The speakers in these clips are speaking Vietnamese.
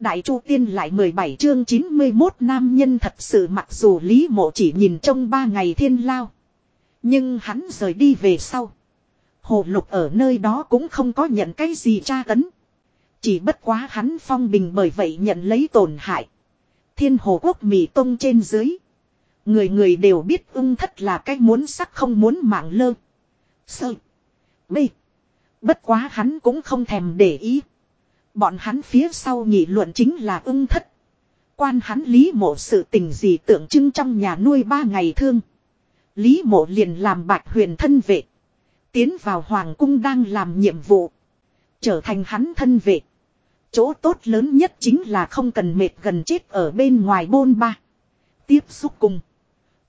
Đại Chu Tiên lại 17 chương 91 nam nhân thật sự mặc dù Lý Mộ chỉ nhìn trong ba ngày thiên lao. Nhưng hắn rời đi về sau. Hồ lục ở nơi đó cũng không có nhận cái gì tra tấn. Chỉ bất quá hắn phong bình bởi vậy nhận lấy tổn hại. Thiên hồ quốc Mỹ tông trên dưới. Người người đều biết ưng thất là cái muốn sắc không muốn mạng lơ. Sơ. Bê. Bất quá hắn cũng không thèm để ý. Bọn hắn phía sau nghị luận chính là ưng thất. Quan hắn lý mộ sự tình gì tượng trưng trong nhà nuôi ba ngày thương. Lý mộ liền làm bạch huyền thân vệ. Tiến vào hoàng cung đang làm nhiệm vụ. Trở thành hắn thân vệ. Chỗ tốt lớn nhất chính là không cần mệt gần chết ở bên ngoài bôn ba. Tiếp xúc cùng.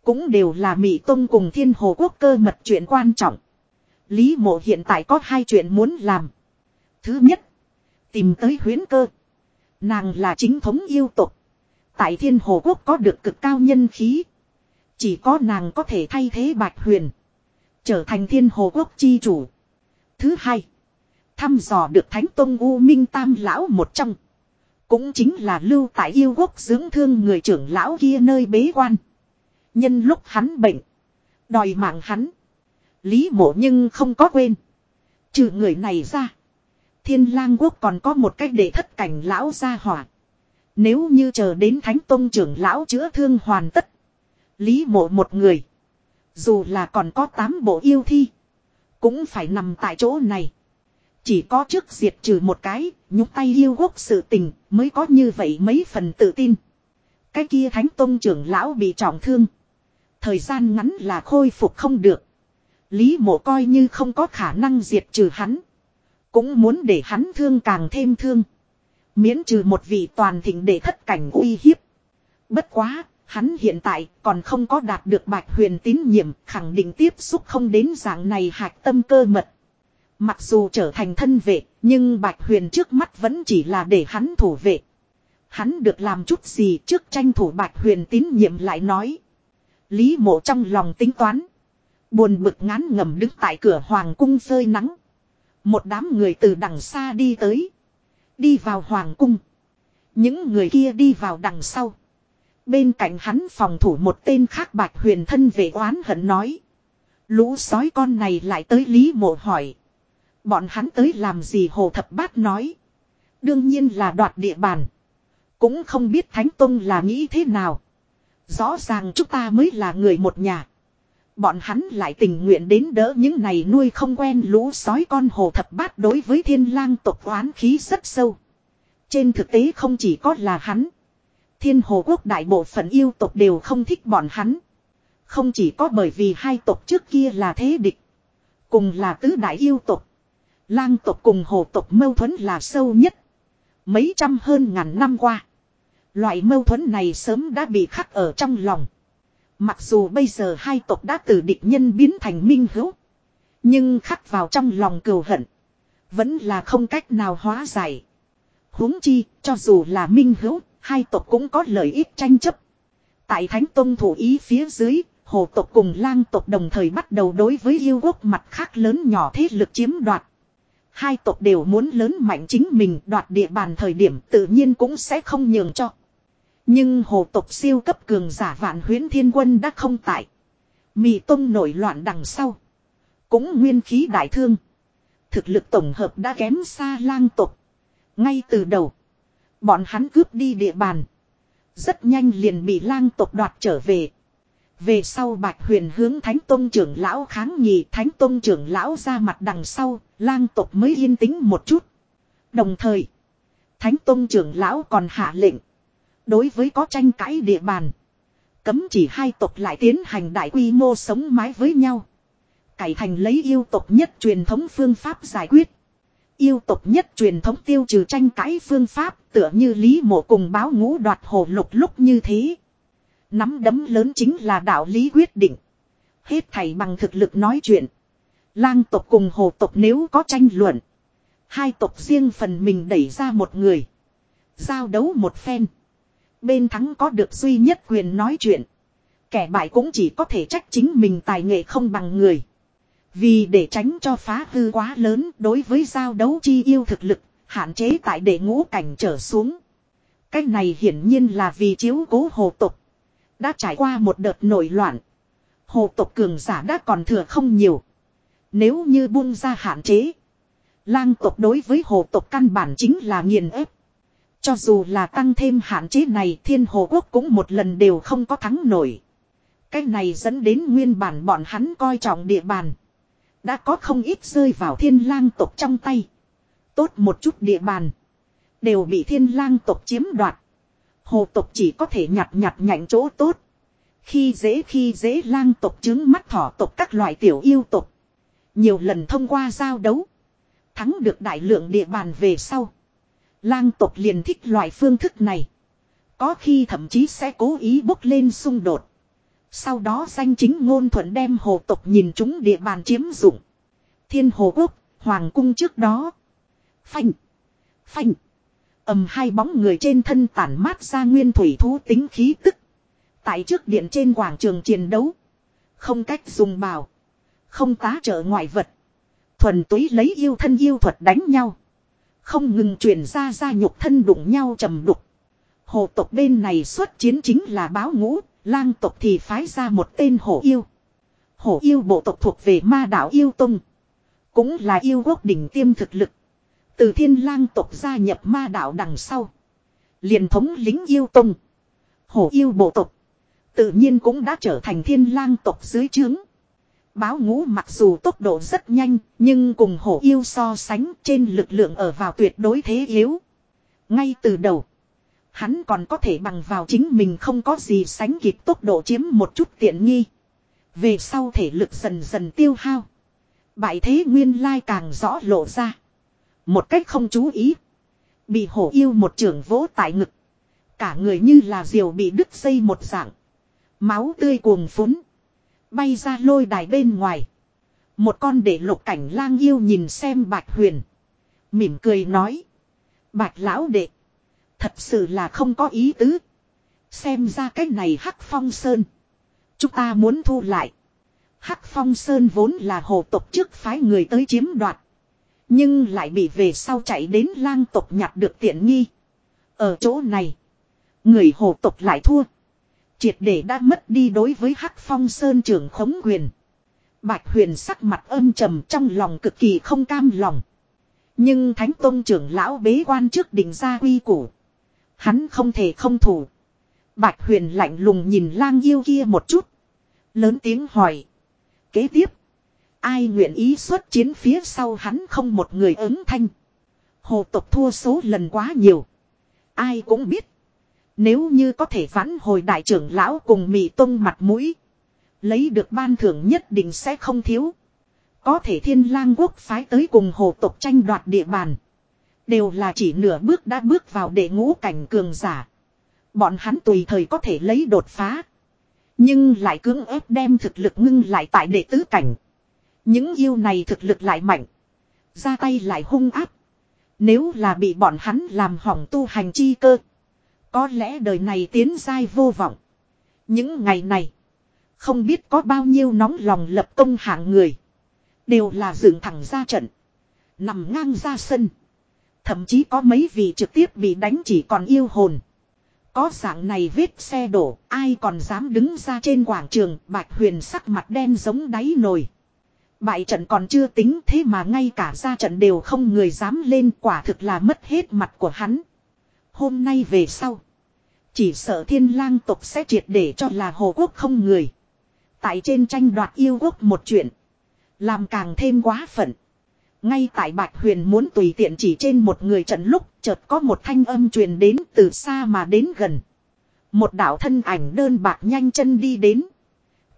Cũng đều là Mỹ Tông cùng Thiên Hồ Quốc cơ mật chuyện quan trọng. Lý mộ hiện tại có hai chuyện muốn làm. Thứ nhất. Tìm tới huyến cơ. Nàng là chính thống yêu tục. Tại Thiên Hồ Quốc có được cực cao nhân khí. Chỉ có nàng có thể thay thế Bạch Huyền. Trở thành Thiên Hồ Quốc chi chủ. Thứ hai, thăm dò được Thánh Tông U Minh Tam Lão một trong. Cũng chính là lưu tại yêu quốc dưỡng thương người trưởng lão kia nơi bế quan. Nhân lúc hắn bệnh. Đòi mạng hắn. Lý mộ nhưng không có quên. Trừ người này ra. Thiên lang quốc còn có một cách để thất cảnh lão ra hỏa. Nếu như chờ đến Thánh Tông trưởng lão chữa thương hoàn tất. Lý mộ một người. Dù là còn có tám bộ yêu thi. Cũng phải nằm tại chỗ này. Chỉ có trước diệt trừ một cái, nhúc tay yêu quốc sự tình, mới có như vậy mấy phần tự tin. Cái kia thánh tông trưởng lão bị trọng thương. Thời gian ngắn là khôi phục không được. Lý mộ coi như không có khả năng diệt trừ hắn. Cũng muốn để hắn thương càng thêm thương. Miễn trừ một vị toàn thịnh để thất cảnh uy hiếp. Bất quá, hắn hiện tại còn không có đạt được bạch huyền tín nhiệm, khẳng định tiếp xúc không đến dạng này hạch tâm cơ mật. Mặc dù trở thành thân vệ, nhưng Bạch Huyền trước mắt vẫn chỉ là để hắn thủ vệ. Hắn được làm chút gì trước tranh thủ Bạch Huyền tín nhiệm lại nói. Lý mộ trong lòng tính toán. Buồn bực ngán ngầm đứng tại cửa hoàng cung phơi nắng. Một đám người từ đằng xa đi tới. Đi vào hoàng cung. Những người kia đi vào đằng sau. Bên cạnh hắn phòng thủ một tên khác bạch huyền thân về oán hận nói. Lũ sói con này lại tới Lý mộ hỏi. Bọn hắn tới làm gì hồ thập bát nói. Đương nhiên là đoạt địa bàn. Cũng không biết Thánh Tông là nghĩ thế nào. Rõ ràng chúng ta mới là người một nhà. Bọn hắn lại tình nguyện đến đỡ những này nuôi không quen lũ sói con hồ thập bát đối với thiên lang tộc oán khí rất sâu. Trên thực tế không chỉ có là hắn. Thiên hồ quốc đại bộ phận yêu tộc đều không thích bọn hắn. Không chỉ có bởi vì hai tộc trước kia là thế địch. Cùng là tứ đại yêu tộc. Lang tộc cùng hồ tộc mâu thuẫn là sâu nhất. Mấy trăm hơn ngàn năm qua. Loại mâu thuẫn này sớm đã bị khắc ở trong lòng. Mặc dù bây giờ hai tộc đã từ địch nhân biến thành minh hữu. Nhưng khắc vào trong lòng cừu hận. Vẫn là không cách nào hóa giải. huống chi, cho dù là minh hữu, hai tộc cũng có lợi ích tranh chấp. Tại Thánh Tông thủ ý phía dưới, hồ tộc cùng lang tộc đồng thời bắt đầu đối với yêu quốc mặt khác lớn nhỏ thế lực chiếm đoạt. Hai tộc đều muốn lớn mạnh chính mình đoạt địa bàn thời điểm tự nhiên cũng sẽ không nhường cho. Nhưng hồ tộc siêu cấp cường giả vạn huyến thiên quân đã không tại. Mì tông nổi loạn đằng sau. Cũng nguyên khí đại thương. Thực lực tổng hợp đã kém xa lang tộc. Ngay từ đầu. Bọn hắn cướp đi địa bàn. Rất nhanh liền bị lang tộc đoạt trở về. Về sau Bạch Huyền hướng Thánh Tông trưởng lão kháng nghị Thánh Tông trưởng lão ra mặt đằng sau, lang tộc mới yên tĩnh một chút. Đồng thời, Thánh Tông trưởng lão còn hạ lệnh. Đối với có tranh cãi địa bàn, cấm chỉ hai tộc lại tiến hành đại quy mô sống mái với nhau. Cải thành lấy yêu tộc nhất truyền thống phương pháp giải quyết. Yêu tộc nhất truyền thống tiêu trừ tranh cãi phương pháp tựa như Lý Mộ cùng báo ngũ đoạt hồ lục lúc như thế. Nắm đấm lớn chính là đạo lý quyết định. Hết thảy bằng thực lực nói chuyện. Lang tộc cùng hồ tộc nếu có tranh luận. Hai tộc riêng phần mình đẩy ra một người. Giao đấu một phen. Bên thắng có được duy nhất quyền nói chuyện. Kẻ bại cũng chỉ có thể trách chính mình tài nghệ không bằng người. Vì để tránh cho phá hư quá lớn đối với giao đấu chi yêu thực lực, hạn chế tại để ngũ cảnh trở xuống. Cách này hiển nhiên là vì chiếu cố hồ tục. Đã trải qua một đợt nổi loạn. Hồ tục cường giả đã còn thừa không nhiều. Nếu như buông ra hạn chế. Lang tộc đối với hồ tộc căn bản chính là nghiền ép. Cho dù là tăng thêm hạn chế này, thiên hồ quốc cũng một lần đều không có thắng nổi. Cái này dẫn đến nguyên bản bọn hắn coi trọng địa bàn. Đã có không ít rơi vào thiên lang tộc trong tay. Tốt một chút địa bàn. Đều bị thiên lang tộc chiếm đoạt. Hồ tộc chỉ có thể nhặt nhặt nhạnh chỗ tốt. Khi dễ khi dễ lang tộc chứng mắt thỏ tộc các loại tiểu yêu tộc. Nhiều lần thông qua giao đấu. Thắng được đại lượng địa bàn về sau. Lang tộc liền thích loại phương thức này. Có khi thậm chí sẽ cố ý bốc lên xung đột. Sau đó danh chính ngôn thuận đem hồ tộc nhìn chúng địa bàn chiếm dụng. Thiên hồ quốc, hoàng cung trước đó. Phanh. Phanh. ầm hai bóng người trên thân tản mát ra nguyên thủy thú tính khí tức. Tại trước điện trên quảng trường chiến đấu. Không cách dùng bào. Không tá trợ ngoại vật. Thuần túy lấy yêu thân yêu thuật đánh nhau. Không ngừng truyền ra ra nhục thân đụng nhau trầm đục. Hồ tộc bên này xuất chiến chính là báo ngũ, lang tộc thì phái ra một tên hổ yêu. Hổ yêu bộ tộc thuộc về ma đạo yêu tung. Cũng là yêu quốc đỉnh tiêm thực lực. Từ thiên lang tộc gia nhập ma đạo đằng sau. liền thống lính yêu tung. Hổ yêu bộ tộc. Tự nhiên cũng đã trở thành thiên lang tộc dưới trướng. Báo ngũ mặc dù tốc độ rất nhanh, nhưng cùng hổ yêu so sánh trên lực lượng ở vào tuyệt đối thế yếu. Ngay từ đầu, hắn còn có thể bằng vào chính mình không có gì sánh kịp tốc độ chiếm một chút tiện nghi. Về sau thể lực dần dần tiêu hao. Bại thế nguyên lai càng rõ lộ ra. Một cách không chú ý. Bị hổ yêu một trường vỗ tại ngực. Cả người như là diều bị đứt dây một dạng. Máu tươi cuồng phúng. Bay ra lôi đài bên ngoài. Một con để lục cảnh lang yêu nhìn xem bạch huyền. Mỉm cười nói. Bạch lão đệ. Thật sự là không có ý tứ. Xem ra cái này hắc phong sơn. Chúng ta muốn thu lại. Hắc phong sơn vốn là hồ tộc trước phái người tới chiếm đoạt. Nhưng lại bị về sau chạy đến lang tộc nhặt được tiện nghi. Ở chỗ này. Người hồ tộc lại thua. Triệt để đã mất đi đối với Hắc Phong Sơn trưởng khống quyền. Bạch huyền sắc mặt âm trầm trong lòng cực kỳ không cam lòng. Nhưng Thánh Tông trưởng lão bế quan trước định ra quy củ. Hắn không thể không thủ. Bạch huyền lạnh lùng nhìn lang yêu kia một chút. Lớn tiếng hỏi. Kế tiếp. Ai nguyện ý xuất chiến phía sau hắn không một người ứng thanh. Hồ tộc thua số lần quá nhiều. Ai cũng biết. Nếu như có thể vãn hồi đại trưởng lão cùng mị tông mặt mũi. Lấy được ban thưởng nhất định sẽ không thiếu. Có thể thiên lang quốc phái tới cùng hồ tộc tranh đoạt địa bàn. Đều là chỉ nửa bước đã bước vào đệ ngũ cảnh cường giả. Bọn hắn tùy thời có thể lấy đột phá. Nhưng lại cưỡng ép đem thực lực ngưng lại tại đệ tứ cảnh. Những yêu này thực lực lại mạnh. Ra tay lại hung áp. Nếu là bị bọn hắn làm hỏng tu hành chi cơ. Có lẽ đời này tiến dai vô vọng. Những ngày này. Không biết có bao nhiêu nóng lòng lập công hạng người. Đều là dựng thẳng ra trận. Nằm ngang ra sân. Thậm chí có mấy vị trực tiếp bị đánh chỉ còn yêu hồn. Có dạng này vết xe đổ, ai còn dám đứng ra trên quảng trường, bạch huyền sắc mặt đen giống đáy nồi. Bại trận còn chưa tính thế mà ngay cả ra trận đều không người dám lên quả thực là mất hết mặt của hắn. Hôm nay về sau. Chỉ sợ thiên lang tộc sẽ triệt để cho là hồ quốc không người. Tại trên tranh đoạt yêu quốc một chuyện. Làm càng thêm quá phận. Ngay tại Bạch Huyền muốn tùy tiện chỉ trên một người trận lúc, chợt có một thanh âm truyền đến từ xa mà đến gần. Một đạo thân ảnh đơn bạc nhanh chân đi đến.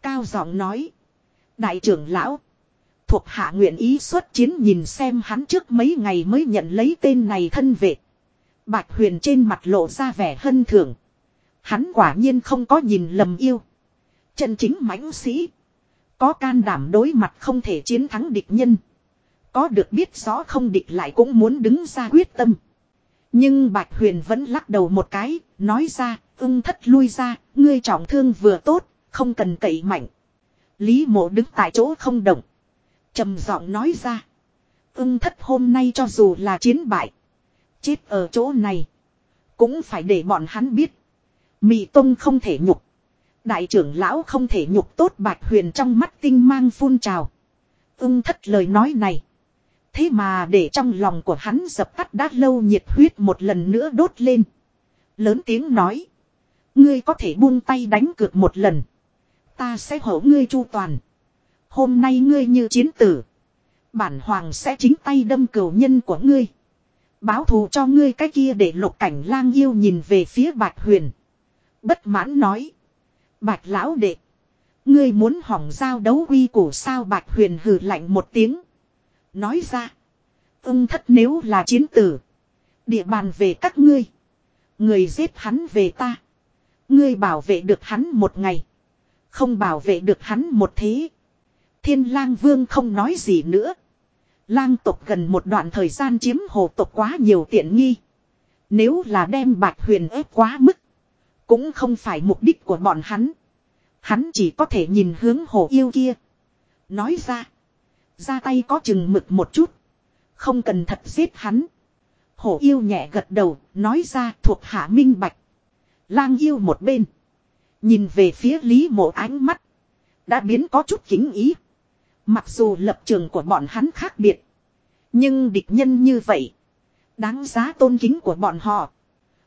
Cao giọng nói. Đại trưởng lão. Thuộc hạ nguyện ý xuất chiến nhìn xem hắn trước mấy ngày mới nhận lấy tên này thân vệ. Bạch huyền trên mặt lộ ra vẻ hân thưởng. Hắn quả nhiên không có nhìn lầm yêu. Chân chính mãnh sĩ. Có can đảm đối mặt không thể chiến thắng địch nhân. Có được biết rõ không địch lại cũng muốn đứng ra quyết tâm. Nhưng Bạch Huyền vẫn lắc đầu một cái, nói ra, ưng thất lui ra, ngươi trọng thương vừa tốt, không cần cậy mạnh. Lý mộ đứng tại chỗ không động. trầm giọng nói ra. Ưng thất hôm nay cho dù là chiến bại. Chết ở chỗ này. Cũng phải để bọn hắn biết. Mị Tông không thể nhục. Đại trưởng lão không thể nhục tốt Bạch Huyền trong mắt tinh mang phun trào. Ưng thất lời nói này. Thế mà để trong lòng của hắn dập tắt đã lâu nhiệt huyết một lần nữa đốt lên. Lớn tiếng nói. Ngươi có thể buông tay đánh cược một lần. Ta sẽ hổ ngươi chu toàn. Hôm nay ngươi như chiến tử. Bản hoàng sẽ chính tay đâm cửu nhân của ngươi. Báo thù cho ngươi cái kia để lục cảnh lang yêu nhìn về phía bạch huyền. Bất mãn nói. Bạch lão đệ. Ngươi muốn hỏng giao đấu uy củ sao bạch huyền hừ lạnh một tiếng. Nói ra. Ưng thất nếu là chiến tử. Địa bàn về các ngươi. Người giết hắn về ta. Ngươi bảo vệ được hắn một ngày. Không bảo vệ được hắn một thế. Thiên lang vương không nói gì nữa. Lang tộc gần một đoạn thời gian chiếm hồ tộc quá nhiều tiện nghi. Nếu là đem bạch huyền ép quá mức. Cũng không phải mục đích của bọn hắn. Hắn chỉ có thể nhìn hướng hồ yêu kia. Nói ra. Ra tay có chừng mực một chút. Không cần thật giết hắn. Hổ yêu nhẹ gật đầu, nói ra thuộc hạ minh bạch. Lang yêu một bên. Nhìn về phía Lý mộ ánh mắt. Đã biến có chút kính ý. Mặc dù lập trường của bọn hắn khác biệt. Nhưng địch nhân như vậy. Đáng giá tôn kính của bọn họ.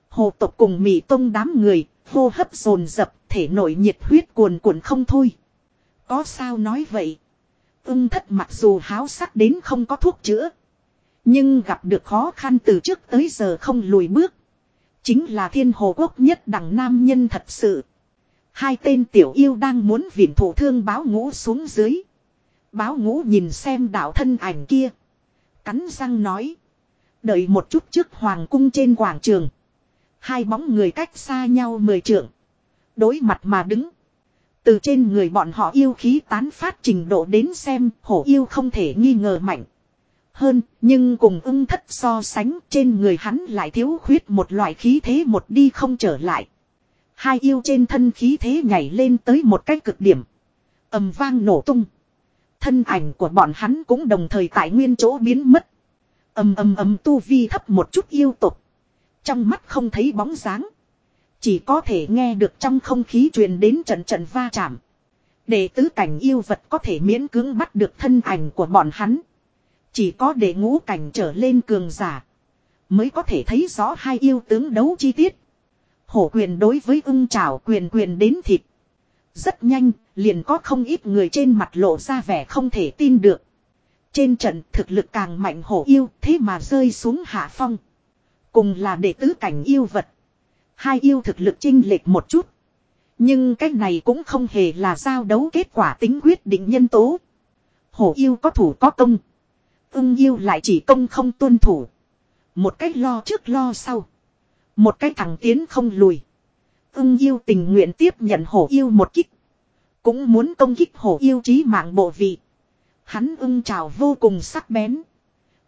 Hồ tộc cùng Mỹ Tông đám người, hô hấp dồn dập, thể nội nhiệt huyết cuồn cuộn không thôi. Có sao nói vậy? Ưng thất mặc dù háo sắc đến không có thuốc chữa. Nhưng gặp được khó khăn từ trước tới giờ không lùi bước. Chính là thiên hồ quốc nhất đẳng nam nhân thật sự. Hai tên tiểu yêu đang muốn viện thủ thương báo ngũ xuống dưới. Báo ngũ nhìn xem đạo thân ảnh kia. Cắn răng nói. Đợi một chút trước hoàng cung trên quảng trường. Hai bóng người cách xa nhau mười trượng. Đối mặt mà đứng. Từ trên người bọn họ yêu khí tán phát trình độ đến xem hổ yêu không thể nghi ngờ mạnh. Hơn, nhưng cùng ưng thất so sánh trên người hắn lại thiếu khuyết một loại khí thế một đi không trở lại. Hai yêu trên thân khí thế nhảy lên tới một cái cực điểm. ầm vang nổ tung. Thân ảnh của bọn hắn cũng đồng thời tại nguyên chỗ biến mất. ầm ầm ầm tu vi thấp một chút yêu tục. Trong mắt không thấy bóng dáng. Chỉ có thể nghe được trong không khí truyền đến trận trận va chạm. Để tứ cảnh yêu vật có thể miễn cưỡng bắt được thân ảnh của bọn hắn. Chỉ có để ngũ cảnh trở lên cường giả. Mới có thể thấy rõ hai yêu tướng đấu chi tiết. Hổ quyền đối với ưng trảo quyền quyền đến thịt. Rất nhanh, liền có không ít người trên mặt lộ ra vẻ không thể tin được. Trên trận thực lực càng mạnh hổ yêu thế mà rơi xuống hạ phong. Cùng là đệ tứ cảnh yêu vật. Hai yêu thực lực chinh lệch một chút. Nhưng cái này cũng không hề là giao đấu kết quả tính quyết định nhân tố. Hổ yêu có thủ có công. Ưng yêu lại chỉ công không tuân thủ. Một cách lo trước lo sau. Một cách thẳng tiến không lùi. Ưng yêu tình nguyện tiếp nhận hổ yêu một kích. Cũng muốn công kích hổ yêu trí mạng bộ vị. Hắn ưng trào vô cùng sắc bén.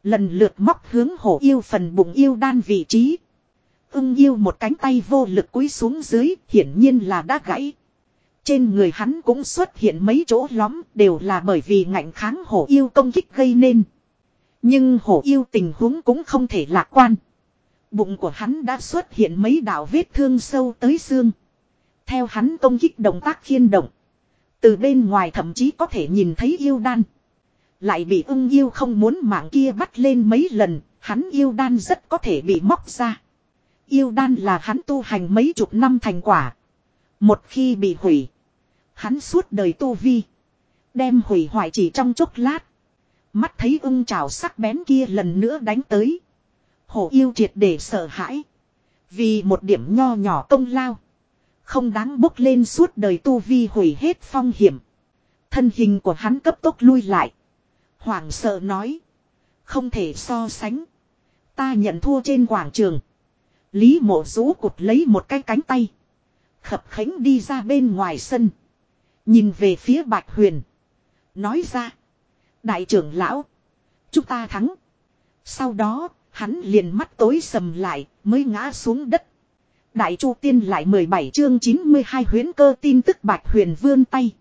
Lần lượt móc hướng hổ yêu phần bụng yêu đan vị trí. Ưng yêu một cánh tay vô lực cúi xuống dưới, hiển nhiên là đã gãy. Trên người hắn cũng xuất hiện mấy chỗ lõm, đều là bởi vì ngạnh kháng hổ yêu công kích gây nên. Nhưng hổ yêu tình huống cũng không thể lạc quan. Bụng của hắn đã xuất hiện mấy đạo vết thương sâu tới xương. Theo hắn công kích động tác khiên động. Từ bên ngoài thậm chí có thể nhìn thấy yêu đan. Lại bị ưng yêu không muốn mạng kia bắt lên mấy lần, hắn yêu đan rất có thể bị móc ra. Yêu đan là hắn tu hành mấy chục năm thành quả. Một khi bị hủy, hắn suốt đời tu vi. Đem hủy hoại chỉ trong chốc lát. Mắt thấy ưng trào sắc bén kia lần nữa đánh tới. Hổ yêu triệt để sợ hãi. Vì một điểm nho nhỏ công lao. Không đáng bốc lên suốt đời tu vi hủy hết phong hiểm. Thân hình của hắn cấp tốc lui lại. Hoàng sợ nói. Không thể so sánh. Ta nhận thua trên quảng trường. Lý mộ rũ cụt lấy một cái cánh tay. Khập khánh đi ra bên ngoài sân. Nhìn về phía bạch huyền. Nói ra. Đại trưởng lão. Chúng ta thắng. Sau đó, hắn liền mắt tối sầm lại, mới ngã xuống đất. Đại Chu Tiên lại 17 chương 92 huyến cơ tin tức Bạch Huyền vươn tay.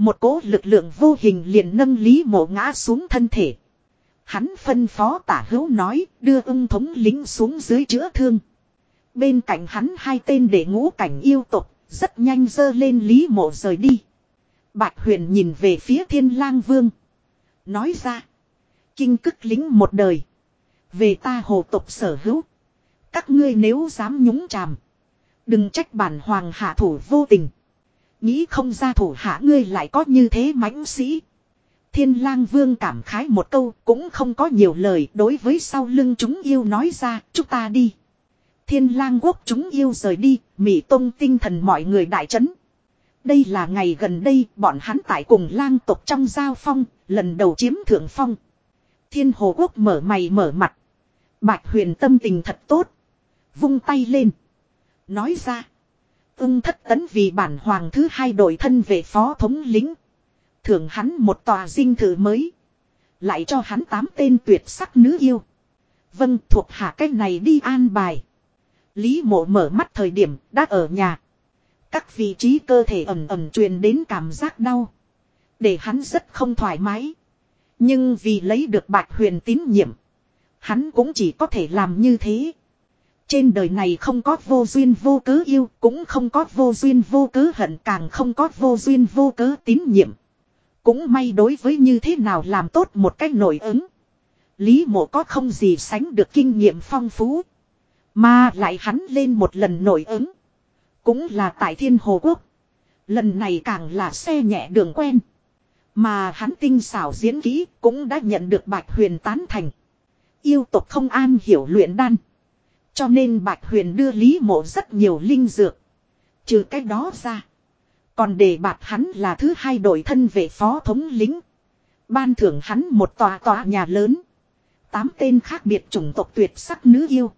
Một cỗ lực lượng vô hình liền nâng Lý Mộ ngã xuống thân thể. Hắn phân phó tả hữu nói, đưa ưng thống lính xuống dưới chữa thương. Bên cạnh hắn hai tên để ngũ cảnh yêu tục, rất nhanh dơ lên Lý Mộ rời đi. Bạch Huyền nhìn về phía Thiên Lang Vương. Nói ra. Kinh cức lính một đời. Về ta hồ tục sở hữu. Các ngươi nếu dám nhúng chàm. Đừng trách bản hoàng hạ thủ vô tình. Nghĩ không ra thủ hạ ngươi lại có như thế mãnh sĩ. Thiên lang vương cảm khái một câu cũng không có nhiều lời đối với sau lưng chúng yêu nói ra chúng ta đi. Thiên lang quốc chúng yêu rời đi, Mỹ Tông tinh thần mọi người đại chấn. Đây là ngày gần đây bọn hắn tại cùng lang tộc trong giao phong, lần đầu chiếm thượng phong. Thiên hồ quốc mở mày mở mặt. Bạch huyền tâm tình thật tốt. Vung tay lên. Nói ra. Ưng thất tấn vì bản hoàng thứ hai đội thân về phó thống lính. Thưởng hắn một tòa dinh thự mới. Lại cho hắn tám tên tuyệt sắc nữ yêu. Vâng thuộc hạ cách này đi an bài. Lý mộ mở mắt thời điểm, đã ở nhà. Các vị trí cơ thể ẩm ẩm truyền đến cảm giác đau. Để hắn rất không thoải mái. Nhưng vì lấy được bạch huyền tín nhiệm. Hắn cũng chỉ có thể làm như thế. Trên đời này không có vô duyên vô cớ yêu, cũng không có vô duyên vô cớ hận, càng không có vô duyên vô cớ tín nhiệm. Cũng may đối với như thế nào làm tốt một cách nổi ứng. Lý mộ có không gì sánh được kinh nghiệm phong phú. Mà lại hắn lên một lần nổi ứng. Cũng là tại thiên hồ quốc. Lần này càng là xe nhẹ đường quen. Mà hắn tinh xảo diễn kỹ cũng đã nhận được bạch huyền tán thành. Yêu tộc không an hiểu luyện đan. Cho nên bạch huyền đưa Lý mộ rất nhiều linh dược. Trừ cách đó ra. Còn để bạt hắn là thứ hai đội thân về phó thống lính. Ban thưởng hắn một tòa tòa nhà lớn. Tám tên khác biệt chủng tộc tuyệt sắc nữ yêu.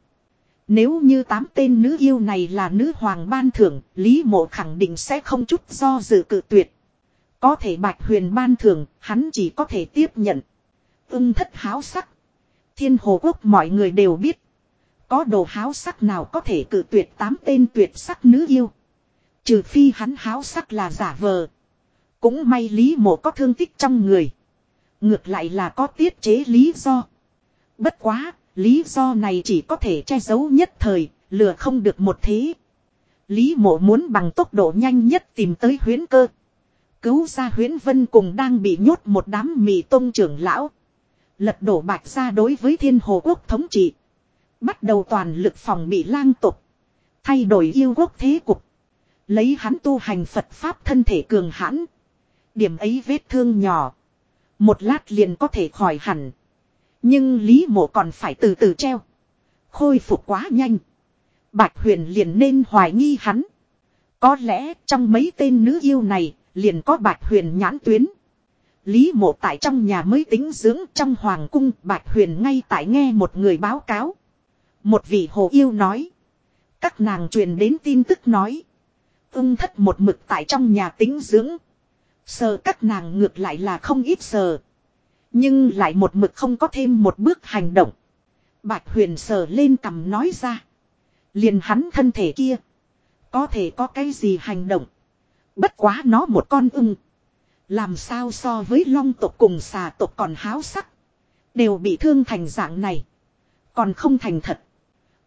Nếu như tám tên nữ yêu này là nữ hoàng ban thưởng, Lý Mộ khẳng định sẽ không chút do dự cự tuyệt. Có thể bạch huyền ban thưởng, hắn chỉ có thể tiếp nhận. Ưng thất háo sắc. Thiên hồ quốc mọi người đều biết. Có đồ háo sắc nào có thể cử tuyệt tám tên tuyệt sắc nữ yêu. Trừ phi hắn háo sắc là giả vờ. Cũng may Lý Mộ có thương tích trong người. Ngược lại là có tiết chế lý do. Bất quá, lý do này chỉ có thể che giấu nhất thời, lừa không được một thế. Lý mộ muốn bằng tốc độ nhanh nhất tìm tới huyến cơ. Cứu ra huyến vân cùng đang bị nhốt một đám mì tôn trưởng lão. Lật đổ bạch ra đối với thiên hồ quốc thống trị. Bắt đầu toàn lực phòng bị lang tục. Thay đổi yêu quốc thế cục. Lấy hắn tu hành Phật Pháp thân thể cường hãn. Điểm ấy vết thương nhỏ. Một lát liền có thể khỏi hẳn. Nhưng Lý Mộ còn phải từ từ treo. Khôi phục quá nhanh. Bạch Huyền liền nên hoài nghi hắn. Có lẽ trong mấy tên nữ yêu này liền có Bạch Huyền nhãn tuyến. Lý Mộ tại trong nhà mới tính dưỡng trong hoàng cung, Bạch Huyền ngay tại nghe một người báo cáo. Một vị hồ yêu nói. Các nàng truyền đến tin tức nói. Ưng thất một mực tại trong nhà tính dưỡng. Sờ các nàng ngược lại là không ít sờ. Nhưng lại một mực không có thêm một bước hành động. Bạch huyền sờ lên cầm nói ra. Liền hắn thân thể kia. Có thể có cái gì hành động. Bất quá nó một con ưng. Làm sao so với long tộc cùng xà tộc còn háo sắc. Đều bị thương thành dạng này. Còn không thành thật.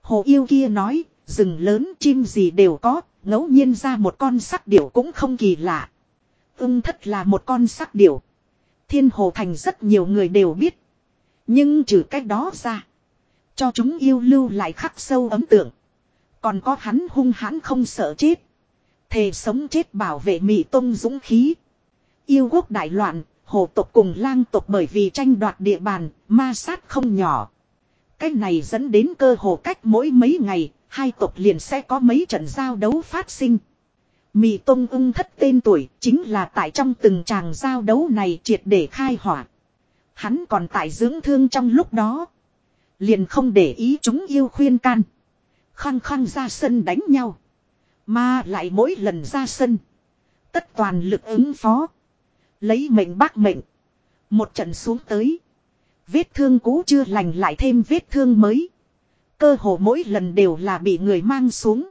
Hồ yêu kia nói, rừng lớn chim gì đều có, ngẫu nhiên ra một con sắc điểu cũng không kỳ lạ. Ưng thất là một con sắc điểu. Thiên hồ thành rất nhiều người đều biết. Nhưng trừ cách đó ra. Cho chúng yêu lưu lại khắc sâu ấm tượng. Còn có hắn hung hãn không sợ chết. Thề sống chết bảo vệ mị Tông dũng khí. Yêu quốc đại loạn, hồ tộc cùng lang tộc bởi vì tranh đoạt địa bàn, ma sát không nhỏ. Cái này dẫn đến cơ hồ cách mỗi mấy ngày, hai tộc liền sẽ có mấy trận giao đấu phát sinh. Mị Tông ưng thất tên tuổi chính là tại trong từng tràng giao đấu này triệt để khai hỏa. Hắn còn tại dưỡng thương trong lúc đó. Liền không để ý chúng yêu khuyên can. Khăng khăng ra sân đánh nhau. Mà lại mỗi lần ra sân. Tất toàn lực ứng phó. Lấy mệnh bác mệnh. Một trận xuống tới. Vết thương cũ chưa lành lại thêm vết thương mới. Cơ hồ mỗi lần đều là bị người mang xuống.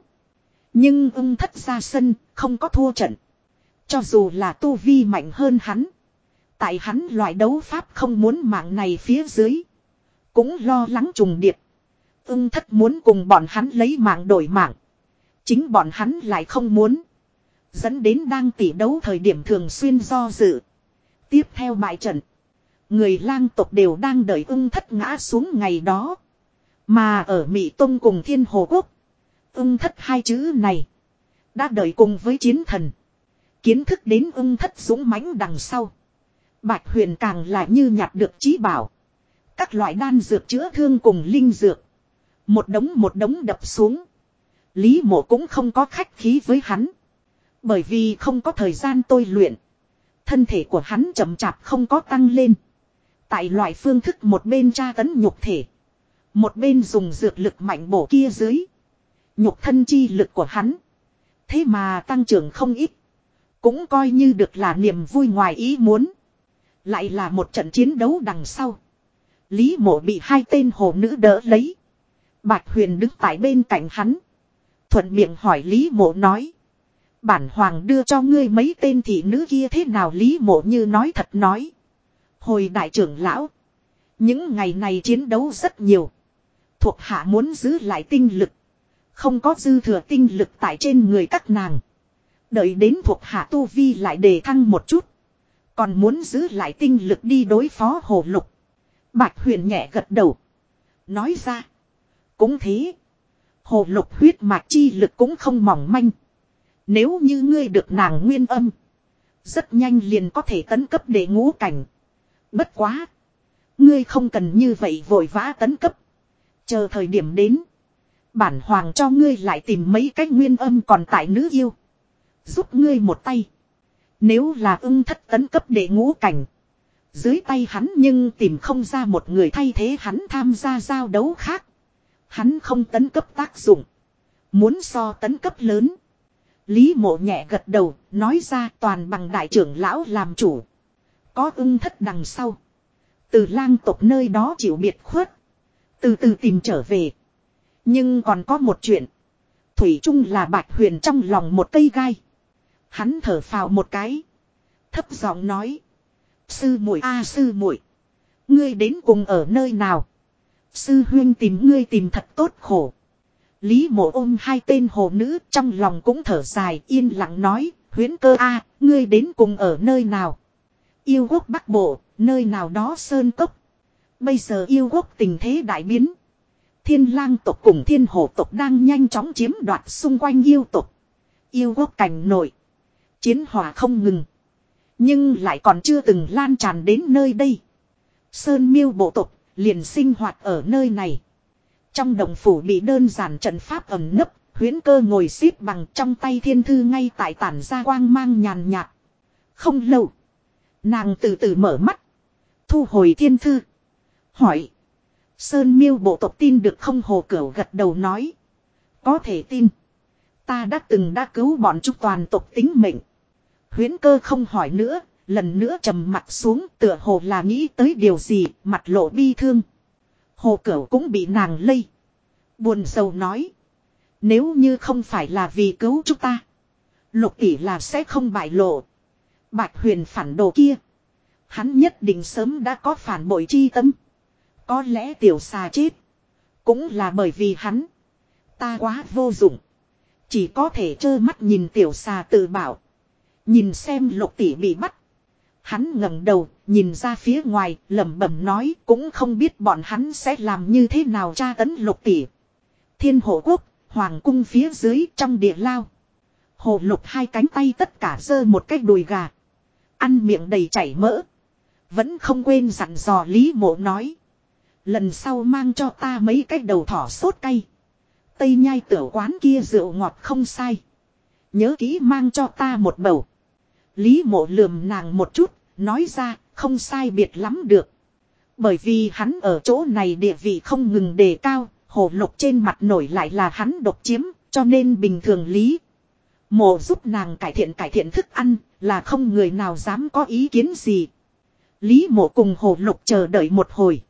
Nhưng ưng thất ra sân, không có thua trận. Cho dù là tu vi mạnh hơn hắn. Tại hắn loại đấu pháp không muốn mạng này phía dưới. Cũng lo lắng trùng điệp. Ưng thất muốn cùng bọn hắn lấy mạng đổi mạng. Chính bọn hắn lại không muốn. Dẫn đến đang tỉ đấu thời điểm thường xuyên do dự. Tiếp theo bại trận. Người lang tộc đều đang đợi ưng thất ngã xuống ngày đó. Mà ở Mỹ Tông cùng Thiên Hồ Quốc. Ưng thất hai chữ này. Đã đợi cùng với chiến thần. Kiến thức đến ưng thất dũng mãnh đằng sau. Bạch huyền càng là như nhặt được trí bảo. Các loại đan dược chữa thương cùng linh dược. Một đống một đống đập xuống. Lý mộ cũng không có khách khí với hắn. Bởi vì không có thời gian tôi luyện. Thân thể của hắn chậm chạp không có tăng lên. Tại loại phương thức một bên tra tấn nhục thể. Một bên dùng dược lực mạnh bổ kia dưới. Nhục thân chi lực của hắn. Thế mà tăng trưởng không ít. Cũng coi như được là niềm vui ngoài ý muốn. Lại là một trận chiến đấu đằng sau. Lý mộ bị hai tên hồ nữ đỡ lấy. Bạch huyền đứng tại bên cạnh hắn. Thuận miệng hỏi Lý mộ nói. Bản hoàng đưa cho ngươi mấy tên thị nữ kia thế nào Lý mộ như nói thật nói. Hồi đại trưởng lão. Những ngày này chiến đấu rất nhiều. Thuộc hạ muốn giữ lại tinh lực. Không có dư thừa tinh lực tại trên người các nàng. Đợi đến thuộc hạ tu vi lại đề thăng một chút. Còn muốn giữ lại tinh lực đi đối phó hồ lục. Bạch huyền nhẹ gật đầu. Nói ra. Cũng thế. Hồ lục huyết mạch chi lực cũng không mỏng manh. Nếu như ngươi được nàng nguyên âm. Rất nhanh liền có thể tấn cấp để ngũ cảnh. Bất quá. Ngươi không cần như vậy vội vã tấn cấp. Chờ thời điểm đến. Bản hoàng cho ngươi lại tìm mấy cách nguyên âm còn tại nữ yêu. Giúp ngươi một tay. Nếu là ưng thất tấn cấp để ngũ cảnh. Dưới tay hắn nhưng tìm không ra một người thay thế hắn tham gia giao đấu khác. Hắn không tấn cấp tác dụng. Muốn so tấn cấp lớn. Lý mộ nhẹ gật đầu, nói ra toàn bằng đại trưởng lão làm chủ. Có ưng thất đằng sau. Từ lang tộc nơi đó chịu biệt khuất. Từ từ tìm trở về. Nhưng còn có một chuyện. Thủy chung là bạch huyền trong lòng một cây gai. Hắn thở phào một cái. Thấp giọng nói. Sư muội a, sư muội Ngươi đến cùng ở nơi nào? Sư huyên tìm ngươi tìm thật tốt khổ. Lý mộ ôm hai tên hồ nữ trong lòng cũng thở dài, yên lặng nói. Huyến cơ a, ngươi đến cùng ở nơi nào? Yêu quốc bắc bộ, nơi nào đó sơn cốc. Bây giờ yêu quốc tình thế đại biến. Thiên lang tộc cùng thiên hồ tộc đang nhanh chóng chiếm đoạt xung quanh yêu tộc. Yêu quốc cảnh nội Chiến hỏa không ngừng. Nhưng lại còn chưa từng lan tràn đến nơi đây. Sơn miêu bộ tộc liền sinh hoạt ở nơi này. Trong đồng phủ bị đơn giản trận pháp ẩm nấp, huyến cơ ngồi xếp bằng trong tay thiên thư ngay tại tản ra quang mang nhàn nhạt. Không lâu. Nàng từ từ mở mắt. Thu hồi thiên thư. Hỏi. Sơn miêu bộ tộc tin được không hồ cửu gật đầu nói. Có thể tin. Ta đã từng đã cứu bọn chúng toàn tộc tính mệnh. Huyến cơ không hỏi nữa, lần nữa trầm mặt xuống tựa hồ là nghĩ tới điều gì, mặt lộ bi thương. Hồ cửu cũng bị nàng lây. Buồn sầu nói. Nếu như không phải là vì cứu chúng ta. Lục tỷ là sẽ không bại lộ. Bạch huyền phản đồ kia. Hắn nhất định sớm đã có phản bội chi tâm. Có lẽ tiểu xà chết. Cũng là bởi vì hắn. Ta quá vô dụng. Chỉ có thể trơ mắt nhìn tiểu xà tự bảo. Nhìn xem lục tỷ bị bắt. Hắn ngẩng đầu, nhìn ra phía ngoài, lẩm bẩm nói, cũng không biết bọn hắn sẽ làm như thế nào tra tấn lục tỷ. Thiên hộ quốc, hoàng cung phía dưới trong địa lao. Hồ lục hai cánh tay tất cả giơ một cái đùi gà. Ăn miệng đầy chảy mỡ. Vẫn không quên dặn dò Lý mộ nói. Lần sau mang cho ta mấy cái đầu thỏ sốt cay. Tây nhai tiểu quán kia rượu ngọt không sai. Nhớ kỹ mang cho ta một bầu. Lý mộ lườm nàng một chút, nói ra, không sai biệt lắm được. Bởi vì hắn ở chỗ này địa vị không ngừng đề cao, hồ lục trên mặt nổi lại là hắn độc chiếm, cho nên bình thường lý. Mộ giúp nàng cải thiện cải thiện thức ăn, là không người nào dám có ý kiến gì. Lý mộ cùng hồ lục chờ đợi một hồi.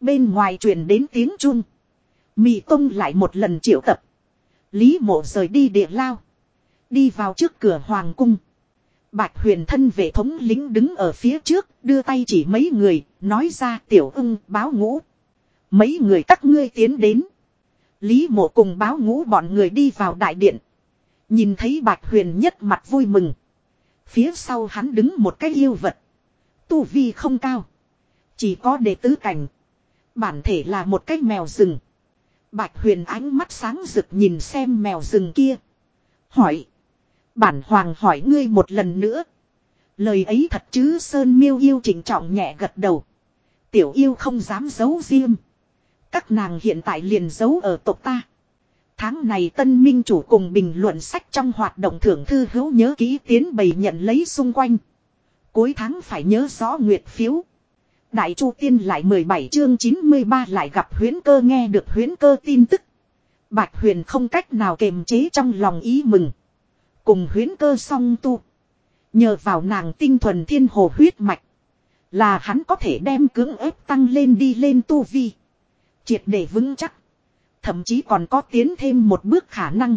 Bên ngoài truyền đến tiếng chung. Mị Tông lại một lần triệu tập. Lý mộ rời đi địa lao. Đi vào trước cửa hoàng cung. Bạch huyền thân vệ thống lính đứng ở phía trước, đưa tay chỉ mấy người, nói ra tiểu ưng báo ngũ. Mấy người các ngươi tiến đến. Lý mộ cùng báo ngũ bọn người đi vào đại điện. Nhìn thấy bạch huyền nhất mặt vui mừng. Phía sau hắn đứng một cái yêu vật. Tu vi không cao. Chỉ có đệ tứ cảnh. Bản thể là một cái mèo rừng. Bạch huyền ánh mắt sáng rực nhìn xem mèo rừng kia. Hỏi. Bản hoàng hỏi ngươi một lần nữa. Lời ấy thật chứ Sơn miêu yêu chỉnh trọng nhẹ gật đầu. Tiểu yêu không dám giấu riêng. Các nàng hiện tại liền giấu ở tộc ta. Tháng này tân minh chủ cùng bình luận sách trong hoạt động thưởng thư hữu nhớ ký tiến bày nhận lấy xung quanh. Cuối tháng phải nhớ rõ nguyệt phiếu. Đại Chu Tiên lại 17 chương 93 lại gặp huyến cơ nghe được huyến cơ tin tức. Bạch huyền không cách nào kềm chế trong lòng ý mừng. Cùng huyến cơ song tu. Nhờ vào nàng tinh thuần thiên hồ huyết mạch. Là hắn có thể đem cưỡng ép tăng lên đi lên tu vi. Triệt để vững chắc. Thậm chí còn có tiến thêm một bước khả năng.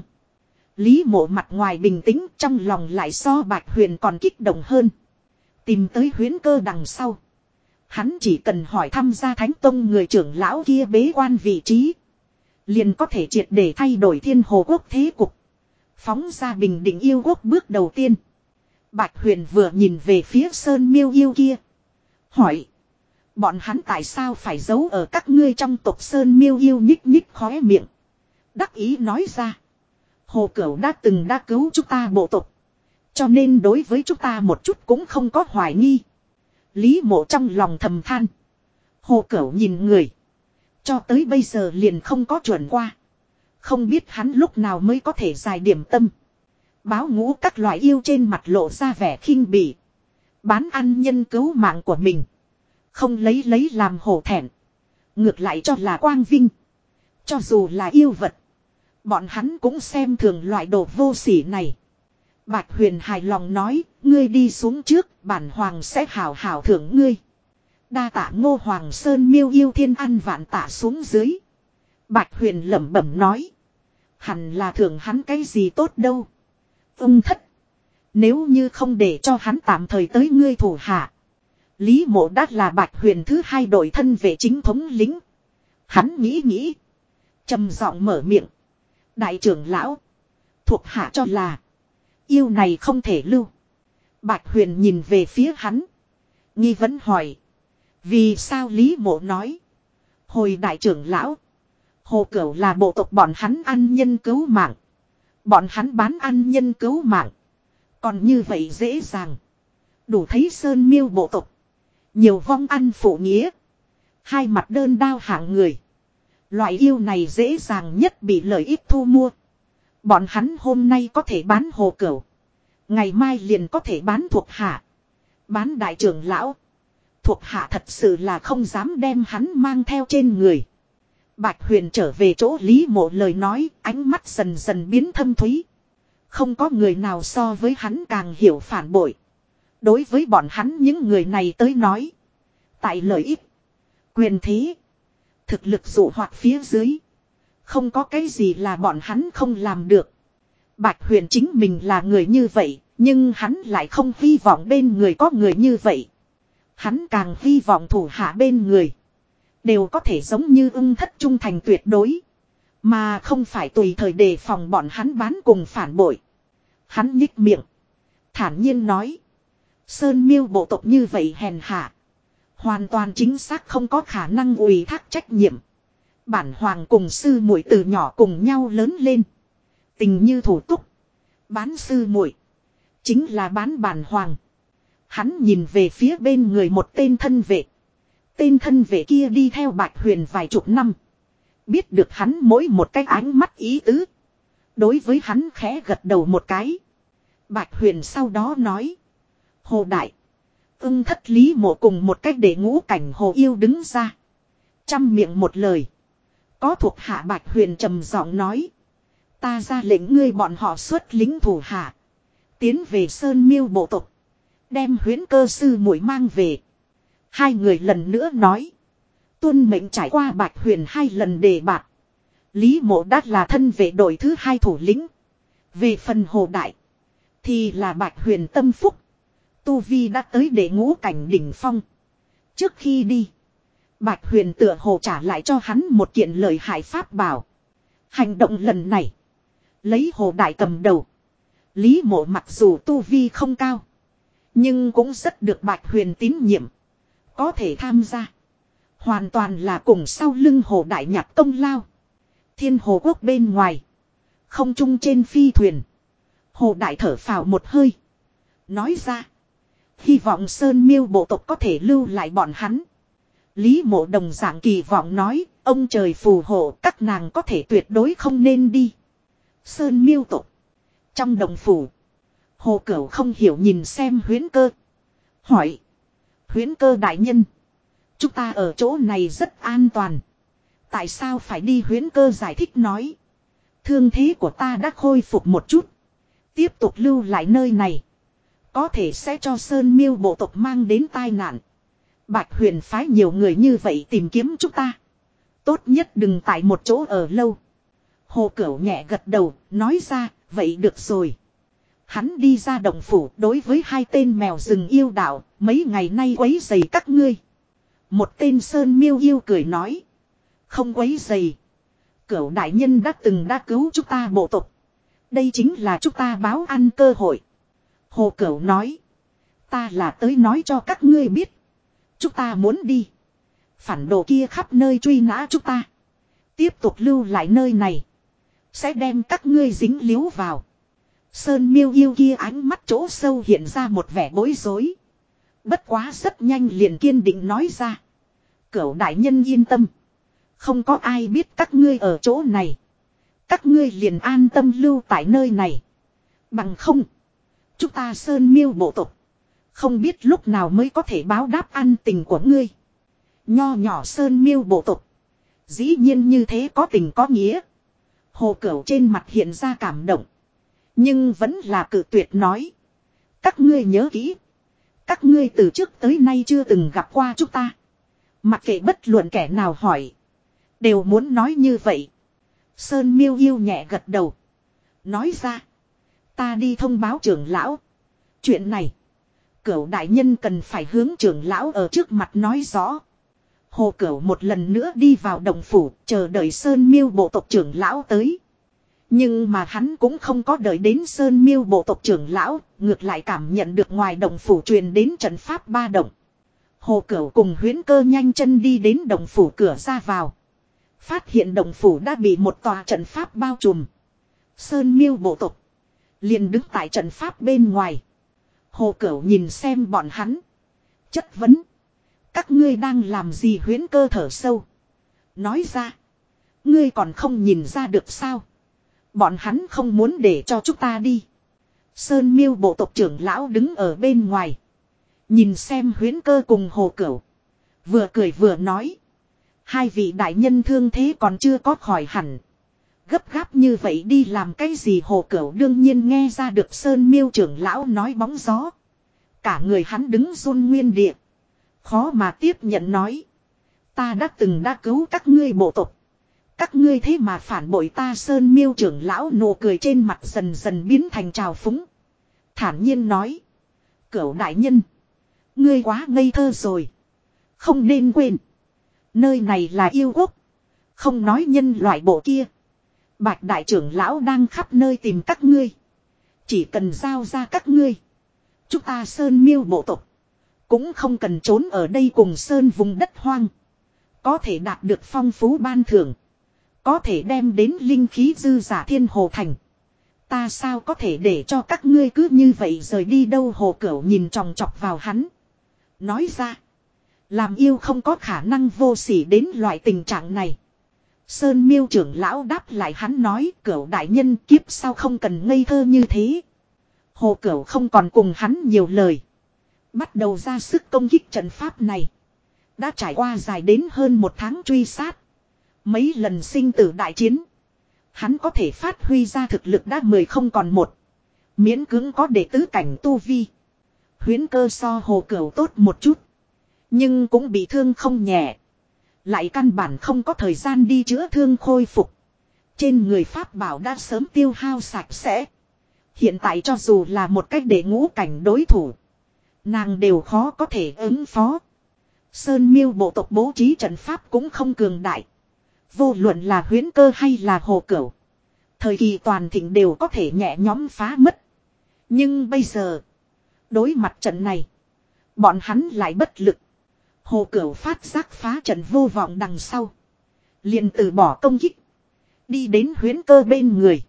Lý mộ mặt ngoài bình tĩnh, trong lòng lại so bạch huyền còn kích động hơn. Tìm tới huyến cơ đằng sau. Hắn chỉ cần hỏi thăm gia thánh tông người trưởng lão kia bế quan vị trí. Liền có thể triệt để thay đổi thiên hồ quốc thế cục. Phóng ra bình định yêu quốc bước đầu tiên. Bạch huyền vừa nhìn về phía sơn miêu yêu kia. Hỏi. Bọn hắn tại sao phải giấu ở các ngươi trong tộc sơn miêu yêu nhích nhích khóe miệng. Đắc ý nói ra. Hồ Cửu đã từng đã cứu chúng ta bộ tộc. Cho nên đối với chúng ta một chút cũng không có hoài nghi. Lý mộ trong lòng thầm than. Hồ Cửu nhìn người. Cho tới bây giờ liền không có chuẩn qua. Không biết hắn lúc nào mới có thể dài điểm tâm. Báo ngũ các loại yêu trên mặt lộ ra vẻ khinh bỉ. Bán ăn nhân cứu mạng của mình. Không lấy lấy làm hổ thẹn. Ngược lại cho là quang vinh. Cho dù là yêu vật. Bọn hắn cũng xem thường loại đồ vô sỉ này. Bạch huyền hài lòng nói, ngươi đi xuống trước, bản hoàng sẽ hào hào thưởng ngươi. Đa tạ ngô hoàng sơn miêu yêu thiên ăn vạn tạ xuống dưới. Bạch huyền lẩm bẩm nói. Hẳn là thưởng hắn cái gì tốt đâu. Ung thất. Nếu như không để cho hắn tạm thời tới ngươi thủ hạ. Lý mộ đã là bạch huyền thứ hai đội thân về chính thống lính. Hắn nghĩ nghĩ. trầm giọng mở miệng. Đại trưởng lão. Thuộc hạ cho là. Yêu này không thể lưu. Bạch huyền nhìn về phía hắn. Nghi vấn hỏi. Vì sao Lý mộ nói. Hồi đại trưởng lão. Hồ Cửu là bộ tộc bọn hắn ăn nhân cứu mạng. Bọn hắn bán ăn nhân cứu mạng. Còn như vậy dễ dàng. Đủ thấy sơn miêu bộ tộc. Nhiều vong ăn phụ nghĩa. Hai mặt đơn đao hạng người. Loại yêu này dễ dàng nhất bị lợi ích thu mua. Bọn hắn hôm nay có thể bán hồ cửu. Ngày mai liền có thể bán thuộc hạ. Bán đại trưởng lão. Thuộc hạ thật sự là không dám đem hắn mang theo trên người. Bạch huyền trở về chỗ lý mộ lời nói, ánh mắt dần dần biến thâm thúy. Không có người nào so với hắn càng hiểu phản bội. Đối với bọn hắn những người này tới nói. Tại lợi ích. Quyền thế. Thực lực dụ hoạt phía dưới. Không có cái gì là bọn hắn không làm được. Bạch huyền chính mình là người như vậy. Nhưng hắn lại không hy vọng bên người có người như vậy. Hắn càng hy vọng thủ hạ bên người. Đều có thể giống như ưng thất trung thành tuyệt đối. Mà không phải tùy thời đề phòng bọn hắn bán cùng phản bội. Hắn nhích miệng. Thản nhiên nói. Sơn miêu bộ tộc như vậy hèn hạ. Hoàn toàn chính xác không có khả năng ủy thác trách nhiệm. Bản hoàng cùng sư muội từ nhỏ cùng nhau lớn lên. Tình như thủ túc. Bán sư muội Chính là bán bản hoàng. Hắn nhìn về phía bên người một tên thân vệ. Tên thân vệ kia đi theo bạch huyền vài chục năm. Biết được hắn mỗi một cái ánh mắt ý tứ. Đối với hắn khẽ gật đầu một cái. Bạch huyền sau đó nói. Hồ đại. Ưng thất lý mộ cùng một cách để ngũ cảnh hồ yêu đứng ra. Trăm miệng một lời. Có thuộc hạ bạch huyền trầm giọng nói. Ta ra lệnh ngươi bọn họ xuất lính thủ hạ. Tiến về sơn miêu bộ tộc. Đem huyến cơ sư muội mang về. Hai người lần nữa nói. Tuân mệnh trải qua bạch huyền hai lần đề bạc. Lý mộ đát là thân vệ đội thứ hai thủ lĩnh. Về phần hồ đại. Thì là bạch huyền tâm phúc. Tu Vi đã tới để ngũ cảnh đỉnh phong. Trước khi đi. Bạch huyền tựa hồ trả lại cho hắn một kiện lời hại pháp bảo. Hành động lần này. Lấy hồ đại cầm đầu. Lý mộ mặc dù tu vi không cao. Nhưng cũng rất được bạch huyền tín nhiệm. Có thể tham gia. Hoàn toàn là cùng sau lưng hồ đại nhạc công lao. Thiên hồ quốc bên ngoài. Không trung trên phi thuyền. Hồ đại thở phào một hơi. Nói ra. Hy vọng Sơn miêu bộ tộc có thể lưu lại bọn hắn. Lý mộ đồng dạng kỳ vọng nói. Ông trời phù hộ, các nàng có thể tuyệt đối không nên đi. Sơn miêu tộc. Trong đồng phủ. Hồ Cửu không hiểu nhìn xem huyến cơ. Hỏi. Huyến cơ đại nhân. Chúng ta ở chỗ này rất an toàn. Tại sao phải đi huyến cơ giải thích nói. Thương thế của ta đã khôi phục một chút. Tiếp tục lưu lại nơi này. Có thể sẽ cho Sơn Miêu bộ tộc mang đến tai nạn. Bạch huyền phái nhiều người như vậy tìm kiếm chúng ta. Tốt nhất đừng tại một chỗ ở lâu. Hồ Cửu nhẹ gật đầu, nói ra, vậy được rồi. Hắn đi ra đồng phủ đối với hai tên mèo rừng yêu đạo, mấy ngày nay quấy dày các ngươi. Một tên sơn miêu yêu cười nói. Không quấy dày. Cửu đại nhân đã từng đã cứu chúng ta bộ tộc. Đây chính là chúng ta báo ăn cơ hội. Hồ Cửu nói. Ta là tới nói cho các ngươi biết. Chúng ta muốn đi. Phản đồ kia khắp nơi truy nã chúng ta. Tiếp tục lưu lại nơi này. Sẽ đem các ngươi dính líu vào. Sơn miêu yêu kia ánh mắt chỗ sâu hiện ra một vẻ bối rối. Bất quá rất nhanh liền kiên định nói ra. Cửu đại nhân yên tâm. Không có ai biết các ngươi ở chỗ này. Các ngươi liền an tâm lưu tại nơi này. Bằng không. Chúng ta sơn miêu bộ tộc. Không biết lúc nào mới có thể báo đáp ăn tình của ngươi. Nho nhỏ sơn miêu bộ tộc. Dĩ nhiên như thế có tình có nghĩa. Hồ cửu trên mặt hiện ra cảm động. Nhưng vẫn là cự tuyệt nói. Các ngươi nhớ kỹ. Các ngươi từ trước tới nay chưa từng gặp qua chúng ta. Mặc kệ bất luận kẻ nào hỏi. Đều muốn nói như vậy. Sơn miêu yêu nhẹ gật đầu. Nói ra. Ta đi thông báo trưởng lão. Chuyện này. Cửu đại nhân cần phải hướng trưởng lão ở trước mặt nói rõ. Hồ Cửu một lần nữa đi vào đồng phủ, chờ đợi Sơn Miêu bộ tộc trưởng lão tới. Nhưng mà hắn cũng không có đợi đến Sơn Miêu bộ tộc trưởng lão, ngược lại cảm nhận được ngoài đồng phủ truyền đến trận pháp ba động. Hồ Cửu cùng huyến cơ nhanh chân đi đến đồng phủ cửa ra vào. Phát hiện đồng phủ đã bị một tòa trận pháp bao trùm. Sơn Miêu bộ tộc liền đứng tại trận pháp bên ngoài. Hồ Cửu nhìn xem bọn hắn. Chất vấn. Các ngươi đang làm gì huyến cơ thở sâu. Nói ra. Ngươi còn không nhìn ra được sao. Bọn hắn không muốn để cho chúng ta đi. Sơn miêu bộ tộc trưởng lão đứng ở bên ngoài. Nhìn xem huyến cơ cùng hồ cửu. Vừa cười vừa nói. Hai vị đại nhân thương thế còn chưa có khỏi hẳn. Gấp gáp như vậy đi làm cái gì hồ cửu đương nhiên nghe ra được sơn miêu trưởng lão nói bóng gió. Cả người hắn đứng run nguyên địa. Khó mà tiếp nhận nói. Ta đã từng đã cứu các ngươi bộ tộc. Các ngươi thế mà phản bội ta sơn miêu trưởng lão nụ cười trên mặt dần dần biến thành trào phúng. Thản nhiên nói. Cửu đại nhân. Ngươi quá ngây thơ rồi. Không nên quên. Nơi này là yêu quốc. Không nói nhân loại bộ kia. Bạch đại trưởng lão đang khắp nơi tìm các ngươi. Chỉ cần giao ra các ngươi. Chúng ta sơn miêu bộ tộc. Cũng không cần trốn ở đây cùng sơn vùng đất hoang. Có thể đạt được phong phú ban thưởng. Có thể đem đến linh khí dư giả thiên hồ thành. Ta sao có thể để cho các ngươi cứ như vậy rời đi đâu hồ cửu nhìn tròng trọc vào hắn. Nói ra. Làm yêu không có khả năng vô sỉ đến loại tình trạng này. Sơn miêu trưởng lão đáp lại hắn nói, cửu đại nhân, kiếp sao không cần ngây thơ như thế. Hồ cửu không còn cùng hắn nhiều lời. Bắt đầu ra sức công kích trận pháp này. Đã trải qua dài đến hơn một tháng truy sát. Mấy lần sinh tử đại chiến. Hắn có thể phát huy ra thực lực đã mười không còn một. Miễn cưỡng có đệ tứ cảnh tu vi. Huyến cơ so hồ cửu tốt một chút. Nhưng cũng bị thương không nhẹ. Lại căn bản không có thời gian đi chữa thương khôi phục. Trên người Pháp bảo đã sớm tiêu hao sạch sẽ. Hiện tại cho dù là một cách để ngũ cảnh đối thủ. Nàng đều khó có thể ứng phó. Sơn miêu bộ tộc bố trí trận pháp cũng không cường đại. Vô luận là huyến cơ hay là hồ cửu. Thời kỳ toàn thịnh đều có thể nhẹ nhóm phá mất. Nhưng bây giờ. Đối mặt trận này. Bọn hắn lại bất lực. Hồ cửu phát giác phá trận vô vọng đằng sau. liền từ bỏ công kích. Đi đến huyến cơ bên người.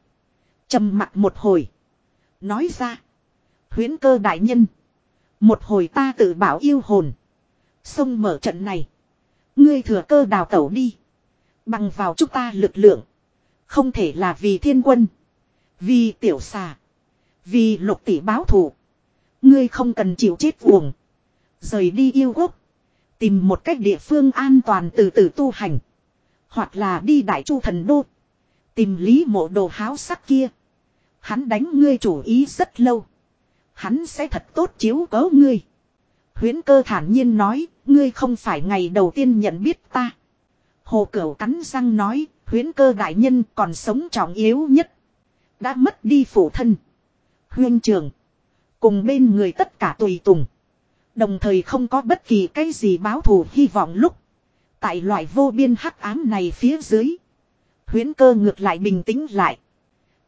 trầm mặt một hồi. Nói ra. Huyến cơ đại nhân. Một hồi ta tự bảo yêu hồn. Xông mở trận này. Ngươi thừa cơ đào tẩu đi. Bằng vào chúng ta lực lượng. Không thể là vì thiên quân. Vì tiểu xà. Vì lục tỷ báo thù. Ngươi không cần chịu chết uổng. Rời đi yêu quốc. Tìm một cách địa phương an toàn từ từ tu hành. Hoặc là đi đại chu thần đô. Tìm lý mộ đồ háo sắc kia. Hắn đánh ngươi chủ ý rất lâu. Hắn sẽ thật tốt chiếu cố ngươi. Huyến cơ thản nhiên nói, ngươi không phải ngày đầu tiên nhận biết ta. Hồ Cửu cắn răng nói, huyến cơ đại nhân còn sống trọng yếu nhất. Đã mất đi phụ thân. Huyên trường. Cùng bên người tất cả tùy tùng. Đồng thời không có bất kỳ cái gì báo thù hy vọng lúc. Tại loại vô biên hắc ám này phía dưới. Huyến cơ ngược lại bình tĩnh lại.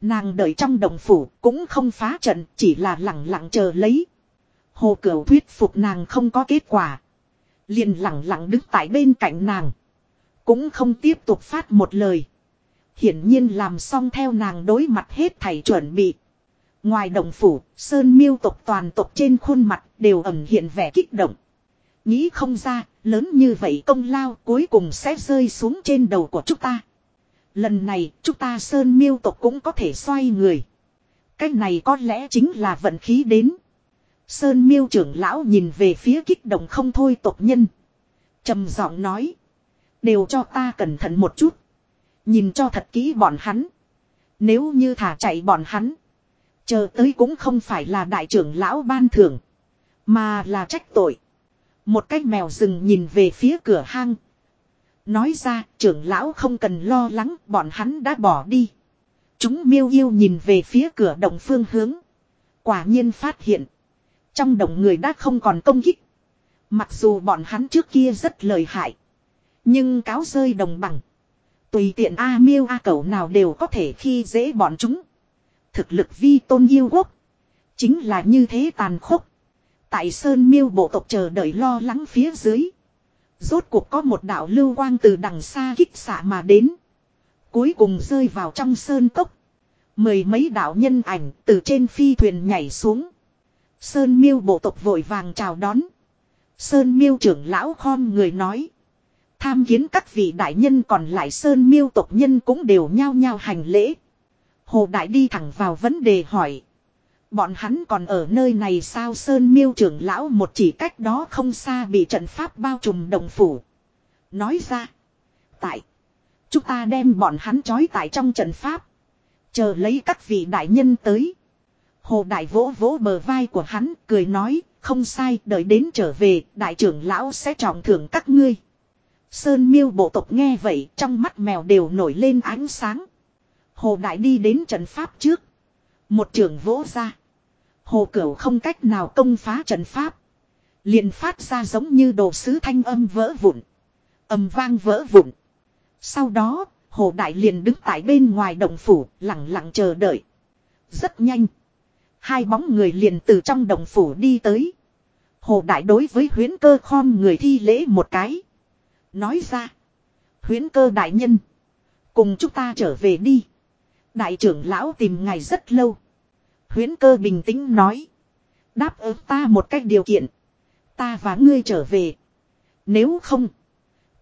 Nàng đợi trong đồng phủ cũng không phá trận, chỉ là lặng lặng chờ lấy. Hồ Cửu thuyết phục nàng không có kết quả. Liền lặng lặng đứng tại bên cạnh nàng. Cũng không tiếp tục phát một lời. Hiển nhiên làm xong theo nàng đối mặt hết thầy chuẩn bị. Ngoài đồng phủ, Sơn miêu tộc toàn tộc trên khuôn mặt đều ẩn hiện vẻ kích động. Nghĩ không ra, lớn như vậy công lao cuối cùng sẽ rơi xuống trên đầu của chúng ta. Lần này, chúng ta Sơn miêu tộc cũng có thể xoay người. Cái này có lẽ chính là vận khí đến. Sơn miêu trưởng lão nhìn về phía kích động không thôi tộc nhân. trầm giọng nói. Đều cho ta cẩn thận một chút. Nhìn cho thật kỹ bọn hắn. Nếu như thả chạy bọn hắn. Chờ tới cũng không phải là đại trưởng lão ban thưởng. Mà là trách tội. Một cái mèo rừng nhìn về phía cửa hang. Nói ra, trưởng lão không cần lo lắng, bọn hắn đã bỏ đi. Chúng miêu yêu nhìn về phía cửa động phương hướng. Quả nhiên phát hiện. Trong động người đã không còn công kích. Mặc dù bọn hắn trước kia rất lợi hại. Nhưng cáo rơi đồng bằng. Tùy tiện A miêu A cẩu nào đều có thể khi dễ bọn chúng. Thực lực vi tôn yêu quốc. Chính là như thế tàn khốc. Tại sơn miêu bộ tộc chờ đợi lo lắng phía dưới. Rốt cuộc có một đạo lưu quang từ đằng xa kích xạ mà đến. Cuối cùng rơi vào trong sơn cốc. Mười mấy đạo nhân ảnh từ trên phi thuyền nhảy xuống. Sơn miêu bộ tộc vội vàng chào đón. Sơn miêu trưởng lão khom người nói. Tham kiến các vị đại nhân còn lại sơn miêu tộc nhân cũng đều nhao nhao hành lễ. Hồ Đại đi thẳng vào vấn đề hỏi. Bọn hắn còn ở nơi này sao Sơn miêu trưởng lão một chỉ cách đó không xa bị trận pháp bao trùm đồng phủ. Nói ra. Tại. Chúng ta đem bọn hắn trói tại trong trận pháp. Chờ lấy các vị đại nhân tới. Hồ Đại vỗ vỗ bờ vai của hắn, cười nói. Không sai, đợi đến trở về, đại trưởng lão sẽ trọng thưởng các ngươi. Sơn miêu bộ tộc nghe vậy, trong mắt mèo đều nổi lên ánh sáng. Hồ Đại đi đến trận pháp trước. Một trường vỗ ra. Hồ Cửu không cách nào công phá trận pháp. liền phát ra giống như đồ sứ thanh âm vỡ vụn. Âm vang vỡ vụn. Sau đó, Hồ Đại liền đứng tại bên ngoài động phủ, lặng lặng chờ đợi. Rất nhanh. Hai bóng người liền từ trong động phủ đi tới. Hồ Đại đối với huyến cơ khom người thi lễ một cái. Nói ra. Huyến cơ đại nhân. Cùng chúng ta trở về đi. Đại trưởng lão tìm ngài rất lâu. Huyến cơ bình tĩnh nói. Đáp ứng ta một cách điều kiện. Ta và ngươi trở về. Nếu không.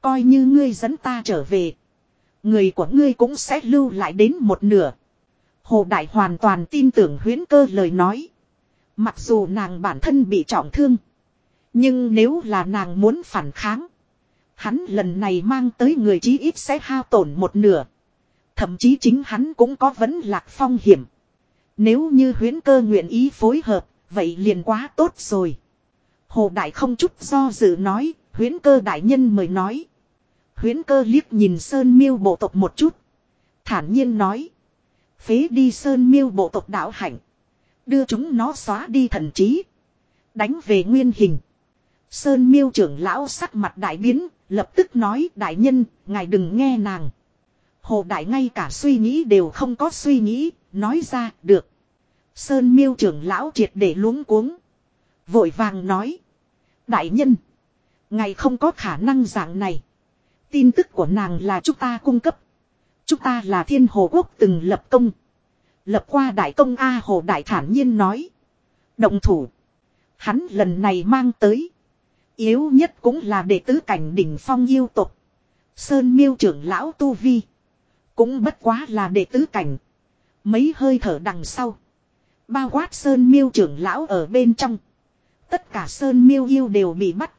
Coi như ngươi dẫn ta trở về. Người của ngươi cũng sẽ lưu lại đến một nửa. Hồ Đại hoàn toàn tin tưởng huyến cơ lời nói. Mặc dù nàng bản thân bị trọng thương. Nhưng nếu là nàng muốn phản kháng. Hắn lần này mang tới người chí ít sẽ hao tổn một nửa. Thậm chí chính hắn cũng có vấn lạc phong hiểm. Nếu như huyến cơ nguyện ý phối hợp, vậy liền quá tốt rồi. Hồ Đại không chút do dự nói, huyến cơ đại nhân mời nói. Huyến cơ liếc nhìn Sơn Miêu bộ tộc một chút. Thản nhiên nói. Phế đi Sơn Miêu bộ tộc đạo hạnh. Đưa chúng nó xóa đi thần trí. Đánh về nguyên hình. Sơn Miêu trưởng lão sắc mặt đại biến, lập tức nói đại nhân, ngài đừng nghe nàng. Hồ Đại ngay cả suy nghĩ đều không có suy nghĩ, nói ra, được. Sơn miêu trưởng lão triệt để luống cuống. Vội vàng nói. Đại nhân. Ngày không có khả năng dạng này. Tin tức của nàng là chúng ta cung cấp. Chúng ta là thiên hồ quốc từng lập công. Lập qua đại công A hồ đại thản nhiên nói. Động thủ. Hắn lần này mang tới. Yếu nhất cũng là đệ tứ cảnh đỉnh phong yêu tục. Sơn miêu trưởng lão Tu Vi. Cũng bất quá là đệ tứ cảnh. Mấy hơi thở đằng sau. Bao quát Sơn miêu trưởng lão ở bên trong. Tất cả Sơn miêu yêu đều bị bắt.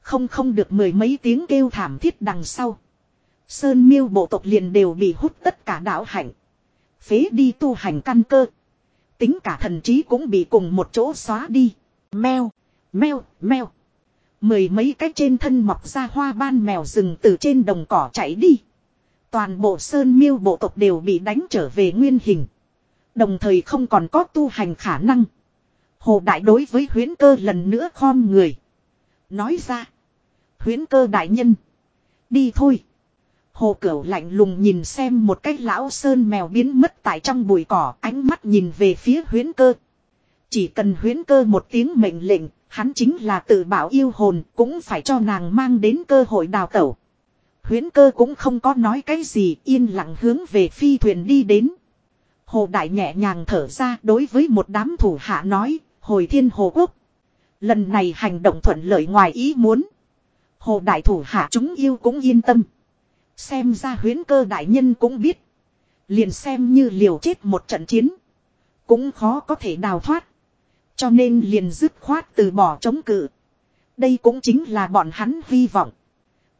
Không không được mười mấy tiếng kêu thảm thiết đằng sau. Sơn miêu bộ tộc liền đều bị hút tất cả đạo hạnh. Phế đi tu hành căn cơ. Tính cả thần trí cũng bị cùng một chỗ xóa đi. Mèo, mèo, mèo. Mười mấy cái trên thân mọc ra hoa ban mèo rừng từ trên đồng cỏ chạy đi. Toàn bộ sơn miêu bộ tộc đều bị đánh trở về nguyên hình. Đồng thời không còn có tu hành khả năng. Hồ đại đối với huyến cơ lần nữa khom người. Nói ra. Huyến cơ đại nhân. Đi thôi. Hồ cửu lạnh lùng nhìn xem một cái lão sơn mèo biến mất tại trong bụi cỏ ánh mắt nhìn về phía huyến cơ. Chỉ cần huyến cơ một tiếng mệnh lệnh, hắn chính là tự bảo yêu hồn cũng phải cho nàng mang đến cơ hội đào tẩu. Huyến cơ cũng không có nói cái gì yên lặng hướng về phi thuyền đi đến. Hồ Đại nhẹ nhàng thở ra đối với một đám thủ hạ nói, hồi thiên hồ quốc. Lần này hành động thuận lợi ngoài ý muốn. Hồ Đại thủ hạ chúng yêu cũng yên tâm. Xem ra huyến cơ đại nhân cũng biết. Liền xem như liều chết một trận chiến. Cũng khó có thể đào thoát. Cho nên liền dứt khoát từ bỏ chống cự. Đây cũng chính là bọn hắn hy vọng.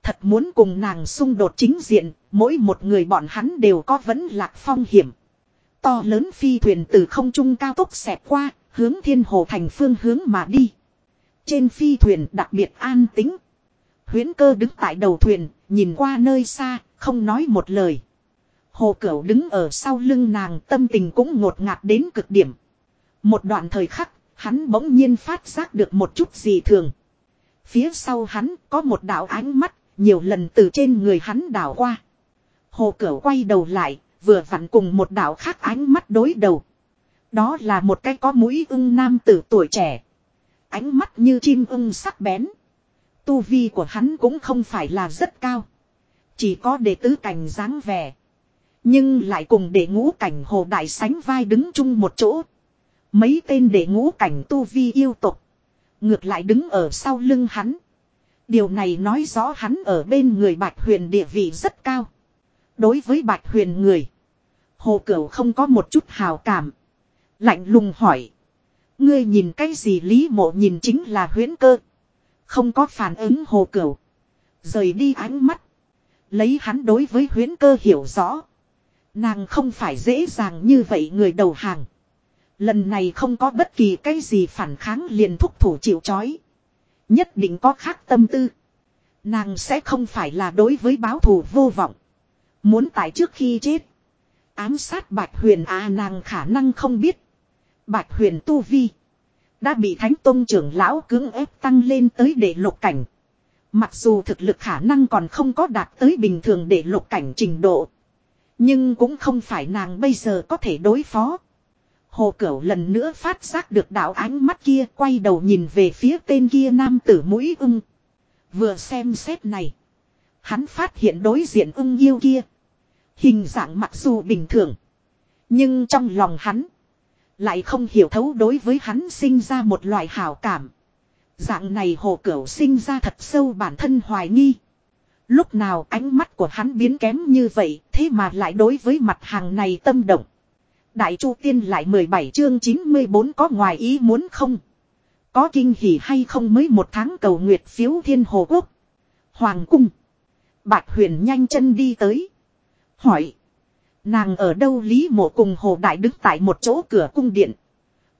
Thật muốn cùng nàng xung đột chính diện, mỗi một người bọn hắn đều có vấn lạc phong hiểm. To lớn phi thuyền từ không trung cao tốc xẹt qua, hướng thiên hồ thành phương hướng mà đi. Trên phi thuyền đặc biệt an tính. Huyến cơ đứng tại đầu thuyền, nhìn qua nơi xa, không nói một lời. Hồ Cửu đứng ở sau lưng nàng tâm tình cũng ngột ngạt đến cực điểm. Một đoạn thời khắc, hắn bỗng nhiên phát giác được một chút gì thường. Phía sau hắn có một đạo ánh mắt, nhiều lần từ trên người hắn đảo qua. Hồ Cửu quay đầu lại, vừa vặn cùng một đạo khác ánh mắt đối đầu. Đó là một cái có mũi ưng nam tử tuổi trẻ. Ánh mắt như chim ưng sắc bén. Tu vi của hắn cũng không phải là rất cao. Chỉ có đệ tứ cảnh dáng vẻ. Nhưng lại cùng đệ ngũ cảnh hồ đại sánh vai đứng chung một chỗ. Mấy tên đệ ngũ cảnh tu vi yêu tục. Ngược lại đứng ở sau lưng hắn. Điều này nói rõ hắn ở bên người Bạch Huyền địa vị rất cao. Đối với Bạch Huyền người. Hồ Cửu không có một chút hào cảm. Lạnh lùng hỏi. Ngươi nhìn cái gì Lý Mộ nhìn chính là huyễn cơ. Không có phản ứng Hồ Cửu. Rời đi ánh mắt. Lấy hắn đối với huyễn cơ hiểu rõ. Nàng không phải dễ dàng như vậy người đầu hàng. Lần này không có bất kỳ cái gì phản kháng liền thúc thủ chịu chói. Nhất định có khác tâm tư. Nàng sẽ không phải là đối với báo thù vô vọng. Muốn tại trước khi chết. Ám sát Bạch Huyền à nàng khả năng không biết. Bạch Huyền Tu Vi. Đã bị Thánh Tông trưởng lão cưỡng ép tăng lên tới để lục cảnh. Mặc dù thực lực khả năng còn không có đạt tới bình thường để lục cảnh trình độ. Nhưng cũng không phải nàng bây giờ có thể đối phó. Hồ Cửu lần nữa phát giác được đạo ánh mắt kia, quay đầu nhìn về phía tên kia nam tử mũi ưng. Vừa xem xét này. Hắn phát hiện đối diện ưng yêu kia. Hình dạng mặc dù bình thường. Nhưng trong lòng hắn. Lại không hiểu thấu đối với hắn sinh ra một loại hảo cảm. Dạng này hồ cửu sinh ra thật sâu bản thân hoài nghi. Lúc nào ánh mắt của hắn biến kém như vậy, thế mà lại đối với mặt hàng này tâm động. Đại Chu Tiên lại 17 chương 94 có ngoài ý muốn không? Có kinh hỉ hay không mới một tháng cầu nguyệt phiếu thiên hồ quốc? Hoàng cung. Bạch huyền nhanh chân đi tới. Hỏi. Nàng ở đâu Lý mộ cùng Hồ Đại đứng tại một chỗ cửa cung điện.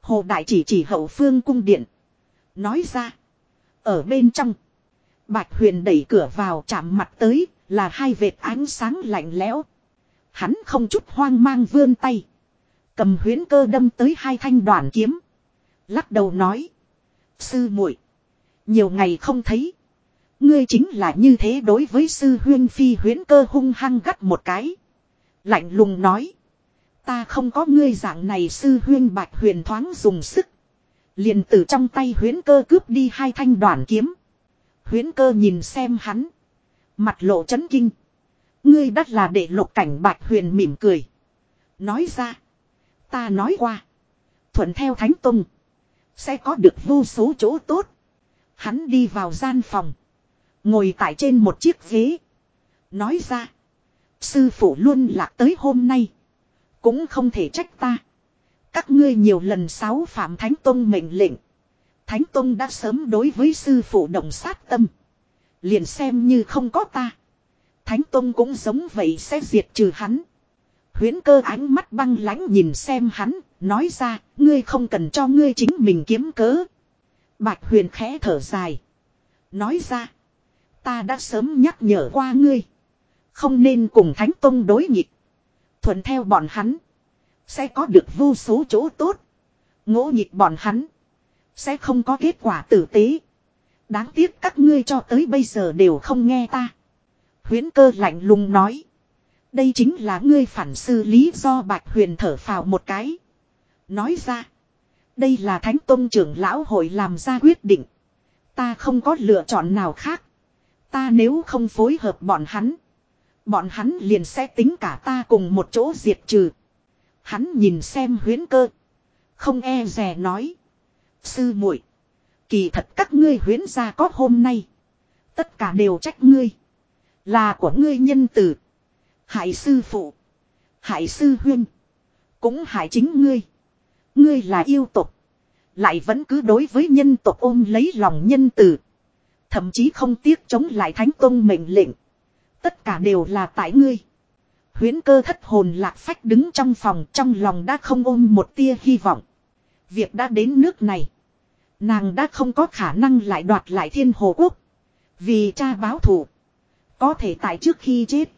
Hồ Đại chỉ chỉ hậu phương cung điện. Nói ra. Ở bên trong. Bạch huyền đẩy cửa vào chạm mặt tới, là hai vệt ánh sáng lạnh lẽo. Hắn không chút hoang mang vươn tay. Cầm huyến cơ đâm tới hai thanh đoàn kiếm. Lắc đầu nói. Sư muội, Nhiều ngày không thấy. Ngươi chính là như thế đối với sư huyên phi huyến cơ hung hăng gắt một cái. Lạnh lùng nói. Ta không có ngươi dạng này sư huyên bạch huyền thoáng dùng sức. Liền từ trong tay huyến cơ cướp đi hai thanh đoàn kiếm. Huyến cơ nhìn xem hắn. Mặt lộ chấn kinh. Ngươi đắt là để lục cảnh bạch huyền mỉm cười. Nói ra. Ta nói qua. Thuận theo thánh tông. Sẽ có được vô số chỗ tốt. Hắn đi vào gian phòng. Ngồi tại trên một chiếc ghế. Nói ra. Sư phụ luôn lạc tới hôm nay. Cũng không thể trách ta. Các ngươi nhiều lần sáu phạm Thánh Tông mệnh lệnh. Thánh Tông đã sớm đối với sư phụ động sát tâm. Liền xem như không có ta. Thánh Tông cũng giống vậy sẽ diệt trừ hắn. Huyễn cơ ánh mắt băng lãnh nhìn xem hắn, nói ra, ngươi không cần cho ngươi chính mình kiếm cớ. Bạch huyền khẽ thở dài. Nói ra, ta đã sớm nhắc nhở qua ngươi. Không nên cùng Thánh Tông đối nghịch. Thuận theo bọn hắn. Sẽ có được vô số chỗ tốt. Ngỗ nghịch bọn hắn. Sẽ không có kết quả tử tế. Đáng tiếc các ngươi cho tới bây giờ đều không nghe ta. Huyễn cơ lạnh lùng nói. Đây chính là ngươi phản sư lý do Bạch Huyền thở phào một cái. Nói ra. Đây là Thánh Tông trưởng lão hội làm ra quyết định. Ta không có lựa chọn nào khác. Ta nếu không phối hợp bọn hắn. Bọn hắn liền sẽ tính cả ta cùng một chỗ diệt trừ. Hắn nhìn xem huyến cơ. Không e rè nói. Sư muội, Kỳ thật các ngươi huyến gia có hôm nay. Tất cả đều trách ngươi. Là của ngươi nhân tử. Hại sư phụ. Hại sư huyên. Cũng hại chính ngươi. Ngươi là yêu tục. Lại vẫn cứ đối với nhân tộc ôm lấy lòng nhân tử. Thậm chí không tiếc chống lại thánh tôn mệnh lệnh. Tất cả đều là tại ngươi. Huyến cơ thất hồn lạc phách đứng trong phòng trong lòng đã không ôm một tia hy vọng. Việc đã đến nước này. Nàng đã không có khả năng lại đoạt lại thiên hồ quốc. Vì cha báo thù. Có thể tại trước khi chết.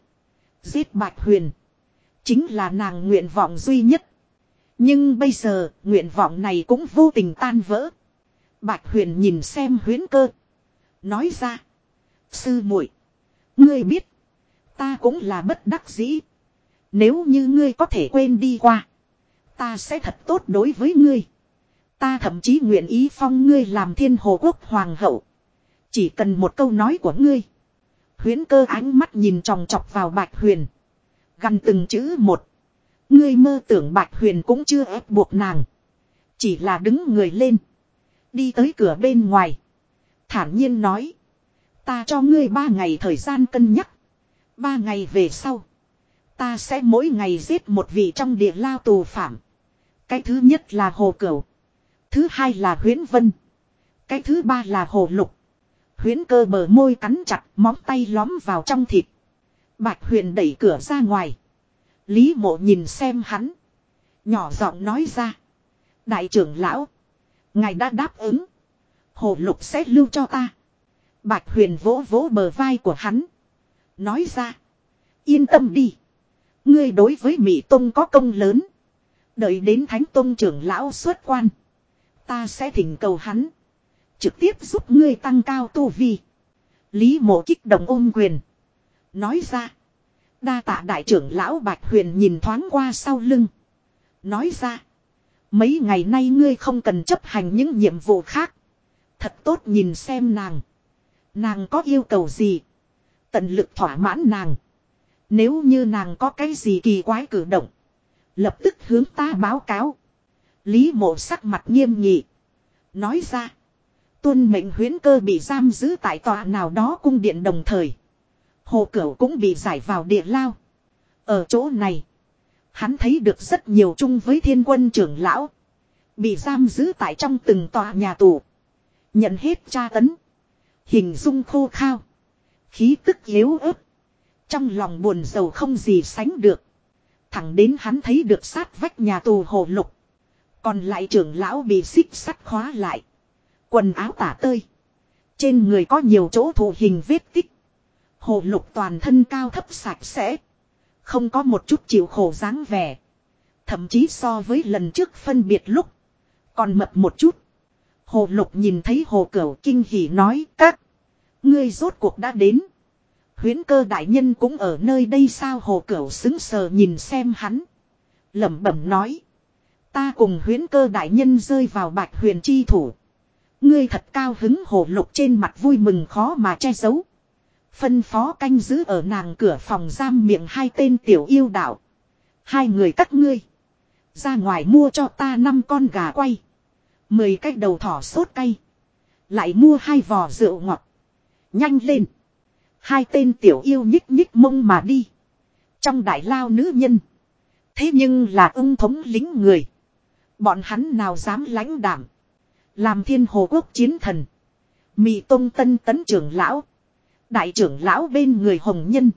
Giết bạch huyền. Chính là nàng nguyện vọng duy nhất. Nhưng bây giờ, nguyện vọng này cũng vô tình tan vỡ. Bạch huyền nhìn xem huyến cơ. Nói ra. Sư muội, Ngươi biết. Ta cũng là bất đắc dĩ. Nếu như ngươi có thể quên đi qua. Ta sẽ thật tốt đối với ngươi. Ta thậm chí nguyện ý phong ngươi làm thiên hồ quốc hoàng hậu. Chỉ cần một câu nói của ngươi. Huyến cơ ánh mắt nhìn tròng trọc vào bạch huyền. Gần từng chữ một. Ngươi mơ tưởng bạch huyền cũng chưa ép buộc nàng. Chỉ là đứng người lên. Đi tới cửa bên ngoài. Thản nhiên nói. Ta cho ngươi ba ngày thời gian cân nhắc. Ba ngày về sau. Ta sẽ mỗi ngày giết một vị trong địa lao tù phạm. Cái thứ nhất là hồ cửu. Thứ hai là huyến vân. Cái thứ ba là hồ lục. Huyến cơ bờ môi cắn chặt, móng tay lóm vào trong thịt. Bạch huyền đẩy cửa ra ngoài. Lý mộ nhìn xem hắn. Nhỏ giọng nói ra. Đại trưởng lão. Ngài đã đáp ứng. Hồ lục sẽ lưu cho ta. Bạch huyền vỗ vỗ bờ vai của hắn. Nói ra. Yên tâm đi. Ngươi đối với Mỹ Tông có công lớn. Đợi đến Thánh Tông trưởng lão xuất quan. Ta sẽ thỉnh cầu hắn. Trực tiếp giúp ngươi tăng cao tu vi. Lý mộ kích động ôm quyền. Nói ra. Đa tạ đại trưởng lão Bạch Huyền nhìn thoáng qua sau lưng. Nói ra. Mấy ngày nay ngươi không cần chấp hành những nhiệm vụ khác. Thật tốt nhìn xem nàng. Nàng có yêu cầu gì? Tận lực thỏa mãn nàng. Nếu như nàng có cái gì kỳ quái cử động. Lập tức hướng ta báo cáo. Lý mộ sắc mặt nghiêm nghị. Nói ra. Tuân mệnh huyến cơ bị giam giữ tại tòa nào đó cung điện đồng thời. Hồ Cửu cũng bị giải vào địa lao. Ở chỗ này. Hắn thấy được rất nhiều chung với thiên quân trưởng lão. Bị giam giữ tại trong từng tòa nhà tù. Nhận hết tra tấn. Hình dung khô khao. Khí tức yếu ớt. Trong lòng buồn giàu không gì sánh được. Thẳng đến hắn thấy được sát vách nhà tù hồ lục. Còn lại trưởng lão bị xích sắt khóa lại. Quần áo tả tơi. Trên người có nhiều chỗ thụ hình vết tích. Hồ lục toàn thân cao thấp sạch sẽ. Không có một chút chịu khổ dáng vẻ. Thậm chí so với lần trước phân biệt lúc. Còn mập một chút. Hồ lục nhìn thấy hồ cửu kinh hỉ nói, các. Ngươi rốt cuộc đã đến. Huyến cơ đại nhân cũng ở nơi đây sao hồ cửu xứng sờ nhìn xem hắn. lẩm bẩm nói. Ta cùng huyến cơ đại nhân rơi vào bạch huyền chi thủ. Ngươi thật cao hứng hồ lục trên mặt vui mừng khó mà che giấu. Phân phó canh giữ ở nàng cửa phòng giam miệng hai tên tiểu yêu đạo. Hai người các ngươi. Ra ngoài mua cho ta năm con gà quay. Mười cái đầu thỏ sốt cay. Lại mua hai vò rượu ngọt. Nhanh lên. Hai tên tiểu yêu nhích nhích mông mà đi. Trong đại lao nữ nhân. Thế nhưng là ung thống lính người. Bọn hắn nào dám lãnh đảm. Làm thiên hồ quốc chiến thần. Mị tông tân tấn trưởng lão. Đại trưởng lão bên người hồng nhân.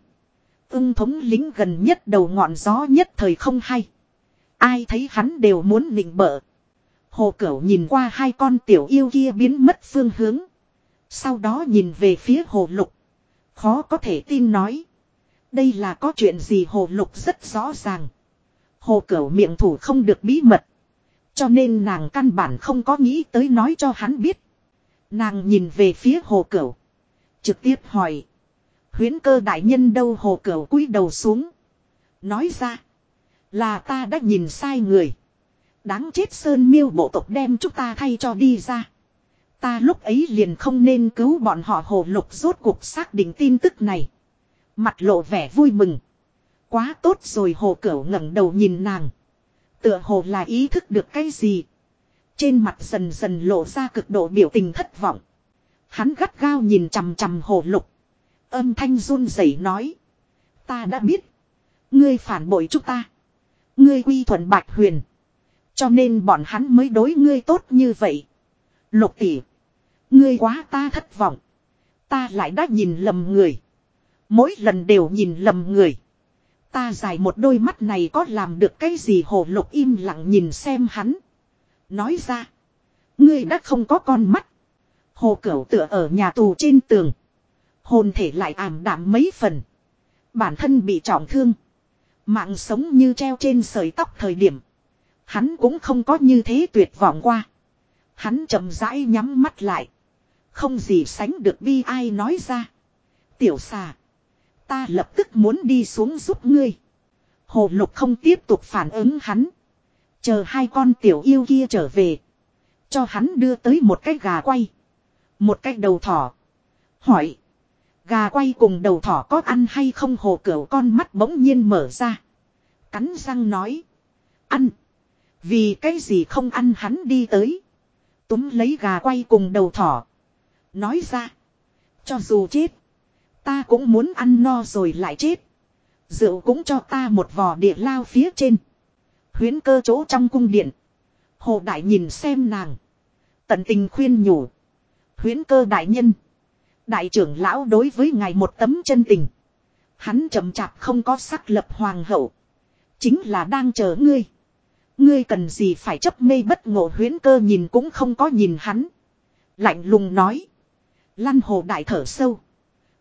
Ưng thống lính gần nhất đầu ngọn gió nhất thời không hay. Ai thấy hắn đều muốn nịnh bợ. Hồ Cửu nhìn qua hai con tiểu yêu kia biến mất phương hướng. Sau đó nhìn về phía Hồ Lục. Khó có thể tin nói. Đây là có chuyện gì Hồ Lục rất rõ ràng. Hồ Cửu miệng thủ không được bí mật. Cho nên nàng căn bản không có nghĩ tới nói cho hắn biết. Nàng nhìn về phía Hồ Cửu. Trực tiếp hỏi. Huyến cơ đại nhân đâu Hồ Cửu cúi đầu xuống. Nói ra. Là ta đã nhìn sai người. Đáng chết Sơn Miêu bộ tộc đem chúng ta thay cho đi ra. Ta lúc ấy liền không nên cứu bọn họ hồ lục rốt cuộc xác định tin tức này. Mặt lộ vẻ vui mừng. Quá tốt rồi hồ cửu ngẩng đầu nhìn nàng. Tựa hồ là ý thức được cái gì. Trên mặt dần dần lộ ra cực độ biểu tình thất vọng. Hắn gắt gao nhìn chằm chằm hồ lục. Âm thanh run rẩy nói. Ta đã biết. Ngươi phản bội chúng ta. Ngươi quy thuận bạch huyền. Cho nên bọn hắn mới đối ngươi tốt như vậy. Lục tỷ. Ngươi quá ta thất vọng. Ta lại đã nhìn lầm người. Mỗi lần đều nhìn lầm người. Ta dài một đôi mắt này có làm được cái gì hồ lục im lặng nhìn xem hắn. Nói ra. Ngươi đã không có con mắt. Hồ cửu tựa ở nhà tù trên tường. Hồn thể lại ảm đạm mấy phần. Bản thân bị trọng thương. Mạng sống như treo trên sợi tóc thời điểm. Hắn cũng không có như thế tuyệt vọng qua. Hắn chậm rãi nhắm mắt lại. Không gì sánh được bi ai nói ra. Tiểu xà. Ta lập tức muốn đi xuống giúp ngươi. Hồ lục không tiếp tục phản ứng hắn. Chờ hai con tiểu yêu kia trở về. Cho hắn đưa tới một cái gà quay. Một cái đầu thỏ. Hỏi. Gà quay cùng đầu thỏ có ăn hay không hồ cửu con mắt bỗng nhiên mở ra. Cắn răng nói. Ăn. Vì cái gì không ăn hắn đi tới. Túm lấy gà quay cùng đầu thỏ. Nói ra. Cho dù chết. Ta cũng muốn ăn no rồi lại chết. Rượu cũng cho ta một vò địa lao phía trên. Huyến cơ chỗ trong cung điện. Hồ Đại nhìn xem nàng. Tận tình khuyên nhủ. Huyến cơ đại nhân. Đại trưởng lão đối với ngài một tấm chân tình. Hắn chậm chạp không có sắc lập hoàng hậu. Chính là đang chờ ngươi. Ngươi cần gì phải chấp mê bất ngộ huyến cơ nhìn cũng không có nhìn hắn. Lạnh lùng nói. Lăn hồ đại thở sâu.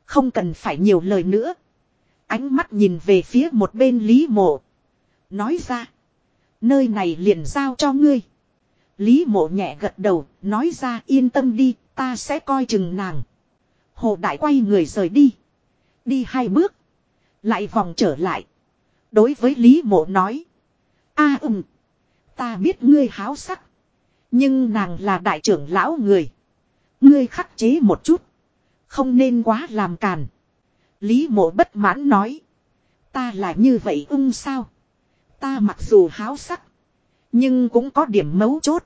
Không cần phải nhiều lời nữa. Ánh mắt nhìn về phía một bên Lý Mộ. Nói ra. Nơi này liền giao cho ngươi. Lý Mộ nhẹ gật đầu. Nói ra yên tâm đi. Ta sẽ coi chừng nàng. Hồ đại quay người rời đi. Đi hai bước. Lại vòng trở lại. Đối với Lý Mộ nói. a à, ừm. Ta biết ngươi háo sắc. Nhưng nàng là đại trưởng lão người. Ngươi khắc chế một chút. Không nên quá làm càn. Lý mộ bất mãn nói. Ta là như vậy ưng sao. Ta mặc dù háo sắc. Nhưng cũng có điểm mấu chốt.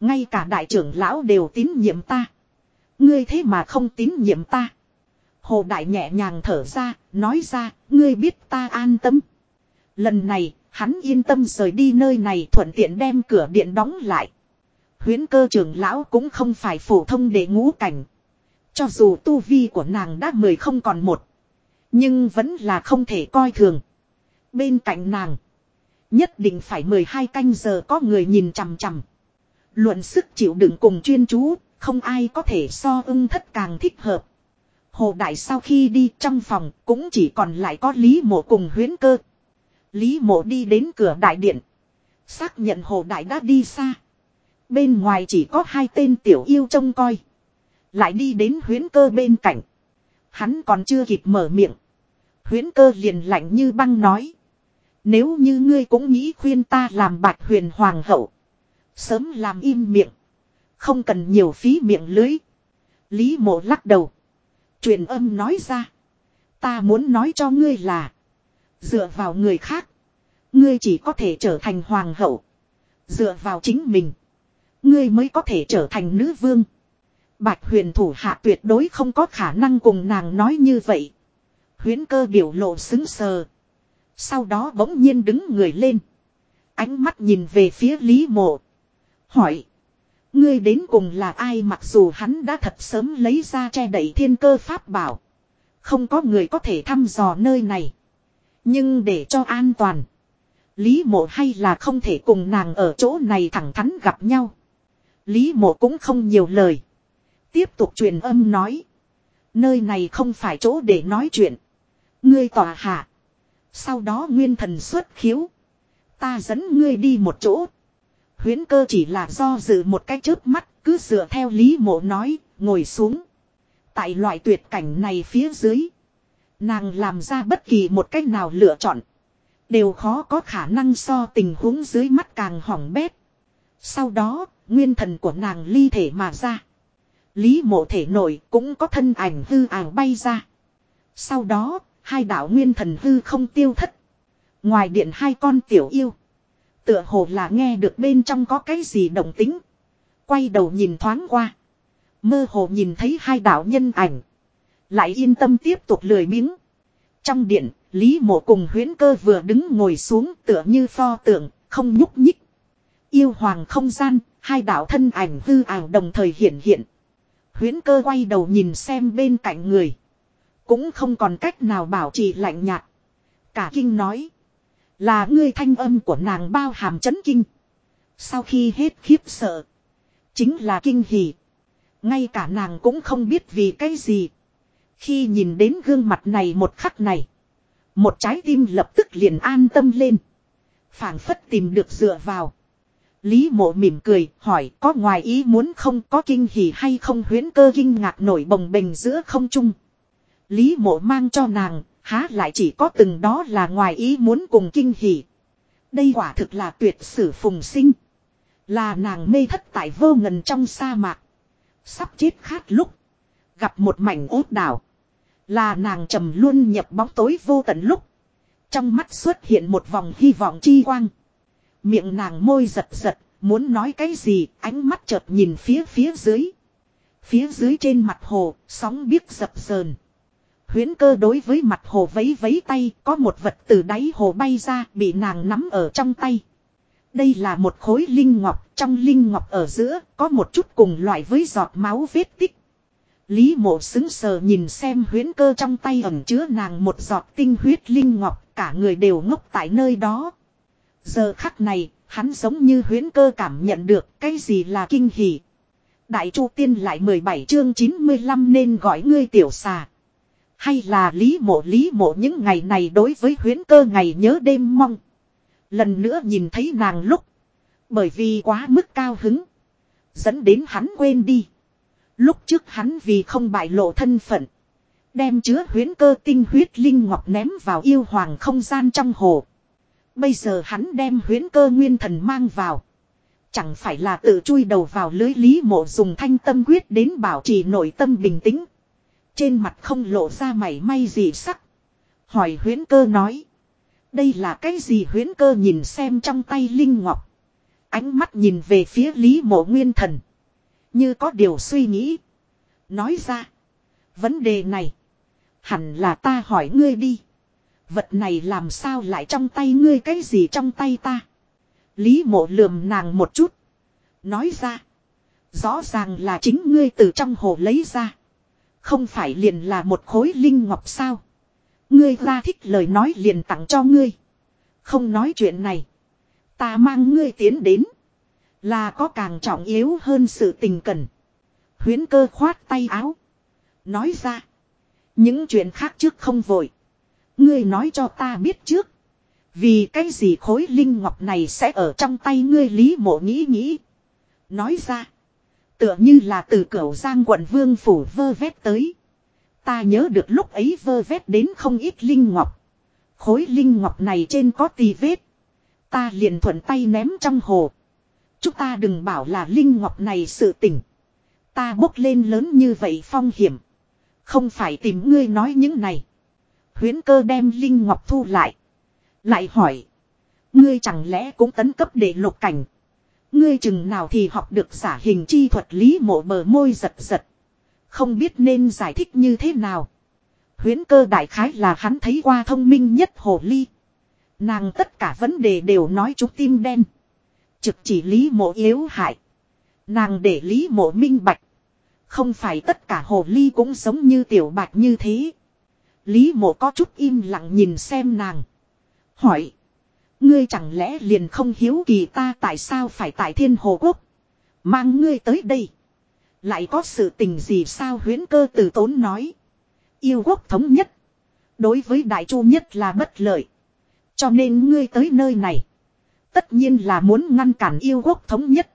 Ngay cả đại trưởng lão đều tín nhiệm ta. Ngươi thế mà không tín nhiệm ta. Hồ đại nhẹ nhàng thở ra, nói ra, ngươi biết ta an tâm. Lần này, hắn yên tâm rời đi nơi này thuận tiện đem cửa điện đóng lại. Huyến cơ trưởng lão cũng không phải phổ thông để ngũ cảnh. Cho dù tu vi của nàng đã mười không còn một. Nhưng vẫn là không thể coi thường. Bên cạnh nàng. Nhất định phải 12 canh giờ có người nhìn chằm chằm. Luận sức chịu đựng cùng chuyên chú. Không ai có thể so ưng thất càng thích hợp. Hồ Đại sau khi đi trong phòng cũng chỉ còn lại có Lý Mộ cùng huyến cơ. Lý Mộ đi đến cửa đại điện. Xác nhận Hồ Đại đã đi xa. Bên ngoài chỉ có hai tên tiểu yêu trông coi. Lại đi đến huyến cơ bên cạnh. Hắn còn chưa kịp mở miệng. Huyến cơ liền lạnh như băng nói. Nếu như ngươi cũng nghĩ khuyên ta làm bạch huyền hoàng hậu. Sớm làm im miệng. Không cần nhiều phí miệng lưới. Lý mộ lắc đầu. Truyền âm nói ra. Ta muốn nói cho ngươi là. Dựa vào người khác. Ngươi chỉ có thể trở thành hoàng hậu. Dựa vào chính mình. Ngươi mới có thể trở thành nữ vương. Bạch huyền thủ hạ tuyệt đối không có khả năng cùng nàng nói như vậy. Huyến cơ biểu lộ xứng sờ. Sau đó bỗng nhiên đứng người lên. Ánh mắt nhìn về phía Lý Mộ. Hỏi. Ngươi đến cùng là ai mặc dù hắn đã thật sớm lấy ra che đẩy thiên cơ pháp bảo. Không có người có thể thăm dò nơi này. Nhưng để cho an toàn. Lý mộ hay là không thể cùng nàng ở chỗ này thẳng thắn gặp nhau. Lý mộ cũng không nhiều lời. Tiếp tục truyền âm nói. Nơi này không phải chỗ để nói chuyện. Ngươi tòa hạ. Sau đó nguyên thần xuất khiếu. Ta dẫn ngươi đi một chỗ. Huyến cơ chỉ là do dự một cái chớp mắt. Cứ dựa theo lý mộ nói. Ngồi xuống. Tại loại tuyệt cảnh này phía dưới. Nàng làm ra bất kỳ một cách nào lựa chọn. Đều khó có khả năng so tình huống dưới mắt càng hỏng bét. Sau đó, nguyên thần của nàng ly thể mà ra. Lý mộ thể nổi cũng có thân ảnh hư ảo bay ra. Sau đó, hai đạo nguyên thần hư không tiêu thất. Ngoài điện hai con tiểu yêu. Tựa hồ là nghe được bên trong có cái gì động tính. Quay đầu nhìn thoáng qua. Mơ hồ nhìn thấy hai đạo nhân ảnh. Lại yên tâm tiếp tục lười biếng. Trong điện, Lý mộ cùng huyễn cơ vừa đứng ngồi xuống tựa như pho tượng, không nhúc nhích. Yêu hoàng không gian, hai đạo thân ảnh hư ảo đồng thời hiện hiện. Huyễn cơ quay đầu nhìn xem bên cạnh người. Cũng không còn cách nào bảo trì lạnh nhạt. Cả kinh nói. Là ngươi thanh âm của nàng bao hàm chấn kinh. Sau khi hết khiếp sợ. Chính là kinh hỉ. Ngay cả nàng cũng không biết vì cái gì. Khi nhìn đến gương mặt này một khắc này. Một trái tim lập tức liền an tâm lên. phảng phất tìm được dựa vào. Lý mộ mỉm cười, hỏi có ngoài ý muốn không có kinh hỉ hay không huyến cơ kinh ngạc nổi bồng bềnh giữa không trung. Lý mộ mang cho nàng, há lại chỉ có từng đó là ngoài ý muốn cùng kinh hỉ. Đây quả thực là tuyệt sử phùng sinh. Là nàng mê thất tại vô ngần trong sa mạc. Sắp chết khát lúc. Gặp một mảnh ốt đảo. Là nàng trầm luôn nhập bóng tối vô tận lúc. Trong mắt xuất hiện một vòng hy vọng chi quang. Miệng nàng môi giật giật, muốn nói cái gì, ánh mắt chợt nhìn phía phía dưới. Phía dưới trên mặt hồ, sóng biếc dập dờn Huyễn cơ đối với mặt hồ vấy vấy tay, có một vật từ đáy hồ bay ra, bị nàng nắm ở trong tay. Đây là một khối linh ngọc, trong linh ngọc ở giữa, có một chút cùng loại với giọt máu vết tích. Lý mộ xứng sờ nhìn xem huyễn cơ trong tay ẩn chứa nàng một giọt tinh huyết linh ngọc, cả người đều ngốc tại nơi đó. Giờ khắc này, hắn giống như huyễn cơ cảm nhận được cái gì là kinh hỉ. Đại Chu Tiên lại 17 chương 95 nên gọi ngươi tiểu xà. Hay là lý mộ lý mộ những ngày này đối với huyễn cơ ngày nhớ đêm mong. Lần nữa nhìn thấy nàng lúc. Bởi vì quá mức cao hứng. Dẫn đến hắn quên đi. Lúc trước hắn vì không bại lộ thân phận. Đem chứa huyến cơ tinh huyết linh ngọc ném vào yêu hoàng không gian trong hồ. Bây giờ hắn đem huyến cơ nguyên thần mang vào. Chẳng phải là tự chui đầu vào lưới lý mộ dùng thanh tâm quyết đến bảo trì nội tâm bình tĩnh. Trên mặt không lộ ra mảy may gì sắc. Hỏi huyến cơ nói. Đây là cái gì huyến cơ nhìn xem trong tay Linh Ngọc. Ánh mắt nhìn về phía Lý mộ nguyên thần. Như có điều suy nghĩ. Nói ra. Vấn đề này. Hẳn là ta hỏi ngươi đi. Vật này làm sao lại trong tay ngươi cái gì trong tay ta. Lý mộ lườm nàng một chút. Nói ra. Rõ ràng là chính ngươi từ trong hồ lấy ra. Không phải liền là một khối linh ngọc sao. Ngươi ra thích lời nói liền tặng cho ngươi. Không nói chuyện này. Ta mang ngươi tiến đến. Là có càng trọng yếu hơn sự tình cần. Huyến cơ khoát tay áo. Nói ra. Những chuyện khác trước không vội. Ngươi nói cho ta biết trước. Vì cái gì khối linh ngọc này sẽ ở trong tay ngươi lý mộ nghĩ nghĩ. Nói ra. Tựa như là từ cửu giang quận vương phủ vơ vét tới. Ta nhớ được lúc ấy vơ vét đến không ít linh ngọc. Khối linh ngọc này trên có tì vết. Ta liền thuận tay ném trong hồ. Chúng ta đừng bảo là linh ngọc này sự tỉnh. Ta bốc lên lớn như vậy phong hiểm. Không phải tìm ngươi nói những này. Huyến cơ đem linh ngọc thu lại. Lại hỏi. Ngươi chẳng lẽ cũng tấn cấp để lục cảnh. Ngươi chừng nào thì học được giả hình chi thuật lý mộ bờ môi giật giật. Không biết nên giải thích như thế nào. Huyến cơ đại khái là hắn thấy qua thông minh nhất hồ ly. Nàng tất cả vấn đề đều nói chúng tim đen. Trực chỉ lý mộ yếu hại. Nàng để lý mộ minh bạch. Không phải tất cả hồ ly cũng giống như tiểu bạch như thế. Lý mộ có chút im lặng nhìn xem nàng. Hỏi. Ngươi chẳng lẽ liền không hiếu kỳ ta tại sao phải tại thiên hồ quốc. Mang ngươi tới đây. Lại có sự tình gì sao huyến cơ từ tốn nói. Yêu quốc thống nhất. Đối với đại chu nhất là bất lợi. Cho nên ngươi tới nơi này. Tất nhiên là muốn ngăn cản yêu quốc thống nhất.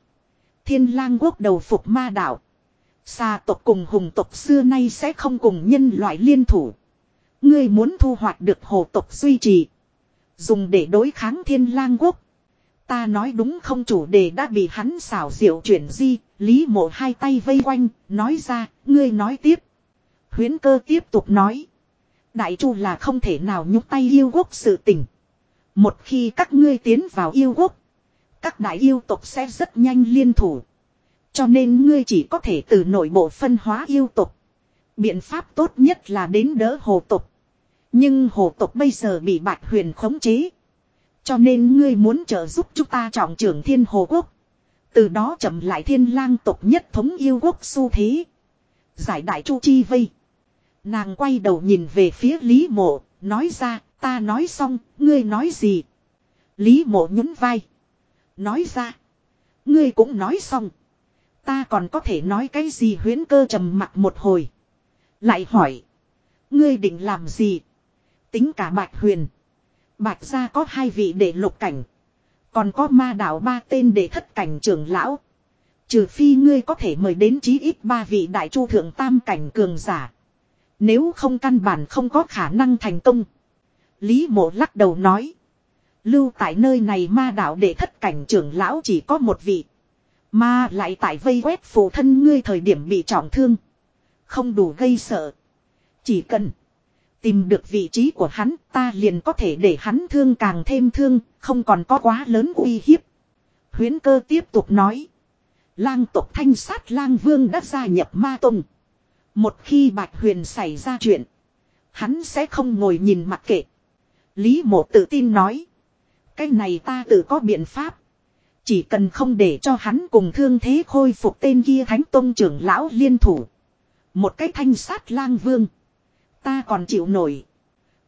Thiên lang quốc đầu phục ma đạo. Xa tộc cùng hùng tộc xưa nay sẽ không cùng nhân loại liên thủ. Ngươi muốn thu hoạch được hồ tộc duy trì. Dùng để đối kháng thiên lang quốc. Ta nói đúng không chủ đề đã bị hắn xảo diệu chuyển di, lý mộ hai tay vây quanh, nói ra, ngươi nói tiếp. Huyến cơ tiếp tục nói. Đại chu là không thể nào nhúc tay yêu quốc sự tình. Một khi các ngươi tiến vào yêu quốc, các đại yêu tộc sẽ rất nhanh liên thủ. Cho nên ngươi chỉ có thể từ nội bộ phân hóa yêu tộc. Biện pháp tốt nhất là đến đỡ hồ tộc. Nhưng hồ tộc bây giờ bị bạch huyền khống chế. Cho nên ngươi muốn trợ giúp chúng ta trọng trưởng thiên hồ quốc. Từ đó chậm lại thiên lang tộc nhất thống yêu quốc xu thế. Giải đại chu chi vây. Nàng quay đầu nhìn về phía Lý Mộ, nói ra, ta nói xong, ngươi nói gì? Lý Mộ nhún vai. Nói ra, ngươi cũng nói xong. Ta còn có thể nói cái gì huyến cơ trầm mặt một hồi. Lại hỏi, ngươi định làm gì? Tính cả Bạch Huyền. Bạch gia có hai vị để lục cảnh. Còn có ma đạo ba tên để thất cảnh trưởng lão. Trừ phi ngươi có thể mời đến chí ít ba vị đại chu thượng tam cảnh cường giả. Nếu không căn bản không có khả năng thành công. Lý mộ lắc đầu nói. Lưu tại nơi này ma đạo để thất cảnh trưởng lão chỉ có một vị. Mà lại tại vây quét phụ thân ngươi thời điểm bị trọng thương. Không đủ gây sợ. Chỉ cần tìm được vị trí của hắn ta liền có thể để hắn thương càng thêm thương, không còn có quá lớn uy hiếp. Huyến cơ tiếp tục nói. Lang tộc thanh sát lang vương đã gia nhập ma tông. Một khi bạch huyền xảy ra chuyện. Hắn sẽ không ngồi nhìn mặc kệ. Lý mộ tự tin nói. Cái này ta tự có biện pháp. Chỉ cần không để cho hắn cùng thương thế khôi phục tên kia thánh tông trưởng lão liên thủ. Một cái thanh sát lang vương. Ta còn chịu nổi.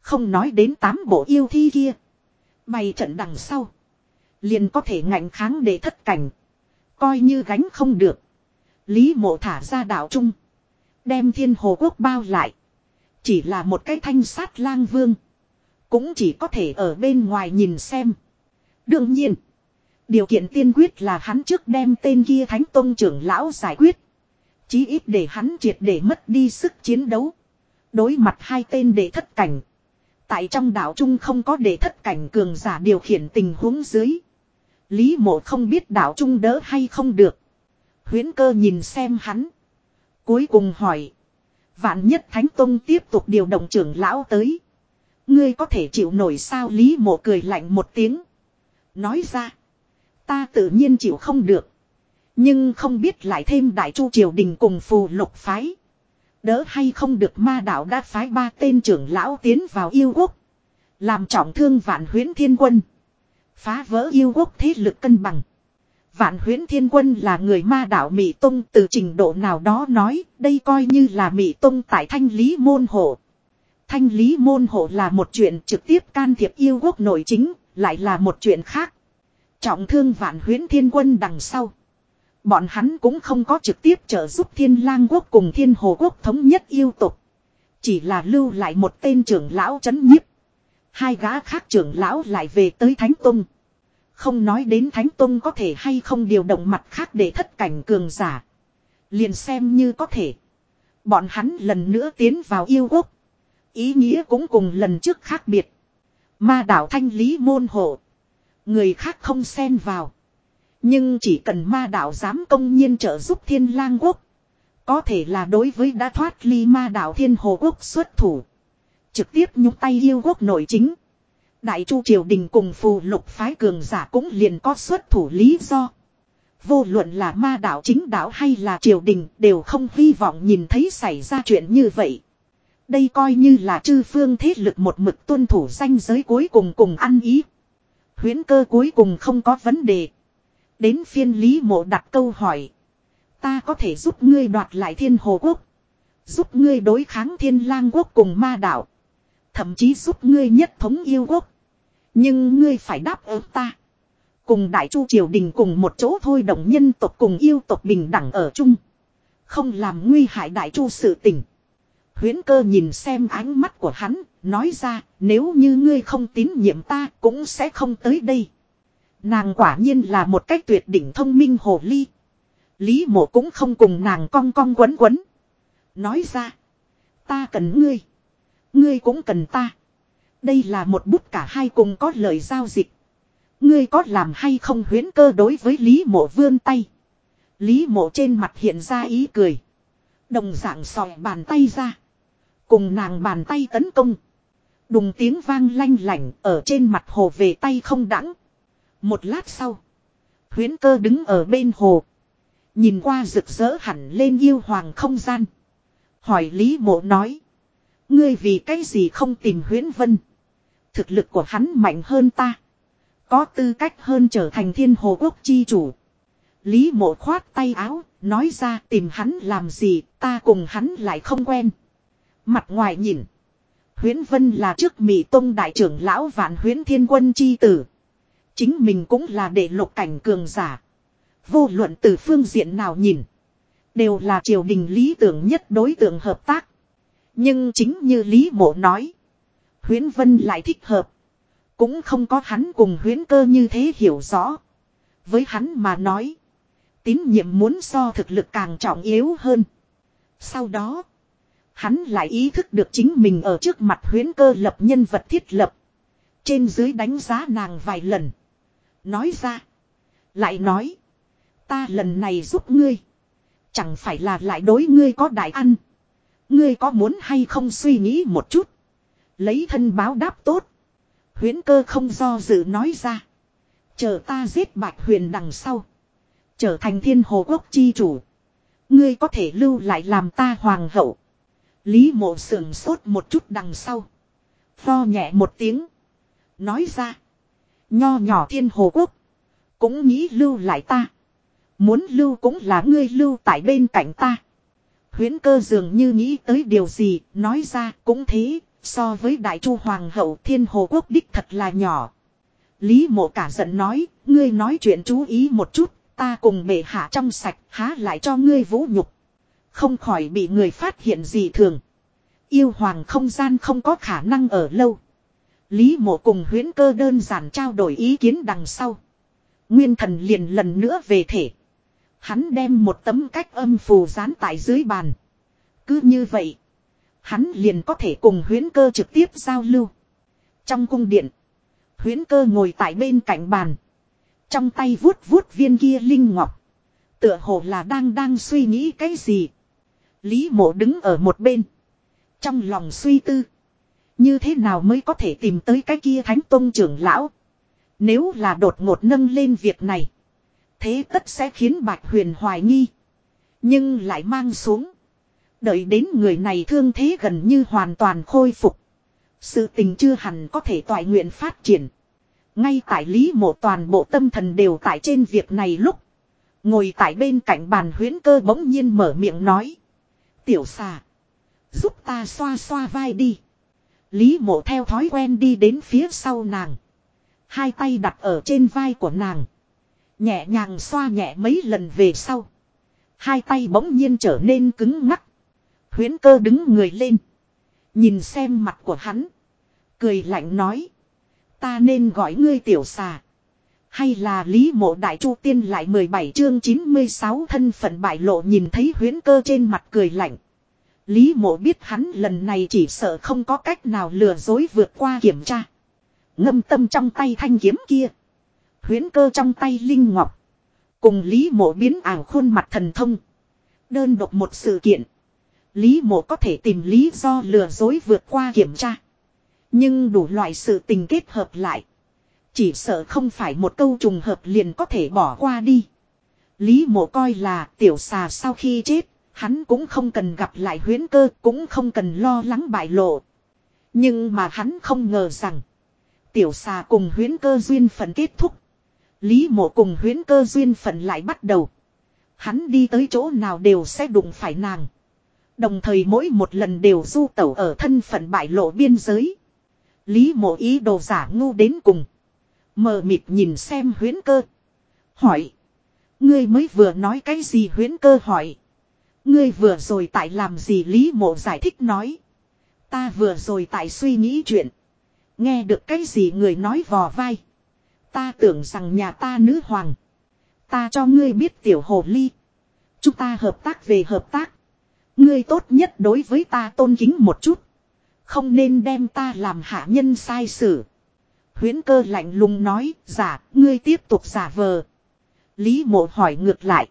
Không nói đến tám bộ yêu thi kia. Bày trận đằng sau. Liền có thể ngạnh kháng để thất cảnh. Coi như gánh không được. Lý mộ thả ra đảo trung. Đem thiên hồ quốc bao lại. Chỉ là một cái thanh sát lang vương. Cũng chỉ có thể ở bên ngoài nhìn xem. Đương nhiên. Điều kiện tiên quyết là hắn trước đem tên kia thánh tông trưởng lão giải quyết. Chí ít để hắn triệt để mất đi sức chiến đấu. Đối mặt hai tên đệ thất cảnh. Tại trong đảo Trung không có đệ thất cảnh cường giả điều khiển tình huống dưới. Lý mộ không biết đảo Trung đỡ hay không được. Huyến cơ nhìn xem hắn. Cuối cùng hỏi. Vạn nhất Thánh Tông tiếp tục điều động trưởng lão tới. Ngươi có thể chịu nổi sao Lý mộ cười lạnh một tiếng. Nói ra. Ta tự nhiên chịu không được. Nhưng không biết lại thêm đại chu triều đình cùng phù lục phái. Đỡ hay không được ma đạo đã phái ba tên trưởng lão tiến vào yêu quốc. Làm trọng thương vạn huyến thiên quân. Phá vỡ yêu quốc thế lực cân bằng. Vạn huyến thiên quân là người ma đạo Mỹ Tông từ trình độ nào đó nói đây coi như là Mỹ Tông tại thanh lý môn hộ. Thanh lý môn hộ là một chuyện trực tiếp can thiệp yêu quốc nội chính, lại là một chuyện khác. Trọng thương vạn huyến thiên quân đằng sau. Bọn hắn cũng không có trực tiếp trợ giúp thiên lang quốc cùng thiên hồ quốc thống nhất yêu tục. Chỉ là lưu lại một tên trưởng lão chấn nhiếp. Hai gã khác trưởng lão lại về tới Thánh Tông. Không nói đến Thánh Tông có thể hay không điều động mặt khác để thất cảnh cường giả. Liền xem như có thể. Bọn hắn lần nữa tiến vào yêu quốc. Ý nghĩa cũng cùng lần trước khác biệt. Ma đảo thanh lý môn hộ. Người khác không xen vào. Nhưng chỉ cần ma đạo dám công nhiên trợ giúp thiên lang quốc. Có thể là đối với đã thoát ly ma đạo thiên hồ quốc xuất thủ. Trực tiếp nhúc tay yêu quốc nội chính. Đại chu triều đình cùng phù lục phái cường giả cũng liền có xuất thủ lý do. Vô luận là ma đạo chính đạo hay là triều đình đều không hy vọng nhìn thấy xảy ra chuyện như vậy. Đây coi như là chư phương thế lực một mực tuân thủ danh giới cuối cùng cùng ăn ý. Huyến cơ cuối cùng không có vấn đề. Đến phiên lý mộ đặt câu hỏi. Ta có thể giúp ngươi đoạt lại thiên hồ quốc. Giúp ngươi đối kháng thiên lang quốc cùng ma đạo. Thậm chí giúp ngươi nhất thống yêu quốc. Nhưng ngươi phải đáp ứng ta. Cùng đại chu triều đình cùng một chỗ thôi động nhân tộc cùng yêu tộc bình đẳng ở chung. Không làm nguy hại đại chu sự tình. Huyễn cơ nhìn xem ánh mắt của hắn, nói ra, nếu như ngươi không tín nhiệm ta cũng sẽ không tới đây. Nàng quả nhiên là một cách tuyệt đỉnh thông minh hồ ly. Lý mộ cũng không cùng nàng cong cong quấn quấn. Nói ra, ta cần ngươi. Ngươi cũng cần ta. Đây là một bút cả hai cùng có lời giao dịch. Ngươi có làm hay không huyến cơ đối với Lý mộ vươn tay. Lý mộ trên mặt hiện ra ý cười. Đồng dạng sòi bàn tay ra. Cùng nàng bàn tay tấn công. Đùng tiếng vang lanh lảnh ở trên mặt hồ về tay không đắng. Một lát sau. Huyến cơ đứng ở bên hồ. Nhìn qua rực rỡ hẳn lên yêu hoàng không gian. Hỏi Lý mộ nói. Ngươi vì cái gì không tìm huyến vân. Thực lực của hắn mạnh hơn ta. Có tư cách hơn trở thành thiên hồ quốc chi chủ. Lý mộ khoát tay áo, nói ra tìm hắn làm gì, ta cùng hắn lại không quen. Mặt ngoài nhìn. Huyến Vân là trước Mỹ Tông đại trưởng lão vạn huyến thiên quân chi tử. Chính mình cũng là đệ lục cảnh cường giả. Vô luận từ phương diện nào nhìn. Đều là triều đình lý tưởng nhất đối tượng hợp tác. Nhưng chính như Lý Mộ nói. Huyến Vân lại thích hợp. Cũng không có hắn cùng huyến cơ như thế hiểu rõ. Với hắn mà nói. Tín nhiệm muốn so thực lực càng trọng yếu hơn. Sau đó. Hắn lại ý thức được chính mình ở trước mặt huyến cơ lập nhân vật thiết lập. Trên dưới đánh giá nàng vài lần. Nói ra. Lại nói. Ta lần này giúp ngươi. Chẳng phải là lại đối ngươi có đại ăn. Ngươi có muốn hay không suy nghĩ một chút. Lấy thân báo đáp tốt. Huyến cơ không do dự nói ra. Chờ ta giết bạch huyền đằng sau. Trở thành thiên hồ quốc chi chủ. Ngươi có thể lưu lại làm ta hoàng hậu. Lý mộ sườn sốt một chút đằng sau. Pho nhẹ một tiếng. Nói ra. Nho nhỏ thiên hồ quốc. Cũng nghĩ lưu lại ta. Muốn lưu cũng là ngươi lưu tại bên cạnh ta. Huyến cơ dường như nghĩ tới điều gì, nói ra cũng thế, so với đại chu hoàng hậu thiên hồ quốc đích thật là nhỏ. Lý mộ cả giận nói, ngươi nói chuyện chú ý một chút, ta cùng bệ hạ trong sạch, há lại cho ngươi vũ nhục. Không khỏi bị người phát hiện gì thường. Yêu hoàng không gian không có khả năng ở lâu. Lý mộ cùng Huyễn cơ đơn giản trao đổi ý kiến đằng sau. Nguyên thần liền lần nữa về thể. Hắn đem một tấm cách âm phù dán tại dưới bàn. Cứ như vậy. Hắn liền có thể cùng Huyễn cơ trực tiếp giao lưu. Trong cung điện. Huyễn cơ ngồi tại bên cạnh bàn. Trong tay vuốt vuốt viên kia linh ngọc. Tựa hồ là đang đang suy nghĩ cái gì. Lý mộ đứng ở một bên. Trong lòng suy tư. Như thế nào mới có thể tìm tới cái kia thánh tôn trưởng lão. Nếu là đột ngột nâng lên việc này. Thế tất sẽ khiến Bạch Huyền hoài nghi. Nhưng lại mang xuống. Đợi đến người này thương thế gần như hoàn toàn khôi phục. Sự tình chưa hẳn có thể toại nguyện phát triển. Ngay tại lý mộ toàn bộ tâm thần đều tại trên việc này lúc. Ngồi tại bên cạnh bàn huyến cơ bỗng nhiên mở miệng nói. Tiểu xà. Giúp ta xoa xoa vai đi. Lý mộ theo thói quen đi đến phía sau nàng. Hai tay đặt ở trên vai của nàng. Nhẹ nhàng xoa nhẹ mấy lần về sau. Hai tay bỗng nhiên trở nên cứng ngắc. Huyến cơ đứng người lên. Nhìn xem mặt của hắn. Cười lạnh nói. Ta nên gọi ngươi tiểu xà. Hay là Lý Mộ Đại Chu Tiên lại 17 chương 96 thân phận bại lộ nhìn thấy huyến cơ trên mặt cười lạnh. Lý mộ biết hắn lần này chỉ sợ không có cách nào lừa dối vượt qua kiểm tra. Ngâm tâm trong tay thanh kiếm kia. Huyến cơ trong tay linh ngọc. Cùng Lý mộ biến ảo khuôn mặt thần thông. Đơn độc một sự kiện. Lý mộ có thể tìm lý do lừa dối vượt qua kiểm tra. Nhưng đủ loại sự tình kết hợp lại. Chỉ sợ không phải một câu trùng hợp liền có thể bỏ qua đi. Lý mộ coi là tiểu xà sau khi chết, hắn cũng không cần gặp lại huyến cơ, cũng không cần lo lắng bại lộ. Nhưng mà hắn không ngờ rằng, tiểu xà cùng huyến cơ duyên phận kết thúc. Lý mộ cùng huyến cơ duyên phận lại bắt đầu. Hắn đi tới chỗ nào đều sẽ đụng phải nàng. Đồng thời mỗi một lần đều du tẩu ở thân phận bại lộ biên giới. Lý mộ ý đồ giả ngu đến cùng. Mờ mịt nhìn xem huyến cơ. Hỏi. Ngươi mới vừa nói cái gì huyến cơ hỏi. Ngươi vừa rồi tại làm gì Lý mộ giải thích nói. Ta vừa rồi tại suy nghĩ chuyện. Nghe được cái gì người nói vò vai. Ta tưởng rằng nhà ta nữ hoàng. Ta cho ngươi biết tiểu hồ ly. Chúng ta hợp tác về hợp tác. Ngươi tốt nhất đối với ta tôn kính một chút. Không nên đem ta làm hạ nhân sai sử. Huyến cơ lạnh lùng nói, giả, ngươi tiếp tục giả vờ. Lý mộ hỏi ngược lại.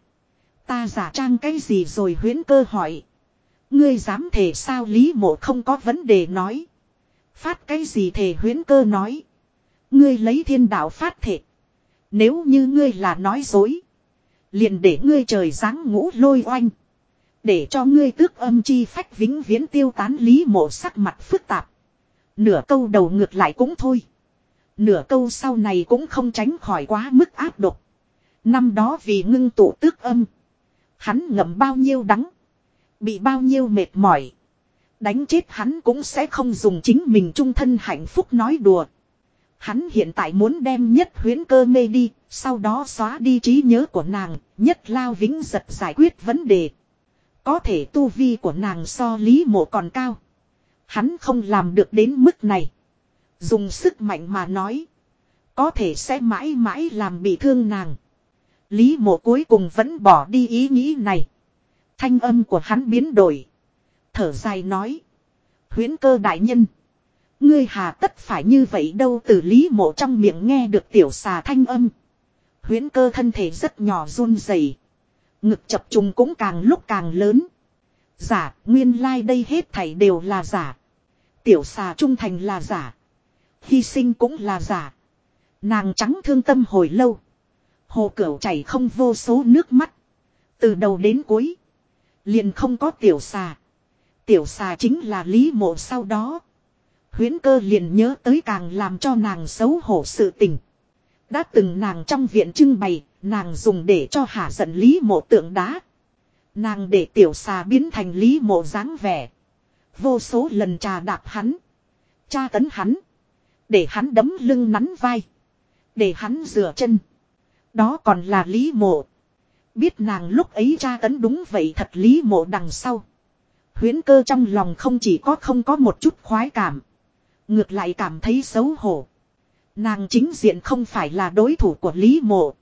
Ta giả trang cái gì rồi huyến cơ hỏi. Ngươi dám thể sao Lý mộ không có vấn đề nói. Phát cái gì thể huyến cơ nói. Ngươi lấy thiên đạo phát thể. Nếu như ngươi là nói dối. Liền để ngươi trời giáng ngũ lôi oanh. Để cho ngươi tước âm chi phách vĩnh viễn tiêu tán lý mộ sắc mặt phức tạp. Nửa câu đầu ngược lại cũng thôi. Nửa câu sau này cũng không tránh khỏi quá mức áp độc. Năm đó vì ngưng tụ tước âm. Hắn ngậm bao nhiêu đắng. Bị bao nhiêu mệt mỏi. Đánh chết hắn cũng sẽ không dùng chính mình trung thân hạnh phúc nói đùa. Hắn hiện tại muốn đem nhất huyến cơ mê đi, sau đó xóa đi trí nhớ của nàng, nhất lao vĩnh giật giải quyết vấn đề. Có thể tu vi của nàng so lý mộ còn cao. Hắn không làm được đến mức này. Dùng sức mạnh mà nói. Có thể sẽ mãi mãi làm bị thương nàng. Lý mộ cuối cùng vẫn bỏ đi ý nghĩ này. Thanh âm của hắn biến đổi. Thở dài nói. Huyến cơ đại nhân. Ngươi hà tất phải như vậy đâu từ lý mộ trong miệng nghe được tiểu xà thanh âm. Huyến cơ thân thể rất nhỏ run rẩy, Ngực chập trùng cũng càng lúc càng lớn. Giả, nguyên lai like đây hết thảy đều là giả. Tiểu xà trung thành là giả. Hy sinh cũng là giả. Nàng trắng thương tâm hồi lâu. Hồ cửu chảy không vô số nước mắt. Từ đầu đến cuối. Liền không có tiểu xà. Tiểu xà chính là lý mộ sau đó. Huyến cơ liền nhớ tới càng làm cho nàng xấu hổ sự tình. Đã từng nàng trong viện trưng bày, nàng dùng để cho hạ giận lý mộ tượng đá. Nàng để tiểu xà biến thành lý mộ dáng vẻ. Vô số lần trà đạp hắn. Cha tấn hắn. Để hắn đấm lưng nắn vai. Để hắn rửa chân. Đó còn là lý mộ. Biết nàng lúc ấy tra tấn đúng vậy thật lý mộ đằng sau. Huyến cơ trong lòng không chỉ có không có một chút khoái cảm. Ngược lại cảm thấy xấu hổ. Nàng chính diện không phải là đối thủ của Lý Mộ.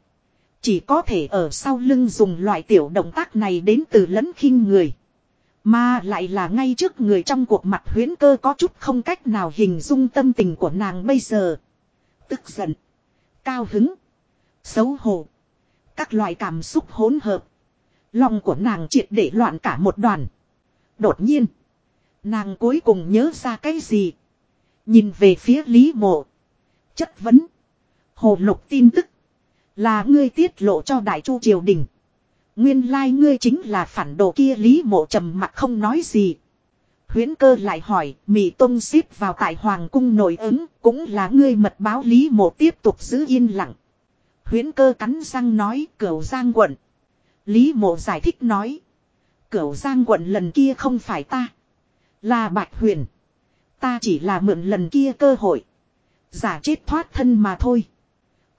Chỉ có thể ở sau lưng dùng loại tiểu động tác này đến từ lẫn khinh người. Mà lại là ngay trước người trong cuộc mặt huyến cơ có chút không cách nào hình dung tâm tình của nàng bây giờ. Tức giận. Cao hứng. Xấu hổ. Các loại cảm xúc hỗn hợp. Lòng của nàng triệt để loạn cả một đoàn. Đột nhiên. Nàng cuối cùng nhớ ra cái gì. Nhìn về phía Lý Mộ. Chất vấn. Hồ lục tin tức. Là ngươi tiết lộ cho Đại Chu Triều Đình. Nguyên lai like ngươi chính là phản đồ kia Lý Mộ trầm mặt không nói gì. Huyến cơ lại hỏi, mì Tông xếp vào tại Hoàng cung nổi ứng, cũng là ngươi mật báo Lý Mộ tiếp tục giữ yên lặng. Huyến cơ cắn răng nói, cửu giang quận. Lý Mộ giải thích nói. Cửu giang quận lần kia không phải ta. Là Bạch Huyền. Ta chỉ là mượn lần kia cơ hội. Giả chết thoát thân mà thôi.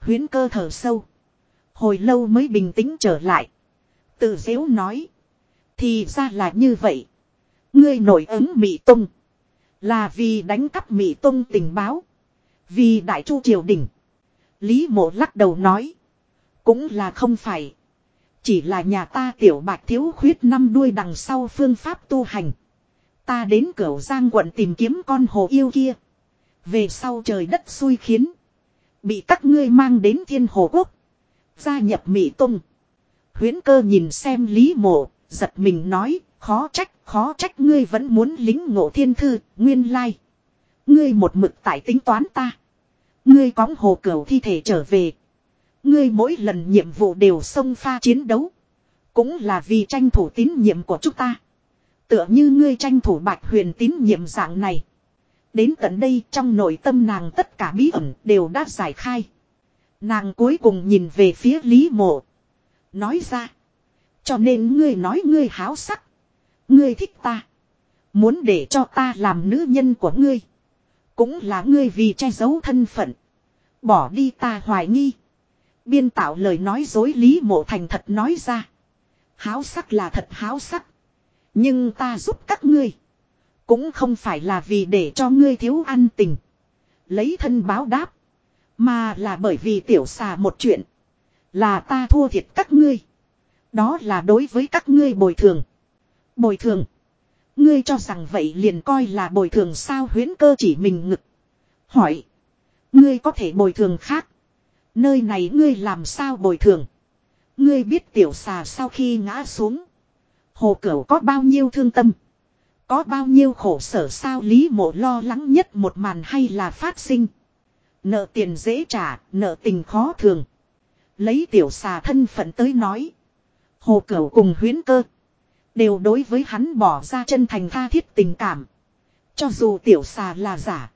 Huyến cơ thở sâu. Hồi lâu mới bình tĩnh trở lại. Tự dễu nói. Thì ra là như vậy. Ngươi nổi ứng Mỹ Tông. Là vì đánh cắp Mỹ Tông tình báo. Vì Đại Chu Triều Đình. Lý mộ lắc đầu nói. Cũng là không phải. Chỉ là nhà ta tiểu bạch thiếu khuyết năm đuôi đằng sau phương pháp tu hành. Ta đến cửu giang quận tìm kiếm con hồ yêu kia. Về sau trời đất xui khiến. Bị các ngươi mang đến thiên hồ quốc. Gia nhập Mỹ Tông. Huyến cơ nhìn xem Lý Mộ, giật mình nói, khó trách, khó trách ngươi vẫn muốn lính ngộ thiên thư, nguyên lai. Ngươi một mực tại tính toán ta. Ngươi cóng hồ cửu thi thể trở về. Ngươi mỗi lần nhiệm vụ đều xông pha chiến đấu. Cũng là vì tranh thủ tín nhiệm của chúng ta. Tựa như ngươi tranh thủ bạch huyền tín nhiệm dạng này. Đến tận đây trong nội tâm nàng tất cả bí ẩn đều đã giải khai. Nàng cuối cùng nhìn về phía Lý Mộ. Nói ra. Cho nên ngươi nói ngươi háo sắc. Ngươi thích ta. Muốn để cho ta làm nữ nhân của ngươi. Cũng là ngươi vì che giấu thân phận. Bỏ đi ta hoài nghi. Biên tạo lời nói dối Lý Mộ Thành thật nói ra. Háo sắc là thật háo sắc. Nhưng ta giúp các ngươi. Cũng không phải là vì để cho ngươi thiếu ăn tình. Lấy thân báo đáp. Mà là bởi vì tiểu xà một chuyện. Là ta thua thiệt các ngươi. Đó là đối với các ngươi bồi thường. Bồi thường. Ngươi cho rằng vậy liền coi là bồi thường sao huyến cơ chỉ mình ngực. Hỏi. Ngươi có thể bồi thường khác. Nơi này ngươi làm sao bồi thường. Ngươi biết tiểu xà sau khi ngã xuống. Hồ cửu có bao nhiêu thương tâm. Có bao nhiêu khổ sở sao lý mộ lo lắng nhất một màn hay là phát sinh. Nợ tiền dễ trả, nợ tình khó thường. Lấy tiểu xà thân phận tới nói. Hồ cửu cùng huyến cơ. Đều đối với hắn bỏ ra chân thành tha thiết tình cảm. Cho dù tiểu xà là giả.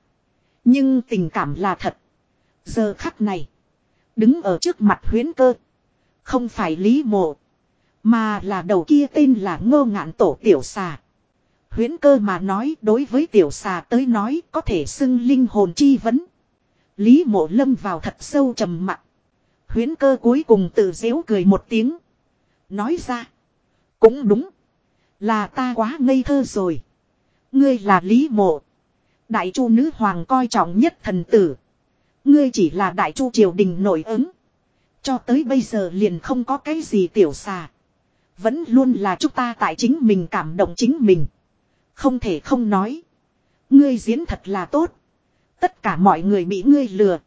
Nhưng tình cảm là thật. Giờ khắc này. Đứng ở trước mặt huyến cơ. Không phải lý mộ. Mà là đầu kia tên là ngô ngạn tổ tiểu xà. Huyến cơ mà nói, đối với tiểu xà tới nói, có thể xưng linh hồn chi vấn. Lý mộ lâm vào thật sâu trầm mặc. Huyến cơ cuối cùng tự dễu cười một tiếng. Nói ra. Cũng đúng. Là ta quá ngây thơ rồi. Ngươi là Lý mộ. Đại chu nữ hoàng coi trọng nhất thần tử. Ngươi chỉ là đại chu triều đình nổi ứng. Cho tới bây giờ liền không có cái gì tiểu xà. Vẫn luôn là chúng ta tại chính mình cảm động chính mình. Không thể không nói. Ngươi diễn thật là tốt. Tất cả mọi người bị ngươi lừa.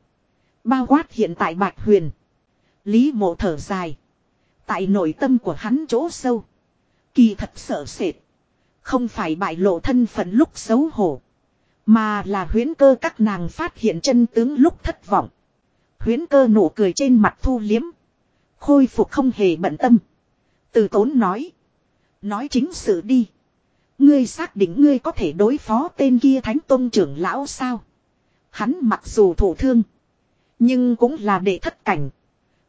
Bao quát hiện tại Bạch Huyền. Lý mộ thở dài. Tại nội tâm của hắn chỗ sâu. Kỳ thật sợ sệt. Không phải bại lộ thân phận lúc xấu hổ. Mà là huyến cơ các nàng phát hiện chân tướng lúc thất vọng. Huyến cơ nụ cười trên mặt thu liếm. Khôi phục không hề bận tâm. Từ tốn nói. Nói chính sự đi. Ngươi xác định ngươi có thể đối phó tên kia thánh tôn trưởng lão sao. Hắn mặc dù thổ thương. Nhưng cũng là để thất cảnh.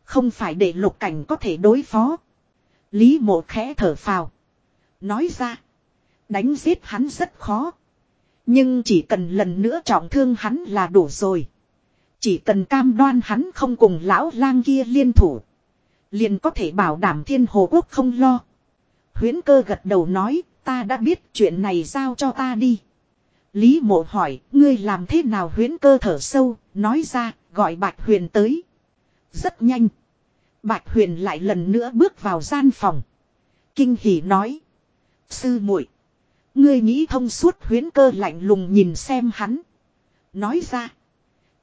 Không phải để lục cảnh có thể đối phó. Lý mộ khẽ thở phào. Nói ra. Đánh giết hắn rất khó. Nhưng chỉ cần lần nữa trọng thương hắn là đủ rồi. Chỉ cần cam đoan hắn không cùng lão lang kia liên thủ. Liền có thể bảo đảm thiên hồ quốc không lo. Huyến cơ gật đầu nói, ta đã biết chuyện này giao cho ta đi. Lý mộ hỏi, ngươi làm thế nào huyến cơ thở sâu, nói ra, gọi Bạch Huyền tới. Rất nhanh. Bạch Huyền lại lần nữa bước vào gian phòng. Kinh hỉ nói. Sư muội, Ngươi nghĩ thông suốt huyến cơ lạnh lùng nhìn xem hắn. Nói ra.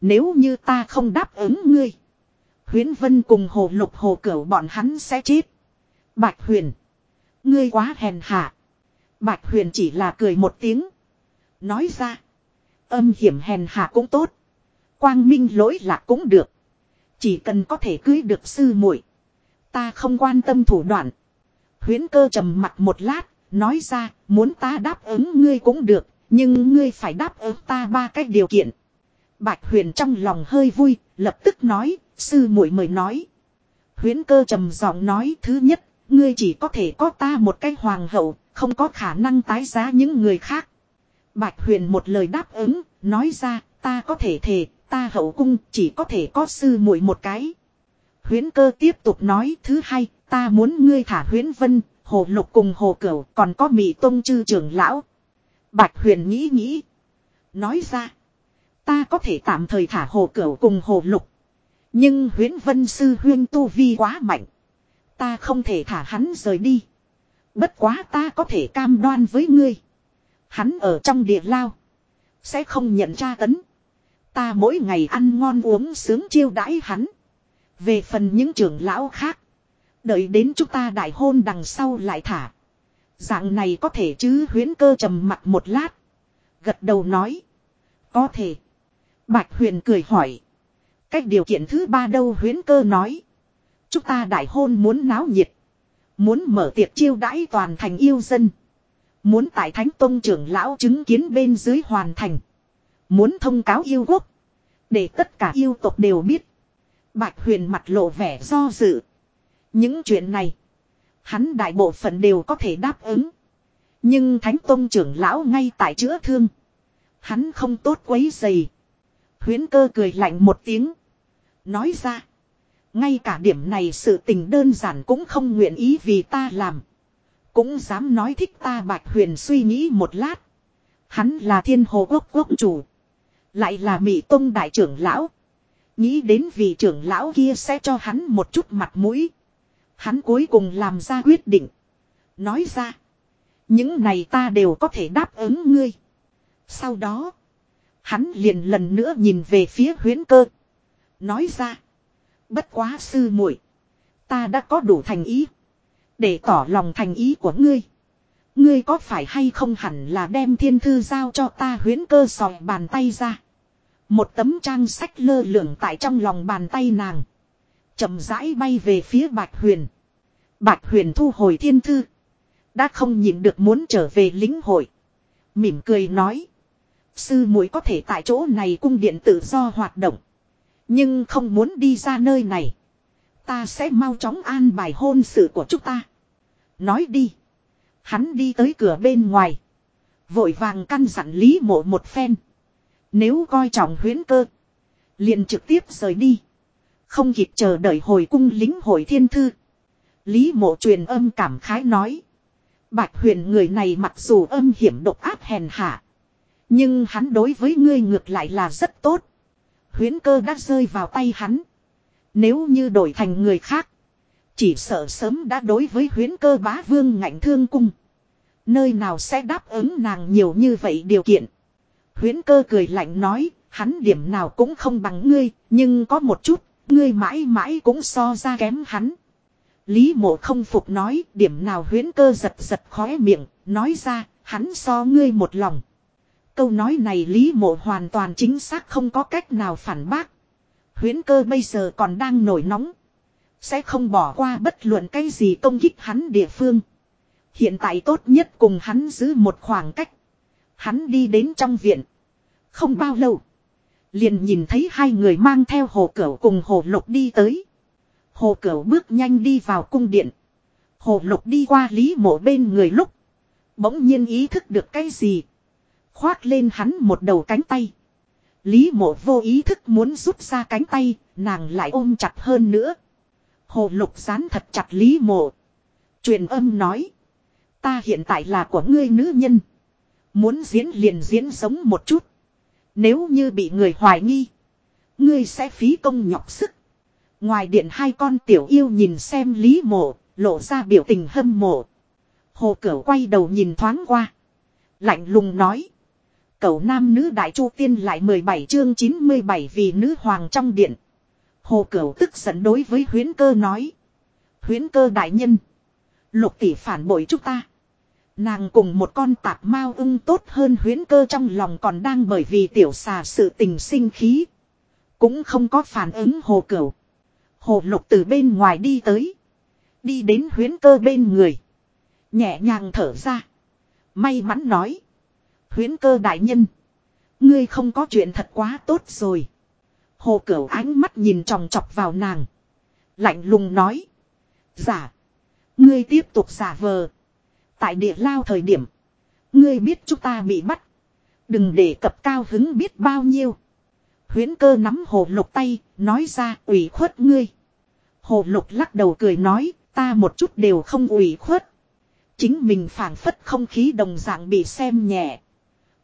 Nếu như ta không đáp ứng ngươi. Huyến Vân cùng hồ lục hồ cửu bọn hắn sẽ chết. Bạch Huyền. Ngươi quá hèn hạ. Bạch Huyền chỉ là cười một tiếng. Nói ra. Âm hiểm hèn hạ cũng tốt. Quang minh lỗi lạc cũng được. Chỉ cần có thể cưới được sư muội, Ta không quan tâm thủ đoạn. Huyến cơ trầm mặt một lát. Nói ra. Muốn ta đáp ứng ngươi cũng được. Nhưng ngươi phải đáp ứng ta ba cách điều kiện. Bạch Huyền trong lòng hơi vui. Lập tức nói. Sư muội mời nói. Huyến cơ trầm giọng nói, thứ nhất. Ngươi chỉ có thể có ta một cái hoàng hậu. Không có khả năng tái giá những người khác. Bạch Huyền một lời đáp ứng. Nói ra, ta có thể thề. Ta hậu cung chỉ có thể có sư muội một cái. Huyến cơ tiếp tục nói, thứ hai. Ta muốn ngươi thả huyến vân. Hồ lục cùng hồ cửu còn có mị tông chư trưởng lão. Bạch Huyền nghĩ nghĩ. Nói ra. Ta có thể tạm thời thả hồ cửu cùng hồ lục. Nhưng huyến vân sư huyên tu vi quá mạnh. Ta không thể thả hắn rời đi. Bất quá ta có thể cam đoan với ngươi. Hắn ở trong địa lao. Sẽ không nhận tra tấn. Ta mỗi ngày ăn ngon uống sướng chiêu đãi hắn. Về phần những trưởng lão khác. Đợi đến chúng ta đại hôn đằng sau lại thả. Dạng này có thể chứ huyến cơ trầm mặt một lát. Gật đầu nói. Có thể. Bạch huyền cười hỏi. Cách điều kiện thứ ba đâu huyến cơ nói. Chúng ta đại hôn muốn náo nhiệt. Muốn mở tiệc chiêu đãi toàn thành yêu dân. Muốn tại thánh tông trưởng lão chứng kiến bên dưới hoàn thành. Muốn thông cáo yêu quốc. Để tất cả yêu tộc đều biết. Bạch huyền mặt lộ vẻ do dự. Những chuyện này. Hắn đại bộ phận đều có thể đáp ứng. Nhưng thánh tông trưởng lão ngay tại chữa thương. Hắn không tốt quấy dày. Huyến cơ cười lạnh một tiếng. Nói ra. Ngay cả điểm này sự tình đơn giản cũng không nguyện ý vì ta làm. Cũng dám nói thích ta Bạch Huyền suy nghĩ một lát. Hắn là thiên hồ quốc quốc chủ. Lại là Mỹ Tông đại trưởng lão. Nghĩ đến vị trưởng lão kia sẽ cho hắn một chút mặt mũi. Hắn cuối cùng làm ra quyết định. Nói ra. Những này ta đều có thể đáp ứng ngươi. Sau đó. Hắn liền lần nữa nhìn về phía huyến cơ. Nói ra. Bất quá sư muội, Ta đã có đủ thành ý. Để tỏ lòng thành ý của ngươi. Ngươi có phải hay không hẳn là đem thiên thư giao cho ta huyến cơ sòi bàn tay ra. Một tấm trang sách lơ lửng tại trong lòng bàn tay nàng. chậm rãi bay về phía Bạch Huyền. Bạch Huyền thu hồi thiên thư. Đã không nhìn được muốn trở về lính hội. Mỉm cười nói. Sư muội có thể tại chỗ này cung điện tự do hoạt động. Nhưng không muốn đi ra nơi này. Ta sẽ mau chóng an bài hôn sự của chúng ta. Nói đi. Hắn đi tới cửa bên ngoài. Vội vàng căn dặn Lý mộ một phen. Nếu coi trọng huyến cơ. liền trực tiếp rời đi. Không kịp chờ đợi hồi cung lính hội thiên thư. Lý mộ truyền âm cảm khái nói. Bạch huyền người này mặc dù âm hiểm độc áp hèn hạ. Nhưng hắn đối với ngươi ngược lại là rất tốt. Huyến cơ đã rơi vào tay hắn. Nếu như đổi thành người khác. Chỉ sợ sớm đã đối với huyến cơ bá vương ngạnh thương cung. Nơi nào sẽ đáp ứng nàng nhiều như vậy điều kiện. Huyến cơ cười lạnh nói, hắn điểm nào cũng không bằng ngươi, nhưng có một chút, ngươi mãi mãi cũng so ra kém hắn. Lý mộ không phục nói, điểm nào huyến cơ giật giật khóe miệng, nói ra, hắn so ngươi một lòng. Câu nói này Lý mộ hoàn toàn chính xác không có cách nào phản bác. Huyến cơ bây giờ còn đang nổi nóng. Sẽ không bỏ qua bất luận cái gì công kích hắn địa phương. Hiện tại tốt nhất cùng hắn giữ một khoảng cách. Hắn đi đến trong viện. Không bao lâu. Liền nhìn thấy hai người mang theo hồ cửu cùng hồ lục đi tới. Hồ cửu bước nhanh đi vào cung điện. Hồ lục đi qua lý mộ bên người lúc. Bỗng nhiên ý thức được cái gì. Khoác lên hắn một đầu cánh tay. Lý mộ vô ý thức muốn rút ra cánh tay, nàng lại ôm chặt hơn nữa. Hồ lục dán thật chặt lý mộ. truyền âm nói. Ta hiện tại là của ngươi nữ nhân. Muốn diễn liền diễn sống một chút. Nếu như bị người hoài nghi. Ngươi sẽ phí công nhọc sức. Ngoài điện hai con tiểu yêu nhìn xem lý mộ, lộ ra biểu tình hâm mộ. Hồ cửu quay đầu nhìn thoáng qua. Lạnh lùng nói. Cậu nam nữ đại chu tiên lại 17 chương 97 vì nữ hoàng trong điện. Hồ cửu tức giận đối với huyến cơ nói. Huyến cơ đại nhân. Lục tỷ phản bội chúng ta. Nàng cùng một con tạp mao ưng tốt hơn huyến cơ trong lòng còn đang bởi vì tiểu xà sự tình sinh khí. Cũng không có phản ứng hồ cửu. Hồ lục từ bên ngoài đi tới. Đi đến huyến cơ bên người. Nhẹ nhàng thở ra. May mắn nói. Huyến cơ đại nhân. Ngươi không có chuyện thật quá tốt rồi. Hồ cửu ánh mắt nhìn tròng chọc vào nàng. Lạnh lùng nói. Giả. Ngươi tiếp tục giả vờ. Tại địa lao thời điểm. Ngươi biết chúng ta bị bắt. Đừng để cập cao hứng biết bao nhiêu. Huyến cơ nắm hồ lục tay, nói ra ủy khuất ngươi. Hồ lục lắc đầu cười nói, ta một chút đều không ủy khuất. Chính mình phảng phất không khí đồng dạng bị xem nhẹ.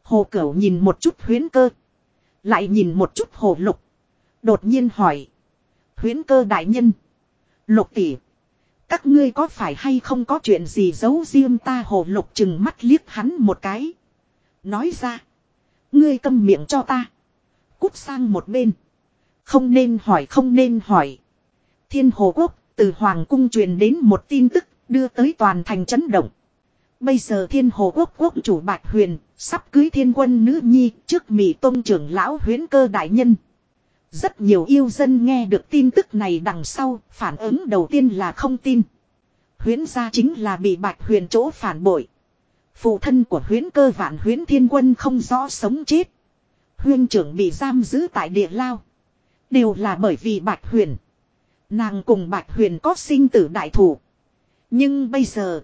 Hồ cửu nhìn một chút huyến cơ. Lại nhìn một chút hồ lục. Đột nhiên hỏi. Huyến cơ đại nhân. Lục tỷ. Các ngươi có phải hay không có chuyện gì giấu riêng ta hồ lục chừng mắt liếc hắn một cái. Nói ra. Ngươi câm miệng cho ta. Cút sang một bên. Không nên hỏi, không nên hỏi. Thiên Hồ Quốc, từ Hoàng cung truyền đến một tin tức, đưa tới toàn thành chấn động. Bây giờ thiên hồ quốc quốc chủ Bạch Huyền, sắp cưới thiên quân nữ nhi trước mỹ tôn trưởng lão huyến cơ đại nhân. Rất nhiều yêu dân nghe được tin tức này đằng sau, phản ứng đầu tiên là không tin. Huyến gia chính là bị Bạch Huyền chỗ phản bội. Phụ thân của huyến cơ vạn huyến thiên quân không rõ sống chết. Huyên trưởng bị giam giữ tại địa lao. Đều là bởi vì Bạch Huyền. Nàng cùng Bạch Huyền có sinh tử đại thủ. Nhưng bây giờ.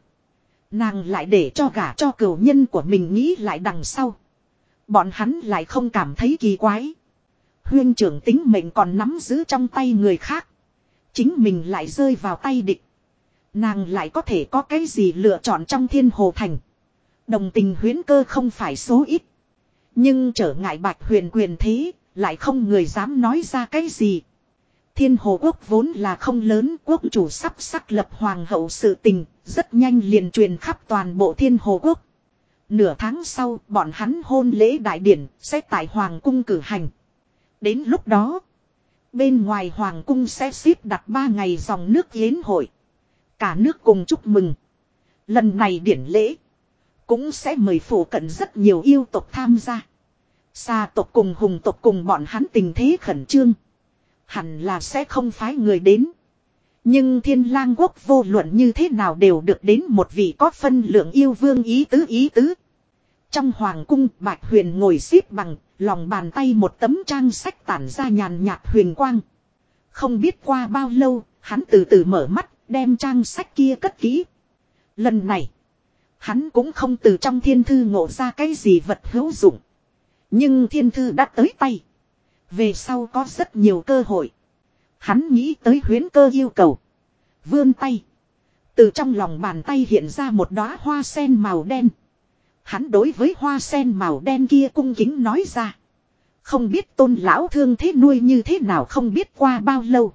Nàng lại để cho gả cho cửu nhân của mình nghĩ lại đằng sau. Bọn hắn lại không cảm thấy kỳ quái. Huyên trưởng tính mệnh còn nắm giữ trong tay người khác. Chính mình lại rơi vào tay địch. Nàng lại có thể có cái gì lựa chọn trong thiên hồ thành. Đồng tình huyến cơ không phải số ít. Nhưng trở ngại bạch huyền quyền thế, lại không người dám nói ra cái gì. Thiên hồ quốc vốn là không lớn quốc chủ sắp sắc lập hoàng hậu sự tình, rất nhanh liền truyền khắp toàn bộ thiên hồ quốc. Nửa tháng sau, bọn hắn hôn lễ đại điển sẽ tại hoàng cung cử hành. Đến lúc đó, bên ngoài hoàng cung sẽ xếp đặt ba ngày dòng nước yến hội. Cả nước cùng chúc mừng. Lần này điển lễ, cũng sẽ mời phủ cận rất nhiều yêu tộc tham gia. Xa tộc cùng hùng tộc cùng bọn hắn tình thế khẩn trương. Hẳn là sẽ không phái người đến. Nhưng thiên lang quốc vô luận như thế nào đều được đến một vị có phân lượng yêu vương ý tứ ý tứ. Trong hoàng cung bạch huyền ngồi xếp bằng, lòng bàn tay một tấm trang sách tản ra nhàn nhạt huyền quang. Không biết qua bao lâu, hắn từ từ mở mắt, đem trang sách kia cất kỹ. Lần này, hắn cũng không từ trong thiên thư ngộ ra cái gì vật hữu dụng. Nhưng thiên thư đã tới tay. Về sau có rất nhiều cơ hội. Hắn nghĩ tới huyến cơ yêu cầu. Vươn tay. Từ trong lòng bàn tay hiện ra một đóa hoa sen màu đen. Hắn đối với hoa sen màu đen kia cung kính nói ra. Không biết tôn lão thương thế nuôi như thế nào không biết qua bao lâu.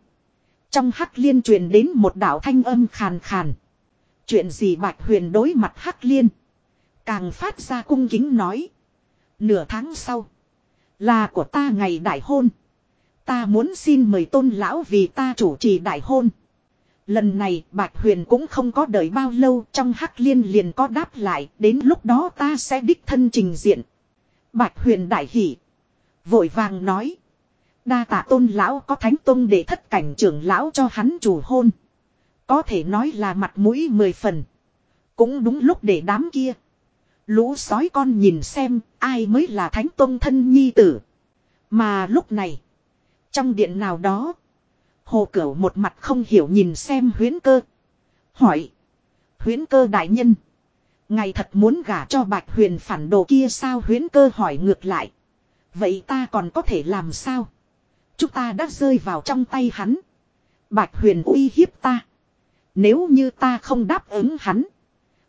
Trong hắc liên truyền đến một đạo thanh âm khàn khàn. Chuyện gì bạch huyền đối mặt hắc liên. Càng phát ra cung kính nói. Nửa tháng sau. Là của ta ngày đại hôn. Ta muốn xin mời tôn lão vì ta chủ trì đại hôn. Lần này, Bạch Huyền cũng không có đợi bao lâu, trong hắc liên liền có đáp lại, đến lúc đó ta sẽ đích thân trình diện. Bạch Huyền đại hỉ. Vội vàng nói. Đa tạ tôn lão có thánh tôn để thất cảnh trưởng lão cho hắn chủ hôn. Có thể nói là mặt mũi mười phần. Cũng đúng lúc để đám kia. Lũ sói con nhìn xem, ai mới là thánh tôn thân nhi tử. Mà lúc này. Trong điện nào đó. Hồ Cửu một mặt không hiểu nhìn xem huyến cơ. Hỏi. Huyến cơ đại nhân. Ngày thật muốn gả cho bạch huyền phản đồ kia sao huyến cơ hỏi ngược lại. Vậy ta còn có thể làm sao? Chúng ta đã rơi vào trong tay hắn. Bạch huyền uy hiếp ta. Nếu như ta không đáp ứng hắn.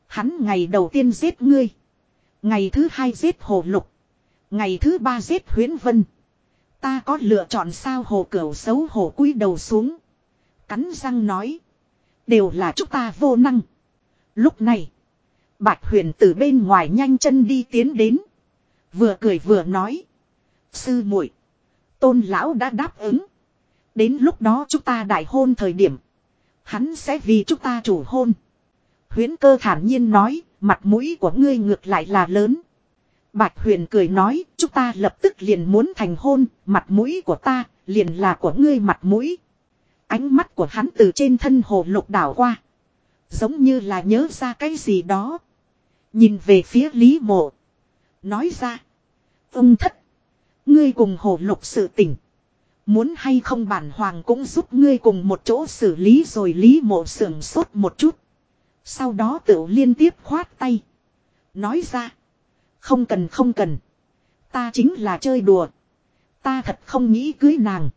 Hắn ngày đầu tiên giết ngươi. Ngày thứ hai giết hồ lục. Ngày thứ ba giết huyến vân. Ta có lựa chọn sao hồ cửu xấu hổ cúi đầu xuống. Cắn răng nói. Đều là chúng ta vô năng. Lúc này. Bạch huyền từ bên ngoài nhanh chân đi tiến đến. Vừa cười vừa nói. Sư muội, Tôn lão đã đáp ứng. Đến lúc đó chúng ta đại hôn thời điểm. Hắn sẽ vì chúng ta chủ hôn. Huyến cơ thản nhiên nói. Mặt mũi của ngươi ngược lại là lớn. Bạch huyền cười nói, chúng ta lập tức liền muốn thành hôn, mặt mũi của ta, liền là của ngươi mặt mũi. Ánh mắt của hắn từ trên thân hồ lục đảo qua. Giống như là nhớ ra cái gì đó. Nhìn về phía Lý Mộ. Nói ra. Ông thất. Ngươi cùng hồ lục sự tình. Muốn hay không bản hoàng cũng giúp ngươi cùng một chỗ xử lý rồi Lý Mộ sưởng sốt một chút. Sau đó tự liên tiếp khoát tay. Nói ra. Không cần không cần. Ta chính là chơi đùa. Ta thật không nghĩ cưới nàng.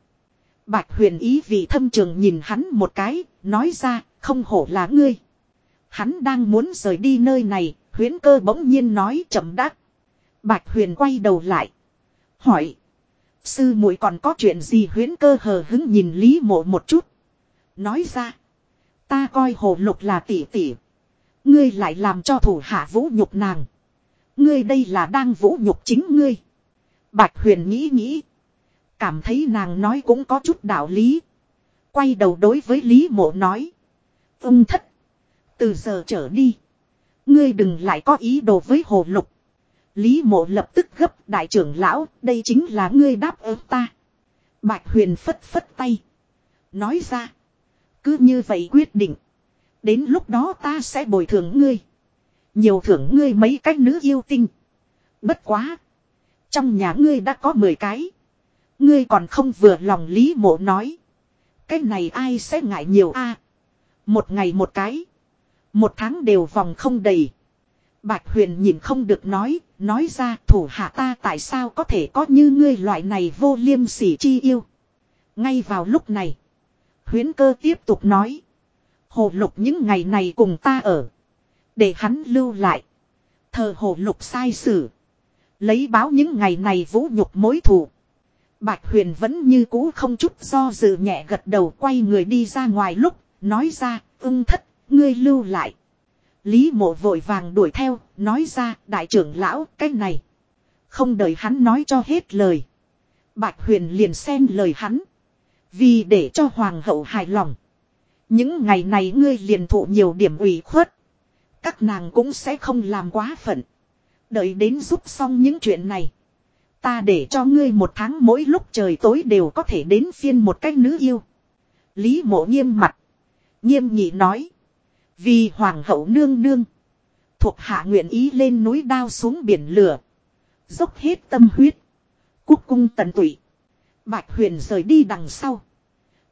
Bạch huyền ý vị thâm trường nhìn hắn một cái, nói ra, không hổ là ngươi. Hắn đang muốn rời đi nơi này, huyến cơ bỗng nhiên nói chậm đắc. Bạch huyền quay đầu lại. Hỏi. Sư muội còn có chuyện gì huyến cơ hờ hứng nhìn Lý mộ một chút. Nói ra. Ta coi hồ lục là tỷ tỷ. Ngươi lại làm cho thủ hạ vũ nhục nàng. Ngươi đây là đang vũ nhục chính ngươi. Bạch huyền nghĩ nghĩ. Cảm thấy nàng nói cũng có chút đạo lý. Quay đầu đối với Lý mộ nói. Ung thất. Từ giờ trở đi. Ngươi đừng lại có ý đồ với hồ lục. Lý mộ lập tức gấp, đại trưởng lão. Đây chính là ngươi đáp ứng ta. Bạch huyền phất phất tay. Nói ra. Cứ như vậy quyết định. Đến lúc đó ta sẽ bồi thường ngươi. Nhiều thưởng ngươi mấy cách nữ yêu tinh. Bất quá. Trong nhà ngươi đã có 10 cái. Ngươi còn không vừa lòng lý mộ nói. Cái này ai sẽ ngại nhiều a Một ngày một cái. Một tháng đều vòng không đầy. Bạch huyền nhìn không được nói. Nói ra, thủ hạ ta tại sao có thể có như ngươi loại này vô liêm sỉ chi yêu. Ngay vào lúc này. Huyến cơ tiếp tục nói. Hồ lục những ngày này cùng ta ở. Để hắn lưu lại. Thờ hồ lục sai sử. Lấy báo những ngày này vũ nhục mối thù. Bạch huyền vẫn như cũ không chút do dự nhẹ gật đầu quay người đi ra ngoài lúc. Nói ra, ưng thất, ngươi lưu lại. Lý mộ vội vàng đuổi theo. Nói ra, đại trưởng lão, cái này. Không đợi hắn nói cho hết lời. Bạch huyền liền xen lời hắn. Vì để cho hoàng hậu hài lòng. Những ngày này ngươi liền thụ nhiều điểm ủy khuất. Các nàng cũng sẽ không làm quá phận. Đợi đến giúp xong những chuyện này. Ta để cho ngươi một tháng mỗi lúc trời tối đều có thể đến phiên một cách nữ yêu. Lý mộ nghiêm mặt. Nghiêm nghị nói. Vì hoàng hậu nương nương. Thuộc hạ nguyện ý lên núi đao xuống biển lửa. Dốc hết tâm huyết. Quốc cung tận tụy. Bạch huyền rời đi đằng sau.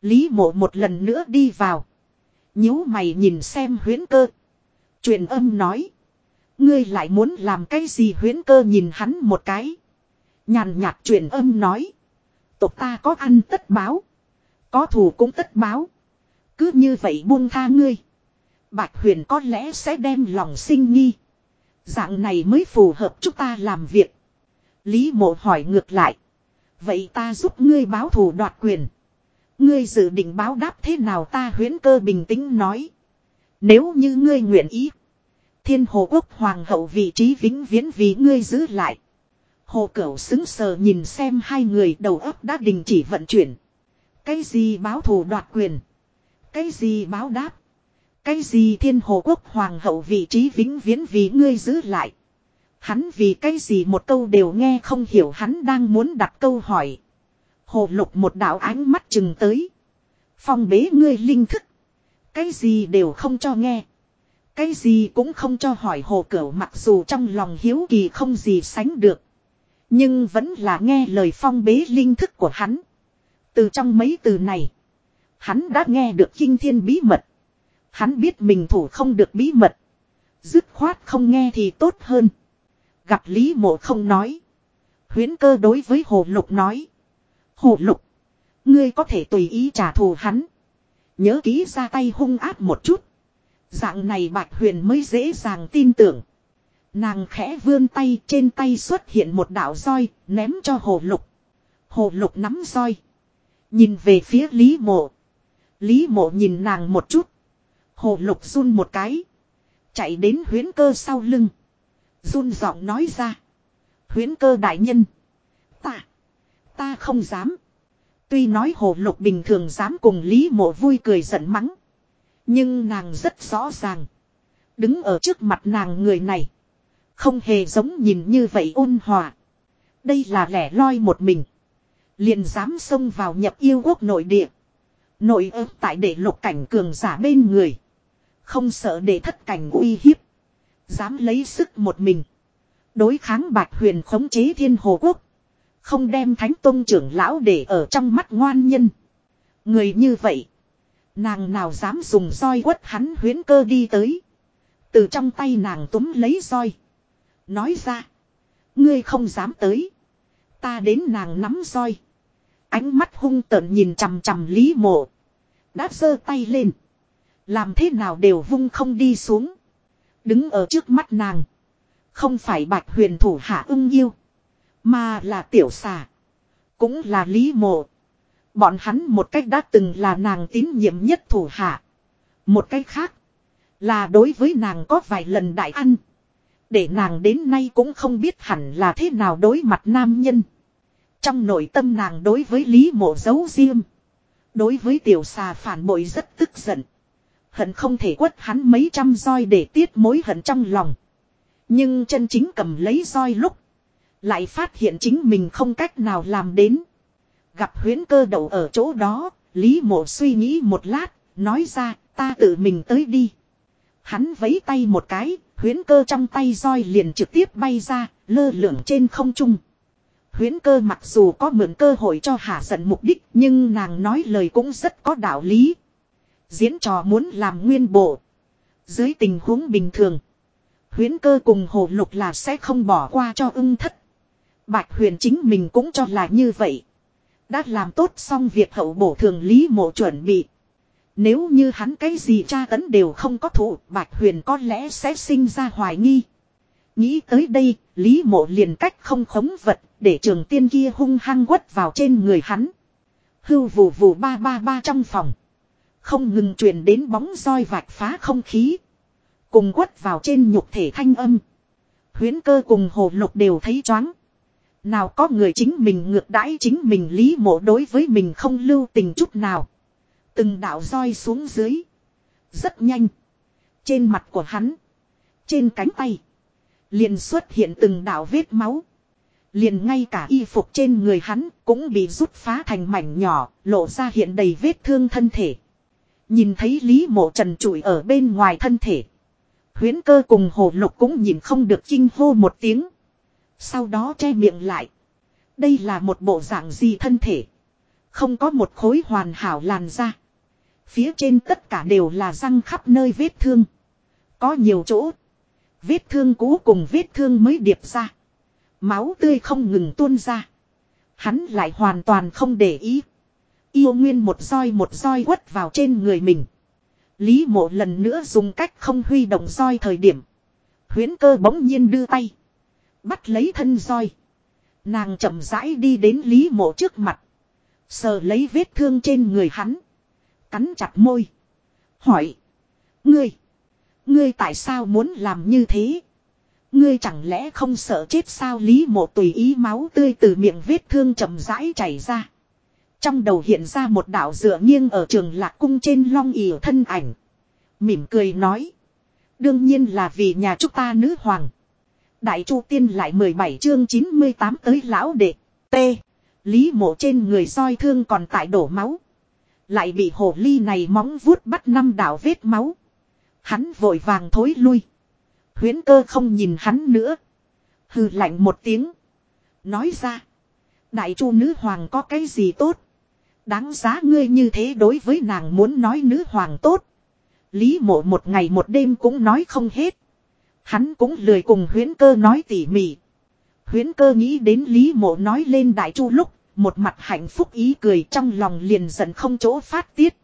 Lý mộ một lần nữa đi vào. nhíu mày nhìn xem huyến cơ. Truyền âm nói. Ngươi lại muốn làm cái gì huyến cơ nhìn hắn một cái. Nhàn nhạt truyền âm nói. Tộc ta có ăn tất báo. Có thù cũng tất báo. Cứ như vậy buông tha ngươi. Bạch huyền có lẽ sẽ đem lòng sinh nghi. Dạng này mới phù hợp chúng ta làm việc. Lý mộ hỏi ngược lại. Vậy ta giúp ngươi báo thù đoạt quyền. Ngươi dự định báo đáp thế nào ta huyến cơ bình tĩnh nói. Nếu như ngươi nguyện ý. Thiên hồ quốc hoàng hậu vị trí vĩnh viễn vì ngươi giữ lại. Hồ cửu xứng sờ nhìn xem hai người đầu óc đã đình chỉ vận chuyển. Cái gì báo thù đoạt quyền. Cái gì báo đáp. Cái gì thiên hồ quốc hoàng hậu vị trí vĩnh viễn vì ngươi giữ lại. Hắn vì cái gì một câu đều nghe không hiểu hắn đang muốn đặt câu hỏi. Hồ lục một đạo ánh mắt chừng tới. Phong bế ngươi linh thức. Cái gì đều không cho nghe. Cái gì cũng không cho hỏi hồ cửu mặc dù trong lòng hiếu kỳ không gì sánh được. Nhưng vẫn là nghe lời phong bế linh thức của hắn. Từ trong mấy từ này. Hắn đã nghe được kinh thiên bí mật. Hắn biết mình thủ không được bí mật. Dứt khoát không nghe thì tốt hơn. Gặp Lý mộ không nói. Huyến cơ đối với hồ lục nói. Hồ lục. Ngươi có thể tùy ý trả thù hắn. Nhớ ký ra tay hung áp một chút. Dạng này bạch huyền mới dễ dàng tin tưởng. Nàng khẽ vươn tay trên tay xuất hiện một đạo roi, ném cho hồ lục. Hồ lục nắm roi. Nhìn về phía Lý mộ. Lý mộ nhìn nàng một chút. Hồ lục run một cái. Chạy đến huyến cơ sau lưng. Run giọng nói ra. Huyến cơ đại nhân. Ta. Ta không dám. Tuy nói hồ lục bình thường dám cùng Lý mộ vui cười giận mắng. Nhưng nàng rất rõ ràng. Đứng ở trước mặt nàng người này. Không hề giống nhìn như vậy ôn hòa. Đây là lẻ loi một mình. Liền dám xông vào nhập yêu quốc nội địa. Nội ớt tại để lục cảnh cường giả bên người. Không sợ để thất cảnh uy hiếp. Dám lấy sức một mình. Đối kháng bạch huyền khống chế thiên hồ quốc. Không đem thánh tôn trưởng lão để ở trong mắt ngoan nhân. Người như vậy. Nàng nào dám dùng roi quất hắn huyến cơ đi tới. Từ trong tay nàng túm lấy roi. Nói ra. Ngươi không dám tới. Ta đến nàng nắm roi. Ánh mắt hung tợn nhìn chằm chằm lý mộ. Đã giơ tay lên. Làm thế nào đều vung không đi xuống. Đứng ở trước mắt nàng. Không phải bạch huyền thủ hạ ưng yêu. Mà là tiểu xà. Cũng là lý mộ. Bọn hắn một cách đã từng là nàng tín nhiệm nhất thủ hạ. Một cách khác. Là đối với nàng có vài lần đại ăn. Để nàng đến nay cũng không biết hẳn là thế nào đối mặt nam nhân. Trong nội tâm nàng đối với Lý mộ giấu riêng. Đối với tiểu xà phản bội rất tức giận. Hận không thể quất hắn mấy trăm roi để tiết mối hận trong lòng. Nhưng chân chính cầm lấy roi lúc. Lại phát hiện chính mình không cách nào làm đến. Gặp huyến cơ đậu ở chỗ đó, Lý mộ suy nghĩ một lát, nói ra, ta tự mình tới đi. Hắn vấy tay một cái, huyến cơ trong tay roi liền trực tiếp bay ra, lơ lửng trên không trung. Huyến cơ mặc dù có mượn cơ hội cho hạ giận mục đích, nhưng nàng nói lời cũng rất có đạo lý. Diễn trò muốn làm nguyên bộ. Dưới tình huống bình thường, huyến cơ cùng hồ lục là sẽ không bỏ qua cho ưng thất. Bạch huyền chính mình cũng cho là như vậy. Đã làm tốt xong việc hậu bổ thường lý mộ chuẩn bị. Nếu như hắn cái gì tra tấn đều không có thủ, Bạch Huyền có lẽ sẽ sinh ra hoài nghi. Nghĩ tới đây, Lý Mộ liền cách không khống vật, để trường tiên kia hung hăng quất vào trên người hắn. Hưu vù vù ba ba ba trong phòng. Không ngừng truyền đến bóng roi vạch phá không khí. Cùng quất vào trên nhục thể thanh âm. Huyến cơ cùng hồ lục đều thấy choáng. Nào có người chính mình ngược đãi chính mình lý mộ đối với mình không lưu tình chút nào. Từng đạo roi xuống dưới. Rất nhanh. Trên mặt của hắn. Trên cánh tay. Liền xuất hiện từng đạo vết máu. Liền ngay cả y phục trên người hắn cũng bị rút phá thành mảnh nhỏ, lộ ra hiện đầy vết thương thân thể. Nhìn thấy Lý Mộ Trần trụi ở bên ngoài thân thể. Huyến cơ cùng hồ lục cũng nhìn không được kinh hô một tiếng. Sau đó che miệng lại. Đây là một bộ dạng gì thân thể. Không có một khối hoàn hảo làn da. Phía trên tất cả đều là răng khắp nơi vết thương. Có nhiều chỗ. Vết thương cũ cùng vết thương mới điệp ra. Máu tươi không ngừng tuôn ra. Hắn lại hoàn toàn không để ý. Yêu nguyên một roi một roi quất vào trên người mình. Lý mộ lần nữa dùng cách không huy động roi thời điểm. Huyến cơ bỗng nhiên đưa tay. Bắt lấy thân roi. Nàng chậm rãi đi đến Lý mộ trước mặt. Sờ lấy vết thương trên người hắn. Cắn chặt môi. Hỏi. Ngươi. Ngươi tại sao muốn làm như thế? Ngươi chẳng lẽ không sợ chết sao Lý mộ tùy ý máu tươi từ miệng vết thương chậm rãi chảy ra. Trong đầu hiện ra một đạo dựa nghiêng ở trường lạc cung trên long ỉ thân ảnh. Mỉm cười nói. Đương nhiên là vì nhà chúng ta nữ hoàng. Đại chu tiên lại 17 chương 98 tới lão đệ. T. Lý mộ trên người soi thương còn tại đổ máu. Lại bị hồ ly này móng vuốt bắt năm đảo vết máu. Hắn vội vàng thối lui. Huyến cơ không nhìn hắn nữa. Hừ lạnh một tiếng. Nói ra. Đại chu nữ hoàng có cái gì tốt. Đáng giá ngươi như thế đối với nàng muốn nói nữ hoàng tốt. Lý mộ một ngày một đêm cũng nói không hết. Hắn cũng lười cùng huyến cơ nói tỉ mỉ. Huyến cơ nghĩ đến Lý mộ nói lên đại chu lúc. Một mặt hạnh phúc ý cười trong lòng liền giận không chỗ phát tiết.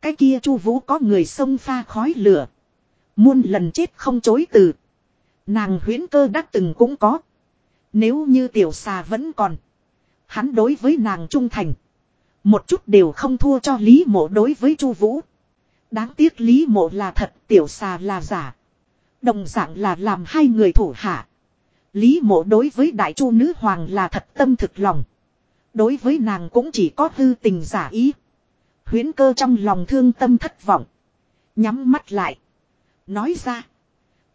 Cái kia chu vũ có người sông pha khói lửa. Muôn lần chết không chối từ. Nàng huyến cơ đắc từng cũng có. Nếu như tiểu xà vẫn còn. Hắn đối với nàng trung thành. Một chút đều không thua cho Lý Mộ đối với Chu Vũ. Đáng tiếc Lý Mộ là thật, tiểu xà là giả. Đồng dạng là làm hai người thủ hạ. Lý Mộ đối với Đại Chu nữ hoàng là thật tâm thực lòng. Đối với nàng cũng chỉ có hư tình giả ý. Huyễn cơ trong lòng thương tâm thất vọng. Nhắm mắt lại. Nói ra.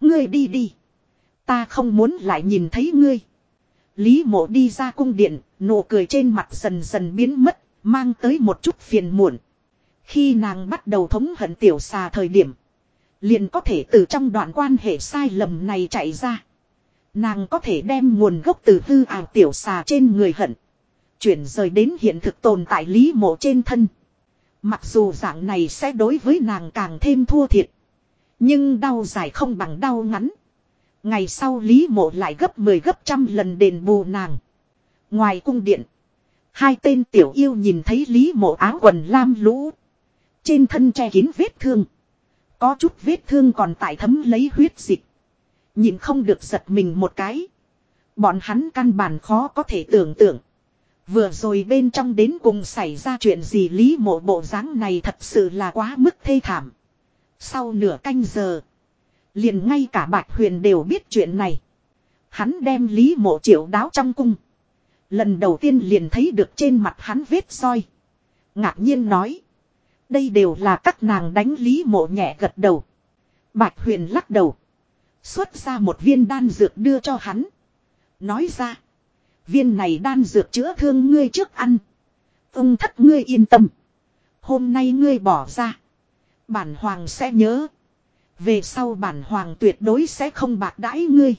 Ngươi đi đi. Ta không muốn lại nhìn thấy ngươi. Lý mộ đi ra cung điện, nụ cười trên mặt dần dần biến mất, mang tới một chút phiền muộn. Khi nàng bắt đầu thống hận tiểu xà thời điểm, liền có thể từ trong đoạn quan hệ sai lầm này chạy ra. Nàng có thể đem nguồn gốc từ hư ảo tiểu xà trên người hận. Chuyển rời đến hiện thực tồn tại lý mộ trên thân. Mặc dù dạng này sẽ đối với nàng càng thêm thua thiệt. Nhưng đau dài không bằng đau ngắn. Ngày sau Lý Mộ lại gấp 10 gấp trăm lần đền bù nàng. Ngoài cung điện. Hai tên tiểu yêu nhìn thấy Lý Mộ áo quần lam lũ. Trên thân che kín vết thương. Có chút vết thương còn tại thấm lấy huyết dịch. Nhìn không được giật mình một cái. Bọn hắn căn bản khó có thể tưởng tượng. Vừa rồi bên trong đến cùng xảy ra chuyện gì Lý Mộ bộ dáng này thật sự là quá mức thê thảm. Sau nửa canh giờ. Liền ngay cả Bạch Huyền đều biết chuyện này. Hắn đem Lý Mộ triệu đáo trong cung. Lần đầu tiên liền thấy được trên mặt hắn vết soi. Ngạc nhiên nói. Đây đều là các nàng đánh Lý Mộ nhẹ gật đầu. Bạch Huyền lắc đầu. Xuất ra một viên đan dược đưa cho hắn. Nói ra. Viên này đan dược chữa thương ngươi trước ăn. Ung thất ngươi yên tâm. Hôm nay ngươi bỏ ra. Bản hoàng sẽ nhớ. Về sau bản hoàng tuyệt đối sẽ không bạc đãi ngươi.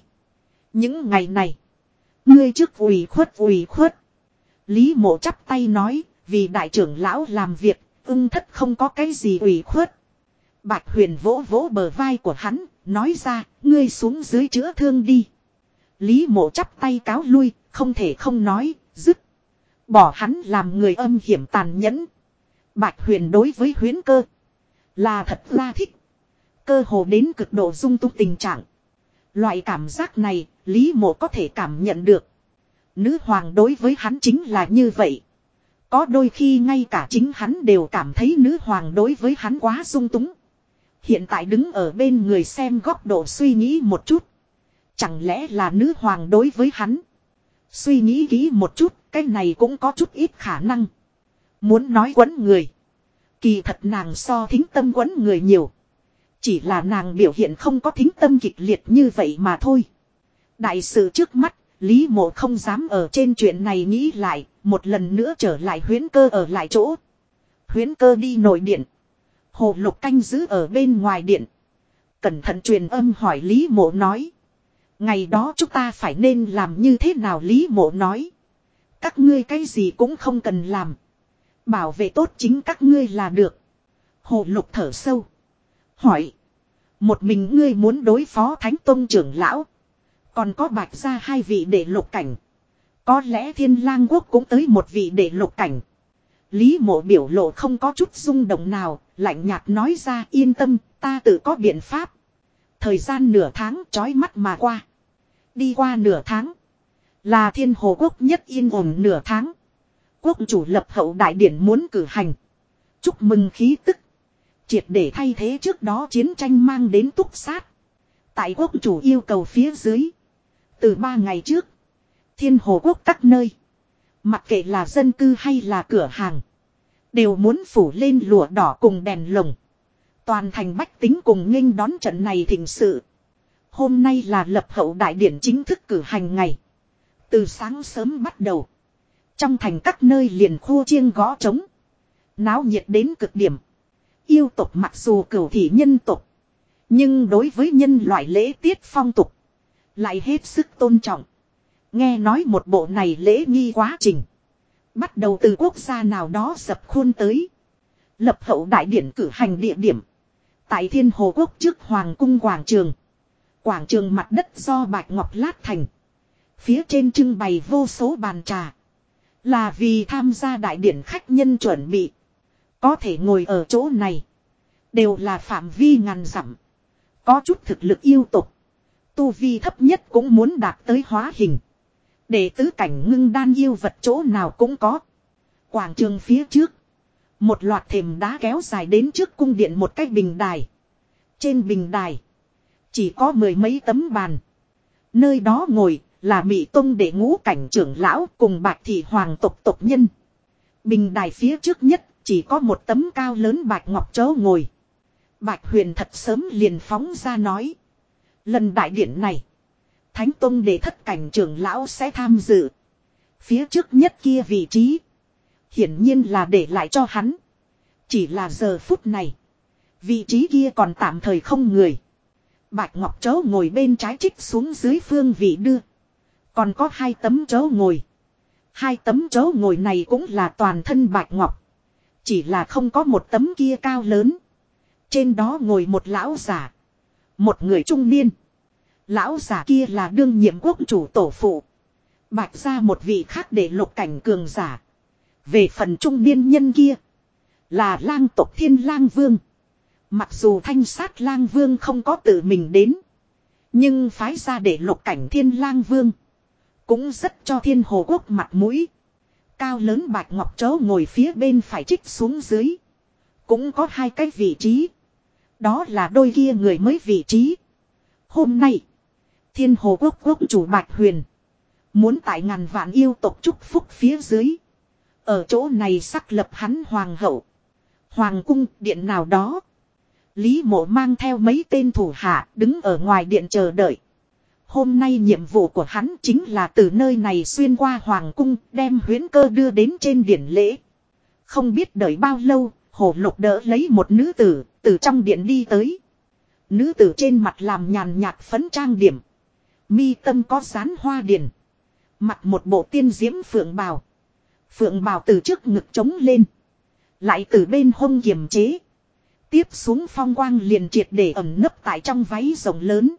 Những ngày này. Ngươi trước ủy khuất ủy khuất. Lý mộ chắp tay nói. Vì đại trưởng lão làm việc. Ưng thất không có cái gì ủy khuất. Bạch huyền vỗ vỗ bờ vai của hắn. Nói ra. Ngươi xuống dưới chữa thương đi. Lý mộ chắp tay cáo lui. Không thể không nói. Dứt. Bỏ hắn làm người âm hiểm tàn nhẫn. Bạch huyền đối với huyến cơ. Là thật ra thích. Cơ hồ đến cực độ dung túc tình trạng. Loại cảm giác này, Lý mộ có thể cảm nhận được. Nữ hoàng đối với hắn chính là như vậy. Có đôi khi ngay cả chính hắn đều cảm thấy nữ hoàng đối với hắn quá dung túng. Hiện tại đứng ở bên người xem góc độ suy nghĩ một chút. Chẳng lẽ là nữ hoàng đối với hắn. Suy nghĩ kỹ một chút, cái này cũng có chút ít khả năng. Muốn nói quấn người. Kỳ thật nàng so thính tâm quấn người nhiều. Chỉ là nàng biểu hiện không có thính tâm kịch liệt như vậy mà thôi. Đại sự trước mắt, Lý mộ không dám ở trên chuyện này nghĩ lại, một lần nữa trở lại huyến cơ ở lại chỗ. Huyến cơ đi nội điện. Hồ lục canh giữ ở bên ngoài điện. Cẩn thận truyền âm hỏi Lý mộ nói. Ngày đó chúng ta phải nên làm như thế nào Lý mộ nói. Các ngươi cái gì cũng không cần làm. Bảo vệ tốt chính các ngươi là được. Hồ lục thở sâu. Hỏi. Một mình ngươi muốn đối phó thánh tông trưởng lão. Còn có bạch ra hai vị để lục cảnh. Có lẽ thiên lang quốc cũng tới một vị để lục cảnh. Lý mộ biểu lộ không có chút rung động nào, lạnh nhạt nói ra yên tâm, ta tự có biện pháp. Thời gian nửa tháng trói mắt mà qua. Đi qua nửa tháng. Là thiên hồ quốc nhất yên ổn nửa tháng. Quốc chủ lập hậu đại điển muốn cử hành. Chúc mừng khí tức. Triệt để thay thế trước đó chiến tranh mang đến túc sát. Tại quốc chủ yêu cầu phía dưới. Từ ba ngày trước. Thiên hồ quốc các nơi. Mặc kệ là dân cư hay là cửa hàng. Đều muốn phủ lên lụa đỏ cùng đèn lồng. Toàn thành bách tính cùng nghênh đón trận này thịnh sự. Hôm nay là lập hậu đại điển chính thức cử hành ngày. Từ sáng sớm bắt đầu. Trong thành các nơi liền khu chiêng gõ trống. Náo nhiệt đến cực điểm. Yêu tục mặc dù cửu thị nhân tục. Nhưng đối với nhân loại lễ tiết phong tục. Lại hết sức tôn trọng. Nghe nói một bộ này lễ nghi quá trình. Bắt đầu từ quốc gia nào đó sập khuôn tới. Lập hậu đại điển cử hành địa điểm. Tại thiên hồ quốc trước hoàng cung quảng trường. Quảng trường mặt đất do bạch ngọc lát thành. Phía trên trưng bày vô số bàn trà. Là vì tham gia đại điển khách nhân chuẩn bị. Có thể ngồi ở chỗ này. Đều là phạm vi ngàn dặm. Có chút thực lực yêu tục. Tu vi thấp nhất cũng muốn đạt tới hóa hình. Để tứ cảnh ngưng đan yêu vật chỗ nào cũng có. Quảng trường phía trước. Một loạt thềm đá kéo dài đến trước cung điện một cái bình đài. Trên bình đài. Chỉ có mười mấy tấm bàn. Nơi đó ngồi là Mỹ Tông để ngũ cảnh trưởng lão cùng bạch thị hoàng tộc tộc nhân. Bình đài phía trước nhất chỉ có một tấm cao lớn bạch ngọc chấu ngồi. Bạch huyền thật sớm liền phóng ra nói. Lần đại điện này. Thánh Tông để thất cảnh trưởng lão sẽ tham dự. Phía trước nhất kia vị trí. Hiển nhiên là để lại cho hắn. Chỉ là giờ phút này. Vị trí kia còn tạm thời không người. Bạch Ngọc Chấu ngồi bên trái trích xuống dưới phương vị đưa. Còn có hai tấm chấu ngồi. Hai tấm chấu ngồi này cũng là toàn thân Bạch Ngọc. Chỉ là không có một tấm kia cao lớn. Trên đó ngồi một lão giả. Một người trung niên. Lão giả kia là đương nhiệm quốc chủ tổ phụ. Bạch ra một vị khác để lục cảnh cường giả. Về phần trung niên nhân kia. Là lang tộc thiên lang vương. Mặc dù thanh sát lang vương không có tự mình đến. Nhưng phái ra để lục cảnh thiên lang vương. Cũng rất cho thiên hồ quốc mặt mũi. Cao lớn bạch ngọc chấu ngồi phía bên phải trích xuống dưới. Cũng có hai cái vị trí. Đó là đôi kia người mới vị trí. Hôm nay, thiên hồ quốc quốc chủ Bạch Huyền. Muốn tại ngàn vạn yêu tộc chúc phúc phía dưới. Ở chỗ này xác lập hắn hoàng hậu. Hoàng cung điện nào đó. Lý mộ mang theo mấy tên thủ hạ đứng ở ngoài điện chờ đợi. Hôm nay nhiệm vụ của hắn chính là từ nơi này xuyên qua hoàng cung đem huyến cơ đưa đến trên điển lễ. Không biết đợi bao lâu, hồ lục đỡ lấy một nữ tử, từ trong điện đi tới. Nữ tử trên mặt làm nhàn nhạt phấn trang điểm. Mi tâm có sán hoa điển. Mặt một bộ tiên diễm phượng bào. Phượng bào từ trước ngực trống lên. Lại từ bên hông kiềm chế. Tiếp xuống phong quang liền triệt để ẩm nấp tại trong váy rộng lớn.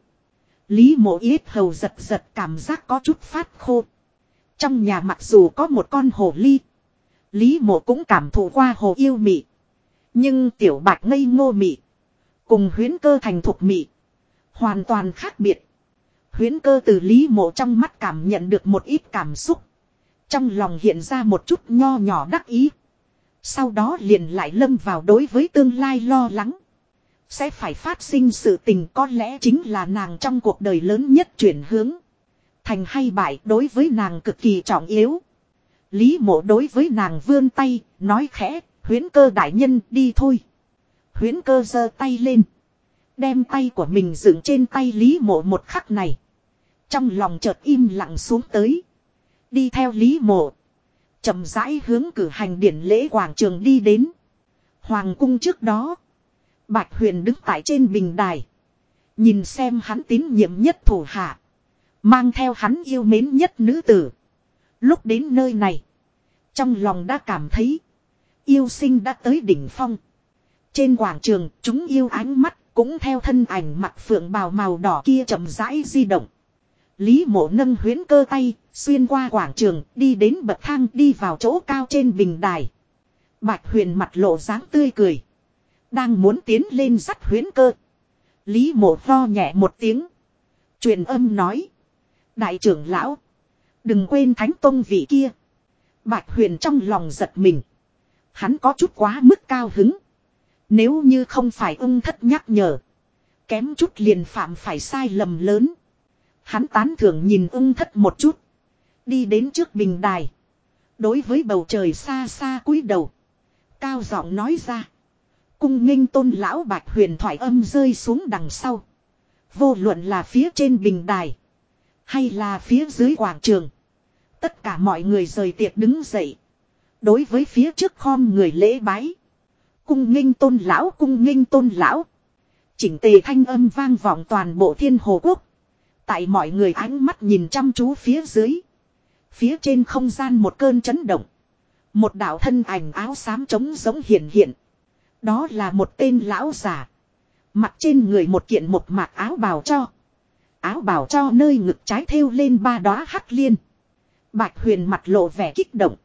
Lý mộ yết hầu giật giật cảm giác có chút phát khô. Trong nhà mặc dù có một con hồ ly. Lý mộ cũng cảm thụ qua hồ yêu mị. Nhưng tiểu bạch ngây ngô mị. Cùng huyến cơ thành thục mị. Hoàn toàn khác biệt. Huyến cơ từ lý mộ trong mắt cảm nhận được một ít cảm xúc. Trong lòng hiện ra một chút nho nhỏ đắc ý. Sau đó liền lại lâm vào đối với tương lai lo lắng. Sẽ phải phát sinh sự tình có lẽ chính là nàng trong cuộc đời lớn nhất chuyển hướng. Thành hay bại đối với nàng cực kỳ trọng yếu. Lý mộ đối với nàng vươn tay, nói khẽ, huyến cơ đại nhân đi thôi. Huyến cơ giơ tay lên. Đem tay của mình dựng trên tay Lý mộ một khắc này. Trong lòng chợt im lặng xuống tới. Đi theo Lý mộ chậm rãi hướng cử hành điển lễ quảng trường đi đến. Hoàng cung trước đó. Bạch huyền đứng tại trên bình đài. Nhìn xem hắn tín nhiệm nhất thủ hạ. Mang theo hắn yêu mến nhất nữ tử. Lúc đến nơi này. Trong lòng đã cảm thấy. Yêu sinh đã tới đỉnh phong. Trên quảng trường chúng yêu ánh mắt cũng theo thân ảnh mặt phượng bào màu đỏ kia chậm rãi di động. Lý mộ nâng huyến cơ tay, xuyên qua quảng trường, đi đến bậc thang đi vào chỗ cao trên bình đài. Bạch huyền mặt lộ dáng tươi cười. Đang muốn tiến lên dắt huyến cơ. Lý mộ lo nhẹ một tiếng. truyền âm nói. Đại trưởng lão. Đừng quên thánh tông vị kia. Bạch huyền trong lòng giật mình. Hắn có chút quá mức cao hứng. Nếu như không phải ưng thất nhắc nhở. Kém chút liền phạm phải sai lầm lớn. Hắn tán thưởng nhìn ưng thất một chút. Đi đến trước bình đài. Đối với bầu trời xa xa cúi đầu. Cao giọng nói ra. Cung nghênh tôn lão bạch huyền thoại âm rơi xuống đằng sau. Vô luận là phía trên bình đài. Hay là phía dưới quảng trường. Tất cả mọi người rời tiệc đứng dậy. Đối với phía trước khom người lễ bái. Cung nghênh tôn lão, cung nghênh tôn lão. Chỉnh tề thanh âm vang vọng toàn bộ thiên hồ quốc. Tại mọi người ánh mắt nhìn chăm chú phía dưới. Phía trên không gian một cơn chấn động. Một đạo thân ảnh áo xám trống giống hiện hiện. Đó là một tên lão giả. Mặt trên người một kiện một mạc áo bào cho. Áo bào cho nơi ngực trái thêu lên ba đóa hắc liên. Bạch huyền mặt lộ vẻ kích động.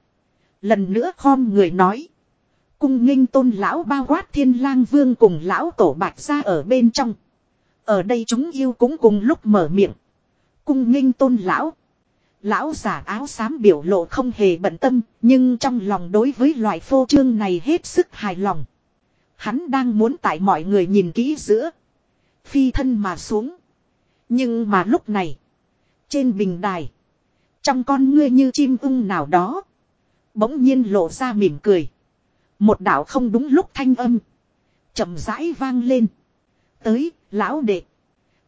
Lần nữa khom người nói. Cung nghênh tôn lão bao quát thiên lang vương cùng lão tổ bạch ra ở bên trong. Ở đây chúng yêu cũng cùng lúc mở miệng. Cung nghênh tôn lão. Lão giả áo xám biểu lộ không hề bận tâm, nhưng trong lòng đối với loại phô trương này hết sức hài lòng. Hắn đang muốn tại mọi người nhìn kỹ giữa. Phi thân mà xuống. Nhưng mà lúc này. Trên bình đài. Trong con ngươi như chim ưng nào đó. Bỗng nhiên lộ ra mỉm cười. Một đạo không đúng lúc thanh âm. chậm rãi vang lên. Tới, lão đệ.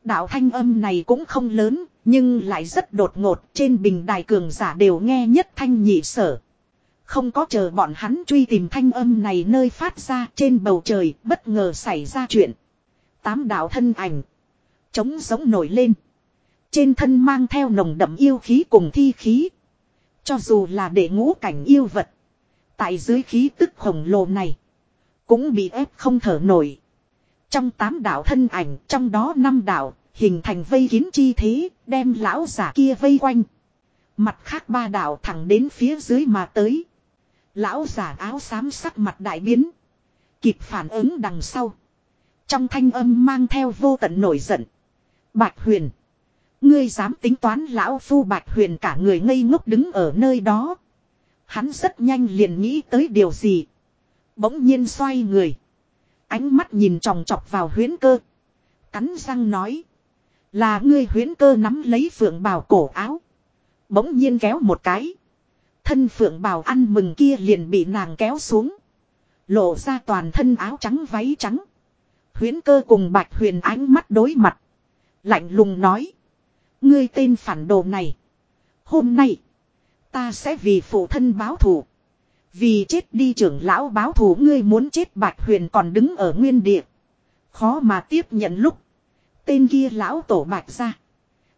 Đạo thanh âm này cũng không lớn, nhưng lại rất đột ngột. Trên bình đài cường giả đều nghe nhất thanh nhị sở. Không có chờ bọn hắn truy tìm thanh âm này nơi phát ra trên bầu trời, bất ngờ xảy ra chuyện. Tám đạo thân ảnh. Chống giống nổi lên. Trên thân mang theo nồng đậm yêu khí cùng thi khí. Cho dù là để ngũ cảnh yêu vật. Tại dưới khí tức khổng lồ này. Cũng bị ép không thở nổi. Trong tám đạo thân ảnh, trong đó năm đạo, hình thành vây kín chi thế, đem lão giả kia vây quanh. Mặt khác ba đạo thẳng đến phía dưới mà tới. Lão giả áo xám sắc mặt đại biến. Kịp phản ứng đằng sau. Trong thanh âm mang theo vô tận nổi giận. Bạch huyền. Ngươi dám tính toán lão phu bạch huyền cả người ngây ngốc đứng ở nơi đó. Hắn rất nhanh liền nghĩ tới điều gì. Bỗng nhiên xoay người. Ánh mắt nhìn tròng trọc vào huyến cơ. Cắn răng nói. Là ngươi huyến cơ nắm lấy phượng bào cổ áo. Bỗng nhiên kéo một cái. Thân phượng bào ăn mừng kia liền bị nàng kéo xuống. Lộ ra toàn thân áo trắng váy trắng. Huyến cơ cùng bạch huyền ánh mắt đối mặt. Lạnh lùng nói. Ngươi tên phản đồ này. Hôm nay. Ta sẽ vì phụ thân báo thù. Vì chết đi trưởng lão báo thù ngươi muốn chết bạch huyền còn đứng ở nguyên địa. Khó mà tiếp nhận lúc. Tên kia lão tổ bạch ra.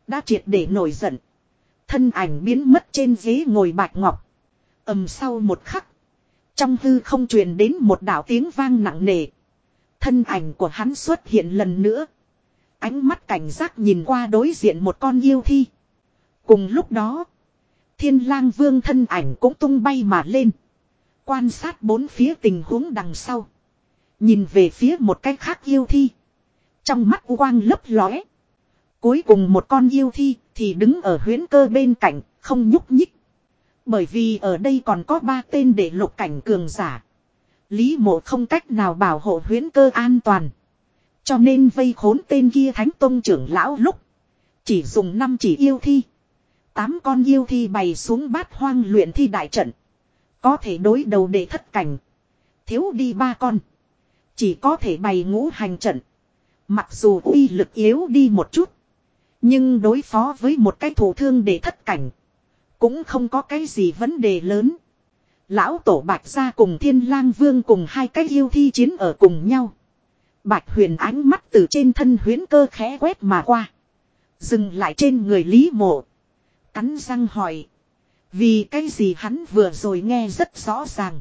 Đã triệt để nổi giận. Thân ảnh biến mất trên ghế ngồi bạch ngọc. ầm sau một khắc. Trong hư không truyền đến một đạo tiếng vang nặng nề. Thân ảnh của hắn xuất hiện lần nữa. Ánh mắt cảnh giác nhìn qua đối diện một con yêu thi. Cùng lúc đó. Thiên lang vương thân ảnh cũng tung bay mà lên. Quan sát bốn phía tình huống đằng sau. Nhìn về phía một cái khác yêu thi. Trong mắt quang lấp lóe. Cuối cùng một con yêu thi thì đứng ở huyến cơ bên cạnh, không nhúc nhích. Bởi vì ở đây còn có ba tên để lục cảnh cường giả. Lý mộ không cách nào bảo hộ huyến cơ an toàn. Cho nên vây khốn tên kia thánh tông trưởng lão lúc. Chỉ dùng năm chỉ yêu thi. Tám con yêu thi bày xuống bát hoang luyện thi đại trận. Có thể đối đầu để thất cảnh. Thiếu đi ba con. Chỉ có thể bày ngũ hành trận. Mặc dù uy lực yếu đi một chút. Nhưng đối phó với một cái thủ thương để thất cảnh. Cũng không có cái gì vấn đề lớn. Lão tổ bạch ra cùng thiên lang vương cùng hai cái yêu thi chiến ở cùng nhau. Bạch huyền ánh mắt từ trên thân huyến cơ khẽ quét mà qua. Dừng lại trên người lý mộ. Cắn răng hỏi. Vì cái gì hắn vừa rồi nghe rất rõ ràng.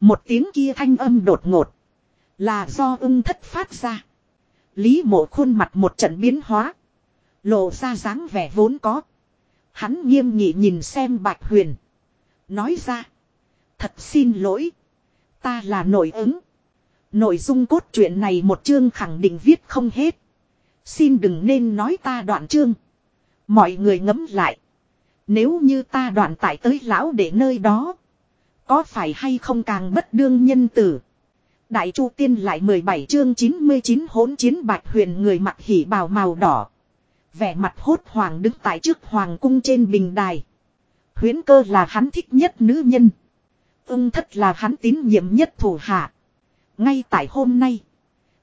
Một tiếng kia thanh âm đột ngột. Là do ưng thất phát ra. Lý mộ khuôn mặt một trận biến hóa. Lộ ra dáng vẻ vốn có. Hắn nghiêm nghị nhìn xem bạch huyền. Nói ra. Thật xin lỗi. Ta là nội ứng. Nội dung cốt truyện này một chương khẳng định viết không hết. Xin đừng nên nói ta đoạn chương. Mọi người ngấm lại. Nếu như ta đoạn tải tới lão để nơi đó. Có phải hay không càng bất đương nhân tử. Đại Chu Tiên lại 17 chương 99 hỗn chiến bạch huyền người mặc hỉ bào màu đỏ. Vẻ mặt hốt hoàng đứng tại trước hoàng cung trên bình đài. Huyến cơ là hắn thích nhất nữ nhân. Ưng thất là hắn tín nhiệm nhất thủ hạ. Ngay tại hôm nay.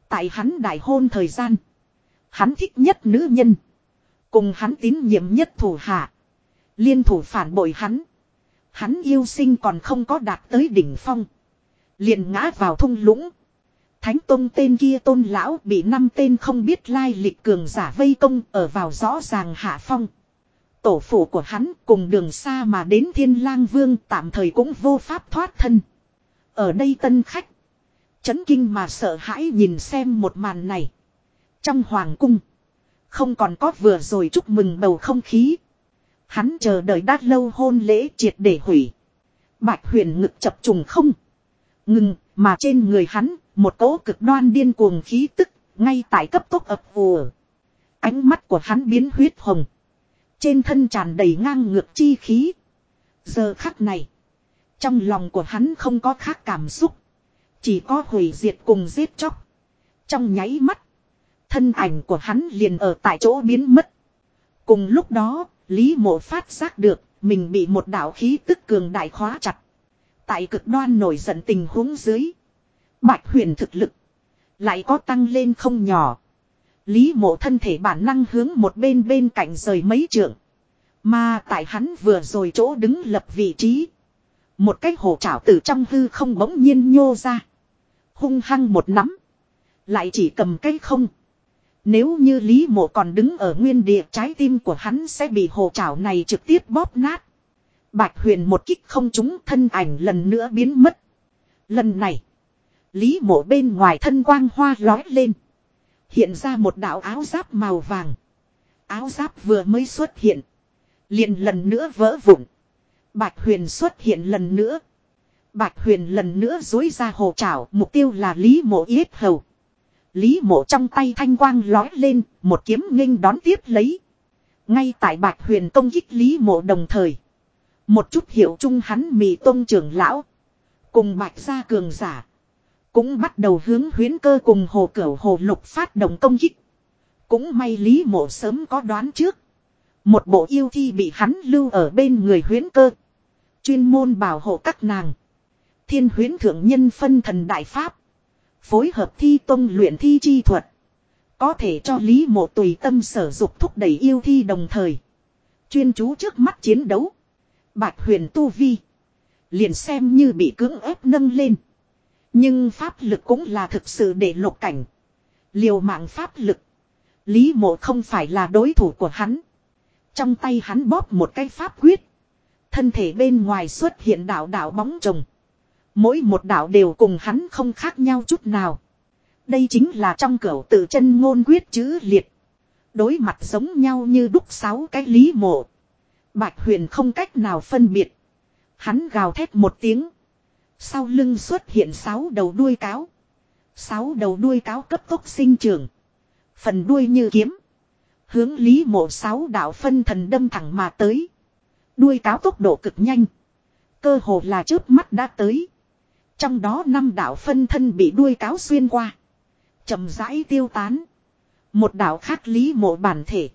Tại hắn đại hôn thời gian. Hắn thích nhất nữ nhân. Cùng hắn tín nhiệm nhất thủ hạ. Liên thủ phản bội hắn. Hắn yêu sinh còn không có đạt tới đỉnh phong. Liền ngã vào thung lũng. Thánh Tông tên kia tôn lão bị năm tên không biết lai lịch cường giả vây công ở vào rõ ràng hạ phong. Tổ phụ của hắn cùng đường xa mà đến thiên lang vương tạm thời cũng vô pháp thoát thân. Ở đây tân khách. Chấn kinh mà sợ hãi nhìn xem một màn này. Trong hoàng cung. Không còn có vừa rồi chúc mừng bầu không khí. Hắn chờ đợi đát lâu hôn lễ triệt để hủy. Bạch huyền ngực chập trùng không. Ngừng mà trên người hắn một cỗ cực đoan điên cuồng khí tức, ngay tại cấp tốc ập vùa. Ánh mắt của hắn biến huyết hồng. Trên thân tràn đầy ngang ngược chi khí. Giờ khắc này, trong lòng của hắn không có khác cảm xúc. Chỉ có hủy diệt cùng giết chóc. Trong nháy mắt, thân ảnh của hắn liền ở tại chỗ biến mất. Cùng lúc đó, Lý Mộ phát giác được, mình bị một đạo khí tức cường đại khóa chặt. Tại cực đoan nổi giận tình huống dưới. Bạch huyền thực lực. Lại có tăng lên không nhỏ. Lý mộ thân thể bản năng hướng một bên bên cạnh rời mấy trượng. Mà tại hắn vừa rồi chỗ đứng lập vị trí. Một cái hồ trảo từ trong hư không bỗng nhiên nhô ra. Hung hăng một nắm. Lại chỉ cầm cái không. Nếu như Lý mộ còn đứng ở nguyên địa, trái tim của hắn sẽ bị hồ trảo này trực tiếp bóp nát. Bạch huyền một kích không trúng, thân ảnh lần nữa biến mất. Lần này. Lý mộ bên ngoài thân quang hoa lói lên. Hiện ra một đạo áo giáp màu vàng. Áo giáp vừa mới xuất hiện. liền lần nữa vỡ vụn. Bạch huyền xuất hiện lần nữa. Bạch huyền lần nữa dối ra hồ trảo. Mục tiêu là Lý mộ yết hầu. Lý mộ trong tay thanh quang lói lên. Một kiếm nghênh đón tiếp lấy. Ngay tại bạch huyền công kích Lý mộ đồng thời. Một chút hiểu chung hắn mì tôn trưởng lão. Cùng bạch gia cường giả. Cũng bắt đầu hướng huyến cơ cùng hồ cửu hồ lục phát động công kích. Cũng may Lý Mộ sớm có đoán trước. Một bộ yêu thi bị hắn lưu ở bên người huyến cơ. Chuyên môn bảo hộ các nàng. Thiên huyến thượng nhân phân thần đại pháp. Phối hợp thi tông luyện thi chi thuật. Có thể cho Lý Mộ tùy tâm sở dục thúc đẩy yêu thi đồng thời. Chuyên chú trước mắt chiến đấu. Bạch huyền tu vi. Liền xem như bị cưỡng ép nâng lên. Nhưng pháp lực cũng là thực sự để lục cảnh. Liều mạng pháp lực. Lý mộ không phải là đối thủ của hắn. Trong tay hắn bóp một cái pháp quyết. Thân thể bên ngoài xuất hiện đảo đảo bóng trồng. Mỗi một đảo đều cùng hắn không khác nhau chút nào. Đây chính là trong cửa tự chân ngôn quyết chữ liệt. Đối mặt giống nhau như đúc sáu cái lý mộ. Bạch huyền không cách nào phân biệt. Hắn gào thét một tiếng. Sau lưng xuất hiện sáu đầu đuôi cáo. Sáu đầu đuôi cáo cấp tốc sinh trưởng. Phần đuôi như kiếm. Hướng lý mộ sáu đạo phân thần đâm thẳng mà tới. Đuôi cáo tốc độ cực nhanh. Cơ hồ là trước mắt đã tới. Trong đó năm đạo phân thân bị đuôi cáo xuyên qua. chậm rãi tiêu tán. Một đạo khác lý mộ bản thể.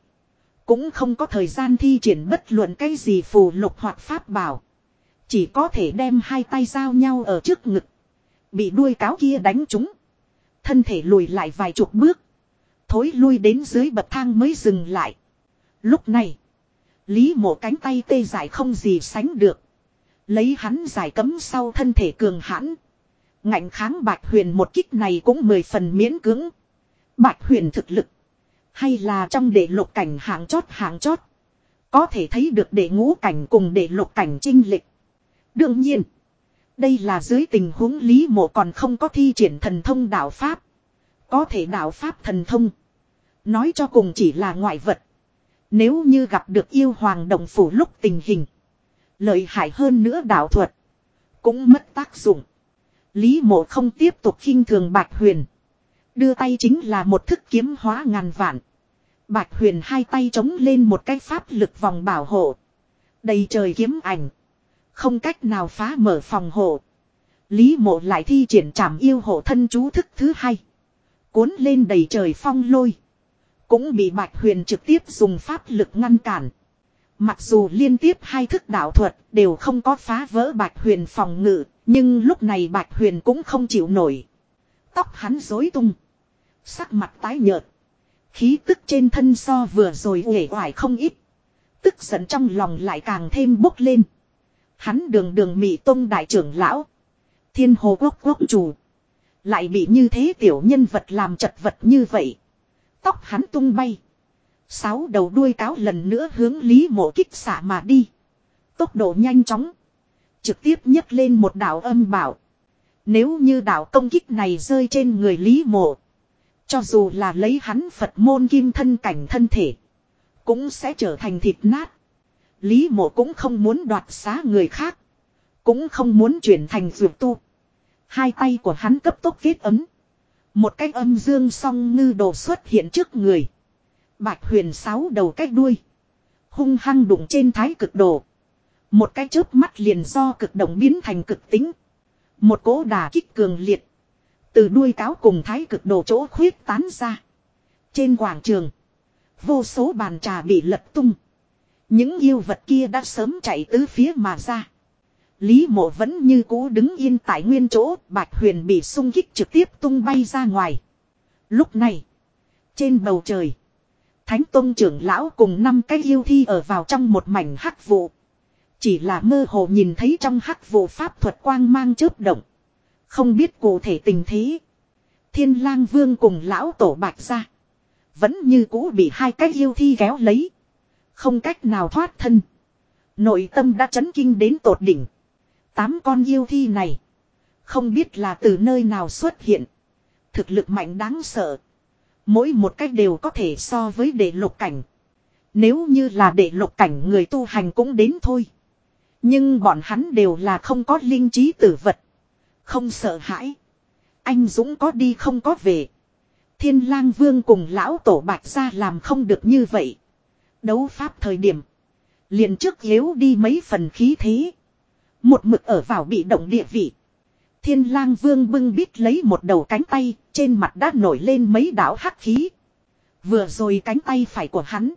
Cũng không có thời gian thi triển bất luận cái gì phù lục hoặc pháp bảo. Chỉ có thể đem hai tay giao nhau ở trước ngực. Bị đuôi cáo kia đánh trúng. Thân thể lùi lại vài chục bước. Thối lui đến dưới bậc thang mới dừng lại. Lúc này. Lý mộ cánh tay tê dại không gì sánh được. Lấy hắn giải cấm sau thân thể cường hãn. Ngạnh kháng bạch huyền một kích này cũng mười phần miễn cưỡng. Bạch huyền thực lực. Hay là trong đệ lục cảnh hạng chót hạng chót. Có thể thấy được đệ ngũ cảnh cùng đệ lục cảnh trinh lịch. Đương nhiên. Đây là dưới tình huống lý mộ còn không có thi triển thần thông đạo Pháp. Có thể đạo Pháp thần thông. Nói cho cùng chỉ là ngoại vật. Nếu như gặp được yêu hoàng đồng phủ lúc tình hình. Lợi hại hơn nữa đạo thuật. Cũng mất tác dụng. Lý mộ không tiếp tục khinh thường bạch huyền. Đưa tay chính là một thức kiếm hóa ngàn vạn. Bạch huyền hai tay chống lên một cái pháp lực vòng bảo hộ. Đầy trời kiếm ảnh. Không cách nào phá mở phòng hộ. Lý mộ lại thi triển trảm yêu hộ thân chú thức thứ hai. Cuốn lên đầy trời phong lôi. Cũng bị Bạch Huyền trực tiếp dùng pháp lực ngăn cản. Mặc dù liên tiếp hai thức đạo thuật đều không có phá vỡ Bạch Huyền phòng ngự, nhưng lúc này Bạch Huyền cũng không chịu nổi. Tóc hắn rối tung. Sắc mặt tái nhợt. Khí tức trên thân so vừa rồi uể oải không ít. Tức giận trong lòng lại càng thêm bốc lên. Hắn đường đường mị tông đại trưởng lão. Thiên hồ quốc quốc chủ. Lại bị như thế tiểu nhân vật làm chật vật như vậy. Tóc hắn tung bay. Sáu đầu đuôi cáo lần nữa hướng Lý mộ kích xả mà đi. Tốc độ nhanh chóng. Trực tiếp nhấc lên một đảo âm bảo. Nếu như đảo công kích này rơi trên người Lý mộ. Cho dù là lấy hắn Phật môn kim thân cảnh thân thể. Cũng sẽ trở thành thịt nát. Lý mộ cũng không muốn đoạt xá người khác. Cũng không muốn chuyển thành dược tu. Hai tay của hắn cấp tốc kết ấm. Một cái âm dương song ngư đồ xuất hiện trước người. Bạch huyền sáu đầu cách đuôi. Hung hăng đụng trên thái cực đồ. Một cái chớp mắt liền do cực động biến thành cực tính. Một cỗ đà kích cường liệt. Từ đuôi cáo cùng thái cực đồ chỗ khuyết tán ra. Trên quảng trường. Vô số bàn trà bị lật tung. Những yêu vật kia đã sớm chạy tứ phía mà ra. Lý mộ vẫn như cũ đứng yên tại nguyên chỗ, bạch huyền bị sung kích trực tiếp tung bay ra ngoài. Lúc này, trên bầu trời, Thánh Tông trưởng lão cùng năm cái yêu thi ở vào trong một mảnh hắc vụ. Chỉ là mơ hồ nhìn thấy trong hắc vụ pháp thuật quang mang chớp động. Không biết cụ thể tình thế. Thiên lang vương cùng lão tổ bạch ra. Vẫn như cũ bị hai cái yêu thi kéo lấy. Không cách nào thoát thân. Nội tâm đã chấn kinh đến tột đỉnh. Tám con yêu thi này. Không biết là từ nơi nào xuất hiện. Thực lực mạnh đáng sợ. Mỗi một cách đều có thể so với đệ lục cảnh. Nếu như là đệ lục cảnh người tu hành cũng đến thôi. Nhưng bọn hắn đều là không có linh trí tử vật. Không sợ hãi. Anh Dũng có đi không có về. Thiên lang vương cùng lão tổ bạch ra làm không được như vậy. Đấu pháp thời điểm. Liền trước yếu đi mấy phần khí thế. Một mực ở vào bị động địa vị. Thiên lang vương bưng bít lấy một đầu cánh tay, trên mặt đã nổi lên mấy đảo hắc khí. Vừa rồi cánh tay phải của hắn.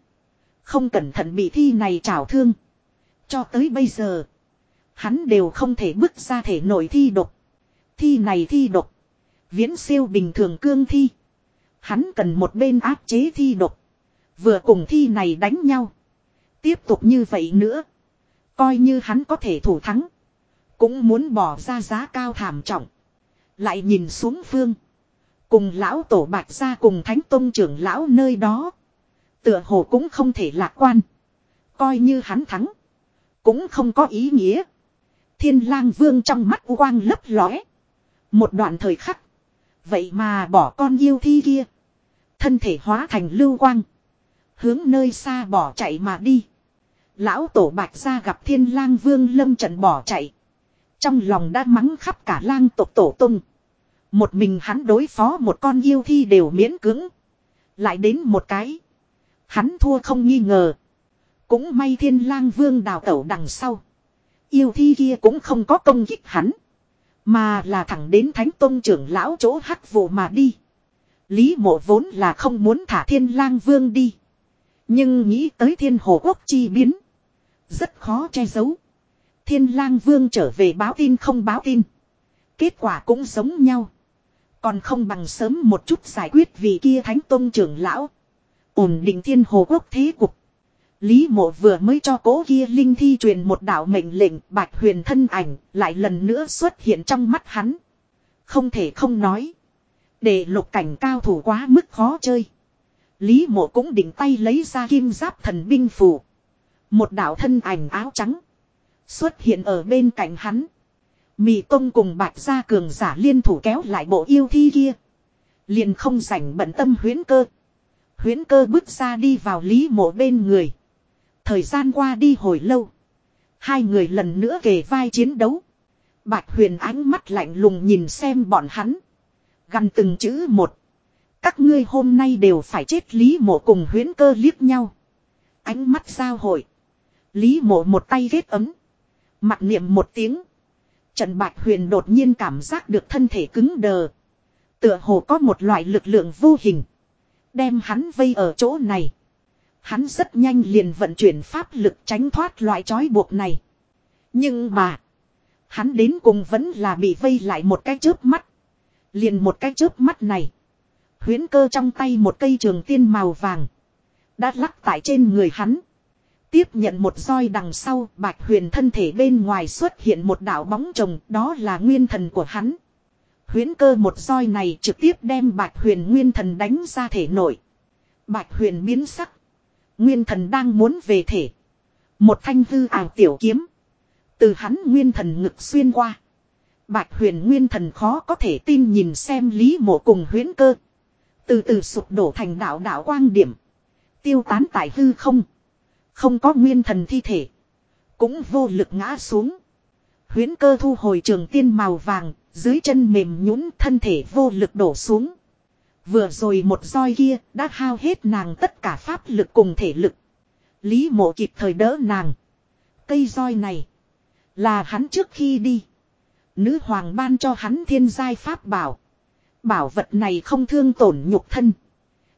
Không cẩn thận bị thi này trào thương. Cho tới bây giờ. Hắn đều không thể bước ra thể nội thi độc. Thi này thi độc. Viễn siêu bình thường cương thi. Hắn cần một bên áp chế thi độc. Vừa cùng thi này đánh nhau. Tiếp tục như vậy nữa. Coi như hắn có thể thủ thắng. Cũng muốn bỏ ra giá cao thảm trọng. Lại nhìn xuống phương. Cùng lão tổ bạch ra cùng thánh tôn trưởng lão nơi đó. Tựa hồ cũng không thể lạc quan. Coi như hắn thắng. Cũng không có ý nghĩa. Thiên lang vương trong mắt quang lấp lóe. Một đoạn thời khắc. Vậy mà bỏ con yêu thi kia. Thân thể hóa thành lưu quang. Hướng nơi xa bỏ chạy mà đi. Lão tổ bạch ra gặp thiên lang vương lâm trận bỏ chạy. Trong lòng đã mắng khắp cả lang tộc tổ tung. Một mình hắn đối phó một con yêu thi đều miễn cứng. Lại đến một cái. Hắn thua không nghi ngờ. Cũng may thiên lang vương đào tẩu đằng sau. Yêu thi kia cũng không có công kích hắn. Mà là thẳng đến thánh tôn trưởng lão chỗ hắc vụ mà đi. Lý mộ vốn là không muốn thả thiên lang vương đi. Nhưng nghĩ tới thiên hồ quốc chi biến. Rất khó che giấu. Thiên lang vương trở về báo tin không báo tin. Kết quả cũng giống nhau. Còn không bằng sớm một chút giải quyết vì kia thánh tôn trưởng lão. Ổn định thiên hồ quốc thế cục. Lý mộ vừa mới cho cố kia linh thi truyền một đạo mệnh lệnh, bạch huyền thân ảnh lại lần nữa xuất hiện trong mắt hắn. Không thể không nói. Để lục cảnh cao thủ quá mức khó chơi. Lý mộ cũng định tay lấy ra kim giáp thần binh phù. Một đạo thân ảnh áo trắng. Xuất hiện ở bên cạnh hắn. Mị công cùng bạch gia cường giả liên thủ kéo lại bộ yêu thi kia. Liền không rảnh bận tâm huyến cơ. Huyến cơ bước ra đi vào lý mộ bên người. Thời gian qua đi hồi lâu. Hai người lần nữa kề vai chiến đấu. Bạch huyền ánh mắt lạnh lùng nhìn xem bọn hắn. Gần từng chữ một. Các ngươi hôm nay đều phải chết lý mộ cùng huyễn cơ liếc nhau. Ánh mắt giao hội. Lý mộ một tay ghét ấm. Mặt niệm một tiếng. Trần Bạch Huyền đột nhiên cảm giác được thân thể cứng đờ. Tựa hồ có một loại lực lượng vô hình. Đem hắn vây ở chỗ này. Hắn rất nhanh liền vận chuyển pháp lực tránh thoát loại trói buộc này. Nhưng mà. Hắn đến cùng vẫn là bị vây lại một cái chớp mắt. Liền một cái chớp mắt này. Huyến cơ trong tay một cây trường tiên màu vàng. Đã lắc tại trên người hắn. Tiếp nhận một roi đằng sau, Bạch Huyền thân thể bên ngoài xuất hiện một đạo bóng chồng đó là nguyên thần của hắn. Huyến cơ một roi này trực tiếp đem Bạch Huyền nguyên thần đánh ra thể nội. Bạch Huyền biến sắc. Nguyên thần đang muốn về thể. Một thanh hư ảo tiểu kiếm. Từ hắn nguyên thần ngực xuyên qua. Bạch huyền nguyên thần khó có thể tin nhìn xem lý mộ cùng huyến cơ. Từ từ sụp đổ thành đạo đạo quang điểm. Tiêu tán tại hư không. Không có nguyên thần thi thể. Cũng vô lực ngã xuống. Huyến cơ thu hồi trường tiên màu vàng. Dưới chân mềm nhũn thân thể vô lực đổ xuống. Vừa rồi một roi kia đã hao hết nàng tất cả pháp lực cùng thể lực. Lý mộ kịp thời đỡ nàng. Cây roi này. Là hắn trước khi đi. Nữ hoàng ban cho hắn thiên giai pháp bảo. Bảo vật này không thương tổn nhục thân.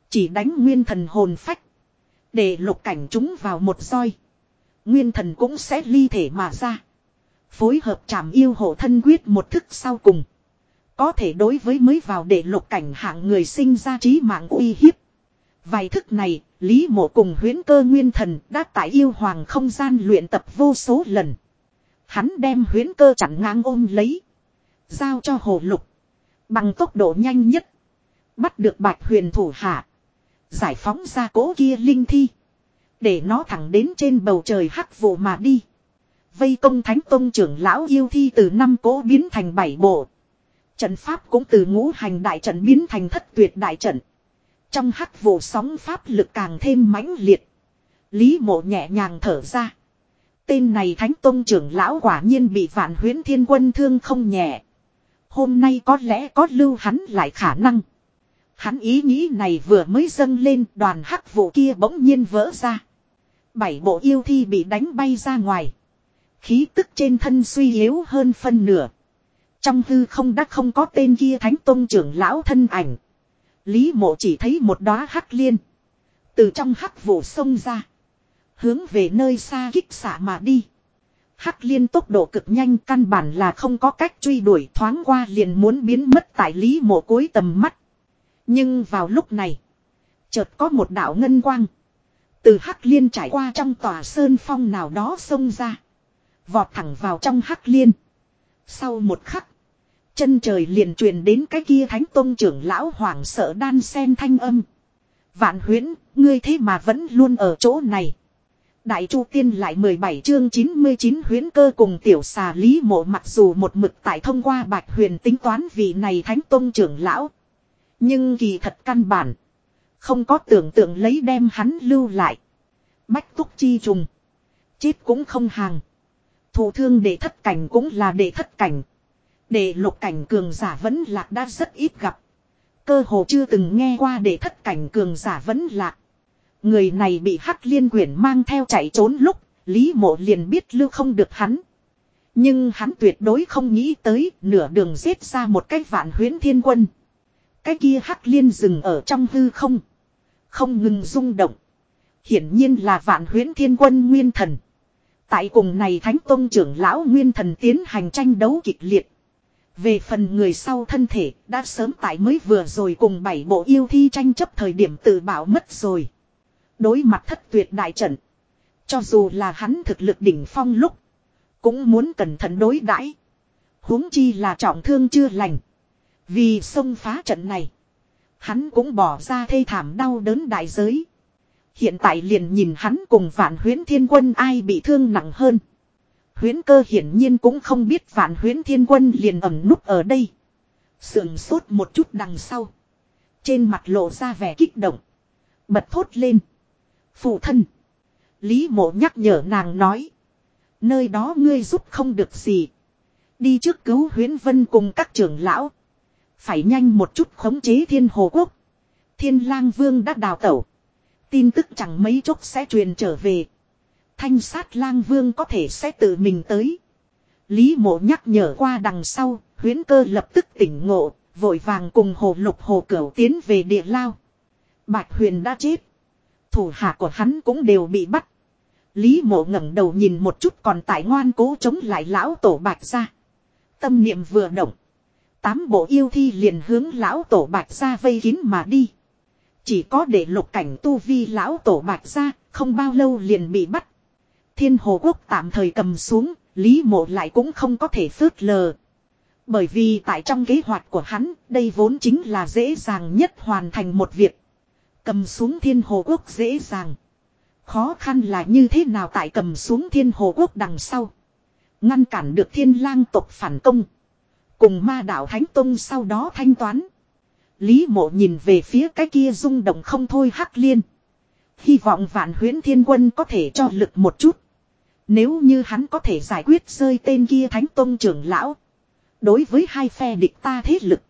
Chỉ đánh nguyên thần hồn phách. Để lục cảnh chúng vào một roi. Nguyên thần cũng sẽ ly thể mà ra. Phối hợp chạm yêu hộ thân quyết một thức sau cùng. Có thể đối với mới vào để lục cảnh hạng người sinh ra trí mạng uy hiếp. Vài thức này, Lý Mộ cùng huyến cơ nguyên thần đã tại yêu hoàng không gian luyện tập vô số lần. Hắn đem huyến cơ chặn ngang ôm lấy. Giao cho hồ lục. Bằng tốc độ nhanh nhất. Bắt được bạch huyền thủ hạ. Giải phóng ra cố kia linh thi. Để nó thẳng đến trên bầu trời hắc vụ mà đi. Vây công thánh tông trưởng lão yêu thi từ năm cố biến thành bảy bộ. Trận pháp cũng từ ngũ hành đại trận biến thành thất tuyệt đại trận. Trong hắc vụ sóng pháp lực càng thêm mãnh liệt. Lý mộ nhẹ nhàng thở ra. Tên này thánh tông trưởng lão quả nhiên bị vạn huyến thiên quân thương không nhẹ. Hôm nay có lẽ có lưu hắn lại khả năng. Hắn ý nghĩ này vừa mới dâng lên, đoàn hắc vụ kia bỗng nhiên vỡ ra. Bảy bộ yêu thi bị đánh bay ra ngoài. Khí tức trên thân suy yếu hơn phân nửa. Trong hư không đã không có tên kia thánh tôn trưởng lão thân ảnh. Lý mộ chỉ thấy một đóa hắc liên. Từ trong hắc vụ sông ra. Hướng về nơi xa kích xạ mà đi. Hắc liên tốc độ cực nhanh căn bản là không có cách truy đuổi thoáng qua liền muốn biến mất tại lý mộ cuối tầm mắt. Nhưng vào lúc này. Chợt có một đạo ngân quang. Từ hắc liên trải qua trong tòa sơn phong nào đó xông ra. Vọt thẳng vào trong hắc liên. Sau một khắc. Chân trời liền truyền đến cái kia thánh tôn trưởng lão hoảng sợ đan sen thanh âm. Vạn huyễn, ngươi thế mà vẫn luôn ở chỗ này. Đại Chu Tiên lại 17 chương 99 huyến cơ cùng tiểu xà lý mộ mặc dù một mực tại thông qua bạch huyền tính toán vị này thánh tôn trưởng lão. Nhưng kỳ thật căn bản. Không có tưởng tượng lấy đem hắn lưu lại. Bách túc chi trùng. Chết cũng không hàng. Thủ thương để thất cảnh cũng là để thất cảnh. Để lục cảnh cường giả vẫn lạc đã rất ít gặp. Cơ hồ chưa từng nghe qua để thất cảnh cường giả vẫn lạc. Người này bị hắc liên quyển mang theo chạy trốn lúc, Lý mộ liền biết lưu không được hắn. Nhưng hắn tuyệt đối không nghĩ tới nửa đường giết ra một cái vạn huyến thiên quân. Cái kia hắc liên dừng ở trong hư không. Không ngừng rung động. Hiển nhiên là vạn huyến thiên quân nguyên thần. Tại cùng này thánh tôn trưởng lão nguyên thần tiến hành tranh đấu kịch liệt. Về phần người sau thân thể đã sớm tại mới vừa rồi cùng bảy bộ yêu thi tranh chấp thời điểm tự bảo mất rồi. Đối mặt thất tuyệt đại trận. Cho dù là hắn thực lực đỉnh phong lúc. Cũng muốn cẩn thận đối đãi huống chi là trọng thương chưa lành. Vì xông phá trận này. Hắn cũng bỏ ra thê thảm đau đớn đại giới. Hiện tại liền nhìn hắn cùng vạn huyến thiên quân ai bị thương nặng hơn. Huyến cơ hiển nhiên cũng không biết vạn huyến thiên quân liền ẩm núp ở đây. Sườn sốt một chút đằng sau. Trên mặt lộ ra vẻ kích động. Bật thốt lên. Phụ thân. Lý mộ nhắc nhở nàng nói. Nơi đó ngươi giúp không được gì. Đi trước cứu huyến vân cùng các trưởng lão. Phải nhanh một chút khống chế thiên hồ quốc. Thiên lang vương đã đào tẩu. Tin tức chẳng mấy chốc sẽ truyền trở về. Thanh sát lang vương có thể sẽ tự mình tới. Lý mộ nhắc nhở qua đằng sau, huyến cơ lập tức tỉnh ngộ, vội vàng cùng hồ lục hồ cửu tiến về địa lao. Bạch huyền đã chết. Thủ hạ của hắn cũng đều bị bắt. Lý mộ ngẩng đầu nhìn một chút còn tại ngoan cố chống lại lão tổ bạch ra. Tâm niệm vừa động. Tám bộ yêu thi liền hướng lão tổ bạch ra vây kín mà đi. Chỉ có để lục cảnh tu vi lão tổ bạch ra, không bao lâu liền bị bắt. Thiên hồ quốc tạm thời cầm xuống, Lý mộ lại cũng không có thể phớt lờ. Bởi vì tại trong kế hoạch của hắn, đây vốn chính là dễ dàng nhất hoàn thành một việc. Cầm xuống thiên hồ quốc dễ dàng. Khó khăn là như thế nào tại cầm xuống thiên hồ quốc đằng sau. Ngăn cản được thiên lang tộc phản công. Cùng ma đạo Thánh Tông sau đó thanh toán. Lý mộ nhìn về phía cái kia rung động không thôi hắc liên. Hy vọng vạn huyến thiên quân có thể cho lực một chút. Nếu như hắn có thể giải quyết rơi tên kia Thánh Tông trưởng lão. Đối với hai phe địch ta thế lực.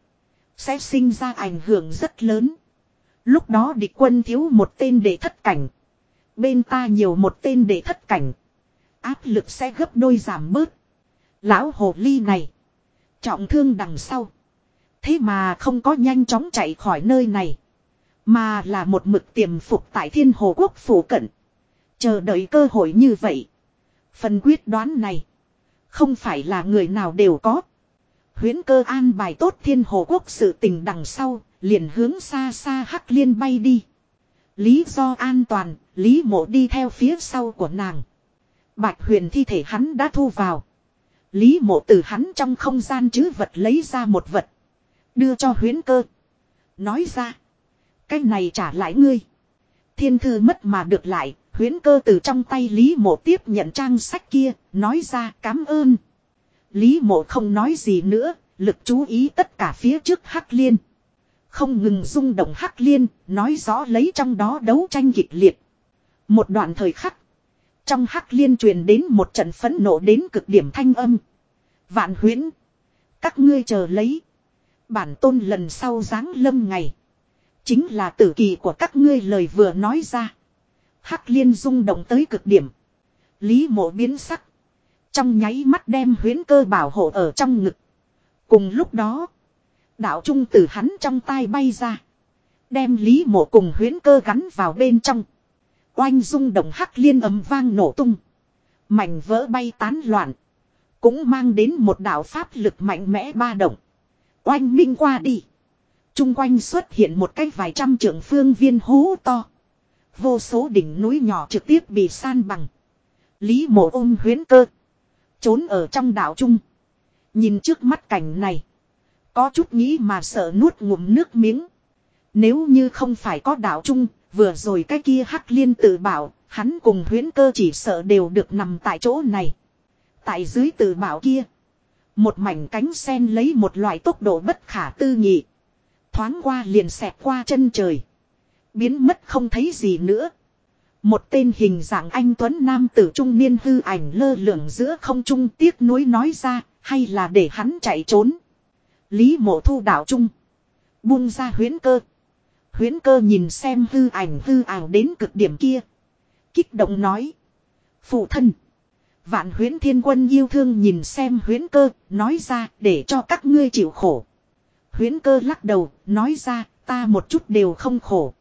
Sẽ sinh ra ảnh hưởng rất lớn. Lúc đó địch quân thiếu một tên để thất cảnh. Bên ta nhiều một tên để thất cảnh. Áp lực sẽ gấp đôi giảm bớt. Lão hồ ly này. Trọng thương đằng sau. Thế mà không có nhanh chóng chạy khỏi nơi này. Mà là một mực tiềm phục tại thiên hồ quốc phủ cận. Chờ đợi cơ hội như vậy. Phần quyết đoán này. Không phải là người nào đều có. Huyễn cơ an bài tốt thiên hồ quốc sự tình đằng sau. Liền hướng xa xa hắc liên bay đi. Lý do an toàn, Lý mộ đi theo phía sau của nàng. Bạch huyền thi thể hắn đã thu vào. Lý mộ từ hắn trong không gian chứ vật lấy ra một vật. Đưa cho huyến cơ. Nói ra. Cái này trả lại ngươi. Thiên thư mất mà được lại. Huyến cơ từ trong tay Lý mộ tiếp nhận trang sách kia. Nói ra cảm ơn. Lý mộ không nói gì nữa. Lực chú ý tất cả phía trước hắc liên. Không ngừng rung động hắc liên. Nói rõ lấy trong đó đấu tranh kịch liệt. Một đoạn thời khắc. Trong hắc liên truyền đến một trận phấn nộ đến cực điểm thanh âm. Vạn huyễn. Các ngươi chờ lấy. Bản tôn lần sau giáng lâm ngày. Chính là tử kỳ của các ngươi lời vừa nói ra. Hắc liên rung động tới cực điểm. Lý mộ biến sắc. Trong nháy mắt đem huyễn cơ bảo hộ ở trong ngực. Cùng lúc đó. Đạo trung từ hắn trong tai bay ra. Đem lý mộ cùng huyến cơ gắn vào bên trong. Oanh rung động hắc liên ấm vang nổ tung. Mảnh vỡ bay tán loạn. Cũng mang đến một đạo pháp lực mạnh mẽ ba động. Oanh minh qua đi. Trung quanh xuất hiện một cái vài trăm trưởng phương viên hố to. Vô số đỉnh núi nhỏ trực tiếp bị san bằng. Lý mộ ôm huyến cơ. Trốn ở trong đảo Trung. Nhìn trước mắt cảnh này. Có chút nghĩ mà sợ nuốt ngụm nước miếng. Nếu như không phải có đảo Trung, vừa rồi cái kia hắc liên tự bảo, hắn cùng huyến cơ chỉ sợ đều được nằm tại chỗ này. Tại dưới tự bảo kia. Một mảnh cánh sen lấy một loại tốc độ bất khả tư nghị. Thoáng qua liền xẹp qua chân trời. Biến mất không thấy gì nữa. Một tên hình dạng anh Tuấn Nam tử trung niên hư ảnh lơ lửng giữa không trung tiếc nuối nói ra, hay là để hắn chạy trốn. Lý mộ thu đạo trung. Buông ra huyến cơ. Huyến cơ nhìn xem hư ảnh hư ảo đến cực điểm kia. Kích động nói. Phụ thân. Vạn huyến thiên quân yêu thương nhìn xem huyến cơ, nói ra để cho các ngươi chịu khổ. Huyến cơ lắc đầu, nói ra, ta một chút đều không khổ.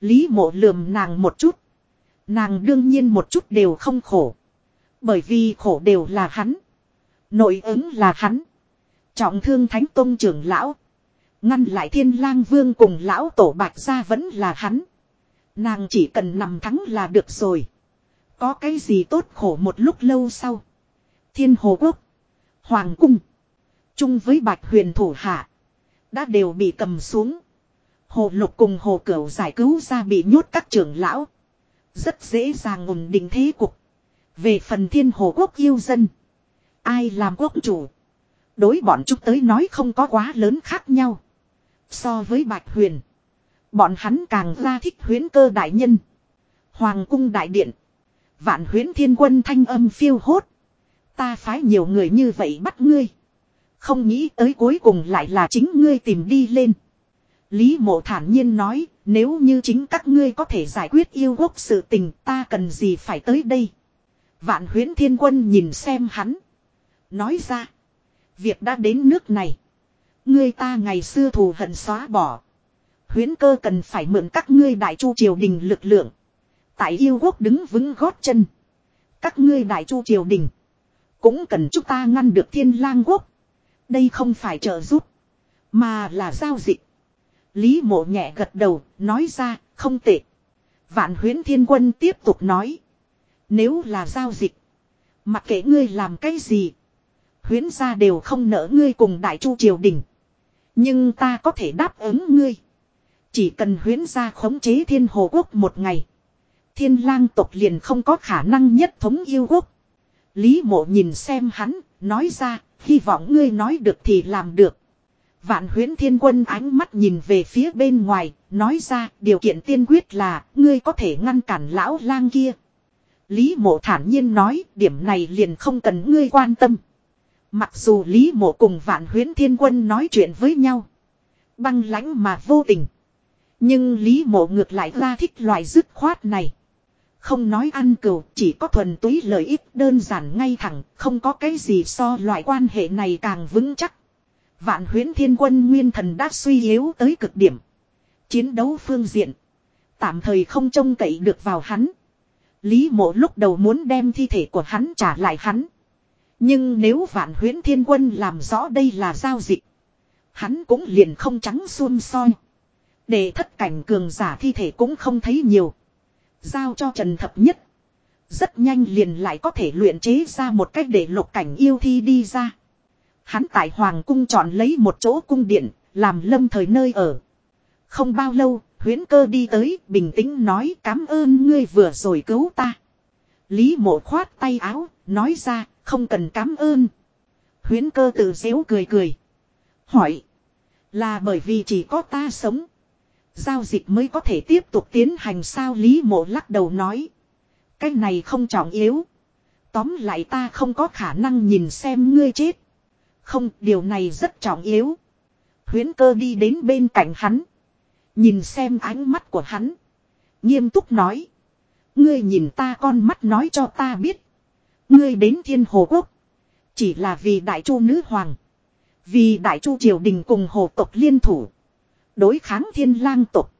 Lý mộ lườm nàng một chút. Nàng đương nhiên một chút đều không khổ. Bởi vì khổ đều là hắn. Nội ứng là hắn. Trọng thương thánh tông trưởng lão. Ngăn lại thiên lang vương cùng lão tổ bạch ra vẫn là hắn. Nàng chỉ cần nằm thắng là được rồi. Có cái gì tốt khổ một lúc lâu sau. Thiên hồ quốc. Hoàng cung. Chung với bạch huyền thủ hạ. Đã đều bị cầm xuống. Hồ lục cùng hồ cửu giải cứu ra bị nhốt các trưởng lão. Rất dễ dàng ổn định thế cục. Về phần thiên hồ quốc yêu dân. Ai làm quốc chủ. Đối bọn chúng tới nói không có quá lớn khác nhau. So với bạch huyền. Bọn hắn càng ra thích huyến cơ đại nhân. Hoàng cung đại điện. Vạn huyến thiên quân thanh âm phiêu hốt. Ta phái nhiều người như vậy bắt ngươi. Không nghĩ tới cuối cùng lại là chính ngươi tìm đi lên. Lý mộ thản nhiên nói, nếu như chính các ngươi có thể giải quyết yêu quốc sự tình ta cần gì phải tới đây. Vạn huyến thiên quân nhìn xem hắn. Nói ra, việc đã đến nước này. Ngươi ta ngày xưa thù hận xóa bỏ. Huyến cơ cần phải mượn các ngươi đại chu triều đình lực lượng. Tại yêu quốc đứng vững gót chân. Các ngươi đại chu triều đình. Cũng cần chúng ta ngăn được thiên lang quốc. Đây không phải trợ giúp. Mà là giao dịch. Lý mộ nhẹ gật đầu, nói ra, không tệ. Vạn huyến thiên quân tiếp tục nói. Nếu là giao dịch. Mặc kệ ngươi làm cái gì. Huyến gia đều không nỡ ngươi cùng đại chu triều đình. Nhưng ta có thể đáp ứng ngươi. Chỉ cần huyến gia khống chế thiên hồ quốc một ngày. Thiên lang tộc liền không có khả năng nhất thống yêu quốc. Lý mộ nhìn xem hắn, nói ra, hy vọng ngươi nói được thì làm được. Vạn huyến thiên quân ánh mắt nhìn về phía bên ngoài, nói ra điều kiện tiên quyết là ngươi có thể ngăn cản lão lang kia. Lý mộ thản nhiên nói điểm này liền không cần ngươi quan tâm. Mặc dù Lý mộ cùng vạn huyến thiên quân nói chuyện với nhau. Băng lãnh mà vô tình. Nhưng Lý mộ ngược lại ra thích loại dứt khoát này. Không nói ăn cừu, chỉ có thuần túy lợi ích đơn giản ngay thẳng, không có cái gì so loại quan hệ này càng vững chắc. Vạn huyến thiên quân nguyên thần đã suy yếu tới cực điểm. Chiến đấu phương diện. Tạm thời không trông cậy được vào hắn. Lý mộ lúc đầu muốn đem thi thể của hắn trả lại hắn. Nhưng nếu vạn huyến thiên quân làm rõ đây là giao dịch. Hắn cũng liền không trắng xuôn soi. Để thất cảnh cường giả thi thể cũng không thấy nhiều. Giao cho Trần Thập Nhất. Rất nhanh liền lại có thể luyện chế ra một cách để lục cảnh yêu thi đi ra. Hắn tại Hoàng cung chọn lấy một chỗ cung điện, làm lâm thời nơi ở. Không bao lâu, huyến cơ đi tới, bình tĩnh nói cảm ơn ngươi vừa rồi cứu ta. Lý mộ khoát tay áo, nói ra, không cần cảm ơn. Huyến cơ tự dễu cười cười. Hỏi, là bởi vì chỉ có ta sống. Giao dịch mới có thể tiếp tục tiến hành sao Lý mộ lắc đầu nói. Cái này không trọng yếu. Tóm lại ta không có khả năng nhìn xem ngươi chết. Không, điều này rất trọng yếu. Huyến cơ đi đến bên cạnh hắn. Nhìn xem ánh mắt của hắn. Nghiêm túc nói. Ngươi nhìn ta con mắt nói cho ta biết. Ngươi đến thiên hồ quốc. Chỉ là vì đại chu nữ hoàng. Vì đại chu triều đình cùng hồ tộc liên thủ. Đối kháng thiên lang tộc.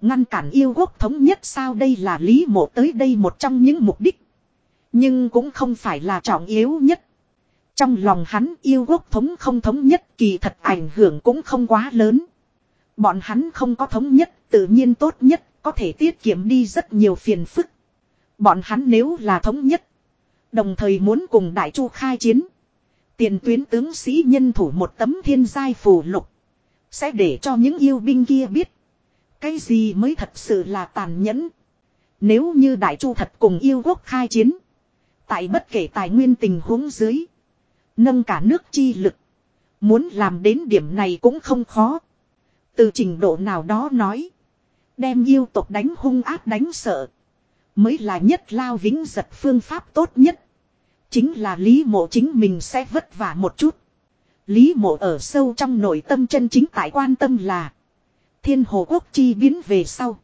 Ngăn cản yêu quốc thống nhất sao đây là lý mộ tới đây một trong những mục đích. Nhưng cũng không phải là trọng yếu nhất. Trong lòng hắn yêu quốc thống không thống nhất, kỳ thật ảnh hưởng cũng không quá lớn. Bọn hắn không có thống nhất, tự nhiên tốt nhất, có thể tiết kiệm đi rất nhiều phiền phức. Bọn hắn nếu là thống nhất. Đồng thời muốn cùng đại chu khai chiến. Tiền tuyến tướng sĩ nhân thủ một tấm thiên giai phù lục. Sẽ để cho những yêu binh kia biết. Cái gì mới thật sự là tàn nhẫn. Nếu như đại chu thật cùng yêu quốc khai chiến. Tại bất kể tài nguyên tình huống dưới. Nâng cả nước chi lực. Muốn làm đến điểm này cũng không khó. Từ trình độ nào đó nói. Đem yêu tộc đánh hung ác đánh sợ. Mới là nhất lao vĩnh giật phương pháp tốt nhất. Chính là Lý Mộ chính mình sẽ vất vả một chút. Lý Mộ ở sâu trong nội tâm chân chính tại quan tâm là. Thiên hồ quốc chi biến về sau.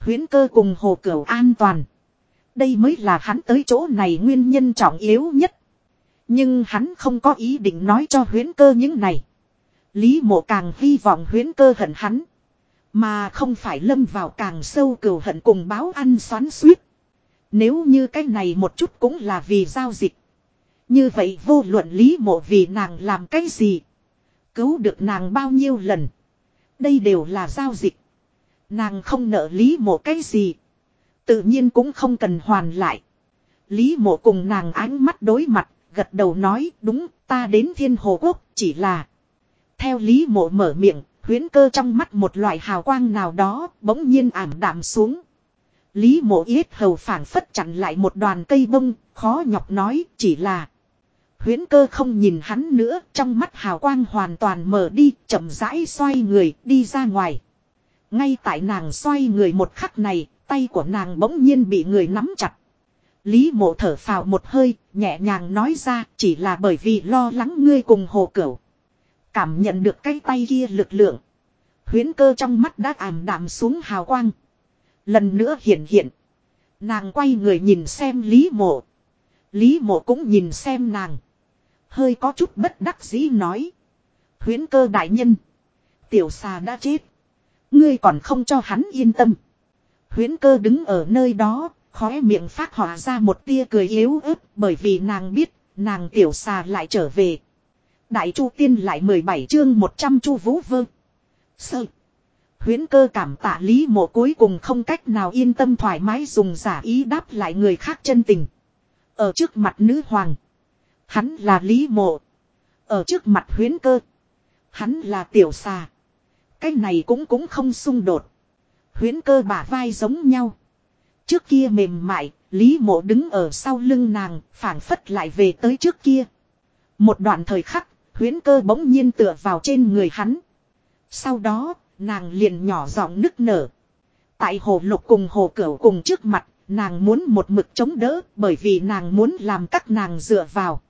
Huyến cơ cùng hồ cửu an toàn. Đây mới là hắn tới chỗ này nguyên nhân trọng yếu nhất. Nhưng hắn không có ý định nói cho huyến cơ những này. Lý mộ càng hy vọng huyến cơ hận hắn. Mà không phải lâm vào càng sâu cừu hận cùng báo ăn xoắn suýt. Nếu như cái này một chút cũng là vì giao dịch. Như vậy vô luận lý mộ vì nàng làm cái gì. Cứu được nàng bao nhiêu lần. Đây đều là giao dịch. Nàng không nợ lý mộ cái gì. Tự nhiên cũng không cần hoàn lại. Lý mộ cùng nàng ánh mắt đối mặt, gật đầu nói đúng ta đến thiên hồ quốc chỉ là. Theo lý mộ mở miệng, huyến cơ trong mắt một loại hào quang nào đó bỗng nhiên ảm đạm xuống. Lý mộ yết hầu phảng phất chặn lại một đoàn cây bông, khó nhọc nói chỉ là. Huyến cơ không nhìn hắn nữa, trong mắt hào quang hoàn toàn mở đi, chậm rãi xoay người, đi ra ngoài. Ngay tại nàng xoay người một khắc này, tay của nàng bỗng nhiên bị người nắm chặt. Lý mộ thở phào một hơi, nhẹ nhàng nói ra, chỉ là bởi vì lo lắng ngươi cùng hồ cửu. Cảm nhận được cái tay kia lực lượng. Huyến cơ trong mắt đã ảm đạm xuống hào quang. Lần nữa hiện hiện. Nàng quay người nhìn xem Lý mộ. Lý mộ cũng nhìn xem nàng. Hơi có chút bất đắc dĩ nói. Huyến cơ đại nhân. Tiểu xà đã chết. Ngươi còn không cho hắn yên tâm. Huyến cơ đứng ở nơi đó, khóe miệng phát họa ra một tia cười yếu ớt bởi vì nàng biết, nàng tiểu xà lại trở về. Đại chu tiên lại 17 chương 100 chu vũ vơ. Sơ. Huyến cơ cảm tạ lý mộ cuối cùng không cách nào yên tâm thoải mái dùng giả ý đáp lại người khác chân tình. Ở trước mặt nữ hoàng. Hắn là lý mộ. Ở trước mặt huyến cơ. Hắn là tiểu xà. Cái này cũng cũng không xung đột. Huyến cơ bả vai giống nhau. Trước kia mềm mại, Lý mộ đứng ở sau lưng nàng, phảng phất lại về tới trước kia. Một đoạn thời khắc, huyến cơ bỗng nhiên tựa vào trên người hắn. Sau đó, nàng liền nhỏ giọng nức nở. Tại hồ lục cùng hồ cửu cùng trước mặt, nàng muốn một mực chống đỡ bởi vì nàng muốn làm các nàng dựa vào.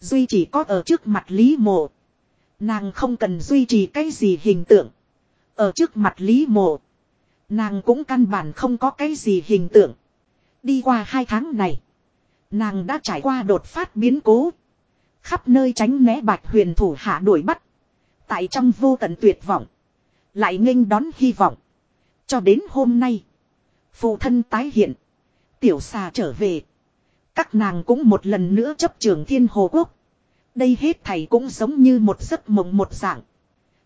Duy chỉ có ở trước mặt Lý Mộ. Nàng không cần duy trì cái gì hình tượng. Ở trước mặt Lý Mộ. Nàng cũng căn bản không có cái gì hình tượng. Đi qua hai tháng này. Nàng đã trải qua đột phát biến cố. Khắp nơi tránh né bạch huyền thủ hạ đuổi bắt. Tại trong vô tận tuyệt vọng. Lại nghênh đón hy vọng. Cho đến hôm nay. Phụ thân tái hiện. Tiểu xà trở về. Các nàng cũng một lần nữa chấp trường thiên hồ quốc. Đây hết thầy cũng giống như một giấc mộng một dạng.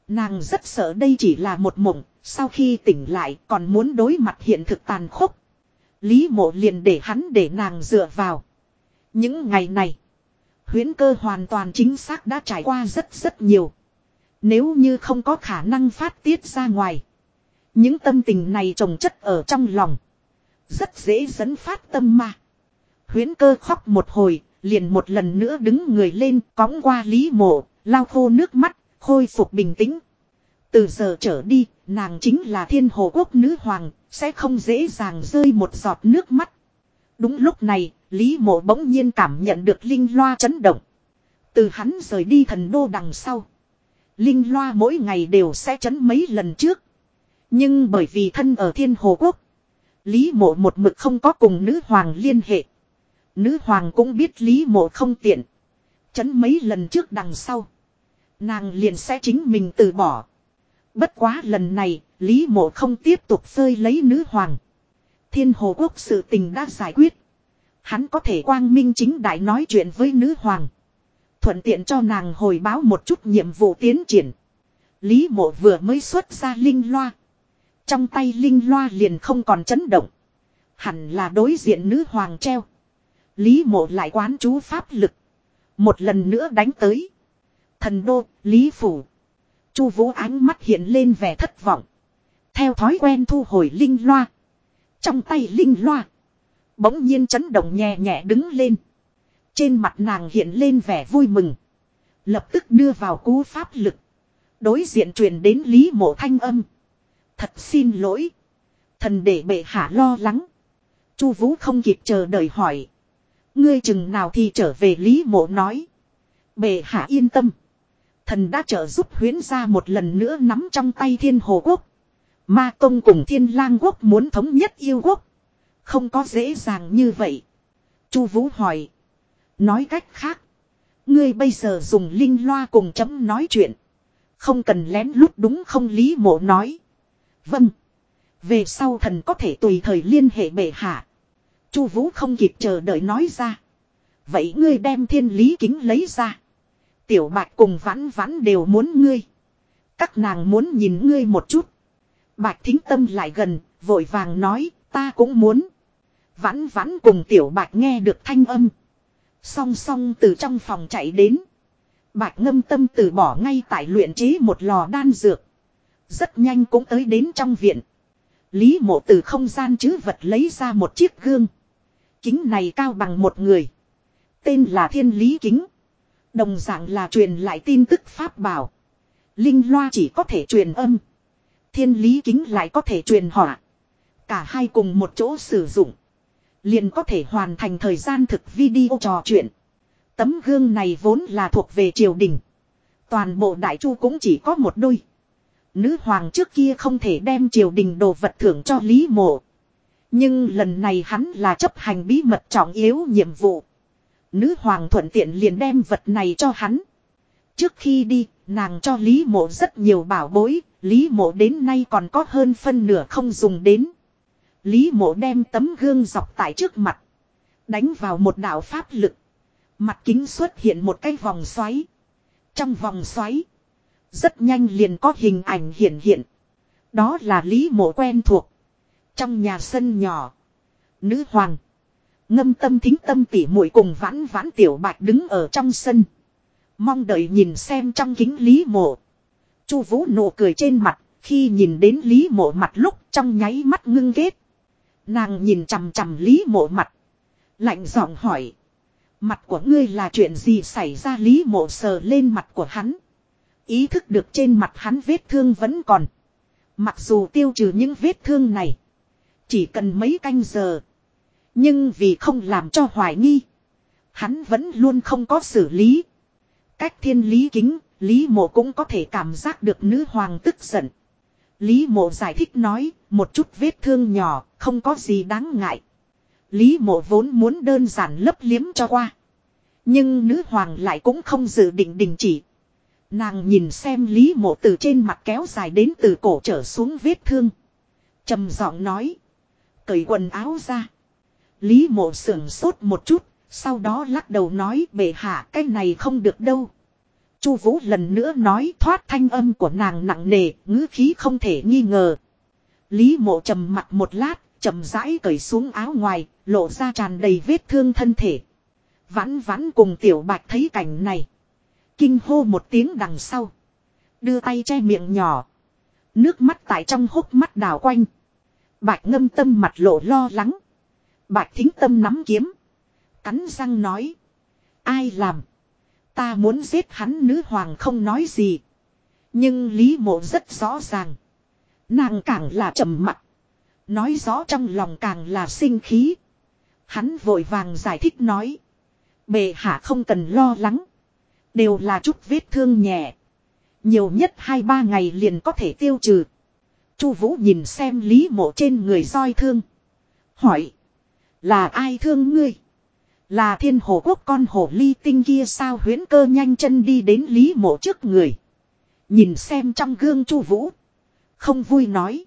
Nàng rất sợ đây chỉ là một mộng, sau khi tỉnh lại còn muốn đối mặt hiện thực tàn khốc. Lý mộ liền để hắn để nàng dựa vào. Những ngày này, huyến cơ hoàn toàn chính xác đã trải qua rất rất nhiều. Nếu như không có khả năng phát tiết ra ngoài. Những tâm tình này trồng chất ở trong lòng. Rất dễ dẫn phát tâm ma. Huyến cơ khóc một hồi, liền một lần nữa đứng người lên cõng qua lý mộ, lau khô nước mắt, khôi phục bình tĩnh. Từ giờ trở đi, nàng chính là thiên hồ quốc nữ hoàng, sẽ không dễ dàng rơi một giọt nước mắt. Đúng lúc này, Lý mộ bỗng nhiên cảm nhận được linh loa chấn động. Từ hắn rời đi thần đô đằng sau. Linh loa mỗi ngày đều sẽ chấn mấy lần trước. Nhưng bởi vì thân ở thiên hồ quốc. Lý mộ một mực không có cùng nữ hoàng liên hệ. Nữ hoàng cũng biết Lý mộ không tiện. Chấn mấy lần trước đằng sau. Nàng liền sẽ chính mình từ bỏ. Bất quá lần này, Lý Mộ không tiếp tục rơi lấy nữ hoàng. Thiên Hồ Quốc sự tình đã giải quyết. Hắn có thể quang minh chính đại nói chuyện với nữ hoàng. Thuận tiện cho nàng hồi báo một chút nhiệm vụ tiến triển. Lý mộ vừa mới xuất ra linh loa. Trong tay linh loa liền không còn chấn động. Hẳn là đối diện nữ hoàng treo. Lý mộ lại quán chú pháp lực. Một lần nữa đánh tới. Thần đô, Lý phủ. Chu vũ ánh mắt hiện lên vẻ thất vọng. Theo thói quen thu hồi linh loa. Trong tay linh loa. Bỗng nhiên chấn động nhẹ nhẹ đứng lên. Trên mặt nàng hiện lên vẻ vui mừng. Lập tức đưa vào cú pháp lực. Đối diện truyền đến Lý Mộ thanh âm. Thật xin lỗi. Thần để bệ hạ lo lắng. Chu Vũ không kịp chờ đợi hỏi. Ngươi chừng nào thì trở về Lý Mộ nói. Bệ hạ yên tâm. Thần đã trợ giúp huyến ra một lần nữa nắm trong tay thiên hồ quốc. Ma Tông cùng thiên lang quốc muốn thống nhất yêu quốc. Không có dễ dàng như vậy. Chu Vũ hỏi. Nói cách khác. Ngươi bây giờ dùng linh loa cùng chấm nói chuyện. Không cần lén lút đúng không Lý Mộ nói. Vâng. Về sau thần có thể tùy thời liên hệ bệ hạ. Chu Vũ không kịp chờ đợi nói ra. Vậy ngươi đem thiên lý kính lấy ra. Tiểu Bạch cùng vãn vãn đều muốn ngươi. Các nàng muốn nhìn ngươi một chút. Bạch thính tâm lại gần, vội vàng nói, ta cũng muốn. Vãn vãn cùng tiểu bạch nghe được thanh âm. Song song từ trong phòng chạy đến. Bạch ngâm tâm từ bỏ ngay tại luyện chế một lò đan dược. Rất nhanh cũng tới đến trong viện. Lý mộ từ không gian chứ vật lấy ra một chiếc gương. Kính này cao bằng một người. Tên là thiên lý kính. Đồng dạng là truyền lại tin tức pháp bảo. Linh loa chỉ có thể truyền âm. Thiên lý kính lại có thể truyền hỏa. Cả hai cùng một chỗ sử dụng. Liền có thể hoàn thành thời gian thực video trò chuyện. Tấm gương này vốn là thuộc về triều đình. Toàn bộ đại chu cũng chỉ có một đôi. Nữ hoàng trước kia không thể đem triều đình đồ vật thưởng cho Lý Mộ. Nhưng lần này hắn là chấp hành bí mật trọng yếu nhiệm vụ. Nữ hoàng thuận tiện liền đem vật này cho hắn. Trước khi đi, nàng cho Lý Mộ rất nhiều bảo bối, Lý Mộ đến nay còn có hơn phân nửa không dùng đến. Lý Mộ đem tấm gương dọc tại trước mặt. Đánh vào một đạo pháp lực. Mặt kính xuất hiện một cái vòng xoáy. Trong vòng xoáy. Rất nhanh liền có hình ảnh hiện hiện. Đó là Lý Mộ quen thuộc. Trong nhà sân nhỏ. Nữ hoàng. Ngâm tâm thính tâm tỉ muội cùng vãn vãn tiểu bạch đứng ở trong sân. Mong đợi nhìn xem trong kính Lý Mộ. Chu Vũ nụ cười trên mặt, khi nhìn đến Lý Mộ mặt lúc trong nháy mắt ngưng ghét. Nàng nhìn chằm chằm Lý Mộ mặt. Lạnh giọng hỏi. Mặt của ngươi là chuyện gì xảy ra Lý Mộ sờ lên mặt của hắn. Ý thức được trên mặt hắn vết thương vẫn còn. Mặc dù tiêu trừ những vết thương này. Chỉ cần mấy canh giờ. Nhưng vì không làm cho hoài nghi. Hắn vẫn luôn không có xử lý. Cách thiên lý kính, Lý mộ cũng có thể cảm giác được nữ hoàng tức giận. Lý mộ giải thích nói, một chút vết thương nhỏ, không có gì đáng ngại. Lý mộ vốn muốn đơn giản lấp liếm cho qua. Nhưng nữ hoàng lại cũng không dự định đình chỉ. Nàng nhìn xem Lý mộ từ trên mặt kéo dài đến từ cổ trở xuống vết thương. trầm giọng nói. Cởi quần áo ra. Lý mộ sưởng sốt một chút, sau đó lắc đầu nói bệ hạ cái này không được đâu. Chu Vũ lần nữa nói thoát thanh âm của nàng nặng nề, ngữ khí không thể nghi ngờ. Lý Mộ trầm mặt một lát, chậm rãi cởi xuống áo ngoài, lộ ra tràn đầy vết thương thân thể. Vãn vãn cùng Tiểu Bạch thấy cảnh này, kinh hô một tiếng đằng sau, đưa tay che miệng nhỏ, nước mắt tại trong hốc mắt đảo quanh. Bạch Ngâm Tâm mặt lộ lo lắng. Bạch Thính Tâm nắm kiếm, cắn răng nói: "Ai làm?" Ta muốn giết hắn nữ hoàng không nói gì. Nhưng Lý mộ rất rõ ràng. Nàng càng là trầm mặc. Nói rõ trong lòng càng là sinh khí. Hắn vội vàng giải thích nói. Bệ hạ không cần lo lắng. Đều là chút vết thương nhẹ. Nhiều nhất hai ba ngày liền có thể tiêu trừ. Chu Vũ nhìn xem Lý Mộ trên người roi thương. Hỏi. Là ai thương ngươi? Là thiên hồ quốc con hồ ly tinh kia sao huyến cơ nhanh chân đi đến Lý Mộ trước người. Nhìn xem trong gương chu vũ. Không vui nói.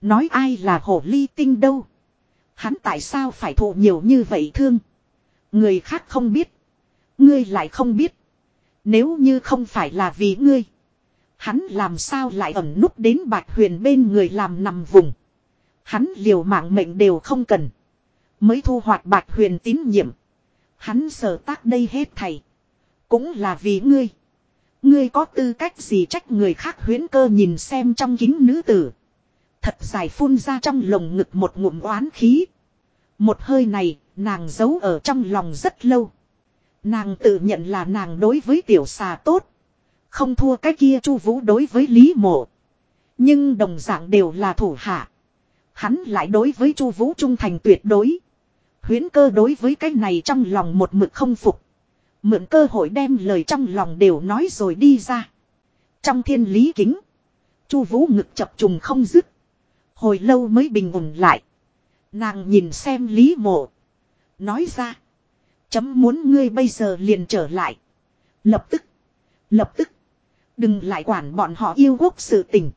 Nói ai là hồ ly tinh đâu. Hắn tại sao phải thụ nhiều như vậy thương. Người khác không biết. Ngươi lại không biết. Nếu như không phải là vì ngươi. Hắn làm sao lại ẩn núp đến bạch huyền bên người làm nằm vùng. Hắn liều mạng mệnh đều không cần. Mới thu hoạch bạch huyền tín nhiệm. Hắn sở tác đây hết thầy. Cũng là vì ngươi. Ngươi có tư cách gì trách người khác huyến cơ nhìn xem trong kính nữ tử. Thật dài phun ra trong lồng ngực một ngụm oán khí. Một hơi này, nàng giấu ở trong lòng rất lâu. Nàng tự nhận là nàng đối với tiểu xà tốt. Không thua cái kia chu vũ đối với Lý Mộ. Nhưng đồng dạng đều là thủ hạ. Hắn lại đối với chu vũ trung thành tuyệt đối. Huyến cơ đối với cái này trong lòng một mực không phục. Mượn cơ hội đem lời trong lòng đều nói rồi đi ra. Trong thiên lý kính. Chu vũ ngực chập trùng không dứt. Hồi lâu mới bình ổn lại. Nàng nhìn xem lý mộ. Nói ra. Chấm muốn ngươi bây giờ liền trở lại. Lập tức. Lập tức. Đừng lại quản bọn họ yêu quốc sự tình.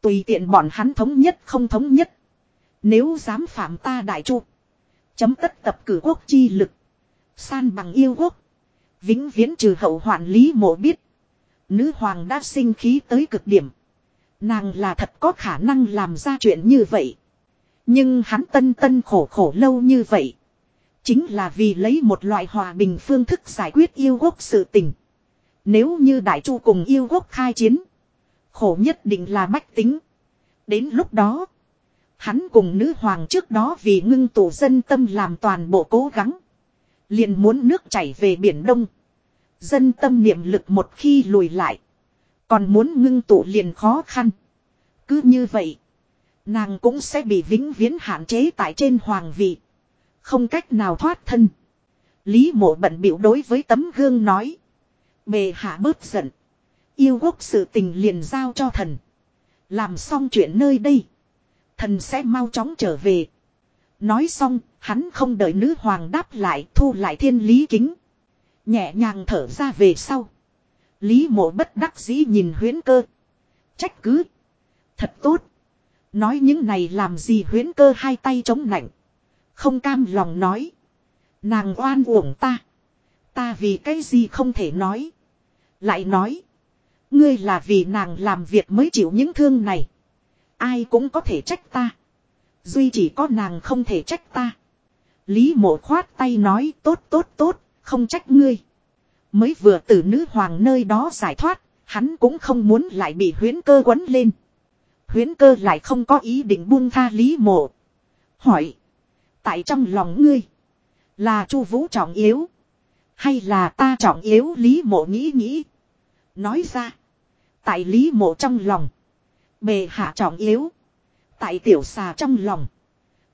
Tùy tiện bọn hắn thống nhất không thống nhất. Nếu dám phạm ta đại chu. Chấm tất tập cử quốc chi lực. San bằng yêu quốc. Vĩnh viễn trừ hậu hoạn lý mộ biết. Nữ hoàng đã sinh khí tới cực điểm. Nàng là thật có khả năng làm ra chuyện như vậy. Nhưng hắn tân tân khổ khổ lâu như vậy. Chính là vì lấy một loại hòa bình phương thức giải quyết yêu quốc sự tình. Nếu như đại chu cùng yêu quốc khai chiến. Khổ nhất định là bách tính. Đến lúc đó. Hắn cùng nữ hoàng trước đó vì ngưng tụ dân tâm làm toàn bộ cố gắng. Liền muốn nước chảy về Biển Đông. Dân tâm niệm lực một khi lùi lại. Còn muốn ngưng tụ liền khó khăn. Cứ như vậy. Nàng cũng sẽ bị vĩnh viễn hạn chế tại trên hoàng vị. Không cách nào thoát thân. Lý mộ bận biểu đối với tấm gương nói. Bề hạ bớt giận. Yêu quốc sự tình liền giao cho thần. Làm xong chuyện nơi đây. Thần sẽ mau chóng trở về. Nói xong, hắn không đợi nữ hoàng đáp lại thu lại thiên lý kính. Nhẹ nhàng thở ra về sau. Lý mộ bất đắc dĩ nhìn huyến cơ. Trách cứ. Thật tốt. Nói những này làm gì huyến cơ hai tay chống nạnh. Không cam lòng nói. Nàng oan uổng ta. Ta vì cái gì không thể nói. Lại nói. Ngươi là vì nàng làm việc mới chịu những thương này. Ai cũng có thể trách ta. Duy chỉ có nàng không thể trách ta. Lý mộ khoát tay nói tốt tốt tốt, không trách ngươi. Mới vừa từ nữ hoàng nơi đó giải thoát, hắn cũng không muốn lại bị huyến cơ quấn lên. Huyến cơ lại không có ý định buông tha lý mộ. Hỏi. Tại trong lòng ngươi. Là chu vũ trọng yếu. Hay là ta trọng yếu lý mộ nghĩ nghĩ. Nói ra. Tại lý mộ trong lòng. Bề hạ trọng yếu. Tại tiểu xà trong lòng.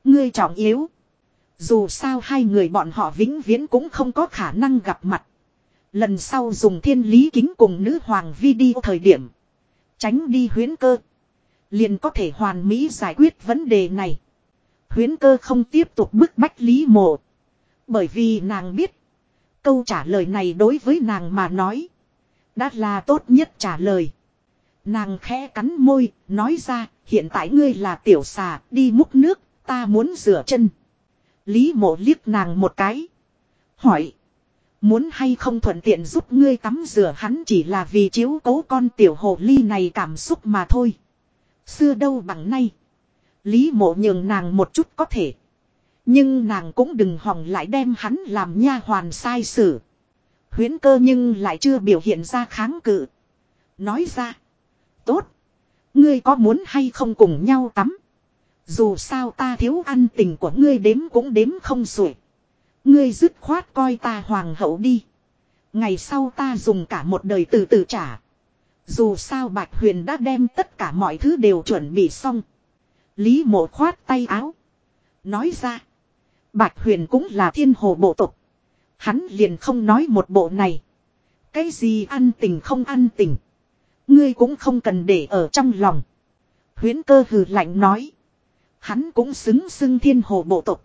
Ngươi trọng yếu. Dù sao hai người bọn họ vĩnh viễn cũng không có khả năng gặp mặt. Lần sau dùng thiên lý kính cùng nữ hoàng video thời điểm. Tránh đi huyến cơ. Liền có thể hoàn mỹ giải quyết vấn đề này. Huyến cơ không tiếp tục bức bách lý mộ. Bởi vì nàng biết. Câu trả lời này đối với nàng mà nói. Đã là tốt nhất trả lời. Nàng khẽ cắn môi, nói ra, hiện tại ngươi là tiểu xà, đi múc nước, ta muốn rửa chân. Lý mộ liếc nàng một cái. Hỏi. Muốn hay không thuận tiện giúp ngươi tắm rửa hắn chỉ là vì chiếu cố con tiểu hồ ly này cảm xúc mà thôi. Xưa đâu bằng nay. Lý mộ nhường nàng một chút có thể. Nhưng nàng cũng đừng hòng lại đem hắn làm nha hoàn sai sử. Huyến cơ nhưng lại chưa biểu hiện ra kháng cự. Nói ra. Tốt. Ngươi có muốn hay không cùng nhau tắm. Dù sao ta thiếu ăn tình của ngươi đếm cũng đếm không xuể. Ngươi dứt khoát coi ta hoàng hậu đi. Ngày sau ta dùng cả một đời từ từ trả. Dù sao Bạch Huyền đã đem tất cả mọi thứ đều chuẩn bị xong. Lý mộ khoát tay áo. Nói ra. Bạch Huyền cũng là thiên hồ bộ tục. Hắn liền không nói một bộ này. Cái gì ăn tình không ăn tình. Ngươi cũng không cần để ở trong lòng. Huyến cơ hừ lạnh nói. Hắn cũng xứng xưng thiên hồ bộ tục.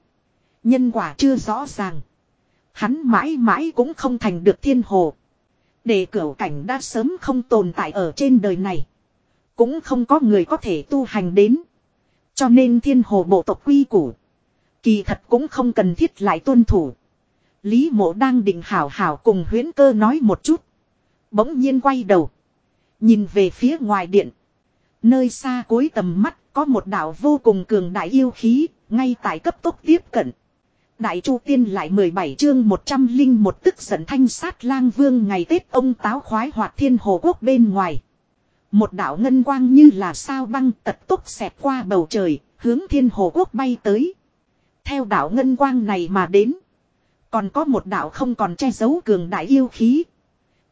Nhân quả chưa rõ ràng. Hắn mãi mãi cũng không thành được thiên hồ. Để cửu cảnh đã sớm không tồn tại ở trên đời này. Cũng không có người có thể tu hành đến. Cho nên thiên hồ bộ tộc quy củ. Kỳ thật cũng không cần thiết lại tuân thủ. Lý mộ đang định hảo hảo cùng huyến cơ nói một chút. Bỗng nhiên quay đầu. Nhìn về phía ngoài điện. Nơi xa cuối tầm mắt có một đạo vô cùng cường đại yêu khí, ngay tại cấp tốc tiếp cận. Đại Chu Tiên lại 17 chương 101 tức giận thanh sát lang vương ngày Tết ông táo khoái hoạt thiên hồ quốc bên ngoài. Một đạo ngân quang như là sao băng tật tốc xẹt qua bầu trời, hướng thiên hồ quốc bay tới. Theo đạo ngân quang này mà đến. Còn có một đạo không còn che giấu cường đại yêu khí.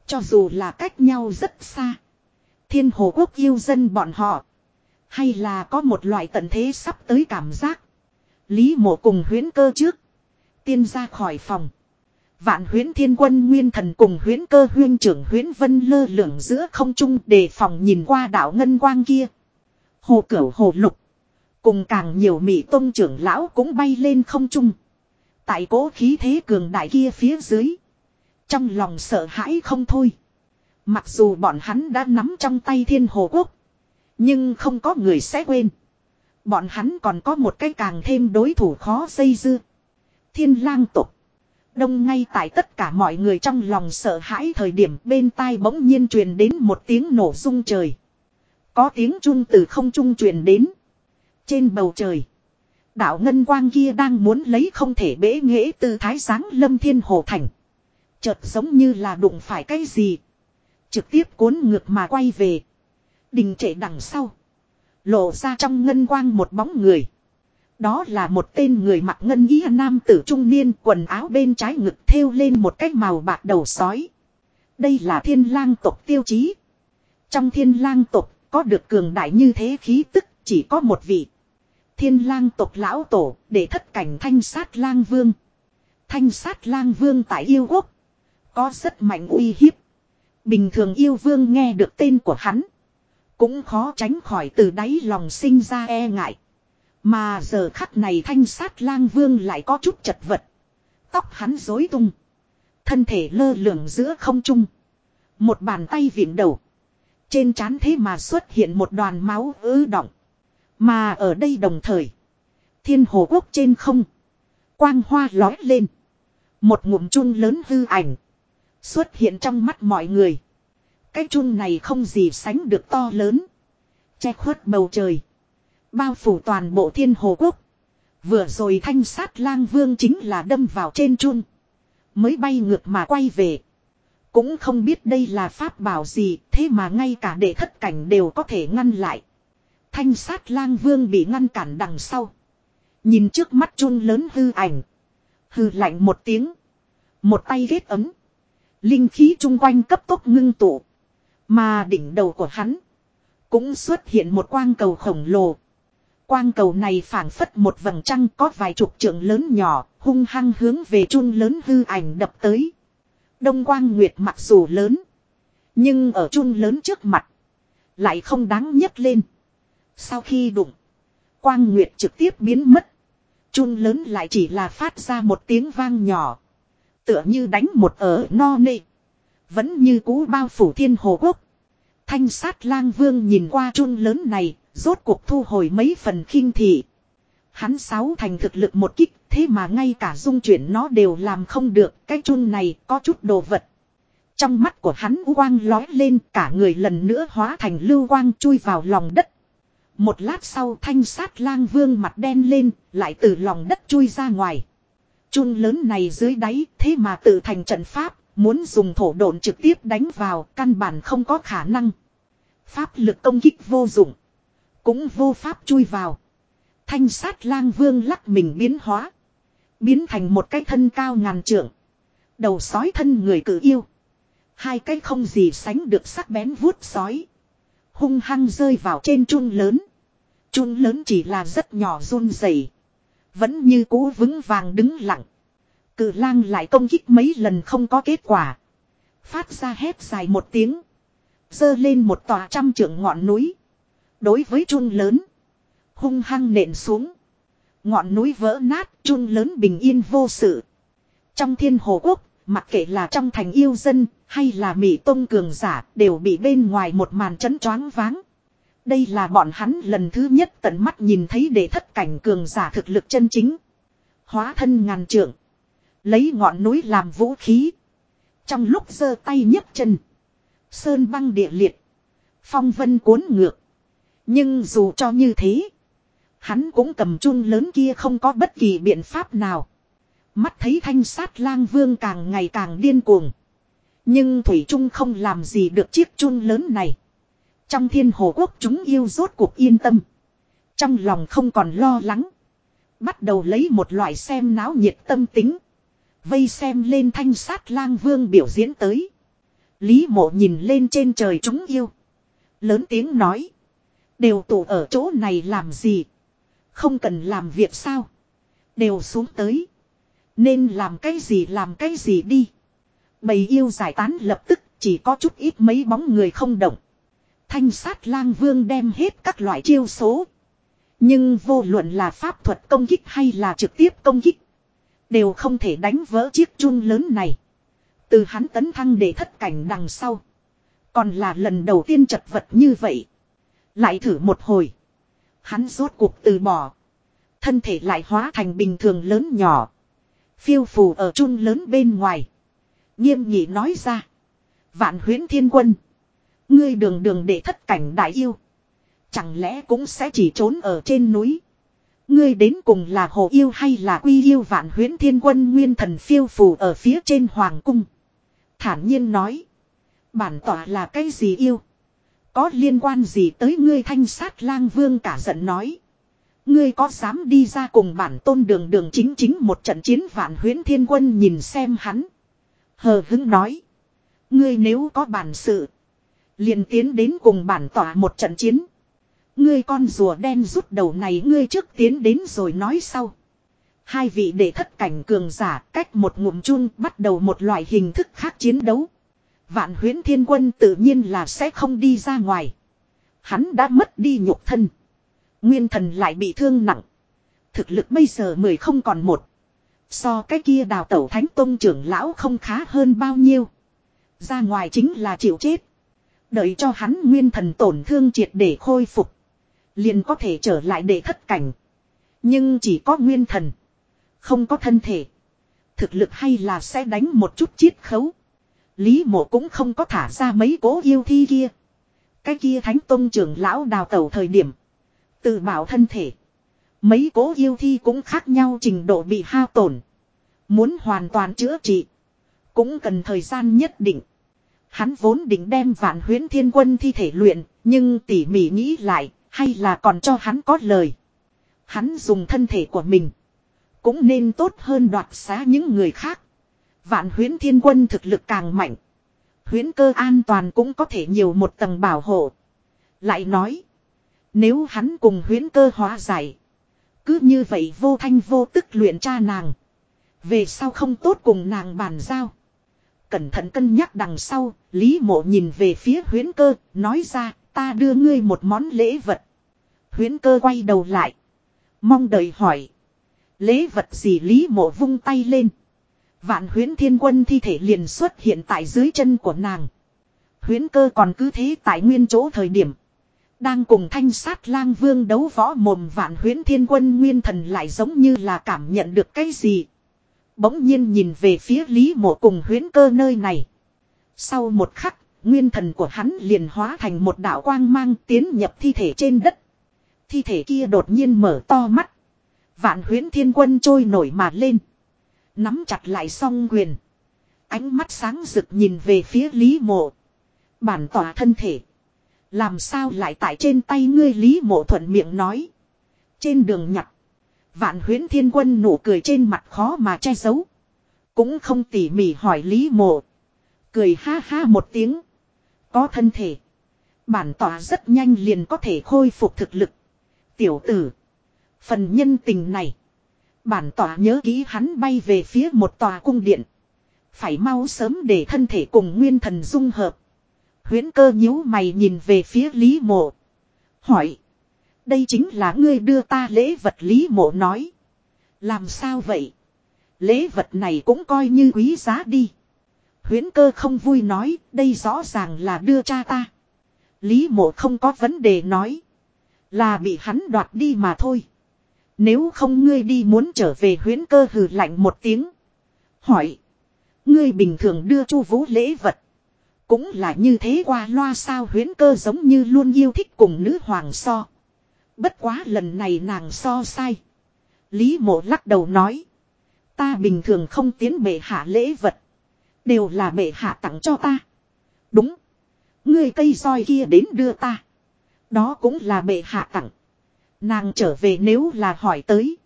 Cho dù là cách nhau rất xa. Thiên hồ quốc yêu dân bọn họ. Hay là có một loại tận thế sắp tới cảm giác. Lý mộ cùng huyến cơ trước. Tiên ra khỏi phòng. Vạn huyến thiên quân nguyên thần cùng huyến cơ huyên trưởng huyến vân lơ lửng giữa không trung đề phòng nhìn qua đảo ngân quang kia. Hồ cửu hồ lục. Cùng càng nhiều mỹ tôn trưởng lão cũng bay lên không trung. Tại cố khí thế cường đại kia phía dưới. Trong lòng sợ hãi không thôi. Mặc dù bọn hắn đã nắm trong tay thiên hồ quốc. Nhưng không có người sẽ quên. Bọn hắn còn có một cái càng thêm đối thủ khó dây dưa. Thiên lang tục. Đông ngay tại tất cả mọi người trong lòng sợ hãi thời điểm bên tai bỗng nhiên truyền đến một tiếng nổ rung trời. Có tiếng trung từ không trung truyền đến. Trên bầu trời. Đạo ngân quang kia đang muốn lấy không thể bế nghệ từ thái sáng lâm thiên hồ thành. Chợt giống như là đụng phải cái gì. Trực tiếp cuốn ngược mà quay về. Đình trệ đằng sau. Lộ ra trong ngân quang một bóng người. Đó là một tên người mặc ngân ý nam tử trung niên quần áo bên trái ngực thêu lên một cái màu bạc đầu sói. Đây là thiên lang tộc tiêu chí. Trong thiên lang tộc, có được cường đại như thế khí tức, chỉ có một vị. Thiên lang tộc lão tổ, để thất cảnh thanh sát lang vương. Thanh sát lang vương tại yêu quốc. Có rất mạnh uy hiếp. Bình thường yêu vương nghe được tên của hắn. Cũng khó tránh khỏi từ đáy lòng sinh ra e ngại. Mà giờ khắc này thanh sát lang vương lại có chút chật vật. Tóc hắn rối tung. Thân thể lơ lửng giữa không trung. Một bàn tay viện đầu. Trên trán thế mà xuất hiện một đoàn máu ứ động. Mà ở đây đồng thời. Thiên hồ quốc trên không. Quang hoa lói lên. Một ngụm chun lớn hư ảnh. Xuất hiện trong mắt mọi người. Cái chun này không gì sánh được to lớn. Che khuất bầu trời. Bao phủ toàn bộ thiên hồ quốc. Vừa rồi thanh sát lang vương chính là đâm vào trên chun. Mới bay ngược mà quay về. Cũng không biết đây là pháp bảo gì, thế mà ngay cả đệ thất cảnh đều có thể ngăn lại. Thanh sát lang vương bị ngăn cản đằng sau. Nhìn trước mắt chun lớn hư ảnh. Hư lạnh một tiếng. Một tay ghét ấm. Linh khí chung quanh cấp tốc ngưng tụ. Mà đỉnh đầu của hắn. Cũng xuất hiện một quang cầu khổng lồ. Quang cầu này phảng phất một vầng trăng có vài chục trượng lớn nhỏ, hung hăng hướng về chun lớn hư ảnh đập tới. Đông quang nguyệt mặc dù lớn. Nhưng ở chun lớn trước mặt. Lại không đáng nhấc lên. Sau khi đụng. Quang nguyệt trực tiếp biến mất. Chun lớn lại chỉ là phát ra một tiếng vang nhỏ. Tựa như đánh một ở no nê. Vẫn như cú bao phủ thiên hồ quốc. Thanh sát lang vương nhìn qua chun lớn này, rốt cuộc thu hồi mấy phần khinh thị. Hắn sáu thành thực lực một kích, thế mà ngay cả dung chuyển nó đều làm không được, cái chun này có chút đồ vật. Trong mắt của hắn quang lói lên, cả người lần nữa hóa thành lưu quang chui vào lòng đất. Một lát sau thanh sát lang vương mặt đen lên, lại từ lòng đất chui ra ngoài. Chun lớn này dưới đáy, thế mà tự thành trận pháp, muốn dùng thổ độn trực tiếp đánh vào, căn bản không có khả năng. Pháp lực công kích vô dụng. Cũng vô pháp chui vào. Thanh sát lang vương lắc mình biến hóa. Biến thành một cái thân cao ngàn trượng. Đầu sói thân người cử yêu. Hai cái không gì sánh được sắc bén vuốt sói. Hung hăng rơi vào trên chun lớn. Chun lớn chỉ là rất nhỏ run rẩy, vẫn như cũ vững vàng đứng lặng. Cử lang lại công kích mấy lần không có kết quả. Phát ra hét dài một tiếng. Dơ lên một tòa trăm trưởng ngọn núi. Đối với chun lớn. Hung hăng nện xuống. Ngọn núi vỡ nát, chun lớn bình yên vô sự. Trong thiên hồ quốc, mặc kệ là trong thành yêu dân, hay là mỹ tông cường giả, đều bị bên ngoài một màn chấn choáng váng. Đây là bọn hắn lần thứ nhất tận mắt nhìn thấy để thất cảnh cường giả thực lực chân chính. Hóa thân ngàn trượng. Lấy ngọn núi làm vũ khí. Trong lúc giơ tay nhấc chân. Sơn băng địa liệt. Phong vân cuốn ngược. Nhưng dù cho như thế. Hắn cũng cầm chun lớn kia không có bất kỳ biện pháp nào. Mắt thấy thanh sát lang vương càng ngày càng điên cuồng. Nhưng Thủy Trung không làm gì được chiếc chun lớn này. Trong thiên hồ quốc chúng yêu rốt cuộc yên tâm. Trong lòng không còn lo lắng. Bắt đầu lấy một loại xem náo nhiệt tâm tính. Vây xem lên thanh sát lang vương biểu diễn tới. Lý mộ nhìn lên trên trời chúng yêu. Lớn tiếng nói. Đều tụ ở chỗ này làm gì. Không cần làm việc sao. Đều xuống tới. Nên làm cái gì làm cái gì đi. Bầy yêu giải tán lập tức chỉ có chút ít mấy bóng người không động. Thanh sát lang vương đem hết các loại chiêu số. Nhưng vô luận là pháp thuật công kích hay là trực tiếp công kích. Đều không thể đánh vỡ chiếc chun lớn này. Từ hắn tấn thăng để thất cảnh đằng sau. Còn là lần đầu tiên chật vật như vậy. Lại thử một hồi. Hắn rốt cuộc từ bỏ. Thân thể lại hóa thành bình thường lớn nhỏ. Phiêu phù ở chun lớn bên ngoài. Nghiêm nhị nói ra. Vạn huyến thiên quân. Ngươi đường đường để thất cảnh đại yêu. Chẳng lẽ cũng sẽ chỉ trốn ở trên núi. Ngươi đến cùng là hồ yêu hay là quy yêu vạn huyến thiên quân nguyên thần phiêu phù ở phía trên hoàng cung. Thản nhiên nói. Bản tỏa là cái gì yêu? Có liên quan gì tới ngươi thanh sát lang vương cả giận nói. Ngươi có dám đi ra cùng bản tôn đường đường chính chính một trận chiến vạn huyến thiên quân nhìn xem hắn. Hờ hứng nói. Ngươi nếu có bản sự liền tiến đến cùng bản tỏa một trận chiến. Ngươi con rùa đen rút đầu này ngươi trước tiến đến rồi nói sau. Hai vị đệ thất cảnh cường giả cách một ngụm chun bắt đầu một loại hình thức khác chiến đấu. Vạn huyến thiên quân tự nhiên là sẽ không đi ra ngoài. Hắn đã mất đi nhục thân. Nguyên thần lại bị thương nặng. Thực lực bây giờ mười không còn một. So cái kia đào tẩu thánh tông trưởng lão không khá hơn bao nhiêu. Ra ngoài chính là chịu chết. Đợi cho hắn nguyên thần tổn thương triệt để khôi phục. Liền có thể trở lại để thất cảnh. Nhưng chỉ có nguyên thần. Không có thân thể. Thực lực hay là sẽ đánh một chút chiết khấu. Lý mộ cũng không có thả ra mấy cố yêu thi kia. Cái kia thánh tông trưởng lão đào tẩu thời điểm. Tự bảo thân thể. Mấy cố yêu thi cũng khác nhau trình độ bị hao tổn. Muốn hoàn toàn chữa trị. Cũng cần thời gian nhất định. Hắn vốn định đem vạn huyến thiên quân thi thể luyện. Nhưng tỉ mỉ nghĩ lại. Hay là còn cho hắn có lời. Hắn dùng thân thể của mình. Cũng nên tốt hơn đoạt xá những người khác. Vạn huyến thiên quân thực lực càng mạnh. Huyến cơ an toàn cũng có thể nhiều một tầng bảo hộ. Lại nói. Nếu hắn cùng huyến cơ hóa giải. Cứ như vậy vô thanh vô tức luyện cha nàng. Về sau không tốt cùng nàng bàn giao. Cẩn thận cân nhắc đằng sau, Lý mộ nhìn về phía huyến cơ, nói ra, ta đưa ngươi một món lễ vật. Huyến cơ quay đầu lại. Mong đợi hỏi. Lễ vật gì Lý mộ vung tay lên. Vạn huyến thiên quân thi thể liền xuất hiện tại dưới chân của nàng. Huyến cơ còn cứ thế tại nguyên chỗ thời điểm. Đang cùng thanh sát lang vương đấu võ mồm vạn huyến thiên quân nguyên thần lại giống như là cảm nhận được cái gì. Bỗng nhiên nhìn về phía lý mộ cùng huyến cơ nơi này. Sau một khắc, nguyên thần của hắn liền hóa thành một đạo quang mang tiến nhập thi thể trên đất. Thi thể kia đột nhiên mở to mắt. Vạn huyến thiên quân trôi nổi mà lên. Nắm chặt lại song quyền. Ánh mắt sáng rực nhìn về phía Lý Mộ. Bản tỏa thân thể. Làm sao lại tại trên tay ngươi Lý Mộ thuận miệng nói. Trên đường nhặt. Vạn huyến thiên quân nụ cười trên mặt khó mà che giấu. Cũng không tỉ mỉ hỏi Lý Mộ. Cười ha ha một tiếng. Có thân thể. Bản tỏa rất nhanh liền có thể khôi phục thực lực. Tiểu tử. Phần nhân tình này. Bản tỏa nhớ ký hắn bay về phía một tòa cung điện. Phải mau sớm để thân thể cùng nguyên thần dung hợp. Huyễn cơ nhíu mày nhìn về phía Lý Mộ. Hỏi. Đây chính là ngươi đưa ta lễ vật Lý Mộ nói. Làm sao vậy? Lễ vật này cũng coi như quý giá đi. Huyễn cơ không vui nói, đây rõ ràng là đưa cha ta. Lý mộ không có vấn đề nói. Là bị hắn đoạt đi mà thôi. Nếu không ngươi đi muốn trở về huyến cơ hừ lạnh một tiếng. Hỏi. Ngươi bình thường đưa chu vũ lễ vật. Cũng là như thế qua loa sao huyến cơ giống như luôn yêu thích cùng nữ hoàng so. Bất quá lần này nàng so sai. Lý mộ lắc đầu nói. Ta bình thường không tiến bệ hạ lễ vật. Đều là bệ hạ tặng cho ta. Đúng. Ngươi cây roi kia đến đưa ta. Đó cũng là bệ hạ tặng. Nàng trở về nếu là hỏi tới.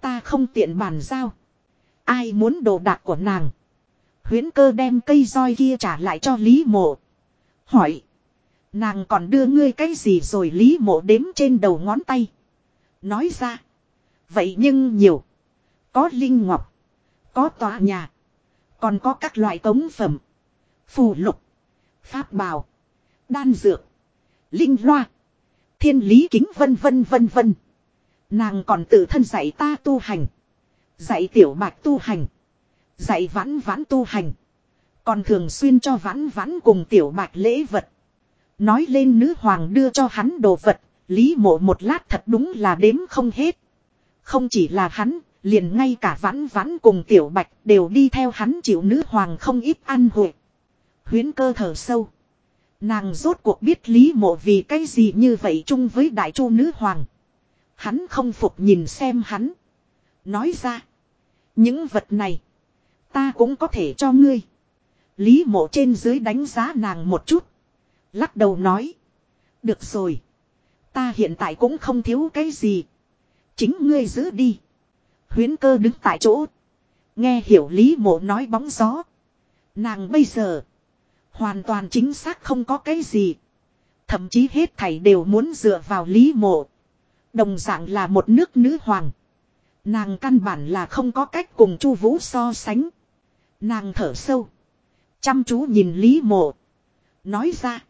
Ta không tiện bàn giao. Ai muốn đồ đạc của nàng. Huyến cơ đem cây roi kia trả lại cho Lý mộ. Hỏi. Nàng còn đưa ngươi cái gì rồi Lý mộ đếm trên đầu ngón tay. Nói ra. Vậy nhưng nhiều. Có linh ngọc. Có tòa nhà. Còn có các loại cống phẩm. Phù lục. Pháp bào. Đan dược. Linh loa. Thiên lý kính vân vân vân vân. Nàng còn tự thân dạy ta tu hành. Dạy tiểu bạch tu hành. Dạy vãn vãn tu hành. Còn thường xuyên cho vãn vãn cùng tiểu bạch lễ vật. Nói lên nữ hoàng đưa cho hắn đồ vật. Lý mộ một lát thật đúng là đếm không hết. Không chỉ là hắn, liền ngay cả vãn vãn cùng tiểu bạch đều đi theo hắn chịu nữ hoàng không ít ăn hội. Huyến cơ thở sâu. Nàng rốt cuộc biết lý mộ vì cái gì như vậy chung với đại chu nữ hoàng. Hắn không phục nhìn xem hắn. Nói ra. Những vật này. Ta cũng có thể cho ngươi. Lý mộ trên dưới đánh giá nàng một chút. Lắc đầu nói. Được rồi. Ta hiện tại cũng không thiếu cái gì. Chính ngươi giữ đi. Huyến cơ đứng tại chỗ. Nghe hiểu Lý mộ nói bóng gió. Nàng bây giờ. Hoàn toàn chính xác không có cái gì. Thậm chí hết thảy đều muốn dựa vào Lý mộ. Đồng dạng là một nước nữ hoàng. Nàng căn bản là không có cách cùng Chu Vũ so sánh. Nàng thở sâu. Chăm chú nhìn Lý mộ. Nói ra.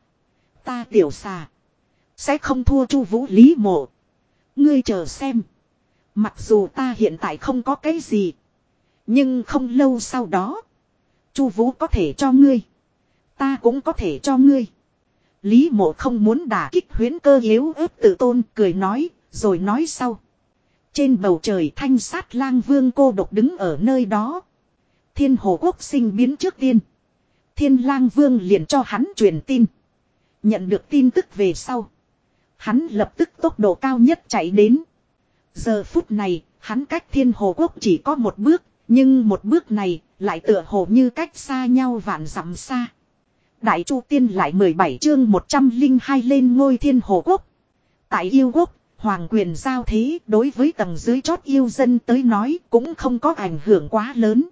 Ta tiểu xà. Sẽ không thua Chu Vũ Lý mộ. Ngươi chờ xem. Mặc dù ta hiện tại không có cái gì. Nhưng không lâu sau đó. Chu Vũ có thể cho ngươi. Ta cũng có thể cho ngươi. Lý mộ không muốn đả kích huyến cơ yếu ớt tự tôn, cười nói. Rồi nói sau. Trên bầu trời thanh sát lang vương cô độc đứng ở nơi đó. Thiên hồ quốc sinh biến trước tiên. Thiên lang vương liền cho hắn truyền tin. Nhận được tin tức về sau. Hắn lập tức tốc độ cao nhất chạy đến. Giờ phút này, hắn cách thiên hồ quốc chỉ có một bước, nhưng một bước này lại tựa hồ như cách xa nhau vạn dặm xa. Đại Chu Tiên lại 17 chương 102 lên ngôi thiên hồ quốc. Tại yêu quốc, hoàng quyền giao thế đối với tầng dưới chót yêu dân tới nói cũng không có ảnh hưởng quá lớn.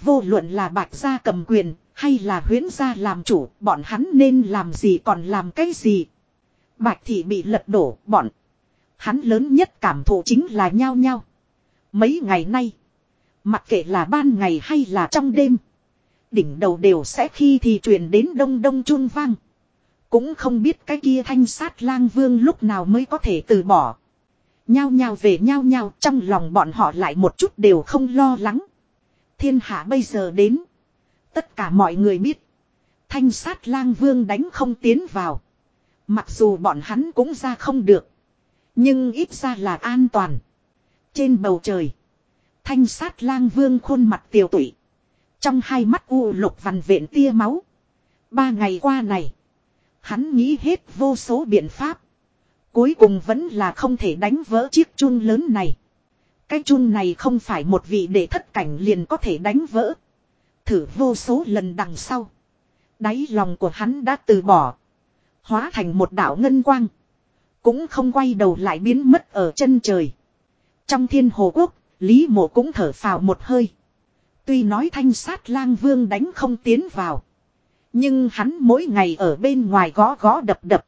Vô luận là bạch gia cầm quyền, hay là huyễn gia làm chủ, bọn hắn nên làm gì còn làm cái gì. Bạch thị bị lật đổ, bọn Hắn lớn nhất cảm thụ chính là nhao nhao. Mấy ngày nay. Mặc kệ là ban ngày hay là trong đêm. Đỉnh đầu đều sẽ khi thì truyền đến đông đông chuông vang. Cũng không biết cái kia thanh sát lang vương lúc nào mới có thể từ bỏ. Nhao nhao về nhao nhao trong lòng bọn họ lại một chút đều không lo lắng. Thiên hạ bây giờ đến. Tất cả mọi người biết. Thanh sát lang vương đánh không tiến vào. Mặc dù bọn hắn cũng ra không được. Nhưng ít ra là an toàn. Trên bầu trời. Thanh sát lang vương khuôn mặt tiều tụy. Trong hai mắt u lục vằn vện tia máu. Ba ngày qua này. Hắn nghĩ hết vô số biện pháp. Cuối cùng vẫn là không thể đánh vỡ chiếc chun lớn này. Cái chun này không phải một vị để thất cảnh liền có thể đánh vỡ. Thử vô số lần đằng sau. Đáy lòng của hắn đã từ bỏ. Hóa thành một đảo ngân quang. Cũng không quay đầu lại biến mất ở chân trời. Trong thiên hồ quốc, Lý mộ cũng thở phào một hơi. Tuy nói thanh sát lang vương đánh không tiến vào. Nhưng hắn mỗi ngày ở bên ngoài gõ gõ đập đập.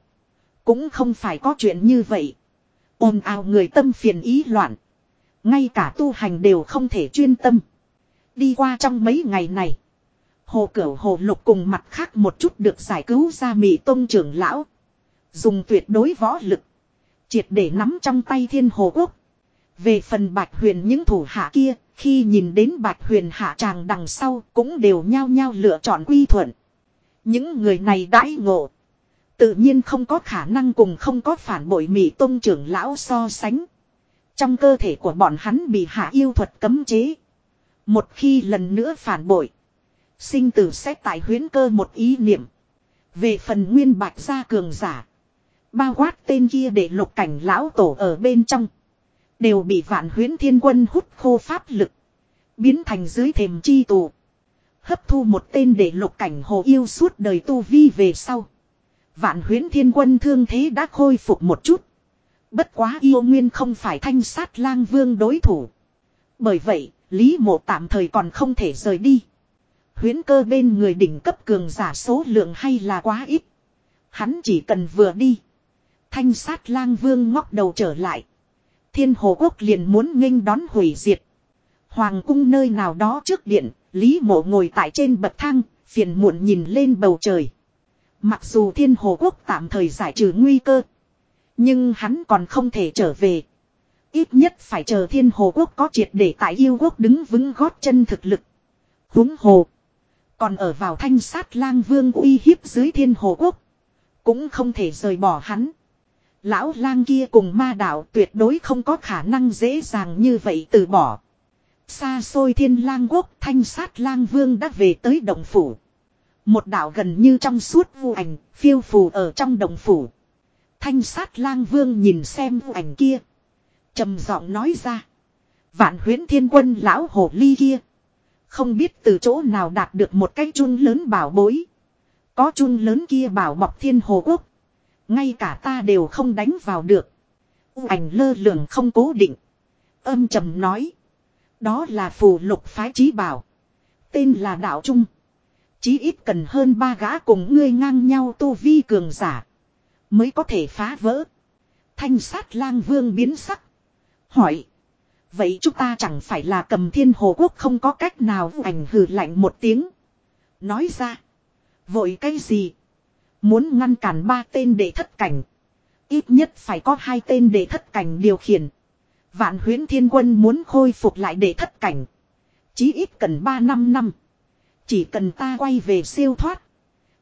Cũng không phải có chuyện như vậy. ồn ào người tâm phiền ý loạn. Ngay cả tu hành đều không thể chuyên tâm. Đi qua trong mấy ngày này. Hồ Cửu Hồ Lục cùng mặt khác một chút được giải cứu ra Mỹ Tông trưởng lão. Dùng tuyệt đối võ lực. Triệt để nắm trong tay thiên hồ quốc. Về phần bạch huyền những thủ hạ kia, khi nhìn đến bạch huyền hạ tràng đằng sau cũng đều nhao nhao lựa chọn quy thuận. Những người này đãi ngộ. Tự nhiên không có khả năng cùng không có phản bội Mỹ Tông trưởng lão so sánh. Trong cơ thể của bọn hắn bị hạ yêu thuật cấm chế. Một khi lần nữa phản bội. Sinh tử sẽ tại huyến cơ một ý niệm. Về phần nguyên bạch gia cường giả. Bao quát tên kia để lục cảnh lão tổ ở bên trong. Đều bị vạn huyến thiên quân hút khô pháp lực. Biến thành dưới thềm chi tù. Hấp thu một tên để lục cảnh hồ yêu suốt đời tu vi về sau. Vạn huyến thiên quân thương thế đã khôi phục một chút. Bất quá yêu nguyên không phải thanh sát lang vương đối thủ. Bởi vậy, Lý mộ tạm thời còn không thể rời đi. Huyến cơ bên người đỉnh cấp cường giả số lượng hay là quá ít. Hắn chỉ cần vừa đi. Thanh sát lang vương ngóc đầu trở lại. Thiên hồ quốc liền muốn nghênh đón hủy diệt. Hoàng cung nơi nào đó trước điện, Lý mộ ngồi tại trên bậc thang, phiền muộn nhìn lên bầu trời. Mặc dù thiên hồ quốc tạm thời giải trừ nguy cơ. Nhưng hắn còn không thể trở về. Ít nhất phải chờ thiên hồ quốc có triệt để tại yêu quốc đứng vững gót chân thực lực. huống hồ. Còn ở vào thanh sát lang vương uy hiếp dưới thiên hồ quốc. Cũng không thể rời bỏ hắn. Lão lang kia cùng ma đạo tuyệt đối không có khả năng dễ dàng như vậy từ bỏ. Xa xôi thiên lang quốc, thanh sát lang vương đã về tới đồng phủ. Một đạo gần như trong suốt vu ảnh, phiêu phù ở trong đồng phủ. Thanh sát lang vương nhìn xem vu ảnh kia trầm giọng nói ra. Vạn huyến thiên quân lão hồ ly kia. Không biết từ chỗ nào đạt được một cái chun lớn bảo bối. Có chun lớn kia bảo bọc thiên hồ quốc. Ngay cả ta đều không đánh vào được. U ảnh lơ lửng không cố định. Âm trầm nói. Đó là phù lục phái trí bảo. Tên là đạo trung. Chí ít cần hơn ba gã cùng ngươi ngang nhau tu vi cường giả. Mới có thể phá vỡ. Thanh sát lang vương biến sắc. Hỏi. Vậy chúng ta chẳng phải là cầm thiên hồ quốc không có cách nào ảnh hử lạnh một tiếng. Nói ra. Vội cái gì? Muốn ngăn cản ba tên để thất cảnh. Ít nhất phải có hai tên để thất cảnh điều khiển. Vạn huyến thiên quân muốn khôi phục lại để thất cảnh. Chí ít cần ba năm năm. Chỉ cần ta quay về siêu thoát.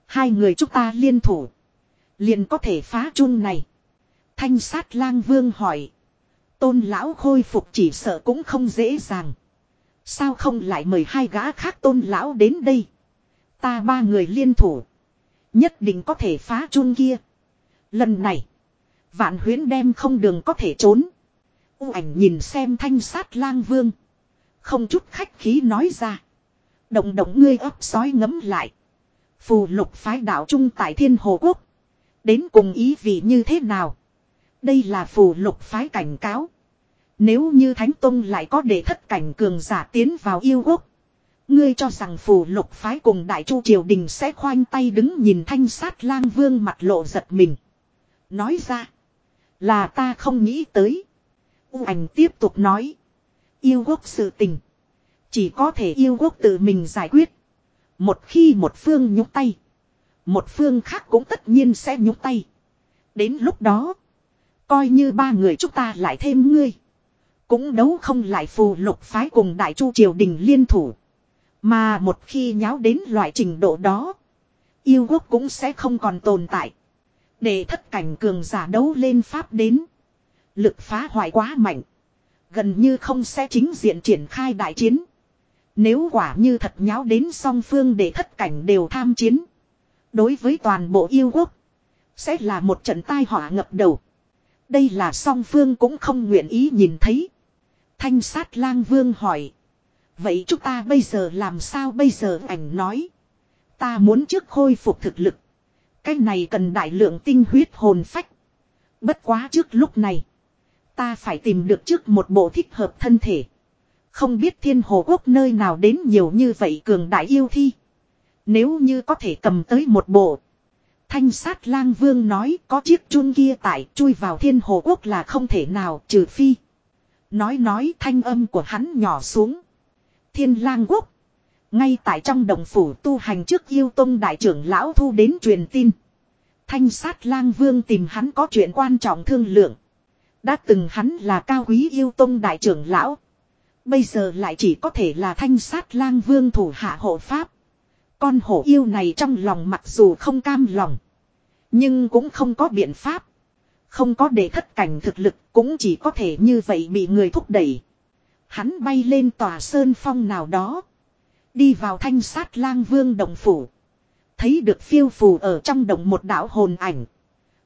Hai người chúng ta liên thủ. Liền có thể phá chung này. Thanh sát lang vương hỏi. Tôn lão khôi phục chỉ sợ cũng không dễ dàng. Sao không lại mời hai gã khác tôn lão đến đây. Ta ba người liên thủ. Nhất định có thể phá chun kia. Lần này. Vạn huyến đem không đường có thể trốn. U ảnh nhìn xem thanh sát lang vương. Không chút khách khí nói ra. Động động ngươi ấp sói ngấm lại. Phù lục phái đạo trung tại thiên hồ quốc. Đến cùng ý vị như thế nào? Đây là phù lục phái cảnh cáo. Nếu như Thánh Tông lại có để thất cảnh cường giả tiến vào yêu quốc. Ngươi cho rằng phù lục phái cùng đại chu triều đình sẽ khoanh tay đứng nhìn thanh sát lang vương mặt lộ giật mình. Nói ra. Là ta không nghĩ tới. U ảnh tiếp tục nói. Yêu quốc sự tình. Chỉ có thể yêu quốc tự mình giải quyết. Một khi một phương nhúc tay. Một phương khác cũng tất nhiên sẽ nhúc tay. Đến lúc đó. Coi như ba người chúng ta lại thêm ngươi. Cũng đấu không lại phù lục phái cùng đại chu triều đình liên thủ. Mà một khi nháo đến loại trình độ đó. Yêu quốc cũng sẽ không còn tồn tại. Để thất cảnh cường giả đấu lên pháp đến. Lực phá hoại quá mạnh. Gần như không sẽ chính diện triển khai đại chiến. Nếu quả như thật nháo đến song phương để thất cảnh đều tham chiến. Đối với toàn bộ yêu quốc. Sẽ là một trận tai họa ngập đầu. Đây là song phương cũng không nguyện ý nhìn thấy. Thanh sát lang vương hỏi. Vậy chúng ta bây giờ làm sao bây giờ ảnh nói. Ta muốn trước khôi phục thực lực. Cái này cần đại lượng tinh huyết hồn phách. Bất quá trước lúc này. Ta phải tìm được trước một bộ thích hợp thân thể. Không biết thiên hồ quốc nơi nào đến nhiều như vậy cường đại yêu thi. Nếu như có thể cầm tới một bộ. Thanh sát lang vương nói, có chiếc chun kia tại, chui vào thiên hồ quốc là không thể nào, trừ phi. Nói nói, thanh âm của hắn nhỏ xuống. Thiên lang quốc. Ngay tại trong đồng phủ tu hành trước yêu tông đại trưởng lão thu đến truyền tin. Thanh sát lang vương tìm hắn có chuyện quan trọng thương lượng. Đã từng hắn là cao quý yêu tông đại trưởng lão. Bây giờ lại chỉ có thể là thanh sát lang vương thủ hạ hộ pháp. Con hổ yêu này trong lòng mặc dù không cam lòng. Nhưng cũng không có biện pháp. Không có để thất cảnh thực lực cũng chỉ có thể như vậy bị người thúc đẩy. Hắn bay lên tòa sơn phong nào đó. Đi vào thanh sát lang vương đồng phủ. Thấy được phiêu phù ở trong đồng một đạo hồn ảnh.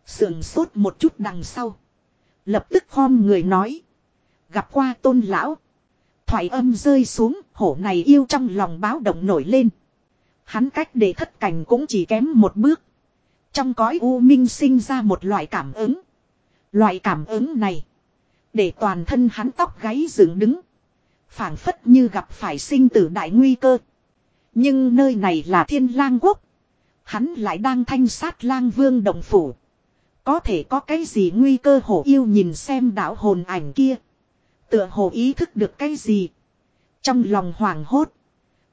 Sườn sốt một chút đằng sau. Lập tức khom người nói. Gặp qua tôn lão. Thoại âm rơi xuống, hổ này yêu trong lòng báo động nổi lên. Hắn cách để thất cảnh cũng chỉ kém một bước. Trong cõi u minh sinh ra một loại cảm ứng. Loại cảm ứng này. Để toàn thân hắn tóc gáy dựng đứng. phảng phất như gặp phải sinh tử đại nguy cơ. Nhưng nơi này là thiên lang quốc. Hắn lại đang thanh sát lang vương đồng phủ. Có thể có cái gì nguy cơ hổ yêu nhìn xem đạo hồn ảnh kia. Tựa hồ ý thức được cái gì. Trong lòng hoảng hốt.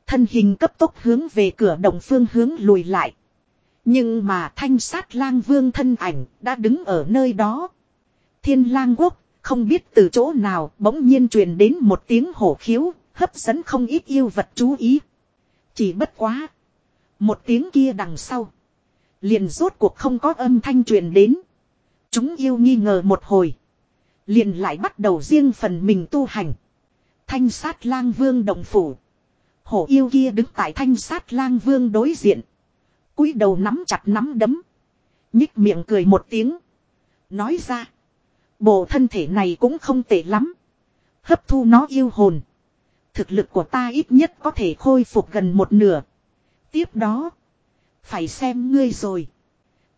Thân hình cấp tốc hướng về cửa động phương hướng lùi lại. Nhưng mà thanh sát lang vương thân ảnh đã đứng ở nơi đó. Thiên lang quốc, không biết từ chỗ nào bỗng nhiên truyền đến một tiếng hổ khiếu, hấp dẫn không ít yêu vật chú ý. Chỉ bất quá. Một tiếng kia đằng sau. Liền rốt cuộc không có âm thanh truyền đến. Chúng yêu nghi ngờ một hồi. Liền lại bắt đầu riêng phần mình tu hành. Thanh sát lang vương đồng phủ. Hổ yêu kia đứng tại thanh sát lang vương đối diện. cúi đầu nắm chặt nắm đấm. Nhích miệng cười một tiếng. Nói ra. Bộ thân thể này cũng không tệ lắm. Hấp thu nó yêu hồn. Thực lực của ta ít nhất có thể khôi phục gần một nửa. Tiếp đó. Phải xem ngươi rồi.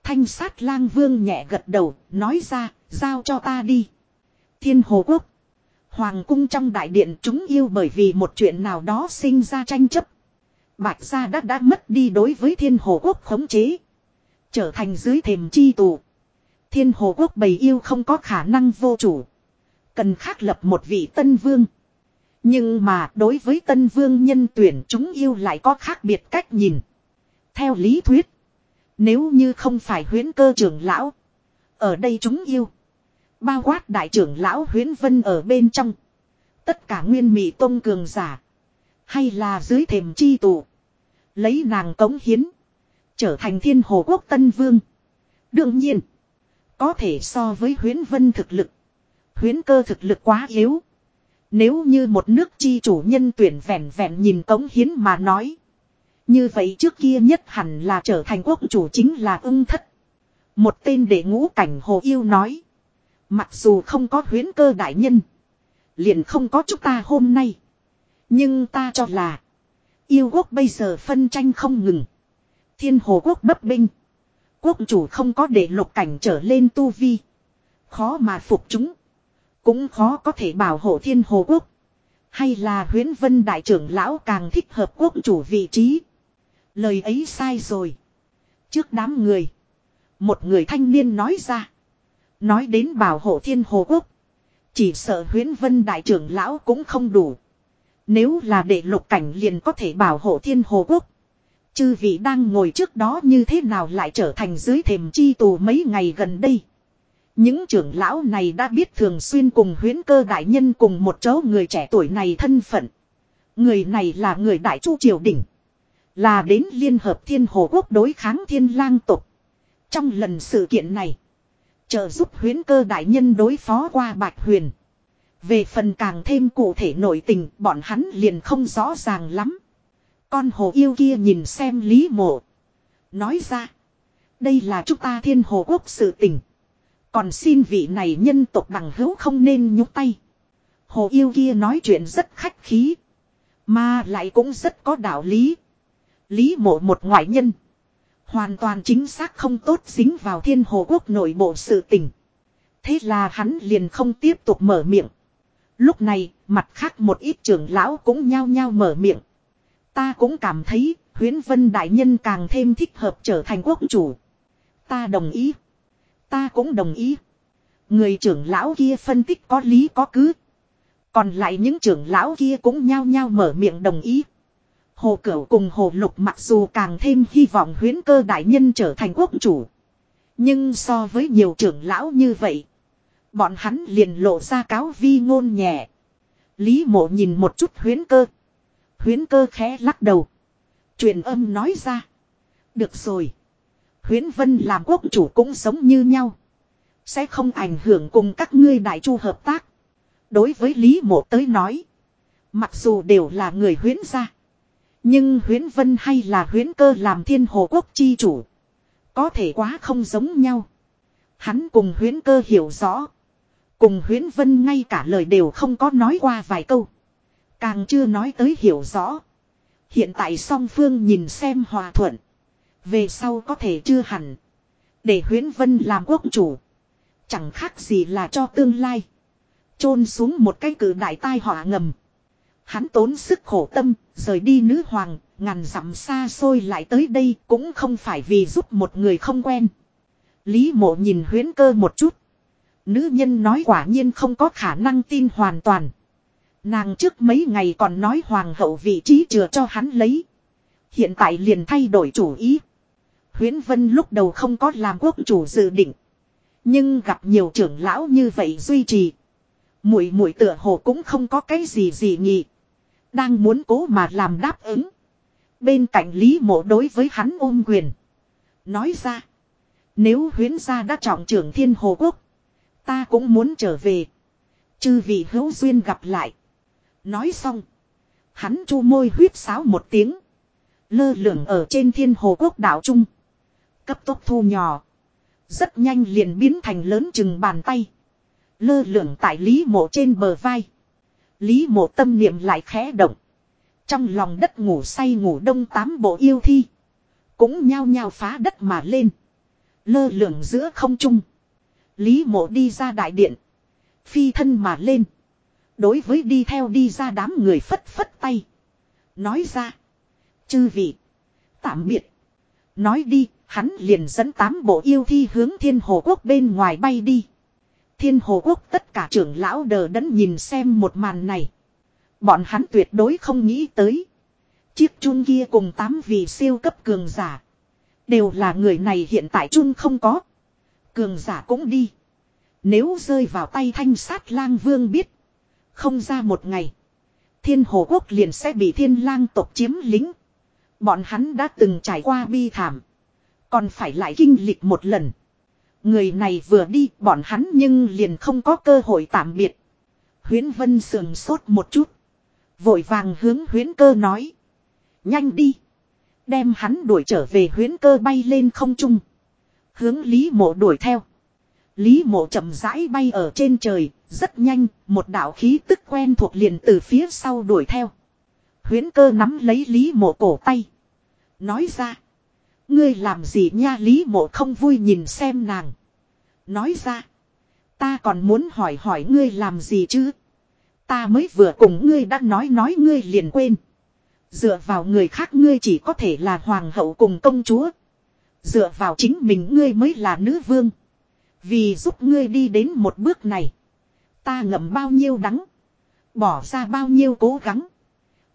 Thanh sát lang vương nhẹ gật đầu. Nói ra. Giao cho ta đi. Thiên hồ quốc. Hoàng cung trong đại điện chúng yêu bởi vì một chuyện nào đó sinh ra tranh chấp. Bạch gia đã đã mất đi đối với thiên hồ quốc khống chế. Trở thành dưới thềm chi tù. Thiên hồ quốc bầy yêu không có khả năng vô chủ. Cần khắc lập một vị tân vương. Nhưng mà đối với tân vương nhân tuyển chúng yêu lại có khác biệt cách nhìn. Theo lý thuyết. Nếu như không phải huyến cơ trưởng lão. Ở đây chúng yêu. Bao quát đại trưởng lão huyến vân ở bên trong. Tất cả nguyên mỹ tôn cường giả. Hay là dưới thềm chi tụ. Lấy nàng cống hiến. Trở thành thiên hồ quốc tân vương. Đương nhiên. Có thể so với huyến vân thực lực. Huyến cơ thực lực quá yếu. Nếu như một nước chi chủ nhân tuyển vẹn vẹn nhìn cống hiến mà nói. Như vậy trước kia nhất hẳn là trở thành quốc chủ chính là ưng thất. Một tên đệ ngũ cảnh hồ yêu nói. Mặc dù không có huyến cơ đại nhân. Liền không có chúng ta hôm nay. Nhưng ta cho là. Yêu quốc bây giờ phân tranh không ngừng. Thiên hồ quốc bấp binh. Quốc chủ không có để lục cảnh trở lên tu vi. Khó mà phục chúng. Cũng khó có thể bảo hộ thiên hồ quốc. Hay là huyến vân đại trưởng lão càng thích hợp quốc chủ vị trí. Lời ấy sai rồi. Trước đám người. Một người thanh niên nói ra. Nói đến bảo hộ thiên hồ quốc. Chỉ sợ huyến vân đại trưởng lão cũng không đủ. Nếu là để lục cảnh liền có thể bảo hộ thiên hồ quốc. Chư vị đang ngồi trước đó như thế nào lại trở thành dưới thềm chi tù mấy ngày gần đây. Những trưởng lão này đã biết thường xuyên cùng huyến cơ đại nhân cùng một chỗ người trẻ tuổi này thân phận. Người này là người đại chu triều đỉnh. Là đến Liên Hợp Thiên Hồ Quốc đối kháng thiên lang tục. Trong lần sự kiện này. Trợ giúp huyến cơ đại nhân đối phó qua Bạch Huyền. Về phần càng thêm cụ thể nội tình, bọn hắn liền không rõ ràng lắm. Con hồ yêu kia nhìn xem Lý Mộ. Nói ra. Đây là chúng ta thiên hồ quốc sự tình. Còn xin vị này nhân tộc bằng hữu không nên nhúc tay. Hồ yêu kia nói chuyện rất khách khí. Mà lại cũng rất có đạo lý. Lý mộ một ngoại nhân. Hoàn toàn chính xác không tốt dính vào thiên hồ quốc nội bộ sự tình. Thế là hắn liền không tiếp tục mở miệng. Lúc này, mặt khác một ít trưởng lão cũng nhao nhao mở miệng. Ta cũng cảm thấy, huyến vân đại nhân càng thêm thích hợp trở thành quốc chủ. Ta đồng ý. Ta cũng đồng ý. Người trưởng lão kia phân tích có lý có cứ. Còn lại những trưởng lão kia cũng nhao nhao mở miệng đồng ý. Hồ Cửu cùng Hồ Lục mặc dù càng thêm hy vọng huyến cơ đại nhân trở thành quốc chủ. Nhưng so với nhiều trưởng lão như vậy. Bọn hắn liền lộ ra cáo vi ngôn nhẹ. Lý mộ nhìn một chút huyến cơ. Huyến cơ khẽ lắc đầu. truyền âm nói ra. Được rồi. Huyến Vân làm quốc chủ cũng giống như nhau. Sẽ không ảnh hưởng cùng các ngươi đại chu hợp tác. Đối với Lý Mộ tới nói. Mặc dù đều là người huyến gia. Nhưng huyến vân hay là huyến cơ làm thiên hồ quốc chi chủ. Có thể quá không giống nhau. Hắn cùng huyến cơ hiểu rõ. Cùng huyến vân ngay cả lời đều không có nói qua vài câu. Càng chưa nói tới hiểu rõ. Hiện tại song phương nhìn xem hòa thuận. Về sau có thể chưa hẳn. Để huyến vân làm quốc chủ. Chẳng khác gì là cho tương lai. chôn xuống một cái cử đại tai họa ngầm. Hắn tốn sức khổ tâm, rời đi nữ hoàng, ngàn dặm xa xôi lại tới đây cũng không phải vì giúp một người không quen. Lý mộ nhìn huyến cơ một chút. Nữ nhân nói quả nhiên không có khả năng tin hoàn toàn. Nàng trước mấy ngày còn nói hoàng hậu vị trí chừa cho hắn lấy. Hiện tại liền thay đổi chủ ý. Huyến Vân lúc đầu không có làm quốc chủ dự định. Nhưng gặp nhiều trưởng lão như vậy duy trì. Mũi mũi tựa hồ cũng không có cái gì gì nhỉ. Đang muốn cố mà làm đáp ứng. Bên cạnh Lý Mộ đối với hắn ôm quyền. Nói ra. Nếu huyến gia đã trọng trưởng thiên hồ quốc. Ta cũng muốn trở về. Chư vị hữu duyên gặp lại. Nói xong. Hắn chu môi huyết sáo một tiếng. Lơ lửng ở trên thiên hồ quốc đảo Trung. Cấp tốc thu nhỏ. Rất nhanh liền biến thành lớn chừng bàn tay. Lơ lửng tại Lý Mộ trên bờ vai. Lý Mộ tâm niệm lại khẽ động. Trong lòng đất ngủ say ngủ đông tám bộ yêu thi. Cũng nhao nhao phá đất mà lên. Lơ lửng giữa không trung. Lý mộ đi ra đại điện. Phi thân mà lên. Đối với đi theo đi ra đám người phất phất tay. Nói ra. Chư vị. Tạm biệt. Nói đi, hắn liền dẫn tám bộ yêu thi hướng thiên hồ quốc bên ngoài bay đi. Thiên hồ quốc tất cả trưởng lão đờ đẫn nhìn xem một màn này. Bọn hắn tuyệt đối không nghĩ tới. Chiếc chun kia cùng tám vị siêu cấp cường giả. Đều là người này hiện tại chun không có. Cường giả cũng đi. Nếu rơi vào tay thanh sát lang vương biết. Không ra một ngày. Thiên hồ quốc liền sẽ bị thiên lang tộc chiếm lính. Bọn hắn đã từng trải qua bi thảm. Còn phải lại kinh lịch một lần. Người này vừa đi bọn hắn nhưng liền không có cơ hội tạm biệt. Huyến Vân sườn sốt một chút. Vội vàng hướng huyến cơ nói. Nhanh đi. Đem hắn đuổi trở về huyến cơ bay lên không trung. Hướng Lý mộ đuổi theo. Lý mộ chậm rãi bay ở trên trời, rất nhanh, một đạo khí tức quen thuộc liền từ phía sau đuổi theo. Huyến cơ nắm lấy Lý mộ cổ tay. Nói ra. Ngươi làm gì nha Lý mộ không vui nhìn xem nàng. Nói ra. Ta còn muốn hỏi hỏi ngươi làm gì chứ. Ta mới vừa cùng ngươi đã nói nói ngươi liền quên. Dựa vào người khác ngươi chỉ có thể là hoàng hậu cùng công chúa. Dựa vào chính mình ngươi mới là nữ vương. Vì giúp ngươi đi đến một bước này. Ta ngậm bao nhiêu đắng. Bỏ ra bao nhiêu cố gắng.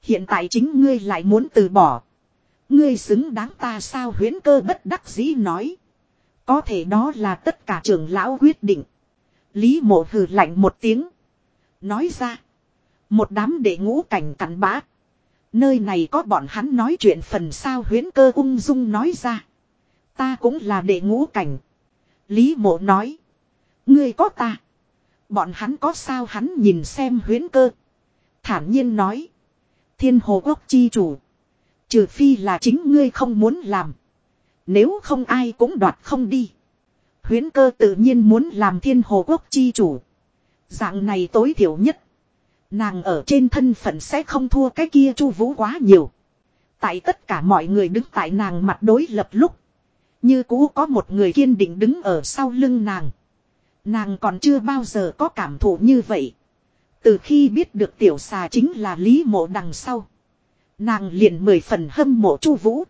Hiện tại chính ngươi lại muốn từ bỏ. Ngươi xứng đáng ta sao huyến cơ bất đắc dĩ nói. Có thể đó là tất cả trưởng lão quyết định. Lý mộ hừ lạnh một tiếng. Nói ra. Một đám đệ ngũ cảnh cặn bã. Nơi này có bọn hắn nói chuyện phần sao huyến cơ ung dung nói ra. Ta cũng là đệ ngũ cảnh. Lý mộ nói. Ngươi có ta. Bọn hắn có sao hắn nhìn xem huyến cơ. Thản nhiên nói. Thiên hồ quốc chi chủ. Trừ phi là chính ngươi không muốn làm. Nếu không ai cũng đoạt không đi. Huyến cơ tự nhiên muốn làm thiên hồ quốc chi chủ. Dạng này tối thiểu nhất. Nàng ở trên thân phận sẽ không thua cái kia chu vũ quá nhiều. Tại tất cả mọi người đứng tại nàng mặt đối lập lúc. Như cũ có một người kiên định đứng ở sau lưng nàng. Nàng còn chưa bao giờ có cảm thụ như vậy. Từ khi biết được tiểu xà chính là Lý Mộ đằng sau. Nàng liền mười phần hâm mộ chu vũ.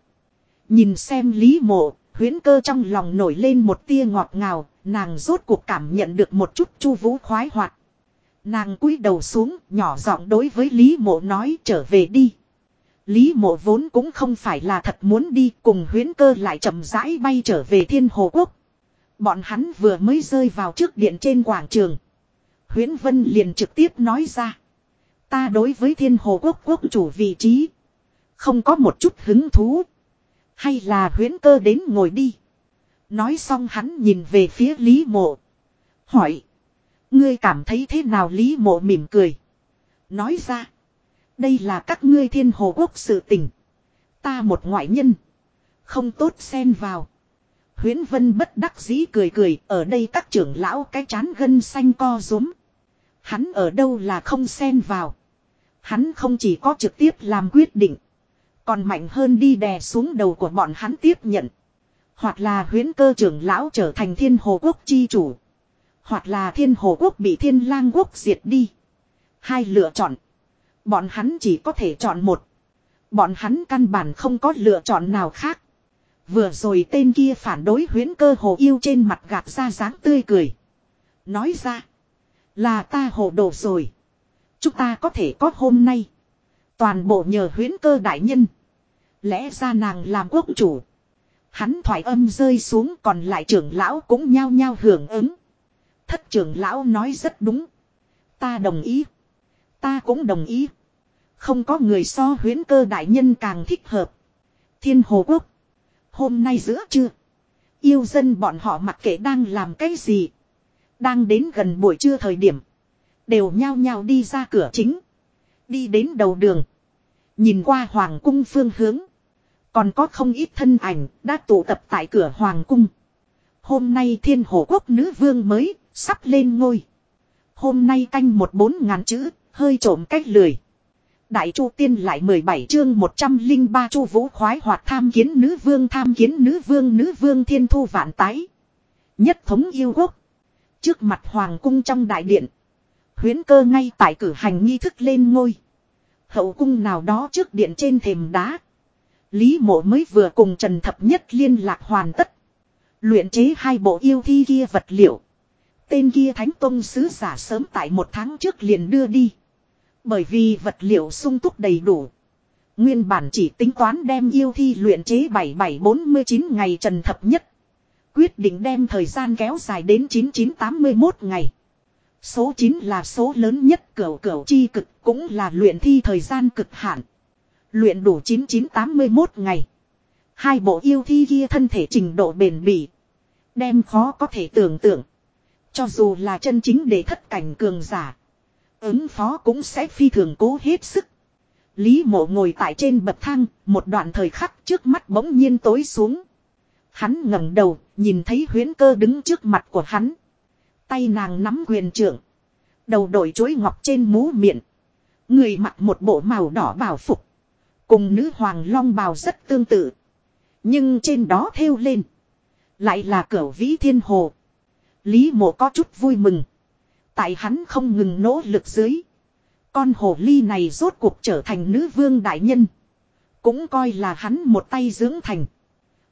Nhìn xem Lý Mộ, huyến cơ trong lòng nổi lên một tia ngọt ngào, nàng rốt cuộc cảm nhận được một chút chu vũ khoái hoạt. Nàng cúi đầu xuống, nhỏ giọng đối với Lý Mộ nói trở về đi. Lý Mộ vốn cũng không phải là thật muốn đi, cùng huyến cơ lại chậm rãi bay trở về Thiên Hồ Quốc. Bọn hắn vừa mới rơi vào trước điện trên quảng trường. Huyến Vân liền trực tiếp nói ra. Ta đối với Thiên Hồ Quốc quốc chủ vị trí. Không có một chút hứng thú. Hay là huyến cơ đến ngồi đi. Nói xong hắn nhìn về phía Lý Mộ. Hỏi. Ngươi cảm thấy thế nào Lý Mộ mỉm cười. Nói ra. Đây là các ngươi thiên hồ quốc sự tình. Ta một ngoại nhân. Không tốt xen vào. Huyến Vân bất đắc dĩ cười cười. Ở đây các trưởng lão cái chán gân xanh co rúm. Hắn ở đâu là không xen vào. Hắn không chỉ có trực tiếp làm quyết định. Còn mạnh hơn đi đè xuống đầu của bọn hắn tiếp nhận. Hoặc là huyến cơ trưởng lão trở thành thiên hồ quốc chi chủ. Hoặc là thiên hồ quốc bị thiên lang quốc diệt đi. Hai lựa chọn. Bọn hắn chỉ có thể chọn một. Bọn hắn căn bản không có lựa chọn nào khác. Vừa rồi tên kia phản đối huyến cơ hồ yêu trên mặt gạt ra dáng tươi cười. Nói ra. Là ta hồ đồ rồi. Chúng ta có thể có hôm nay. Toàn bộ nhờ huyến cơ đại nhân. Lẽ ra nàng làm quốc chủ. Hắn thoải âm rơi xuống còn lại trưởng lão cũng nhao nhao hưởng ứng. Thất trưởng lão nói rất đúng. Ta đồng ý. Ta cũng đồng ý. Không có người so huyến cơ đại nhân càng thích hợp. Thiên Hồ Quốc. Hôm nay giữa trưa. Yêu dân bọn họ mặc kệ đang làm cái gì. Đang đến gần buổi trưa thời điểm. Đều nhao nhao đi ra cửa chính. Đi đến đầu đường. Nhìn qua hoàng cung phương hướng. Còn có không ít thân ảnh đã tụ tập tại cửa hoàng cung. Hôm nay thiên hồ quốc nữ vương mới sắp lên ngôi. Hôm nay canh một bốn ngàn chữ, hơi trộm cách lười. Đại Chu Tiên lại 17 chương 103 Chu Vũ khoái hoạt tham kiến nữ vương tham kiến nữ vương nữ vương thiên thu vạn tái. Nhất thống yêu quốc. Trước mặt hoàng cung trong đại điện. Huyến cơ ngay tại cử hành nghi thức lên ngôi. Hậu cung nào đó trước điện trên thềm đá. Lý mộ mới vừa cùng Trần Thập Nhất liên lạc hoàn tất. Luyện chế hai bộ yêu thi kia vật liệu. Tên kia Thánh Tông Sứ giả sớm tại một tháng trước liền đưa đi. Bởi vì vật liệu sung túc đầy đủ. Nguyên bản chỉ tính toán đem yêu thi luyện chế 7749 ngày Trần Thập Nhất. Quyết định đem thời gian kéo dài đến 9981 ngày. Số 9 là số lớn nhất, cửu cửu chi cực, cũng là luyện thi thời gian cực hạn. Luyện đủ 9981 ngày. Hai bộ yêu thi kia thân thể trình độ bền bỉ. Đem khó có thể tưởng tượng. Cho dù là chân chính để thất cảnh cường giả. Ứng phó cũng sẽ phi thường cố hết sức. Lý mộ ngồi tại trên bậc thang, một đoạn thời khắc trước mắt bỗng nhiên tối xuống. Hắn ngẩng đầu, nhìn thấy huyến cơ đứng trước mặt của hắn. Tay nàng nắm quyền trưởng. Đầu đội chuối ngọc trên mũ miệng. Người mặc một bộ màu đỏ bảo phục. Cùng nữ hoàng long bào rất tương tự. Nhưng trên đó thêu lên. Lại là cửa vĩ thiên hồ. Lý mộ có chút vui mừng. Tại hắn không ngừng nỗ lực dưới. Con hồ ly này rốt cuộc trở thành nữ vương đại nhân. Cũng coi là hắn một tay dưỡng thành.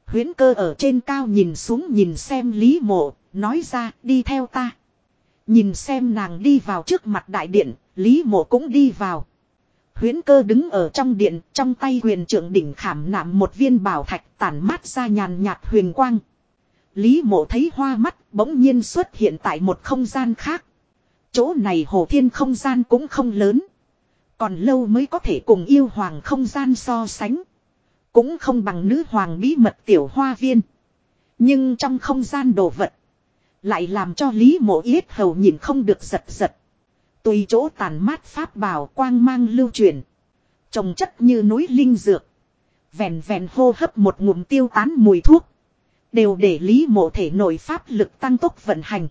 Huyến cơ ở trên cao nhìn xuống nhìn xem Lý mộ, nói ra đi theo ta. Nhìn xem nàng đi vào trước mặt đại điện, Lý mộ cũng đi vào. Huyến cơ đứng ở trong điện, trong tay huyền trưởng đỉnh khảm nạm một viên bảo thạch tản mát ra nhàn nhạt huyền quang. Lý mộ thấy hoa mắt bỗng nhiên xuất hiện tại một không gian khác. Chỗ này hồ thiên không gian cũng không lớn. Còn lâu mới có thể cùng yêu hoàng không gian so sánh. Cũng không bằng nữ hoàng bí mật tiểu hoa viên. Nhưng trong không gian đồ vật. Lại làm cho Lý mộ yết hầu nhìn không được giật giật. Tùy chỗ tàn mát pháp bảo quang mang lưu truyền. Trồng chất như núi linh dược. Vẹn vẹn hô hấp một ngụm tiêu tán mùi thuốc. Đều để lý mộ thể nội pháp lực tăng tốc vận hành.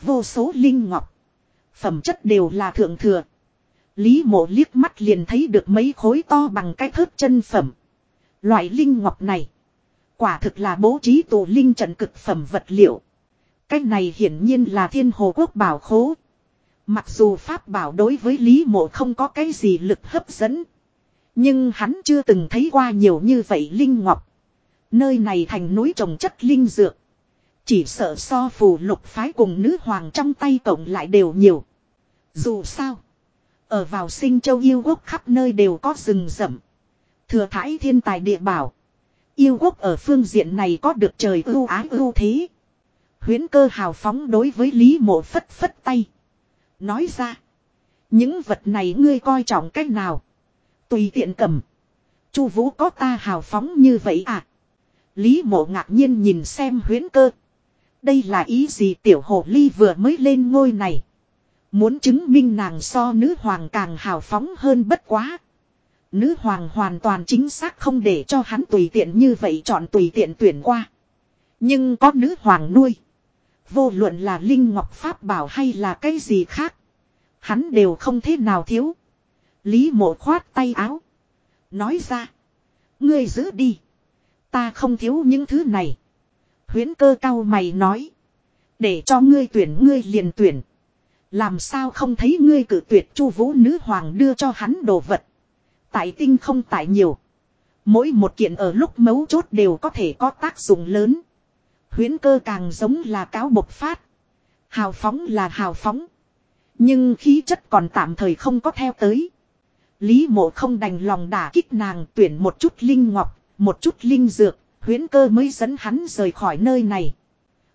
Vô số linh ngọc. Phẩm chất đều là thượng thừa. Lý mộ liếc mắt liền thấy được mấy khối to bằng cái thớt chân phẩm. Loại linh ngọc này. Quả thực là bố trí tù linh trận cực phẩm vật liệu. Cái này hiển nhiên là thiên hồ quốc bảo khố. Mặc dù pháp bảo đối với Lý mộ không có cái gì lực hấp dẫn. Nhưng hắn chưa từng thấy qua nhiều như vậy linh ngọc. Nơi này thành núi trồng chất linh dược. Chỉ sợ so phù lục phái cùng nữ hoàng trong tay cộng lại đều nhiều. Dù sao. Ở vào sinh châu yêu quốc khắp nơi đều có rừng rậm. Thừa thải thiên tài địa bảo. Yêu quốc ở phương diện này có được trời ưu ái ưu thế. Huyến cơ hào phóng đối với Lý mộ phất phất tay. Nói ra. Những vật này ngươi coi trọng cách nào. Tùy tiện cầm. Chu vũ có ta hào phóng như vậy à. Lý mộ ngạc nhiên nhìn xem huyến cơ. Đây là ý gì tiểu hồ ly vừa mới lên ngôi này. Muốn chứng minh nàng so nữ hoàng càng hào phóng hơn bất quá. Nữ hoàng hoàn toàn chính xác không để cho hắn tùy tiện như vậy chọn tùy tiện tuyển qua. Nhưng có nữ hoàng nuôi. Vô luận là Linh Ngọc Pháp bảo hay là cái gì khác. Hắn đều không thế nào thiếu. Lý mộ khoát tay áo. Nói ra. Ngươi giữ đi. Ta không thiếu những thứ này. Huyến cơ cao mày nói. Để cho ngươi tuyển, ngươi liền tuyển. Làm sao không thấy ngươi cử tuyệt chu vũ nữ hoàng đưa cho hắn đồ vật. Tại tinh không tại nhiều. Mỗi một kiện ở lúc mấu chốt đều có thể có tác dụng lớn. Huyến cơ càng giống là cáo bộc phát. Hào phóng là hào phóng. Nhưng khí chất còn tạm thời không có theo tới. Lý mộ không đành lòng đả kích nàng tuyển một chút linh ngọc, một chút linh dược, huyến cơ mới dẫn hắn rời khỏi nơi này.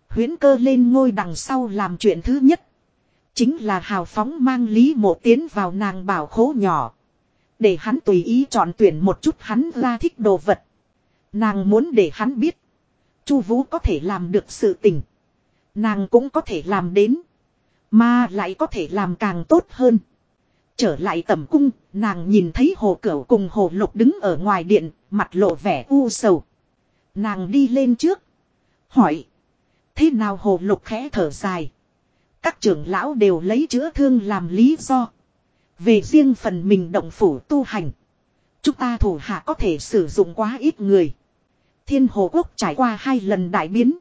Huyến cơ lên ngôi đằng sau làm chuyện thứ nhất. Chính là hào phóng mang Lý mộ tiến vào nàng bảo khố nhỏ. Để hắn tùy ý chọn tuyển một chút hắn ra thích đồ vật. Nàng muốn để hắn biết. Chu Vũ có thể làm được sự tình. Nàng cũng có thể làm đến. Mà lại có thể làm càng tốt hơn. Trở lại tầm cung, nàng nhìn thấy hồ cửu cùng hồ lục đứng ở ngoài điện, mặt lộ vẻ u sầu. Nàng đi lên trước. Hỏi. Thế nào hồ lục khẽ thở dài. Các trưởng lão đều lấy chữa thương làm lý do. Về riêng phần mình động phủ tu hành. Chúng ta thủ hạ có thể sử dụng quá ít người. Thiên hồ quốc trải qua hai lần đại biến.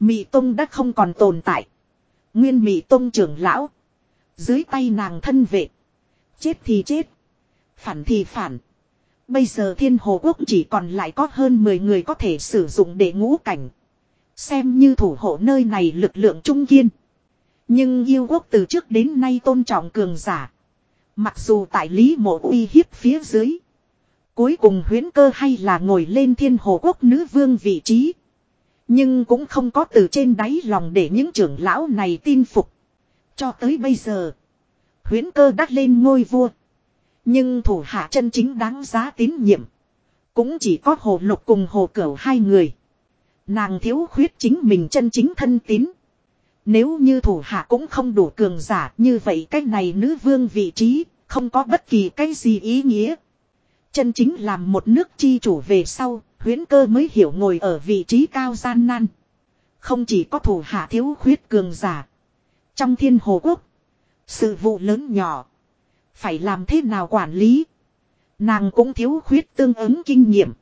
Mị Tông đã không còn tồn tại. Nguyên Mị Tông trưởng lão. Dưới tay nàng thân vệ. Chết thì chết. Phản thì phản. Bây giờ thiên hồ quốc chỉ còn lại có hơn 10 người có thể sử dụng để ngũ cảnh. Xem như thủ hộ nơi này lực lượng trung kiên. Nhưng yêu quốc từ trước đến nay tôn trọng cường giả. Mặc dù tại lý mộ uy hiếp phía dưới. Cuối cùng huyến cơ hay là ngồi lên thiên hồ quốc nữ vương vị trí. Nhưng cũng không có từ trên đáy lòng để những trưởng lão này tin phục. Cho tới bây giờ. Huyến cơ đắt lên ngôi vua. Nhưng thủ hạ chân chính đáng giá tín nhiệm. Cũng chỉ có hồ lục cùng hồ cửu hai người. Nàng thiếu khuyết chính mình chân chính thân tín. Nếu như thủ hạ cũng không đủ cường giả, như vậy cái này nữ vương vị trí, không có bất kỳ cái gì ý nghĩa. Chân chính làm một nước chi chủ về sau, huyến cơ mới hiểu ngồi ở vị trí cao gian nan. Không chỉ có thủ hạ thiếu khuyết cường giả. Trong thiên hồ quốc, sự vụ lớn nhỏ, phải làm thế nào quản lý. Nàng cũng thiếu khuyết tương ứng kinh nghiệm.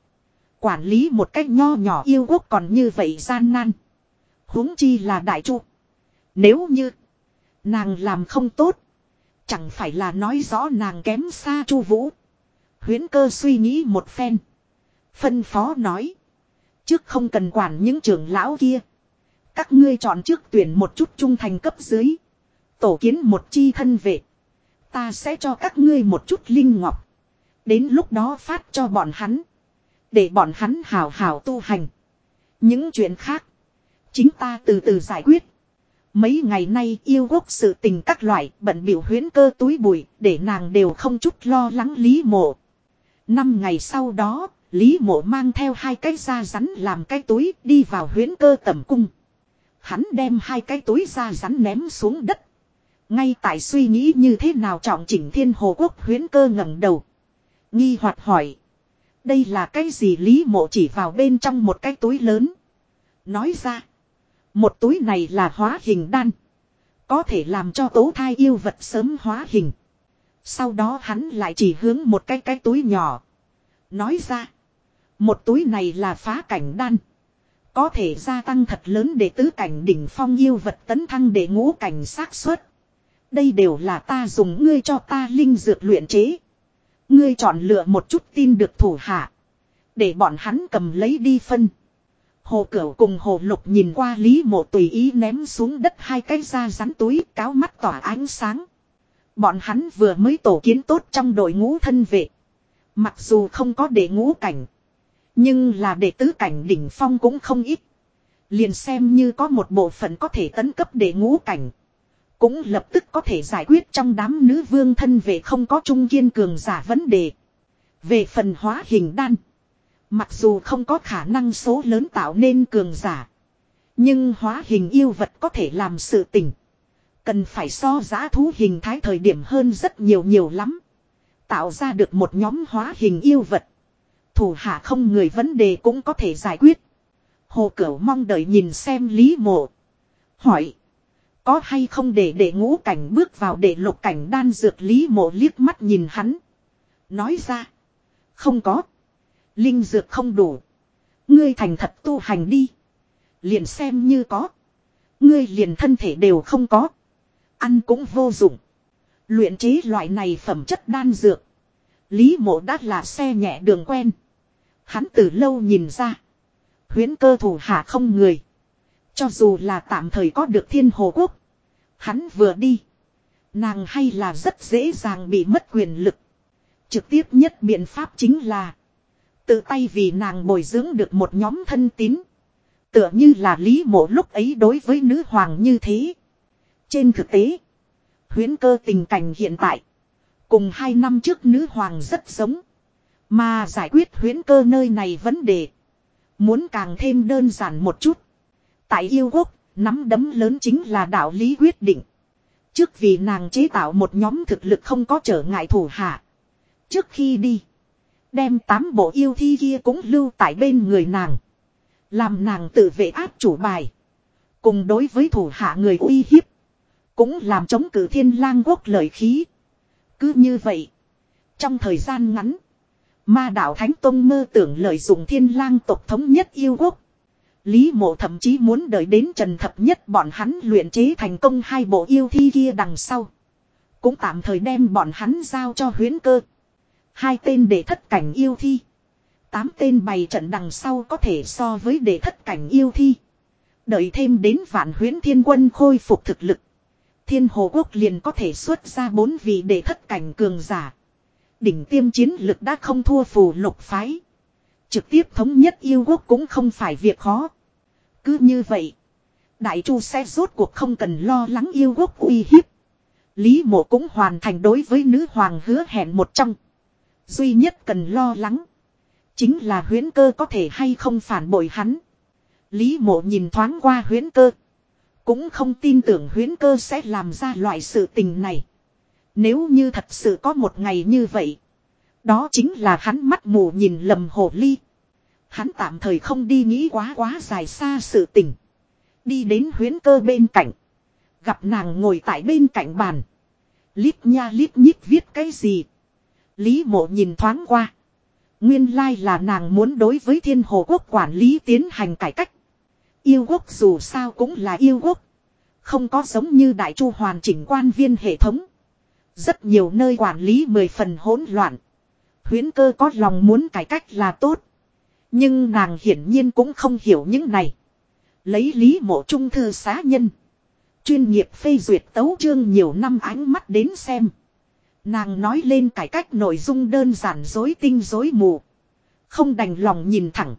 Quản lý một cách nho nhỏ yêu quốc còn như vậy gian nan. huống chi là đại chu. Nếu như nàng làm không tốt, chẳng phải là nói rõ nàng kém xa chu vũ. Huyến cơ suy nghĩ một phen. Phân phó nói. Trước không cần quản những trưởng lão kia. Các ngươi chọn trước tuyển một chút trung thành cấp dưới. Tổ kiến một chi thân vệ. Ta sẽ cho các ngươi một chút linh ngọc. Đến lúc đó phát cho bọn hắn. Để bọn hắn hào hào tu hành. Những chuyện khác. Chính ta từ từ giải quyết. Mấy ngày nay yêu quốc sự tình các loại bận biểu huyến cơ túi bụi để nàng đều không chút lo lắng lý mộ. Năm ngày sau đó, Lý mộ mang theo hai cái da rắn làm cái túi đi vào huyến cơ tầm cung. Hắn đem hai cái túi da rắn ném xuống đất. Ngay tại suy nghĩ như thế nào trọng chỉnh thiên hồ quốc huyến cơ ngẩng đầu. Nghi hoạt hỏi. Đây là cái gì Lý mộ chỉ vào bên trong một cái túi lớn. Nói ra. Một túi này là hóa hình đan. Có thể làm cho tố thai yêu vật sớm hóa hình. Sau đó hắn lại chỉ hướng một cái cái túi nhỏ. Nói ra. Một túi này là phá cảnh đan. Có thể gia tăng thật lớn để tứ cảnh đỉnh phong yêu vật tấn thăng để ngũ cảnh xác suất. Đây đều là ta dùng ngươi cho ta linh dược luyện chế. Ngươi chọn lựa một chút tin được thủ hạ. Để bọn hắn cầm lấy đi phân. Hồ Cửu cùng Hồ Lục nhìn qua Lý Mộ tùy ý ném xuống đất hai cái da rắn túi, cáo mắt tỏa ánh sáng. Bọn hắn vừa mới tổ kiến tốt trong đội ngũ thân vệ. Mặc dù không có đệ ngũ cảnh. Nhưng là đệ tứ cảnh đỉnh phong cũng không ít. Liền xem như có một bộ phận có thể tấn cấp đệ ngũ cảnh. Cũng lập tức có thể giải quyết trong đám nữ vương thân vệ không có trung kiên cường giả vấn đề. Về phần hóa hình đan. Mặc dù không có khả năng số lớn tạo nên cường giả. Nhưng hóa hình yêu vật có thể làm sự tình. Cần phải so giá thú hình thái thời điểm hơn rất nhiều nhiều lắm. Tạo ra được một nhóm hóa hình yêu vật. Thủ hạ không người vấn đề cũng có thể giải quyết. Hồ Cửu mong đợi nhìn xem Lý Mộ. Hỏi. Có hay không để để ngũ cảnh bước vào để lục cảnh đan dược Lý Mộ liếc mắt nhìn hắn. Nói ra. Không có. Linh dược không đủ. Ngươi thành thật tu hành đi. Liền xem như có. Ngươi liền thân thể đều không có. Ăn cũng vô dụng. Luyện chế loại này phẩm chất đan dược. Lý mộ đã là xe nhẹ đường quen. Hắn từ lâu nhìn ra. Huyến cơ thủ hạ không người. Cho dù là tạm thời có được thiên hồ quốc. Hắn vừa đi. Nàng hay là rất dễ dàng bị mất quyền lực. Trực tiếp nhất biện pháp chính là. Tự tay vì nàng bồi dưỡng được một nhóm thân tín. Tựa như là lý mộ lúc ấy đối với nữ hoàng như thế. Trên thực tế. Huyến cơ tình cảnh hiện tại. Cùng hai năm trước nữ hoàng rất giống. Mà giải quyết huyến cơ nơi này vấn đề. Muốn càng thêm đơn giản một chút. Tại yêu quốc, nắm đấm lớn chính là đạo lý quyết định. Trước vì nàng chế tạo một nhóm thực lực không có trở ngại thủ hạ. Trước khi đi. Đem tám bộ yêu thi kia cũng lưu tại bên người nàng. Làm nàng tự vệ áp chủ bài. Cùng đối với thủ hạ người uy hiếp. Cũng làm chống cử thiên lang quốc lợi khí. Cứ như vậy. Trong thời gian ngắn. Ma đạo Thánh Tông mơ tưởng lợi dụng thiên lang tộc thống nhất yêu quốc. Lý mộ thậm chí muốn đợi đến trần thập nhất bọn hắn luyện chế thành công hai bộ yêu thi kia đằng sau. Cũng tạm thời đem bọn hắn giao cho huyến cơ. Hai tên để thất cảnh yêu thi. Tám tên bày trận đằng sau có thể so với để thất cảnh yêu thi. Đợi thêm đến vạn huyến thiên quân khôi phục thực lực. Thiên hồ quốc liền có thể xuất ra bốn vị để thất cảnh cường giả. Đỉnh tiêm chiến lực đã không thua phù lục phái. Trực tiếp thống nhất yêu quốc cũng không phải việc khó. Cứ như vậy. Đại chu sẽ rốt cuộc không cần lo lắng yêu quốc uy hiếp. Lý mộ cũng hoàn thành đối với nữ hoàng hứa hẹn một trong. Duy nhất cần lo lắng. Chính là huyến cơ có thể hay không phản bội hắn. Lý mộ nhìn thoáng qua huyến cơ. Cũng không tin tưởng huyến cơ sẽ làm ra loại sự tình này. Nếu như thật sự có một ngày như vậy. Đó chính là hắn mắt mù nhìn lầm hồ ly. Hắn tạm thời không đi nghĩ quá quá dài xa sự tình. Đi đến huyến cơ bên cạnh. Gặp nàng ngồi tại bên cạnh bàn. Lít nha lít nhít viết cái gì. Lý mộ nhìn thoáng qua. Nguyên lai là nàng muốn đối với thiên hồ quốc quản lý tiến hành cải cách. Yêu quốc dù sao cũng là yêu quốc. Không có giống như đại chu hoàn chỉnh quan viên hệ thống. Rất nhiều nơi quản lý mười phần hỗn loạn. Huyến cơ có lòng muốn cải cách là tốt. Nhưng nàng hiển nhiên cũng không hiểu những này. Lấy lý mộ trung thư xá nhân. Chuyên nghiệp phê duyệt tấu chương nhiều năm ánh mắt đến xem. Nàng nói lên cải cách nội dung đơn giản dối tinh dối mù. Không đành lòng nhìn thẳng.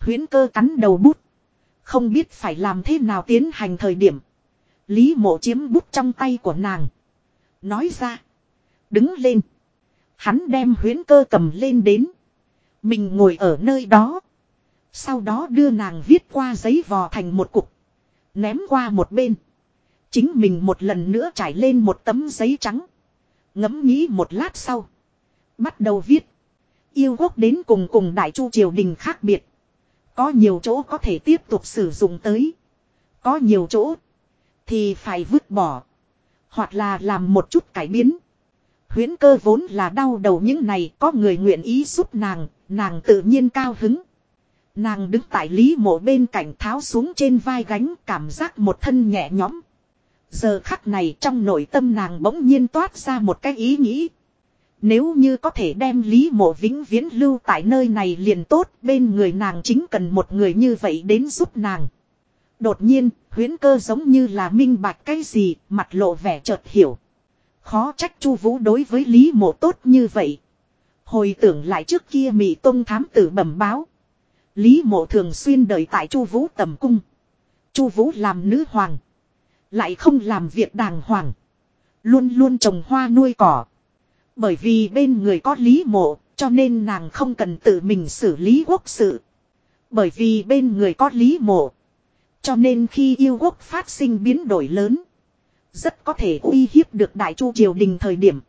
Huyến cơ cắn đầu bút. Không biết phải làm thế nào tiến hành thời điểm. Lý mộ chiếm bút trong tay của nàng. Nói ra. Đứng lên. Hắn đem huyến cơ cầm lên đến. Mình ngồi ở nơi đó. Sau đó đưa nàng viết qua giấy vò thành một cục. Ném qua một bên. Chính mình một lần nữa trải lên một tấm giấy trắng. Ngẫm nghĩ một lát sau. Bắt đầu viết. Yêu quốc đến cùng cùng đại chu triều đình khác biệt. Có nhiều chỗ có thể tiếp tục sử dụng tới. Có nhiều chỗ. Thì phải vứt bỏ. Hoặc là làm một chút cải biến. Huyến cơ vốn là đau đầu những này có người nguyện ý giúp nàng, nàng tự nhiên cao hứng. Nàng đứng tại lý mộ bên cạnh tháo xuống trên vai gánh cảm giác một thân nhẹ nhõm. Giờ khắc này trong nội tâm nàng bỗng nhiên toát ra một cái ý nghĩ. Nếu như có thể đem Lý Mộ vĩnh viễn lưu tại nơi này liền tốt, bên người nàng chính cần một người như vậy đến giúp nàng. Đột nhiên, huyến cơ giống như là minh bạch cái gì, mặt lộ vẻ chợt hiểu. Khó trách Chu Vũ đối với Lý Mộ tốt như vậy. Hồi tưởng lại trước kia Mỹ Tông thám tử bẩm báo. Lý Mộ thường xuyên đợi tại Chu Vũ tầm cung. Chu Vũ làm nữ hoàng, lại không làm việc đàng hoàng, luôn luôn trồng hoa nuôi cỏ. Bởi vì bên người có Lý Mộ, Cho nên nàng không cần tự mình xử lý quốc sự. Bởi vì bên người có lý mộ. Cho nên khi yêu quốc phát sinh biến đổi lớn. Rất có thể uy hiếp được đại chu triều đình thời điểm.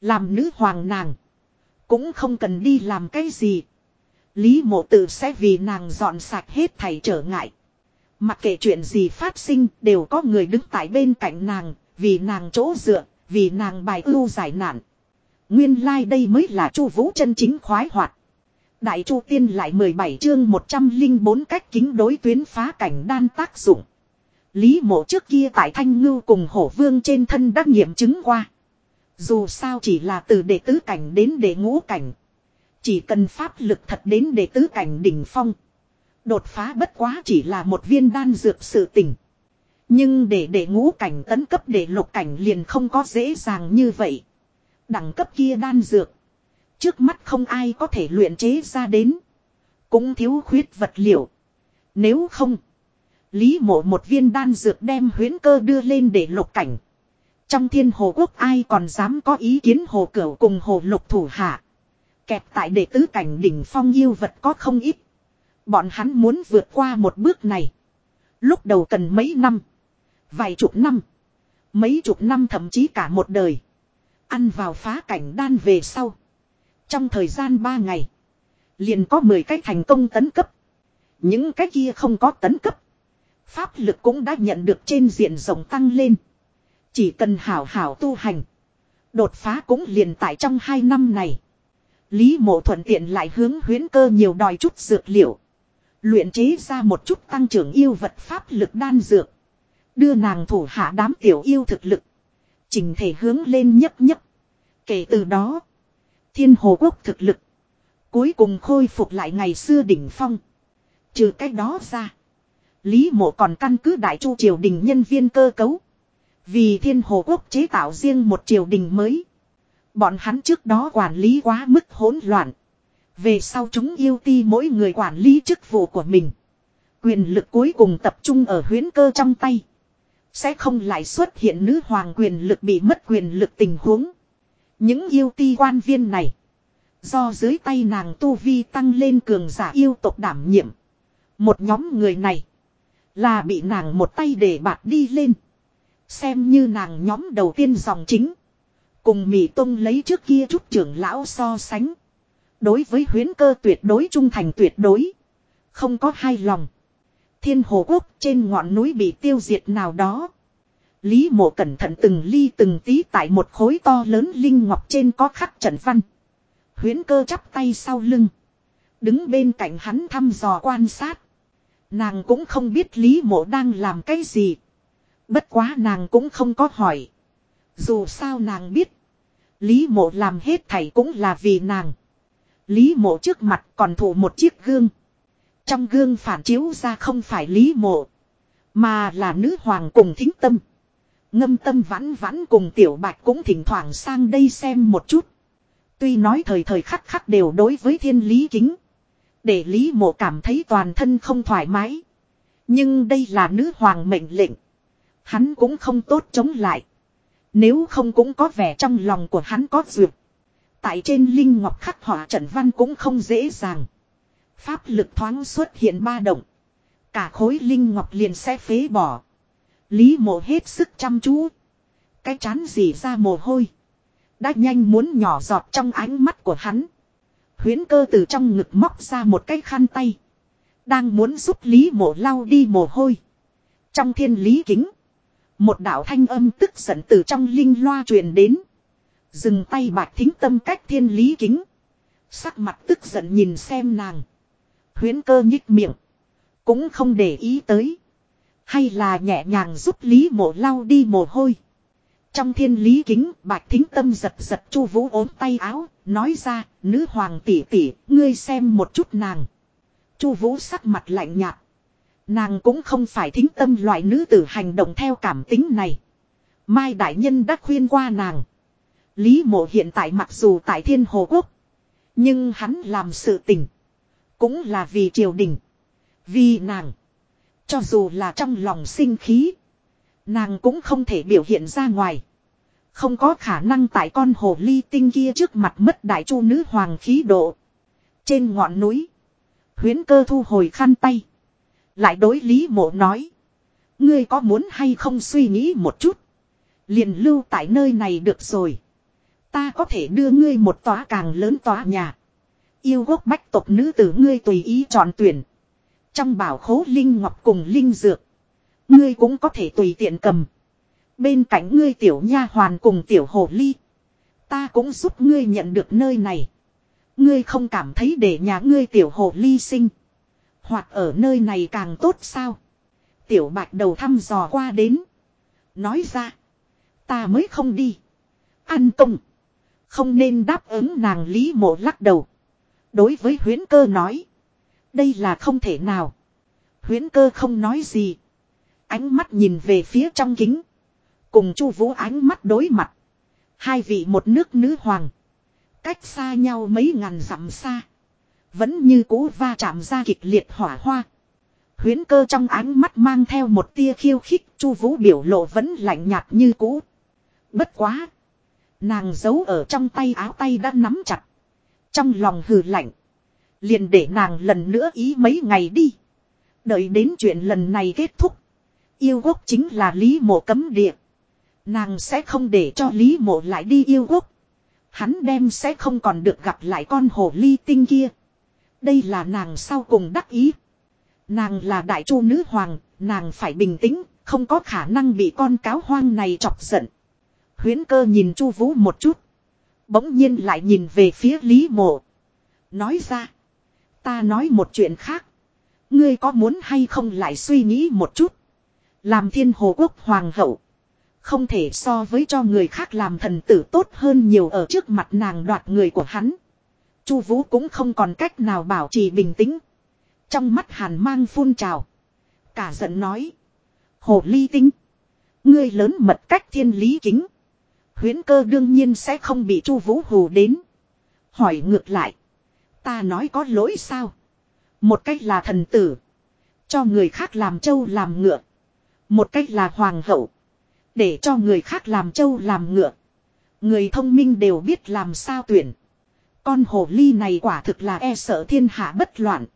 Làm nữ hoàng nàng. Cũng không cần đi làm cái gì. Lý mộ tự sẽ vì nàng dọn sạch hết thảy trở ngại. Mặc kệ chuyện gì phát sinh đều có người đứng tại bên cạnh nàng. Vì nàng chỗ dựa. Vì nàng bài ưu giải nạn. Nguyên lai like đây mới là chu vũ chân chính khoái hoạt. Đại chu tiên lại 17 chương 104 cách kính đối tuyến phá cảnh đan tác dụng. Lý mộ trước kia tại thanh ngưu cùng hổ vương trên thân đã nghiệm chứng qua. Dù sao chỉ là từ đệ tứ cảnh đến đệ ngũ cảnh. Chỉ cần pháp lực thật đến đệ tứ cảnh đỉnh phong. Đột phá bất quá chỉ là một viên đan dược sự tỉnh. Nhưng để đệ ngũ cảnh tấn cấp đệ lục cảnh liền không có dễ dàng như vậy. Đẳng cấp kia đan dược. Trước mắt không ai có thể luyện chế ra đến. Cũng thiếu khuyết vật liệu. Nếu không. Lý mộ một viên đan dược đem huyến cơ đưa lên để lục cảnh. Trong thiên hồ quốc ai còn dám có ý kiến hồ cửu cùng hồ lục thủ hạ. Kẹp tại đệ tứ cảnh đỉnh phong yêu vật có không ít. Bọn hắn muốn vượt qua một bước này. Lúc đầu cần mấy năm. Vài chục năm. Mấy chục năm thậm chí cả một đời. Ăn vào phá cảnh đan về sau. Trong thời gian 3 ngày. Liền có 10 cái thành công tấn cấp. Những cái kia không có tấn cấp. Pháp lực cũng đã nhận được trên diện rộng tăng lên. Chỉ cần hảo hảo tu hành. Đột phá cũng liền tại trong 2 năm này. Lý mộ thuận tiện lại hướng huyến cơ nhiều đòi chút dược liệu. Luyện chế ra một chút tăng trưởng yêu vật pháp lực đan dược. Đưa nàng thủ hạ đám tiểu yêu thực lực. Trình thể hướng lên nhấp nhấp. Kể từ đó. Thiên hồ quốc thực lực. Cuối cùng khôi phục lại ngày xưa đỉnh phong. Trừ cái đó ra. Lý mộ còn căn cứ đại chu triều đình nhân viên cơ cấu. Vì thiên hồ quốc chế tạo riêng một triều đình mới. Bọn hắn trước đó quản lý quá mức hỗn loạn. Về sau chúng yêu ti mỗi người quản lý chức vụ của mình. Quyền lực cuối cùng tập trung ở huyến cơ trong tay. Sẽ không lại xuất hiện nữ hoàng quyền lực bị mất quyền lực tình huống. Những yêu ti quan viên này. Do dưới tay nàng tu vi tăng lên cường giả yêu tộc đảm nhiệm. Một nhóm người này. Là bị nàng một tay để bạt đi lên. Xem như nàng nhóm đầu tiên dòng chính. Cùng Mỹ Tông lấy trước kia chút trưởng lão so sánh. Đối với huyến cơ tuyệt đối trung thành tuyệt đối. Không có hai lòng. Thiên hồ quốc trên ngọn núi bị tiêu diệt nào đó. Lý mộ cẩn thận từng ly từng tí tại một khối to lớn linh ngọc trên có khắc trận văn. Huyến cơ chắp tay sau lưng. Đứng bên cạnh hắn thăm dò quan sát. Nàng cũng không biết Lý mộ đang làm cái gì. Bất quá nàng cũng không có hỏi. Dù sao nàng biết. Lý mộ làm hết thảy cũng là vì nàng. Lý mộ trước mặt còn thủ một chiếc gương. Trong gương phản chiếu ra không phải Lý mộ. Mà là nữ hoàng cùng thính tâm. Ngâm tâm vãn vãn cùng tiểu bạch cũng thỉnh thoảng sang đây xem một chút. Tuy nói thời thời khắc khắc đều đối với thiên lý kính. Để lý mộ cảm thấy toàn thân không thoải mái. Nhưng đây là nữ hoàng mệnh lệnh. Hắn cũng không tốt chống lại. Nếu không cũng có vẻ trong lòng của hắn có duyệt. Tại trên linh ngọc khắc họa trận văn cũng không dễ dàng. Pháp lực thoáng xuất hiện ba động. Cả khối linh ngọc liền sẽ phế bỏ. Lý mộ hết sức chăm chú. Cái chán gì ra mồ hôi. Đã nhanh muốn nhỏ giọt trong ánh mắt của hắn. Huyến cơ từ trong ngực móc ra một cái khăn tay. Đang muốn giúp Lý mộ lau đi mồ hôi. Trong thiên lý kính. Một đạo thanh âm tức giận từ trong linh loa truyền đến. Dừng tay bạc thính tâm cách thiên lý kính. Sắc mặt tức giận nhìn xem nàng. Huyến cơ nhích miệng. Cũng không để ý tới. Hay là nhẹ nhàng giúp Lý mộ lau đi mồ hôi. Trong thiên lý kính, bạch thính tâm giật giật chu vũ ốm tay áo, nói ra, nữ hoàng tỷ tỷ, ngươi xem một chút nàng. chu vũ sắc mặt lạnh nhạt. Nàng cũng không phải thính tâm loại nữ tử hành động theo cảm tính này. Mai đại nhân đã khuyên qua nàng. Lý mộ hiện tại mặc dù tại thiên hồ quốc. Nhưng hắn làm sự tình. Cũng là vì triều đình. Vì nàng. Cho dù là trong lòng sinh khí. Nàng cũng không thể biểu hiện ra ngoài. Không có khả năng tại con hồ ly tinh kia trước mặt mất đại chu nữ hoàng khí độ. Trên ngọn núi. Huyến cơ thu hồi khăn tay. Lại đối lý mộ nói. Ngươi có muốn hay không suy nghĩ một chút. Liền lưu tại nơi này được rồi. Ta có thể đưa ngươi một tòa càng lớn tòa nhà. Yêu gốc bách tộc nữ tử ngươi tùy ý chọn tuyển. Trong bảo khố linh ngọc cùng linh dược. Ngươi cũng có thể tùy tiện cầm. Bên cạnh ngươi tiểu nha hoàn cùng tiểu hồ ly. Ta cũng giúp ngươi nhận được nơi này. Ngươi không cảm thấy để nhà ngươi tiểu hồ ly sinh. Hoặc ở nơi này càng tốt sao. Tiểu bạch đầu thăm dò qua đến. Nói ra. Ta mới không đi. Ăn công. Không nên đáp ứng nàng lý mộ lắc đầu. Đối với huyến cơ nói. Đây là không thể nào. Huyến cơ không nói gì. Ánh mắt nhìn về phía trong kính. Cùng chu vũ ánh mắt đối mặt. Hai vị một nước nữ hoàng. Cách xa nhau mấy ngàn dặm xa. Vẫn như cũ va chạm ra kịch liệt hỏa hoa. Huyến cơ trong ánh mắt mang theo một tia khiêu khích. Chu vũ biểu lộ vẫn lạnh nhạt như cũ. Bất quá. Nàng giấu ở trong tay áo tay đã nắm chặt. Trong lòng hừ lạnh. Liền để nàng lần nữa ý mấy ngày đi. Đợi đến chuyện lần này kết thúc. Yêu quốc chính là Lý Mộ cấm địa. Nàng sẽ không để cho Lý Mộ lại đi yêu quốc. Hắn đem sẽ không còn được gặp lại con hồ ly tinh kia. Đây là nàng sau cùng đắc ý. Nàng là đại chu nữ hoàng, nàng phải bình tĩnh, không có khả năng bị con cáo hoang này chọc giận. Huyến cơ nhìn Chu Vũ một chút. Bỗng nhiên lại nhìn về phía Lý Mộ. Nói ra. Ta nói một chuyện khác. Ngươi có muốn hay không lại suy nghĩ một chút. Làm thiên hồ quốc hoàng hậu. Không thể so với cho người khác làm thần tử tốt hơn nhiều ở trước mặt nàng đoạt người của hắn. Chu Vũ cũng không còn cách nào bảo trì bình tĩnh. Trong mắt hàn mang phun trào. Cả giận nói. Hồ ly tinh. Ngươi lớn mật cách thiên lý kính. Huyến cơ đương nhiên sẽ không bị Chu Vũ hù đến. Hỏi ngược lại. Ta nói có lỗi sao? Một cách là thần tử. Cho người khác làm trâu làm ngựa. Một cách là hoàng hậu. Để cho người khác làm trâu làm ngựa. Người thông minh đều biết làm sao tuyển. Con hồ ly này quả thực là e sợ thiên hạ bất loạn.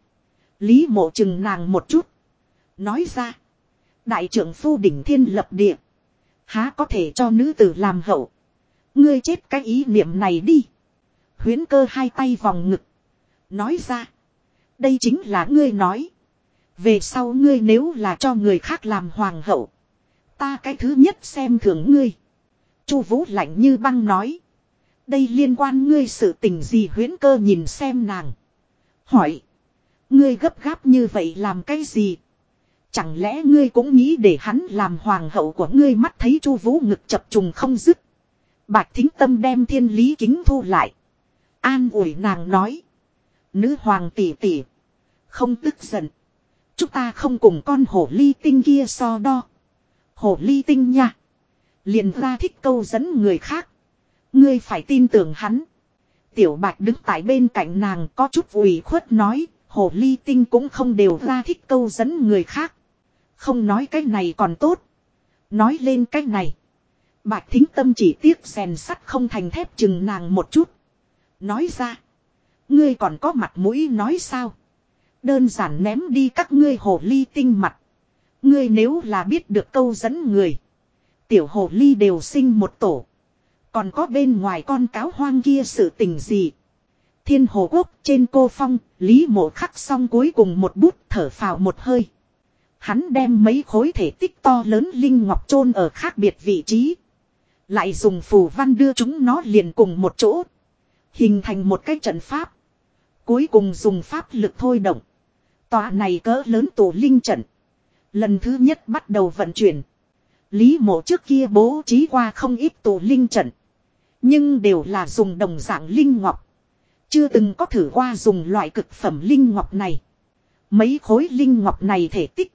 Lý mộ chừng nàng một chút. Nói ra. Đại trưởng phu đỉnh thiên lập địa. Há có thể cho nữ tử làm hậu. Ngươi chết cái ý niệm này đi. Huyến cơ hai tay vòng ngực. Nói ra. Đây chính là ngươi nói. Về sau ngươi nếu là cho người khác làm hoàng hậu. Ta cái thứ nhất xem thường ngươi. Chu vũ lạnh như băng nói. Đây liên quan ngươi sự tình gì huyến cơ nhìn xem nàng. Hỏi. Ngươi gấp gáp như vậy làm cái gì? Chẳng lẽ ngươi cũng nghĩ để hắn làm hoàng hậu của ngươi mắt thấy chu vũ ngực chập trùng không dứt. Bạch thính tâm đem thiên lý kính thu lại. An ủi nàng nói. Nữ hoàng tỷ tỷ. Không tức giận. Chúng ta không cùng con hổ ly tinh kia so đo. Hổ ly tinh nha. Liền ra thích câu dẫn người khác. Ngươi phải tin tưởng hắn. Tiểu bạch đứng tại bên cạnh nàng có chút ủy khuất nói. Hổ ly tinh cũng không đều ra thích câu dẫn người khác. Không nói cái này còn tốt. Nói lên cái này. Bạch thính tâm chỉ tiếc rèn sắt không thành thép chừng nàng một chút. Nói ra. Ngươi còn có mặt mũi nói sao. Đơn giản ném đi các ngươi hồ ly tinh mặt. Ngươi nếu là biết được câu dẫn người. Tiểu hồ ly đều sinh một tổ. Còn có bên ngoài con cáo hoang kia sự tình gì. Thiên hồ quốc trên cô phong, Lý mộ khắc xong cuối cùng một bút thở phào một hơi. Hắn đem mấy khối thể tích to lớn linh ngọc chôn ở khác biệt vị trí. Lại dùng phù văn đưa chúng nó liền cùng một chỗ. Hình thành một cái trận pháp. Cuối cùng dùng pháp lực thôi động. Tòa này cỡ lớn tổ linh trận. Lần thứ nhất bắt đầu vận chuyển. Lý mộ trước kia bố trí qua không ít tổ linh trận. Nhưng đều là dùng đồng dạng linh ngọc. Chưa từng có thử qua dùng loại cực phẩm linh ngọc này. Mấy khối linh ngọc này thể tích.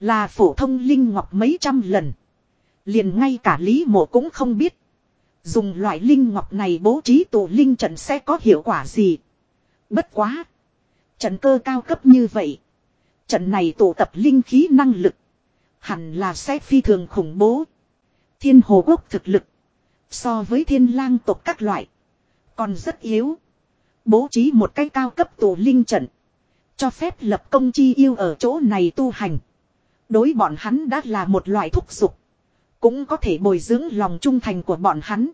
Là phổ thông linh ngọc mấy trăm lần. Liền ngay cả Lý Mộ cũng không biết. Dùng loại linh ngọc này bố trí tổ linh trận sẽ có hiệu quả gì. Bất quá. Trận cơ cao cấp như vậy. Trận này tụ tập linh khí năng lực. Hẳn là sẽ phi thường khủng bố. Thiên hồ quốc thực lực. So với thiên lang tộc các loại. Còn rất yếu. Bố trí một cái cao cấp tù linh trận. Cho phép lập công chi yêu ở chỗ này tu hành. Đối bọn hắn đã là một loại thúc dục Cũng có thể bồi dưỡng lòng trung thành của bọn hắn.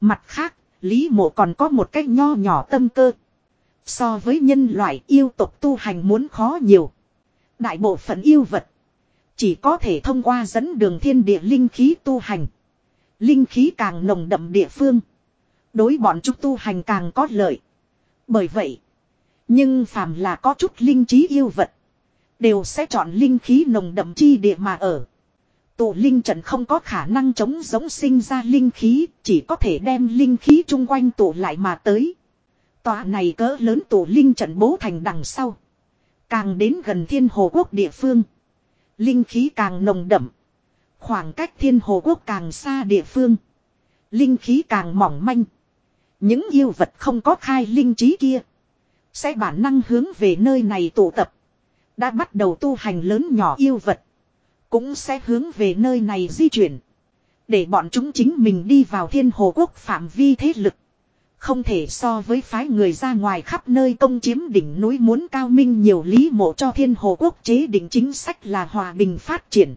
Mặt khác, Lý mộ còn có một cách nho nhỏ tâm cơ. So với nhân loại yêu tộc tu hành muốn khó nhiều. Đại bộ phận yêu vật. Chỉ có thể thông qua dẫn đường thiên địa linh khí tu hành. Linh khí càng nồng đậm địa phương. Đối bọn chúng tu hành càng có lợi. Bởi vậy. Nhưng phàm là có chút linh trí yêu vật. Đều sẽ chọn linh khí nồng đậm chi địa mà ở. Tụ linh trận không có khả năng chống giống sinh ra linh khí. Chỉ có thể đem linh khí chung quanh tụ lại mà tới. Tòa này cỡ lớn tổ linh trận bố thành đằng sau. Càng đến gần thiên hồ quốc địa phương. Linh khí càng nồng đậm. Khoảng cách thiên hồ quốc càng xa địa phương. Linh khí càng mỏng manh. Những yêu vật không có khai linh trí kia. Sẽ bản năng hướng về nơi này tụ tập. Đã bắt đầu tu hành lớn nhỏ yêu vật. Cũng sẽ hướng về nơi này di chuyển. Để bọn chúng chính mình đi vào thiên hồ quốc phạm vi thế lực. Không thể so với phái người ra ngoài khắp nơi công chiếm đỉnh núi muốn cao minh nhiều lý mộ cho thiên hồ quốc chế định chính sách là hòa bình phát triển.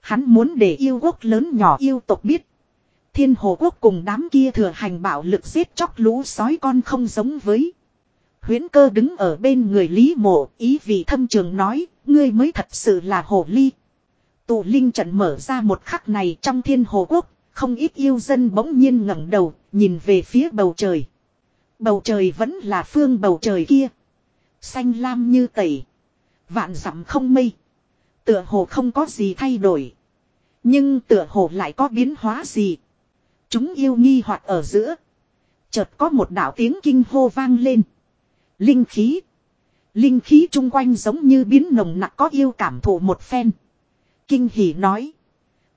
Hắn muốn để yêu quốc lớn nhỏ yêu tộc biết. Thiên hồ quốc cùng đám kia thừa hành bạo lực giết chóc lũ sói con không giống với. Huyễn cơ đứng ở bên người Lý Mộ, ý vị thâm trường nói, ngươi mới thật sự là hồ ly. Tụ linh trận mở ra một khắc này trong thiên hồ quốc, không ít yêu dân bỗng nhiên ngẩng đầu, nhìn về phía bầu trời. Bầu trời vẫn là phương bầu trời kia. Xanh lam như tẩy. Vạn dặm không mây. Tựa hồ không có gì thay đổi. Nhưng tựa hồ lại có biến hóa gì. Chúng yêu nghi hoặc ở giữa. Chợt có một đạo tiếng kinh hô vang lên. Linh khí. Linh khí chung quanh giống như biến nồng nặc có yêu cảm thụ một phen. Kinh hỉ nói.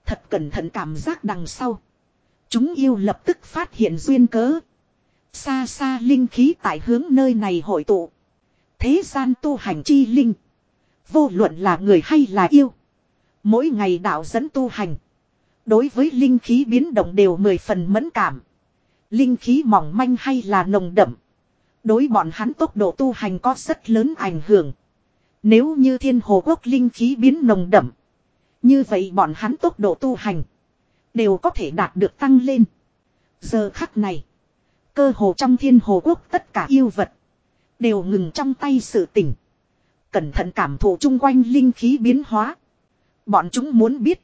Thật cẩn thận cảm giác đằng sau. Chúng yêu lập tức phát hiện duyên cớ. Xa xa linh khí tại hướng nơi này hội tụ. Thế gian tu hành chi linh. Vô luận là người hay là yêu. Mỗi ngày đạo dẫn tu hành. Đối với linh khí biến động đều mười phần mẫn cảm. Linh khí mỏng manh hay là nồng đậm. Đối bọn hắn tốc độ tu hành có rất lớn ảnh hưởng. Nếu như thiên hồ quốc linh khí biến nồng đậm. Như vậy bọn hắn tốc độ tu hành. Đều có thể đạt được tăng lên. Giờ khắc này. Cơ hồ trong thiên hồ quốc tất cả yêu vật. Đều ngừng trong tay sự tỉnh. Cẩn thận cảm thụ chung quanh linh khí biến hóa. Bọn chúng muốn biết.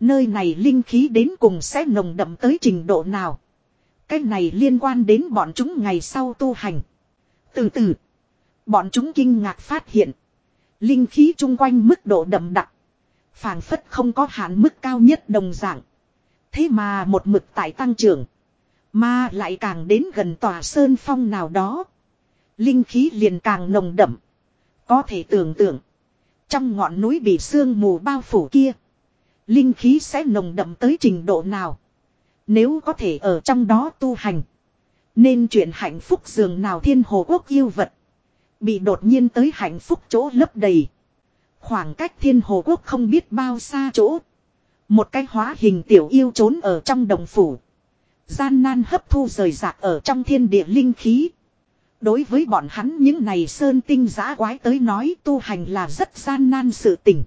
Nơi này linh khí đến cùng sẽ nồng đậm tới trình độ nào. Cái này liên quan đến bọn chúng ngày sau tu hành. Từ từ. Bọn chúng kinh ngạc phát hiện. Linh khí chung quanh mức độ đậm đặc phảng phất không có hạn mức cao nhất đồng dạng. Thế mà một mực tại tăng trưởng. Mà lại càng đến gần tòa sơn phong nào đó. Linh khí liền càng nồng đậm. Có thể tưởng tượng. Trong ngọn núi bị sương mù bao phủ kia. Linh khí sẽ nồng đậm tới trình độ nào. Nếu có thể ở trong đó tu hành. Nên chuyện hạnh phúc dường nào thiên hồ quốc yêu vật. Bị đột nhiên tới hạnh phúc chỗ lấp đầy. Khoảng cách thiên hồ quốc không biết bao xa chỗ. Một cái hóa hình tiểu yêu trốn ở trong đồng phủ. Gian nan hấp thu rời rạc ở trong thiên địa linh khí. Đối với bọn hắn những này sơn tinh giã quái tới nói tu hành là rất gian nan sự tình.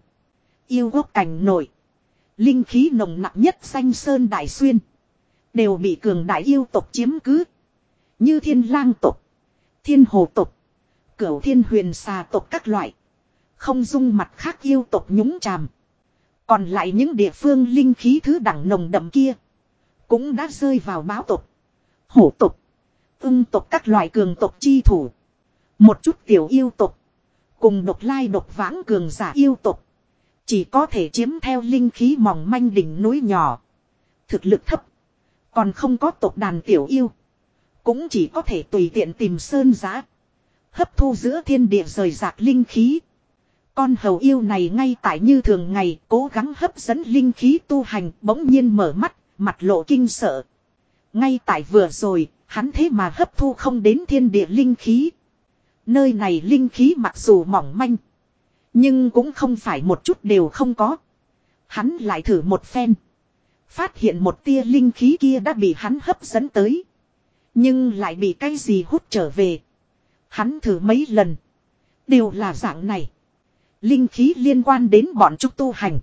Yêu quốc cảnh nổi. Linh khí nồng nặng nhất xanh sơn đại xuyên. Đều bị cường đại yêu tộc chiếm cứ. Như thiên lang tộc. Thiên hồ tộc. Cửu thiên huyền xà tộc các loại. Không dung mặt khác yêu tộc nhúng chàm. Còn lại những địa phương linh khí thứ đẳng nồng đậm kia. Cũng đã rơi vào báo tộc. Hổ tộc. Ưng tộc các loại cường tộc chi thủ. Một chút tiểu yêu tộc. Cùng độc lai độc vãng cường giả yêu tộc. Chỉ có thể chiếm theo linh khí mỏng manh đỉnh núi nhỏ. Thực lực thấp. Còn không có tộc đàn tiểu yêu. Cũng chỉ có thể tùy tiện tìm sơn giá. Hấp thu giữa thiên địa rời rạc linh khí. Con hầu yêu này ngay tại như thường ngày cố gắng hấp dẫn linh khí tu hành bỗng nhiên mở mắt, mặt lộ kinh sợ. Ngay tại vừa rồi, hắn thế mà hấp thu không đến thiên địa linh khí. Nơi này linh khí mặc dù mỏng manh. Nhưng cũng không phải một chút đều không có. Hắn lại thử một phen. Phát hiện một tia linh khí kia đã bị hắn hấp dẫn tới. Nhưng lại bị cái gì hút trở về. Hắn thử mấy lần. Đều là dạng này. Linh khí liên quan đến bọn chúng tu hành.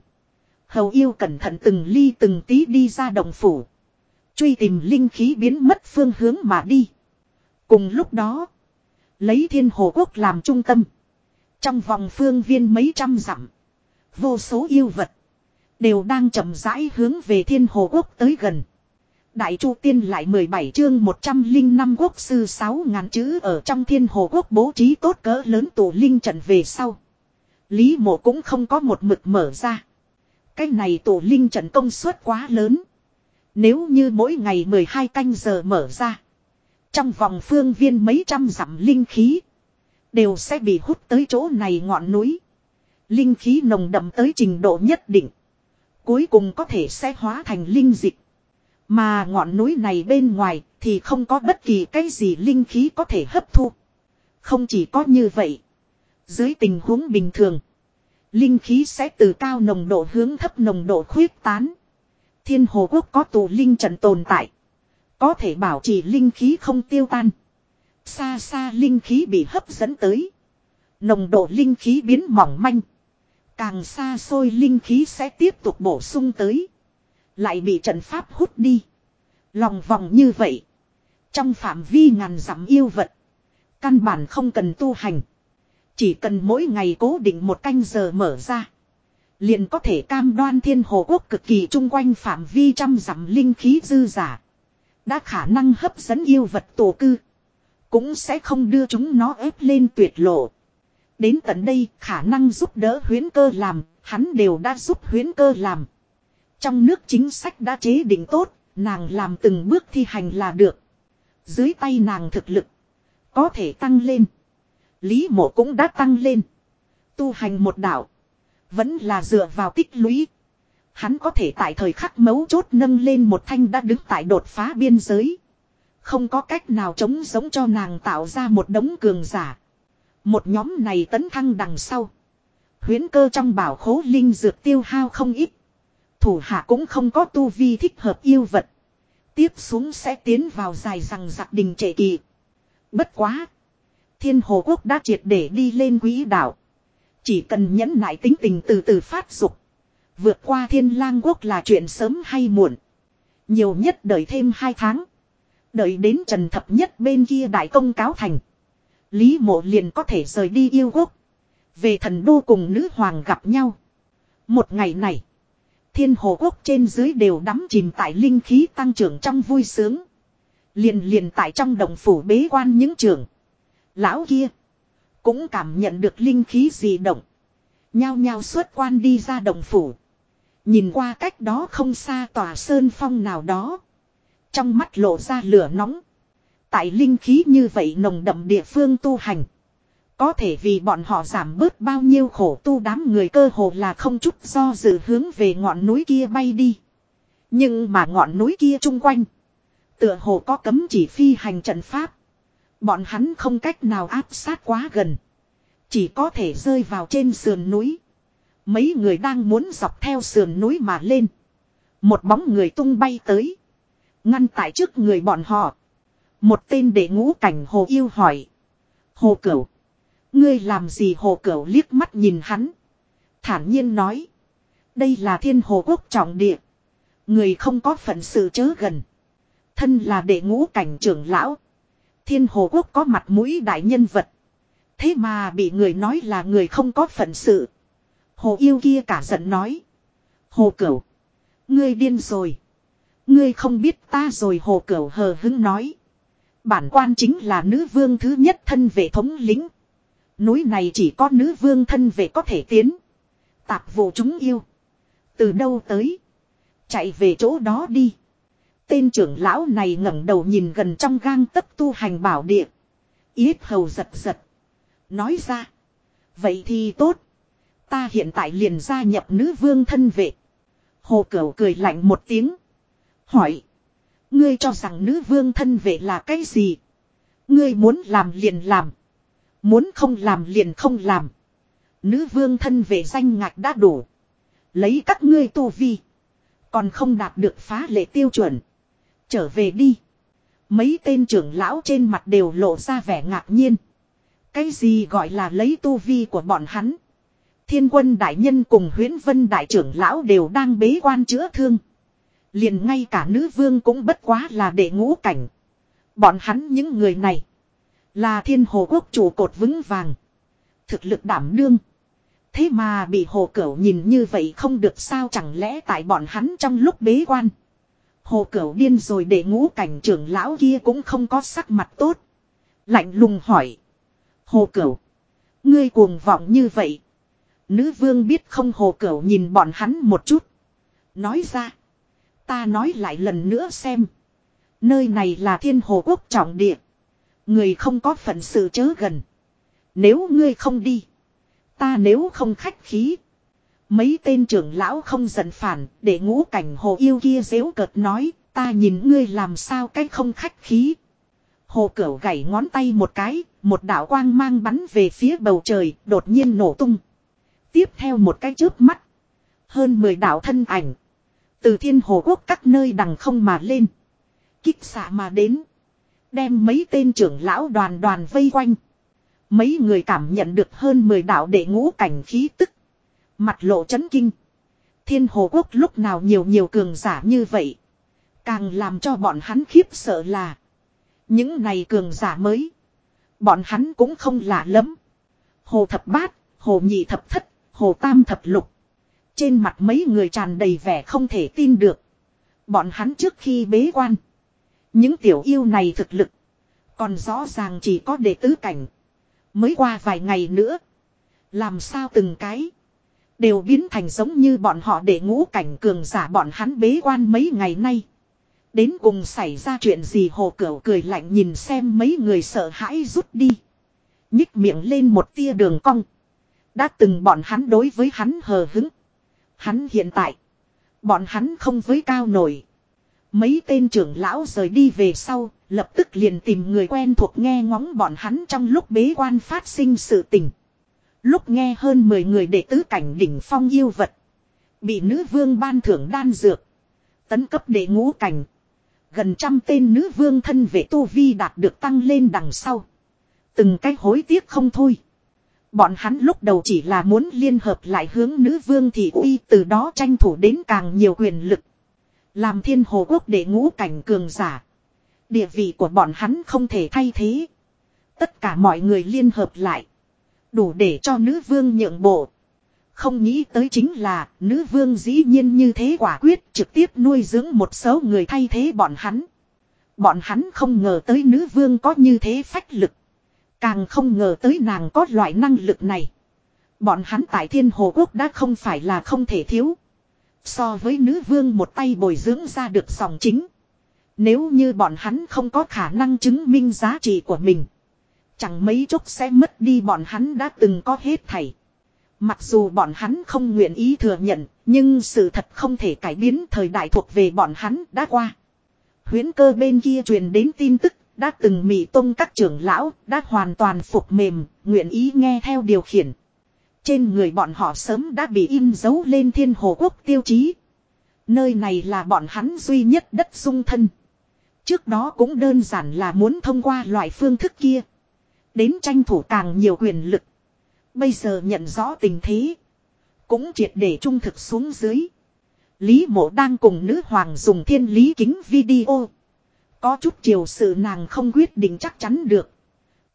Hầu yêu cẩn thận từng ly từng tí đi ra đồng phủ. Truy tìm linh khí biến mất phương hướng mà đi. Cùng lúc đó. Lấy thiên hồ quốc làm trung tâm. Trong vòng phương viên mấy trăm dặm. Vô số yêu vật. Đều đang chậm rãi hướng về thiên hồ quốc tới gần. Đại Chu Tiên lại 17 chương 105 quốc sư 6 ngàn chữ ở trong thiên hồ quốc bố trí tốt cỡ lớn tổ linh trận về sau. Lý mộ cũng không có một mực mở ra. Cái này tổ linh trận công suất quá lớn. Nếu như mỗi ngày 12 canh giờ mở ra. Trong vòng phương viên mấy trăm dặm linh khí. Đều sẽ bị hút tới chỗ này ngọn núi. Linh khí nồng đậm tới trình độ nhất định. Cuối cùng có thể sẽ hóa thành linh dịch. Mà ngọn núi này bên ngoài thì không có bất kỳ cái gì linh khí có thể hấp thu. Không chỉ có như vậy. Dưới tình huống bình thường. Linh khí sẽ từ cao nồng độ hướng thấp nồng độ khuyết tán. Thiên hồ quốc có tù linh trận tồn tại. Có thể bảo trì linh khí không tiêu tan. Xa xa linh khí bị hấp dẫn tới. Nồng độ linh khí biến mỏng manh. Càng xa xôi linh khí sẽ tiếp tục bổ sung tới. Lại bị trận pháp hút đi. Lòng vòng như vậy. Trong phạm vi ngàn dặm yêu vật. Căn bản không cần tu hành. Chỉ cần mỗi ngày cố định một canh giờ mở ra. Liền có thể cam đoan thiên hồ quốc cực kỳ chung quanh phạm vi trăm dặm linh khí dư giả. Đã khả năng hấp dẫn yêu vật tổ cư. Cũng sẽ không đưa chúng nó ép lên tuyệt lộ. Đến tận đây khả năng giúp đỡ huyến cơ làm, hắn đều đã giúp huyến cơ làm. Trong nước chính sách đã chế định tốt, nàng làm từng bước thi hành là được. Dưới tay nàng thực lực, có thể tăng lên. Lý mộ cũng đã tăng lên. Tu hành một đạo, vẫn là dựa vào tích lũy. Hắn có thể tại thời khắc mấu chốt nâng lên một thanh đã đứng tại đột phá biên giới. Không có cách nào chống giống cho nàng tạo ra một đống cường giả. Một nhóm này tấn thăng đằng sau. Huyến cơ trong bảo khố linh dược tiêu hao không ít. Thủ hạ cũng không có tu vi thích hợp yêu vật. Tiếp xuống sẽ tiến vào dài rằng giặc đình trệ kỳ. Bất quá. Thiên hồ quốc đã triệt để đi lên quỹ đạo. Chỉ cần nhẫn nại tính tình từ từ phát dục. Vượt qua thiên lang quốc là chuyện sớm hay muộn. Nhiều nhất đợi thêm hai tháng. Đợi đến trần thập nhất bên kia đại công cáo thành. Lý mộ liền có thể rời đi yêu quốc. Về thần đô cùng nữ hoàng gặp nhau. Một ngày này. Thiên hồ quốc trên dưới đều đắm chìm tại linh khí tăng trưởng trong vui sướng. Liền liền tại trong đồng phủ bế quan những trường. Lão kia. Cũng cảm nhận được linh khí gì động. Nhao nhao xuất quan đi ra đồng phủ. Nhìn qua cách đó không xa tòa sơn phong nào đó. Trong mắt lộ ra lửa nóng. Tại linh khí như vậy nồng đậm địa phương tu hành. Có thể vì bọn họ giảm bớt bao nhiêu khổ tu đám người cơ hồ là không chút do dự hướng về ngọn núi kia bay đi. Nhưng mà ngọn núi kia chung quanh. Tựa hồ có cấm chỉ phi hành trận pháp. Bọn hắn không cách nào áp sát quá gần. Chỉ có thể rơi vào trên sườn núi. Mấy người đang muốn dọc theo sườn núi mà lên. Một bóng người tung bay tới. Ngăn tại trước người bọn họ. Một tên đệ ngũ cảnh hồ yêu hỏi. Hồ cửu. Ngươi làm gì hồ cửu liếc mắt nhìn hắn. Thản nhiên nói. Đây là thiên hồ quốc trọng địa. Người không có phận sự chớ gần. Thân là đệ ngũ cảnh trưởng lão. Thiên hồ quốc có mặt mũi đại nhân vật. Thế mà bị người nói là người không có phận sự. Hồ yêu kia cả giận nói. Hồ cửu. Ngươi điên rồi. Ngươi không biết ta rồi, hồ cửu hờ hứng nói. Bản quan chính là nữ vương thứ nhất thân vệ thống lính. Núi này chỉ có nữ vương thân vệ có thể tiến. Tạp vụ chúng yêu. Từ đâu tới. Chạy về chỗ đó đi. Tên trưởng lão này ngẩng đầu nhìn gần trong gang tấc tu hành bảo địa. Yết hầu giật giật. Nói ra. Vậy thì tốt. Ta hiện tại liền gia nhập nữ vương thân vệ. Hồ Cửu cười lạnh một tiếng. Hỏi. Ngươi cho rằng nữ vương thân vệ là cái gì? Ngươi muốn làm liền làm. Muốn không làm liền không làm. Nữ vương thân vệ danh ngạch đã đủ. Lấy các ngươi tu vi. Còn không đạt được phá lệ tiêu chuẩn. Trở về đi. Mấy tên trưởng lão trên mặt đều lộ ra vẻ ngạc nhiên. Cái gì gọi là lấy tu vi của bọn hắn. Thiên quân đại nhân cùng huyễn vân đại trưởng lão đều đang bế quan chữa thương. Liền ngay cả nữ vương cũng bất quá là để ngũ cảnh. Bọn hắn những người này. Là thiên hồ quốc chủ cột vững vàng. Thực lực đảm đương. Thế mà bị hồ cửu nhìn như vậy không được sao chẳng lẽ tại bọn hắn trong lúc bế quan. Hồ cửu điên rồi để ngũ cảnh trưởng lão kia cũng không có sắc mặt tốt. Lạnh lùng hỏi. Hồ cửu. Ngươi cuồng vọng như vậy. Nữ vương biết không hồ cửu nhìn bọn hắn một chút. Nói ra. Ta nói lại lần nữa xem. Nơi này là thiên hồ quốc trọng địa. Người không có phận sự chớ gần. Nếu ngươi không đi. Ta nếu không khách khí. Mấy tên trưởng lão không giận phản, để ngũ cảnh hồ yêu kia dễu cợt nói, ta nhìn ngươi làm sao cách không khách khí. Hồ cửu gảy ngón tay một cái, một đạo quang mang bắn về phía bầu trời, đột nhiên nổ tung. Tiếp theo một cái chớp mắt. Hơn 10 đạo thân ảnh. Từ thiên hồ quốc các nơi đằng không mà lên. Kích xạ mà đến. Đem mấy tên trưởng lão đoàn đoàn vây quanh. Mấy người cảm nhận được hơn 10 đạo đệ ngũ cảnh khí tức. Mặt lộ chấn kinh. Thiên hồ quốc lúc nào nhiều nhiều cường giả như vậy. Càng làm cho bọn hắn khiếp sợ là. Những này cường giả mới. Bọn hắn cũng không lạ lắm. Hồ thập bát, hồ nhị thập thất, hồ tam thập lục. Trên mặt mấy người tràn đầy vẻ không thể tin được. Bọn hắn trước khi bế quan. Những tiểu yêu này thực lực. Còn rõ ràng chỉ có đệ tứ cảnh. Mới qua vài ngày nữa. Làm sao từng cái. Đều biến thành giống như bọn họ để ngũ cảnh cường giả bọn hắn bế quan mấy ngày nay. Đến cùng xảy ra chuyện gì hồ cửu cười lạnh nhìn xem mấy người sợ hãi rút đi. Nhích miệng lên một tia đường cong. Đã từng bọn hắn đối với hắn hờ hứng. Hắn hiện tại. Bọn hắn không với cao nổi. Mấy tên trưởng lão rời đi về sau, lập tức liền tìm người quen thuộc nghe ngóng bọn hắn trong lúc bế quan phát sinh sự tình. Lúc nghe hơn 10 người đệ tứ cảnh đỉnh phong yêu vật. Bị nữ vương ban thưởng đan dược. Tấn cấp đệ ngũ cảnh. Gần trăm tên nữ vương thân vệ tu vi đạt được tăng lên đằng sau. Từng cái hối tiếc không thôi. Bọn hắn lúc đầu chỉ là muốn liên hợp lại hướng nữ vương thị uy, từ đó tranh thủ đến càng nhiều quyền lực. Làm thiên hồ quốc để ngũ cảnh cường giả. Địa vị của bọn hắn không thể thay thế. Tất cả mọi người liên hợp lại. Đủ để cho nữ vương nhượng bộ. Không nghĩ tới chính là, nữ vương dĩ nhiên như thế quả quyết, trực tiếp nuôi dưỡng một số người thay thế bọn hắn. Bọn hắn không ngờ tới nữ vương có như thế phách lực. Càng không ngờ tới nàng có loại năng lực này. Bọn hắn tại thiên hồ quốc đã không phải là không thể thiếu. So với nữ vương một tay bồi dưỡng ra được dòng chính. Nếu như bọn hắn không có khả năng chứng minh giá trị của mình. Chẳng mấy chốc sẽ mất đi bọn hắn đã từng có hết thảy. Mặc dù bọn hắn không nguyện ý thừa nhận, nhưng sự thật không thể cải biến thời đại thuộc về bọn hắn đã qua. Huyến cơ bên kia truyền đến tin tức, đã từng mị tông các trưởng lão, đã hoàn toàn phục mềm, nguyện ý nghe theo điều khiển. Trên người bọn họ sớm đã bị in dấu lên thiên hồ quốc tiêu chí. Nơi này là bọn hắn duy nhất đất sung thân. Trước đó cũng đơn giản là muốn thông qua loại phương thức kia. Đến tranh thủ càng nhiều quyền lực. Bây giờ nhận rõ tình thế. Cũng triệt để trung thực xuống dưới. Lý mộ đang cùng nữ hoàng dùng thiên lý kính video. Có chút chiều sự nàng không quyết định chắc chắn được.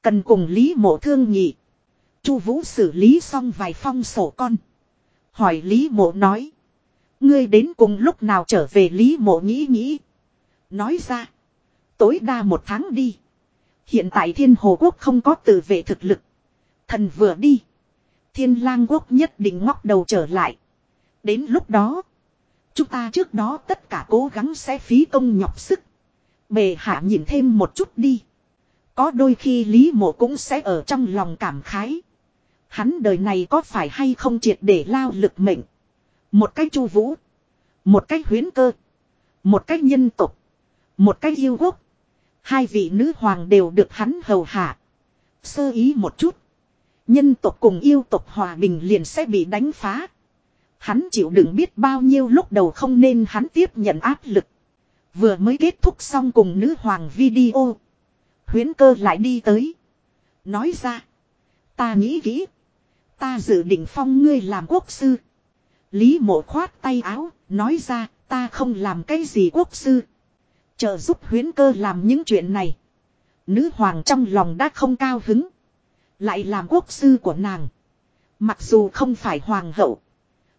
Cần cùng Lý mộ thương nghị. Chu Vũ xử lý xong vài phong sổ con. Hỏi Lý Mộ nói. Ngươi đến cùng lúc nào trở về Lý Mộ nghĩ nghĩ. Nói ra. Tối đa một tháng đi. Hiện tại thiên hồ quốc không có tự vệ thực lực. Thần vừa đi. Thiên lang quốc nhất định ngóc đầu trở lại. Đến lúc đó. Chúng ta trước đó tất cả cố gắng sẽ phí công nhọc sức. Bề hạ nhìn thêm một chút đi. Có đôi khi Lý Mộ cũng sẽ ở trong lòng cảm khái. Hắn đời này có phải hay không triệt để lao lực mệnh. Một cách chu vũ. Một cách huyến cơ. Một cách nhân tục. Một cách yêu quốc. Hai vị nữ hoàng đều được hắn hầu hạ. Sơ ý một chút. Nhân tộc cùng yêu tộc hòa bình liền sẽ bị đánh phá. Hắn chịu đựng biết bao nhiêu lúc đầu không nên hắn tiếp nhận áp lực. Vừa mới kết thúc xong cùng nữ hoàng video. Huyến cơ lại đi tới. Nói ra. Ta nghĩ kỹ. Ta dự định phong ngươi làm quốc sư. Lý mộ khoát tay áo. Nói ra, ta không làm cái gì quốc sư chờ giúp huyến cơ làm những chuyện này. Nữ hoàng trong lòng đã không cao hứng. Lại làm quốc sư của nàng. Mặc dù không phải hoàng hậu.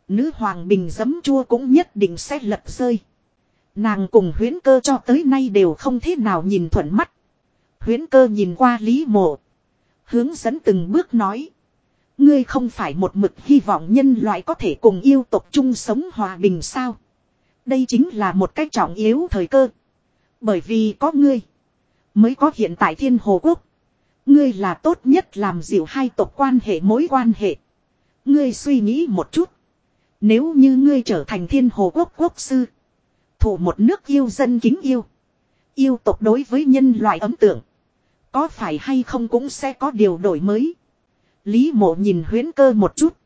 Nữ hoàng bình giấm chua cũng nhất định sẽ lật rơi. Nàng cùng huyến cơ cho tới nay đều không thế nào nhìn thuận mắt. Huyến cơ nhìn qua Lý Mộ. Hướng dẫn từng bước nói. Ngươi không phải một mực hy vọng nhân loại có thể cùng yêu tộc chung sống hòa bình sao. Đây chính là một cách trọng yếu thời cơ. Bởi vì có ngươi. Mới có hiện tại thiên hồ quốc. Ngươi là tốt nhất làm dịu hai tộc quan hệ mối quan hệ. Ngươi suy nghĩ một chút. Nếu như ngươi trở thành thiên hồ quốc quốc sư. Thủ một nước yêu dân kính yêu. Yêu tộc đối với nhân loại ấm tượng. Có phải hay không cũng sẽ có điều đổi mới. Lý mộ nhìn huyến cơ một chút.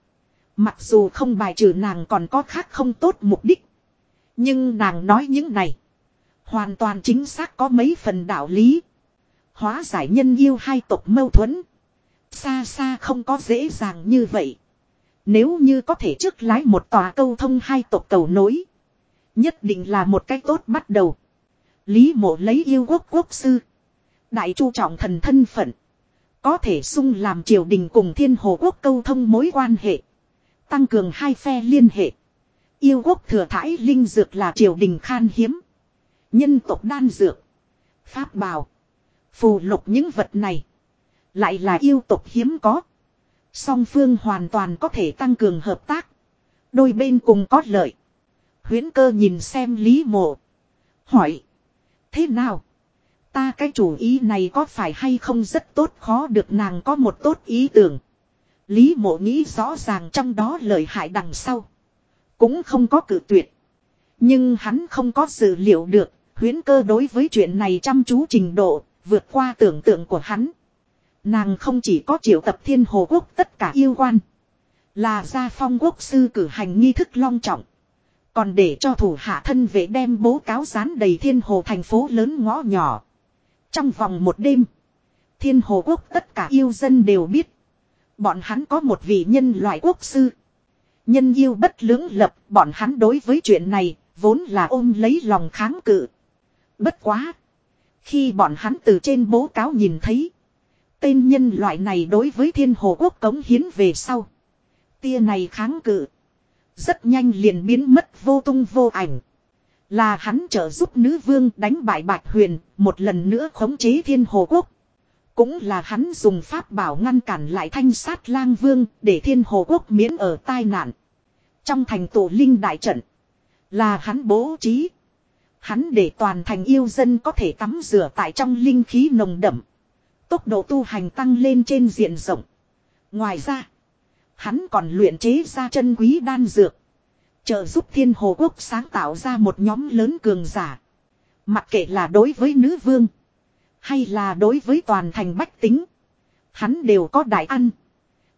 Mặc dù không bài trừ nàng còn có khác không tốt mục đích. Nhưng nàng nói những này. Hoàn toàn chính xác có mấy phần đạo lý. Hóa giải nhân yêu hai tộc mâu thuẫn. Xa xa không có dễ dàng như vậy. Nếu như có thể trước lái một tòa câu thông hai tộc cầu nối. Nhất định là một cách tốt bắt đầu. Lý mộ lấy yêu quốc quốc sư. Đại chu trọng thần thân phận. Có thể sung làm triều đình cùng thiên hồ quốc câu thông mối quan hệ. Tăng cường hai phe liên hệ. Yêu quốc thừa thải linh dược là triều đình khan hiếm. Nhân tộc đan dược. Pháp bào. Phù lục những vật này. Lại là yêu tộc hiếm có. Song phương hoàn toàn có thể tăng cường hợp tác. Đôi bên cùng có lợi. huyễn cơ nhìn xem Lý Mộ. Hỏi. Thế nào? Ta cái chủ ý này có phải hay không rất tốt khó được nàng có một tốt ý tưởng. Lý mộ nghĩ rõ ràng trong đó lợi hại đằng sau. Cũng không có cử tuyệt. Nhưng hắn không có dự liệu được, huyến cơ đối với chuyện này chăm chú trình độ, vượt qua tưởng tượng của hắn. Nàng không chỉ có triệu tập thiên hồ quốc tất cả yêu quan. Là gia phong quốc sư cử hành nghi thức long trọng. Còn để cho thủ hạ thân vệ đem bố cáo dán đầy thiên hồ thành phố lớn ngõ nhỏ. Trong vòng một đêm. Thiên hồ quốc tất cả yêu dân đều biết. Bọn hắn có một vị nhân loại quốc sư. Nhân yêu bất lưỡng lập. Bọn hắn đối với chuyện này vốn là ôm lấy lòng kháng cự. Bất quá. Khi bọn hắn từ trên bố cáo nhìn thấy. Tên nhân loại này đối với thiên hồ quốc cống hiến về sau. Tia này kháng cự. Rất nhanh liền biến mất vô tung vô ảnh. Là hắn trợ giúp nữ vương đánh bại bạch huyền, một lần nữa khống chế thiên hồ quốc. Cũng là hắn dùng pháp bảo ngăn cản lại thanh sát lang vương để thiên hồ quốc miễn ở tai nạn. Trong thành tổ linh đại trận. Là hắn bố trí. Hắn để toàn thành yêu dân có thể tắm rửa tại trong linh khí nồng đậm. Tốc độ tu hành tăng lên trên diện rộng. Ngoài ra. Hắn còn luyện chế ra chân quý đan dược. Trợ giúp thiên hồ quốc sáng tạo ra một nhóm lớn cường giả. Mặc kệ là đối với nữ vương. Hay là đối với toàn thành bách tính. Hắn đều có đại ăn.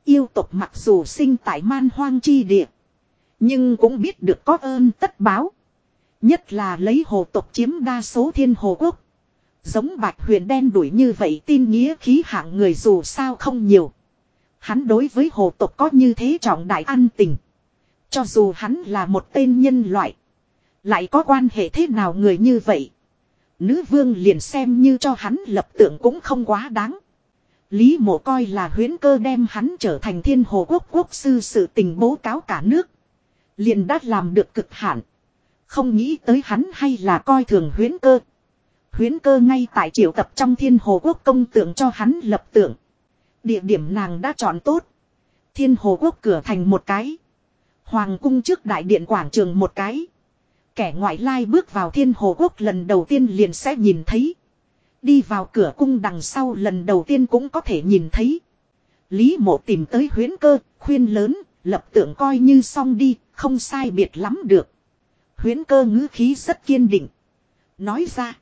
Yêu tộc mặc dù sinh tại man hoang chi địa. Nhưng cũng biết được có ơn tất báo. Nhất là lấy hồ tộc chiếm đa số thiên hồ quốc. Giống bạch huyền đen đuổi như vậy tin nghĩa khí hạng người dù sao không nhiều. Hắn đối với hồ tộc có như thế trọng đại an tình. Cho dù hắn là một tên nhân loại. Lại có quan hệ thế nào người như vậy. Nữ vương liền xem như cho hắn lập tượng cũng không quá đáng. Lý mộ coi là huyến cơ đem hắn trở thành thiên hồ quốc quốc sư sự tình bố cáo cả nước. Liền đã làm được cực hạn. Không nghĩ tới hắn hay là coi thường huyến cơ. Huyến cơ ngay tại triệu tập trong thiên hồ quốc công tượng cho hắn lập tượng. Địa điểm nàng đã chọn tốt. Thiên hồ quốc cửa thành một cái. Hoàng cung trước đại điện quảng trường một cái. Kẻ ngoại lai bước vào thiên hồ quốc lần đầu tiên liền sẽ nhìn thấy. Đi vào cửa cung đằng sau lần đầu tiên cũng có thể nhìn thấy. Lý mộ tìm tới huyến cơ, khuyên lớn, lập tượng coi như xong đi, không sai biệt lắm được. Huyến cơ ngữ khí rất kiên định. Nói ra.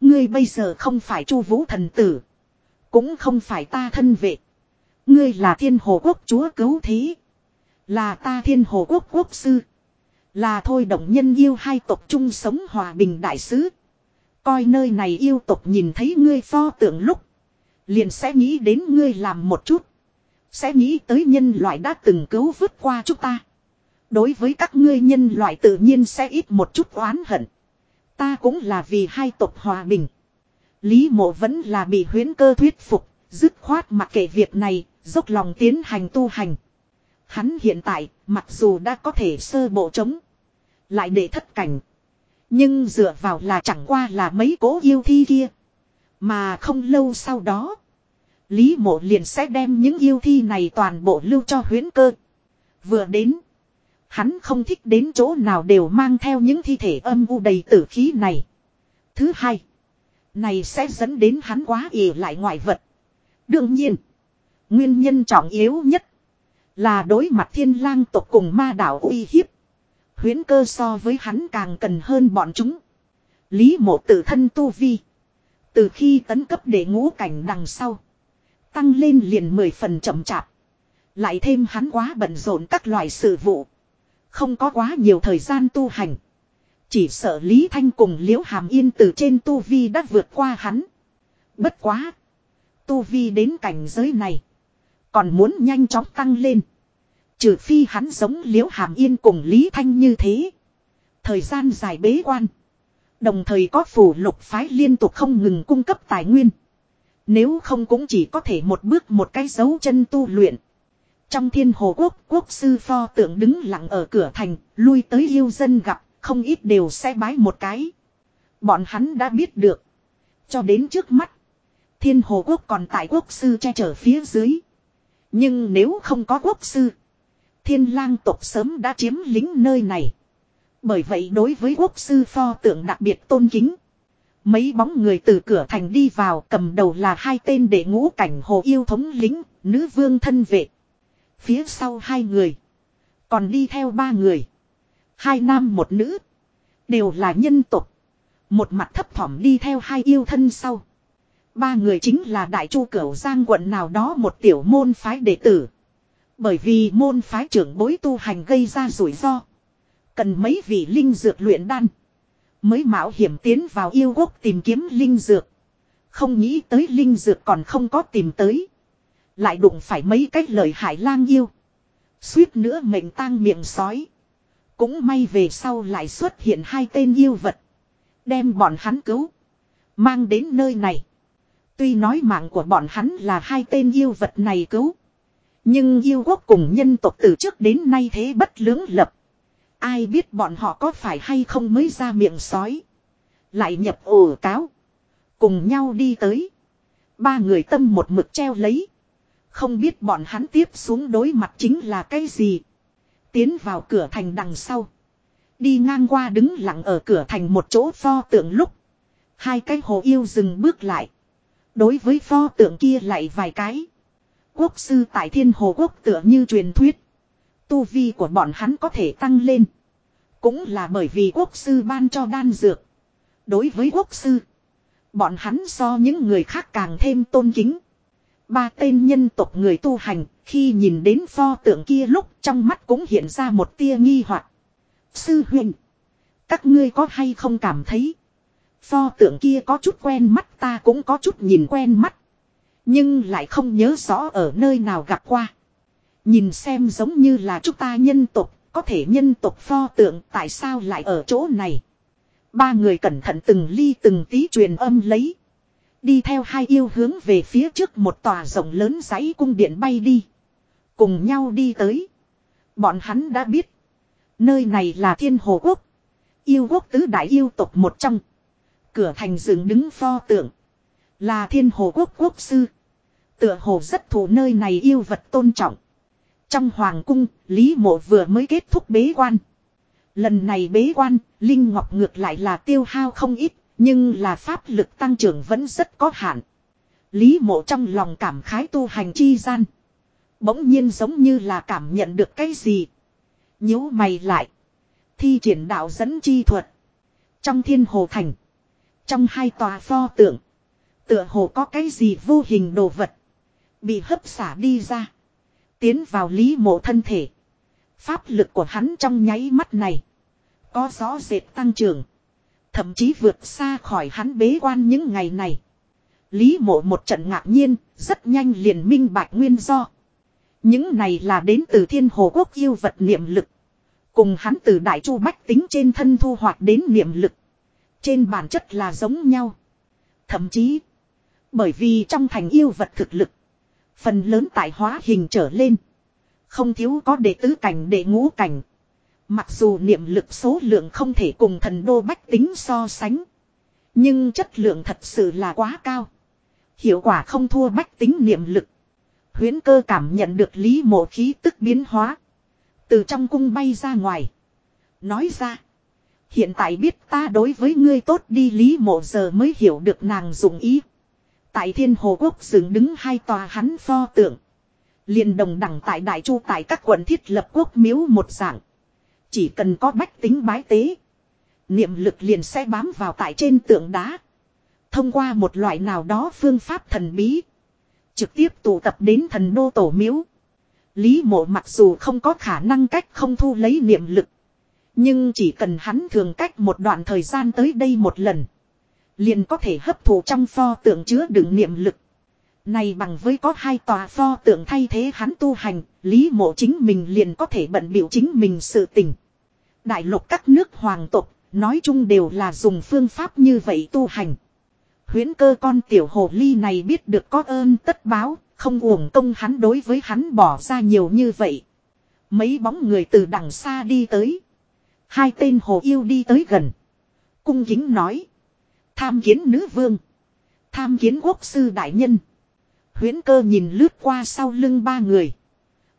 Ngươi bây giờ không phải chu vũ thần tử. Cũng không phải ta thân vệ. Ngươi là thiên hồ quốc chúa cứu thí, Là ta thiên hồ quốc quốc sư. Là thôi động nhân yêu hai tộc chung sống hòa bình đại sứ. Coi nơi này yêu tộc nhìn thấy ngươi pho tượng lúc. Liền sẽ nghĩ đến ngươi làm một chút. Sẽ nghĩ tới nhân loại đã từng cứu vớt qua chúng ta. Đối với các ngươi nhân loại tự nhiên sẽ ít một chút oán hận. Ta cũng là vì hai tộc hòa bình. Lý mộ vẫn là bị huyến cơ thuyết phục, dứt khoát mặc kệ việc này, dốc lòng tiến hành tu hành. Hắn hiện tại, mặc dù đã có thể sơ bộ chống, lại để thất cảnh. Nhưng dựa vào là chẳng qua là mấy cố yêu thi kia. Mà không lâu sau đó, Lý mộ liền sẽ đem những yêu thi này toàn bộ lưu cho huyến cơ. Vừa đến, hắn không thích đến chỗ nào đều mang theo những thi thể âm u đầy tử khí này. Thứ hai, này sẽ dẫn đến hắn quá ỉ lại ngoại vật. Đương nhiên, nguyên nhân trọng yếu nhất là đối mặt thiên lang tộc cùng ma đảo uy hiếp. Huyến cơ so với hắn càng cần hơn bọn chúng. Lý mộ tự thân tu vi. Từ khi tấn cấp để ngũ cảnh đằng sau. Tăng lên liền mười phần chậm chạp. Lại thêm hắn quá bận rộn các loại sự vụ. Không có quá nhiều thời gian tu hành. Chỉ sợ Lý Thanh cùng Liễu Hàm Yên từ trên tu vi đã vượt qua hắn. Bất quá. Tu vi đến cảnh giới này. Còn muốn nhanh chóng tăng lên. Trừ phi hắn giống Liễu Hàm Yên cùng Lý Thanh như thế. Thời gian dài bế quan. Đồng thời có phủ lục phái liên tục không ngừng cung cấp tài nguyên. Nếu không cũng chỉ có thể một bước một cái dấu chân tu luyện. Trong thiên hồ quốc, quốc sư pho tượng đứng lặng ở cửa thành, lui tới yêu dân gặp, không ít đều sẽ bái một cái. Bọn hắn đã biết được. Cho đến trước mắt, thiên hồ quốc còn tại quốc sư che chở phía dưới. Nhưng nếu không có quốc sư, thiên lang tộc sớm đã chiếm lính nơi này. Bởi vậy đối với quốc sư pho tượng đặc biệt tôn kính. Mấy bóng người từ cửa thành đi vào cầm đầu là hai tên để ngũ cảnh hồ yêu thống lính, nữ vương thân vệ. Phía sau hai người. Còn đi theo ba người. Hai nam một nữ. Đều là nhân tục. Một mặt thấp thỏm đi theo hai yêu thân sau. Ba người chính là đại chu cửu giang quận nào đó một tiểu môn phái đệ tử. Bởi vì môn phái trưởng bối tu hành gây ra rủi ro. Cần mấy vị linh dược luyện đan. Mới mạo hiểm tiến vào yêu quốc tìm kiếm linh dược. Không nghĩ tới linh dược còn không có tìm tới. Lại đụng phải mấy cách lời hải lang yêu. Suýt nữa mệnh tang miệng sói. Cũng may về sau lại xuất hiện hai tên yêu vật. Đem bọn hắn cứu. Mang đến nơi này. Tuy nói mạng của bọn hắn là hai tên yêu vật này cứu. Nhưng yêu quốc cùng nhân tộc từ trước đến nay thế bất lưỡng lập. Ai biết bọn họ có phải hay không mới ra miệng sói. Lại nhập ổ cáo. Cùng nhau đi tới. Ba người tâm một mực treo lấy. Không biết bọn hắn tiếp xuống đối mặt chính là cái gì. Tiến vào cửa thành đằng sau. Đi ngang qua đứng lặng ở cửa thành một chỗ pho tượng lúc. Hai cái hồ yêu dừng bước lại. Đối với pho tượng kia lại vài cái. Quốc sư tại thiên hồ quốc tựa như truyền thuyết. Tu vi của bọn hắn có thể tăng lên. Cũng là bởi vì quốc sư ban cho đan dược. Đối với quốc sư. Bọn hắn so những người khác càng thêm tôn kính. Ba tên nhân tộc người tu hành, khi nhìn đến pho tượng kia lúc trong mắt cũng hiện ra một tia nghi hoặc. Sư huynh, các ngươi có hay không cảm thấy? Pho tượng kia có chút quen mắt ta cũng có chút nhìn quen mắt. Nhưng lại không nhớ rõ ở nơi nào gặp qua. Nhìn xem giống như là chúng ta nhân tộc, có thể nhân tộc pho tượng tại sao lại ở chỗ này. Ba người cẩn thận từng ly từng tí truyền âm lấy. Đi theo hai yêu hướng về phía trước một tòa rộng lớn dãy cung điện bay đi. Cùng nhau đi tới. Bọn hắn đã biết. Nơi này là thiên hồ quốc. Yêu quốc tứ đại yêu tộc một trong. Cửa thành dựng đứng pho tượng. Là thiên hồ quốc quốc sư. Tựa hồ rất thủ nơi này yêu vật tôn trọng. Trong hoàng cung, Lý Mộ vừa mới kết thúc bế quan. Lần này bế quan, Linh Ngọc ngược lại là tiêu hao không ít, nhưng là pháp lực tăng trưởng vẫn rất có hạn. Lý Mộ trong lòng cảm khái tu hành chi gian. Bỗng nhiên giống như là cảm nhận được cái gì. nhíu mày lại. Thi triển đạo dẫn chi thuật. Trong thiên hồ thành. Trong hai tòa pho tượng. Tựa hồ có cái gì vô hình đồ vật. Bị hấp xả đi ra. Tiến vào lý mộ thân thể. Pháp lực của hắn trong nháy mắt này. Có rõ rệt tăng trưởng. Thậm chí vượt xa khỏi hắn bế quan những ngày này. Lý mộ một trận ngạc nhiên, rất nhanh liền minh bạch nguyên do. Những này là đến từ thiên hồ quốc yêu vật niệm lực. Cùng hắn từ đại chu bách tính trên thân thu hoạch đến niệm lực. Trên bản chất là giống nhau. Thậm chí, bởi vì trong thành yêu vật thực lực, phần lớn tại hóa hình trở lên. Không thiếu có đệ tứ cảnh đệ ngũ cảnh. Mặc dù niệm lực số lượng không thể cùng thần đô bách tính so sánh. Nhưng chất lượng thật sự là quá cao. Hiệu quả không thua bách tính niệm lực. Huyến cơ cảm nhận được lý mộ khí tức biến hóa. Từ trong cung bay ra ngoài. Nói ra. Hiện tại biết ta đối với ngươi tốt đi lý mộ giờ mới hiểu được nàng dụng ý. Tại thiên hồ quốc dựng đứng hai tòa hắn pho tượng. liền đồng đẳng tại đại chu tại các quận thiết lập quốc miếu một dạng. Chỉ cần có bách tính bái tế. Niệm lực liền sẽ bám vào tại trên tượng đá. Thông qua một loại nào đó phương pháp thần bí. Trực tiếp tụ tập đến thần đô tổ miếu. Lý mộ mặc dù không có khả năng cách không thu lấy niệm lực. Nhưng chỉ cần hắn thường cách một đoạn thời gian tới đây một lần. Liền có thể hấp thụ trong pho tượng chứa đựng niệm lực. Này bằng với có hai tòa pho tượng thay thế hắn tu hành, lý mộ chính mình liền có thể bận biểu chính mình sự tình. Đại lục các nước hoàng tộc, nói chung đều là dùng phương pháp như vậy tu hành. Huyễn cơ con tiểu hồ ly này biết được có ơn tất báo, không uổng công hắn đối với hắn bỏ ra nhiều như vậy. Mấy bóng người từ đằng xa đi tới. Hai tên hồ yêu đi tới gần. Cung kính nói. Tham kiến nữ vương. Tham kiến quốc sư đại nhân. Huyễn cơ nhìn lướt qua sau lưng ba người.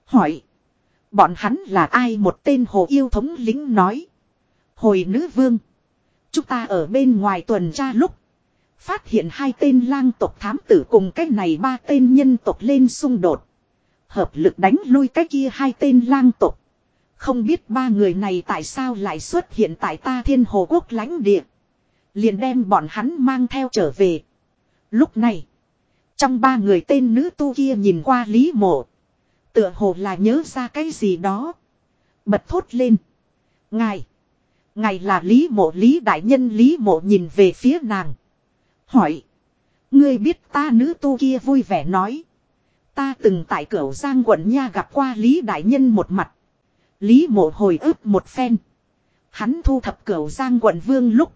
Hỏi. Bọn hắn là ai một tên hồ yêu thống lính nói. Hồi nữ vương. Chúng ta ở bên ngoài tuần tra lúc. Phát hiện hai tên lang tộc thám tử cùng cái này ba tên nhân tộc lên xung đột. Hợp lực đánh lui cái kia hai tên lang tộc. Không biết ba người này tại sao lại xuất hiện tại ta thiên hồ quốc lãnh địa. Liền đem bọn hắn mang theo trở về. Lúc này. Trong ba người tên nữ tu kia nhìn qua Lý Mộ. Tựa hồ là nhớ ra cái gì đó. Bật thốt lên. Ngài. Ngài là Lý Mộ, Lý Đại Nhân, Lý Mộ nhìn về phía nàng. Hỏi. Ngươi biết ta nữ tu kia vui vẻ nói. Ta từng tại cửa Giang quận Nha gặp qua Lý Đại Nhân một mặt. Lý mộ hồi ức một phen. Hắn thu thập cửa Giang quận Vương lúc.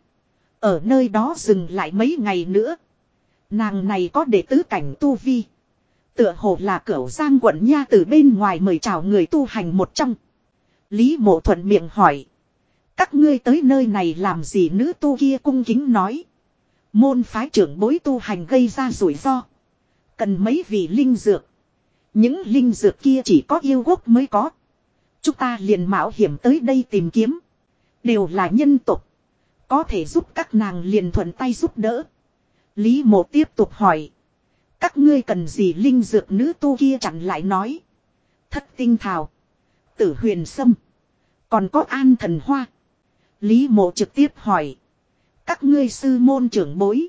Ở nơi đó dừng lại mấy ngày nữa. Nàng này có đệ tứ cảnh tu vi. Tựa hồ là cửa Giang quận Nha từ bên ngoài mời chào người tu hành một trong. Lý mộ thuận miệng hỏi. Các ngươi tới nơi này làm gì nữ tu kia cung kính nói. Môn phái trưởng bối tu hành gây ra rủi ro. Cần mấy vị linh dược. Những linh dược kia chỉ có yêu quốc mới có. Chúng ta liền mạo hiểm tới đây tìm kiếm. Đều là nhân tục. Có thể giúp các nàng liền thuận tay giúp đỡ. Lý mộ tiếp tục hỏi. Các ngươi cần gì linh dược nữ tu kia chẳng lại nói. Thất tinh thảo. Tử huyền sâm. Còn có an thần hoa. Lý mộ trực tiếp hỏi. Các ngươi sư môn trưởng bối.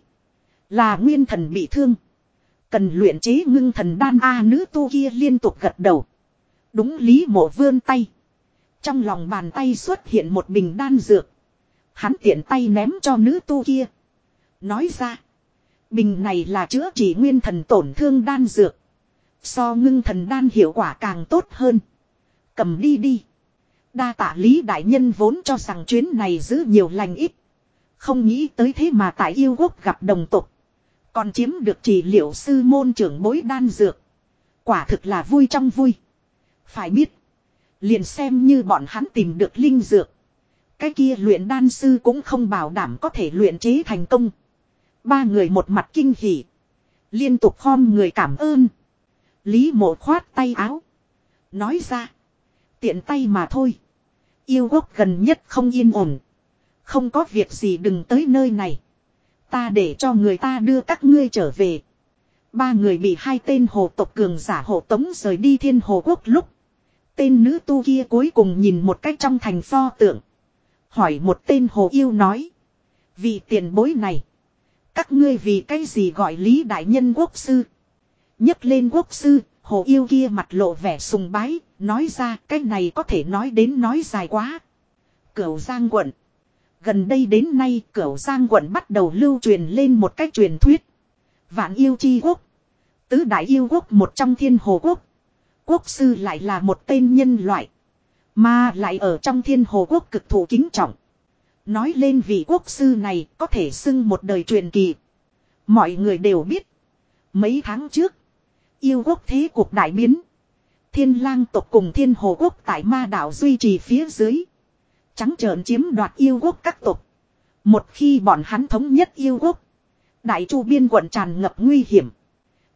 Là nguyên thần bị thương. Cần luyện chế ngưng thần đan A nữ tu kia liên tục gật đầu. Đúng lý mộ vươn tay. Trong lòng bàn tay xuất hiện một bình đan dược. Hắn tiện tay ném cho nữ tu kia. Nói ra. Bình này là chữa trị nguyên thần tổn thương đan dược. So ngưng thần đan hiệu quả càng tốt hơn. Cầm đi đi. Đa tạ lý đại nhân vốn cho rằng chuyến này giữ nhiều lành ít. Không nghĩ tới thế mà tại yêu quốc gặp đồng tục. Còn chiếm được chỉ liệu sư môn trưởng bối đan dược. Quả thực là vui trong vui. Phải biết. Liền xem như bọn hắn tìm được linh dược. Cái kia luyện đan sư cũng không bảo đảm có thể luyện chế thành công. Ba người một mặt kinh hỉ. Liên tục khom người cảm ơn. Lý mộ khoát tay áo. Nói ra. Tiện tay mà thôi. Yêu quốc gần nhất không yên ổn. Không có việc gì đừng tới nơi này. Ta để cho người ta đưa các ngươi trở về. Ba người bị hai tên hồ tộc cường giả hộ tống rời đi thiên hồ quốc lúc. Tên nữ tu kia cuối cùng nhìn một cách trong thành pho tượng. Hỏi một tên hồ yêu nói. Vì tiền bối này. Các ngươi vì cái gì gọi lý đại nhân quốc sư. nhấc lên quốc sư, hồ yêu kia mặt lộ vẻ sùng bái, nói ra cái này có thể nói đến nói dài quá. Cửu Giang quận. Gần đây đến nay Cửu Giang quận bắt đầu lưu truyền lên một cách truyền thuyết. Vạn yêu chi quốc. Tứ đại yêu quốc một trong thiên hồ quốc. Quốc sư lại là một tên nhân loại. Mà lại ở trong thiên hồ quốc cực thủ kính trọng. Nói lên vị quốc sư này có thể xưng một đời truyền kỳ. Mọi người đều biết. Mấy tháng trước. Yêu quốc thế cuộc đại biến. Thiên lang tộc cùng thiên hồ quốc tại ma đảo duy trì phía dưới. Trắng trợn chiếm đoạt yêu quốc các tộc. Một khi bọn hắn thống nhất yêu quốc. Đại chu biên quận tràn ngập nguy hiểm.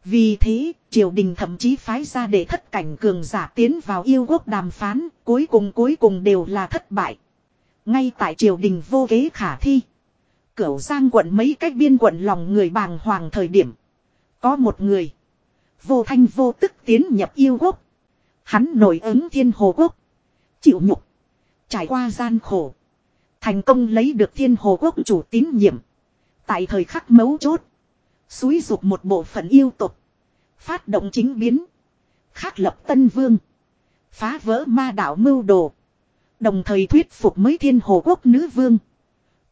Vì thế, triều đình thậm chí phái ra để thất cảnh cường giả tiến vào yêu quốc đàm phán, cuối cùng cuối cùng đều là thất bại. Ngay tại triều đình vô kế khả thi. Cửu Giang quận mấy cách biên quận lòng người bàng hoàng thời điểm. Có một người. Vô thanh vô tức tiến nhập yêu quốc. Hắn nổi ứng thiên hồ quốc. Chịu nhục. Trải qua gian khổ. Thành công lấy được thiên hồ quốc chủ tín nhiệm. Tại thời khắc mấu chốt. Xúi dục một bộ phận yêu tục. Phát động chính biến. Khác lập tân vương. Phá vỡ ma đạo mưu đồ. Đồng thời thuyết phục mới thiên hồ quốc nữ vương.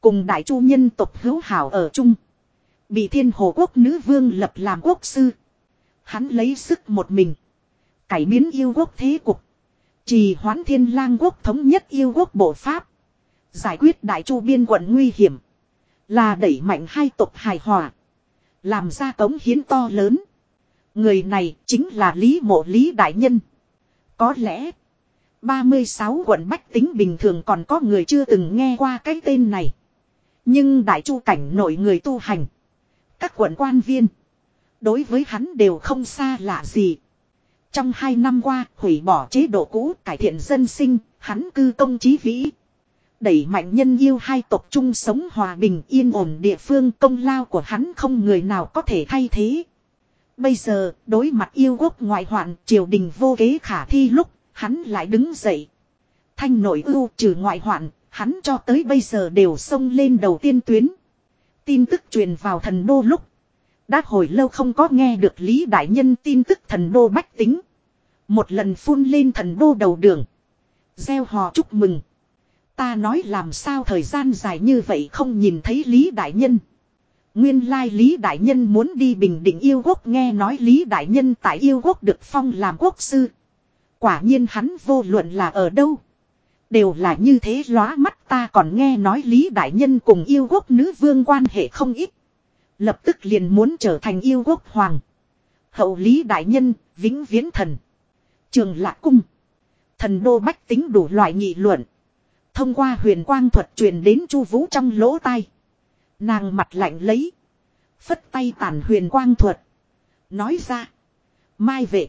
Cùng đại chu nhân tộc hữu hảo ở chung. Bị thiên hồ quốc nữ vương lập làm quốc sư. Hắn lấy sức một mình. Cải biến yêu quốc thế cục. Trì hoãn thiên lang quốc thống nhất yêu quốc bộ pháp. Giải quyết đại chu biên quận nguy hiểm. Là đẩy mạnh hai tộc hài hòa. Làm ra cống hiến to lớn. Người này chính là Lý Mộ Lý Đại Nhân. Có lẽ 36 quận Bách tính bình thường còn có người chưa từng nghe qua cái tên này. Nhưng Đại Chu cảnh nội người tu hành. Các quận quan viên. Đối với hắn đều không xa lạ gì. Trong hai năm qua hủy bỏ chế độ cũ cải thiện dân sinh, hắn cư công chí vĩ. Đẩy mạnh nhân yêu hai tộc chung sống hòa bình yên ổn địa phương công lao của hắn không người nào có thể thay thế. Bây giờ, đối mặt yêu quốc ngoại hoạn, triều đình vô kế khả thi lúc, hắn lại đứng dậy. Thanh nội ưu trừ ngoại hoạn, hắn cho tới bây giờ đều xông lên đầu tiên tuyến. Tin tức truyền vào thần đô lúc. Đã hồi lâu không có nghe được Lý Đại Nhân tin tức thần đô bách tính. Một lần phun lên thần đô đầu đường. Gieo hò chúc mừng. Ta nói làm sao thời gian dài như vậy không nhìn thấy Lý Đại Nhân. Nguyên lai Lý Đại Nhân muốn đi Bình Định yêu quốc nghe nói Lý Đại Nhân tại yêu quốc được phong làm quốc sư. Quả nhiên hắn vô luận là ở đâu. Đều là như thế lóa mắt ta còn nghe nói Lý Đại Nhân cùng yêu quốc nữ vương quan hệ không ít. Lập tức liền muốn trở thành yêu quốc hoàng. Hậu Lý Đại Nhân, vĩnh viễn thần. Trường Lạc Cung. Thần đô bách tính đủ loại nghị luận. Thông qua huyền quang thuật truyền đến chu vũ trong lỗ tai. Nàng mặt lạnh lấy. Phất tay tàn huyền quang thuật. Nói ra. Mai vệ.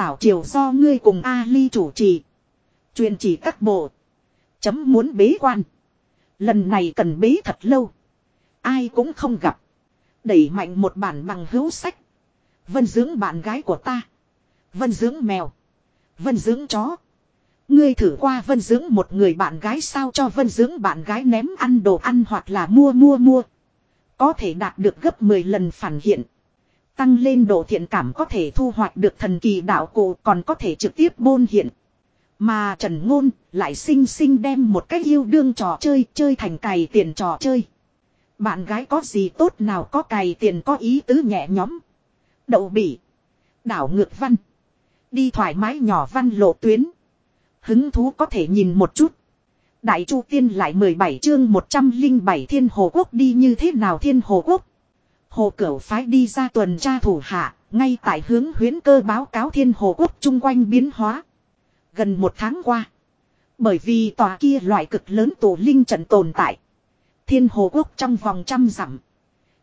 Tảo triều do ngươi cùng A ly chủ trì. Truyền chỉ các bộ. Chấm muốn bế quan. Lần này cần bế thật lâu. Ai cũng không gặp. Đẩy mạnh một bản bằng hữu sách. Vân dưỡng bạn gái của ta. Vân dưỡng mèo. Vân dưỡng chó. Ngươi thử qua vân dưỡng một người bạn gái sao cho vân dưỡng bạn gái ném ăn đồ ăn hoặc là mua mua mua. Có thể đạt được gấp 10 lần phản hiện. Tăng lên độ thiện cảm có thể thu hoạch được thần kỳ đạo cổ còn có thể trực tiếp bôn hiện. Mà Trần Ngôn lại xinh xinh đem một cách yêu đương trò chơi chơi thành cày tiền trò chơi. Bạn gái có gì tốt nào có cày tiền có ý tứ nhẹ nhóm. Đậu bỉ. Đảo ngược văn. Đi thoải mái nhỏ văn lộ tuyến. Hứng thú có thể nhìn một chút. Đại Chu Tiên lại 17 chương 107 Thiên Hồ Quốc đi như thế nào Thiên Hồ Quốc. Hồ Cửu phái đi ra tuần tra thủ hạ, ngay tại hướng huyến cơ báo cáo Thiên Hồ Quốc chung quanh biến hóa. Gần một tháng qua. Bởi vì tòa kia loại cực lớn tổ linh trận tồn tại. Thiên Hồ Quốc trong vòng trăm dặm.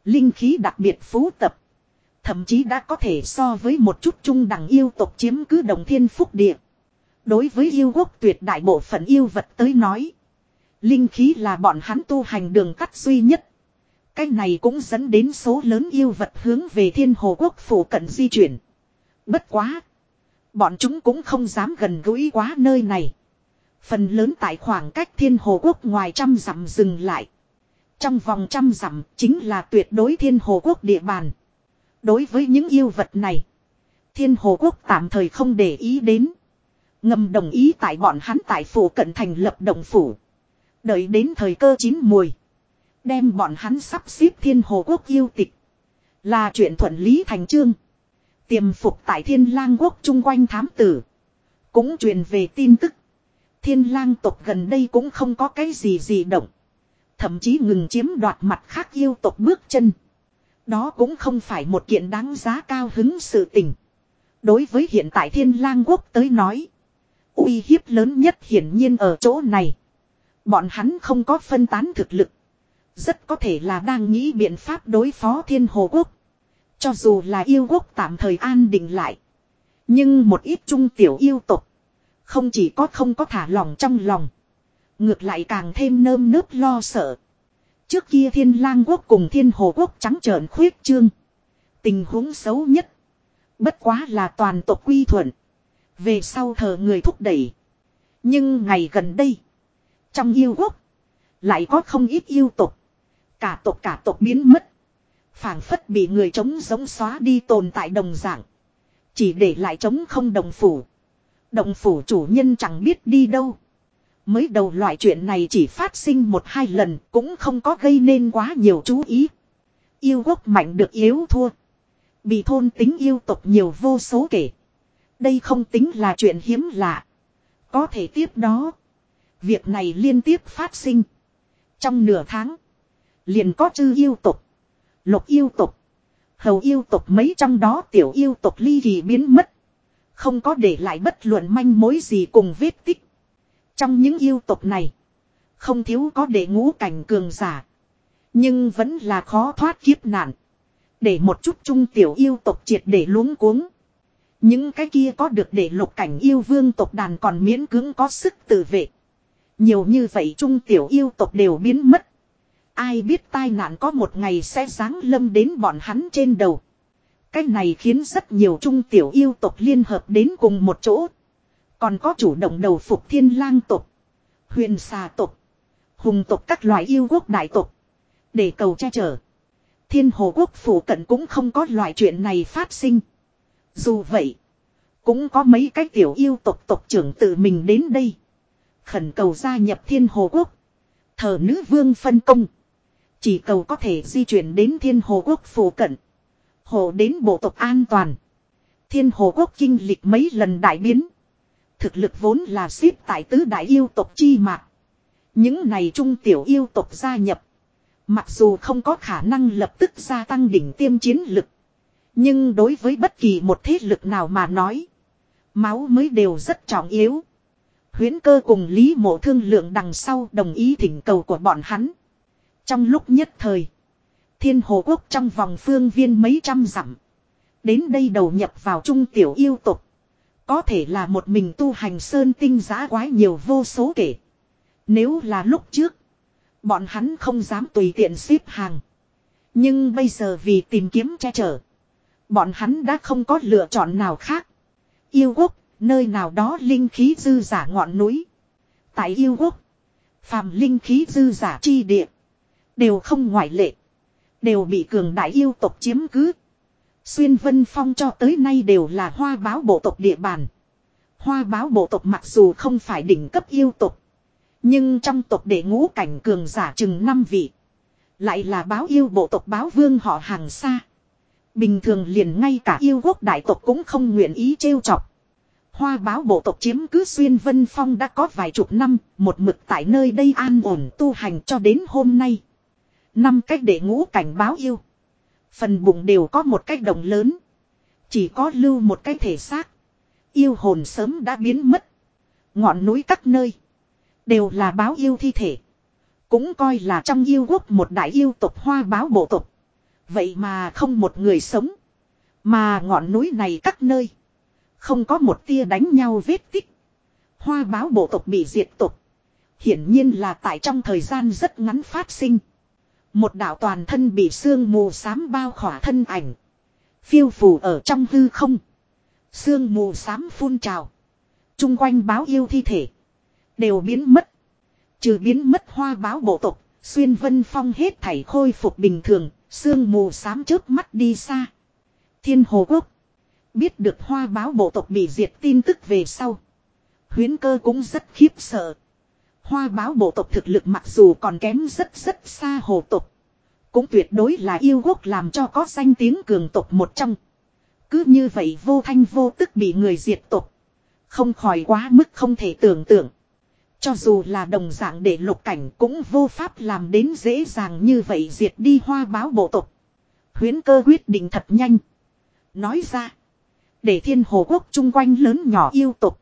Linh khí đặc biệt phú tập. Thậm chí đã có thể so với một chút trung đẳng yêu tộc chiếm cứ đồng thiên phúc địa. Đối với yêu quốc tuyệt đại bộ phận yêu vật tới nói. Linh khí là bọn hắn tu hành đường cắt duy nhất. Cái này cũng dẫn đến số lớn yêu vật hướng về thiên hồ quốc phủ cận di chuyển. Bất quá. Bọn chúng cũng không dám gần gũi quá nơi này. Phần lớn tại khoảng cách thiên hồ quốc ngoài trăm dặm dừng lại. Trong vòng trăm dặm chính là tuyệt đối thiên hồ quốc địa bàn. Đối với những yêu vật này. Thiên hồ quốc tạm thời không để ý đến. Ngầm đồng ý tại bọn hắn tại phủ cận thành lập động phủ. Đợi đến thời cơ chín mùi. Đem bọn hắn sắp xếp thiên hồ quốc yêu tịch. Là chuyện thuận lý thành trương. Tiềm phục tại thiên lang quốc chung quanh thám tử. Cũng truyền về tin tức. Thiên lang tộc gần đây cũng không có cái gì gì động. Thậm chí ngừng chiếm đoạt mặt khác yêu tộc bước chân. Đó cũng không phải một kiện đáng giá cao hứng sự tình. Đối với hiện tại thiên lang quốc tới nói. uy hiếp lớn nhất hiển nhiên ở chỗ này. Bọn hắn không có phân tán thực lực. Rất có thể là đang nghĩ biện pháp đối phó thiên hồ quốc. Cho dù là yêu quốc tạm thời an định lại. Nhưng một ít trung tiểu yêu tộc. Không chỉ có không có thả lòng trong lòng. Ngược lại càng thêm nơm nớp lo sợ. Trước kia thiên lang quốc cùng thiên hồ quốc trắng trợn khuyết trương. Tình huống xấu nhất. Bất quá là toàn tộc quy thuận. Về sau thờ người thúc đẩy. Nhưng ngày gần đây. Trong yêu quốc. Lại có không ít yêu tộc. Cả tộc cả tộc biến mất. phảng phất bị người chống giống xóa đi tồn tại đồng dạng. Chỉ để lại chống không đồng phủ. Đồng phủ chủ nhân chẳng biết đi đâu. Mới đầu loại chuyện này chỉ phát sinh một hai lần cũng không có gây nên quá nhiều chú ý. Yêu quốc mạnh được yếu thua. Bị thôn tính yêu tộc nhiều vô số kể. Đây không tính là chuyện hiếm lạ. Có thể tiếp đó. Việc này liên tiếp phát sinh. Trong nửa tháng. Liền có chư yêu tộc. Lục yêu tộc. Hầu yêu tộc mấy trong đó tiểu yêu tộc ly kỳ biến mất. Không có để lại bất luận manh mối gì cùng vết tích. Trong những yêu tộc này. Không thiếu có để ngũ cảnh cường giả. Nhưng vẫn là khó thoát kiếp nạn. Để một chút trung tiểu yêu tộc triệt để luống cuống. Những cái kia có được để lục cảnh yêu vương tộc đàn còn miễn cưỡng có sức tự vệ. Nhiều như vậy trung tiểu yêu tộc đều biến mất. Ai biết tai nạn có một ngày sẽ giáng lâm đến bọn hắn trên đầu. Cái này khiến rất nhiều trung tiểu yêu tộc liên hợp đến cùng một chỗ. Còn có chủ động đầu phục thiên lang tộc, huyền xà tộc, hùng tộc các loại yêu quốc đại tộc. Để cầu che chở. Thiên hồ quốc phủ cận cũng không có loại chuyện này phát sinh. Dù vậy, cũng có mấy cái tiểu yêu tộc tộc trưởng tự mình đến đây. Khẩn cầu gia nhập thiên hồ quốc. Thờ nữ vương phân công. Chỉ cầu có thể di chuyển đến thiên hồ quốc phù cận. Hồ đến bộ tộc an toàn. Thiên hồ quốc kinh lịch mấy lần đại biến. Thực lực vốn là xếp tại tứ đại yêu tộc chi mạc. Những này trung tiểu yêu tộc gia nhập. Mặc dù không có khả năng lập tức gia tăng đỉnh tiêm chiến lực. Nhưng đối với bất kỳ một thế lực nào mà nói. Máu mới đều rất trọng yếu. Huyến cơ cùng Lý Mộ thương lượng đằng sau đồng ý thỉnh cầu của bọn hắn. Trong lúc nhất thời. Thiên hồ quốc trong vòng phương viên mấy trăm dặm. Đến đây đầu nhập vào trung tiểu yêu tục. Có thể là một mình tu hành sơn tinh giá quái nhiều vô số kể. Nếu là lúc trước. Bọn hắn không dám tùy tiện xếp hàng. Nhưng bây giờ vì tìm kiếm che chở. Bọn hắn đã không có lựa chọn nào khác. Yêu quốc, nơi nào đó linh khí dư giả ngọn núi. Tại yêu quốc, phàm linh khí dư giả chi địa. Đều không ngoại lệ. Đều bị cường đại yêu tộc chiếm cứ. Xuyên Vân Phong cho tới nay đều là hoa báo bộ tộc địa bàn. Hoa báo bộ tộc mặc dù không phải đỉnh cấp yêu tộc. Nhưng trong tộc đệ ngũ cảnh cường giả chừng năm vị. Lại là báo yêu bộ tộc báo vương họ hàng xa. Bình thường liền ngay cả yêu quốc đại tộc cũng không nguyện ý trêu chọc. Hoa báo bộ tộc chiếm cứ xuyên vân phong đã có vài chục năm, một mực tại nơi đây an ổn tu hành cho đến hôm nay. Năm cách để ngũ cảnh báo yêu. Phần bụng đều có một cách đồng lớn. Chỉ có lưu một cái thể xác. Yêu hồn sớm đã biến mất. Ngọn núi các nơi. Đều là báo yêu thi thể. Cũng coi là trong yêu quốc một đại yêu tộc hoa báo bộ tộc. Vậy mà không một người sống. Mà ngọn núi này các nơi. Không có một tia đánh nhau vết tích. Hoa báo bộ tộc bị diệt tộc. Hiển nhiên là tại trong thời gian rất ngắn phát sinh. Một đạo toàn thân bị sương mù xám bao khỏa thân ảnh. Phiêu phù ở trong hư không. Sương mù xám phun trào. Trung quanh báo yêu thi thể. Đều biến mất. Trừ biến mất hoa báo bộ tộc. Xuyên vân phong hết thảy khôi phục bình thường. Sương mù xám chớp mắt đi xa. Thiên hồ quốc. Biết được hoa báo bộ tộc bị diệt tin tức về sau. Huyến cơ cũng rất khiếp sợ. Hoa báo bộ tộc thực lực mặc dù còn kém rất rất xa hồ tộc. Cũng tuyệt đối là yêu quốc làm cho có danh tiếng cường tộc một trong. Cứ như vậy vô thanh vô tức bị người diệt tộc. Không khỏi quá mức không thể tưởng tượng. Cho dù là đồng dạng để lục cảnh cũng vô pháp làm đến dễ dàng như vậy diệt đi hoa báo bộ tộc. Huyến cơ quyết định thật nhanh. Nói ra. Để thiên hồ quốc chung quanh lớn nhỏ yêu tục.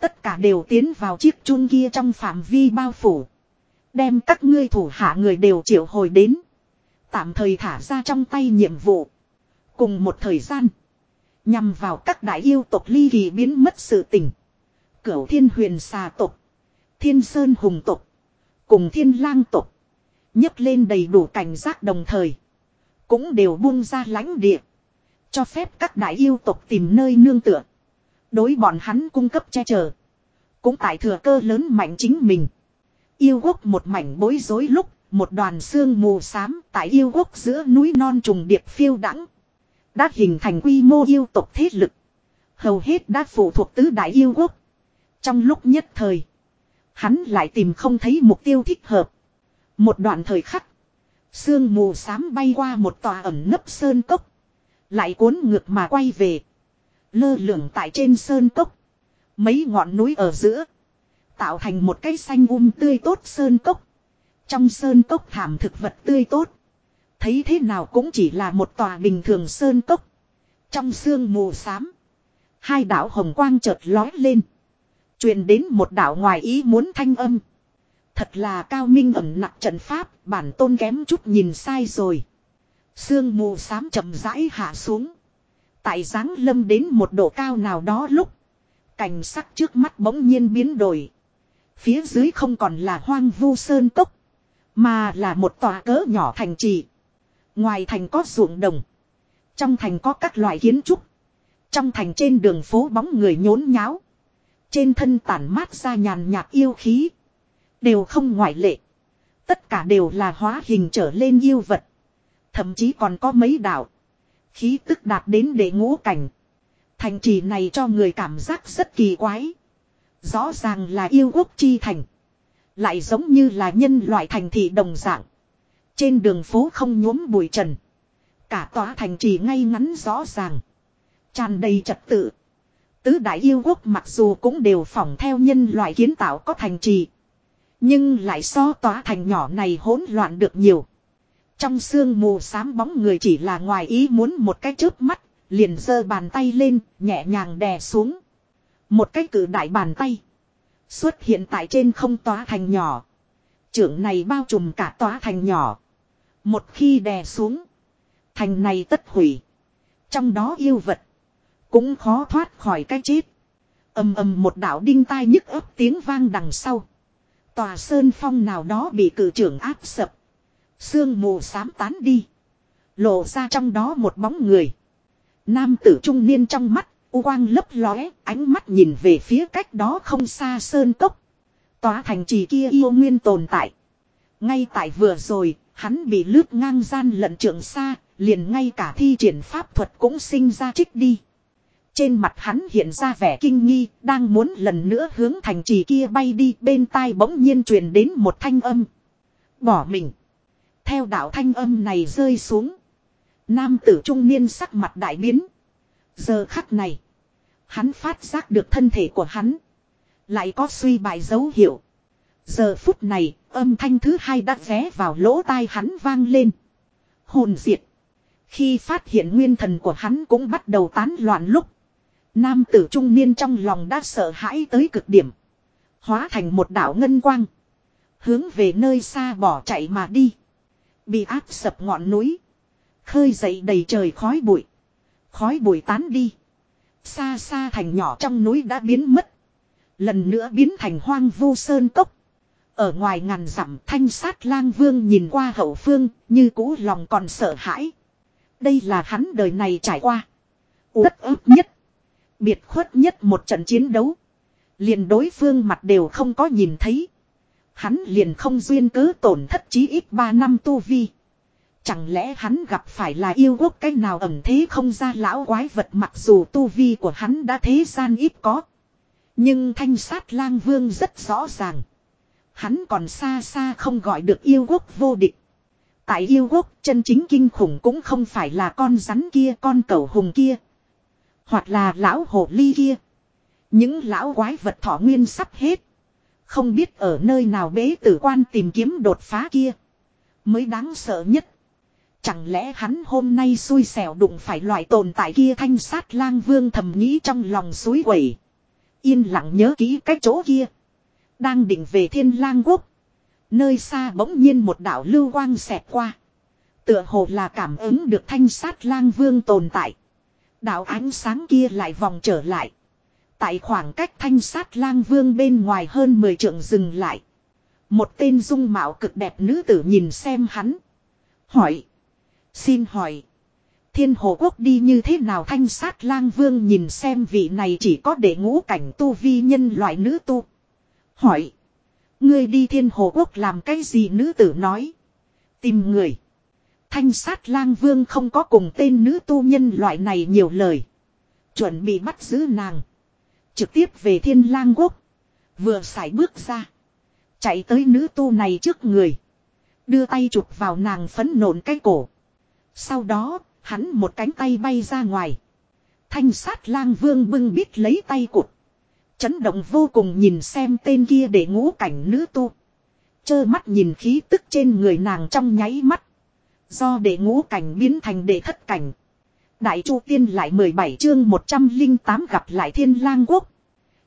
Tất cả đều tiến vào chiếc chun kia trong phạm vi bao phủ. Đem các ngươi thủ hạ người đều triệu hồi đến. Tạm thời thả ra trong tay nhiệm vụ. Cùng một thời gian. Nhằm vào các đại yêu tộc ly kỳ biến mất sự tình. Cửu thiên huyền xà tộc. Thiên sơn hùng tộc. Cùng thiên lang tộc. nhấc lên đầy đủ cảnh giác đồng thời. Cũng đều buông ra lãnh địa. Cho phép các đại yêu tộc tìm nơi nương tựa. Đối bọn hắn cung cấp che chở. Cũng tại thừa cơ lớn mạnh chính mình. Yêu quốc một mảnh bối rối lúc. Một đoàn xương mù xám tại yêu quốc giữa núi non trùng điệp phiêu đãng Đã hình thành quy mô yêu tộc thế lực. Hầu hết đã phụ thuộc tứ đại yêu quốc. Trong lúc nhất thời. Hắn lại tìm không thấy mục tiêu thích hợp. Một đoạn thời khắc. Sương mù xám bay qua một tòa ẩm nấp sơn cốc. Lại cuốn ngược mà quay về. Lơ lửng tại trên sơn cốc. Mấy ngọn núi ở giữa. Tạo thành một cái xanh um tươi tốt sơn cốc. Trong sơn cốc thảm thực vật tươi tốt. Thấy thế nào cũng chỉ là một tòa bình thường sơn cốc. Trong sương mù xám. Hai đạo hồng quang chợt lói lên. truyền đến một đạo ngoài ý muốn thanh âm. Thật là cao minh ẩn nặng trận pháp, bản tôn kém chút nhìn sai rồi. Sương mù xám chậm rãi hạ xuống. Tại dáng lâm đến một độ cao nào đó lúc. Cảnh sắc trước mắt bỗng nhiên biến đổi. Phía dưới không còn là hoang vu sơn cốc. Mà là một tòa cỡ nhỏ thành trì. Ngoài thành có ruộng đồng. Trong thành có các loại kiến trúc. Trong thành trên đường phố bóng người nhốn nháo. Trên thân tản mát ra nhàn nhạt yêu khí. Đều không ngoại lệ. Tất cả đều là hóa hình trở lên yêu vật. Thậm chí còn có mấy đạo. Khí tức đạt đến để ngũ cảnh. Thành trì này cho người cảm giác rất kỳ quái. Rõ ràng là yêu quốc chi thành. Lại giống như là nhân loại thành thị đồng dạng. Trên đường phố không nhuốm bụi trần. Cả tòa thành trì ngay ngắn rõ ràng. tràn đầy trật tự. Tứ đại yêu quốc mặc dù cũng đều phỏng theo nhân loại kiến tạo có thành trì. Nhưng lại so tòa thành nhỏ này hỗn loạn được nhiều. Trong sương mù xám bóng người chỉ là ngoài ý muốn một cái chớp mắt, liền giơ bàn tay lên, nhẹ nhàng đè xuống. Một cái cử đại bàn tay. Xuất hiện tại trên không tóa thành nhỏ. Trưởng này bao trùm cả tóa thành nhỏ. Một khi đè xuống. Thành này tất hủy. Trong đó yêu vật. Cũng khó thoát khỏi cái chết. ầm ầm một đạo đinh tai nhức ấp tiếng vang đằng sau. Tòa sơn phong nào đó bị cử trưởng áp sập. Sương mù xám tán đi. Lộ ra trong đó một bóng người. Nam tử trung niên trong mắt, u quang lấp lóe, ánh mắt nhìn về phía cách đó không xa sơn cốc. Tóa thành trì kia yêu nguyên tồn tại. Ngay tại vừa rồi, hắn bị lướt ngang gian lận trưởng xa, liền ngay cả thi triển pháp thuật cũng sinh ra trích đi. Trên mặt hắn hiện ra vẻ kinh nghi, đang muốn lần nữa hướng thành trì kia bay đi, bên tai bỗng nhiên truyền đến một thanh âm. Bỏ mình. Theo đạo thanh âm này rơi xuống. Nam tử trung niên sắc mặt đại biến. Giờ khắc này. Hắn phát giác được thân thể của hắn. Lại có suy bại dấu hiệu. Giờ phút này, âm thanh thứ hai đã vé vào lỗ tai hắn vang lên. Hồn diệt. Khi phát hiện nguyên thần của hắn cũng bắt đầu tán loạn lúc. Nam tử trung niên trong lòng đã sợ hãi tới cực điểm. Hóa thành một đảo ngân quang. Hướng về nơi xa bỏ chạy mà đi. Bị áp sập ngọn núi. Khơi dậy đầy trời khói bụi. Khói bụi tán đi. Xa xa thành nhỏ trong núi đã biến mất. Lần nữa biến thành hoang vu sơn cốc. Ở ngoài ngàn dặm thanh sát lang vương nhìn qua hậu phương, như cũ lòng còn sợ hãi. Đây là hắn đời này trải qua. Uất ức nhất. Biệt khuất nhất một trận chiến đấu. Liền đối phương mặt đều không có nhìn thấy. Hắn liền không duyên cớ tổn thất chí ít 3 năm tu vi. Chẳng lẽ hắn gặp phải là yêu quốc cái nào ẩm thế không ra lão quái vật mặc dù tu vi của hắn đã thế gian ít có. Nhưng thanh sát lang vương rất rõ ràng. Hắn còn xa xa không gọi được yêu quốc vô địch. Tại yêu quốc, chân chính kinh khủng cũng không phải là con rắn kia, con cẩu hùng kia. Hoặc là lão hồ ly kia. Những lão quái vật thọ nguyên sắp hết. Không biết ở nơi nào bế tử quan tìm kiếm đột phá kia. Mới đáng sợ nhất. Chẳng lẽ hắn hôm nay xui xẻo đụng phải loại tồn tại kia thanh sát lang vương thầm nghĩ trong lòng suối quẩy. Yên lặng nhớ kỹ cái chỗ kia. Đang định về thiên lang quốc. Nơi xa bỗng nhiên một đạo lưu quang xẹt qua. Tựa hồ là cảm ứng được thanh sát lang vương tồn tại. Đạo ánh sáng kia lại vòng trở lại. Tại khoảng cách thanh sát lang vương bên ngoài hơn 10 trượng dừng lại. Một tên dung mạo cực đẹp nữ tử nhìn xem hắn. Hỏi. Xin hỏi. Thiên hồ quốc đi như thế nào thanh sát lang vương nhìn xem vị này chỉ có để ngũ cảnh tu vi nhân loại nữ tu. Hỏi. Ngươi đi thiên hồ quốc làm cái gì nữ tử nói. Tìm người. Thanh sát lang vương không có cùng tên nữ tu nhân loại này nhiều lời. Chuẩn bị bắt giữ nàng. Trực tiếp về thiên lang quốc. Vừa xài bước ra. Chạy tới nữ tu này trước người. Đưa tay chụp vào nàng phấn nộn cái cổ. Sau đó, hắn một cánh tay bay ra ngoài. Thanh sát lang vương bưng bít lấy tay cụt. Chấn động vô cùng nhìn xem tên kia để ngũ cảnh nữ tu. Chơ mắt nhìn khí tức trên người nàng trong nháy mắt. Do để ngũ cảnh biến thành đệ thất cảnh. Đại chu tiên lại 17 chương 108 gặp lại thiên lang quốc.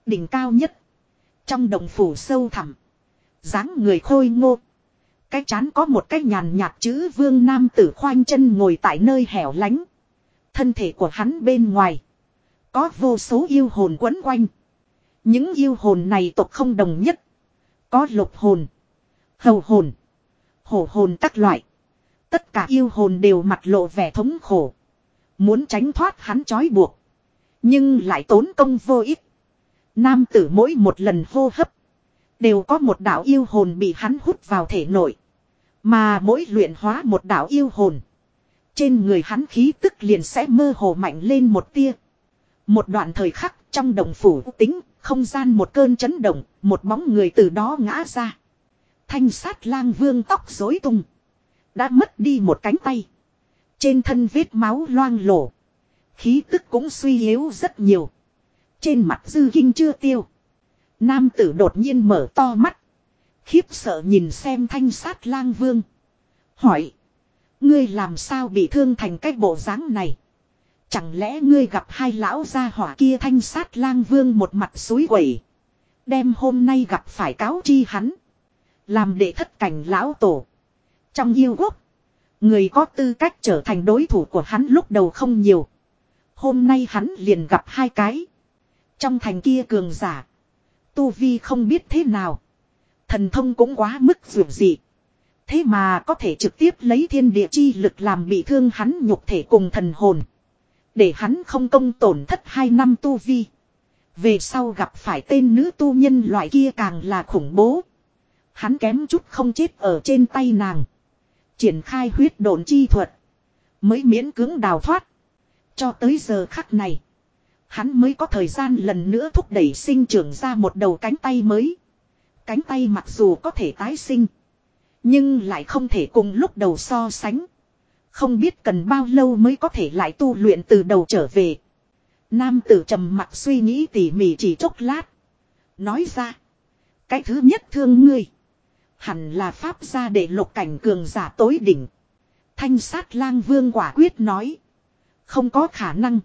Đỉnh cao nhất. Trong đồng phủ sâu thẳm. dáng người khôi ngô. Cái chán có một cái nhàn nhạt chữ vương nam tử khoanh chân ngồi tại nơi hẻo lánh. Thân thể của hắn bên ngoài. Có vô số yêu hồn quấn quanh. Những yêu hồn này tộc không đồng nhất. Có lục hồn. Hầu hồn. Hổ hồn các loại. Tất cả yêu hồn đều mặt lộ vẻ thống khổ. Muốn tránh thoát hắn trói buộc. Nhưng lại tốn công vô ích. Nam tử mỗi một lần hô hấp. Đều có một đạo yêu hồn bị hắn hút vào thể nội. Mà mỗi luyện hóa một đạo yêu hồn. Trên người hắn khí tức liền sẽ mơ hồ mạnh lên một tia. Một đoạn thời khắc trong đồng phủ tính, không gian một cơn chấn động, một bóng người từ đó ngã ra. Thanh sát lang vương tóc rối tung. Đã mất đi một cánh tay. Trên thân vết máu loang lổ. Khí tức cũng suy yếu rất nhiều. Trên mặt dư kinh chưa tiêu. Nam tử đột nhiên mở to mắt. Khiếp sợ nhìn xem thanh sát lang vương. Hỏi. Ngươi làm sao bị thương thành cái bộ dáng này. Chẳng lẽ ngươi gặp hai lão gia hỏa kia thanh sát lang vương một mặt suối quẩy. Đem hôm nay gặp phải cáo chi hắn. Làm để thất cảnh lão tổ. Trong yêu quốc. Người có tư cách trở thành đối thủ của hắn lúc đầu không nhiều. Hôm nay hắn liền gặp hai cái. Trong thành kia cường giả. Tu Vi không biết thế nào. Thần thông cũng quá mức dù gì. Thế mà có thể trực tiếp lấy thiên địa chi lực làm bị thương hắn nhục thể cùng thần hồn. Để hắn không công tổn thất hai năm tu vi. Về sau gặp phải tên nữ tu nhân loại kia càng là khủng bố. Hắn kém chút không chết ở trên tay nàng. Triển khai huyết đồn chi thuật. Mới miễn cưỡng đào thoát. Cho tới giờ khắc này. Hắn mới có thời gian lần nữa thúc đẩy sinh trưởng ra một đầu cánh tay mới. Cánh tay mặc dù có thể tái sinh. Nhưng lại không thể cùng lúc đầu so sánh. Không biết cần bao lâu mới có thể lại tu luyện từ đầu trở về. Nam tử trầm mặc suy nghĩ tỉ mỉ chỉ chốc lát. Nói ra. Cái thứ nhất thương ngươi. Hẳn là pháp gia để lục cảnh cường giả tối đỉnh. Thanh sát lang vương quả quyết nói. Không có khả năng.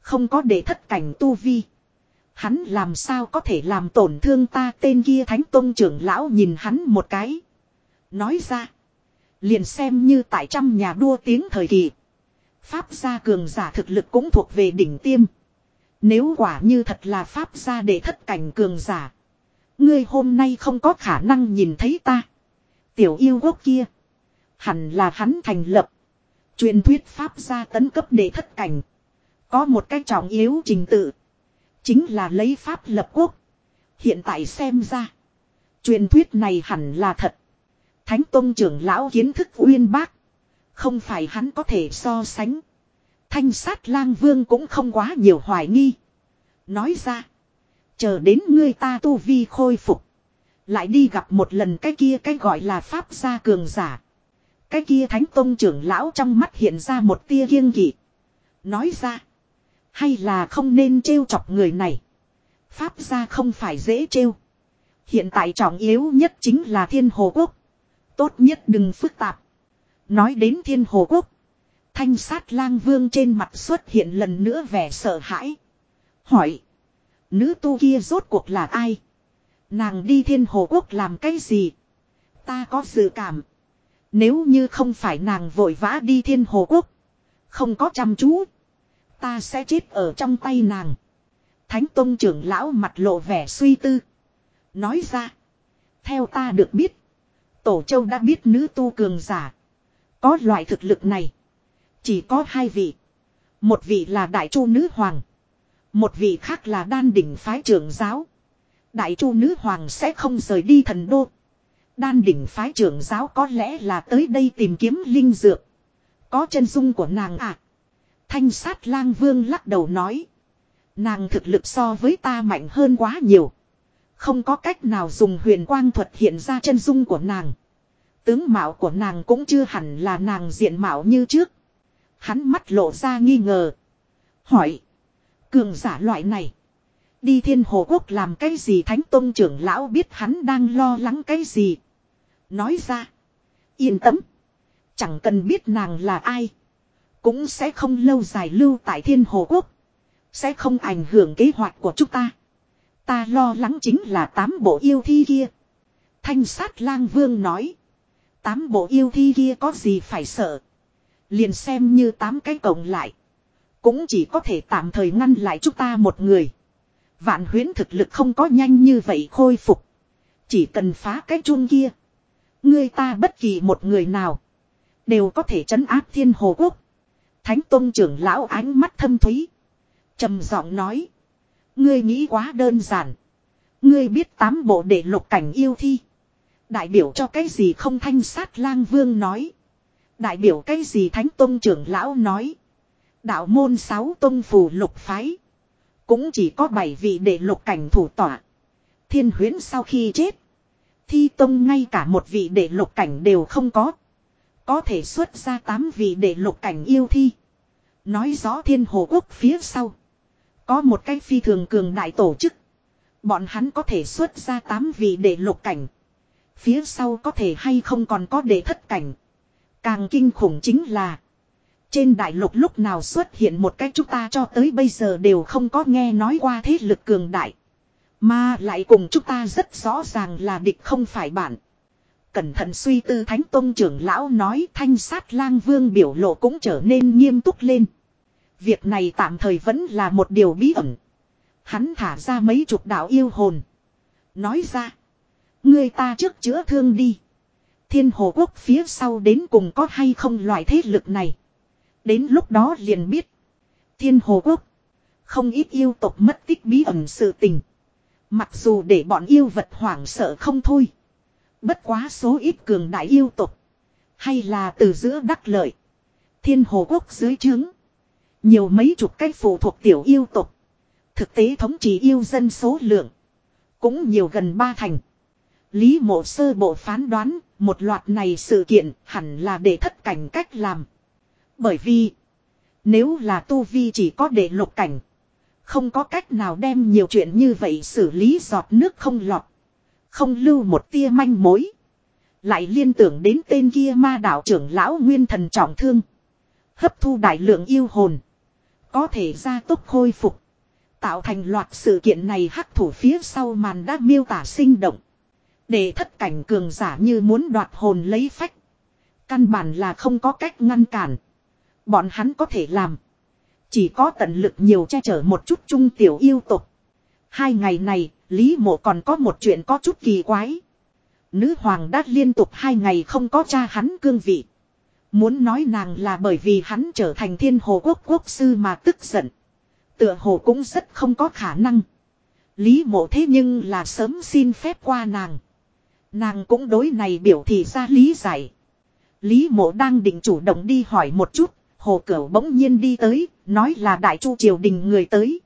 Không có để thất cảnh tu vi. Hắn làm sao có thể làm tổn thương ta tên kia thánh tôn trưởng lão nhìn hắn một cái. Nói ra. Liền xem như tại trăm nhà đua tiếng thời kỳ. Pháp gia cường giả thực lực cũng thuộc về đỉnh tiêm. Nếu quả như thật là pháp gia để thất cảnh cường giả. Ngươi hôm nay không có khả năng nhìn thấy ta. Tiểu yêu quốc kia. Hẳn là hắn thành lập. Truyền thuyết pháp gia tấn cấp để thất cảnh. Có một cách trọng yếu trình tự. Chính là lấy pháp lập quốc. Hiện tại xem ra. Truyền thuyết này hẳn là thật. Thánh tôn trưởng lão kiến thức uyên bác. Không phải hắn có thể so sánh. Thanh sát lang vương cũng không quá nhiều hoài nghi. Nói ra. Chờ đến ngươi ta tu vi khôi phục. Lại đi gặp một lần cái kia cái gọi là pháp gia cường giả. Cái kia thánh tông trưởng lão trong mắt hiện ra một tia kiêng kỵ. Nói ra. Hay là không nên trêu chọc người này. Pháp gia không phải dễ trêu. Hiện tại trọng yếu nhất chính là thiên hồ quốc. Tốt nhất đừng phức tạp. Nói đến thiên hồ quốc. Thanh sát lang vương trên mặt xuất hiện lần nữa vẻ sợ hãi. Hỏi. Nữ tu kia rốt cuộc là ai? Nàng đi thiên hồ quốc làm cái gì? Ta có dự cảm. Nếu như không phải nàng vội vã đi thiên hồ quốc. Không có chăm chú. Ta sẽ chết ở trong tay nàng. Thánh Tông trưởng lão mặt lộ vẻ suy tư. Nói ra. Theo ta được biết. Tổ châu đã biết nữ tu cường giả. Có loại thực lực này. Chỉ có hai vị. Một vị là đại chu nữ hoàng. Một vị khác là đan đỉnh phái trưởng giáo. Đại chu nữ hoàng sẽ không rời đi thần đô. Đan đỉnh phái trưởng giáo có lẽ là tới đây tìm kiếm linh dược. Có chân dung của nàng à. Thanh sát lang vương lắc đầu nói. Nàng thực lực so với ta mạnh hơn quá nhiều. Không có cách nào dùng huyền quang thuật hiện ra chân dung của nàng. Tướng mạo của nàng cũng chưa hẳn là nàng diện mạo như trước. Hắn mắt lộ ra nghi ngờ. Hỏi. Cường giả loại này. Đi thiên hồ quốc làm cái gì thánh tôn trưởng lão biết hắn đang lo lắng cái gì. Nói ra. Yên tâm. Chẳng cần biết nàng là ai. Cũng sẽ không lâu dài lưu tại thiên hồ quốc. Sẽ không ảnh hưởng kế hoạch của chúng ta. Ta lo lắng chính là tám bộ yêu thi kia. Thanh sát lang vương nói. Tám bộ yêu thi kia có gì phải sợ. Liền xem như tám cái cộng lại. Cũng chỉ có thể tạm thời ngăn lại chúng ta một người. Vạn huyến thực lực không có nhanh như vậy khôi phục. Chỉ cần phá cái chun kia. Người ta bất kỳ một người nào. Đều có thể trấn áp thiên hồ quốc. Thánh Tôn trưởng lão ánh mắt thâm thúy. trầm giọng nói. Ngươi nghĩ quá đơn giản. Ngươi biết tám bộ để lục cảnh yêu thi. Đại biểu cho cái gì không thanh sát lang vương nói. Đại biểu cái gì thánh Tôn trưởng lão nói. Đạo môn sáu tông phù lục phái. Cũng chỉ có bảy vị để lục cảnh thủ tỏa. Thiên huyến sau khi chết. Thi tông ngay cả một vị để lục cảnh đều không có. Có thể xuất ra tám vị để lục cảnh yêu thi. Nói rõ thiên hồ quốc phía sau. Có một cái phi thường cường đại tổ chức. Bọn hắn có thể xuất ra tám vị để lục cảnh. Phía sau có thể hay không còn có để thất cảnh. Càng kinh khủng chính là. Trên đại lục lúc nào xuất hiện một cái chúng ta cho tới bây giờ đều không có nghe nói qua thế lực cường đại. Mà lại cùng chúng ta rất rõ ràng là địch không phải bạn. Cẩn thận suy tư thánh tôn trưởng lão nói thanh sát lang vương biểu lộ cũng trở nên nghiêm túc lên. Việc này tạm thời vẫn là một điều bí ẩn. Hắn thả ra mấy chục đạo yêu hồn. Nói ra. Người ta trước chữa thương đi. Thiên hồ quốc phía sau đến cùng có hay không loại thế lực này. Đến lúc đó liền biết. Thiên hồ quốc. Không ít yêu tộc mất tích bí ẩn sự tình. Mặc dù để bọn yêu vật hoảng sợ không thôi. Bất quá số ít cường đại yêu tộc. Hay là từ giữa đắc lợi. Thiên hồ quốc dưới trướng. Nhiều mấy chục cách phụ thuộc tiểu yêu tộc. Thực tế thống trị yêu dân số lượng. Cũng nhiều gần ba thành. Lý mộ sơ bộ phán đoán, một loạt này sự kiện hẳn là để thất cảnh cách làm. Bởi vì, nếu là tu vi chỉ có để lục cảnh, không có cách nào đem nhiều chuyện như vậy xử lý giọt nước không lọt. Không lưu một tia manh mối. Lại liên tưởng đến tên kia ma đạo trưởng lão nguyên thần trọng thương. Hấp thu đại lượng yêu hồn. Có thể gia tốc khôi phục. Tạo thành loạt sự kiện này hắc thủ phía sau màn đã miêu tả sinh động. Để thất cảnh cường giả như muốn đoạt hồn lấy phách. Căn bản là không có cách ngăn cản. Bọn hắn có thể làm. Chỉ có tận lực nhiều che chở một chút trung tiểu yêu tục. Hai ngày này, Lý Mộ còn có một chuyện có chút kỳ quái. Nữ hoàng đã liên tục hai ngày không có cha hắn cương vị. Muốn nói nàng là bởi vì hắn trở thành thiên hồ quốc quốc sư mà tức giận. Tựa hồ cũng rất không có khả năng. Lý mộ thế nhưng là sớm xin phép qua nàng. Nàng cũng đối này biểu thị ra lý giải. Lý mộ đang định chủ động đi hỏi một chút. Hồ cửu bỗng nhiên đi tới, nói là đại chu triều đình người tới.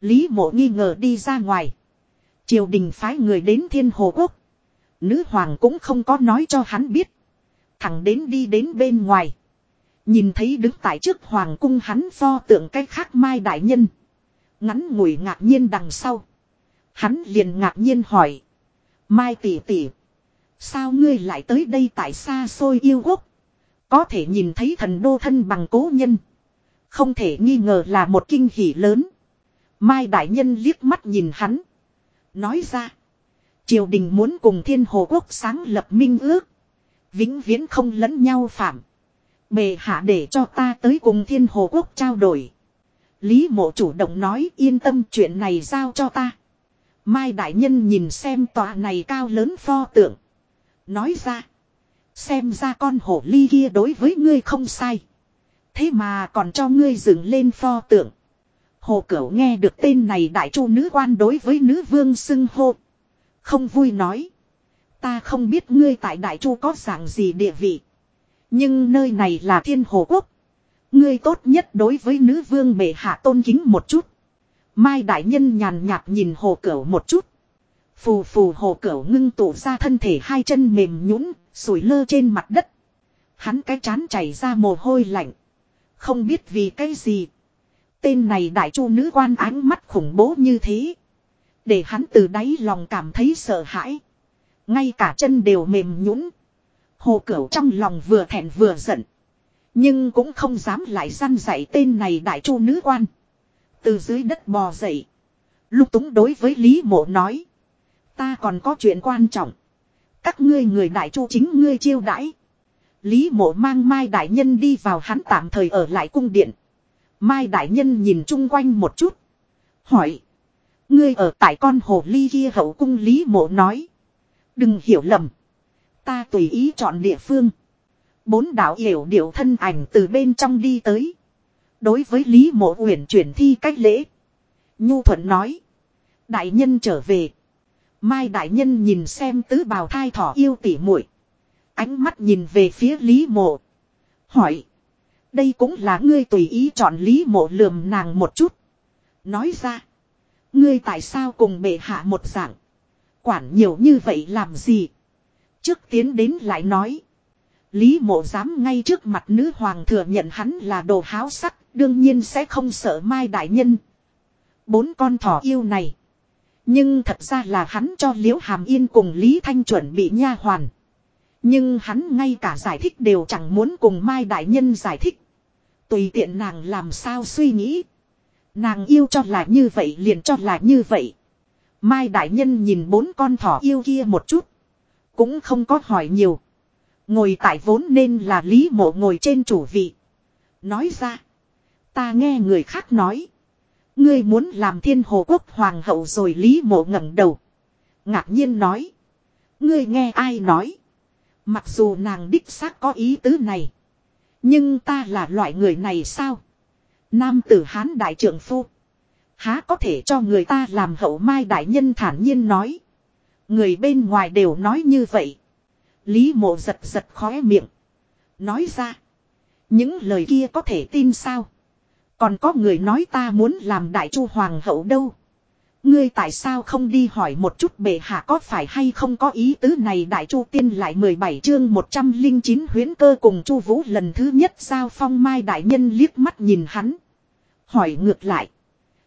Lý mộ nghi ngờ đi ra ngoài. Triều đình phái người đến thiên hồ quốc. Nữ hoàng cũng không có nói cho hắn biết. Thẳng đến đi đến bên ngoài. Nhìn thấy đứng tại trước hoàng cung hắn pho tượng cái khác mai đại nhân. Ngắn ngủi ngạc nhiên đằng sau. Hắn liền ngạc nhiên hỏi. Mai tỷ tỷ. Sao ngươi lại tới đây tại xa xôi yêu quốc? Có thể nhìn thấy thần đô thân bằng cố nhân. Không thể nghi ngờ là một kinh hỉ lớn. Mai đại nhân liếc mắt nhìn hắn. Nói ra. Triều đình muốn cùng thiên hồ quốc sáng lập minh ước. Vĩnh viễn không lẫn nhau phạm. Bề hạ để cho ta tới cùng thiên hồ quốc trao đổi. Lý mộ chủ động nói yên tâm chuyện này giao cho ta. Mai đại nhân nhìn xem tòa này cao lớn pho tượng. Nói ra. Xem ra con hổ ly kia đối với ngươi không sai. Thế mà còn cho ngươi dựng lên pho tượng. Hồ Cửu nghe được tên này đại chu nữ quan đối với nữ vương xưng hô. Không vui nói. Ta không biết ngươi tại đại chu có dạng gì địa vị. Nhưng nơi này là thiên hồ quốc. Ngươi tốt nhất đối với nữ vương bệ hạ tôn kính một chút. Mai đại nhân nhàn nhạt nhìn hồ cửu một chút. Phù phù hồ cửu ngưng tụ ra thân thể hai chân mềm nhũn sủi lơ trên mặt đất. Hắn cái chán chảy ra mồ hôi lạnh. Không biết vì cái gì. Tên này đại chu nữ quan ánh mắt khủng bố như thế. Để hắn từ đáy lòng cảm thấy sợ hãi. Ngay cả chân đều mềm nhũn. Hồ Cửu trong lòng vừa thẹn vừa giận. Nhưng cũng không dám lại săn dạy tên này đại chu nữ quan. Từ dưới đất bò dậy. Lúc túng đối với Lý Mộ nói. Ta còn có chuyện quan trọng. Các ngươi người đại chu chính ngươi chiêu đãi. Lý mộ mang Mai Đại Nhân đi vào hắn tạm thời ở lại cung điện. Mai Đại Nhân nhìn chung quanh một chút. Hỏi. Ngươi ở tại con hồ ly kia hậu cung Lý mộ nói. Đừng hiểu lầm. Ta tùy ý chọn địa phương. Bốn đạo hiểu điệu thân ảnh từ bên trong đi tới. Đối với Lý mộ uyển chuyển thi cách lễ. Nhu thuận nói. Đại nhân trở về. Mai đại nhân nhìn xem tứ bào thai thỏ yêu tỉ muội Ánh mắt nhìn về phía Lý mộ. Hỏi. Đây cũng là ngươi tùy ý chọn Lý mộ lườm nàng một chút. Nói ra. Ngươi tại sao cùng bệ hạ một dạng. Quản nhiều như vậy làm gì. Trước tiến đến lại nói. Lý mộ dám ngay trước mặt nữ hoàng thừa nhận hắn là đồ háo sắc. Đương nhiên sẽ không sợ mai đại nhân. Bốn con thỏ yêu này. Nhưng thật ra là hắn cho Liễu Hàm Yên cùng Lý Thanh chuẩn bị nha hoàn. Nhưng hắn ngay cả giải thích đều chẳng muốn cùng Mai Đại Nhân giải thích. Tùy tiện nàng làm sao suy nghĩ. Nàng yêu cho là như vậy, liền cho là như vậy. Mai Đại Nhân nhìn bốn con thỏ yêu kia một chút. Cũng không có hỏi nhiều. Ngồi tại vốn nên là Lý Mộ ngồi trên chủ vị. Nói ra. Ta nghe người khác nói. Ngươi muốn làm thiên hồ quốc hoàng hậu rồi Lý Mộ ngẩng đầu. Ngạc nhiên nói. Ngươi nghe ai nói. Mặc dù nàng đích xác có ý tứ này. Nhưng ta là loại người này sao? Nam tử hán đại trưởng phu. Há có thể cho người ta làm hậu mai đại nhân thản nhiên nói. Người bên ngoài đều nói như vậy. Lý mộ giật giật khóe miệng. Nói ra. Những lời kia có thể tin sao? Còn có người nói ta muốn làm đại chu hoàng hậu đâu. Ngươi tại sao không đi hỏi một chút bệ hạ có phải hay không có ý tứ này đại chu tiên lại 17 chương 109 huyến cơ cùng chu vũ lần thứ nhất sao phong mai đại nhân liếc mắt nhìn hắn. Hỏi ngược lại.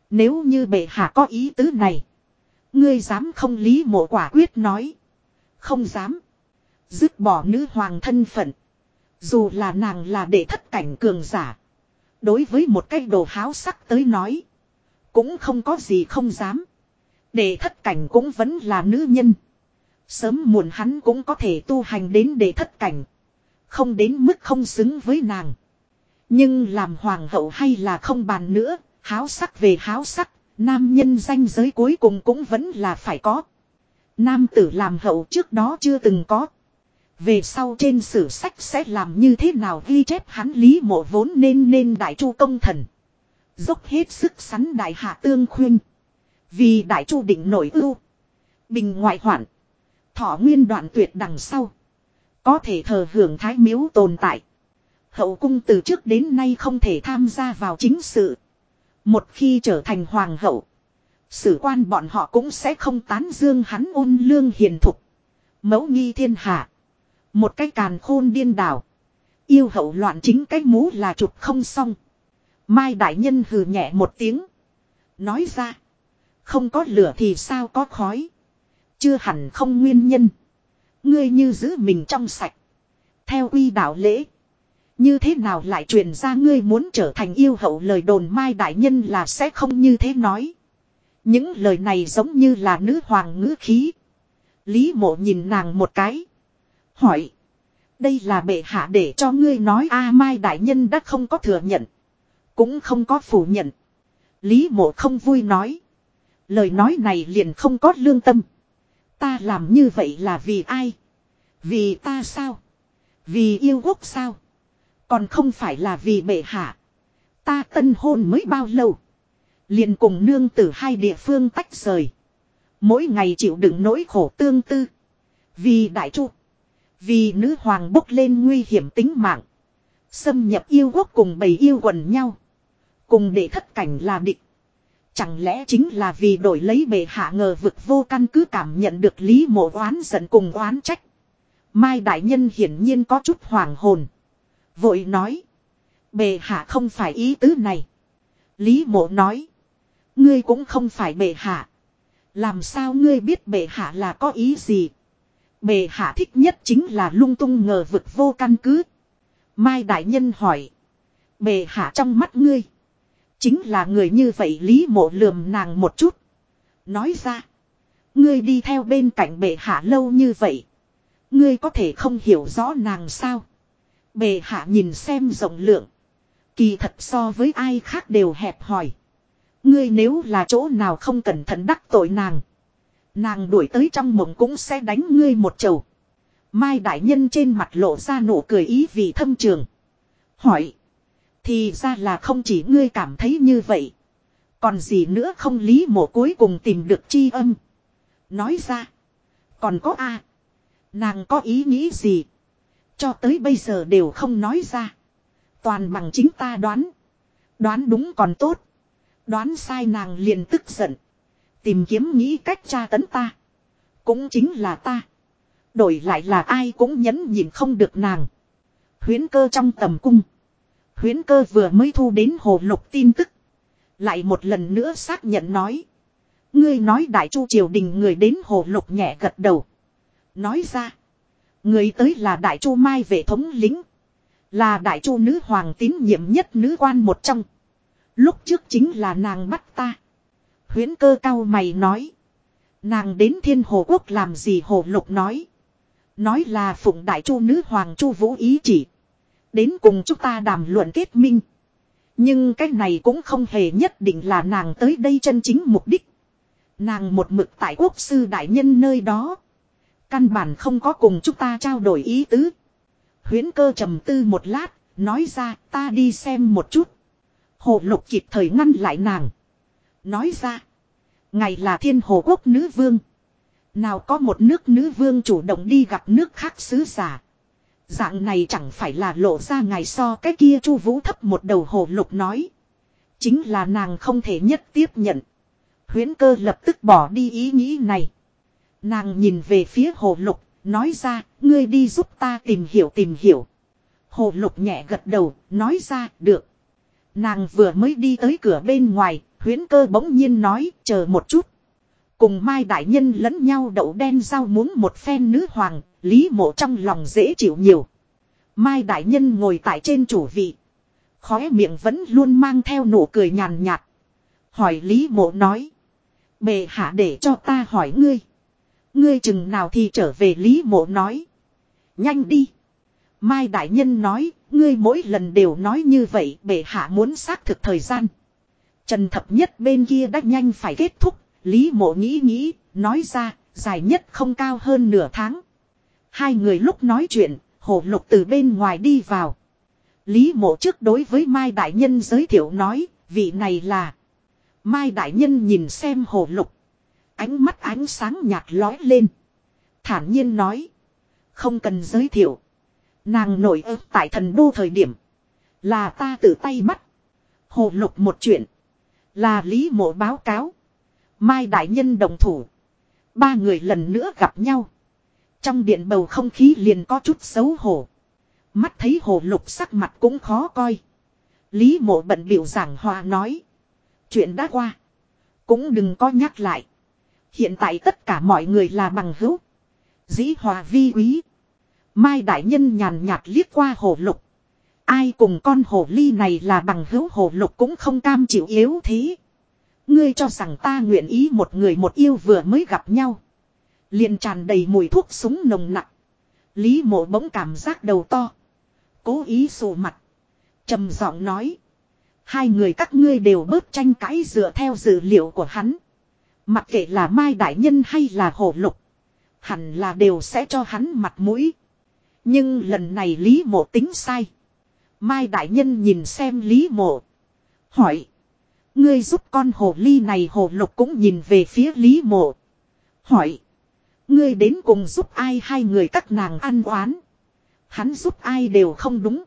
Nếu như bệ hạ có ý tứ này. Ngươi dám không lý mộ quả quyết nói. Không dám. Dứt bỏ nữ hoàng thân phận. Dù là nàng là đệ thất cảnh cường giả. Đối với một cái đồ háo sắc tới nói. Cũng không có gì không dám. Để thất cảnh cũng vẫn là nữ nhân. Sớm muộn hắn cũng có thể tu hành đến để thất cảnh. Không đến mức không xứng với nàng. Nhưng làm hoàng hậu hay là không bàn nữa. Háo sắc về háo sắc. Nam nhân danh giới cuối cùng cũng vẫn là phải có. Nam tử làm hậu trước đó chưa từng có. Về sau trên sử sách sẽ làm như thế nào ghi chép hắn lý mộ vốn nên nên đại chu công thần. Dốc hết sức sắn đại hạ tương khuyên. Vì đại chu định nổi ưu. Bình ngoại hoạn. Thọ nguyên đoạn tuyệt đằng sau. Có thể thờ hưởng thái miếu tồn tại. Hậu cung từ trước đến nay không thể tham gia vào chính sự. Một khi trở thành hoàng hậu. Sử quan bọn họ cũng sẽ không tán dương hắn ôn lương hiền thục. Mẫu nghi thiên hạ. Một cái càn khôn điên đảo. Yêu hậu loạn chính cái mũ là chụp không xong. Mai đại nhân hừ nhẹ một tiếng. Nói ra. Không có lửa thì sao có khói. Chưa hẳn không nguyên nhân. Ngươi như giữ mình trong sạch. Theo quy đạo lễ. Như thế nào lại truyền ra ngươi muốn trở thành yêu hậu lời đồn mai đại nhân là sẽ không như thế nói. Những lời này giống như là nữ hoàng ngữ khí. Lý mộ nhìn nàng một cái. Hỏi. Đây là bệ hạ để cho ngươi nói a mai đại nhân đã không có thừa nhận. Cũng không có phủ nhận. Lý mộ không vui nói. Lời nói này liền không có lương tâm. Ta làm như vậy là vì ai? Vì ta sao? Vì yêu quốc sao? Còn không phải là vì bệ hạ. Ta tân hôn mới bao lâu? Liền cùng nương tử hai địa phương tách rời. Mỗi ngày chịu đựng nỗi khổ tương tư. Vì đại chu. Vì nữ hoàng bốc lên nguy hiểm tính mạng. Xâm nhập yêu quốc cùng bầy yêu quần nhau. Cùng để thất cảnh là địch. Chẳng lẽ chính là vì đổi lấy bệ hạ ngờ vực vô căn cứ cảm nhận được lý mộ oán giận cùng oán trách. Mai đại nhân hiển nhiên có chút hoàng hồn. Vội nói. Bệ hạ không phải ý tứ này. Lý mộ nói. Ngươi cũng không phải bệ hạ. Làm sao ngươi biết bệ hạ là có ý gì? Bệ hạ thích nhất chính là lung tung ngờ vực vô căn cứ. Mai đại nhân hỏi. Bệ hạ trong mắt ngươi. Chính là người như vậy lý mộ lườm nàng một chút. Nói ra. Ngươi đi theo bên cạnh bệ hạ lâu như vậy. Ngươi có thể không hiểu rõ nàng sao. Bệ hạ nhìn xem rộng lượng. Kỳ thật so với ai khác đều hẹp hỏi. Ngươi nếu là chỗ nào không cẩn thận đắc tội nàng. Nàng đuổi tới trong mộng cũng sẽ đánh ngươi một chầu. Mai đại nhân trên mặt lộ ra nụ cười ý vì thâm trường. Hỏi. Thì ra là không chỉ ngươi cảm thấy như vậy. Còn gì nữa không lý mộ cuối cùng tìm được chi âm. Nói ra. Còn có a Nàng có ý nghĩ gì. Cho tới bây giờ đều không nói ra. Toàn bằng chính ta đoán. Đoán đúng còn tốt. Đoán sai nàng liền tức giận. Tìm kiếm nghĩ cách tra tấn ta. Cũng chính là ta. Đổi lại là ai cũng nhẫn nhịn không được nàng. Huyến cơ trong tầm cung. Huyến cơ vừa mới thu đến hồ lục tin tức. Lại một lần nữa xác nhận nói. Ngươi nói đại chu triều đình người đến hồ lục nhẹ gật đầu. Nói ra. Người tới là đại chu mai vệ thống lính. Là đại chu nữ hoàng tín nhiệm nhất nữ quan một trong. Lúc trước chính là nàng bắt ta. Huyến cơ cao mày nói. Nàng đến thiên hồ quốc làm gì hồ lục nói. Nói là phụng đại chu nữ hoàng chu vũ ý chỉ. Đến cùng chúng ta đàm luận kết minh. Nhưng cái này cũng không hề nhất định là nàng tới đây chân chính mục đích. Nàng một mực tại quốc sư đại nhân nơi đó. Căn bản không có cùng chúng ta trao đổi ý tứ. Huyến cơ trầm tư một lát, nói ra ta đi xem một chút. Hồ lục kịp thời ngăn lại nàng. Nói ra. Ngày là thiên hồ quốc nữ vương. Nào có một nước nữ vương chủ động đi gặp nước khác sứ giả. Dạng này chẳng phải là lộ ra ngày so cái kia chu vũ thấp một đầu hồ lục nói. Chính là nàng không thể nhất tiếp nhận. Huyến cơ lập tức bỏ đi ý nghĩ này. Nàng nhìn về phía hồ lục, nói ra, ngươi đi giúp ta tìm hiểu tìm hiểu. Hồ lục nhẹ gật đầu, nói ra, được. Nàng vừa mới đi tới cửa bên ngoài, huyến cơ bỗng nhiên nói, chờ một chút. Cùng Mai Đại Nhân lẫn nhau đậu đen giao muốn một phen nữ hoàng, Lý Mộ trong lòng dễ chịu nhiều. Mai Đại Nhân ngồi tại trên chủ vị. Khóe miệng vẫn luôn mang theo nụ cười nhàn nhạt. Hỏi Lý Mộ nói. Bệ hạ để cho ta hỏi ngươi. Ngươi chừng nào thì trở về Lý Mộ nói. Nhanh đi. Mai Đại Nhân nói, ngươi mỗi lần đều nói như vậy, bệ hạ muốn xác thực thời gian. Trần Thập Nhất bên kia đã nhanh phải kết thúc, Lý Mộ nghĩ nghĩ, nói ra, dài nhất không cao hơn nửa tháng. Hai người lúc nói chuyện, Hồ Lục từ bên ngoài đi vào. Lý Mộ trước đối với Mai Đại Nhân giới thiệu nói, vị này là... Mai Đại Nhân nhìn xem Hồ Lục. Ánh mắt ánh sáng nhạt lói lên. Thản nhiên nói. Không cần giới thiệu. Nàng nổi ớt tại thần đô thời điểm. Là ta tự tay bắt. Hồ lục một chuyện. Là lý mộ báo cáo. Mai Đại Nhân đồng thủ. Ba người lần nữa gặp nhau. Trong điện bầu không khí liền có chút xấu hổ. Mắt thấy hồ lục sắc mặt cũng khó coi. Lý mộ bận biểu giảng hòa nói. Chuyện đã qua. Cũng đừng có nhắc lại. Hiện tại tất cả mọi người là bằng hữu. Dĩ hòa vi quý. Mai đại nhân nhàn nhạt liếc qua hồ lục. Ai cùng con hồ ly này là bằng hữu hồ lục cũng không cam chịu yếu thế. Ngươi cho rằng ta nguyện ý một người một yêu vừa mới gặp nhau. Liền tràn đầy mùi thuốc súng nồng nặng. Lý mộ bỗng cảm giác đầu to. Cố ý sụ mặt. trầm giọng nói. Hai người các ngươi đều bớt tranh cãi dựa theo dữ liệu của hắn. Mặc kệ là Mai Đại Nhân hay là Hổ Lục. Hẳn là đều sẽ cho hắn mặt mũi. Nhưng lần này Lý Mộ tính sai. Mai Đại Nhân nhìn xem Lý Mộ. Hỏi. Ngươi giúp con hồ ly này hồ lục cũng nhìn về phía Lý Mộ. Hỏi. Ngươi đến cùng giúp ai hai người các nàng ăn oán. Hắn giúp ai đều không đúng.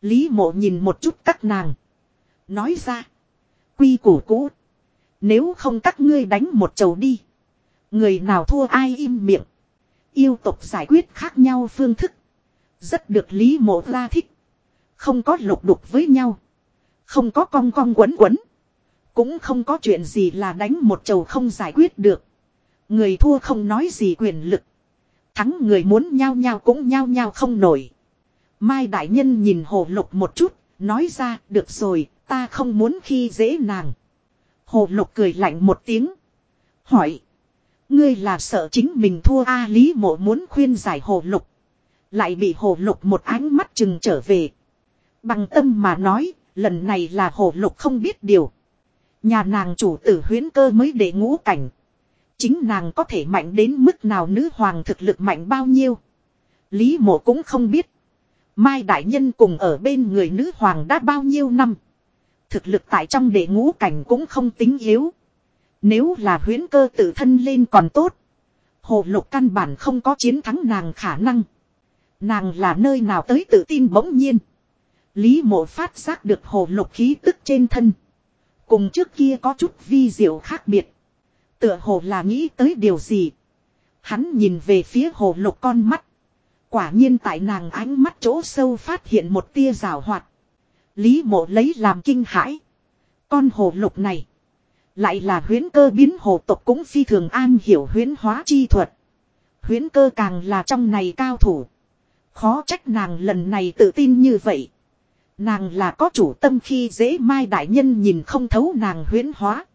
Lý mộ nhìn một chút các nàng. Nói ra. Quy củ cũ. Nếu không các ngươi đánh một chầu đi. Người nào thua ai im miệng. Yêu tục giải quyết khác nhau phương thức. Rất được Lý mộ ra thích. Không có lục đục với nhau. Không có cong cong quấn quấn. Cũng không có chuyện gì là đánh một chầu không giải quyết được. Người thua không nói gì quyền lực. Thắng người muốn nhao nhao cũng nhao nhao không nổi. Mai Đại Nhân nhìn Hồ Lục một chút, nói ra, được rồi, ta không muốn khi dễ nàng. Hồ Lục cười lạnh một tiếng. Hỏi. Ngươi là sợ chính mình thua A Lý Mộ muốn khuyên giải Hồ Lục. Lại bị Hồ Lục một ánh mắt chừng trở về. Bằng tâm mà nói, lần này là Hồ Lục không biết điều. Nhà nàng chủ tử huyến cơ mới để ngũ cảnh. Chính nàng có thể mạnh đến mức nào nữ hoàng thực lực mạnh bao nhiêu. Lý mộ cũng không biết. Mai đại nhân cùng ở bên người nữ hoàng đã bao nhiêu năm. Thực lực tại trong đệ ngũ cảnh cũng không tính yếu. Nếu là huyến cơ tự thân lên còn tốt. Hồ lục căn bản không có chiến thắng nàng khả năng. Nàng là nơi nào tới tự tin bỗng nhiên. Lý mộ phát giác được hồ lục khí tức trên thân. Cùng trước kia có chút vi diệu khác biệt. Tựa hồ là nghĩ tới điều gì. Hắn nhìn về phía hồ lục con mắt. Quả nhiên tại nàng ánh mắt chỗ sâu phát hiện một tia rào hoạt. Lý mộ lấy làm kinh hãi. Con hồ lục này. Lại là huyến cơ biến hồ tộc cũng phi thường an hiểu huyến hóa chi thuật. Huyến cơ càng là trong này cao thủ. Khó trách nàng lần này tự tin như vậy. Nàng là có chủ tâm khi dễ mai đại nhân nhìn không thấu nàng huyến hóa.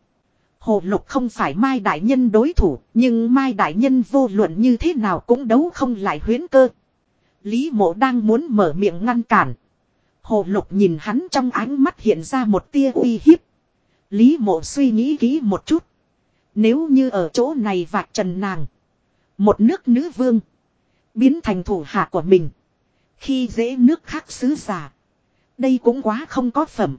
Hồ lục không phải mai đại nhân đối thủ, nhưng mai đại nhân vô luận như thế nào cũng đấu không lại huyến cơ. Lý mộ đang muốn mở miệng ngăn cản. Hồ lục nhìn hắn trong ánh mắt hiện ra một tia uy hiếp. Lý mộ suy nghĩ kỹ một chút. Nếu như ở chỗ này vạch trần nàng. Một nước nữ vương. Biến thành thủ hạ của mình. Khi dễ nước khác xứ giả. Đây cũng quá không có phẩm.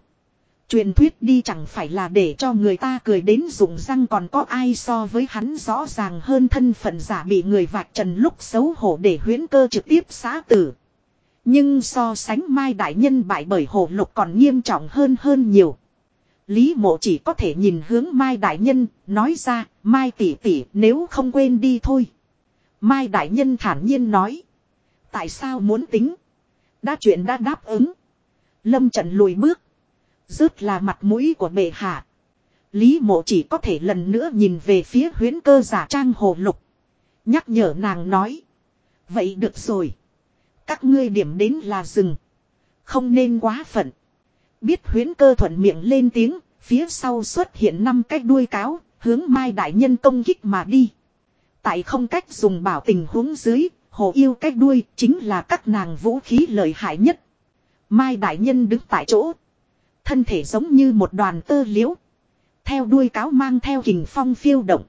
Truyền thuyết đi chẳng phải là để cho người ta cười đến rụng răng còn có ai so với hắn rõ ràng hơn thân phận giả bị người vạch trần lúc xấu hổ để huyến cơ trực tiếp xá tử. Nhưng so sánh Mai Đại Nhân bại bởi hồ lục còn nghiêm trọng hơn hơn nhiều. Lý mộ chỉ có thể nhìn hướng Mai Đại Nhân, nói ra, Mai tỷ tỷ nếu không quên đi thôi. Mai Đại Nhân thản nhiên nói. Tại sao muốn tính? Đã chuyện đã đáp ứng. Lâm trận lùi bước. Rớt là mặt mũi của bệ hạ. Lý mộ chỉ có thể lần nữa nhìn về phía huyến cơ giả trang hồ lục. Nhắc nhở nàng nói. Vậy được rồi. Các ngươi điểm đến là rừng. Không nên quá phận. Biết huyến cơ thuận miệng lên tiếng. Phía sau xuất hiện năm cái đuôi cáo. Hướng mai đại nhân công kích mà đi. Tại không cách dùng bảo tình huống dưới. Hồ yêu cái đuôi chính là các nàng vũ khí lợi hại nhất. Mai đại nhân đứng tại chỗ Thân thể giống như một đoàn tơ liễu. Theo đuôi cáo mang theo hình phong phiêu động.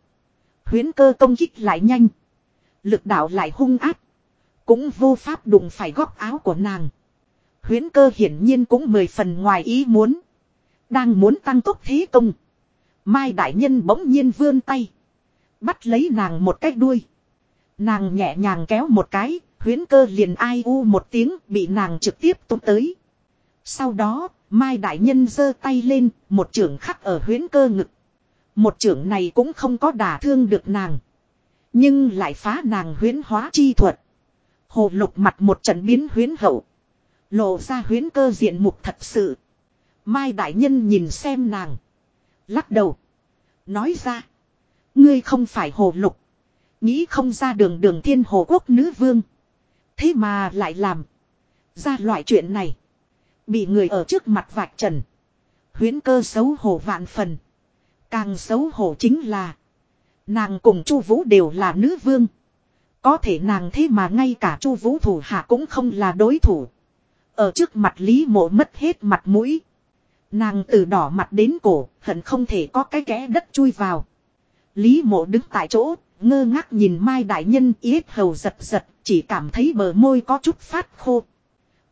Huyến cơ công kích lại nhanh. Lực đạo lại hung áp. Cũng vô pháp đụng phải góc áo của nàng. Huyến cơ hiển nhiên cũng mười phần ngoài ý muốn. Đang muốn tăng tốc thế công. Mai đại nhân bỗng nhiên vươn tay. Bắt lấy nàng một cái đuôi. Nàng nhẹ nhàng kéo một cái, huyến cơ liền ai u một tiếng bị nàng trực tiếp tốn tới. Sau đó, Mai Đại Nhân giơ tay lên, một trưởng khắc ở huyến cơ ngực. Một trưởng này cũng không có đả thương được nàng. Nhưng lại phá nàng huyến hóa chi thuật. Hồ lục mặt một trận biến huyến hậu. Lộ ra huyến cơ diện mục thật sự. Mai đại nhân nhìn xem nàng. Lắc đầu. Nói ra. Ngươi không phải hồ lục. Nghĩ không ra đường đường thiên hồ quốc nữ vương. Thế mà lại làm. Ra loại chuyện này. Bị người ở trước mặt vạch trần. Huyến cơ xấu hổ vạn phần. Càng xấu hổ chính là. Nàng cùng Chu Vũ đều là nữ vương. Có thể nàng thế mà ngay cả Chu Vũ thủ hạ cũng không là đối thủ. Ở trước mặt Lý Mộ mất hết mặt mũi. Nàng từ đỏ mặt đến cổ, hận không thể có cái kẽ đất chui vào. Lý Mộ đứng tại chỗ, ngơ ngác nhìn Mai đại nhân yết hầu giật giật, chỉ cảm thấy bờ môi có chút phát khô.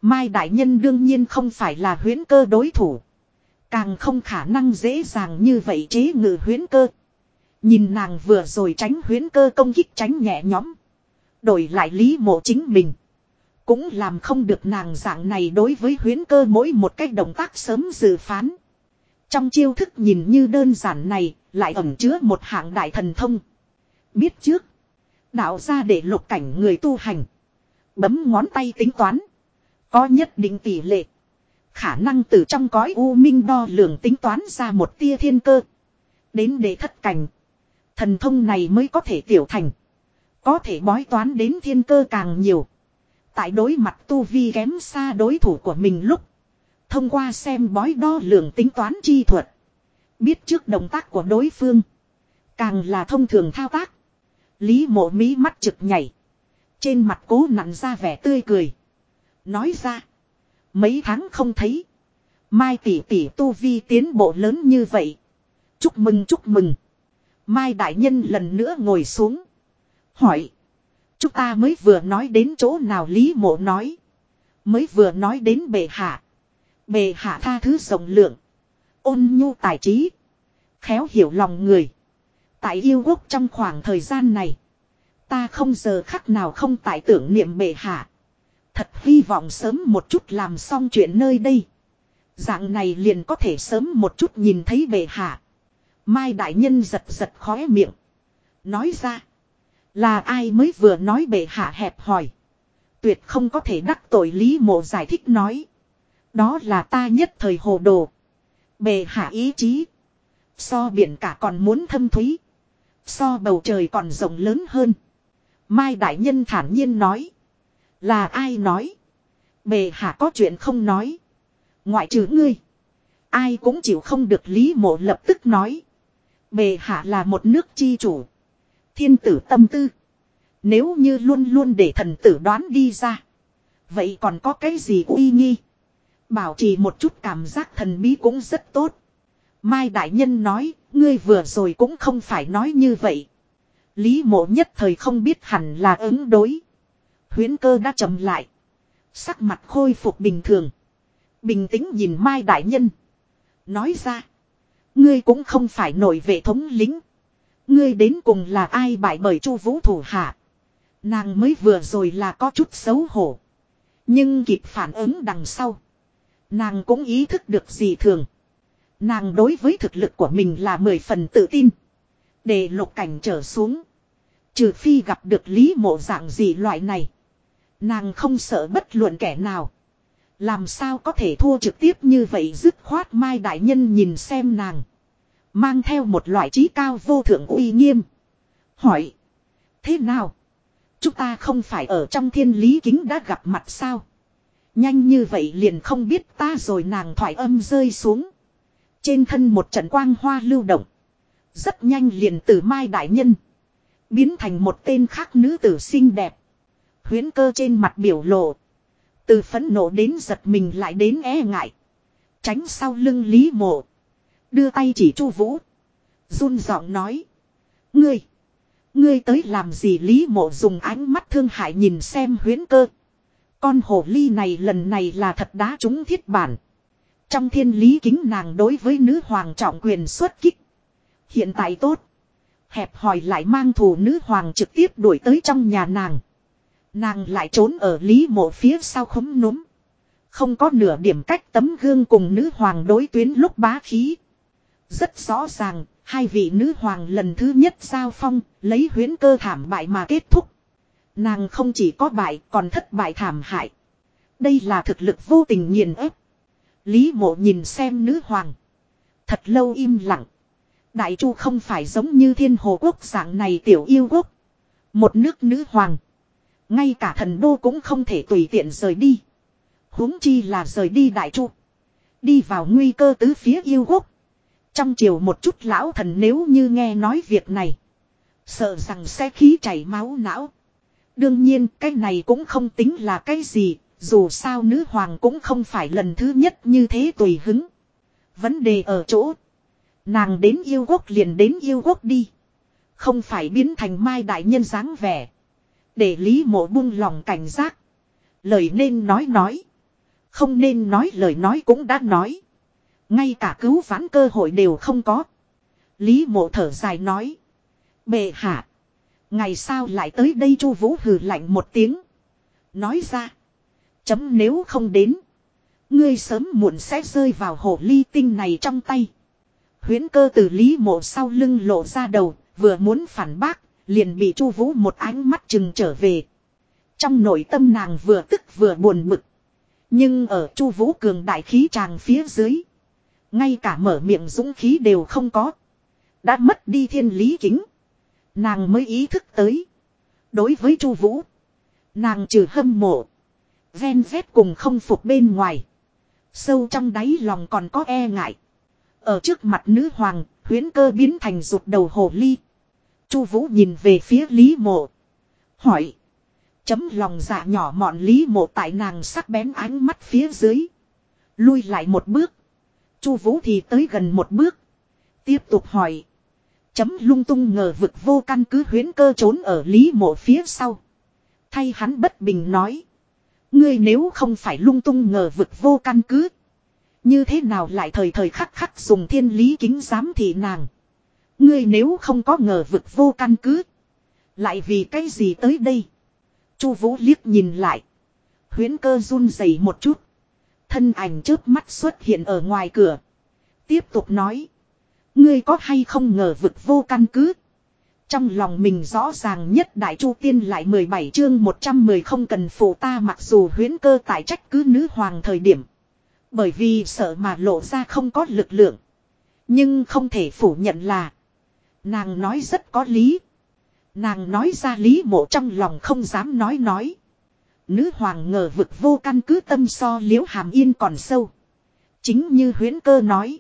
Mai đại nhân đương nhiên không phải là huyễn cơ đối thủ. Càng không khả năng dễ dàng như vậy chế ngự huyễn cơ. Nhìn nàng vừa rồi tránh huyễn cơ công kích tránh nhẹ nhõm. Đổi lại lý mộ chính mình. Cũng làm không được nàng dạng này đối với huyễn cơ mỗi một cách động tác sớm dự phán. Trong chiêu thức nhìn như đơn giản này, lại ẩn chứa một hạng đại thần thông. Biết trước, đạo ra để lục cảnh người tu hành. Bấm ngón tay tính toán. Có nhất định tỷ lệ. Khả năng từ trong cõi u minh đo lường tính toán ra một tia thiên cơ. Đến để thất cảnh. Thần thông này mới có thể tiểu thành. Có thể bói toán đến thiên cơ càng nhiều. Tại đối mặt tu vi kém xa đối thủ của mình lúc. Thông qua xem bói đo lường tính toán chi thuật. Biết trước động tác của đối phương. Càng là thông thường thao tác. Lý mộ mí mắt trực nhảy. Trên mặt cố nặn ra vẻ tươi cười. Nói ra. Mấy tháng không thấy. Mai tỷ tỷ tu vi tiến bộ lớn như vậy. Chúc mừng chúc mừng. Mai đại nhân lần nữa ngồi xuống. Hỏi. Chúng ta mới vừa nói đến chỗ nào Lý mộ nói. Mới vừa nói đến bệ hạ. Bệ hạ tha thứ rộng lượng. Ôn nhu tài trí. Khéo hiểu lòng người. Tại yêu quốc trong khoảng thời gian này. Ta không giờ khắc nào không tại tưởng niệm bệ hạ. Thật hy vọng sớm một chút làm xong chuyện nơi đây. Dạng này liền có thể sớm một chút nhìn thấy bệ hạ. Mai đại nhân giật giật khóe miệng. Nói ra. Là ai mới vừa nói bệ hạ hẹp hỏi. Tuyệt không có thể đắc tội lý mộ giải thích nói. Đó là ta nhất thời hồ đồ. Bệ hạ ý chí. So biển cả còn muốn thâm thúy. So bầu trời còn rộng lớn hơn. Mai đại nhân thản nhiên nói. Là ai nói? Bề hạ có chuyện không nói. Ngoại trừ ngươi. Ai cũng chịu không được Lý Mộ lập tức nói. Bề hạ là một nước chi chủ. Thiên tử tâm tư. Nếu như luôn luôn để thần tử đoán đi ra. Vậy còn có cái gì uy nghi? Bảo trì một chút cảm giác thần bí cũng rất tốt. Mai Đại Nhân nói, ngươi vừa rồi cũng không phải nói như vậy. Lý mộ nhất thời không biết hẳn là ứng đối. Huyến cơ đã chậm lại. Sắc mặt khôi phục bình thường. Bình tĩnh nhìn Mai Đại Nhân. Nói ra. Ngươi cũng không phải nổi vệ thống lính. Ngươi đến cùng là ai bại bởi chu vũ thủ hạ. Nàng mới vừa rồi là có chút xấu hổ. Nhưng kịp phản ứng đằng sau. Nàng cũng ý thức được gì thường. Nàng đối với thực lực của mình là mười phần tự tin. Để lục cảnh trở xuống. Trừ phi gặp được lý mộ dạng gì loại này. Nàng không sợ bất luận kẻ nào. Làm sao có thể thua trực tiếp như vậy dứt khoát mai đại nhân nhìn xem nàng. Mang theo một loại trí cao vô thượng uy nghiêm. Hỏi. Thế nào? Chúng ta không phải ở trong thiên lý kính đã gặp mặt sao? Nhanh như vậy liền không biết ta rồi nàng thoại âm rơi xuống. Trên thân một trận quang hoa lưu động. Rất nhanh liền từ mai đại nhân. Biến thành một tên khác nữ tử xinh đẹp. Huyến cơ trên mặt biểu lộ. Từ phẫn nộ đến giật mình lại đến e ngại. Tránh sau lưng Lý Mộ. Đưa tay chỉ chu vũ. run giọng nói. Ngươi. Ngươi tới làm gì Lý Mộ dùng ánh mắt thương hại nhìn xem huyến cơ. Con hồ ly này lần này là thật đá trúng thiết bản. Trong thiên lý kính nàng đối với nữ hoàng trọng quyền xuất kích. Hiện tại tốt. Hẹp hỏi lại mang thù nữ hoàng trực tiếp đuổi tới trong nhà nàng. Nàng lại trốn ở lý mộ phía sau khống núm. Không có nửa điểm cách tấm gương cùng nữ hoàng đối tuyến lúc bá khí. Rất rõ ràng, Hai vị nữ hoàng lần thứ nhất giao phong, lấy huyến cơ thảm bại mà kết thúc. Nàng không chỉ có bại còn thất bại thảm hại. Đây là thực lực vô tình nghiền ép. Lý mộ nhìn xem nữ hoàng. Thật lâu im lặng. Đại chu không phải giống như thiên hồ quốc dạng này tiểu yêu quốc. Một nước nữ hoàng. Ngay cả thần đô cũng không thể tùy tiện rời đi. huống chi là rời đi đại chu. Đi vào nguy cơ tứ phía yêu quốc. Trong chiều một chút lão thần nếu như nghe nói việc này. Sợ rằng sẽ khí chảy máu não. Đương nhiên, cái này cũng không tính là cái gì. Dù sao nữ hoàng cũng không phải lần thứ nhất như thế tùy hứng. Vấn đề ở chỗ. Nàng đến yêu quốc liền đến yêu quốc đi. Không phải biến thành mai đại nhân dáng vẻ. Để lý mộ buông lòng cảnh giác. Lời nên nói nói. Không nên nói lời nói cũng đã nói. Ngay cả cứu vãn cơ hội đều không có. Lý mộ thở dài nói. Bệ hạ. Ngày sao lại tới đây chu vũ hừ lạnh một tiếng. Nói ra. Chấm nếu không đến. Ngươi sớm muộn sẽ rơi vào hồ ly tinh này trong tay. Huyễn cơ từ lý mộ sau lưng lộ ra đầu. Vừa muốn phản bác. Liền bị chu vũ một ánh mắt chừng trở về. Trong nội tâm nàng vừa tức vừa buồn bực. Nhưng ở chu vũ cường đại khí tràng phía dưới. Ngay cả mở miệng dũng khí đều không có. Đã mất đi thiên lý kính. Nàng mới ý thức tới. Đối với chu vũ. Nàng trừ hâm mộ. Ven vét cùng không phục bên ngoài. Sâu trong đáy lòng còn có e ngại. Ở trước mặt nữ hoàng, huyến cơ biến thành rụt đầu hồ ly. Chu vũ nhìn về phía Lý Mộ. Hỏi. Chấm lòng dạ nhỏ mọn Lý Mộ tại nàng sắc bén ánh mắt phía dưới. Lui lại một bước. Chu Vũ thì tới gần một bước. Tiếp tục hỏi. Chấm lung tung ngờ vực vô căn cứ huyến cơ trốn ở Lý Mộ phía sau. Thay hắn bất bình nói. Ngươi nếu không phải lung tung ngờ vực vô căn cứ. Như thế nào lại thời thời khắc khắc dùng thiên lý kính giám thị nàng. Ngươi nếu không có ngờ vực vô căn cứ. Lại vì cái gì tới đây. Chu vũ liếc nhìn lại. Huyến cơ run rẩy một chút. Thân ảnh chớp mắt xuất hiện ở ngoài cửa. Tiếp tục nói. Ngươi có hay không ngờ vực vô căn cứ. Trong lòng mình rõ ràng nhất đại chu tiên lại 17 chương 110 không cần phụ ta mặc dù huyến cơ tại trách cứ nữ hoàng thời điểm. Bởi vì sợ mà lộ ra không có lực lượng. Nhưng không thể phủ nhận là. Nàng nói rất có lý. Nàng nói ra lý mộ trong lòng không dám nói nói. Nữ hoàng ngờ vực vô căn cứ tâm so liễu hàm yên còn sâu. Chính như huyến cơ nói.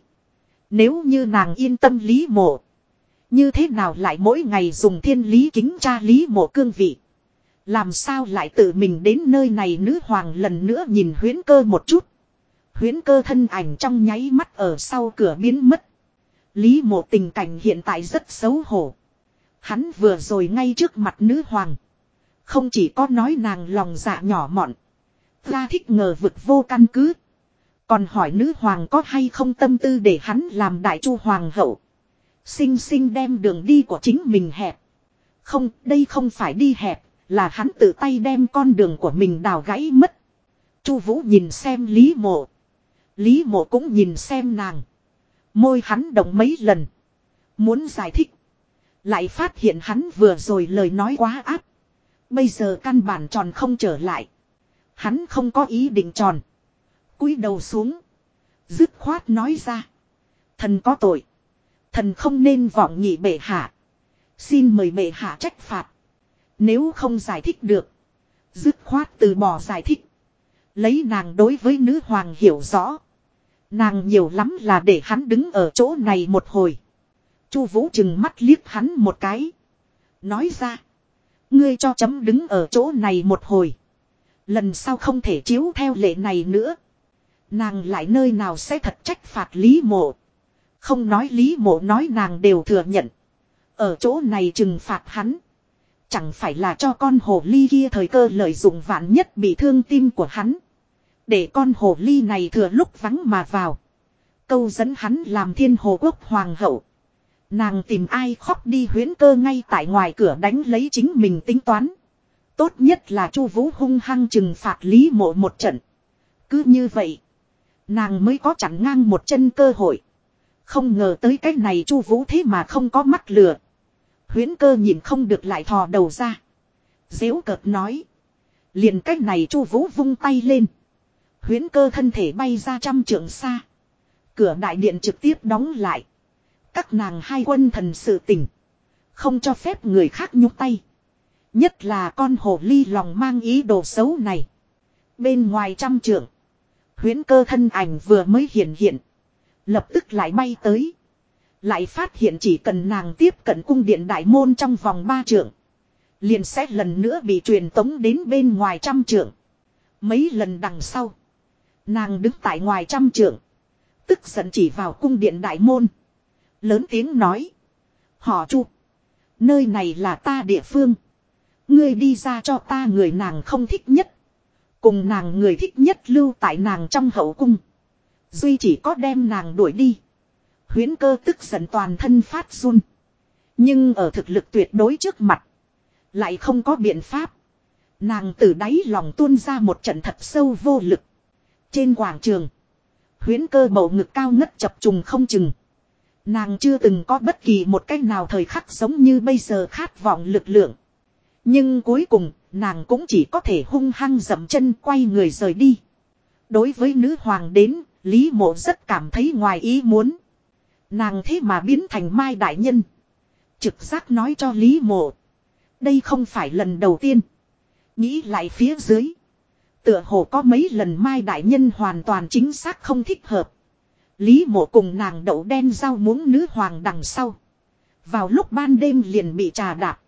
Nếu như nàng yên tâm lý mộ. Như thế nào lại mỗi ngày dùng thiên lý kính tra lý mộ cương vị. Làm sao lại tự mình đến nơi này nữ hoàng lần nữa nhìn huyến cơ một chút. Huyến cơ thân ảnh trong nháy mắt ở sau cửa biến mất. Lý mộ tình cảnh hiện tại rất xấu hổ. Hắn vừa rồi ngay trước mặt nữ hoàng. Không chỉ có nói nàng lòng dạ nhỏ mọn. Ra thích ngờ vực vô căn cứ. Còn hỏi nữ hoàng có hay không tâm tư để hắn làm đại chu hoàng hậu. Sinh sinh đem đường đi của chính mình hẹp. Không, đây không phải đi hẹp, là hắn tự tay đem con đường của mình đào gãy mất. Chu Vũ nhìn xem Lý Mộ. Lý Mộ cũng nhìn xem nàng. Môi hắn động mấy lần. Muốn giải thích. Lại phát hiện hắn vừa rồi lời nói quá áp. Bây giờ căn bản tròn không trở lại. Hắn không có ý định tròn. cúi đầu xuống. Dứt khoát nói ra. Thần có tội. Thần không nên vọng nhị bệ hạ. Xin mời bệ hạ trách phạt. Nếu không giải thích được. Dứt khoát từ bỏ giải thích. Lấy nàng đối với nữ hoàng hiểu rõ. Nàng nhiều lắm là để hắn đứng ở chỗ này một hồi. Chu Vũ chừng mắt liếc hắn một cái. Nói ra. Ngươi cho chấm đứng ở chỗ này một hồi. Lần sau không thể chiếu theo lệ này nữa. Nàng lại nơi nào sẽ thật trách phạt Lý Mộ. Không nói Lý Mộ nói nàng đều thừa nhận. Ở chỗ này trừng phạt hắn. Chẳng phải là cho con hồ ly kia thời cơ lợi dụng vạn nhất bị thương tim của hắn. Để con hồ ly này thừa lúc vắng mà vào. Câu dẫn hắn làm thiên hồ quốc hoàng hậu. Nàng tìm ai khóc đi huyến cơ ngay tại ngoài cửa đánh lấy chính mình tính toán. Tốt nhất là chu vũ hung hăng trừng phạt lý mộ một trận. Cứ như vậy. Nàng mới có chẳng ngang một chân cơ hội. Không ngờ tới cái này chu vũ thế mà không có mắt lừa. Huyến cơ nhìn không được lại thò đầu ra. Dễu cợt nói. Liền cách này chu vũ vung tay lên. Huyến cơ thân thể bay ra trăm trượng xa. Cửa đại điện trực tiếp đóng lại. Các nàng hai quân thần sự tỉnh. Không cho phép người khác nhúc tay. Nhất là con hồ ly lòng mang ý đồ xấu này. Bên ngoài trăm trượng. Huyến cơ thân ảnh vừa mới hiện hiện. Lập tức lại bay tới. Lại phát hiện chỉ cần nàng tiếp cận cung điện đại môn trong vòng ba trượng. Liền sẽ lần nữa bị truyền tống đến bên ngoài trăm trượng. Mấy lần đằng sau. Nàng đứng tại ngoài trăm trượng. Tức giận chỉ vào cung điện đại môn. Lớn tiếng nói. Họ chu. Nơi này là ta địa phương. Ngươi đi ra cho ta người nàng không thích nhất. Cùng nàng người thích nhất lưu tại nàng trong hậu cung. Duy chỉ có đem nàng đuổi đi. Huyến cơ tức giận toàn thân phát run. Nhưng ở thực lực tuyệt đối trước mặt. Lại không có biện pháp. Nàng từ đáy lòng tuôn ra một trận thật sâu vô lực. Trên quảng trường. Huyến cơ bầu ngực cao ngất chập trùng không chừng. Nàng chưa từng có bất kỳ một cách nào thời khắc giống như bây giờ khát vọng lực lượng. Nhưng cuối cùng, nàng cũng chỉ có thể hung hăng dậm chân quay người rời đi. Đối với nữ hoàng đến, Lý mộ rất cảm thấy ngoài ý muốn. Nàng thế mà biến thành mai đại nhân. Trực giác nói cho Lý mộ. Đây không phải lần đầu tiên. Nghĩ lại phía dưới. Tựa hồ có mấy lần mai đại nhân hoàn toàn chính xác không thích hợp. Lý mộ cùng nàng đậu đen rau muống nữ hoàng đằng sau. Vào lúc ban đêm liền bị trà đạp.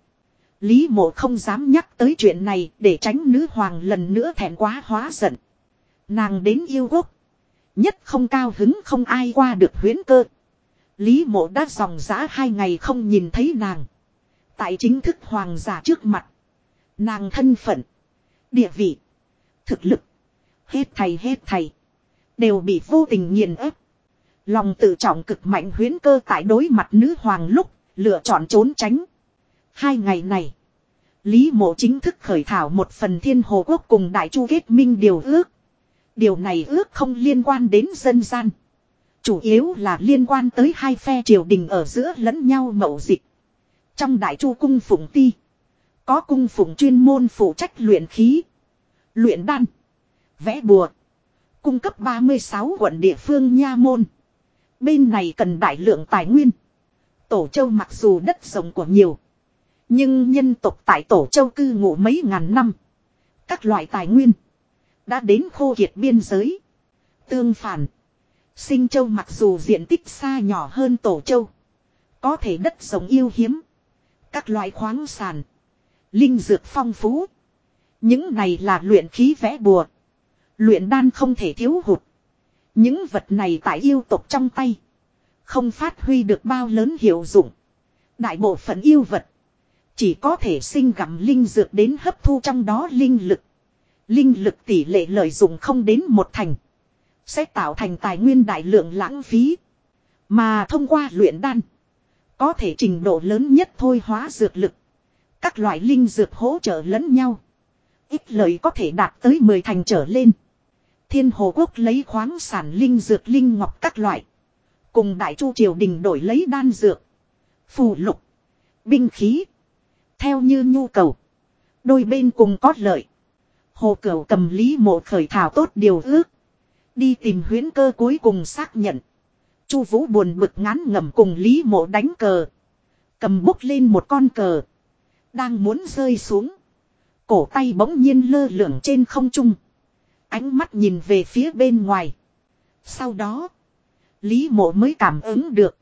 Lý mộ không dám nhắc tới chuyện này để tránh nữ hoàng lần nữa thẹn quá hóa giận. Nàng đến yêu quốc. Nhất không cao hứng không ai qua được huyến cơ. Lý mộ đã dòng giã hai ngày không nhìn thấy nàng. Tại chính thức hoàng giả trước mặt. Nàng thân phận. Địa vị. Thực lực. Hết thầy hết thầy. Đều bị vô tình nghiền ép. Lòng tự trọng cực mạnh huyến cơ tại đối mặt nữ hoàng lúc. Lựa chọn trốn tránh. Hai ngày này. Lý mộ chính thức khởi thảo một phần thiên hồ quốc cùng đại chu kết minh điều ước. Điều này ước không liên quan đến dân gian. Chủ yếu là liên quan tới hai phe triều đình ở giữa lẫn nhau mậu dịch. Trong đại chu cung phụng ti. Có cung phụng chuyên môn phụ trách luyện khí. Luyện đan. Vẽ bùa. Cung cấp 36 quận địa phương nha môn. Bên này cần đại lượng tài nguyên. Tổ châu mặc dù đất rộng của nhiều. Nhưng nhân tộc tại Tổ Châu cư ngụ mấy ngàn năm. Các loại tài nguyên. Đã đến khô kiệt biên giới. Tương phản. Sinh Châu mặc dù diện tích xa nhỏ hơn Tổ Châu. Có thể đất sống yêu hiếm. Các loại khoáng sản. Linh dược phong phú. Những này là luyện khí vẽ bùa. Luyện đan không thể thiếu hụt. Những vật này tại yêu tộc trong tay. Không phát huy được bao lớn hiệu dụng. Đại bộ phận yêu vật. Chỉ có thể sinh gặm linh dược đến hấp thu trong đó linh lực. Linh lực tỷ lệ lợi dụng không đến một thành. Sẽ tạo thành tài nguyên đại lượng lãng phí. Mà thông qua luyện đan. Có thể trình độ lớn nhất thôi hóa dược lực. Các loại linh dược hỗ trợ lẫn nhau. Ít lợi có thể đạt tới 10 thành trở lên. Thiên Hồ Quốc lấy khoáng sản linh dược linh ngọc các loại. Cùng Đại Chu Triều Đình đổi lấy đan dược. Phù lục. Binh khí. Theo như nhu cầu. Đôi bên cùng có lợi. Hồ Cửu cầm lý mộ khởi thảo tốt điều ước. Đi tìm huyến cơ cuối cùng xác nhận. Chu Vũ buồn bực ngán ngẩm cùng Lý Mộ đánh cờ. Cầm bút lên một con cờ. Đang muốn rơi xuống. Cổ tay bỗng nhiên lơ lửng trên không trung. Ánh mắt nhìn về phía bên ngoài. Sau đó. Lý Mộ mới cảm ứng được.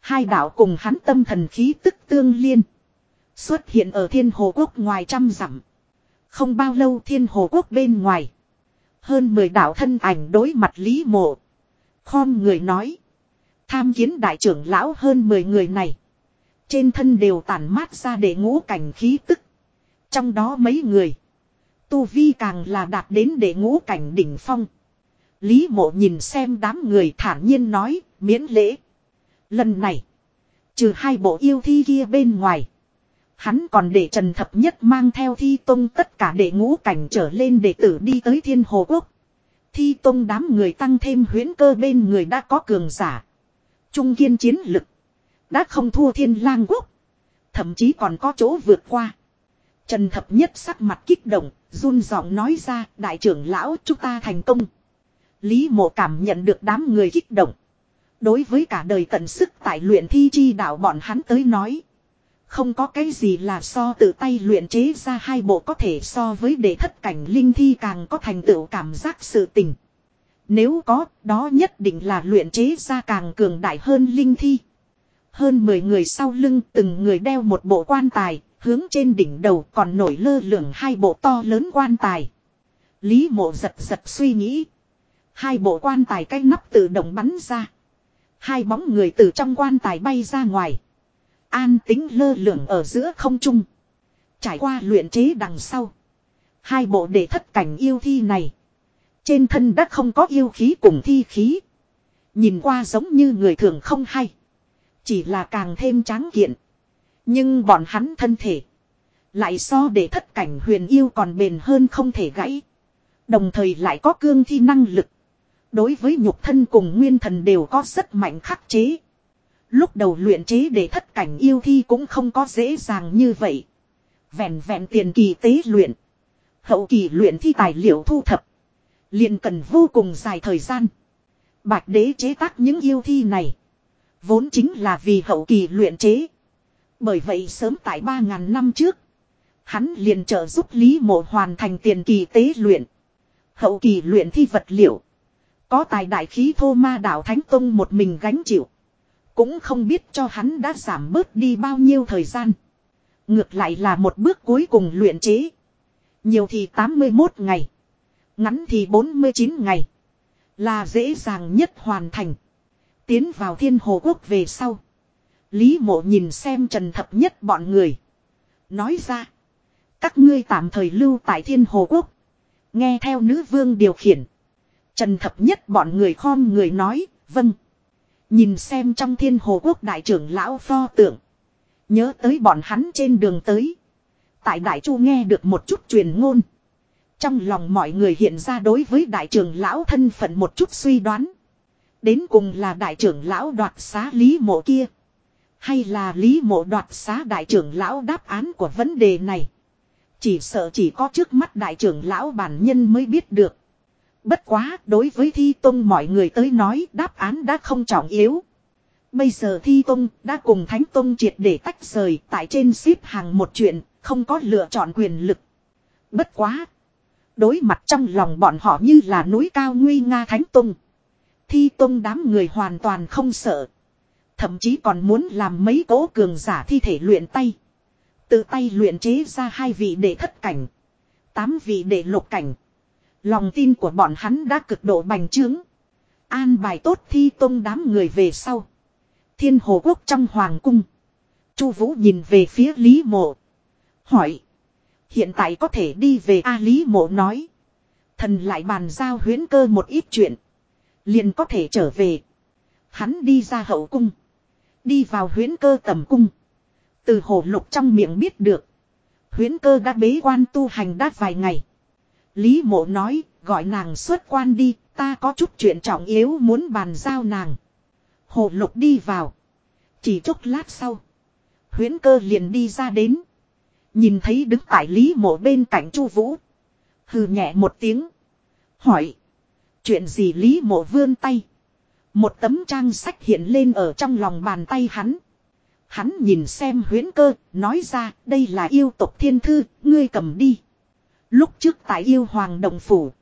Hai đạo cùng hắn tâm thần khí tức tương liên. Xuất hiện ở thiên hồ quốc ngoài trăm dặm. Không bao lâu thiên hồ quốc bên ngoài. Hơn mười đạo thân ảnh đối mặt Lý Mộ. Khom người nói. Tham kiến đại trưởng lão hơn mười người này. Trên thân đều tản mát ra để ngũ cảnh khí tức. Trong đó mấy người. Tu Vi càng là đạt đến để ngũ cảnh đỉnh phong. Lý mộ nhìn xem đám người thản nhiên nói, miễn lễ. Lần này, trừ hai bộ yêu thi kia bên ngoài. Hắn còn để Trần Thập Nhất mang theo Thi Tông tất cả đệ ngũ cảnh trở lên đệ tử đi tới Thiên Hồ Quốc. Thi Tông đám người tăng thêm huyến cơ bên người đã có cường giả. Trung kiên chiến lực. Đã không thua thiên lang quốc. Thậm chí còn có chỗ vượt qua. Trần Thập Nhất sắc mặt kích động, run giọng nói ra, đại trưởng lão chúng ta thành công. Lý mộ cảm nhận được đám người kích động. Đối với cả đời tận sức tại luyện thi chi đạo bọn hắn tới nói. Không có cái gì là so tự tay luyện chế ra hai bộ có thể so với để thất cảnh linh thi càng có thành tựu cảm giác sự tình. Nếu có, đó nhất định là luyện chế ra càng cường đại hơn linh thi. Hơn 10 người sau lưng từng người đeo một bộ quan tài, hướng trên đỉnh đầu còn nổi lơ lửng hai bộ to lớn quan tài. Lý mộ giật giật suy nghĩ. Hai bộ quan tài cái nắp tự động bắn ra. Hai bóng người từ trong quan tài bay ra ngoài. An tính lơ lửng ở giữa không trung. Trải qua luyện chế đằng sau. Hai bộ đệ thất cảnh yêu thi này. Trên thân đất không có yêu khí cùng thi khí. Nhìn qua giống như người thường không hay. Chỉ là càng thêm tráng kiện. Nhưng bọn hắn thân thể. Lại so để thất cảnh huyền yêu còn bền hơn không thể gãy. Đồng thời lại có cương thi năng lực. Đối với nhục thân cùng nguyên thần đều có rất mạnh khắc chế. Lúc đầu luyện chế để thất cảnh yêu thi cũng không có dễ dàng như vậy. Vẹn vẹn tiền kỳ tế luyện. Hậu kỳ luyện thi tài liệu thu thập. liền cần vô cùng dài thời gian. Bạch đế chế tác những yêu thi này. Vốn chính là vì hậu kỳ luyện chế. Bởi vậy sớm tại 3.000 năm trước. Hắn liền trợ giúp Lý Mộ hoàn thành tiền kỳ tế luyện. Hậu kỳ luyện thi vật liệu. Có tài đại khí thô ma đạo Thánh Tông một mình gánh chịu. Cũng không biết cho hắn đã giảm bớt đi bao nhiêu thời gian. Ngược lại là một bước cuối cùng luyện chế. Nhiều thì 81 ngày. Ngắn thì 49 ngày. Là dễ dàng nhất hoàn thành. Tiến vào thiên hồ quốc về sau. Lý mộ nhìn xem trần thập nhất bọn người. Nói ra. Các ngươi tạm thời lưu tại thiên hồ quốc. Nghe theo nữ vương điều khiển. Trần thập nhất bọn người khom người nói. Vâng. Nhìn xem trong thiên hồ quốc đại trưởng lão pho tượng. Nhớ tới bọn hắn trên đường tới. Tại đại chu nghe được một chút truyền ngôn. Trong lòng mọi người hiện ra đối với đại trưởng lão thân phận một chút suy đoán. Đến cùng là đại trưởng lão đoạt xá lý mộ kia. Hay là lý mộ đoạt xá đại trưởng lão đáp án của vấn đề này. Chỉ sợ chỉ có trước mắt đại trưởng lão bản nhân mới biết được. Bất quá, đối với thi tông mọi người tới nói, đáp án đã không trọng yếu. Bây giờ thi tông đã cùng thánh tông triệt để tách rời, tại trên ship hàng một chuyện, không có lựa chọn quyền lực. Bất quá. Đối mặt trong lòng bọn họ như là núi cao nguy nga thánh tông. Thi tông đám người hoàn toàn không sợ. Thậm chí còn muốn làm mấy cố cường giả thi thể luyện tay. Tự tay luyện chế ra hai vị để thất cảnh. Tám vị để lục cảnh. Lòng tin của bọn hắn đã cực độ bành trướng. An bài tốt thi tông đám người về sau. Thiên hồ quốc trong hoàng cung. Chu Vũ nhìn về phía Lý Mộ. Hỏi. Hiện tại có thể đi về A Lý Mộ nói. Thần lại bàn giao huyến cơ một ít chuyện. Liền có thể trở về. Hắn đi ra hậu cung. Đi vào huyến cơ tầm cung. Từ hồ lục trong miệng biết được. Huyến cơ đã bế quan tu hành đã vài ngày. Lý mộ nói, gọi nàng xuất quan đi, ta có chút chuyện trọng yếu muốn bàn giao nàng. Hồ lục đi vào. Chỉ chút lát sau. Huyến cơ liền đi ra đến. Nhìn thấy đứng tại Lý mộ bên cạnh chu Vũ. Hừ nhẹ một tiếng. Hỏi. Chuyện gì Lý mộ vươn tay. Một tấm trang sách hiện lên ở trong lòng bàn tay hắn. Hắn nhìn xem huyến cơ, nói ra, đây là yêu tộc thiên thư, ngươi cầm đi. Lúc trước tại yêu hoàng đồng phủ.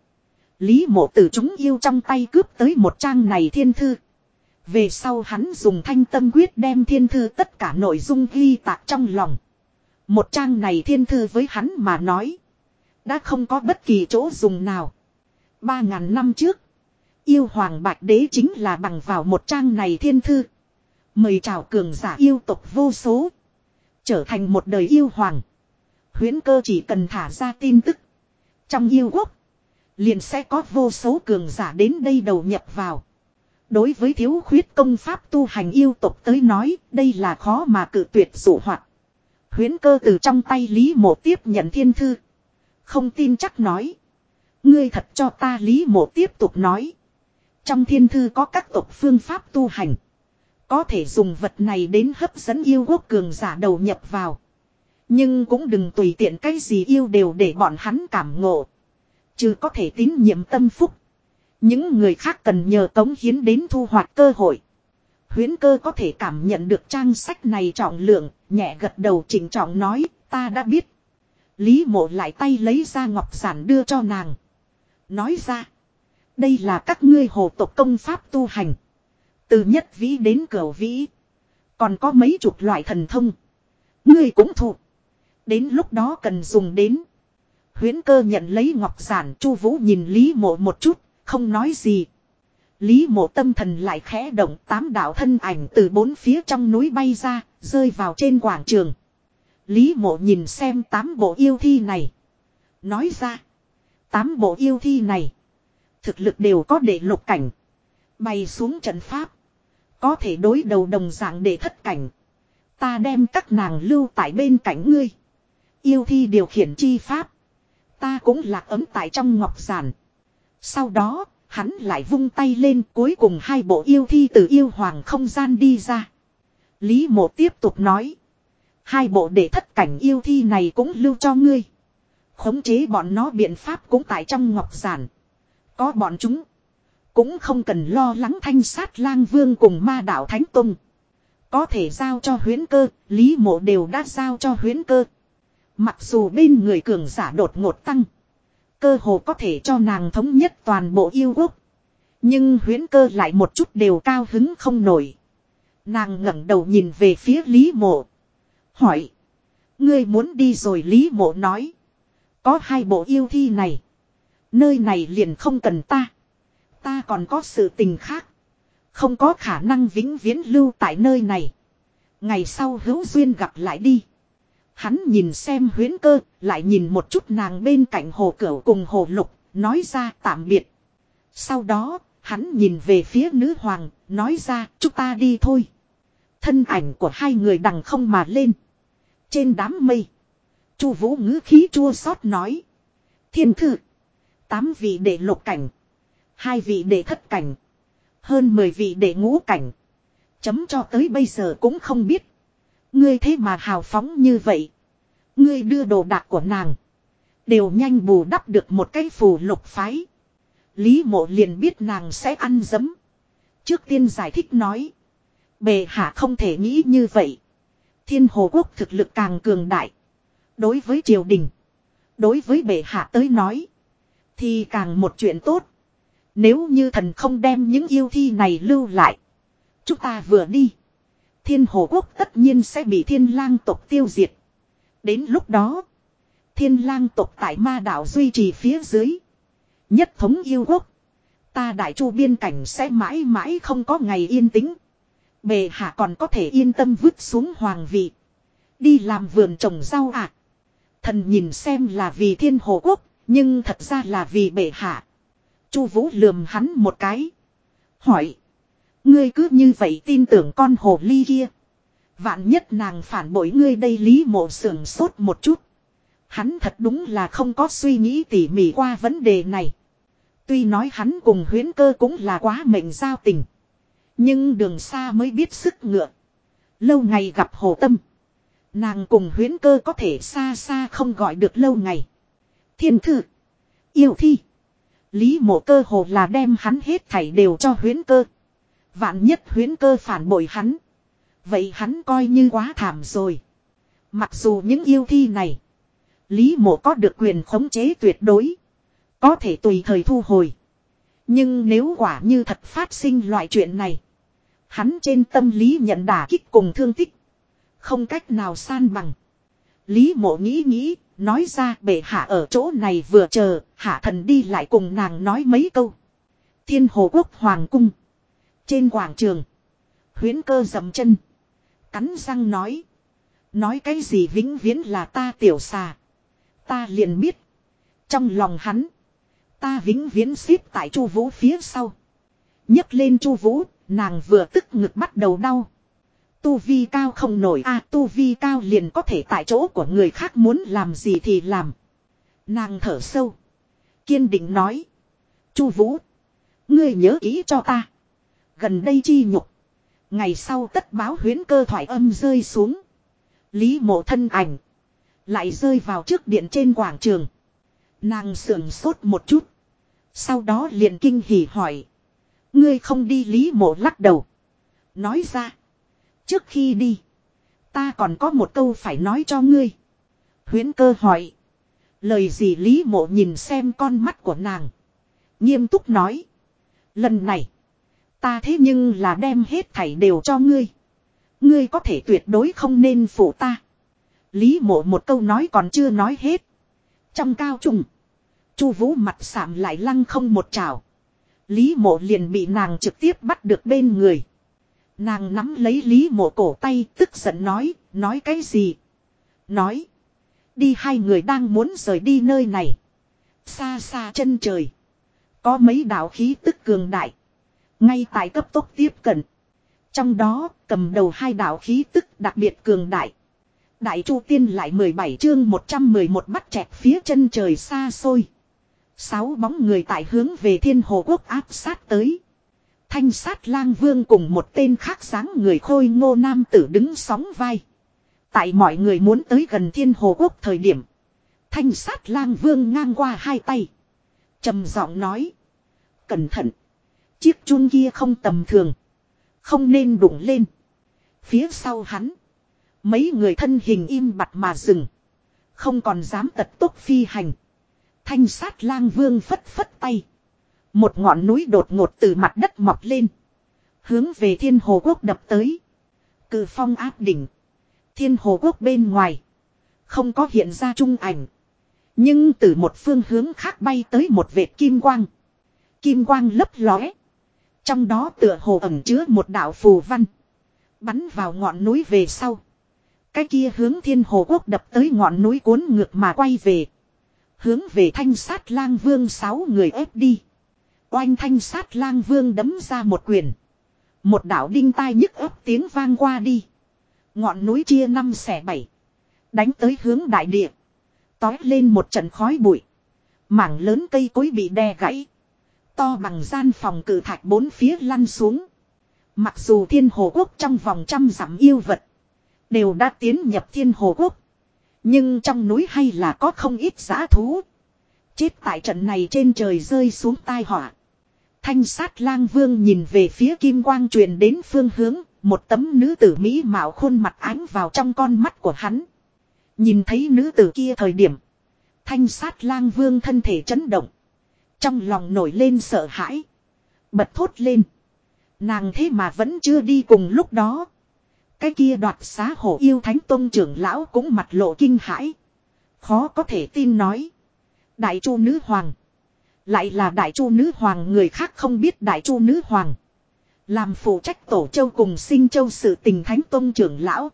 Lý mộ từ chúng yêu trong tay cướp tới một trang này thiên thư. Về sau hắn dùng thanh tâm quyết đem thiên thư tất cả nội dung ghi tạc trong lòng. Một trang này thiên thư với hắn mà nói. Đã không có bất kỳ chỗ dùng nào. Ba ngàn năm trước. Yêu hoàng bạch đế chính là bằng vào một trang này thiên thư. Mời chào cường giả yêu tộc vô số. Trở thành một đời yêu hoàng. Huyến cơ chỉ cần thả ra tin tức. Trong yêu quốc. Liền sẽ có vô số cường giả đến đây đầu nhập vào. Đối với thiếu khuyết công pháp tu hành yêu tộc tới nói. Đây là khó mà cự tuyệt dụ hoạt. Huyến cơ từ trong tay Lý Mộ tiếp nhận thiên thư. Không tin chắc nói. Ngươi thật cho ta Lý Mộ tiếp tục nói. Trong thiên thư có các tộc phương pháp tu hành. Có thể dùng vật này đến hấp dẫn yêu quốc cường giả đầu nhập vào. Nhưng cũng đừng tùy tiện cái gì yêu đều để bọn hắn cảm ngộ. Chứ có thể tín nhiệm tâm phúc. Những người khác cần nhờ tống hiến đến thu hoạch cơ hội. Huyến cơ có thể cảm nhận được trang sách này trọng lượng, nhẹ gật đầu chỉnh trọng nói, ta đã biết. Lý mộ lại tay lấy ra ngọc giản đưa cho nàng. Nói ra, đây là các ngươi hồ tộc công pháp tu hành. Từ nhất vĩ đến cửu vĩ. Còn có mấy chục loại thần thông. Ngươi cũng thuộc. Đến lúc đó cần dùng đến. Huyến cơ nhận lấy ngọc giản chu vũ nhìn Lý mộ một chút, không nói gì. Lý mộ tâm thần lại khẽ động tám đạo thân ảnh từ bốn phía trong núi bay ra, rơi vào trên quảng trường. Lý mộ nhìn xem tám bộ yêu thi này. Nói ra, tám bộ yêu thi này, thực lực đều có để lục cảnh. Bay xuống trận pháp. Có thể đối đầu đồng dạng để thất cảnh. Ta đem các nàng lưu tại bên cạnh ngươi. Yêu thi điều khiển chi pháp. Ta cũng lạc ấm tại trong ngọc giản. Sau đó, hắn lại vung tay lên cuối cùng hai bộ yêu thi từ yêu hoàng không gian đi ra. Lý mộ tiếp tục nói. Hai bộ để thất cảnh yêu thi này cũng lưu cho ngươi. Khống chế bọn nó biện pháp cũng tại trong ngọc giản. Có bọn chúng. Cũng không cần lo lắng thanh sát lang vương cùng ma đạo thánh tông. Có thể giao cho huyến cơ, lý mộ đều đã giao cho huyến cơ. Mặc dù bên người cường giả đột ngột tăng. Cơ hồ có thể cho nàng thống nhất toàn bộ yêu quốc. Nhưng huyến cơ lại một chút đều cao hứng không nổi. Nàng ngẩng đầu nhìn về phía Lý Mộ. Hỏi. Ngươi muốn đi rồi Lý Mộ nói. Có hai bộ yêu thi này. Nơi này liền không cần ta. Ta còn có sự tình khác. Không có khả năng vĩnh viễn lưu tại nơi này. Ngày sau hữu duyên gặp lại đi. Hắn nhìn xem huyến cơ, lại nhìn một chút nàng bên cạnh hồ cửu cùng hồ lục, nói ra tạm biệt. Sau đó, hắn nhìn về phía nữ hoàng, nói ra chúng ta đi thôi. Thân ảnh của hai người đằng không mà lên. Trên đám mây, chu vũ ngữ khí chua xót nói. Thiên thư, tám vị đệ lục cảnh, hai vị đệ thất cảnh, hơn mười vị đệ ngũ cảnh. Chấm cho tới bây giờ cũng không biết. Ngươi thế mà hào phóng như vậy. Ngươi đưa đồ đạc của nàng. Đều nhanh bù đắp được một cái phù lục phái. Lý mộ liền biết nàng sẽ ăn dấm. Trước tiên giải thích nói. Bề hạ không thể nghĩ như vậy. Thiên hồ quốc thực lực càng cường đại. Đối với triều đình. Đối với bệ hạ tới nói. Thì càng một chuyện tốt. Nếu như thần không đem những yêu thi này lưu lại. Chúng ta vừa đi. Thiên hồ quốc tất nhiên sẽ bị thiên lang tộc tiêu diệt. Đến lúc đó. Thiên lang tộc tại ma đảo duy trì phía dưới. Nhất thống yêu quốc. Ta đại chu biên cảnh sẽ mãi mãi không có ngày yên tĩnh. Bề hạ còn có thể yên tâm vứt xuống hoàng vị. Đi làm vườn trồng rau à. Thần nhìn xem là vì thiên hồ quốc. Nhưng thật ra là vì bệ hạ. Chu vũ lườm hắn một cái. Hỏi. Ngươi cứ như vậy tin tưởng con hồ ly kia. Vạn nhất nàng phản bội ngươi đây lý mộ sưởng sốt một chút. Hắn thật đúng là không có suy nghĩ tỉ mỉ qua vấn đề này. Tuy nói hắn cùng huyến cơ cũng là quá mệnh giao tình. Nhưng đường xa mới biết sức ngựa. Lâu ngày gặp hồ tâm. Nàng cùng huyến cơ có thể xa xa không gọi được lâu ngày. Thiên thư. Yêu thi. Lý mộ cơ hồ là đem hắn hết thảy đều cho huyến cơ. Vạn nhất huyến cơ phản bội hắn. Vậy hắn coi như quá thảm rồi. Mặc dù những yêu thi này. Lý mộ có được quyền khống chế tuyệt đối. Có thể tùy thời thu hồi. Nhưng nếu quả như thật phát sinh loại chuyện này. Hắn trên tâm lý nhận đả kích cùng thương tích. Không cách nào san bằng. Lý mộ nghĩ nghĩ, nói ra bệ hạ ở chỗ này vừa chờ, hạ thần đi lại cùng nàng nói mấy câu. Thiên hồ quốc hoàng cung. Trên quảng trường. Huyến cơ dầm chân. Cắn răng nói. Nói cái gì vĩnh viễn là ta tiểu xà. Ta liền biết. Trong lòng hắn. Ta vĩnh viễn xếp tại chu vũ phía sau. nhấc lên chu vũ, nàng vừa tức ngực bắt đầu đau. Tu vi cao không nổi a tu vi cao liền có thể tại chỗ của người khác muốn làm gì thì làm. Nàng thở sâu. Kiên định nói. Chu vũ. Ngươi nhớ kỹ cho ta. Gần đây chi nhục. Ngày sau tất báo huyến cơ thoại âm rơi xuống. Lý mộ thân ảnh. Lại rơi vào trước điện trên quảng trường. Nàng sườn sốt một chút. Sau đó liền kinh hỉ hỏi. Ngươi không đi lý mộ lắc đầu. Nói ra. Trước khi đi. Ta còn có một câu phải nói cho ngươi. Huyến cơ hỏi. Lời gì lý mộ nhìn xem con mắt của nàng. Nghiêm túc nói. Lần này. Ta thế nhưng là đem hết thảy đều cho ngươi. Ngươi có thể tuyệt đối không nên phụ ta. Lý mộ một câu nói còn chưa nói hết. Trong cao trùng. Chu vũ mặt sạm lại lăng không một trào. Lý mộ liền bị nàng trực tiếp bắt được bên người. Nàng nắm lấy Lý mộ cổ tay tức giận nói, nói cái gì? Nói. Đi hai người đang muốn rời đi nơi này. Xa xa chân trời. Có mấy đạo khí tức cường đại. Ngay tại cấp tốc tiếp cận. Trong đó, cầm đầu hai đạo khí tức đặc biệt cường đại. Đại Chu Tiên lại 17 chương 111 bắt chẹt phía chân trời xa xôi. Sáu bóng người tại hướng về thiên hồ quốc áp sát tới. Thanh sát lang vương cùng một tên khác sáng người khôi ngô nam tử đứng sóng vai. Tại mọi người muốn tới gần thiên hồ quốc thời điểm. Thanh sát lang vương ngang qua hai tay. trầm giọng nói. Cẩn thận. Chiếc chun kia không tầm thường. Không nên đụng lên. Phía sau hắn. Mấy người thân hình im bặt mà dừng. Không còn dám tật tốc phi hành. Thanh sát lang vương phất phất tay. Một ngọn núi đột ngột từ mặt đất mọc lên. Hướng về thiên hồ quốc đập tới. cử phong áp đỉnh. Thiên hồ quốc bên ngoài. Không có hiện ra trung ảnh. Nhưng từ một phương hướng khác bay tới một vệt kim quang. Kim quang lấp lóe. Trong đó tựa hồ ẩm chứa một đạo phù văn. Bắn vào ngọn núi về sau. Cái kia hướng thiên hồ quốc đập tới ngọn núi cuốn ngược mà quay về. Hướng về thanh sát lang vương sáu người ép đi. Oanh thanh sát lang vương đấm ra một quyền. Một đạo đinh tai nhức ấp tiếng vang qua đi. Ngọn núi chia năm xẻ bảy. Đánh tới hướng đại địa. Tói lên một trận khói bụi. Mảng lớn cây cối bị đè gãy. To bằng gian phòng cử thạch bốn phía lăn xuống. Mặc dù thiên hồ quốc trong vòng trăm dặm yêu vật. Đều đã tiến nhập thiên hồ quốc. Nhưng trong núi hay là có không ít giã thú. Chết tại trận này trên trời rơi xuống tai họa. Thanh sát lang vương nhìn về phía kim quang truyền đến phương hướng. Một tấm nữ tử Mỹ mạo khuôn mặt ánh vào trong con mắt của hắn. Nhìn thấy nữ tử kia thời điểm. Thanh sát lang vương thân thể chấn động. Trong lòng nổi lên sợ hãi. Bật thốt lên. Nàng thế mà vẫn chưa đi cùng lúc đó. Cái kia đoạt xá hổ yêu thánh tôn trưởng lão cũng mặt lộ kinh hãi. Khó có thể tin nói. Đại chu nữ hoàng. Lại là đại chu nữ hoàng, người khác không biết đại chu nữ hoàng. Làm phụ trách tổ châu cùng sinh châu sự tình thánh tôn trưởng lão.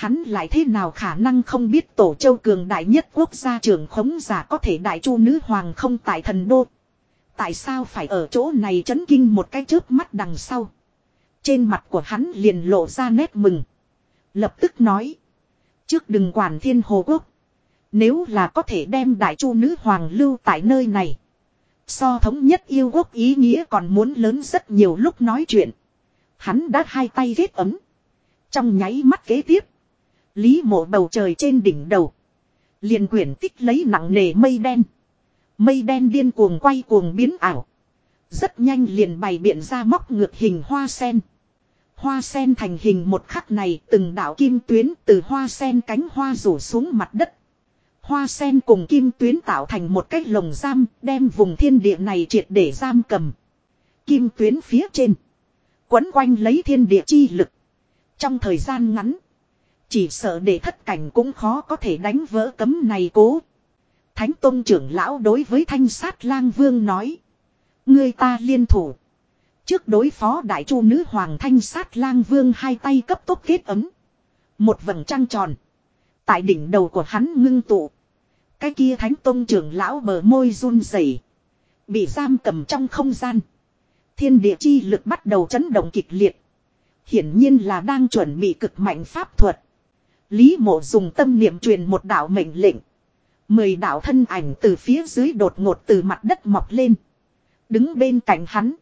Hắn lại thế nào khả năng không biết tổ châu cường đại nhất quốc gia trưởng khống giả có thể đại chu nữ hoàng không tại thần đô. Tại sao phải ở chỗ này chấn kinh một cái chớp mắt đằng sau. Trên mặt của hắn liền lộ ra nét mừng. Lập tức nói. Trước đừng quản thiên hồ quốc. Nếu là có thể đem đại chu nữ hoàng lưu tại nơi này. So thống nhất yêu quốc ý nghĩa còn muốn lớn rất nhiều lúc nói chuyện. Hắn đã hai tay ghét ấm. Trong nháy mắt kế tiếp. Lý mộ bầu trời trên đỉnh đầu. Liền quyển tích lấy nặng nề mây đen. Mây đen điên cuồng quay cuồng biến ảo. Rất nhanh liền bày biện ra móc ngược hình hoa sen. Hoa sen thành hình một khắc này từng đạo kim tuyến từ hoa sen cánh hoa rủ xuống mặt đất. Hoa sen cùng kim tuyến tạo thành một cái lồng giam, đem vùng thiên địa này triệt để giam cầm. Kim tuyến phía trên. Quấn quanh lấy thiên địa chi lực. Trong thời gian ngắn. Chỉ sợ để thất cảnh cũng khó có thể đánh vỡ cấm này cố. Thánh Tông trưởng lão đối với thanh sát lang vương nói. Người ta liên thủ. Trước đối phó đại chu nữ hoàng thanh sát lang vương hai tay cấp tốc kết ấm. Một vầng trăng tròn. Tại đỉnh đầu của hắn ngưng tụ. Cái kia thánh tôn trưởng lão bờ môi run rẩy, Bị giam cầm trong không gian. Thiên địa chi lực bắt đầu chấn động kịch liệt. Hiển nhiên là đang chuẩn bị cực mạnh pháp thuật. Lý mộ dùng tâm niệm truyền một đạo mệnh lệnh. Mười đạo thân ảnh từ phía dưới đột ngột từ mặt đất mọc lên. Đứng bên cạnh hắn.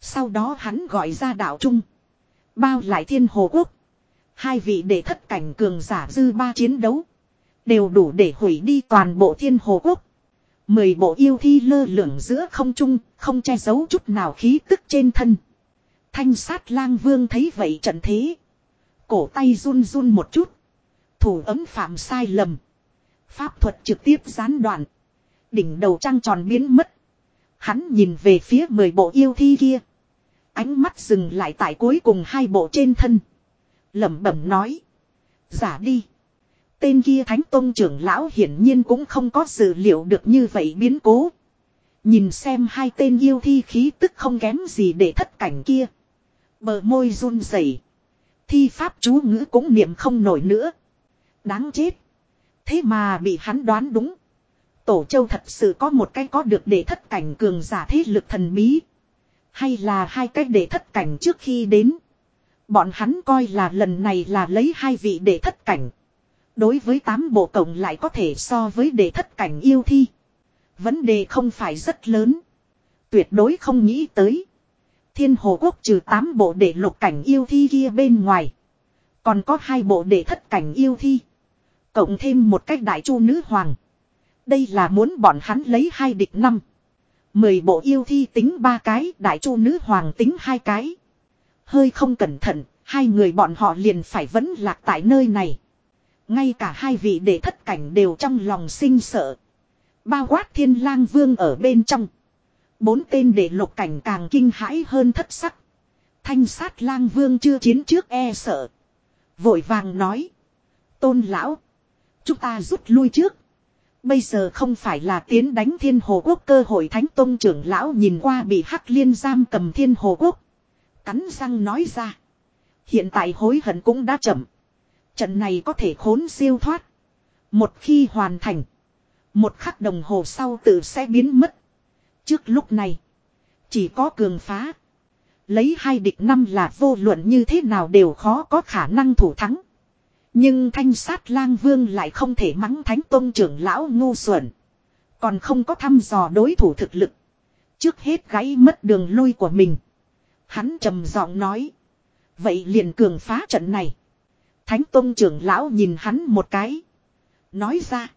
Sau đó hắn gọi ra đạo trung. Bao lại thiên hồ quốc. Hai vị để thất cảnh cường giả dư ba chiến đấu. Đều đủ để hủy đi toàn bộ thiên hồ quốc. Mười bộ yêu thi lơ lửng giữa không trung, không che giấu chút nào khí tức trên thân. Thanh sát lang vương thấy vậy trận thế. Cổ tay run run một chút. Thủ ấm phạm sai lầm. Pháp thuật trực tiếp gián đoạn. Đỉnh đầu trăng tròn biến mất. Hắn nhìn về phía mười bộ yêu thi kia. Ánh mắt dừng lại tại cuối cùng hai bộ trên thân. lẩm bẩm nói. Giả đi. Tên kia thánh tôn trưởng lão hiển nhiên cũng không có dự liệu được như vậy biến cố. Nhìn xem hai tên yêu thi khí tức không kém gì để thất cảnh kia. Bờ môi run rẩy, Thi pháp chú ngữ cũng niệm không nổi nữa. Đáng chết. Thế mà bị hắn đoán đúng. Tổ châu thật sự có một cái có được để thất cảnh cường giả thế lực thần bí. Hay là hai cách để thất cảnh trước khi đến. Bọn hắn coi là lần này là lấy hai vị để thất cảnh. Đối với tám bộ cộng lại có thể so với để thất cảnh yêu thi. Vấn đề không phải rất lớn. Tuyệt đối không nghĩ tới. Thiên hồ quốc trừ tám bộ để lục cảnh yêu thi kia bên ngoài. Còn có hai bộ để thất cảnh yêu thi. Cộng thêm một cách đại chu nữ hoàng. Đây là muốn bọn hắn lấy hai địch năm. Mười bộ yêu thi tính ba cái, đại chu nữ hoàng tính hai cái. Hơi không cẩn thận, hai người bọn họ liền phải vẫn lạc tại nơi này. Ngay cả hai vị đệ thất cảnh đều trong lòng sinh sợ. Bao quát thiên lang vương ở bên trong. Bốn tên đệ lục cảnh càng kinh hãi hơn thất sắc. Thanh sát lang vương chưa chiến trước e sợ. Vội vàng nói. Tôn lão. Chúng ta rút lui trước. Bây giờ không phải là tiến đánh thiên hồ quốc cơ hội thánh tôn trưởng lão nhìn qua bị hắc liên giam cầm thiên hồ quốc. Cắn răng nói ra. Hiện tại hối hận cũng đã chậm. Trận này có thể khốn siêu thoát. Một khi hoàn thành. Một khắc đồng hồ sau tự sẽ biến mất. Trước lúc này. Chỉ có cường phá. Lấy hai địch năm là vô luận như thế nào đều khó có khả năng thủ thắng. Nhưng thanh sát lang vương lại không thể mắng thánh tôn trưởng lão ngu xuẩn. Còn không có thăm dò đối thủ thực lực. Trước hết gãy mất đường lui của mình. Hắn trầm giọng nói. Vậy liền cường phá trận này. Thánh tôn trưởng lão nhìn hắn một cái. Nói ra.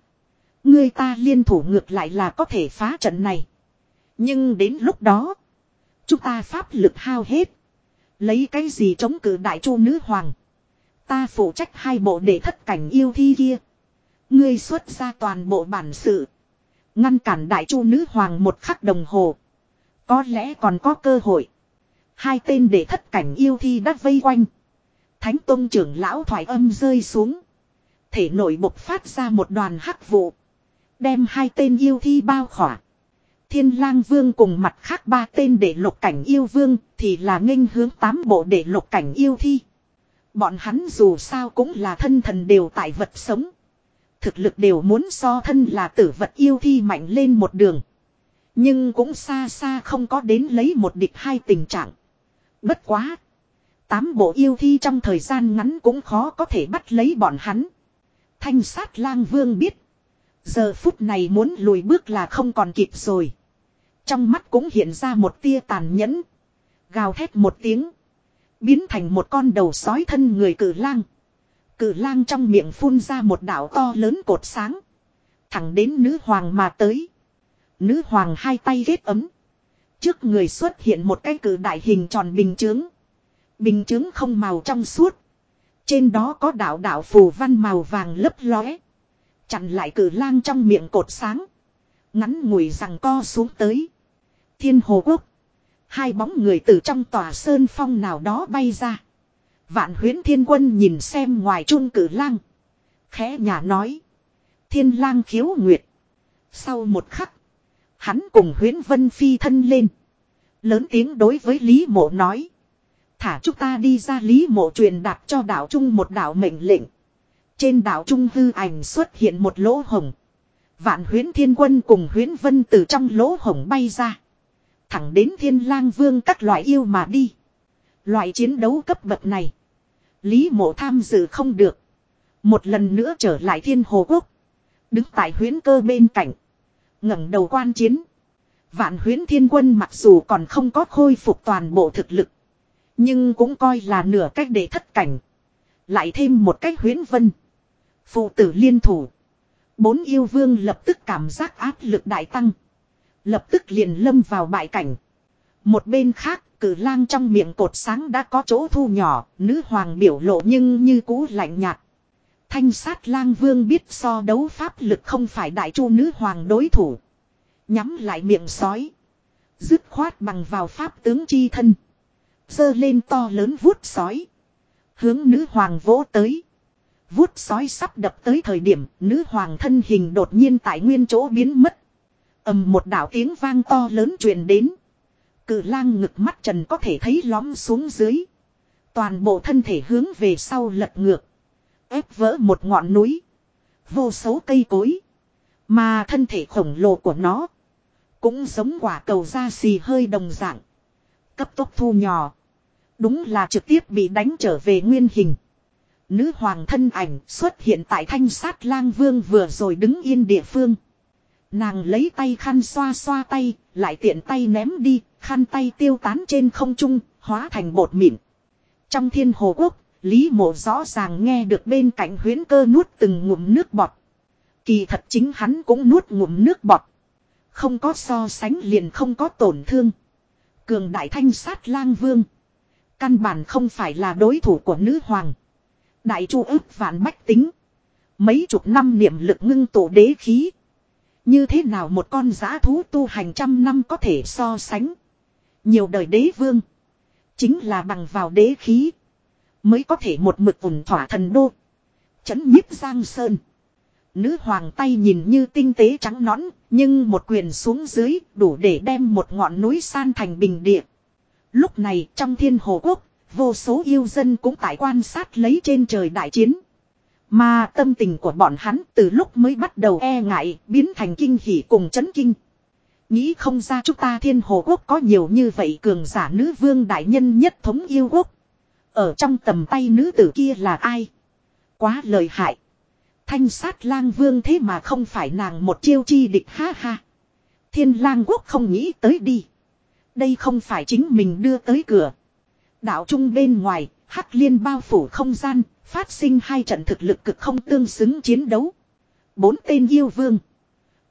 Người ta liên thủ ngược lại là có thể phá trận này. Nhưng đến lúc đó. Chúng ta pháp lực hao hết. Lấy cái gì chống cự đại chu nữ hoàng. Ta phụ trách hai bộ để thất cảnh yêu thi kia. Ngươi xuất ra toàn bộ bản sự. Ngăn cản đại chu nữ hoàng một khắc đồng hồ. Có lẽ còn có cơ hội. Hai tên để thất cảnh yêu thi đã vây quanh. Thánh tôn trưởng lão thoại âm rơi xuống. Thể nội bộc phát ra một đoàn hắc vụ. Đem hai tên yêu thi bao khỏa. Thiên lang vương cùng mặt khác ba tên để lục cảnh yêu vương thì là nghênh hướng tám bộ để lục cảnh yêu thi. Bọn hắn dù sao cũng là thân thần đều tại vật sống. Thực lực đều muốn so thân là tử vật yêu thi mạnh lên một đường. Nhưng cũng xa xa không có đến lấy một địch hai tình trạng. Bất quá. Tám bộ yêu thi trong thời gian ngắn cũng khó có thể bắt lấy bọn hắn. Thanh sát lang vương biết. Giờ phút này muốn lùi bước là không còn kịp rồi. Trong mắt cũng hiện ra một tia tàn nhẫn. Gào thét một tiếng. Biến thành một con đầu sói thân người cử lang. Cử lang trong miệng phun ra một đảo to lớn cột sáng. Thẳng đến nữ hoàng mà tới. Nữ hoàng hai tay ghét ấm. Trước người xuất hiện một cái cử đại hình tròn bình chướng. Bình chướng không màu trong suốt. Trên đó có đạo đạo phù văn màu vàng lấp lóe. Chặn lại cử lang trong miệng cột sáng. Ngắn ngủi rằng co xuống tới. Thiên hồ quốc. Hai bóng người từ trong tòa sơn phong nào đó bay ra. Vạn huyến thiên quân nhìn xem ngoài trung cử lang. Khẽ nhà nói. Thiên lang khiếu nguyệt. Sau một khắc. Hắn cùng huyến vân phi thân lên. Lớn tiếng đối với Lý mộ nói. Thả chúng ta đi ra Lý mộ truyền đạt cho đảo trung một đảo mệnh lệnh. Trên đảo trung hư ảnh xuất hiện một lỗ hồng. Vạn huyến thiên quân cùng huyến vân từ trong lỗ hồng bay ra. Thẳng đến thiên lang vương các loại yêu mà đi. Loại chiến đấu cấp bậc này. Lý mộ tham dự không được. Một lần nữa trở lại thiên hồ quốc. Đứng tại huyến cơ bên cạnh. ngẩng đầu quan chiến. Vạn huyến thiên quân mặc dù còn không có khôi phục toàn bộ thực lực. Nhưng cũng coi là nửa cách để thất cảnh. Lại thêm một cách huyến vân. Phụ tử liên thủ. Bốn yêu vương lập tức cảm giác áp lực đại tăng. Lập tức liền lâm vào bại cảnh. Một bên khác, cử lang trong miệng cột sáng đã có chỗ thu nhỏ, nữ hoàng biểu lộ nhưng như cũ lạnh nhạt. Thanh sát lang vương biết so đấu pháp lực không phải đại chu nữ hoàng đối thủ. Nhắm lại miệng sói. Dứt khoát bằng vào pháp tướng chi thân. Dơ lên to lớn vuốt sói. Hướng nữ hoàng vỗ tới. Vuốt sói sắp đập tới thời điểm nữ hoàng thân hình đột nhiên tại nguyên chỗ biến mất ầm một đạo tiếng vang to lớn truyền đến. Cự lang ngực mắt trần có thể thấy lõm xuống dưới. Toàn bộ thân thể hướng về sau lật ngược. ép vỡ một ngọn núi. Vô số cây cối. Mà thân thể khổng lồ của nó. Cũng giống quả cầu da xì hơi đồng dạng. Cấp tốc thu nhỏ. Đúng là trực tiếp bị đánh trở về nguyên hình. Nữ hoàng thân ảnh xuất hiện tại thanh sát lang vương vừa rồi đứng yên địa phương. Nàng lấy tay khăn xoa xoa tay, lại tiện tay ném đi, khăn tay tiêu tán trên không trung, hóa thành bột mịn. Trong thiên hồ quốc, Lý mộ rõ ràng nghe được bên cạnh huyến cơ nuốt từng ngụm nước bọt. Kỳ thật chính hắn cũng nuốt ngụm nước bọt. Không có so sánh liền không có tổn thương. Cường đại thanh sát lang vương. Căn bản không phải là đối thủ của nữ hoàng. Đại chu ức vạn bách tính. Mấy chục năm niệm lực ngưng tổ đế khí. Như thế nào một con giã thú tu hành trăm năm có thể so sánh. Nhiều đời đế vương. Chính là bằng vào đế khí. Mới có thể một mực ủng thỏa thần đô. Chấn nhiếp Giang Sơn. Nữ hoàng tay nhìn như tinh tế trắng nõn. Nhưng một quyền xuống dưới đủ để đem một ngọn núi san thành bình địa. Lúc này trong thiên hồ quốc. Vô số yêu dân cũng tại quan sát lấy trên trời đại chiến. Mà tâm tình của bọn hắn từ lúc mới bắt đầu e ngại biến thành kinh hỉ cùng chấn kinh. Nghĩ không ra chúng ta thiên hồ quốc có nhiều như vậy cường giả nữ vương đại nhân nhất thống yêu quốc. Ở trong tầm tay nữ tử kia là ai? Quá lời hại. Thanh sát lang vương thế mà không phải nàng một chiêu chi địch ha ha. Thiên lang quốc không nghĩ tới đi. Đây không phải chính mình đưa tới cửa. Đạo trung bên ngoài, hắc liên bao phủ không gian, phát sinh hai trận thực lực cực không tương xứng chiến đấu. Bốn tên yêu vương.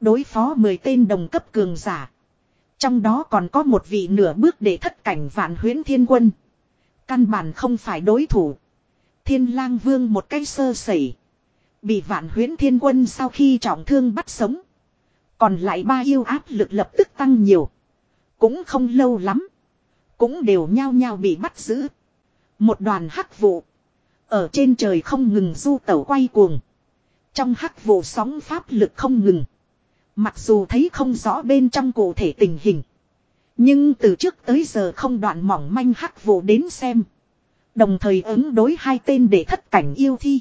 Đối phó mười tên đồng cấp cường giả. Trong đó còn có một vị nửa bước để thất cảnh vạn huyến thiên quân. Căn bản không phải đối thủ. Thiên lang vương một cái sơ sẩy. Bị vạn huyến thiên quân sau khi trọng thương bắt sống. Còn lại ba yêu áp lực lập tức tăng nhiều. Cũng không lâu lắm. Cũng đều nhao nhao bị bắt giữ. Một đoàn hắc vụ. Ở trên trời không ngừng du tẩu quay cuồng. Trong hắc vụ sóng pháp lực không ngừng. Mặc dù thấy không rõ bên trong cụ thể tình hình. Nhưng từ trước tới giờ không đoạn mỏng manh hắc vụ đến xem. Đồng thời ứng đối hai tên để thất cảnh yêu thi.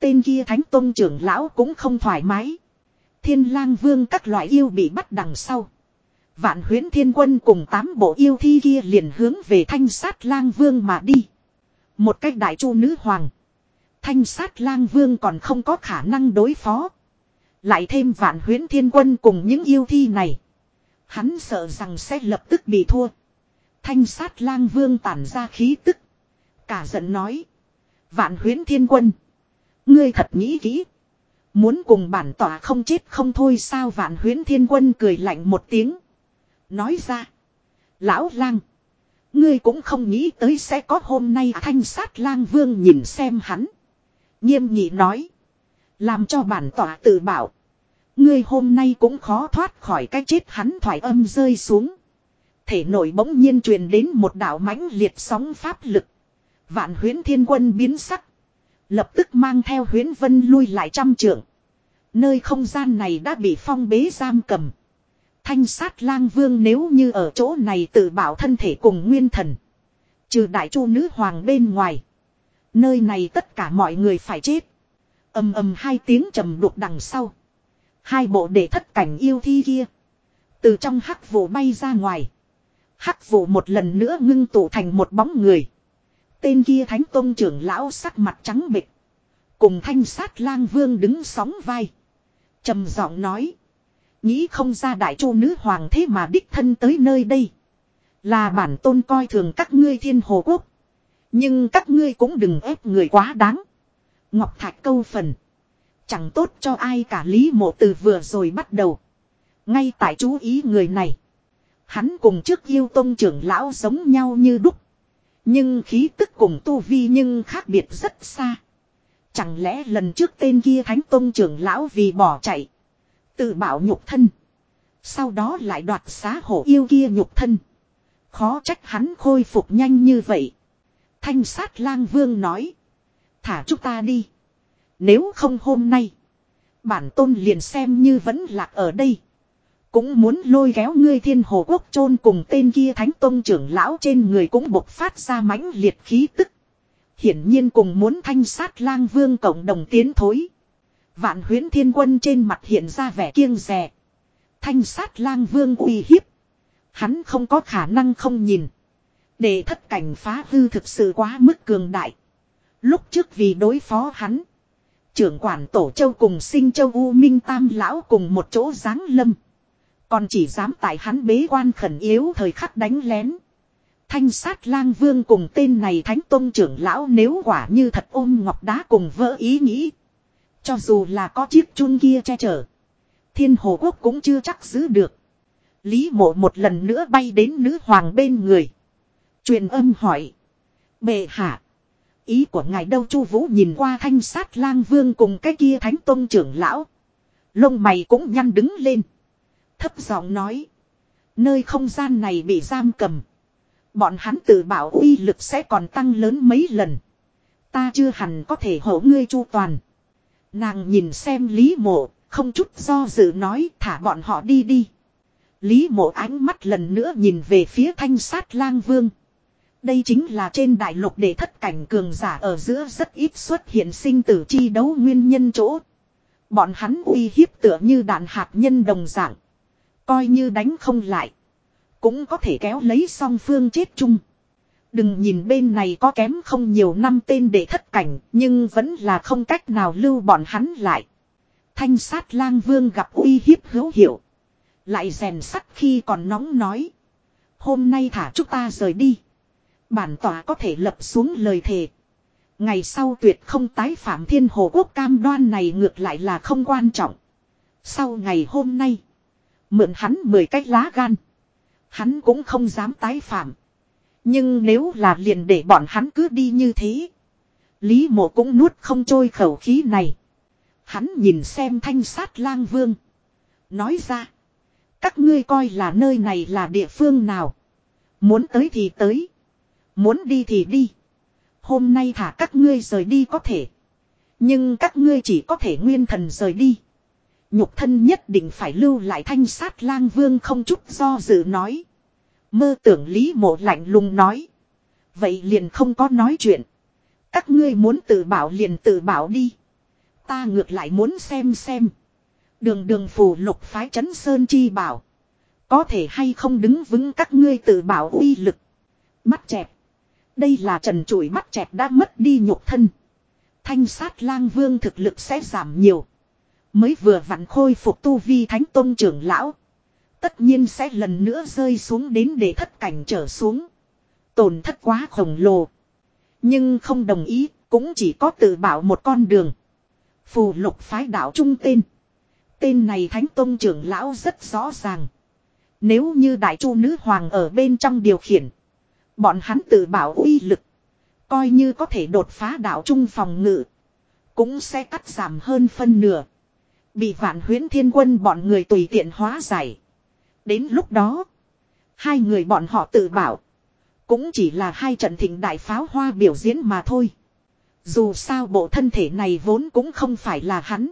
Tên kia thánh tôn trưởng lão cũng không thoải mái. Thiên lang vương các loại yêu bị bắt đằng sau. Vạn huyến thiên quân cùng tám bộ yêu thi kia liền hướng về thanh sát lang vương mà đi. Một cách đại chu nữ hoàng. Thanh sát lang vương còn không có khả năng đối phó. Lại thêm vạn huyến thiên quân cùng những yêu thi này. Hắn sợ rằng sẽ lập tức bị thua. Thanh sát lang vương tản ra khí tức. Cả giận nói. Vạn huyến thiên quân. Ngươi thật nghĩ kỹ. Muốn cùng bản tỏa không chết không thôi sao vạn huyến thiên quân cười lạnh một tiếng. Nói ra. Lão lang. Ngươi cũng không nghĩ tới sẽ có hôm nay thanh sát lang vương nhìn xem hắn. Nghiêm nghị nói. Làm cho bản tỏa tự bảo. Ngươi hôm nay cũng khó thoát khỏi cái chết hắn thoải âm rơi xuống. Thể nội bỗng nhiên truyền đến một đạo mãnh liệt sóng pháp lực. Vạn huyến thiên quân biến sắc. Lập tức mang theo huyến vân lui lại trăm trượng. Nơi không gian này đã bị phong bế giam cầm. Thanh sát lang vương nếu như ở chỗ này tự bảo thân thể cùng nguyên thần. Trừ đại chu nữ hoàng bên ngoài. Nơi này tất cả mọi người phải chết. ầm ầm hai tiếng trầm đục đằng sau. Hai bộ để thất cảnh yêu thi kia. Từ trong hắc vụ bay ra ngoài. Hắc vụ một lần nữa ngưng tụ thành một bóng người. Tên kia thánh tôn trưởng lão sắc mặt trắng bịch. Cùng thanh sát lang vương đứng sóng vai. trầm giọng nói. Nghĩ không ra đại chu nữ hoàng thế mà đích thân tới nơi đây. Là bản tôn coi thường các ngươi thiên hồ quốc. Nhưng các ngươi cũng đừng ép người quá đáng. Ngọc Thạch câu phần. Chẳng tốt cho ai cả Lý Mộ từ vừa rồi bắt đầu. Ngay tại chú ý người này. Hắn cùng trước yêu tôn trưởng lão giống nhau như đúc. Nhưng khí tức cùng tu vi nhưng khác biệt rất xa. Chẳng lẽ lần trước tên kia thánh tôn trưởng lão vì bỏ chạy. Tự bảo nhục thân. Sau đó lại đoạt xá hổ yêu kia nhục thân. Khó trách hắn khôi phục nhanh như vậy. Thanh sát lang vương nói. Thả chúng ta đi. Nếu không hôm nay. Bản tôn liền xem như vẫn lạc ở đây. Cũng muốn lôi kéo ngươi thiên hồ quốc chôn cùng tên kia thánh tôn trưởng lão trên người cũng bộc phát ra mãnh liệt khí tức. Hiển nhiên cùng muốn thanh sát lang vương cộng đồng tiến thối. Vạn huyến thiên quân trên mặt hiện ra vẻ kiêng rè. Thanh sát lang vương uy hiếp. Hắn không có khả năng không nhìn. Để thất cảnh phá hư thực sự quá mức cường đại. Lúc trước vì đối phó hắn. Trưởng quản tổ châu cùng sinh châu U Minh Tam Lão cùng một chỗ giáng lâm. Còn chỉ dám tại hắn bế quan khẩn yếu thời khắc đánh lén. Thanh sát lang vương cùng tên này thánh tôn trưởng lão nếu quả như thật ôm ngọc đá cùng vỡ ý nghĩ. Cho dù là có chiếc chun kia che chở. Thiên hồ quốc cũng chưa chắc giữ được. Lý mộ một lần nữa bay đến nữ hoàng bên người. truyền âm hỏi. Bệ hạ. Ý của ngài đâu chu vũ nhìn qua thanh sát lang vương cùng cái kia thánh tôn trưởng lão. Lông mày cũng nhăn đứng lên. Thấp giọng nói. Nơi không gian này bị giam cầm. Bọn hắn tự bảo uy lực sẽ còn tăng lớn mấy lần. Ta chưa hẳn có thể hổ ngươi chu toàn. Nàng nhìn xem Lý Mộ, không chút do dự nói thả bọn họ đi đi. Lý Mộ ánh mắt lần nữa nhìn về phía thanh sát lang vương. Đây chính là trên đại lục để thất cảnh cường giả ở giữa rất ít xuất hiện sinh tử chi đấu nguyên nhân chỗ. Bọn hắn uy hiếp tựa như đạn hạt nhân đồng dạng. Coi như đánh không lại. Cũng có thể kéo lấy song phương chết chung. Đừng nhìn bên này có kém không nhiều năm tên để thất cảnh, nhưng vẫn là không cách nào lưu bọn hắn lại. Thanh sát lang vương gặp uy hiếp hữu hiệu. Lại rèn sắt khi còn nóng nói. Hôm nay thả chúng ta rời đi. Bản tỏa có thể lập xuống lời thề. Ngày sau tuyệt không tái phạm thiên hồ quốc cam đoan này ngược lại là không quan trọng. Sau ngày hôm nay. Mượn hắn mười cách lá gan. Hắn cũng không dám tái phạm. Nhưng nếu là liền để bọn hắn cứ đi như thế. Lý mộ cũng nuốt không trôi khẩu khí này. Hắn nhìn xem thanh sát lang vương. Nói ra. Các ngươi coi là nơi này là địa phương nào. Muốn tới thì tới. Muốn đi thì đi. Hôm nay thả các ngươi rời đi có thể. Nhưng các ngươi chỉ có thể nguyên thần rời đi. Nhục thân nhất định phải lưu lại thanh sát lang vương không chút do dự nói. Mơ tưởng lý mộ lạnh lùng nói. Vậy liền không có nói chuyện. Các ngươi muốn tự bảo liền tự bảo đi. Ta ngược lại muốn xem xem. Đường đường phù lục phái chấn sơn chi bảo. Có thể hay không đứng vững các ngươi tự bảo uy lực. Mắt chẹp. Đây là trần trụi mắt chẹp đã mất đi nhục thân. Thanh sát lang vương thực lực sẽ giảm nhiều. Mới vừa vặn khôi phục tu vi thánh tôn trưởng lão. Tất nhiên sẽ lần nữa rơi xuống đến để thất cảnh trở xuống. Tổn thất quá khổng lồ. Nhưng không đồng ý, cũng chỉ có tự bảo một con đường. Phù lục phái đạo trung tên. Tên này thánh tôn trưởng lão rất rõ ràng. Nếu như đại chu nữ hoàng ở bên trong điều khiển. Bọn hắn tự bảo uy lực. Coi như có thể đột phá đạo trung phòng ngự. Cũng sẽ cắt giảm hơn phân nửa. Bị vạn huyến thiên quân bọn người tùy tiện hóa giải. Đến lúc đó. Hai người bọn họ tự bảo. Cũng chỉ là hai trận thịnh đại pháo hoa biểu diễn mà thôi. Dù sao bộ thân thể này vốn cũng không phải là hắn.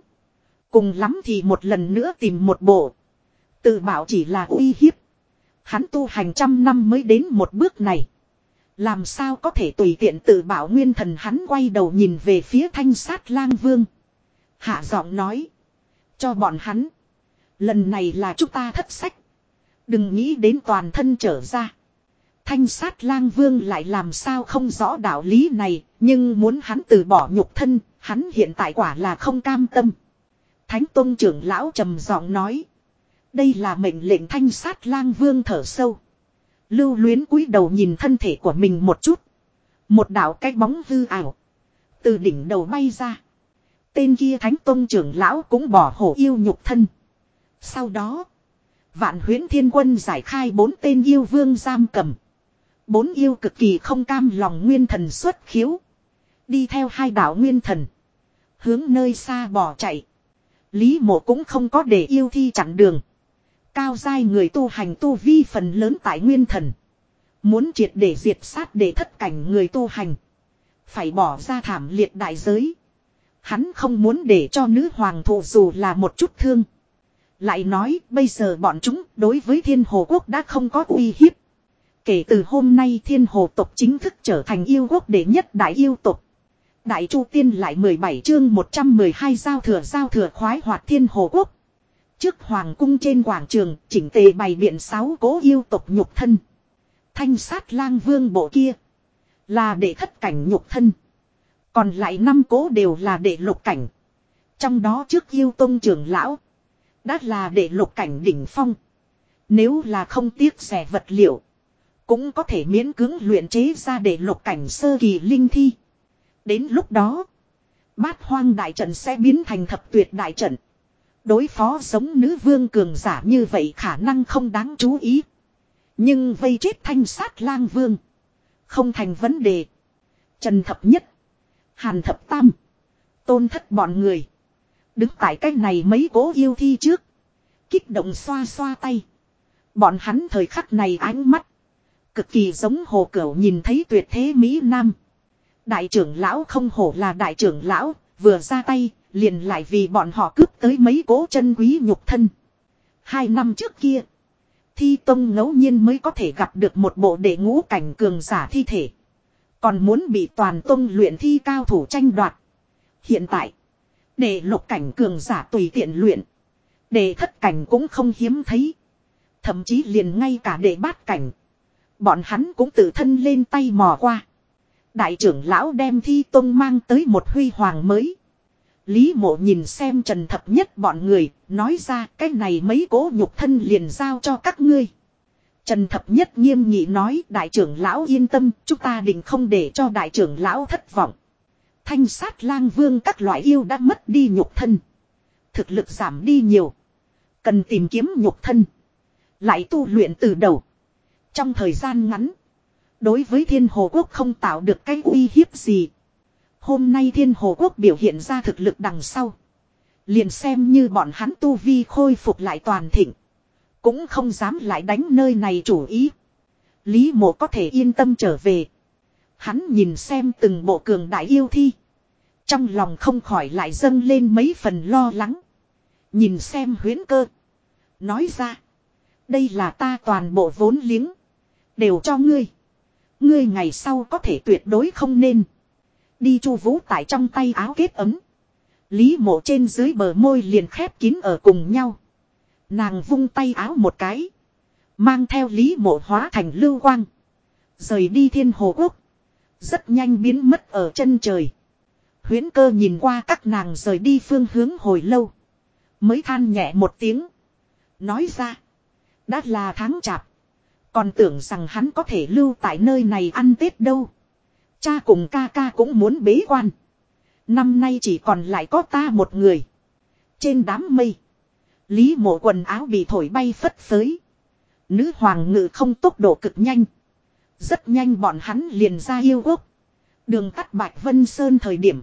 Cùng lắm thì một lần nữa tìm một bộ. Tự bảo chỉ là uy hiếp. Hắn tu hành trăm năm mới đến một bước này. Làm sao có thể tùy tiện tự bảo nguyên thần hắn quay đầu nhìn về phía thanh sát lang vương. Hạ giọng nói. Cho bọn hắn. Lần này là chúng ta thất sách. Đừng nghĩ đến toàn thân trở ra. Thanh sát lang vương lại làm sao không rõ đạo lý này, nhưng muốn hắn từ bỏ nhục thân, hắn hiện tại quả là không cam tâm. Thánh tôn trưởng lão trầm giọng nói. Đây là mệnh lệnh thanh sát lang vương thở sâu. Lưu luyến cúi đầu nhìn thân thể của mình một chút. Một đạo cái bóng hư ảo. Từ đỉnh đầu bay ra. Tên kia thánh tôn trưởng lão cũng bỏ hổ yêu nhục thân. Sau đó. Vạn huyến thiên quân giải khai bốn tên yêu vương giam cầm. Bốn yêu cực kỳ không cam lòng nguyên thần xuất khiếu. Đi theo hai đạo nguyên thần. Hướng nơi xa bỏ chạy. Lý mộ cũng không có để yêu thi chặn đường. Cao dai người tu hành tu vi phần lớn tại nguyên thần. Muốn triệt để diệt sát để thất cảnh người tu hành. Phải bỏ ra thảm liệt đại giới. Hắn không muốn để cho nữ hoàng thụ dù là một chút thương. Lại nói, bây giờ bọn chúng đối với thiên hồ quốc đã không có uy hiếp. Kể từ hôm nay thiên hồ tộc chính thức trở thành yêu quốc đệ nhất đại yêu tộc. Đại Chu Tiên lại 17 chương 112 giao thừa giao thừa khoái hoạt thiên hồ quốc. Trước hoàng cung trên quảng trường chỉnh tề bày biện sáu cố yêu tộc nhục thân. Thanh sát lang vương bộ kia. Là để thất cảnh nhục thân. Còn lại năm cố đều là để lục cảnh. Trong đó trước yêu tông trưởng lão. Đã là để lục cảnh đỉnh phong. Nếu là không tiếc rẻ vật liệu. Cũng có thể miễn cưỡng luyện chế ra để lục cảnh sơ kỳ linh thi. Đến lúc đó. Bát hoang đại trận sẽ biến thành thập tuyệt đại trận. Đối phó giống nữ vương cường giả như vậy khả năng không đáng chú ý. Nhưng vây chết thanh sát lang vương. Không thành vấn đề. Trần thập nhất. Hàn thập tam. Tôn thất bọn người. Đứng tại cái này mấy cố yêu thi trước. Kích động xoa xoa tay. Bọn hắn thời khắc này ánh mắt. Cực kỳ giống hồ cửu nhìn thấy tuyệt thế Mỹ Nam. Đại trưởng lão không hổ là đại trưởng lão. Vừa ra tay, liền lại vì bọn họ cướp tới mấy cố chân quý nhục thân. Hai năm trước kia. Thi Tông ngẫu nhiên mới có thể gặp được một bộ đệ ngũ cảnh cường giả thi thể. Còn muốn bị toàn tông luyện thi cao thủ tranh đoạt. Hiện tại. Để lục cảnh cường giả tùy tiện luyện. Để thất cảnh cũng không hiếm thấy. Thậm chí liền ngay cả để bát cảnh. Bọn hắn cũng tự thân lên tay mò qua. Đại trưởng lão đem thi tông mang tới một huy hoàng mới. Lý mộ nhìn xem trần thập nhất bọn người, nói ra cái này mấy cố nhục thân liền giao cho các ngươi. Trần thập nhất nghiêm nghị nói đại trưởng lão yên tâm, chúng ta định không để cho đại trưởng lão thất vọng. Thanh sát lang vương các loại yêu đã mất đi nhục thân. Thực lực giảm đi nhiều. Cần tìm kiếm nhục thân. Lại tu luyện từ đầu. Trong thời gian ngắn. Đối với thiên hồ quốc không tạo được cái uy hiếp gì. Hôm nay thiên hồ quốc biểu hiện ra thực lực đằng sau. Liền xem như bọn hắn tu vi khôi phục lại toàn thịnh. Cũng không dám lại đánh nơi này chủ ý. Lý mộ có thể yên tâm trở về. Hắn nhìn xem từng bộ cường đại yêu thi. Trong lòng không khỏi lại dâng lên mấy phần lo lắng. Nhìn xem huyến cơ. Nói ra. Đây là ta toàn bộ vốn liếng. Đều cho ngươi. Ngươi ngày sau có thể tuyệt đối không nên. Đi chu vũ tại trong tay áo kết ấm. Lý mộ trên dưới bờ môi liền khép kín ở cùng nhau. Nàng vung tay áo một cái. Mang theo lý mộ hóa thành lưu quang. Rời đi thiên hồ quốc. Rất nhanh biến mất ở chân trời. Huyễn cơ nhìn qua các nàng rời đi phương hướng hồi lâu. Mới than nhẹ một tiếng. Nói ra. Đã là tháng chạp. Còn tưởng rằng hắn có thể lưu tại nơi này ăn Tết đâu. Cha cùng ca ca cũng muốn bế quan. Năm nay chỉ còn lại có ta một người. Trên đám mây. Lý mộ quần áo bị thổi bay phất phới. Nữ hoàng ngự không tốc độ cực nhanh. Rất nhanh bọn hắn liền ra yêu quốc. Đường tắt Bạch Vân Sơn thời điểm.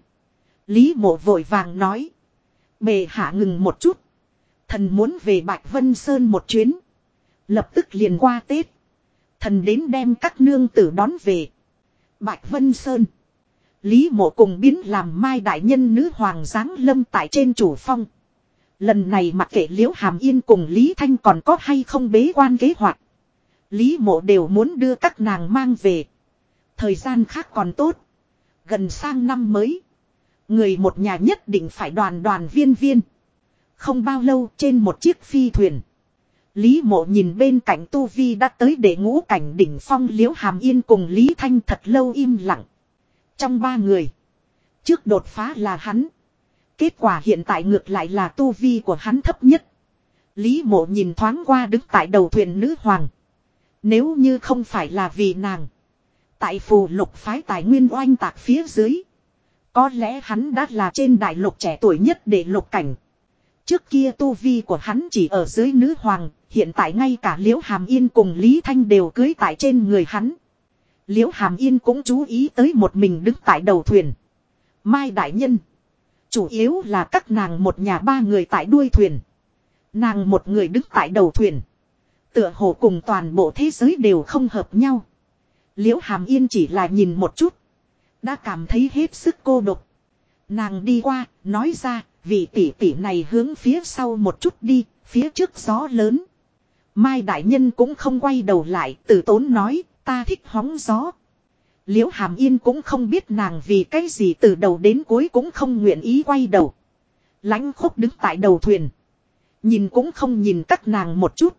Lý mộ vội vàng nói. Bề hạ ngừng một chút. Thần muốn về Bạch Vân Sơn một chuyến. Lập tức liền qua Tết. Thần đến đem các nương tử đón về. Bạch Vân Sơn. Lý mộ cùng biến làm mai đại nhân nữ hoàng giáng lâm tại trên chủ phong. Lần này mặc kệ liễu hàm yên cùng Lý Thanh còn có hay không bế quan kế hoạch. Lý mộ đều muốn đưa các nàng mang về. Thời gian khác còn tốt. Gần sang năm mới. Người một nhà nhất định phải đoàn đoàn viên viên. Không bao lâu trên một chiếc phi thuyền. Lý mộ nhìn bên cạnh Tu Vi đã tới để ngũ cảnh đỉnh phong liễu hàm yên cùng Lý Thanh thật lâu im lặng. Trong ba người. Trước đột phá là hắn. Kết quả hiện tại ngược lại là Tu Vi của hắn thấp nhất. Lý mộ nhìn thoáng qua đứng tại đầu thuyền nữ hoàng. Nếu như không phải là vì nàng. Tại phù lục phái tài nguyên oanh tạc phía dưới. Có lẽ hắn đã là trên đại lục trẻ tuổi nhất để lục cảnh. Trước kia tu vi của hắn chỉ ở dưới nữ hoàng, hiện tại ngay cả Liễu Hàm Yên cùng Lý Thanh đều cưới tại trên người hắn. Liễu Hàm Yên cũng chú ý tới một mình đứng tại đầu thuyền. Mai Đại Nhân. Chủ yếu là các nàng một nhà ba người tại đuôi thuyền. Nàng một người đứng tại đầu thuyền. Tựa hồ cùng toàn bộ thế giới đều không hợp nhau. Liễu Hàm Yên chỉ là nhìn một chút. Đã cảm thấy hết sức cô độc. Nàng đi qua, nói ra, vị tỷ tỷ này hướng phía sau một chút đi, phía trước gió lớn. Mai Đại Nhân cũng không quay đầu lại, tử tốn nói, ta thích hóng gió. Liễu Hàm Yên cũng không biết nàng vì cái gì từ đầu đến cuối cũng không nguyện ý quay đầu. lãnh khúc đứng tại đầu thuyền. Nhìn cũng không nhìn các nàng một chút.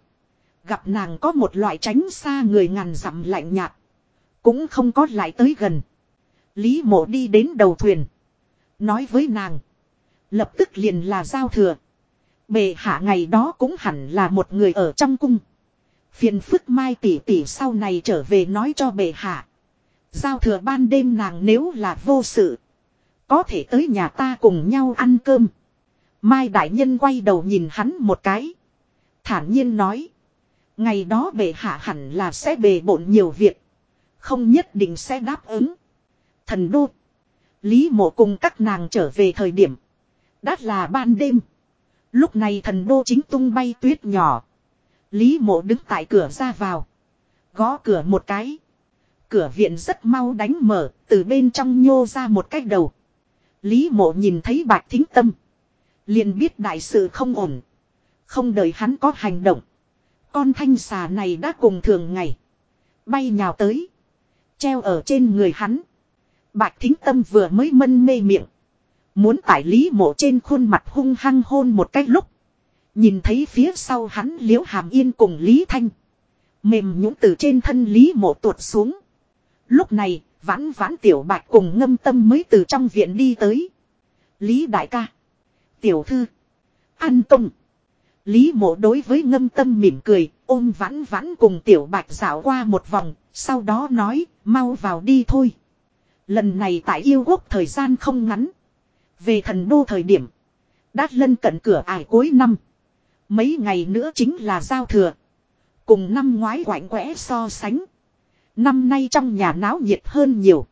Gặp nàng có một loại tránh xa người ngàn dặm lạnh nhạt. Cũng không có lại tới gần. Lý mộ đi đến đầu thuyền. Nói với nàng. Lập tức liền là giao thừa. Bề hạ ngày đó cũng hẳn là một người ở trong cung. Phiền phức mai tỷ tỷ sau này trở về nói cho bệ hạ. Giao thừa ban đêm nàng nếu là vô sự. Có thể tới nhà ta cùng nhau ăn cơm. Mai đại nhân quay đầu nhìn hắn một cái. Thản nhiên nói. Ngày đó bệ hạ hẳn là sẽ bề bộn nhiều việc. Không nhất định sẽ đáp ứng. Thần đô. Lý mộ cùng các nàng trở về thời điểm. Đã là ban đêm. Lúc này thần đô chính tung bay tuyết nhỏ. Lý mộ đứng tại cửa ra vào. Gõ cửa một cái. Cửa viện rất mau đánh mở, từ bên trong nhô ra một cái đầu. Lý mộ nhìn thấy bạch thính tâm. liền biết đại sự không ổn. Không đợi hắn có hành động. Con thanh xà này đã cùng thường ngày. Bay nhào tới. Treo ở trên người hắn. Bạch thính tâm vừa mới mân mê miệng. Muốn tải lý mộ trên khuôn mặt hung hăng hôn một cái lúc. Nhìn thấy phía sau hắn liễu hàm yên cùng Lý Thanh. Mềm nhũng từ trên thân Lý mộ tuột xuống. Lúc này, vãn vãn tiểu bạch cùng ngâm tâm mới từ trong viện đi tới. Lý đại ca. Tiểu thư. an công. Lý mộ đối với ngâm tâm mỉm cười, ôm vãn vãn cùng tiểu bạch dạo qua một vòng, sau đó nói, mau vào đi thôi. Lần này tại yêu quốc thời gian không ngắn. Về thần đô thời điểm. Đát lân cận cửa ải cuối năm. Mấy ngày nữa chính là giao thừa. Cùng năm ngoái quạnh quẽ so sánh. Năm nay trong nhà náo nhiệt hơn nhiều.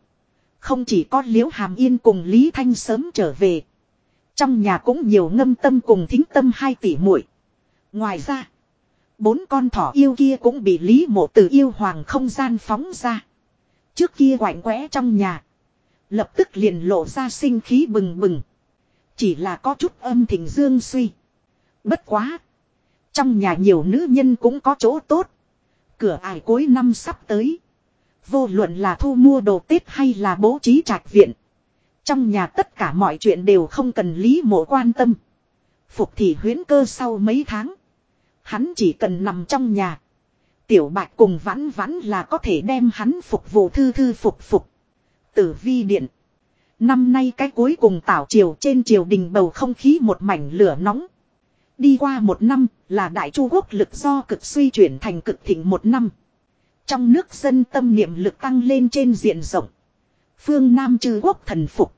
Không chỉ có liễu hàm yên cùng Lý Thanh sớm trở về. Trong nhà cũng nhiều ngâm tâm cùng thính tâm hai tỷ muội. Ngoài ra. Bốn con thỏ yêu kia cũng bị Lý mộ từ yêu hoàng không gian phóng ra. Trước kia quạnh quẽ trong nhà. Lập tức liền lộ ra sinh khí bừng bừng. Chỉ là có chút âm thịnh dương suy. Bất quá. Trong nhà nhiều nữ nhân cũng có chỗ tốt. Cửa ải cuối năm sắp tới. Vô luận là thu mua đồ Tết hay là bố trí trạch viện. Trong nhà tất cả mọi chuyện đều không cần lý mộ quan tâm. Phục thì huyến cơ sau mấy tháng. Hắn chỉ cần nằm trong nhà. Tiểu bạch cùng vãn vãn là có thể đem hắn phục vụ thư thư phục phục. Tử vi điện. Năm nay cái cuối cùng tảo triều trên triều đình bầu không khí một mảnh lửa nóng. Đi qua một năm là đại chu quốc lực do cực suy chuyển thành cực thịnh một năm. Trong nước dân tâm niệm lực tăng lên trên diện rộng. Phương Nam trừ quốc thần phục.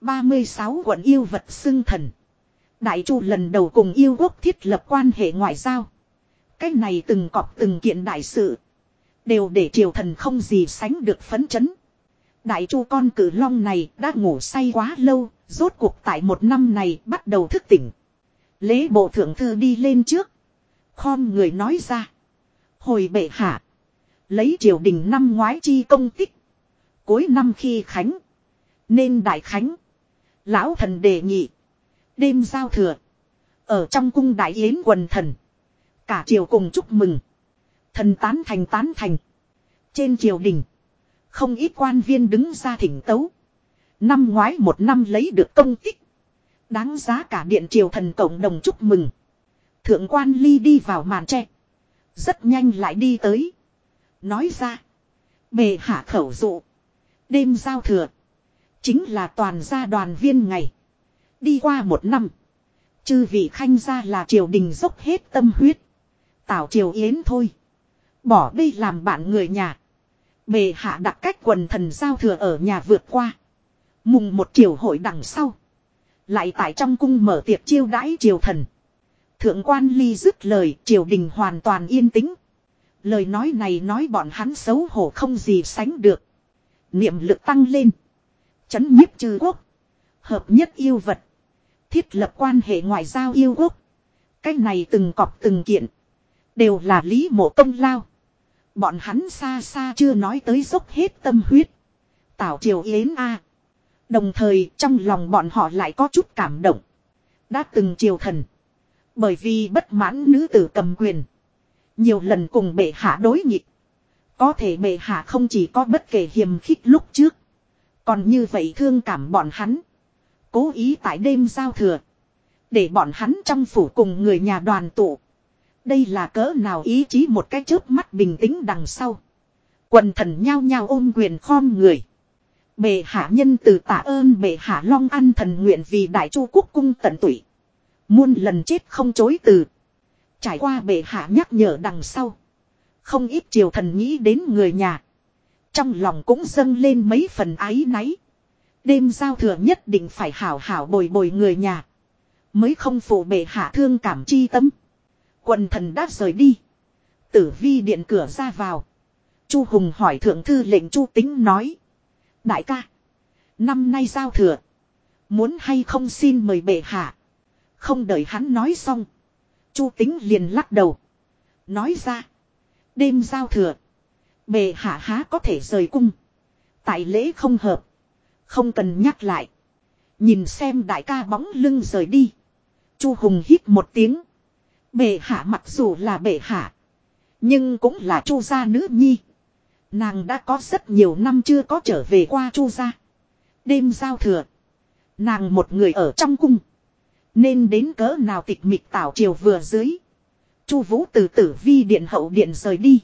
36 quận yêu vật xưng thần. Đại chu lần đầu cùng yêu quốc thiết lập quan hệ ngoại giao. Cách này từng cọp từng kiện đại sự. Đều để triều thần không gì sánh được phấn chấn. Đại chu con cử long này đã ngủ say quá lâu, rốt cuộc tại một năm này bắt đầu thức tỉnh. Lễ bộ thượng thư đi lên trước. Khom người nói ra. Hồi bệ hạ. Lấy triều đình năm ngoái chi công tích. Cuối năm khi khánh. Nên đại khánh. Lão thần đề nghị. Đêm giao thừa. Ở trong cung đại yến quần thần. Cả triều cùng chúc mừng. Thần tán thành tán thành. Trên triều đình. Không ít quan viên đứng ra thỉnh tấu. Năm ngoái một năm lấy được công tích. Đáng giá cả điện triều thần cộng đồng chúc mừng. Thượng quan ly đi vào màn tre. Rất nhanh lại đi tới. Nói ra. Bề hạ khẩu dụ. Đêm giao thừa. Chính là toàn gia đoàn viên ngày. Đi qua một năm. Chư vị khanh gia là triều đình dốc hết tâm huyết. Tảo triều yến thôi. Bỏ đi làm bạn người nhà. Bề hạ đặt cách quần thần giao thừa ở nhà vượt qua. Mùng một triều hội đằng sau. Lại tại trong cung mở tiệc chiêu đãi triều thần. Thượng quan ly dứt lời, triều đình hoàn toàn yên tĩnh. Lời nói này nói bọn hắn xấu hổ không gì sánh được. Niệm lực tăng lên. Chấn nhiếp chư quốc. Hợp nhất yêu vật. Thiết lập quan hệ ngoại giao yêu quốc. Cái này từng cọp từng kiện. Đều là lý mộ công lao. Bọn hắn xa xa chưa nói tới dốc hết tâm huyết. Tảo triều yến a. Đồng thời, trong lòng bọn họ lại có chút cảm động. Đã từng triều thần. Bởi vì bất mãn nữ tử cầm quyền. Nhiều lần cùng bệ hạ đối nghịch. Có thể bệ hạ không chỉ có bất kể hiềm khích lúc trước. Còn như vậy thương cảm bọn hắn. Cố ý tại đêm giao thừa. Để bọn hắn trong phủ cùng người nhà đoàn tụ. Đây là cỡ nào ý chí một cái chớp mắt bình tĩnh đằng sau. Quần thần nhao nhao ôm quyền khom người. Bệ hạ nhân từ tạ ơn bệ hạ long ăn thần nguyện vì đại chu quốc cung tận tụy. Muôn lần chết không chối từ. Trải qua bệ hạ nhắc nhở đằng sau. Không ít triều thần nghĩ đến người nhà. Trong lòng cũng dâng lên mấy phần ái náy. Đêm giao thừa nhất định phải hảo hảo bồi bồi người nhà. Mới không phụ bệ hạ thương cảm chi tâm. Quần thần đã rời đi. Tử vi điện cửa ra vào. Chu Hùng hỏi thượng thư lệnh Chu Tính nói. Đại ca. Năm nay giao thừa. Muốn hay không xin mời bệ hạ. Không đợi hắn nói xong. Chu Tính liền lắc đầu. Nói ra. Đêm giao thừa. Bệ hạ há có thể rời cung. Tại lễ không hợp. Không cần nhắc lại. Nhìn xem đại ca bóng lưng rời đi. Chu Hùng hít một tiếng. Bệ hạ mặc dù là bệ hạ. Nhưng cũng là chu gia nữ nhi. Nàng đã có rất nhiều năm chưa có trở về qua chu gia. Đêm giao thừa. Nàng một người ở trong cung. Nên đến cỡ nào tịch mịch tảo triều vừa dưới. Chu vũ từ tử vi điện hậu điện rời đi.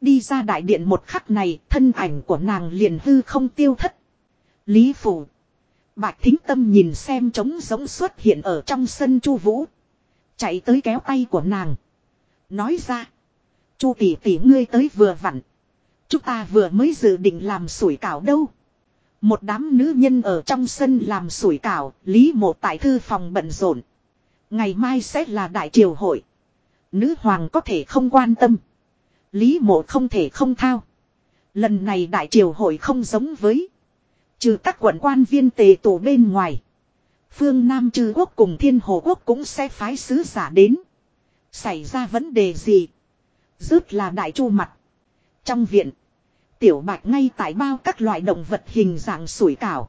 Đi ra đại điện một khắc này, thân ảnh của nàng liền hư không tiêu thất. Lý phủ. Bạch thính tâm nhìn xem trống giống xuất hiện ở trong sân chu vũ. Chạy tới kéo tay của nàng. Nói ra. Chu tỷ tỷ ngươi tới vừa vặn. Chúng ta vừa mới dự định làm sủi cảo đâu. Một đám nữ nhân ở trong sân làm sủi cảo, Lý Mộ tại thư phòng bận rộn. Ngày mai sẽ là đại triều hội. Nữ hoàng có thể không quan tâm. Lý Mộ không thể không thao. Lần này đại triều hội không giống với. Trừ các quận quan viên tề tổ bên ngoài. Phương Nam trừ quốc cùng thiên hồ quốc cũng sẽ phái sứ giả đến. Xảy ra vấn đề gì? Rớt là đại chu mặt. Trong viện. Tiểu bạch ngay tại bao các loại động vật hình dạng sủi cảo.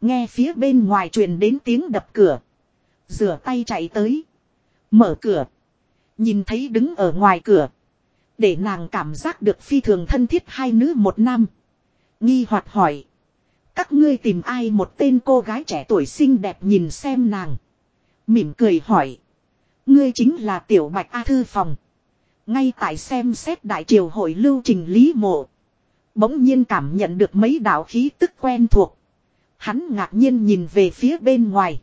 Nghe phía bên ngoài truyền đến tiếng đập cửa. Rửa tay chạy tới. Mở cửa. Nhìn thấy đứng ở ngoài cửa. Để nàng cảm giác được phi thường thân thiết hai nữ một nam. Nghi hoạt hỏi. Các ngươi tìm ai một tên cô gái trẻ tuổi xinh đẹp nhìn xem nàng. Mỉm cười hỏi. Ngươi chính là tiểu bạch A Thư Phòng. Ngay tại xem xét đại triều hội lưu trình lý mộ. Bỗng nhiên cảm nhận được mấy đạo khí tức quen thuộc. Hắn ngạc nhiên nhìn về phía bên ngoài.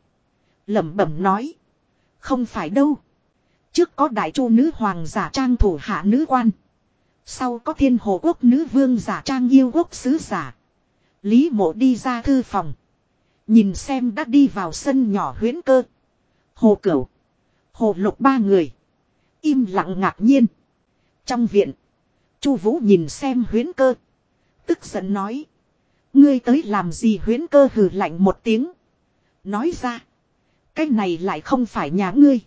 lẩm bẩm nói. Không phải đâu. Trước có đại chu nữ hoàng giả trang thủ hạ nữ quan. Sau có thiên hồ quốc nữ vương giả trang yêu quốc sứ giả. Lý mộ đi ra thư phòng. Nhìn xem đã đi vào sân nhỏ huyến cơ. Hồ cửu. Hồ lục ba người. Im lặng ngạc nhiên. Trong viện. Chu vũ nhìn xem huyến cơ. Tức giận nói. Ngươi tới làm gì huyến cơ hừ lạnh một tiếng. Nói ra. Cái này lại không phải nhà ngươi.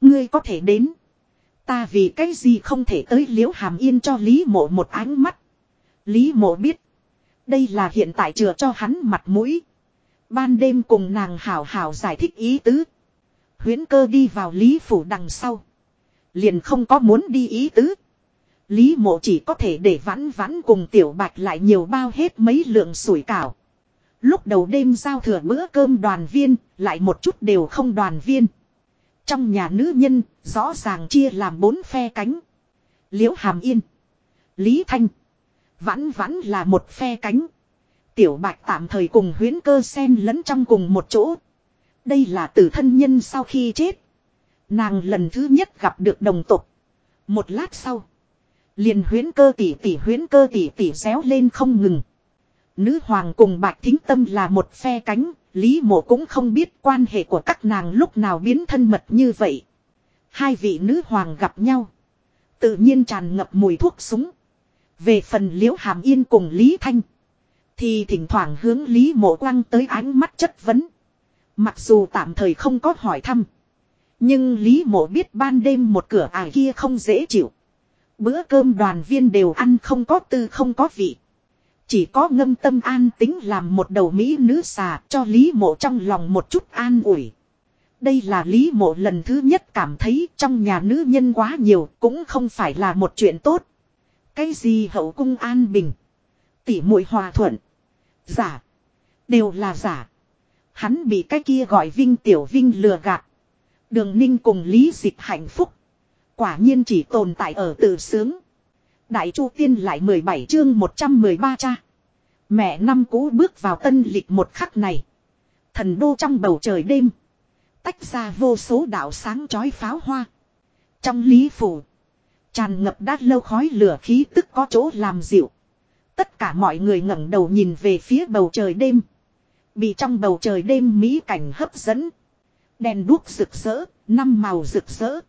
Ngươi có thể đến. Ta vì cái gì không thể tới liễu hàm yên cho Lý mộ một ánh mắt. Lý mộ biết. Đây là hiện tại chừa cho hắn mặt mũi. Ban đêm cùng nàng hảo hảo giải thích ý tứ. Huyến cơ đi vào Lý phủ đằng sau. Liền không có muốn đi ý tứ. Lý mộ chỉ có thể để vãn vãn cùng tiểu bạch lại nhiều bao hết mấy lượng sủi cảo. Lúc đầu đêm giao thừa bữa cơm đoàn viên, lại một chút đều không đoàn viên. Trong nhà nữ nhân, rõ ràng chia làm bốn phe cánh. Liễu Hàm Yên. Lý Thanh. Vãn vãn là một phe cánh. Tiểu bạch tạm thời cùng huyến cơ sen lẫn trong cùng một chỗ. Đây là tử thân nhân sau khi chết. Nàng lần thứ nhất gặp được đồng tục. Một lát sau. Liền huyến cơ tỷ tỷ huyến cơ tỷ tỷ réo lên không ngừng. Nữ hoàng cùng bạch thính tâm là một phe cánh, Lý mộ cũng không biết quan hệ của các nàng lúc nào biến thân mật như vậy. Hai vị nữ hoàng gặp nhau. Tự nhiên tràn ngập mùi thuốc súng. Về phần liễu hàm yên cùng Lý Thanh. Thì thỉnh thoảng hướng Lý mộ quăng tới ánh mắt chất vấn. Mặc dù tạm thời không có hỏi thăm. Nhưng Lý mộ biết ban đêm một cửa ải kia không dễ chịu. Bữa cơm đoàn viên đều ăn không có tư không có vị. Chỉ có ngâm tâm an tính làm một đầu mỹ nữ xà cho Lý mộ trong lòng một chút an ủi. Đây là Lý mộ lần thứ nhất cảm thấy trong nhà nữ nhân quá nhiều cũng không phải là một chuyện tốt. Cái gì hậu cung an bình. Tỉ muội hòa thuận. Giả. Đều là giả. Hắn bị cái kia gọi Vinh Tiểu Vinh lừa gạt. Đường Ninh cùng Lý Dịch hạnh phúc. Quả nhiên chỉ tồn tại ở tự sướng. Đại Chu Tiên lại 17 chương 113 cha. Mẹ năm cũ bước vào tân lịch một khắc này. Thần đô trong bầu trời đêm. Tách ra vô số đạo sáng chói pháo hoa. Trong lý phủ. Tràn ngập đát lâu khói lửa khí tức có chỗ làm dịu. Tất cả mọi người ngẩng đầu nhìn về phía bầu trời đêm. Bị trong bầu trời đêm mỹ cảnh hấp dẫn. Đèn đuốc rực rỡ, năm màu rực rỡ.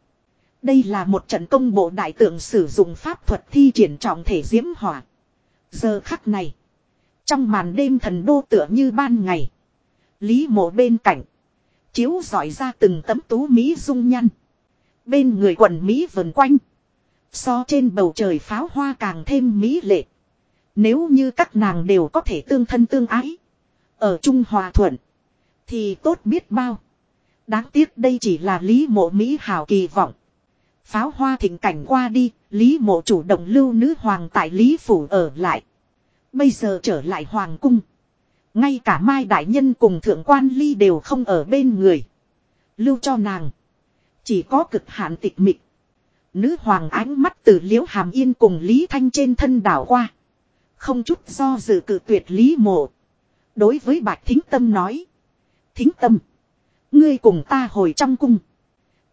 Đây là một trận công bộ đại tượng sử dụng pháp thuật thi triển trọng thể diễm hỏa. Giờ khắc này. Trong màn đêm thần đô tựa như ban ngày. Lý mộ bên cạnh. Chiếu dọi ra từng tấm tú Mỹ dung nhăn. Bên người quần Mỹ vần quanh. So trên bầu trời pháo hoa càng thêm Mỹ lệ. Nếu như các nàng đều có thể tương thân tương ái. Ở Trung Hòa Thuận. Thì tốt biết bao. Đáng tiếc đây chỉ là Lý mộ Mỹ hào kỳ vọng. Pháo hoa thịnh cảnh qua đi, Lý mộ chủ động lưu nữ hoàng tại Lý Phủ ở lại. Bây giờ trở lại hoàng cung. Ngay cả Mai Đại Nhân cùng Thượng Quan Ly đều không ở bên người. Lưu cho nàng. Chỉ có cực hạn tịch mịch. Nữ hoàng ánh mắt từ liễu hàm yên cùng Lý Thanh trên thân đảo qua. Không chút do dự cự tuyệt Lý mộ. Đối với Bạch Thính Tâm nói. Thính Tâm. Ngươi cùng ta hồi trong cung.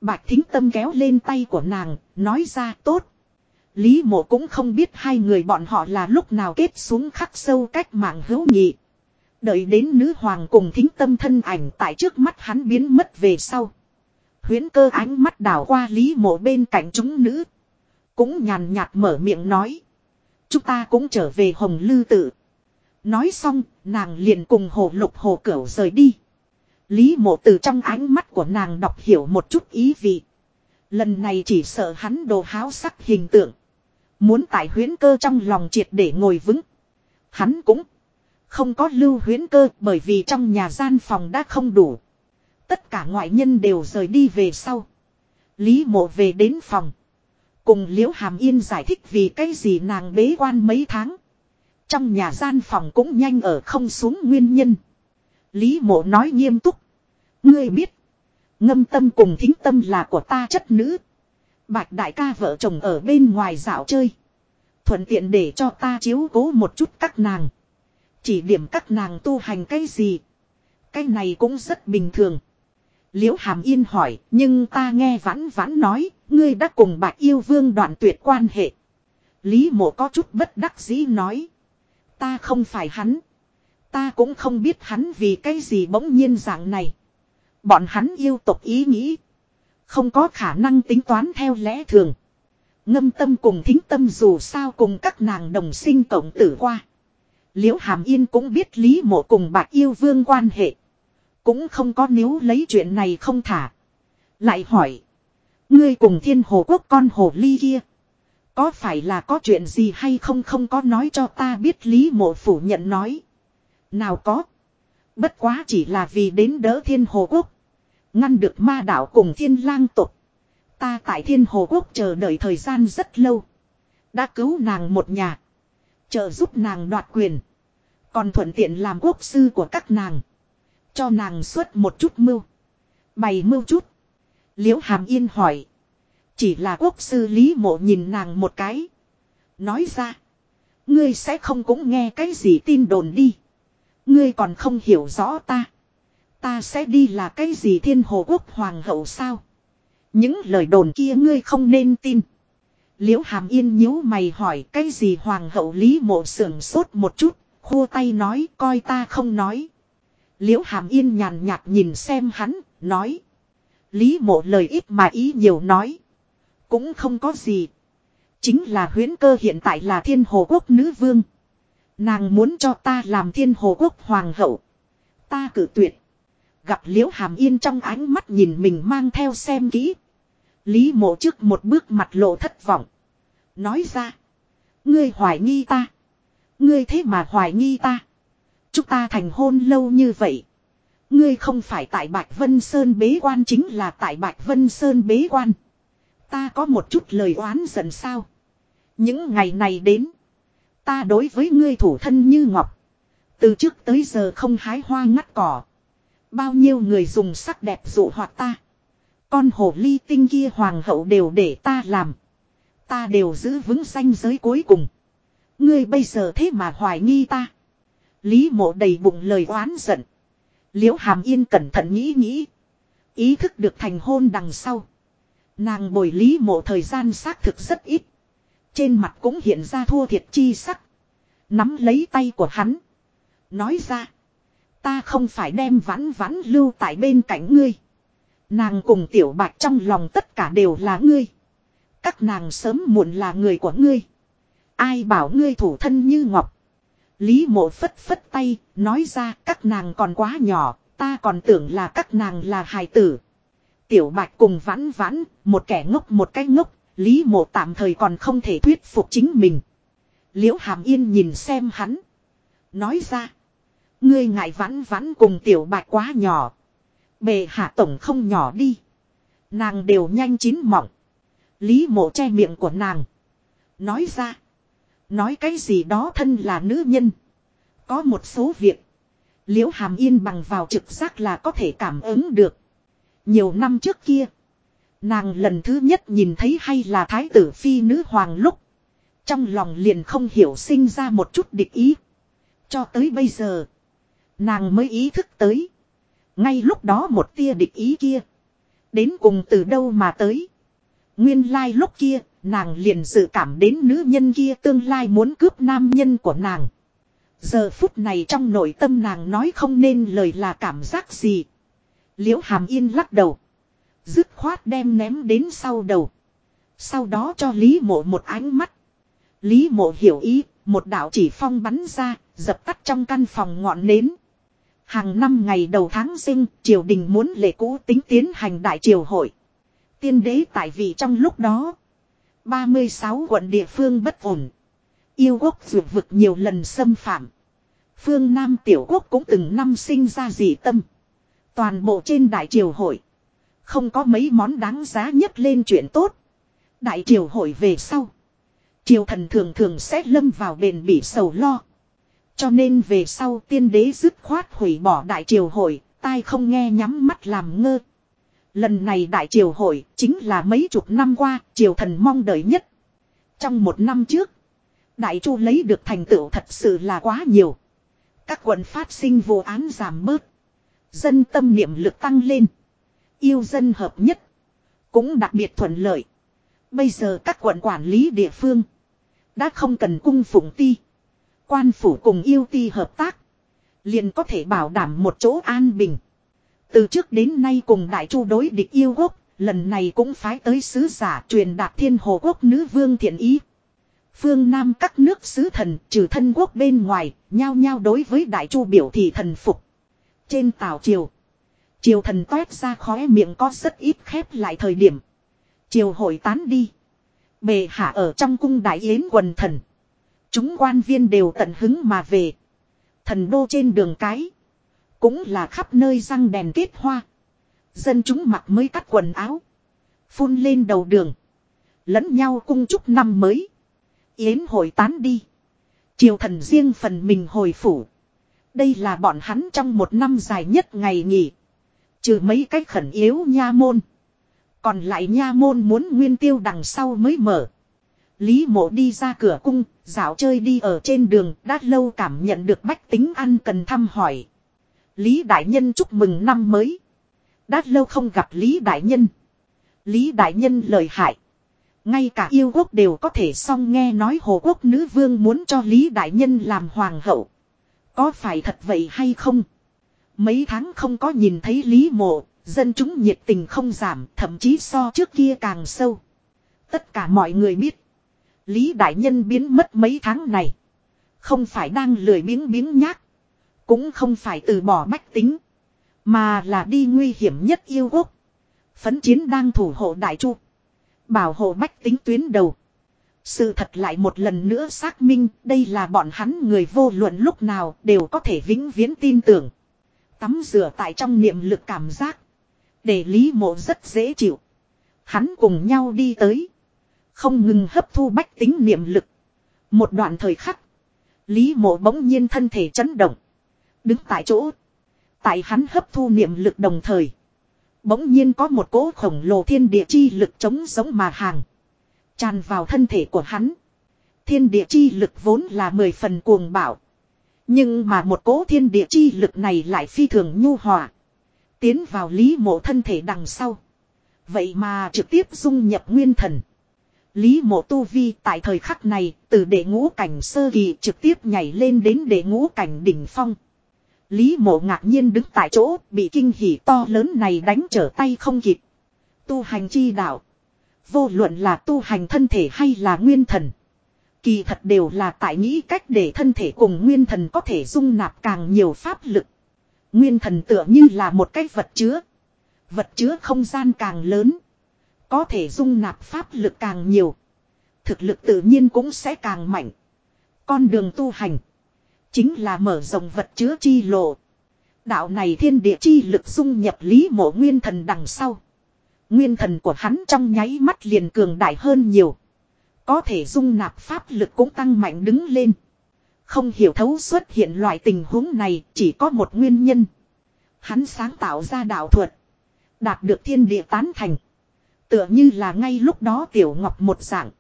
Bạch Thính Tâm kéo lên tay của nàng, nói ra tốt. Lý mộ cũng không biết hai người bọn họ là lúc nào kết xuống khắc sâu cách mạng hữu nhị. Đợi đến nữ hoàng cùng thính tâm thân ảnh tại trước mắt hắn biến mất về sau. Huyến cơ ánh mắt đảo qua lý mộ bên cạnh chúng nữ. Cũng nhàn nhạt mở miệng nói. Chúng ta cũng trở về hồng lư tự. Nói xong, nàng liền cùng hồ lục hồ cửu rời đi. Lý mộ từ trong ánh mắt của nàng đọc hiểu một chút ý vị. Lần này chỉ sợ hắn đồ háo sắc hình tượng. Muốn tại huyến cơ trong lòng triệt để ngồi vững. Hắn cũng không có lưu huyến cơ bởi vì trong nhà gian phòng đã không đủ. Tất cả ngoại nhân đều rời đi về sau. Lý mộ về đến phòng. Cùng liễu hàm yên giải thích vì cái gì nàng bế quan mấy tháng. Trong nhà gian phòng cũng nhanh ở không xuống nguyên nhân. Lý mộ nói nghiêm túc. Ngươi biết. Ngâm tâm cùng thính tâm là của ta chất nữ. Bạch đại ca vợ chồng ở bên ngoài dạo chơi. Thuận tiện để cho ta chiếu cố một chút các nàng. Chỉ điểm các nàng tu hành cái gì. Cái này cũng rất bình thường. Liễu Hàm Yên hỏi, nhưng ta nghe vãn vãn nói, ngươi đã cùng bạc yêu vương đoạn tuyệt quan hệ. Lý mộ có chút bất đắc dĩ nói. Ta không phải hắn. Ta cũng không biết hắn vì cái gì bỗng nhiên dạng này. Bọn hắn yêu tộc ý nghĩ. Không có khả năng tính toán theo lẽ thường. Ngâm tâm cùng thính tâm dù sao cùng các nàng đồng sinh cộng tử qua. Liễu Hàm Yên cũng biết Lý Mộ cùng bạc yêu vương quan hệ. Cũng không có nếu lấy chuyện này không thả. Lại hỏi. Ngươi cùng thiên hồ quốc con hồ ly kia. Có phải là có chuyện gì hay không không có nói cho ta biết Lý Mộ phủ nhận nói. Nào có. Bất quá chỉ là vì đến đỡ thiên hồ quốc. Ngăn được ma đạo cùng thiên lang tục. Ta tại thiên hồ quốc chờ đợi thời gian rất lâu. Đã cứu nàng một nhà. Trợ giúp nàng đoạt quyền. Còn thuận tiện làm quốc sư của các nàng. Cho nàng xuất một chút mưu. Bày mưu chút. Liễu Hàm Yên hỏi. Chỉ là quốc sư Lý Mộ nhìn nàng một cái. Nói ra. Ngươi sẽ không cũng nghe cái gì tin đồn đi. Ngươi còn không hiểu rõ ta. Ta sẽ đi là cái gì thiên hồ quốc hoàng hậu sao? Những lời đồn kia ngươi không nên tin. Liễu hàm yên nhíu mày hỏi cái gì hoàng hậu lý mộ sưởng sốt một chút, Khua tay nói coi ta không nói. Liễu hàm yên nhàn nhạt nhìn xem hắn, nói. Lý mộ lời ít mà ý nhiều nói. Cũng không có gì. Chính là huyến cơ hiện tại là thiên hồ quốc nữ vương. Nàng muốn cho ta làm thiên hồ quốc hoàng hậu. Ta cử tuyệt. Gặp liễu hàm yên trong ánh mắt nhìn mình mang theo xem kỹ. Lý mộ trước một bước mặt lộ thất vọng. Nói ra. Ngươi hoài nghi ta. Ngươi thế mà hoài nghi ta. Chúng ta thành hôn lâu như vậy. Ngươi không phải tại Bạch Vân Sơn bế quan chính là tại Bạch Vân Sơn bế quan. Ta có một chút lời oán giận sao. Những ngày này đến. Ta đối với ngươi thủ thân như ngọc. Từ trước tới giờ không hái hoa ngắt cỏ. Bao nhiêu người dùng sắc đẹp dụ hoặc ta. Con hồ ly tinh kia hoàng hậu đều để ta làm. Ta đều giữ vững danh giới cuối cùng. Ngươi bây giờ thế mà hoài nghi ta. Lý mộ đầy bụng lời oán giận. Liễu hàm yên cẩn thận nghĩ nghĩ. Ý thức được thành hôn đằng sau. Nàng bồi lý mộ thời gian xác thực rất ít. Trên mặt cũng hiện ra thua thiệt chi sắc. Nắm lấy tay của hắn. Nói ra. Ta không phải đem vãn vãn lưu tại bên cạnh ngươi. Nàng cùng tiểu bạch trong lòng tất cả đều là ngươi. Các nàng sớm muộn là người của ngươi. Ai bảo ngươi thủ thân như ngọc. Lý mộ phất phất tay, nói ra các nàng còn quá nhỏ, ta còn tưởng là các nàng là hài tử. Tiểu bạch cùng vãn vãn, một kẻ ngốc một cái ngốc, Lý mộ tạm thời còn không thể thuyết phục chính mình. Liễu hàm yên nhìn xem hắn. Nói ra. Ngươi ngại vãn vãn cùng tiểu bạch quá nhỏ. Bề hạ tổng không nhỏ đi. Nàng đều nhanh chín mọng. Lý mộ che miệng của nàng. Nói ra. Nói cái gì đó thân là nữ nhân. Có một số việc. Liễu hàm yên bằng vào trực giác là có thể cảm ứng được. Nhiều năm trước kia. Nàng lần thứ nhất nhìn thấy hay là thái tử phi nữ hoàng lúc. Trong lòng liền không hiểu sinh ra một chút địch ý. Cho tới bây giờ. Nàng mới ý thức tới. Ngay lúc đó một tia địch ý kia. Đến cùng từ đâu mà tới. Nguyên lai like lúc kia, nàng liền dự cảm đến nữ nhân kia tương lai muốn cướp nam nhân của nàng. Giờ phút này trong nội tâm nàng nói không nên lời là cảm giác gì. Liễu hàm yên lắc đầu. Dứt khoát đem ném đến sau đầu. Sau đó cho Lý mộ một ánh mắt. Lý mộ hiểu ý, một đạo chỉ phong bắn ra, dập tắt trong căn phòng ngọn nến. Hàng năm ngày đầu tháng sinh, triều đình muốn lệ cũ tính tiến hành đại triều hội. Tiên đế tại vị trong lúc đó. 36 quận địa phương bất ổn. Yêu quốc dược vực nhiều lần xâm phạm. Phương Nam tiểu quốc cũng từng năm sinh ra dị tâm. Toàn bộ trên đại triều hội. Không có mấy món đáng giá nhất lên chuyện tốt. Đại triều hội về sau. Triều thần thường thường sẽ lâm vào bền bỉ sầu lo. Cho nên về sau tiên đế dứt khoát hủy bỏ đại triều hội, tai không nghe nhắm mắt làm ngơ. Lần này đại triều hội chính là mấy chục năm qua triều thần mong đợi nhất. Trong một năm trước, đại chu lấy được thành tựu thật sự là quá nhiều. Các quận phát sinh vô án giảm bớt. Dân tâm niệm lực tăng lên. Yêu dân hợp nhất. Cũng đặc biệt thuận lợi. Bây giờ các quận quản lý địa phương. Đã không cần cung phụng ti. Quan phủ cùng yêu ti hợp tác. Liền có thể bảo đảm một chỗ an bình. Từ trước đến nay cùng đại chu đối địch yêu quốc. Lần này cũng phái tới sứ giả truyền đạt thiên hồ quốc nữ vương thiện ý. Phương Nam các nước sứ thần trừ thân quốc bên ngoài, nhao nhao đối với đại chu biểu thị thần phục. Trên tàu triều, triều thần toét ra khóe miệng có rất ít khép lại thời điểm. Triều hội tán đi. Bề hạ ở trong cung đại yến quần thần. Chúng quan viên đều tận hứng mà về. Thần đô trên đường cái. Cũng là khắp nơi răng đèn kết hoa. Dân chúng mặc mới cắt quần áo. Phun lên đầu đường. Lẫn nhau cung chúc năm mới. Yến hội tán đi. Triều thần riêng phần mình hồi phủ. Đây là bọn hắn trong một năm dài nhất ngày nghỉ. Trừ mấy cách khẩn yếu nha môn. Còn lại nha môn muốn nguyên tiêu đằng sau mới mở. Lý mộ đi ra cửa cung, dạo chơi đi ở trên đường, đã lâu cảm nhận được bách tính ăn cần thăm hỏi. Lý Đại Nhân chúc mừng năm mới. Đã lâu không gặp Lý Đại Nhân. Lý Đại Nhân lời hại. Ngay cả yêu quốc đều có thể xong nghe nói hồ quốc nữ vương muốn cho Lý Đại Nhân làm hoàng hậu. Có phải thật vậy hay không? Mấy tháng không có nhìn thấy Lý Mộ, dân chúng nhiệt tình không giảm, thậm chí so trước kia càng sâu. Tất cả mọi người biết. Lý Đại Nhân biến mất mấy tháng này. Không phải đang lười biếng biếng nhác. Cũng không phải từ bỏ bách tính. Mà là đi nguy hiểm nhất yêu quốc. Phấn chiến đang thủ hộ Đại Chu. Bảo hộ bách tính tuyến đầu. Sự thật lại một lần nữa xác minh, đây là bọn hắn người vô luận lúc nào đều có thể vĩnh viễn tin tưởng. Tắm rửa tại trong niệm lực cảm giác. Để lý mộ rất dễ chịu. Hắn cùng nhau đi tới. Không ngừng hấp thu bách tính niệm lực. Một đoạn thời khắc. Lý mộ bỗng nhiên thân thể chấn động. Đứng tại chỗ. Tại hắn hấp thu niệm lực đồng thời. Bỗng nhiên có một cỗ khổng lồ thiên địa chi lực chống giống mà hàng. Tràn vào thân thể của hắn. Thiên địa chi lực vốn là mười phần cuồng bạo. Nhưng mà một cỗ thiên địa chi lực này lại phi thường nhu hòa. Tiến vào lý mộ thân thể đằng sau. Vậy mà trực tiếp dung nhập nguyên thần. Lý mộ tu vi tại thời khắc này, từ đệ ngũ cảnh sơ kỳ trực tiếp nhảy lên đến đệ ngũ cảnh đỉnh phong. Lý mộ ngạc nhiên đứng tại chỗ, bị kinh hỉ to lớn này đánh trở tay không kịp. Tu hành chi đạo. Vô luận là tu hành thân thể hay là nguyên thần. Kỳ thật đều là tại nghĩ cách để thân thể cùng nguyên thần có thể dung nạp càng nhiều pháp lực. Nguyên thần tựa như là một cái vật chứa. Vật chứa không gian càng lớn. Có thể dung nạp pháp lực càng nhiều. Thực lực tự nhiên cũng sẽ càng mạnh. Con đường tu hành. Chính là mở rộng vật chứa chi lộ. Đạo này thiên địa chi lực dung nhập lý mộ nguyên thần đằng sau. Nguyên thần của hắn trong nháy mắt liền cường đại hơn nhiều. Có thể dung nạp pháp lực cũng tăng mạnh đứng lên. Không hiểu thấu xuất hiện loại tình huống này, chỉ có một nguyên nhân. Hắn sáng tạo ra đạo thuật. Đạt được thiên địa tán thành. Tựa như là ngay lúc đó tiểu ngọc một dạng.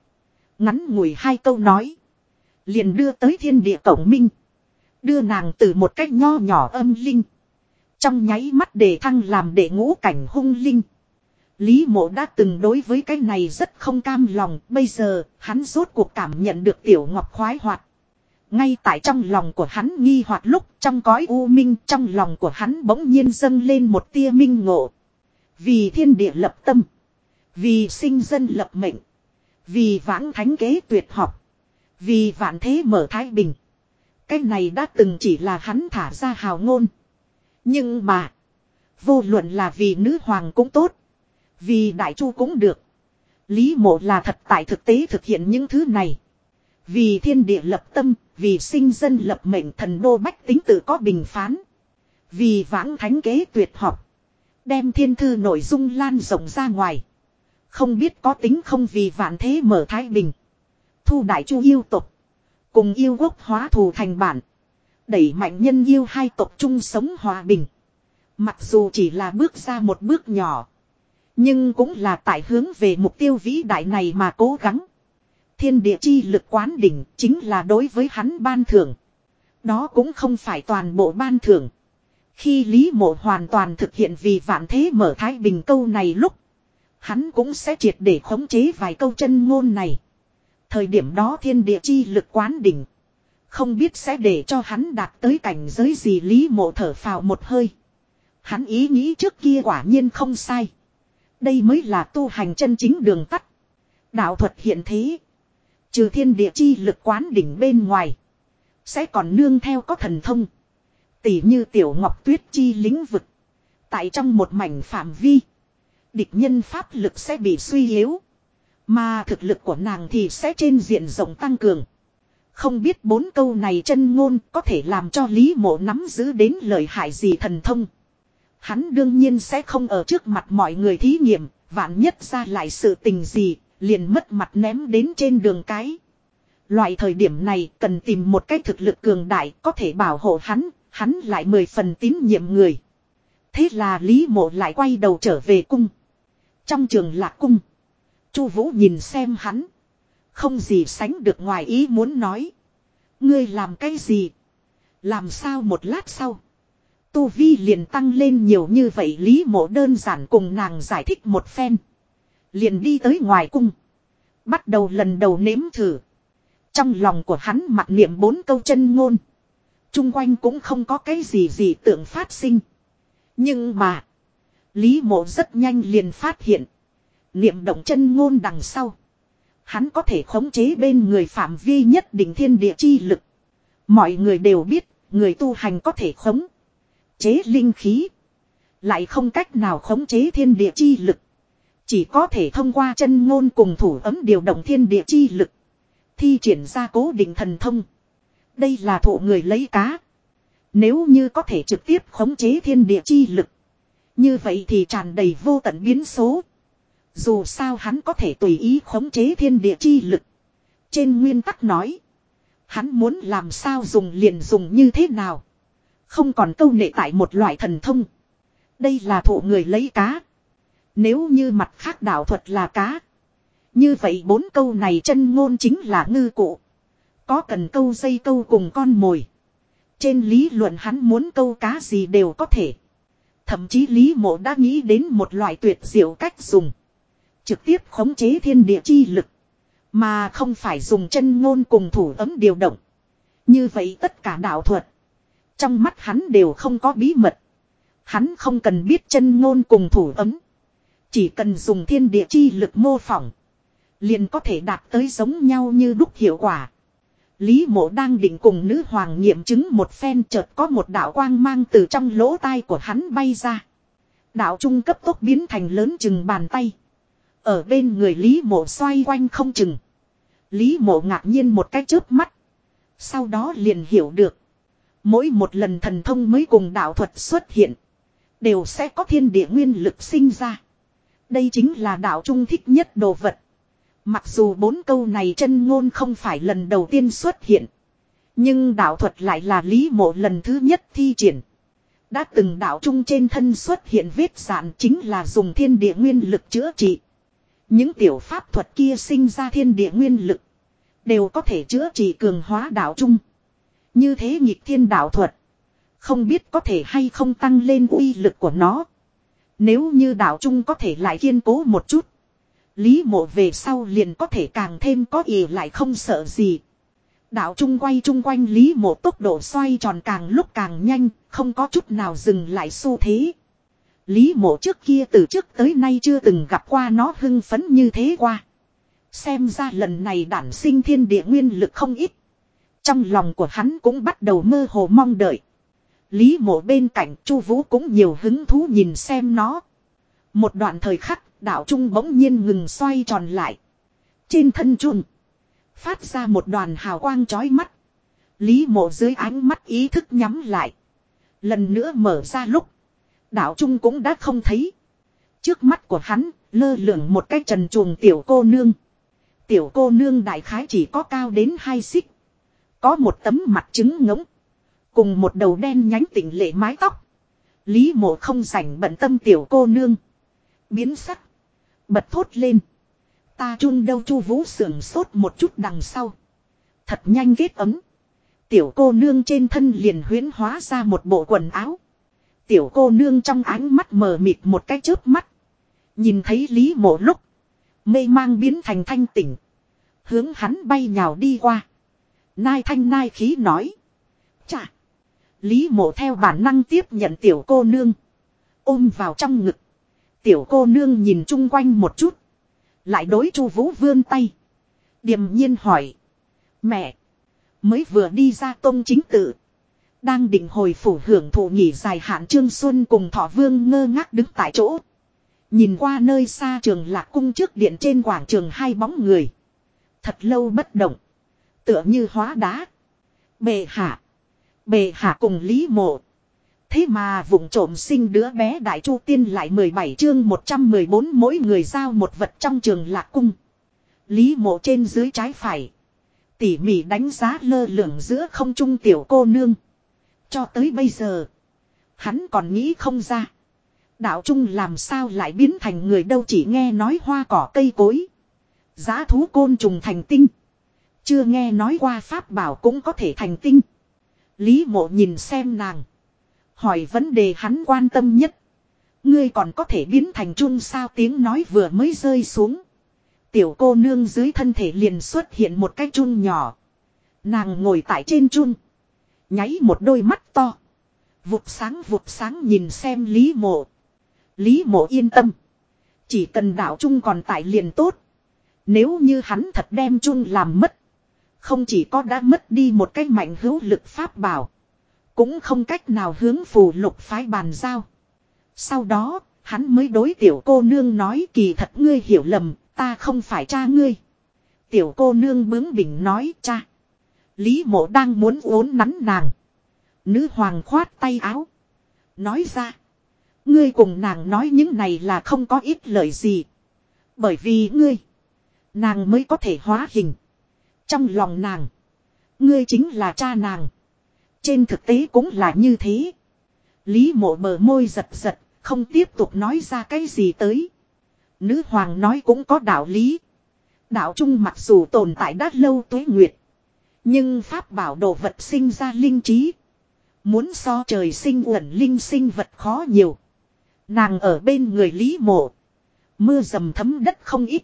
Ngắn ngủi hai câu nói. Liền đưa tới thiên địa cổng minh. Đưa nàng từ một cách nho nhỏ âm linh. Trong nháy mắt để thăng làm để ngũ cảnh hung linh. Lý mộ đã từng đối với cái này rất không cam lòng. Bây giờ, hắn rốt cuộc cảm nhận được tiểu ngọc khoái hoạt. Ngay tại trong lòng của hắn nghi hoặc lúc, trong cõi u minh, trong lòng của hắn bỗng nhiên dâng lên một tia minh ngộ. Vì thiên địa lập tâm. Vì sinh dân lập mệnh. Vì vãng thánh kế tuyệt học. Vì vạn thế mở thái bình. Cái này đã từng chỉ là hắn thả ra hào ngôn. Nhưng mà. Vô luận là vì nữ hoàng cũng tốt. Vì đại chu cũng được. Lý mộ là thật tại thực tế thực hiện những thứ này. Vì thiên địa lập tâm, vì sinh dân lập mệnh thần đô bách tính tự có bình phán. Vì vãng thánh kế tuyệt học. Đem thiên thư nội dung lan rộng ra ngoài. Không biết có tính không vì vạn thế mở thái bình. Thu đại chu yêu tục. Cùng yêu quốc hóa thù thành bản. Đẩy mạnh nhân yêu hai tộc chung sống hòa bình. Mặc dù chỉ là bước ra một bước nhỏ. Nhưng cũng là tại hướng về mục tiêu vĩ đại này mà cố gắng. Thiên địa chi lực quán đỉnh chính là đối với hắn ban thưởng. Đó cũng không phải toàn bộ ban thưởng. Khi Lý Mộ hoàn toàn thực hiện vì vạn thế mở thái bình câu này lúc. Hắn cũng sẽ triệt để khống chế vài câu chân ngôn này. Thời điểm đó thiên địa chi lực quán đỉnh. Không biết sẽ để cho hắn đạt tới cảnh giới gì Lý Mộ thở phào một hơi. Hắn ý nghĩ trước kia quả nhiên không sai. Đây mới là tu hành chân chính đường tắt. Đạo thuật hiện thế. Trừ thiên địa chi lực quán đỉnh bên ngoài. Sẽ còn nương theo có thần thông. Tỷ như tiểu ngọc tuyết chi lĩnh vực. Tại trong một mảnh phạm vi. Địch nhân pháp lực sẽ bị suy yếu. Mà thực lực của nàng thì sẽ trên diện rộng tăng cường. Không biết bốn câu này chân ngôn có thể làm cho Lý Mộ nắm giữ đến lời hại gì thần thông. Hắn đương nhiên sẽ không ở trước mặt mọi người thí nghiệm, vạn nhất ra lại sự tình gì, liền mất mặt ném đến trên đường cái. Loại thời điểm này cần tìm một cách thực lực cường đại có thể bảo hộ hắn, hắn lại mười phần tín nhiệm người. Thế là Lý Mộ lại quay đầu trở về cung. Trong trường lạc cung. Chu Vũ nhìn xem hắn. Không gì sánh được ngoài ý muốn nói. Ngươi làm cái gì? Làm sao một lát sau. Tu Vi liền tăng lên nhiều như vậy Lý mộ đơn giản cùng nàng giải thích một phen. Liền đi tới ngoài cung. Bắt đầu lần đầu nếm thử. Trong lòng của hắn mặc niệm bốn câu chân ngôn. chung quanh cũng không có cái gì gì tượng phát sinh. Nhưng mà. Lý mộ rất nhanh liền phát hiện. Niệm động chân ngôn đằng sau. Hắn có thể khống chế bên người phạm vi nhất định thiên địa chi lực. Mọi người đều biết, người tu hành có thể khống. Chế linh khí. Lại không cách nào khống chế thiên địa chi lực. Chỉ có thể thông qua chân ngôn cùng thủ ấm điều động thiên địa chi lực. Thi triển ra cố định thần thông. Đây là thụ người lấy cá. Nếu như có thể trực tiếp khống chế thiên địa chi lực. Như vậy thì tràn đầy vô tận biến số. Dù sao hắn có thể tùy ý khống chế thiên địa chi lực. Trên nguyên tắc nói. Hắn muốn làm sao dùng liền dùng như thế nào. Không còn câu nệ tại một loại thần thông. Đây là thụ người lấy cá. Nếu như mặt khác đạo thuật là cá. Như vậy bốn câu này chân ngôn chính là ngư cụ. Có cần câu dây câu cùng con mồi. Trên lý luận hắn muốn câu cá gì đều có thể. Thậm chí Lý Mộ đã nghĩ đến một loại tuyệt diệu cách dùng. Trực tiếp khống chế thiên địa chi lực. Mà không phải dùng chân ngôn cùng thủ ấm điều động. Như vậy tất cả đạo thuật. Trong mắt hắn đều không có bí mật. Hắn không cần biết chân ngôn cùng thủ ấm. Chỉ cần dùng thiên địa chi lực mô phỏng. Liền có thể đạt tới giống nhau như đúc hiệu quả. Lý mộ đang định cùng nữ hoàng nghiệm chứng một phen chợt có một đạo quang mang từ trong lỗ tai của hắn bay ra. Đạo trung cấp tốc biến thành lớn chừng bàn tay. Ở bên người Lý mộ xoay quanh không chừng. Lý mộ ngạc nhiên một cái chớp mắt. Sau đó liền hiểu được. Mỗi một lần thần thông mới cùng đạo thuật xuất hiện. Đều sẽ có thiên địa nguyên lực sinh ra. Đây chính là đạo trung thích nhất đồ vật. Mặc dù bốn câu này chân ngôn không phải lần đầu tiên xuất hiện. Nhưng đạo thuật lại là lý mộ lần thứ nhất thi triển. Đã từng đạo trung trên thân xuất hiện vết giản chính là dùng thiên địa nguyên lực chữa trị. Những tiểu pháp thuật kia sinh ra thiên địa nguyên lực. Đều có thể chữa trị cường hóa đạo trung. Như thế nhịp thiên đạo thuật. Không biết có thể hay không tăng lên uy lực của nó. Nếu như đạo trung có thể lại kiên cố một chút. Lý mộ về sau liền có thể càng thêm có ý lại không sợ gì. Đạo trung quay trung quanh Lý mộ tốc độ xoay tròn càng lúc càng nhanh, không có chút nào dừng lại xu thế. Lý mộ trước kia từ trước tới nay chưa từng gặp qua nó hưng phấn như thế qua. Xem ra lần này đản sinh thiên địa nguyên lực không ít. Trong lòng của hắn cũng bắt đầu mơ hồ mong đợi. Lý mộ bên cạnh Chu Vũ cũng nhiều hứng thú nhìn xem nó. Một đoạn thời khắc đạo trung bỗng nhiên ngừng xoay tròn lại. Trên thân trung. Phát ra một đoàn hào quang chói mắt. Lý mộ dưới ánh mắt ý thức nhắm lại. Lần nữa mở ra lúc. Đạo trung cũng đã không thấy. Trước mắt của hắn, lơ lửng một cái trần chuồng tiểu cô nương. Tiểu cô nương đại khái chỉ có cao đến hai xích. Có một tấm mặt trứng ngỗng. Cùng một đầu đen nhánh tỉnh lệ mái tóc. Lý mộ không rảnh bận tâm tiểu cô nương. Biến sắc. Bật thốt lên. Ta chun đâu chu vũ sưởng sốt một chút đằng sau. Thật nhanh ghét ấm. Tiểu cô nương trên thân liền huyến hóa ra một bộ quần áo. Tiểu cô nương trong ánh mắt mờ mịt một cái chớp mắt. Nhìn thấy Lý mộ lúc. Mê mang biến thành thanh tỉnh. Hướng hắn bay nhào đi qua. Nai thanh nai khí nói. Chà. Lý mộ theo bản năng tiếp nhận tiểu cô nương. Ôm vào trong ngực. Tiểu cô nương nhìn chung quanh một chút. Lại đối chu vũ vươn tay. Điềm nhiên hỏi. Mẹ. Mới vừa đi ra tôn chính tự. Đang định hồi phủ hưởng thụ nghỉ dài hạn Trương Xuân cùng Thọ Vương ngơ ngác đứng tại chỗ. Nhìn qua nơi xa trường lạc cung trước điện trên quảng trường hai bóng người. Thật lâu bất động. Tựa như hóa đá. bề hạ. bề hạ cùng Lý Mộ. Thế mà vụng trộm sinh đứa bé Đại Chu Tiên lại 17 chương 114 mỗi người giao một vật trong trường lạc cung. Lý mộ trên dưới trái phải. Tỉ mỉ đánh giá lơ lửng giữa không trung tiểu cô nương. Cho tới bây giờ. Hắn còn nghĩ không ra. Đạo Trung làm sao lại biến thành người đâu chỉ nghe nói hoa cỏ cây cối. Giá thú côn trùng thành tinh. Chưa nghe nói qua pháp bảo cũng có thể thành tinh. Lý mộ nhìn xem nàng. Hỏi vấn đề hắn quan tâm nhất. Ngươi còn có thể biến thành trung sao tiếng nói vừa mới rơi xuống. Tiểu cô nương dưới thân thể liền xuất hiện một cái chun nhỏ. Nàng ngồi tại trên chun. Nháy một đôi mắt to. Vụt sáng vụt sáng nhìn xem Lý mộ. Lý mộ yên tâm. Chỉ cần đạo trung còn tại liền tốt. Nếu như hắn thật đem trung làm mất. Không chỉ có đã mất đi một cái mạnh hữu lực pháp bảo. Cũng không cách nào hướng phù lục phái bàn giao. Sau đó, hắn mới đối tiểu cô nương nói kỳ thật ngươi hiểu lầm, ta không phải cha ngươi. Tiểu cô nương bướng bỉnh nói cha. Lý mộ đang muốn uốn nắn nàng. Nữ hoàng khoát tay áo. Nói ra. Ngươi cùng nàng nói những này là không có ít lời gì. Bởi vì ngươi. Nàng mới có thể hóa hình. Trong lòng nàng. Ngươi chính là cha nàng. Trên thực tế cũng là như thế. Lý mộ bờ môi giật giật. Không tiếp tục nói ra cái gì tới. Nữ hoàng nói cũng có đạo lý. Đạo trung mặc dù tồn tại đã lâu tuế nguyệt. Nhưng pháp bảo đồ vật sinh ra linh trí. Muốn so trời sinh uẩn linh sinh vật khó nhiều. Nàng ở bên người Lý Mộ. Mưa dầm thấm đất không ít.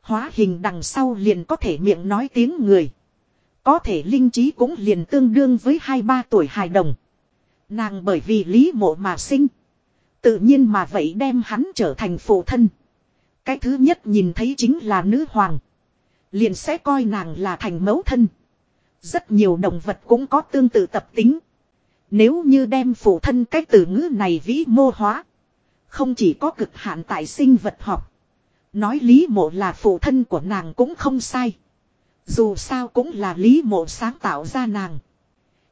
Hóa hình đằng sau liền có thể miệng nói tiếng người. Có thể linh trí cũng liền tương đương với hai ba tuổi hài đồng. Nàng bởi vì Lý Mộ mà sinh. Tự nhiên mà vậy đem hắn trở thành phụ thân. Cái thứ nhất nhìn thấy chính là nữ hoàng. Liền sẽ coi nàng là thành mẫu thân. Rất nhiều động vật cũng có tương tự tập tính. Nếu như đem phụ thân cái từ ngữ này vĩ mô hóa. Không chỉ có cực hạn tại sinh vật học. Nói lý mộ là phụ thân của nàng cũng không sai. Dù sao cũng là lý mộ sáng tạo ra nàng.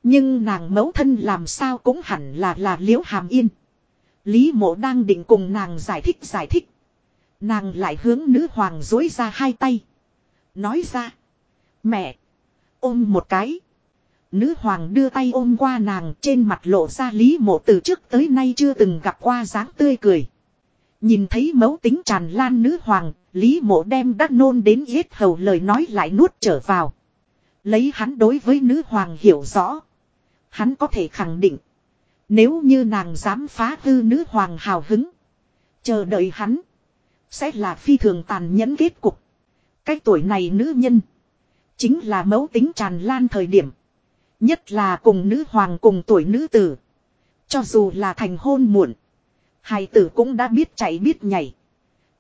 Nhưng nàng mẫu thân làm sao cũng hẳn là là liễu hàm yên. Lý mộ đang định cùng nàng giải thích giải thích. Nàng lại hướng nữ hoàng dối ra hai tay. Nói ra. Mẹ. Ôm một cái. Nữ hoàng đưa tay ôm qua nàng trên mặt lộ ra lý mộ từ trước tới nay chưa từng gặp qua dáng tươi cười. Nhìn thấy mấu tính tràn lan nữ hoàng, lý mộ đem đắc nôn đến yết hầu lời nói lại nuốt trở vào. Lấy hắn đối với nữ hoàng hiểu rõ. Hắn có thể khẳng định. Nếu như nàng dám phá hư nữ hoàng hào hứng. Chờ đợi hắn. Sẽ là phi thường tàn nhẫn kết cục. Cái tuổi này nữ nhân. Chính là mẫu tính tràn lan thời điểm. Nhất là cùng nữ hoàng cùng tuổi nữ tử. Cho dù là thành hôn muộn. Hài tử cũng đã biết chạy biết nhảy.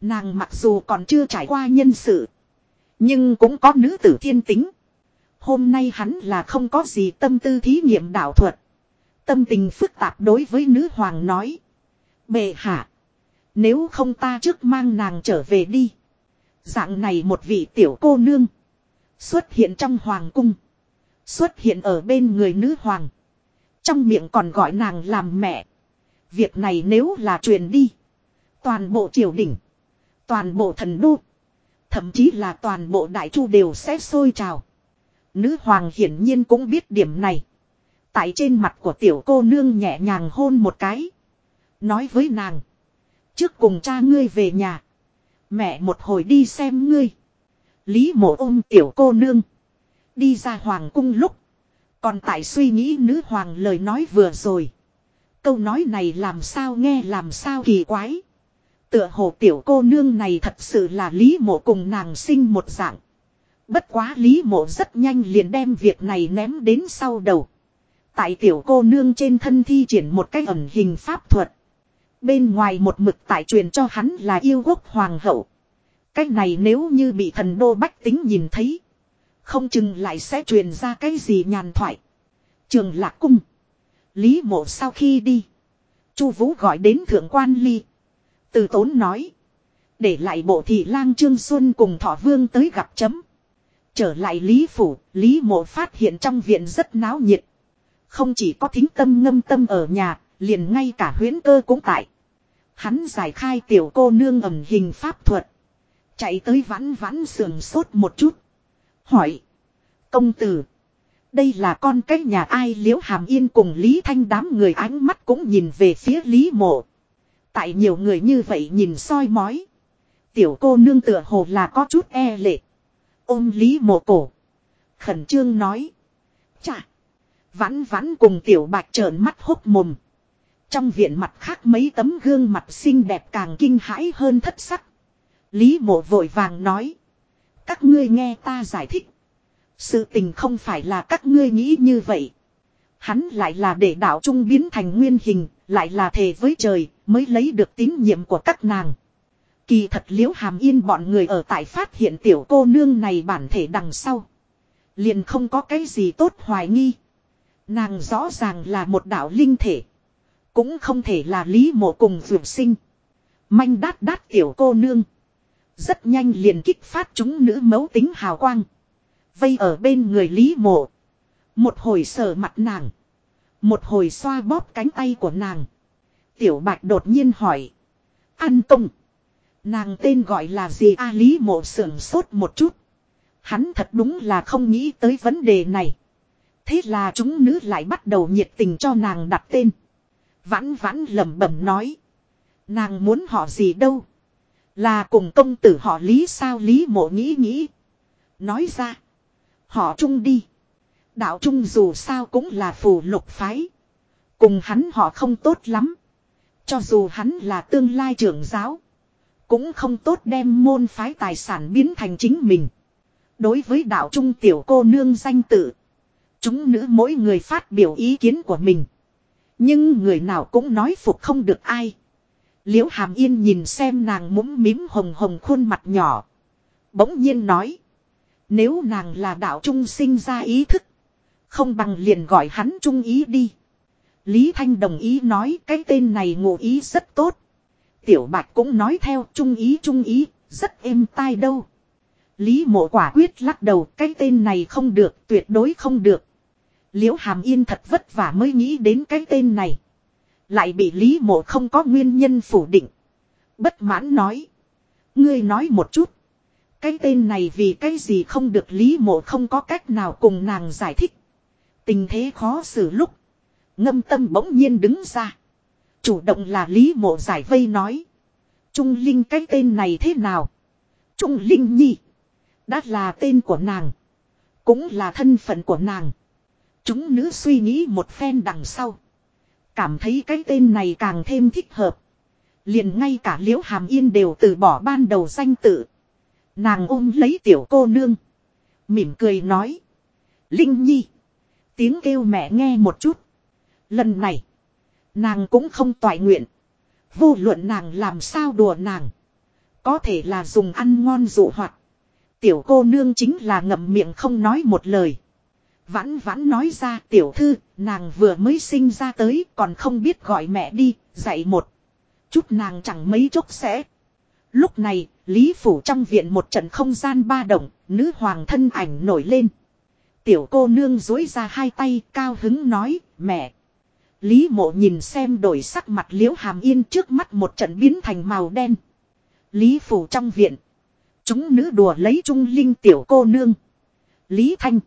Nàng mặc dù còn chưa trải qua nhân sự. Nhưng cũng có nữ tử thiên tính. Hôm nay hắn là không có gì tâm tư thí nghiệm đạo thuật. Tâm tình phức tạp đối với nữ hoàng nói. Bệ hạ. Nếu không ta trước mang nàng trở về đi. Dạng này một vị tiểu cô nương. Xuất hiện trong hoàng cung. Xuất hiện ở bên người nữ hoàng. Trong miệng còn gọi nàng làm mẹ. Việc này nếu là truyền đi. Toàn bộ triều đình. Toàn bộ thần đô. Thậm chí là toàn bộ đại chu đều sẽ sôi trào. Nữ hoàng hiển nhiên cũng biết điểm này. Tại trên mặt của tiểu cô nương nhẹ nhàng hôn một cái. Nói với nàng. Trước cùng cha ngươi về nhà. Mẹ một hồi đi xem ngươi. Lý mộ ôm tiểu cô nương. Đi ra hoàng cung lúc. Còn tại suy nghĩ nữ hoàng lời nói vừa rồi. Câu nói này làm sao nghe làm sao kỳ quái. Tựa hồ tiểu cô nương này thật sự là Lý mộ cùng nàng sinh một dạng. Bất quá Lý mộ rất nhanh liền đem việc này ném đến sau đầu. Tại tiểu cô nương trên thân thi triển một cách ẩn hình pháp thuật. Bên ngoài một mực tại truyền cho hắn là yêu quốc hoàng hậu cái này nếu như bị thần đô bách tính nhìn thấy. Không chừng lại sẽ truyền ra cái gì nhàn thoại. Trường lạc cung. Lý mộ sau khi đi. Chu Vũ gọi đến thượng quan ly. Từ tốn nói. Để lại bộ thị lang Trương Xuân cùng thọ vương tới gặp chấm. Trở lại Lý Phủ, Lý mộ phát hiện trong viện rất náo nhiệt. Không chỉ có thính tâm ngâm tâm ở nhà, liền ngay cả huyến cơ cũng tại. Hắn giải khai tiểu cô nương ẩm hình pháp thuật. Chạy tới vãn vãn sườn sốt một chút. Hỏi. Công tử. Đây là con cái nhà ai liễu hàm yên cùng Lý Thanh đám người ánh mắt cũng nhìn về phía Lý mộ. Tại nhiều người như vậy nhìn soi mói. Tiểu cô nương tựa hồ là có chút e lệ. Ôm Lý mộ cổ. Khẩn trương nói. Chà. Vãn vãn cùng tiểu bạch trợn mắt hốc mồm. Trong viện mặt khác mấy tấm gương mặt xinh đẹp càng kinh hãi hơn thất sắc. Lý mộ vội vàng nói. Các ngươi nghe ta giải thích. Sự tình không phải là các ngươi nghĩ như vậy. Hắn lại là để đạo trung biến thành nguyên hình, lại là thề với trời, mới lấy được tín nhiệm của các nàng. Kỳ thật liễu hàm yên bọn người ở tại phát hiện tiểu cô nương này bản thể đằng sau. Liền không có cái gì tốt hoài nghi. Nàng rõ ràng là một đạo linh thể. Cũng không thể là lý mộ cùng dược sinh. Manh đát đát tiểu cô nương. Rất nhanh liền kích phát chúng nữ mấu tính hào quang. Vây ở bên người lý mộ. Một hồi sờ mặt nàng. Một hồi xoa bóp cánh tay của nàng. Tiểu bạch đột nhiên hỏi. An Tùng. Nàng tên gọi là gì a, lý mộ sưởng sốt một chút. Hắn thật đúng là không nghĩ tới vấn đề này. Thế là chúng nữ lại bắt đầu nhiệt tình cho nàng đặt tên. Vãn vãn lẩm bẩm nói. Nàng muốn họ gì đâu. Là cùng công tử họ lý sao lý mộ nghĩ nghĩ. Nói ra. Họ trung đi. Đạo trung dù sao cũng là phù lục phái. Cùng hắn họ không tốt lắm. Cho dù hắn là tương lai trưởng giáo. Cũng không tốt đem môn phái tài sản biến thành chính mình. Đối với đạo trung tiểu cô nương danh tự. Chúng nữ mỗi người phát biểu ý kiến của mình. Nhưng người nào cũng nói phục không được ai. Liễu hàm yên nhìn xem nàng mũm mím hồng hồng khuôn mặt nhỏ. Bỗng nhiên nói. Nếu nàng là đạo trung sinh ra ý thức. Không bằng liền gọi hắn trung ý đi. Lý Thanh đồng ý nói cái tên này ngụ ý rất tốt. Tiểu Bạch cũng nói theo trung ý trung ý, rất êm tai đâu. Lý mộ quả quyết lắc đầu cái tên này không được, tuyệt đối không được. Liễu Hàm Yên thật vất vả mới nghĩ đến cái tên này. Lại bị Lý mộ không có nguyên nhân phủ định. Bất mãn nói. Ngươi nói một chút. Cái tên này vì cái gì không được Lý mộ không có cách nào cùng nàng giải thích. Tình thế khó xử lúc. Ngâm tâm bỗng nhiên đứng ra. Chủ động là Lý mộ giải vây nói. Trung Linh cái tên này thế nào? Trung Linh Nhi. Đã là tên của nàng. Cũng là thân phận của nàng. Chúng nữ suy nghĩ một phen đằng sau. Cảm thấy cái tên này càng thêm thích hợp. liền ngay cả liễu hàm yên đều từ bỏ ban đầu danh tự. Nàng ôm lấy tiểu cô nương. Mỉm cười nói. Linh Nhi. Tiếng kêu mẹ nghe một chút. Lần này. Nàng cũng không toại nguyện. Vô luận nàng làm sao đùa nàng. Có thể là dùng ăn ngon dụ hoạt. Tiểu cô nương chính là ngậm miệng không nói một lời. Vãn vãn nói ra tiểu thư, nàng vừa mới sinh ra tới còn không biết gọi mẹ đi, dạy một. Chút nàng chẳng mấy chốc sẽ. Lúc này, Lý Phủ trong viện một trận không gian ba động, nữ hoàng thân ảnh nổi lên. Tiểu cô nương dối ra hai tay cao hứng nói, mẹ. Lý mộ nhìn xem đổi sắc mặt liễu hàm yên trước mắt một trận biến thành màu đen. Lý Phủ trong viện. Chúng nữ đùa lấy trung linh tiểu cô nương. Lý Thanh.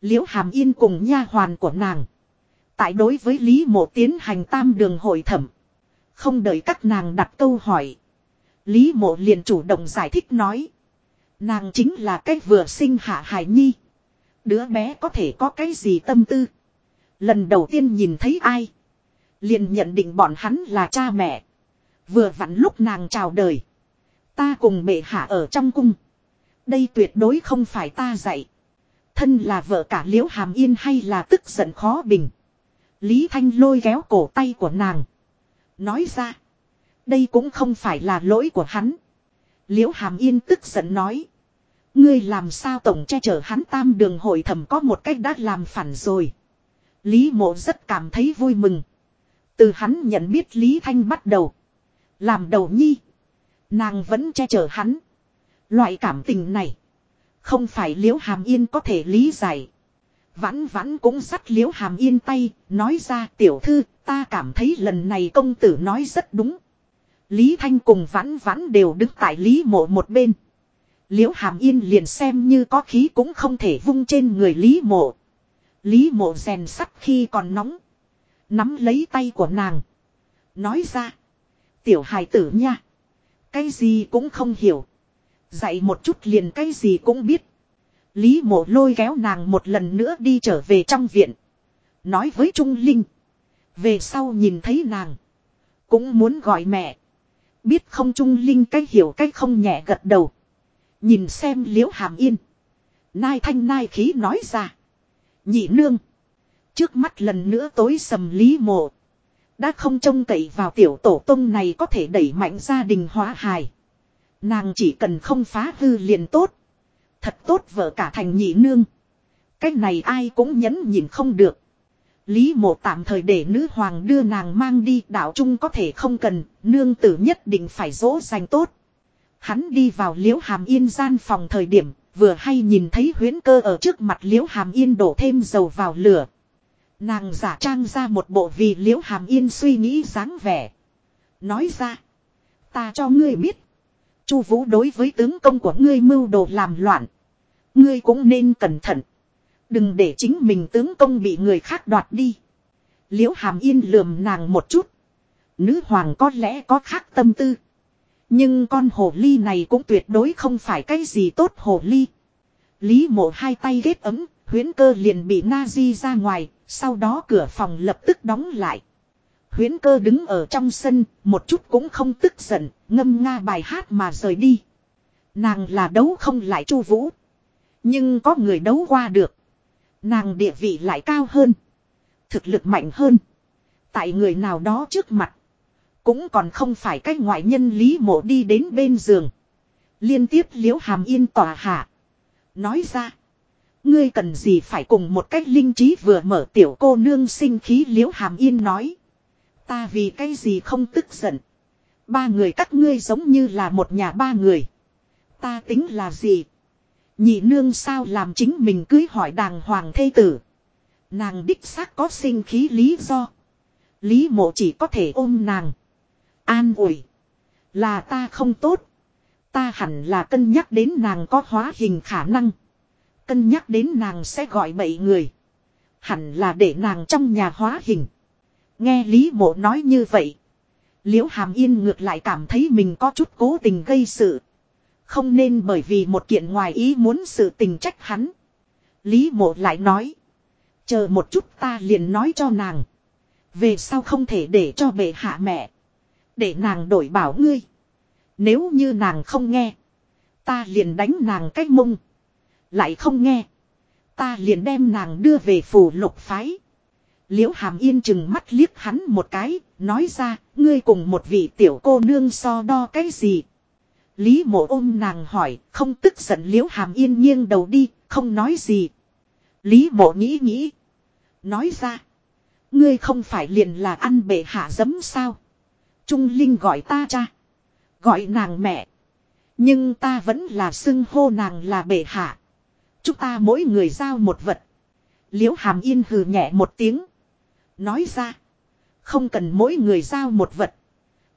Liễu hàm yên cùng nha hoàn của nàng. Tại đối với Lý mộ tiến hành tam đường hội thẩm. Không đợi các nàng đặt câu hỏi. Lý mộ liền chủ động giải thích nói. Nàng chính là cái vừa sinh hạ hải nhi. Đứa bé có thể có cái gì tâm tư. Lần đầu tiên nhìn thấy ai. Liền nhận định bọn hắn là cha mẹ. Vừa vặn lúc nàng chào đời. Ta cùng bệ hạ ở trong cung. Đây tuyệt đối không phải ta dạy. Thân là vợ cả liễu hàm yên hay là tức giận khó bình. Lý Thanh lôi kéo cổ tay của nàng. Nói ra. Đây cũng không phải là lỗi của hắn. Liễu hàm yên tức giận nói. Ngươi làm sao tổng che chở hắn tam đường hội thẩm có một cách đã làm phản rồi. Lý mộ rất cảm thấy vui mừng. Từ hắn nhận biết Lý Thanh bắt đầu. Làm đầu nhi. Nàng vẫn che chở hắn. Loại cảm tình này. Không phải liễu hàm yên có thể lý giải. Vãn vãn cũng dắt liễu hàm yên tay, nói ra tiểu thư, ta cảm thấy lần này công tử nói rất đúng. Lý Thanh cùng vãn vãn đều đứng tại Lý mộ một bên. Liễu hàm yên liền xem như có khí cũng không thể vung trên người Lý mộ. Lý mộ rèn sắt khi còn nóng. Nắm lấy tay của nàng. Nói ra. Tiểu hài tử nha. Cái gì cũng không hiểu. Dạy một chút liền cái gì cũng biết. Lý mộ lôi kéo nàng một lần nữa đi trở về trong viện. Nói với Trung Linh. Về sau nhìn thấy nàng. Cũng muốn gọi mẹ. Biết không Trung Linh cách hiểu cách không nhẹ gật đầu. Nhìn xem liễu hàm yên. Nai thanh nai khí nói ra. Nhị nương. Trước mắt lần nữa tối sầm lý mộ. Đã không trông cậy vào tiểu tổ tông này có thể đẩy mạnh gia đình hóa hài. Nàng chỉ cần không phá hư liền tốt. Thật tốt vợ cả thành nhị nương. Cách này ai cũng nhẫn nhìn không được. Lý mộ tạm thời để nữ hoàng đưa nàng mang đi đạo trung có thể không cần, nương tử nhất định phải dỗ dành tốt. Hắn đi vào liễu hàm yên gian phòng thời điểm, vừa hay nhìn thấy huyến cơ ở trước mặt liễu hàm yên đổ thêm dầu vào lửa. Nàng giả trang ra một bộ vì liễu hàm yên suy nghĩ dáng vẻ. Nói ra, ta cho ngươi biết. Chu vũ đối với tướng công của ngươi mưu đồ làm loạn. Ngươi cũng nên cẩn thận. Đừng để chính mình tướng công bị người khác đoạt đi. Liễu hàm yên lườm nàng một chút. Nữ hoàng có lẽ có khác tâm tư. Nhưng con hồ ly này cũng tuyệt đối không phải cái gì tốt hồ ly. Lý mộ hai tay kết ấm, huyễn cơ liền bị na di ra ngoài, sau đó cửa phòng lập tức đóng lại. Huyến cơ đứng ở trong sân, một chút cũng không tức giận, ngâm nga bài hát mà rời đi. Nàng là đấu không lại chu vũ. Nhưng có người đấu qua được. Nàng địa vị lại cao hơn. Thực lực mạnh hơn. Tại người nào đó trước mặt. Cũng còn không phải cách ngoại nhân lý mộ đi đến bên giường. Liên tiếp liễu hàm yên tòa hạ. Nói ra. Ngươi cần gì phải cùng một cách linh trí vừa mở tiểu cô nương sinh khí liễu hàm yên nói. Ta vì cái gì không tức giận. Ba người các ngươi giống như là một nhà ba người. Ta tính là gì? Nhị nương sao làm chính mình cưới hỏi đàng hoàng thê tử. Nàng đích xác có sinh khí lý do. Lý mộ chỉ có thể ôm nàng. An ủi. Là ta không tốt. Ta hẳn là cân nhắc đến nàng có hóa hình khả năng. Cân nhắc đến nàng sẽ gọi bậy người. Hẳn là để nàng trong nhà hóa hình. Nghe Lý mộ nói như vậy. Liễu hàm yên ngược lại cảm thấy mình có chút cố tình gây sự. Không nên bởi vì một kiện ngoài ý muốn sự tình trách hắn. Lý mộ lại nói. Chờ một chút ta liền nói cho nàng. Về sau không thể để cho bệ hạ mẹ. Để nàng đổi bảo ngươi. Nếu như nàng không nghe. Ta liền đánh nàng cách mông. Lại không nghe. Ta liền đem nàng đưa về phủ lục phái. Liễu hàm yên chừng mắt liếc hắn một cái. Nói ra ngươi cùng một vị tiểu cô nương so đo cái gì. Lý mộ ôm nàng hỏi, không tức giận liễu hàm yên nghiêng đầu đi, không nói gì. Lý mộ nghĩ nghĩ. Nói ra. Ngươi không phải liền là ăn bệ hạ giấm sao. Trung Linh gọi ta cha. Gọi nàng mẹ. Nhưng ta vẫn là xưng hô nàng là bệ hạ. Chúng ta mỗi người giao một vật. Liễu hàm yên hừ nhẹ một tiếng. Nói ra. Không cần mỗi người giao một vật.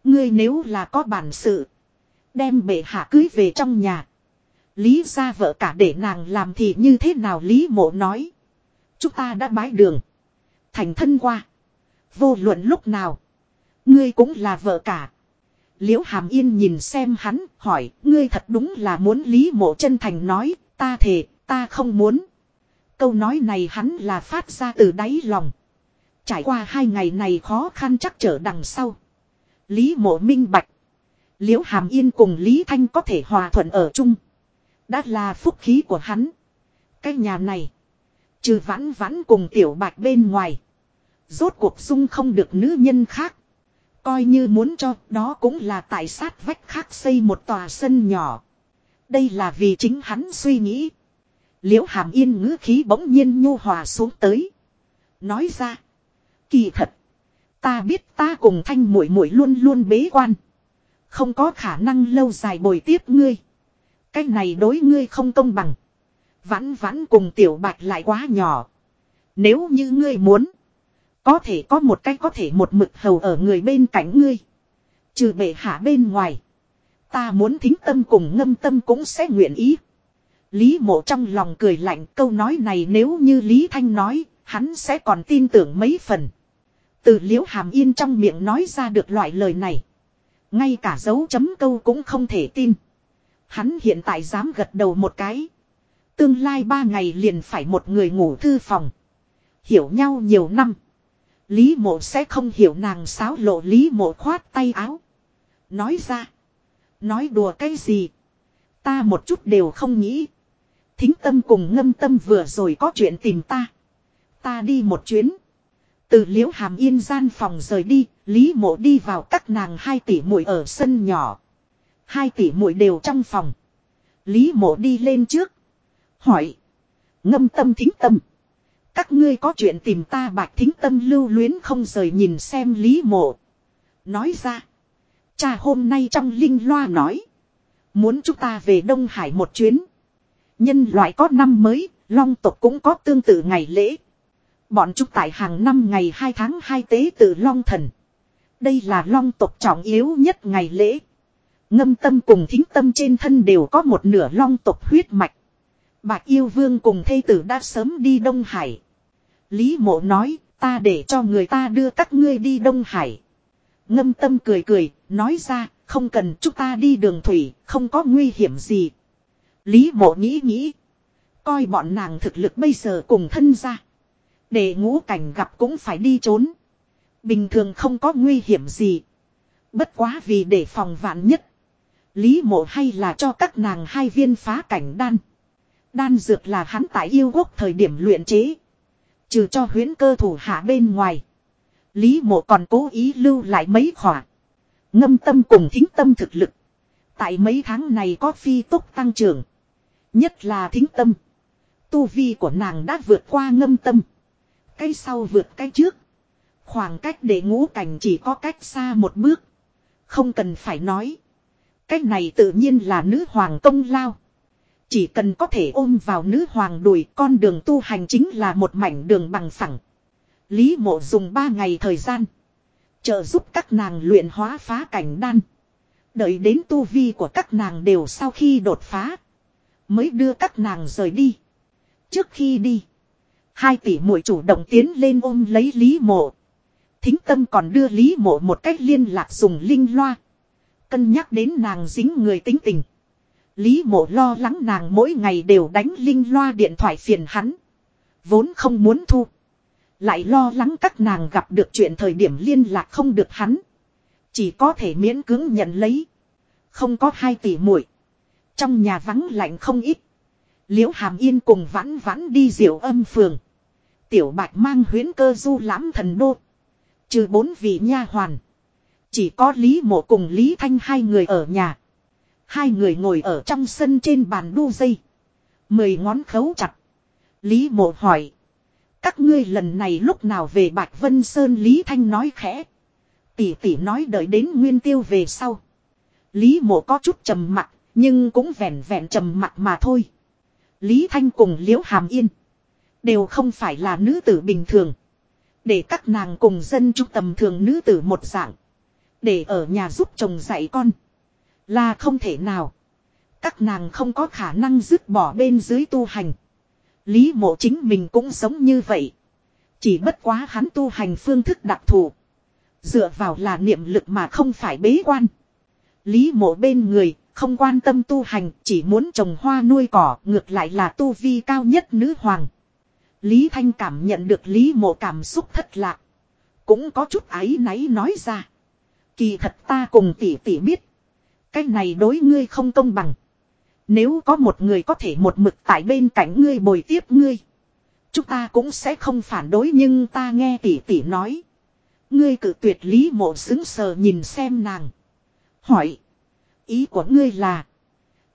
Ngươi nếu là có bản sự. Đem bệ hạ cưới về trong nhà. Lý ra vợ cả để nàng làm thì như thế nào Lý mộ nói. Chúng ta đã bái đường. Thành thân qua. Vô luận lúc nào. Ngươi cũng là vợ cả. Liễu hàm yên nhìn xem hắn, hỏi. Ngươi thật đúng là muốn Lý mộ chân thành nói. Ta thề, ta không muốn. Câu nói này hắn là phát ra từ đáy lòng. Trải qua hai ngày này khó khăn chắc trở đằng sau. Lý mộ minh bạch. Liễu Hàm Yên cùng Lý Thanh có thể hòa thuận ở chung. Đã là phúc khí của hắn. Cái nhà này. Trừ vãn vãn cùng tiểu bạch bên ngoài. Rốt cuộc dung không được nữ nhân khác. Coi như muốn cho, đó cũng là tại sát vách khác xây một tòa sân nhỏ. Đây là vì chính hắn suy nghĩ. Liễu hàm yên ngữ khí bỗng nhiên nhu hòa xuống tới. Nói ra. Kỳ thật. Ta biết ta cùng thanh muội muội luôn luôn bế quan. Không có khả năng lâu dài bồi tiếp ngươi. Cái này đối ngươi không công bằng. Vãn vãn cùng tiểu bạch lại quá nhỏ. Nếu như ngươi muốn. Có thể có một cách có thể một mực hầu ở người bên cạnh ngươi. Trừ bệ hạ bên ngoài. Ta muốn thính tâm cùng ngâm tâm cũng sẽ nguyện ý. Lý mộ trong lòng cười lạnh câu nói này nếu như Lý Thanh nói, hắn sẽ còn tin tưởng mấy phần. Từ liễu hàm yên trong miệng nói ra được loại lời này. Ngay cả dấu chấm câu cũng không thể tin. Hắn hiện tại dám gật đầu một cái. Tương lai ba ngày liền phải một người ngủ thư phòng. Hiểu nhau nhiều năm. Lý mộ sẽ không hiểu nàng sáo lộ lý mộ khoát tay áo. Nói ra. Nói đùa cái gì. Ta một chút đều không nghĩ. Thính tâm cùng ngâm tâm vừa rồi có chuyện tìm ta. Ta đi một chuyến. Từ liễu hàm yên gian phòng rời đi, Lý mộ đi vào các nàng hai tỷ muội ở sân nhỏ. Hai tỷ muội đều trong phòng. Lý mộ đi lên trước. Hỏi. Ngâm tâm thính tâm. Các ngươi có chuyện tìm ta bạch thính tâm lưu luyến không rời nhìn xem Lý mộ. Nói ra. Cha hôm nay trong linh loa nói. Muốn chúng ta về Đông Hải một chuyến. Nhân loại có năm mới, long tộc cũng có tương tự ngày lễ. Bọn chúng tại hàng năm ngày 2 tháng 2 tế tự long thần. Đây là long tộc trọng yếu nhất ngày lễ. Ngâm tâm cùng thính tâm trên thân đều có một nửa long tộc huyết mạch. Bạc yêu vương cùng thê tử đã sớm đi Đông Hải. Lý mộ nói, ta để cho người ta đưa các ngươi đi Đông Hải. Ngâm tâm cười cười, nói ra, không cần chúng ta đi đường thủy, không có nguy hiểm gì. Lý mộ nghĩ nghĩ. Coi bọn nàng thực lực bây giờ cùng thân ra. Để ngũ cảnh gặp cũng phải đi trốn. Bình thường không có nguy hiểm gì. Bất quá vì để phòng vạn nhất. Lý mộ hay là cho các nàng hai viên phá cảnh đan. Đan dược là hắn tại yêu quốc thời điểm luyện chế. Trừ cho huyến cơ thủ hạ bên ngoài. Lý mộ còn cố ý lưu lại mấy khỏa. Ngâm tâm cùng thính tâm thực lực. Tại mấy tháng này có phi tốc tăng trưởng. Nhất là thính tâm. Tu vi của nàng đã vượt qua ngâm tâm. Cái sau vượt cái trước. Khoảng cách để ngũ cảnh chỉ có cách xa một bước. Không cần phải nói. Cách này tự nhiên là nữ hoàng công lao. Chỉ cần có thể ôm vào nữ hoàng đùi con đường tu hành chính là một mảnh đường bằng phẳng. Lý mộ dùng ba ngày thời gian. Trợ giúp các nàng luyện hóa phá cảnh đan. Đợi đến tu vi của các nàng đều sau khi đột phá. Mới đưa các nàng rời đi. Trước khi đi. Hai tỷ muội chủ động tiến lên ôm lấy Lý mộ. Thính tâm còn đưa Lý mộ một cách liên lạc dùng linh loa. Cân nhắc đến nàng dính người tính tình. Lý mộ lo lắng nàng mỗi ngày đều đánh linh loa điện thoại phiền hắn. Vốn không muốn thu. Lại lo lắng các nàng gặp được chuyện thời điểm liên lạc không được hắn. Chỉ có thể miễn cưỡng nhận lấy. Không có hai tỷ muội Trong nhà vắng lạnh không ít. Liễu hàm yên cùng vãn vãn đi diệu âm phường. Tiểu bạch mang huyến cơ du lãm thần đô. Trừ bốn vị nha hoàn. Chỉ có Lý Mộ cùng Lý Thanh hai người ở nhà. Hai người ngồi ở trong sân trên bàn đu dây. Mười ngón khấu chặt. Lý Mộ hỏi. Các ngươi lần này lúc nào về Bạch Vân Sơn Lý Thanh nói khẽ. Tỷ tỷ nói đợi đến nguyên tiêu về sau. Lý Mộ có chút trầm mặt, nhưng cũng vẹn vẹn trầm mặt mà thôi. Lý Thanh cùng Liễu Hàm Yên. Đều không phải là nữ tử bình thường. Để các nàng cùng dân trung tầm thường nữ tử một dạng. Để ở nhà giúp chồng dạy con. Là không thể nào. Các nàng không có khả năng dứt bỏ bên dưới tu hành. Lý mộ chính mình cũng sống như vậy. Chỉ bất quá hắn tu hành phương thức đặc thù. Dựa vào là niệm lực mà không phải bế quan. Lý mộ bên người, không quan tâm tu hành, chỉ muốn trồng hoa nuôi cỏ, ngược lại là tu vi cao nhất nữ hoàng. Lý Thanh cảm nhận được Lý mộ cảm xúc thất lạc. Cũng có chút áy náy nói ra. Kỳ thật ta cùng tỷ tỷ biết. Cái này đối ngươi không công bằng. Nếu có một người có thể một mực tại bên cạnh ngươi bồi tiếp ngươi. Chúng ta cũng sẽ không phản đối nhưng ta nghe tỷ tỷ nói. Ngươi cử tuyệt lý mộ xứng sờ nhìn xem nàng. Hỏi. Ý của ngươi là.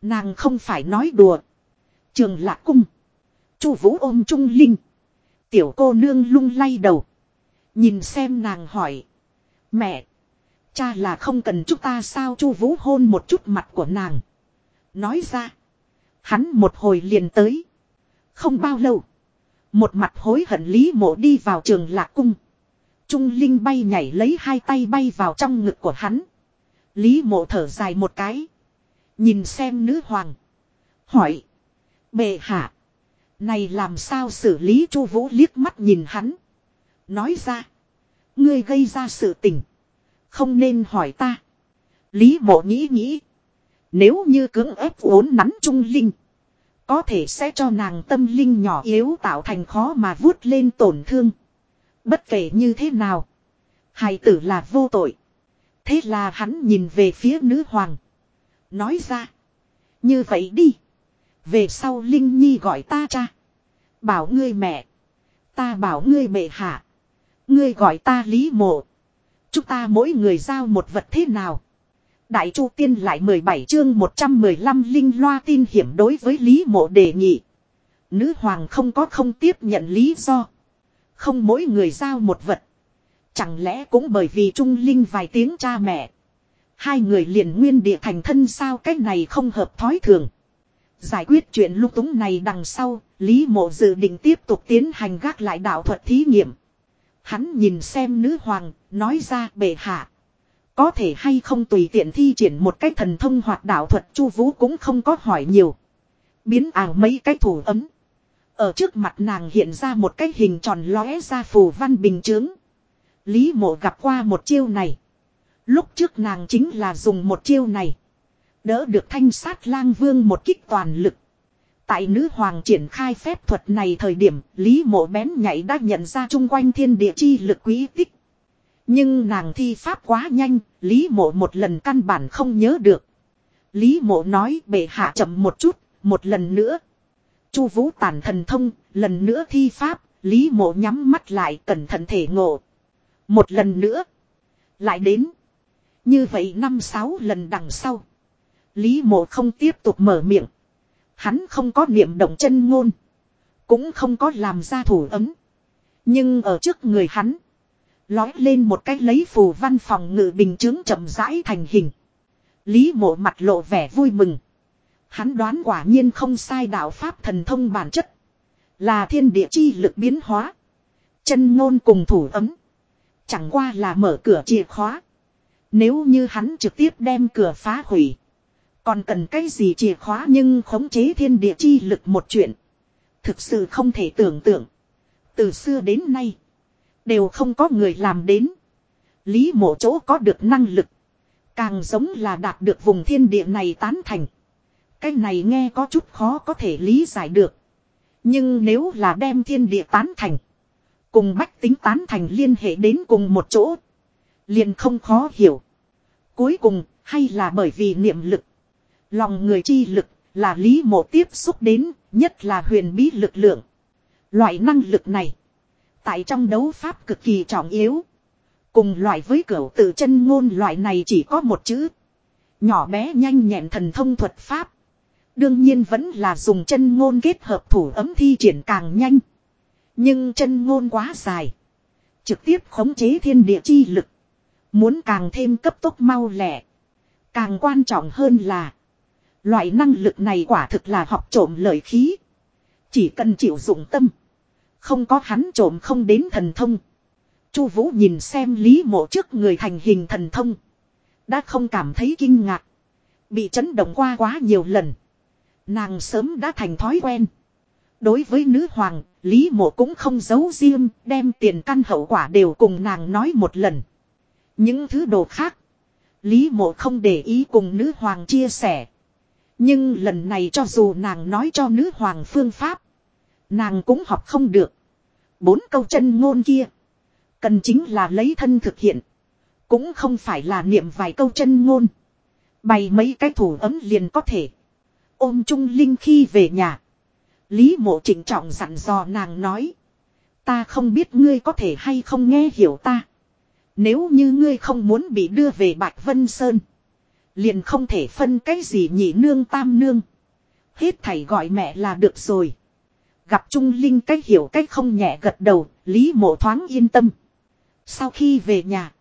Nàng không phải nói đùa. Trường lạc cung. Chu vũ ôm trung linh. Tiểu cô nương lung lay đầu. Nhìn xem nàng hỏi. Mẹ. Cha là không cần chúng ta sao chu vũ hôn một chút mặt của nàng. Nói ra. Hắn một hồi liền tới. Không bao lâu. Một mặt hối hận lý mộ đi vào trường lạc cung. Trung Linh bay nhảy lấy hai tay bay vào trong ngực của hắn. Lý mộ thở dài một cái. Nhìn xem nữ hoàng. Hỏi. Bệ hạ. Này làm sao xử lý chu vũ liếc mắt nhìn hắn. Nói ra. Ngươi gây ra sự tình. Không nên hỏi ta. Lý mộ nghĩ nghĩ. Nếu như cưỡng ép uốn nắn trung linh. Có thể sẽ cho nàng tâm linh nhỏ yếu tạo thành khó mà vuốt lên tổn thương. Bất kể như thế nào. Hài tử là vô tội. Thế là hắn nhìn về phía nữ hoàng. Nói ra. Như vậy đi. Về sau Linh Nhi gọi ta cha. Bảo ngươi mẹ. Ta bảo ngươi bệ hạ. Ngươi gọi ta Lý Mộ. Chúng ta mỗi người giao một vật thế nào. Đại Chu Tiên lại 17 chương 115 linh loa tin hiểm đối với Lý Mộ đề nghị. Nữ hoàng không có không tiếp nhận lý do. Không mỗi người giao một vật. Chẳng lẽ cũng bởi vì Trung Linh vài tiếng cha mẹ. Hai người liền nguyên địa thành thân sao cách này không hợp thói thường. Giải quyết chuyện lúc túng này đằng sau, Lý Mộ dự định tiếp tục tiến hành gác lại đạo thuật thí nghiệm. Hắn nhìn xem nữ hoàng, nói ra bệ hạ. Có thể hay không tùy tiện thi triển một cách thần thông hoặc đạo thuật chu vũ cũng không có hỏi nhiều. Biến ảo mấy cái thủ ấm. Ở trước mặt nàng hiện ra một cái hình tròn lóe ra phù văn bình chướng. Lý mộ gặp qua một chiêu này. Lúc trước nàng chính là dùng một chiêu này. Đỡ được thanh sát lang vương một kích toàn lực. Tại nữ hoàng triển khai phép thuật này thời điểm, Lý mộ bén nhảy đã nhận ra chung quanh thiên địa chi lực quý tích. Nhưng nàng thi pháp quá nhanh, Lý mộ một lần căn bản không nhớ được. Lý mộ nói bệ hạ chậm một chút, một lần nữa. Chu vũ tản thần thông, lần nữa thi pháp, Lý mộ nhắm mắt lại cẩn thận thể ngộ. Một lần nữa. Lại đến. Như vậy năm sáu lần đằng sau. Lý mộ không tiếp tục mở miệng. Hắn không có niệm động chân ngôn. Cũng không có làm ra thủ ấm. Nhưng ở trước người hắn. Lói lên một cách lấy phù văn phòng ngự bình chứng chậm rãi thành hình. Lý mộ mặt lộ vẻ vui mừng. Hắn đoán quả nhiên không sai đạo pháp thần thông bản chất. Là thiên địa chi lực biến hóa. Chân ngôn cùng thủ ấm. Chẳng qua là mở cửa chìa khóa. Nếu như hắn trực tiếp đem cửa phá hủy. Còn cần cái gì chìa khóa nhưng khống chế thiên địa chi lực một chuyện. Thực sự không thể tưởng tượng. Từ xưa đến nay. Đều không có người làm đến. Lý mộ chỗ có được năng lực. Càng giống là đạt được vùng thiên địa này tán thành. Cái này nghe có chút khó có thể lý giải được. Nhưng nếu là đem thiên địa tán thành. Cùng bách tính tán thành liên hệ đến cùng một chỗ. Liền không khó hiểu. Cuối cùng, hay là bởi vì niệm lực. Lòng người chi lực, là lý mộ tiếp xúc đến, nhất là huyền bí lực lượng. Loại năng lực này, tại trong đấu pháp cực kỳ trọng yếu. Cùng loại với cửu tự chân ngôn loại này chỉ có một chữ. Nhỏ bé nhanh nhẹn thần thông thuật pháp. Đương nhiên vẫn là dùng chân ngôn kết hợp thủ ấm thi triển càng nhanh. Nhưng chân ngôn quá dài. Trực tiếp khống chế thiên địa chi lực. Muốn càng thêm cấp tốc mau lẹ. Càng quan trọng hơn là. Loại năng lực này quả thực là học trộm lợi khí. Chỉ cần chịu dụng tâm. Không có hắn trộm không đến thần thông. Chu Vũ nhìn xem Lý Mộ trước người thành hình thần thông. Đã không cảm thấy kinh ngạc. Bị chấn động qua quá nhiều lần. Nàng sớm đã thành thói quen. Đối với nữ hoàng, Lý Mộ cũng không giấu riêng, đem tiền căn hậu quả đều cùng nàng nói một lần. Những thứ đồ khác, Lý Mộ không để ý cùng nữ hoàng chia sẻ. Nhưng lần này cho dù nàng nói cho nữ hoàng phương pháp, nàng cũng học không được. Bốn câu chân ngôn kia, cần chính là lấy thân thực hiện. Cũng không phải là niệm vài câu chân ngôn. Bày mấy cái thủ ấm liền có thể. Ôm Trung Linh khi về nhà. Lý mộ trịnh trọng dặn dò nàng nói. Ta không biết ngươi có thể hay không nghe hiểu ta. Nếu như ngươi không muốn bị đưa về Bạch Vân Sơn. Liền không thể phân cái gì nhị nương tam nương. Hết thầy gọi mẹ là được rồi. Gặp Trung Linh cách hiểu cách không nhẹ gật đầu, Lý mộ thoáng yên tâm. Sau khi về nhà,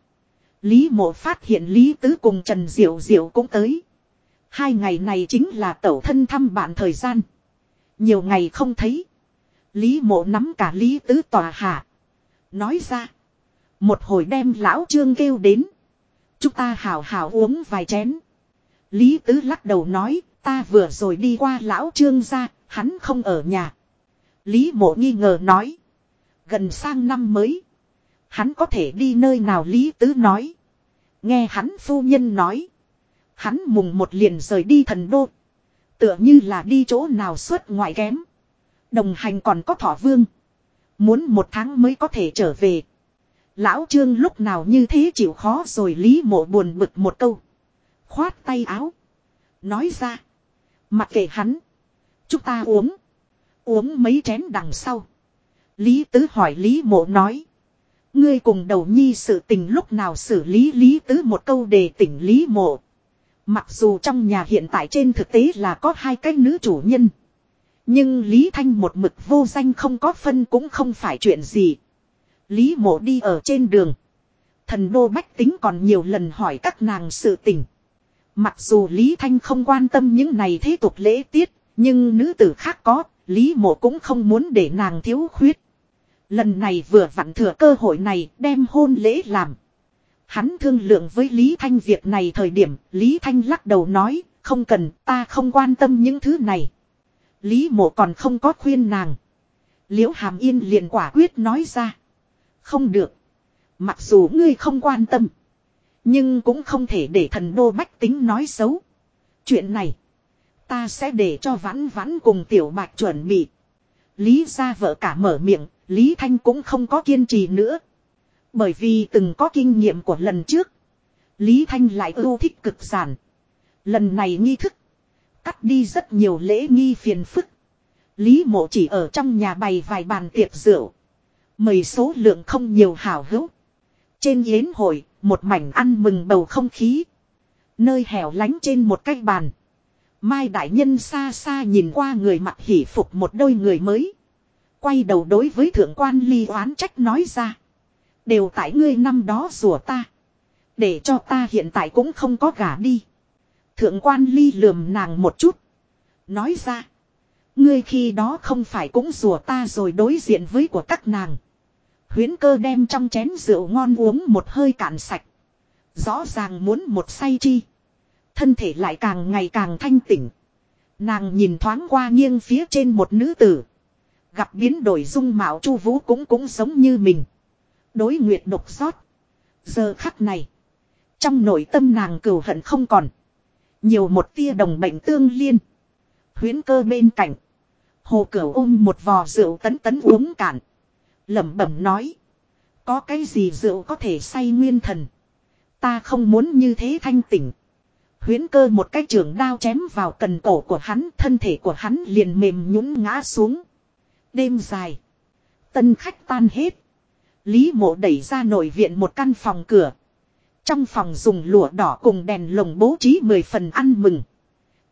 Lý mộ phát hiện Lý Tứ cùng Trần Diệu Diệu cũng tới. Hai ngày này chính là tẩu thân thăm bạn thời gian. Nhiều ngày không thấy. Lý mộ nắm cả Lý Tứ tòa hạ. Nói ra. Một hồi đem lão trương kêu đến. Chúng ta hào hào uống vài chén. Lý Tứ lắc đầu nói. Ta vừa rồi đi qua lão trương ra. Hắn không ở nhà. Lý mộ nghi ngờ nói. Gần sang năm mới. Hắn có thể đi nơi nào Lý Tứ nói. Nghe hắn phu nhân nói. Hắn mùng một liền rời đi thần đô. Tựa như là đi chỗ nào xuất ngoại kém. Đồng hành còn có thỏ vương. Muốn một tháng mới có thể trở về. Lão Trương lúc nào như thế chịu khó rồi Lý mộ buồn bực một câu. Khoát tay áo. Nói ra. Mặc kệ hắn. Chúng ta uống. Uống mấy chén đằng sau. Lý Tứ hỏi Lý Mộ nói. Ngươi cùng đầu nhi sự tình lúc nào xử lý Lý Tứ một câu đề tỉnh Lý Mộ. Mặc dù trong nhà hiện tại trên thực tế là có hai cái nữ chủ nhân. Nhưng Lý Thanh một mực vô danh không có phân cũng không phải chuyện gì. Lý Mộ đi ở trên đường. Thần đô bách tính còn nhiều lần hỏi các nàng sự tình. Mặc dù Lý Thanh không quan tâm những này thế tục lễ tiết, nhưng nữ tử khác có, Lý Mộ cũng không muốn để nàng thiếu khuyết. Lần này vừa vặn thừa cơ hội này đem hôn lễ làm. Hắn thương lượng với Lý Thanh việc này thời điểm, Lý Thanh lắc đầu nói, không cần, ta không quan tâm những thứ này. Lý mộ còn không có khuyên nàng. Liễu Hàm Yên liền quả quyết nói ra. Không được. Mặc dù ngươi không quan tâm. Nhưng cũng không thể để thần đô bách tính nói xấu. Chuyện này. Ta sẽ để cho vãn vãn cùng tiểu bạch chuẩn bị. Lý ra vợ cả mở miệng. Lý Thanh cũng không có kiên trì nữa. Bởi vì từng có kinh nghiệm của lần trước. Lý Thanh lại ưu thích cực giản. Lần này nghi thức. Cắt đi rất nhiều lễ nghi phiền phức. Lý mộ chỉ ở trong nhà bày vài bàn tiệc rượu. Mời số lượng không nhiều hảo hữu. Trên yến hội, một mảnh ăn mừng bầu không khí. Nơi hẻo lánh trên một cái bàn. Mai đại nhân xa xa nhìn qua người mặc hỷ phục một đôi người mới. Quay đầu đối với thượng quan ly oán trách nói ra. Đều tại ngươi năm đó rủa ta. Để cho ta hiện tại cũng không có gả đi. Thượng quan ly lườm nàng một chút. Nói ra. Ngươi khi đó không phải cũng rủa ta rồi đối diện với của các nàng. Huyến cơ đem trong chén rượu ngon uống một hơi cạn sạch. Rõ ràng muốn một say chi. Thân thể lại càng ngày càng thanh tỉnh. Nàng nhìn thoáng qua nghiêng phía trên một nữ tử. Gặp biến đổi dung mạo chu vũ cũng cũng giống như mình. Đối nguyệt độc rót. Giờ khắc này. Trong nội tâm nàng cừu hận không còn. Nhiều một tia đồng bệnh tương liên. Huyến cơ bên cạnh. Hồ cửu ôm một vò rượu tấn tấn uống cạn lẩm bẩm nói. Có cái gì rượu có thể say nguyên thần. Ta không muốn như thế thanh tỉnh. Huyến cơ một cái trường đao chém vào cần cổ của hắn. Thân thể của hắn liền mềm nhũng ngã xuống. Đêm dài. Tân khách tan hết. Lý mộ đẩy ra nội viện một căn phòng cửa. Trong phòng dùng lụa đỏ cùng đèn lồng bố trí mười phần ăn mừng.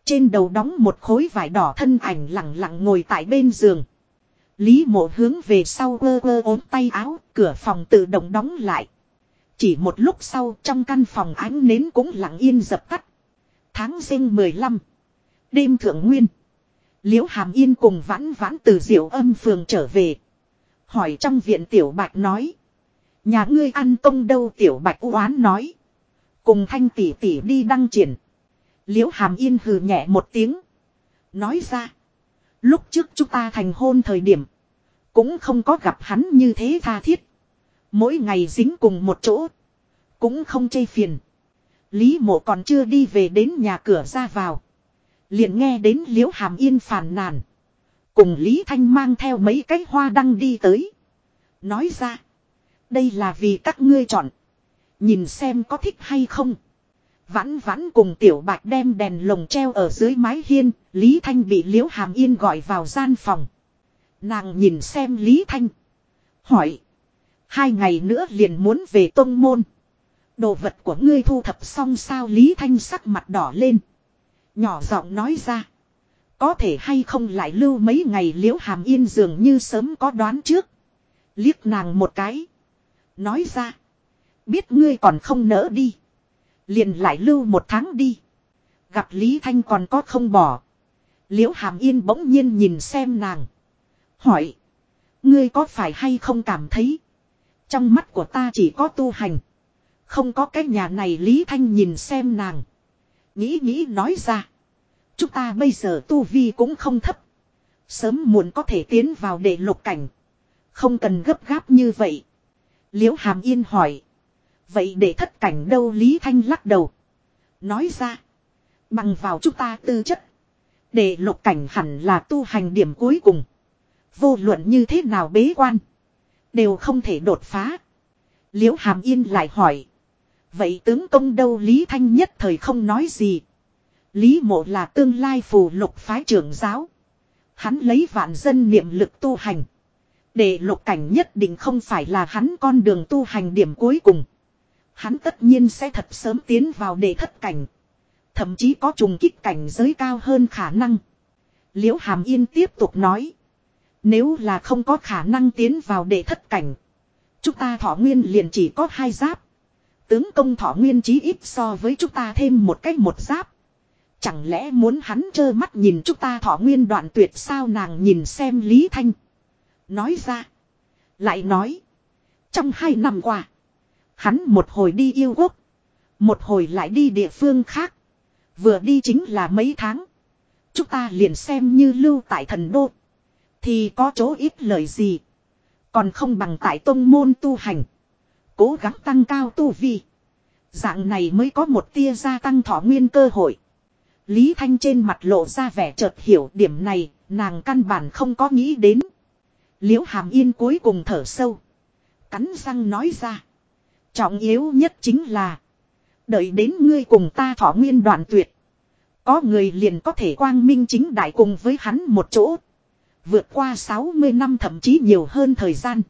Trên đầu đóng một khối vải đỏ thân ảnh lặng lặng ngồi tại bên giường. Lý mộ hướng về sau ơ ơ ốm tay áo, cửa phòng tự động đóng lại. Chỉ một lúc sau trong căn phòng ánh nến cũng lặng yên dập tắt. Tháng sinh 15. Đêm thượng nguyên. Liễu hàm yên cùng vãn vãn từ diệu âm phường trở về. Hỏi trong viện tiểu bạch nói. Nhà ngươi ăn công đâu tiểu bạch oán nói. Cùng thanh tỷ tỷ đi đăng triển. Liễu hàm yên hừ nhẹ một tiếng. Nói ra. Lúc trước chúng ta thành hôn thời điểm. Cũng không có gặp hắn như thế tha thiết. Mỗi ngày dính cùng một chỗ. Cũng không chê phiền. Lý mộ còn chưa đi về đến nhà cửa ra vào. Liền nghe đến liễu hàm yên phàn nàn. Cùng Lý Thanh mang theo mấy cái hoa đăng đi tới. Nói ra. Đây là vì các ngươi chọn. Nhìn xem có thích hay không. Vãn vãn cùng tiểu bạch đem đèn lồng treo ở dưới mái hiên. Lý Thanh bị liễu hàm yên gọi vào gian phòng. Nàng nhìn xem Lý Thanh. Hỏi. Hai ngày nữa liền muốn về tông môn. Đồ vật của ngươi thu thập xong sao Lý Thanh sắc mặt đỏ lên. Nhỏ giọng nói ra. Có thể hay không lại lưu mấy ngày liễu hàm yên dường như sớm có đoán trước. Liếc nàng một cái. Nói ra. Biết ngươi còn không nỡ đi. Liền lại lưu một tháng đi. Gặp Lý Thanh còn có không bỏ. Liễu hàm yên bỗng nhiên nhìn xem nàng. Hỏi. Ngươi có phải hay không cảm thấy. Trong mắt của ta chỉ có tu hành. Không có cái nhà này Lý Thanh nhìn xem nàng. Nghĩ nghĩ nói ra. Chúng ta bây giờ tu vi cũng không thấp. Sớm muộn có thể tiến vào để lục cảnh. Không cần gấp gáp như vậy. Liễu Hàm Yên hỏi. Vậy để thất cảnh đâu Lý Thanh lắc đầu. Nói ra. Bằng vào chúng ta tư chất. Để lục cảnh hẳn là tu hành điểm cuối cùng. Vô luận như thế nào bế quan. Đều không thể đột phá. Liễu Hàm Yên lại hỏi. Vậy tướng công đâu Lý Thanh nhất thời không nói gì. Lý mộ là tương lai phù lục phái trưởng giáo. Hắn lấy vạn dân niệm lực tu hành. Để lục cảnh nhất định không phải là hắn con đường tu hành điểm cuối cùng. Hắn tất nhiên sẽ thật sớm tiến vào để thất cảnh. Thậm chí có trùng kích cảnh giới cao hơn khả năng. Liễu Hàm Yên tiếp tục nói. Nếu là không có khả năng tiến vào đệ thất cảnh. Chúng ta thọ nguyên liền chỉ có hai giáp. Tướng công thọ nguyên chí ít so với chúng ta thêm một cách một giáp. Chẳng lẽ muốn hắn trơ mắt nhìn chúng ta thọ nguyên đoạn tuyệt sao nàng nhìn xem Lý Thanh. Nói ra. Lại nói. Trong hai năm qua. Hắn một hồi đi yêu quốc. Một hồi lại đi địa phương khác. Vừa đi chính là mấy tháng. Chúng ta liền xem như lưu tại thần đô. Thì có chỗ ít lời gì. Còn không bằng tại tông môn tu hành. Cố gắng tăng cao tu vi. Dạng này mới có một tia gia tăng thọ nguyên cơ hội. Lý Thanh trên mặt lộ ra vẻ chợt hiểu điểm này, nàng căn bản không có nghĩ đến. Liễu Hàm Yên cuối cùng thở sâu. Cắn răng nói ra. Trọng yếu nhất chính là. Đợi đến ngươi cùng ta thọ nguyên đoạn tuyệt. Có người liền có thể quang minh chính đại cùng với hắn một chỗ. Vượt qua 60 năm thậm chí nhiều hơn thời gian.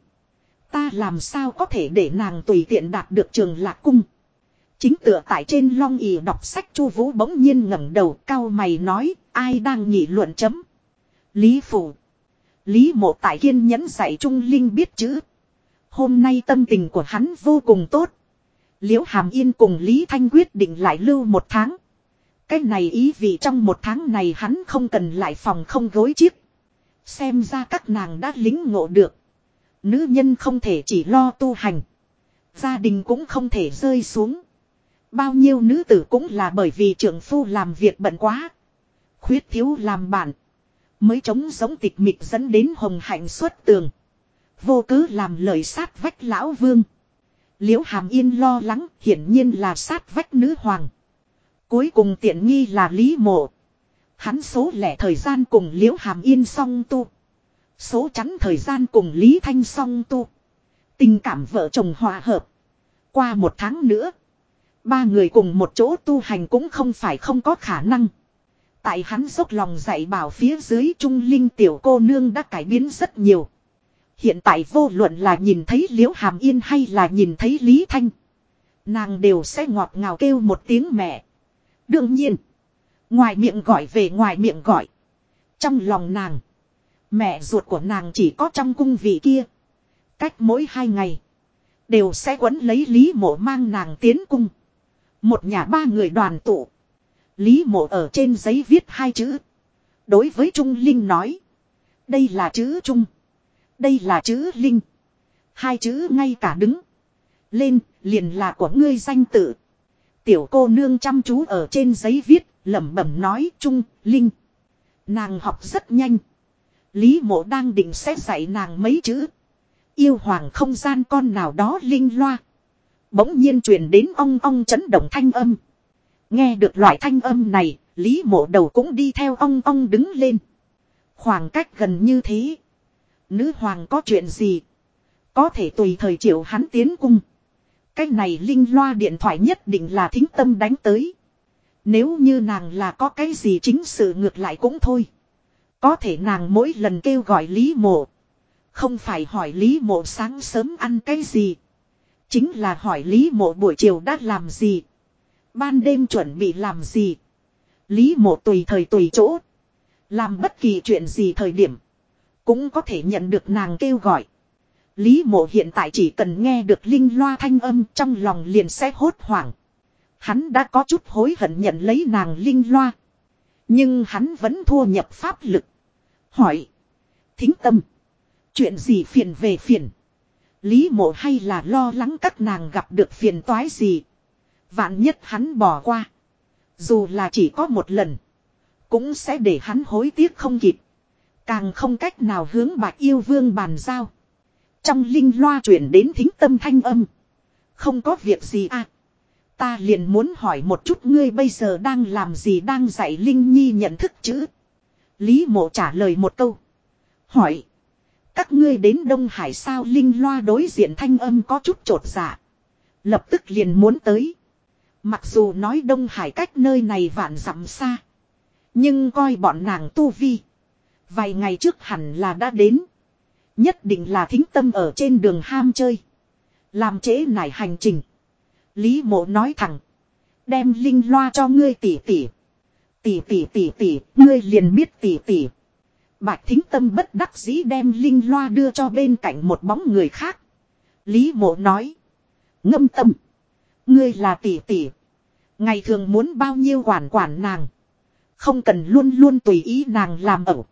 Ta làm sao có thể để nàng tùy tiện đạt được trường lạc cung. Chính tựa tại trên long ỉ đọc sách chu vũ bỗng nhiên ngẩng đầu, cao mày nói, ai đang nhị luận chấm. Lý Phủ. Lý mộ tại kiên nhẫn dạy Trung Linh biết chữ. Hôm nay tâm tình của hắn vô cùng tốt. Liễu Hàm Yên cùng Lý Thanh quyết định lại lưu một tháng. Cái này ý vì trong một tháng này hắn không cần lại phòng không gối chiếc. Xem ra các nàng đã lính ngộ được. Nữ nhân không thể chỉ lo tu hành. Gia đình cũng không thể rơi xuống. Bao nhiêu nữ tử cũng là bởi vì trưởng phu làm việc bận quá. Khuyết thiếu làm bạn. Mới chống giống tịch mịch dẫn đến hồng hạnh xuất tường. Vô cứ làm lời sát vách lão vương. Liễu hàm yên lo lắng, hiển nhiên là sát vách nữ hoàng. Cuối cùng tiện nghi là Lý Mộ. Hắn số lẻ thời gian cùng Liễu Hàm Yên song tu. Số chắn thời gian cùng Lý Thanh song tu. Tình cảm vợ chồng hòa hợp. Qua một tháng nữa. Ba người cùng một chỗ tu hành cũng không phải không có khả năng. Tại hắn dốc lòng dạy bảo phía dưới trung linh tiểu cô nương đã cải biến rất nhiều. Hiện tại vô luận là nhìn thấy Liễu Hàm Yên hay là nhìn thấy Lý Thanh. Nàng đều sẽ ngọt ngào kêu một tiếng mẹ. Đương nhiên. Ngoài miệng gọi về ngoài miệng gọi. Trong lòng nàng. Mẹ ruột của nàng chỉ có trong cung vị kia. Cách mỗi hai ngày. Đều sẽ quấn lấy Lý mộ mang nàng tiến cung. Một nhà ba người đoàn tụ. Lý mộ ở trên giấy viết hai chữ. Đối với Trung Linh nói. Đây là chữ Trung. Đây là chữ Linh. Hai chữ ngay cả đứng. Lên liền là của ngươi danh tự. Tiểu cô nương chăm chú ở trên giấy viết, lẩm bẩm nói Trung, Linh. Nàng học rất nhanh. Lý mộ đang định xét dạy nàng mấy chữ. Yêu hoàng không gian con nào đó linh loa. Bỗng nhiên truyền đến ong ong chấn động thanh âm. Nghe được loại thanh âm này, Lý mộ đầu cũng đi theo ong ong đứng lên. Khoảng cách gần như thế. Nữ hoàng có chuyện gì? Có thể tùy thời triệu hắn tiến cung. cách này linh loa điện thoại nhất định là thính tâm đánh tới. Nếu như nàng là có cái gì chính sự ngược lại cũng thôi. Có thể nàng mỗi lần kêu gọi Lý Mộ. Không phải hỏi Lý Mộ sáng sớm ăn cái gì. Chính là hỏi Lý Mộ buổi chiều đã làm gì. Ban đêm chuẩn bị làm gì. Lý Mộ tùy thời tùy chỗ. Làm bất kỳ chuyện gì thời điểm. Cũng có thể nhận được nàng kêu gọi. Lý mộ hiện tại chỉ cần nghe được linh loa thanh âm trong lòng liền sẽ hốt hoảng. Hắn đã có chút hối hận nhận lấy nàng linh loa. Nhưng hắn vẫn thua nhập pháp lực. Hỏi. Thính tâm. Chuyện gì phiền về phiền. Lý mộ hay là lo lắng các nàng gặp được phiền toái gì. Vạn nhất hắn bỏ qua. Dù là chỉ có một lần. Cũng sẽ để hắn hối tiếc không kịp. Càng không cách nào hướng bạc yêu vương bàn giao. Trong linh loa chuyển đến thính tâm thanh âm. Không có việc gì à. Ta liền muốn hỏi một chút ngươi bây giờ đang làm gì đang dạy Linh Nhi nhận thức chữ. Lý mộ trả lời một câu. Hỏi. Các ngươi đến Đông Hải sao Linh loa đối diện thanh âm có chút trột dạ. Lập tức liền muốn tới. Mặc dù nói Đông Hải cách nơi này vạn dặm xa. Nhưng coi bọn nàng tu vi. Vài ngày trước hẳn là đã đến. Nhất định là thính tâm ở trên đường ham chơi. Làm trễ nải hành trình. Lý mộ nói thẳng. Đem linh loa cho ngươi tỉ tỉ. Tỉ tỉ tỉ tỉ, ngươi liền biết tỉ tỉ. Bạch thính tâm bất đắc dĩ đem linh loa đưa cho bên cạnh một bóng người khác. Lý mộ nói. Ngâm tâm. Ngươi là tỷ tỷ. Ngày thường muốn bao nhiêu quản quản nàng. Không cần luôn luôn tùy ý nàng làm ẩu.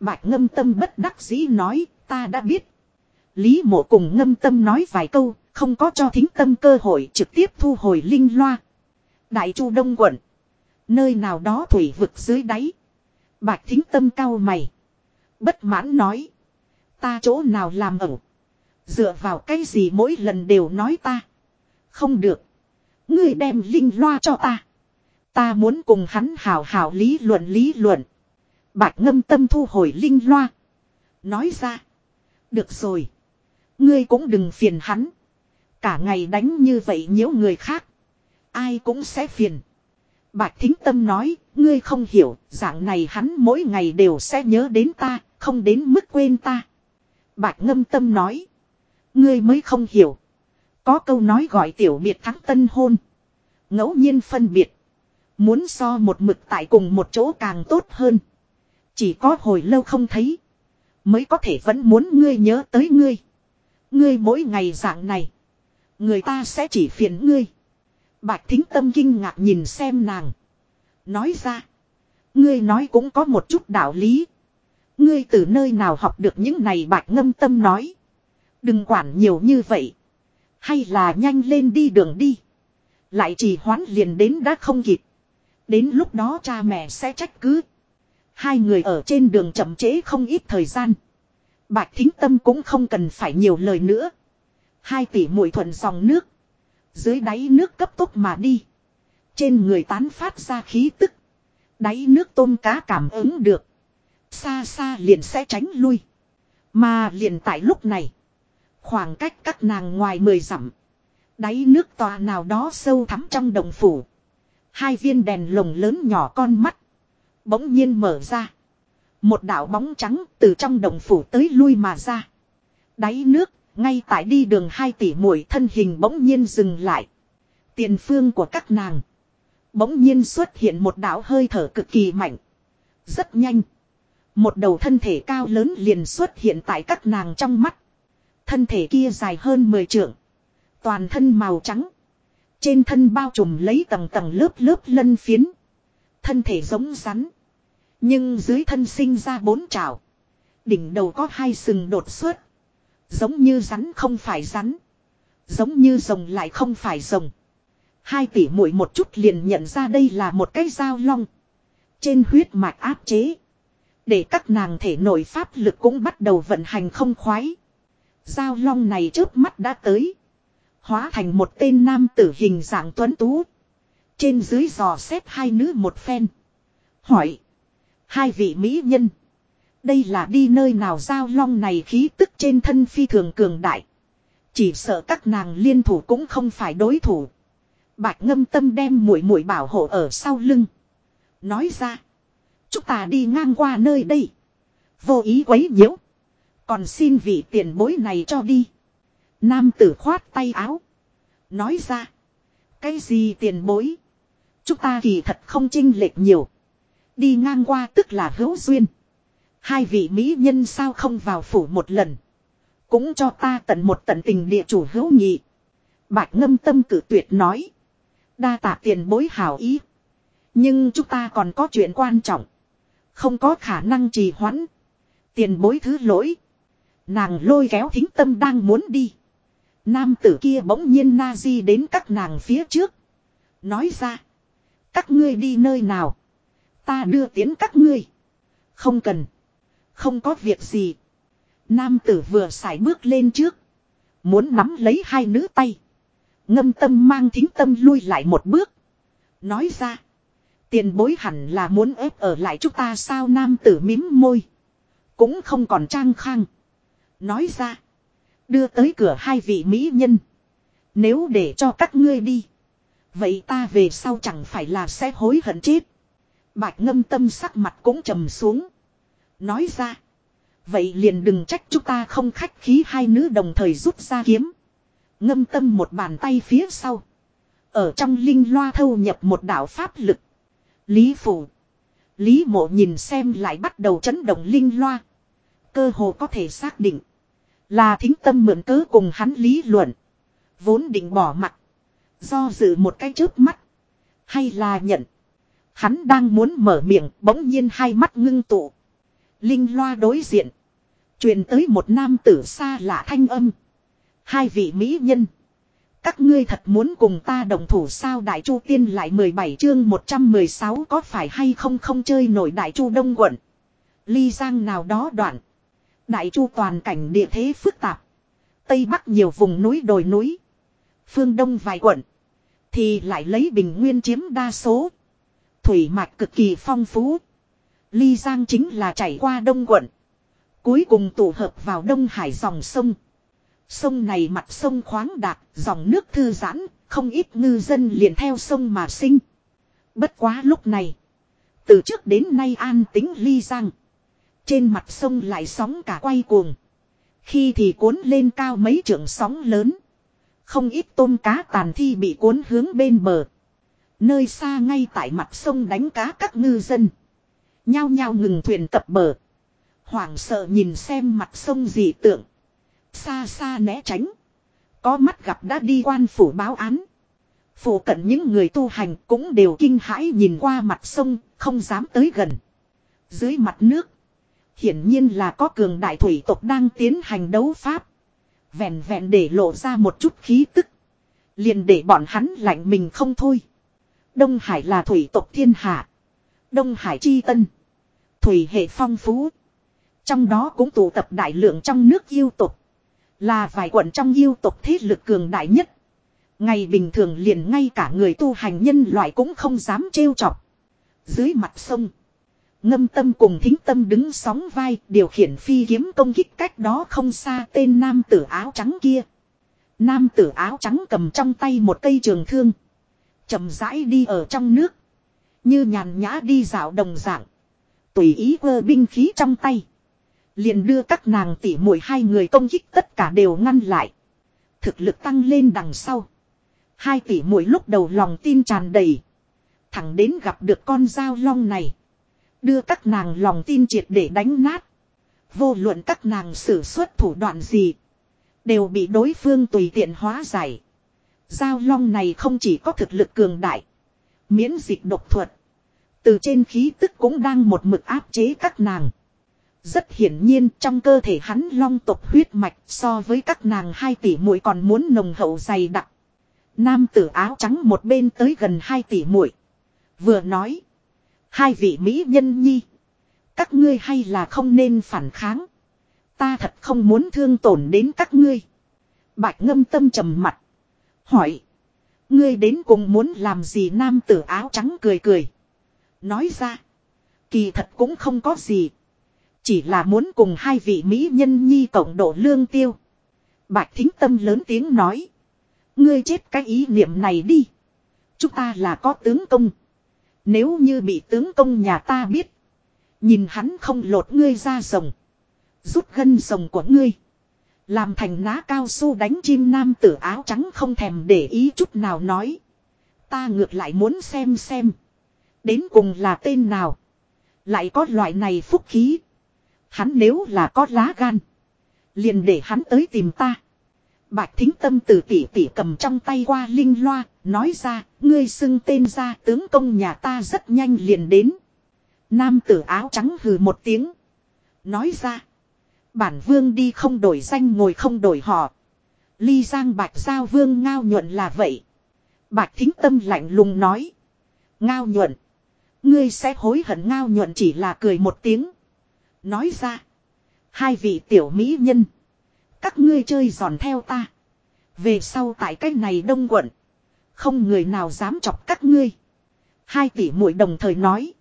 Bạch ngâm tâm bất đắc dĩ nói, ta đã biết. Lý mộ cùng ngâm tâm nói vài câu. Không có cho thính tâm cơ hội trực tiếp thu hồi linh loa. Đại chu đông quận. Nơi nào đó thủy vực dưới đáy. Bạch thính tâm cao mày. Bất mãn nói. Ta chỗ nào làm ẩu. Dựa vào cái gì mỗi lần đều nói ta. Không được. Ngươi đem linh loa cho ta. Ta muốn cùng hắn hào hào lý luận lý luận. Bạch ngâm tâm thu hồi linh loa. Nói ra. Được rồi. Ngươi cũng đừng phiền hắn. Cả ngày đánh như vậy nhiễu người khác. Ai cũng sẽ phiền. Bạch thính tâm nói. Ngươi không hiểu. Dạng này hắn mỗi ngày đều sẽ nhớ đến ta. Không đến mức quên ta. Bạch ngâm tâm nói. Ngươi mới không hiểu. Có câu nói gọi tiểu biệt thắng tân hôn. ngẫu nhiên phân biệt. Muốn so một mực tại cùng một chỗ càng tốt hơn. Chỉ có hồi lâu không thấy. Mới có thể vẫn muốn ngươi nhớ tới ngươi. Ngươi mỗi ngày dạng này. Người ta sẽ chỉ phiền ngươi. Bạch thính tâm kinh ngạc nhìn xem nàng. Nói ra. Ngươi nói cũng có một chút đạo lý. Ngươi từ nơi nào học được những này bạch ngâm tâm nói. Đừng quản nhiều như vậy. Hay là nhanh lên đi đường đi. Lại trì hoãn liền đến đã không kịp. Đến lúc đó cha mẹ sẽ trách cứ. Hai người ở trên đường chậm trễ không ít thời gian. Bạch thính tâm cũng không cần phải nhiều lời nữa. Hai tỷ mũi thuận dòng nước. Dưới đáy nước cấp tốc mà đi. Trên người tán phát ra khí tức. Đáy nước tôm cá cảm ứng được. Xa xa liền sẽ tránh lui. Mà liền tại lúc này. Khoảng cách các nàng ngoài mười dặm. Đáy nước tòa nào đó sâu thắm trong đồng phủ. Hai viên đèn lồng lớn nhỏ con mắt. Bỗng nhiên mở ra. Một đạo bóng trắng từ trong đồng phủ tới lui mà ra. Đáy nước, ngay tại đi đường hai tỷ muội thân hình bỗng nhiên dừng lại. Tiền phương của các nàng. Bỗng nhiên xuất hiện một đạo hơi thở cực kỳ mạnh. Rất nhanh. Một đầu thân thể cao lớn liền xuất hiện tại các nàng trong mắt. Thân thể kia dài hơn 10 trượng. Toàn thân màu trắng. Trên thân bao trùm lấy tầng tầng lớp lớp lân phiến. Thân thể giống rắn. Nhưng dưới thân sinh ra bốn trào. Đỉnh đầu có hai sừng đột xuất. Giống như rắn không phải rắn. Giống như rồng lại không phải rồng. Hai tỷ muội một chút liền nhận ra đây là một cái dao long. Trên huyết mạch áp chế. Để các nàng thể nội pháp lực cũng bắt đầu vận hành không khoái. Giao long này trước mắt đã tới. Hóa thành một tên nam tử hình dạng tuấn tú. Trên dưới giò xếp hai nữ một phen. Hỏi. Hai vị mỹ nhân. Đây là đi nơi nào giao long này khí tức trên thân phi thường cường đại. Chỉ sợ các nàng liên thủ cũng không phải đối thủ. Bạch ngâm tâm đem mũi mũi bảo hộ ở sau lưng. Nói ra. Chúng ta đi ngang qua nơi đây. Vô ý quấy nhiễu. Còn xin vị tiền bối này cho đi. Nam tử khoát tay áo. Nói ra. Cái gì tiền bối? Chúng ta kỳ thật không chinh lệch nhiều. Đi ngang qua tức là hữu duyên. Hai vị mỹ nhân sao không vào phủ một lần. Cũng cho ta tận một tận tình địa chủ hữu nhị. Bạch ngâm tâm cử tuyệt nói. Đa tạ tiền bối hảo ý. Nhưng chúng ta còn có chuyện quan trọng. Không có khả năng trì hoãn. Tiền bối thứ lỗi. Nàng lôi kéo thính tâm đang muốn đi. Nam tử kia bỗng nhiên na di đến các nàng phía trước. Nói ra. Các ngươi đi nơi nào. Ta đưa tiến các ngươi. Không cần. Không có việc gì. Nam tử vừa xài bước lên trước. Muốn nắm lấy hai nữ tay. Ngâm tâm mang thính tâm lui lại một bước. Nói ra. Tiền bối hẳn là muốn ép ở lại chúng ta sao nam tử mím môi. Cũng không còn trang khang. Nói ra. Đưa tới cửa hai vị mỹ nhân. Nếu để cho các ngươi đi. Vậy ta về sau chẳng phải là sẽ hối hận chết. Bạch ngâm tâm sắc mặt cũng trầm xuống. Nói ra. Vậy liền đừng trách chúng ta không khách khí hai nữ đồng thời rút ra kiếm. Ngâm tâm một bàn tay phía sau. Ở trong linh loa thâu nhập một đạo pháp lực. Lý phủ. Lý mộ nhìn xem lại bắt đầu chấn động linh loa. Cơ hồ có thể xác định. Là thính tâm mượn cớ cùng hắn lý luận. Vốn định bỏ mặt. Do dự một cái chớp mắt. Hay là nhận. Hắn đang muốn mở miệng, bỗng nhiên hai mắt ngưng tụ. Linh loa đối diện. truyền tới một nam tử xa lạ thanh âm. Hai vị mỹ nhân. Các ngươi thật muốn cùng ta đồng thủ sao Đại Chu Tiên lại 17 chương 116 có phải hay không không chơi nổi Đại Chu Đông quận. Ly Giang nào đó đoạn. Đại Chu toàn cảnh địa thế phức tạp. Tây Bắc nhiều vùng núi đồi núi. Phương Đông vài quận. Thì lại lấy bình nguyên chiếm đa số. Thủy mạch cực kỳ phong phú. Ly Giang chính là chảy qua Đông quận. Cuối cùng tụ hợp vào Đông Hải dòng sông. Sông này mặt sông khoáng đạt, dòng nước thư giãn, không ít ngư dân liền theo sông mà sinh. Bất quá lúc này, từ trước đến nay an tính ly giang. Trên mặt sông lại sóng cả quay cuồng. Khi thì cuốn lên cao mấy trượng sóng lớn. Không ít tôm cá tàn thi bị cuốn hướng bên bờ. Nơi xa ngay tại mặt sông đánh cá các ngư dân. Nhao nhao ngừng thuyền cập bờ. Hoảng sợ nhìn xem mặt sông dị tượng. Xa xa né tránh. Có mắt gặp đã đi quan phủ báo án. Phủ cận những người tu hành cũng đều kinh hãi nhìn qua mặt sông, không dám tới gần. Dưới mặt nước, hiển nhiên là có cường đại thủy tộc đang tiến hành đấu pháp. Vẹn vẹn để lộ ra một chút khí tức. Liền để bọn hắn lạnh mình không thôi. Đông Hải là thủy tộc thiên hạ. Đông Hải chi tân. Thủy hệ phong phú. Trong đó cũng tụ tập đại lượng trong nước yêu tộc. Là vài quận trong yêu tộc thế lực cường đại nhất. Ngày bình thường liền ngay cả người tu hành nhân loại cũng không dám trêu chọc. Dưới mặt sông. Ngâm tâm cùng thính tâm đứng sóng vai, điều khiển phi kiếm công kích cách đó không xa tên nam tử áo trắng kia. Nam tử áo trắng cầm trong tay một cây trường thương. chậm rãi đi ở trong nước. Như nhàn nhã đi dạo đồng dạng. Tùy ý vơ binh khí trong tay. Liền đưa các nàng tỉ muội hai người công kích tất cả đều ngăn lại. Thực lực tăng lên đằng sau. Hai tỷ muội lúc đầu lòng tin tràn đầy. Thẳng đến gặp được con dao long này. Đưa các nàng lòng tin triệt để đánh nát. Vô luận các nàng sử xuất thủ đoạn gì. Đều bị đối phương tùy tiện hóa giải. Giao long này không chỉ có thực lực cường đại. Miễn dịch độc thuật. Từ trên khí tức cũng đang một mực áp chế các nàng. Rất hiển nhiên trong cơ thể hắn long tộc huyết mạch so với các nàng hai tỷ muội còn muốn nồng hậu dày đặc. Nam tử áo trắng một bên tới gần hai tỷ muội Vừa nói. Hai vị mỹ nhân nhi. Các ngươi hay là không nên phản kháng. Ta thật không muốn thương tổn đến các ngươi. Bạch ngâm tâm trầm mặt. Hỏi. Ngươi đến cùng muốn làm gì nam tử áo trắng cười cười. Nói ra. Kỳ thật cũng không có gì. Chỉ là muốn cùng hai vị mỹ nhân nhi cộng độ lương tiêu. Bạch thính tâm lớn tiếng nói. Ngươi chết cái ý niệm này đi. Chúng ta là có tướng công. Nếu như bị tướng công nhà ta biết. Nhìn hắn không lột ngươi ra rồng. Rút gân rồng của ngươi. Làm thành ná cao su đánh chim nam tử áo trắng không thèm để ý chút nào nói. Ta ngược lại muốn xem xem. Đến cùng là tên nào. Lại có loại này phúc khí. Hắn nếu là có lá gan. Liền để hắn tới tìm ta. Bạch thính tâm từ tỉ tỉ cầm trong tay qua linh loa. Nói ra, ngươi xưng tên ra tướng công nhà ta rất nhanh liền đến. Nam tử áo trắng hừ một tiếng. Nói ra. Bản vương đi không đổi danh ngồi không đổi họ. Ly giang bạch giao vương ngao nhuận là vậy. Bạch thính tâm lạnh lùng nói. Ngao nhuận. Ngươi sẽ hối hận ngao nhuận chỉ là cười một tiếng. Nói ra. Hai vị tiểu mỹ nhân. Các ngươi chơi giòn theo ta. Về sau tại cách này đông quận. Không người nào dám chọc các ngươi. Hai tỷ muội đồng thời nói.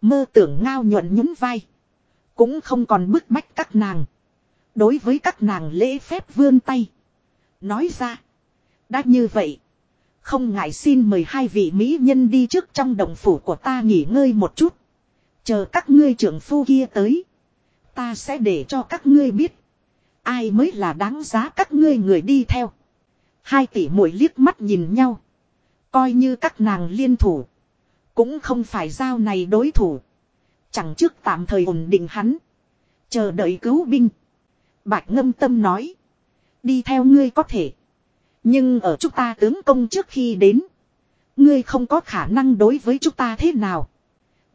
Mơ tưởng ngao nhuận nhún vai. Cũng không còn bức bách các nàng. Đối với các nàng lễ phép vươn tay. Nói ra. Đã như vậy. Không ngại xin mời hai vị mỹ nhân đi trước trong đồng phủ của ta nghỉ ngơi một chút. Chờ các ngươi trưởng phu kia tới. Ta sẽ để cho các ngươi biết. Ai mới là đáng giá các ngươi người đi theo. Hai tỷ mũi liếc mắt nhìn nhau. Coi như các nàng liên thủ. Cũng không phải giao này đối thủ. Chẳng trước tạm thời ổn định hắn. Chờ đợi cứu binh. Bạch ngâm tâm nói. Đi theo ngươi có thể. Nhưng ở chúng ta tướng công trước khi đến. Ngươi không có khả năng đối với chúng ta thế nào.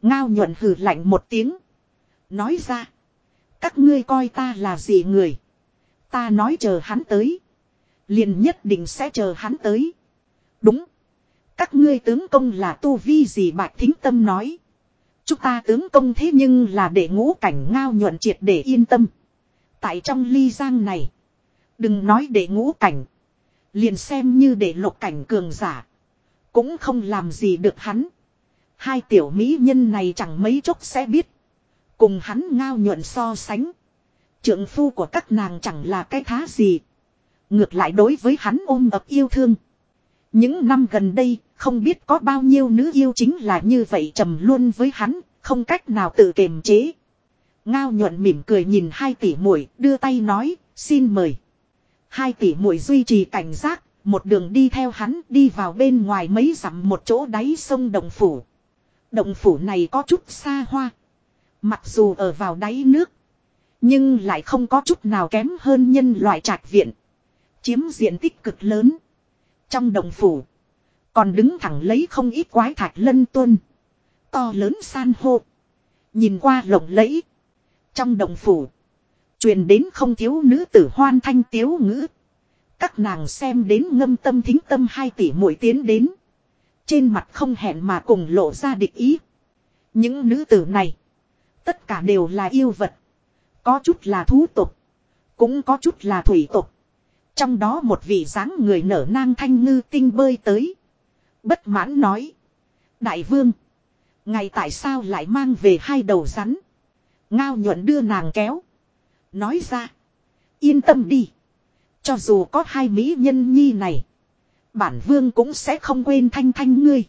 Ngao nhuận hừ lạnh một tiếng. Nói ra. Các ngươi coi ta là gì người. Ta nói chờ hắn tới. Liền nhất định sẽ chờ hắn tới. Đúng. Các ngươi tướng công là tu vi gì bạch thính tâm nói. Chúng ta tướng công thế nhưng là để ngũ cảnh ngao nhuận triệt để yên tâm. Tại trong ly giang này. Đừng nói để ngũ cảnh. Liền xem như để lục cảnh cường giả. Cũng không làm gì được hắn. Hai tiểu mỹ nhân này chẳng mấy chốc sẽ biết. Cùng hắn ngao nhuận so sánh. Trượng phu của các nàng chẳng là cái thá gì. Ngược lại đối với hắn ôm ập yêu thương. Những năm gần đây, không biết có bao nhiêu nữ yêu chính là như vậy trầm luôn với hắn, không cách nào tự kiềm chế. Ngao nhuận mỉm cười nhìn hai tỷ muội đưa tay nói, xin mời. Hai tỷ muội duy trì cảnh giác, một đường đi theo hắn đi vào bên ngoài mấy dặm một chỗ đáy sông Đồng Phủ. Động phủ này có chút xa hoa. Mặc dù ở vào đáy nước. Nhưng lại không có chút nào kém hơn nhân loại trạch viện. Chiếm diện tích cực lớn. Trong đồng phủ. Còn đứng thẳng lấy không ít quái thạch lân tuân. To lớn san hô. Nhìn qua lộng lẫy. Trong đồng phủ. Truyền đến không thiếu nữ tử hoan thanh tiếu ngữ. Các nàng xem đến ngâm tâm thính tâm hai tỷ mũi tiến đến. Trên mặt không hẹn mà cùng lộ ra địch ý. Những nữ tử này. Tất cả đều là yêu vật. Có chút là thú tục. Cũng có chút là thủy tục. Trong đó một vị dáng người nở nang thanh ngư tinh bơi tới. Bất mãn nói. Đại vương. Ngày tại sao lại mang về hai đầu rắn. Ngao nhuận đưa nàng kéo. Nói ra. Yên tâm đi. Cho dù có hai mỹ nhân nhi này. Bản vương cũng sẽ không quên thanh thanh ngươi.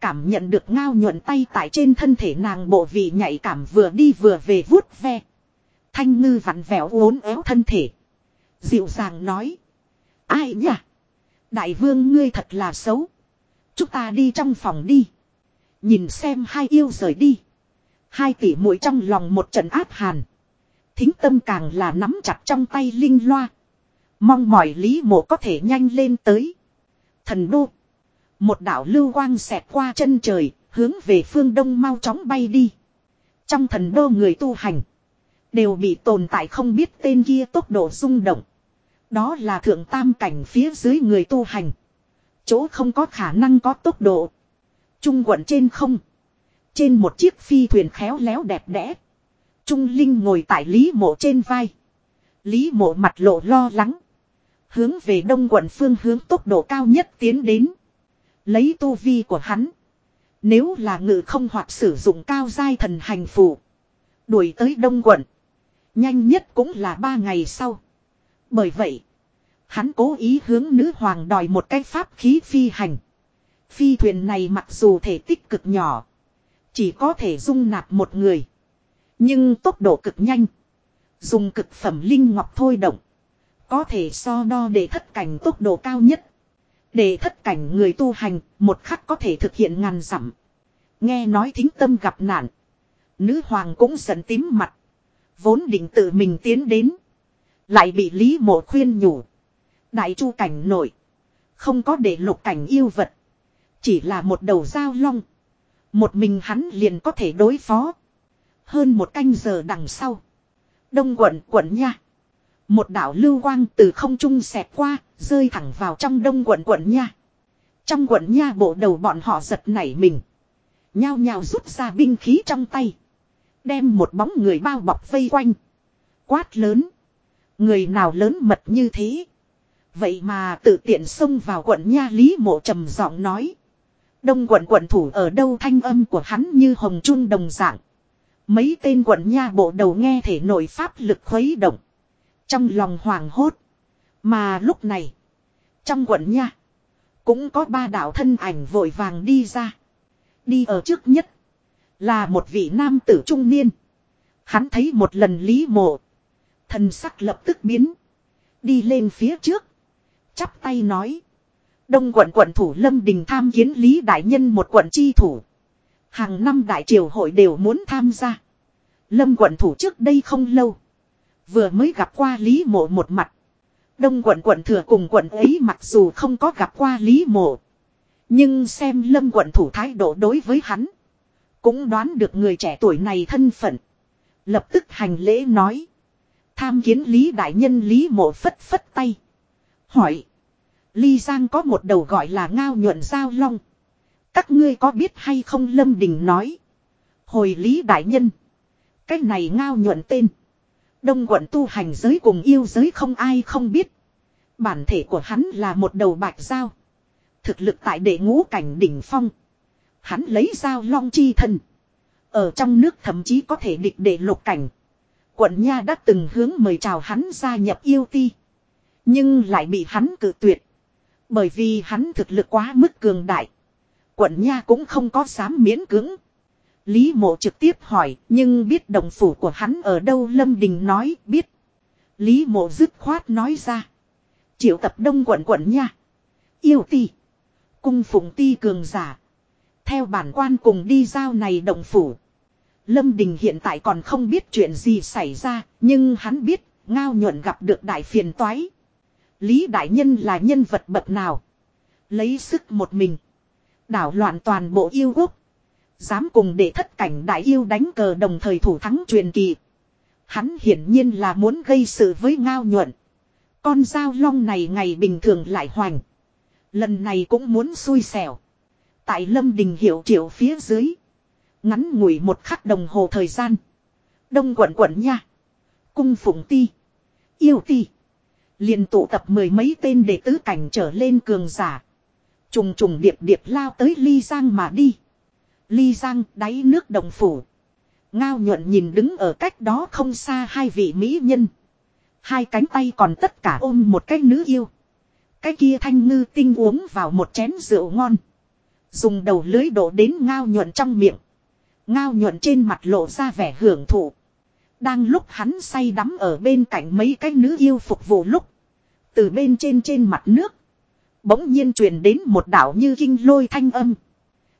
Cảm nhận được ngao nhuận tay tại trên thân thể nàng bộ vị nhạy cảm vừa đi vừa về vuốt ve. Thanh ngư vặn vẹo uốn éo thân thể. Dịu dàng nói. Ai nhỉ? Đại vương ngươi thật là xấu. Chúng ta đi trong phòng đi. Nhìn xem hai yêu rời đi. Hai tỷ muội trong lòng một trận áp hàn. Thính tâm càng là nắm chặt trong tay linh loa. Mong mỏi lý mộ có thể nhanh lên tới. Thần đô. Một đạo lưu quang xẹt qua chân trời, hướng về phương đông mau chóng bay đi. Trong thần đô người tu hành. Đều bị tồn tại không biết tên kia tốc độ rung động. Đó là thượng tam cảnh phía dưới người tu hành. Chỗ không có khả năng có tốc độ. Trung quận trên không. Trên một chiếc phi thuyền khéo léo đẹp đẽ. Trung Linh ngồi tại Lý Mộ trên vai. Lý Mộ mặt lộ lo lắng. Hướng về đông quận phương hướng tốc độ cao nhất tiến đến. Lấy tu vi của hắn. Nếu là ngự không hoặc sử dụng cao giai thần hành phù. Đuổi tới đông quận. Nhanh nhất cũng là ba ngày sau. Bởi vậy. Hắn cố ý hướng nữ hoàng đòi một cái pháp khí phi hành. Phi thuyền này mặc dù thể tích cực nhỏ. Chỉ có thể dung nạp một người. Nhưng tốc độ cực nhanh. Dùng cực phẩm linh ngọc thôi động. Có thể so đo để thất cảnh tốc độ cao nhất. Để thất cảnh người tu hành, một khắc có thể thực hiện ngàn dặm. Nghe nói thính tâm gặp nạn. Nữ hoàng cũng giận tím mặt. Vốn định tự mình tiến đến. Lại bị Lý Mộ khuyên nhủ. Đại chu cảnh nổi. Không có để lục cảnh yêu vật. Chỉ là một đầu dao long. Một mình hắn liền có thể đối phó. Hơn một canh giờ đằng sau. Đông quận quận nha. Một đảo lưu quang từ không trung xẹt qua, rơi thẳng vào trong đông quận quận nha. Trong quận nha bộ đầu bọn họ giật nảy mình. Nhao nhao rút ra binh khí trong tay. Đem một bóng người bao bọc vây quanh. Quát lớn. Người nào lớn mật như thế. Vậy mà tự tiện xông vào quận nha lý mộ trầm giọng nói. Đông quận quận thủ ở đâu thanh âm của hắn như hồng trung đồng dạng. Mấy tên quận nha bộ đầu nghe thể nội pháp lực khuấy động. Trong lòng hoàng hốt. Mà lúc này. Trong quận nha. Cũng có ba đạo thân ảnh vội vàng đi ra. Đi ở trước nhất. Là một vị nam tử trung niên. Hắn thấy một lần Lý Mộ. Thần sắc lập tức biến. Đi lên phía trước. Chắp tay nói. Đông quận quận thủ Lâm Đình tham kiến Lý Đại Nhân một quận chi thủ. Hàng năm đại triều hội đều muốn tham gia. Lâm quận thủ trước đây không lâu. Vừa mới gặp qua Lý Mộ một mặt. Đông quận quận thừa cùng quận ấy mặc dù không có gặp qua Lý Mộ. Nhưng xem Lâm quận thủ thái độ đối với hắn. Cũng đoán được người trẻ tuổi này thân phận. Lập tức hành lễ nói. Tham kiến Lý Đại Nhân Lý Mộ phất phất tay. Hỏi. Ly Giang có một đầu gọi là ngao nhuận giao long. Các ngươi có biết hay không Lâm Đình nói. Hồi Lý Đại Nhân. Cái này ngao nhuận tên. Đông quận tu hành giới cùng yêu giới không ai không biết. Bản thể của hắn là một đầu bạch giao. Thực lực tại đệ ngũ cảnh đỉnh phong. Hắn lấy giao long chi thân. Ở trong nước thậm chí có thể địch đệ lục cảnh. Quận Nha đã từng hướng mời chào hắn gia nhập yêu ti. Nhưng lại bị hắn cự tuyệt. Bởi vì hắn thực lực quá mức cường đại. Quận Nha cũng không có dám miễn cưỡng. Lý mộ trực tiếp hỏi, nhưng biết đồng phủ của hắn ở đâu Lâm Đình nói, biết. Lý mộ dứt khoát nói ra. Triệu tập đông quận quận Nha. Yêu ti. Cung phụng ti cường giả. Theo bản quan cùng đi giao này động phủ. Lâm Đình hiện tại còn không biết chuyện gì xảy ra, nhưng hắn biết, ngao nhuận gặp được đại phiền toái. Lý Đại Nhân là nhân vật bậc nào? Lấy sức một mình. Đảo loạn toàn bộ yêu quốc. Dám cùng để thất cảnh đại yêu đánh cờ đồng thời thủ thắng truyền kỳ. Hắn hiển nhiên là muốn gây sự với ngao nhuận. Con dao long này ngày bình thường lại hoành. Lần này cũng muốn xui xẻo. Tại lâm đình hiệu triệu phía dưới. Ngắn ngủi một khắc đồng hồ thời gian. Đông quận quận nha. Cung phụng ti. Yêu ti. liền tụ tập mười mấy tên để tứ cảnh trở lên cường giả. Trùng trùng điệp điệp lao tới ly giang mà đi. Ly giang đáy nước đồng phủ. Ngao nhuận nhìn đứng ở cách đó không xa hai vị mỹ nhân. Hai cánh tay còn tất cả ôm một cái nữ yêu. Cái kia thanh ngư tinh uống vào một chén rượu ngon. Dùng đầu lưới đổ đến ngao nhuận trong miệng. Ngao nhuận trên mặt lộ ra vẻ hưởng thụ. Đang lúc hắn say đắm ở bên cạnh mấy cái nữ yêu phục vụ lúc. Từ bên trên trên mặt nước. Bỗng nhiên truyền đến một đảo như kinh lôi thanh âm.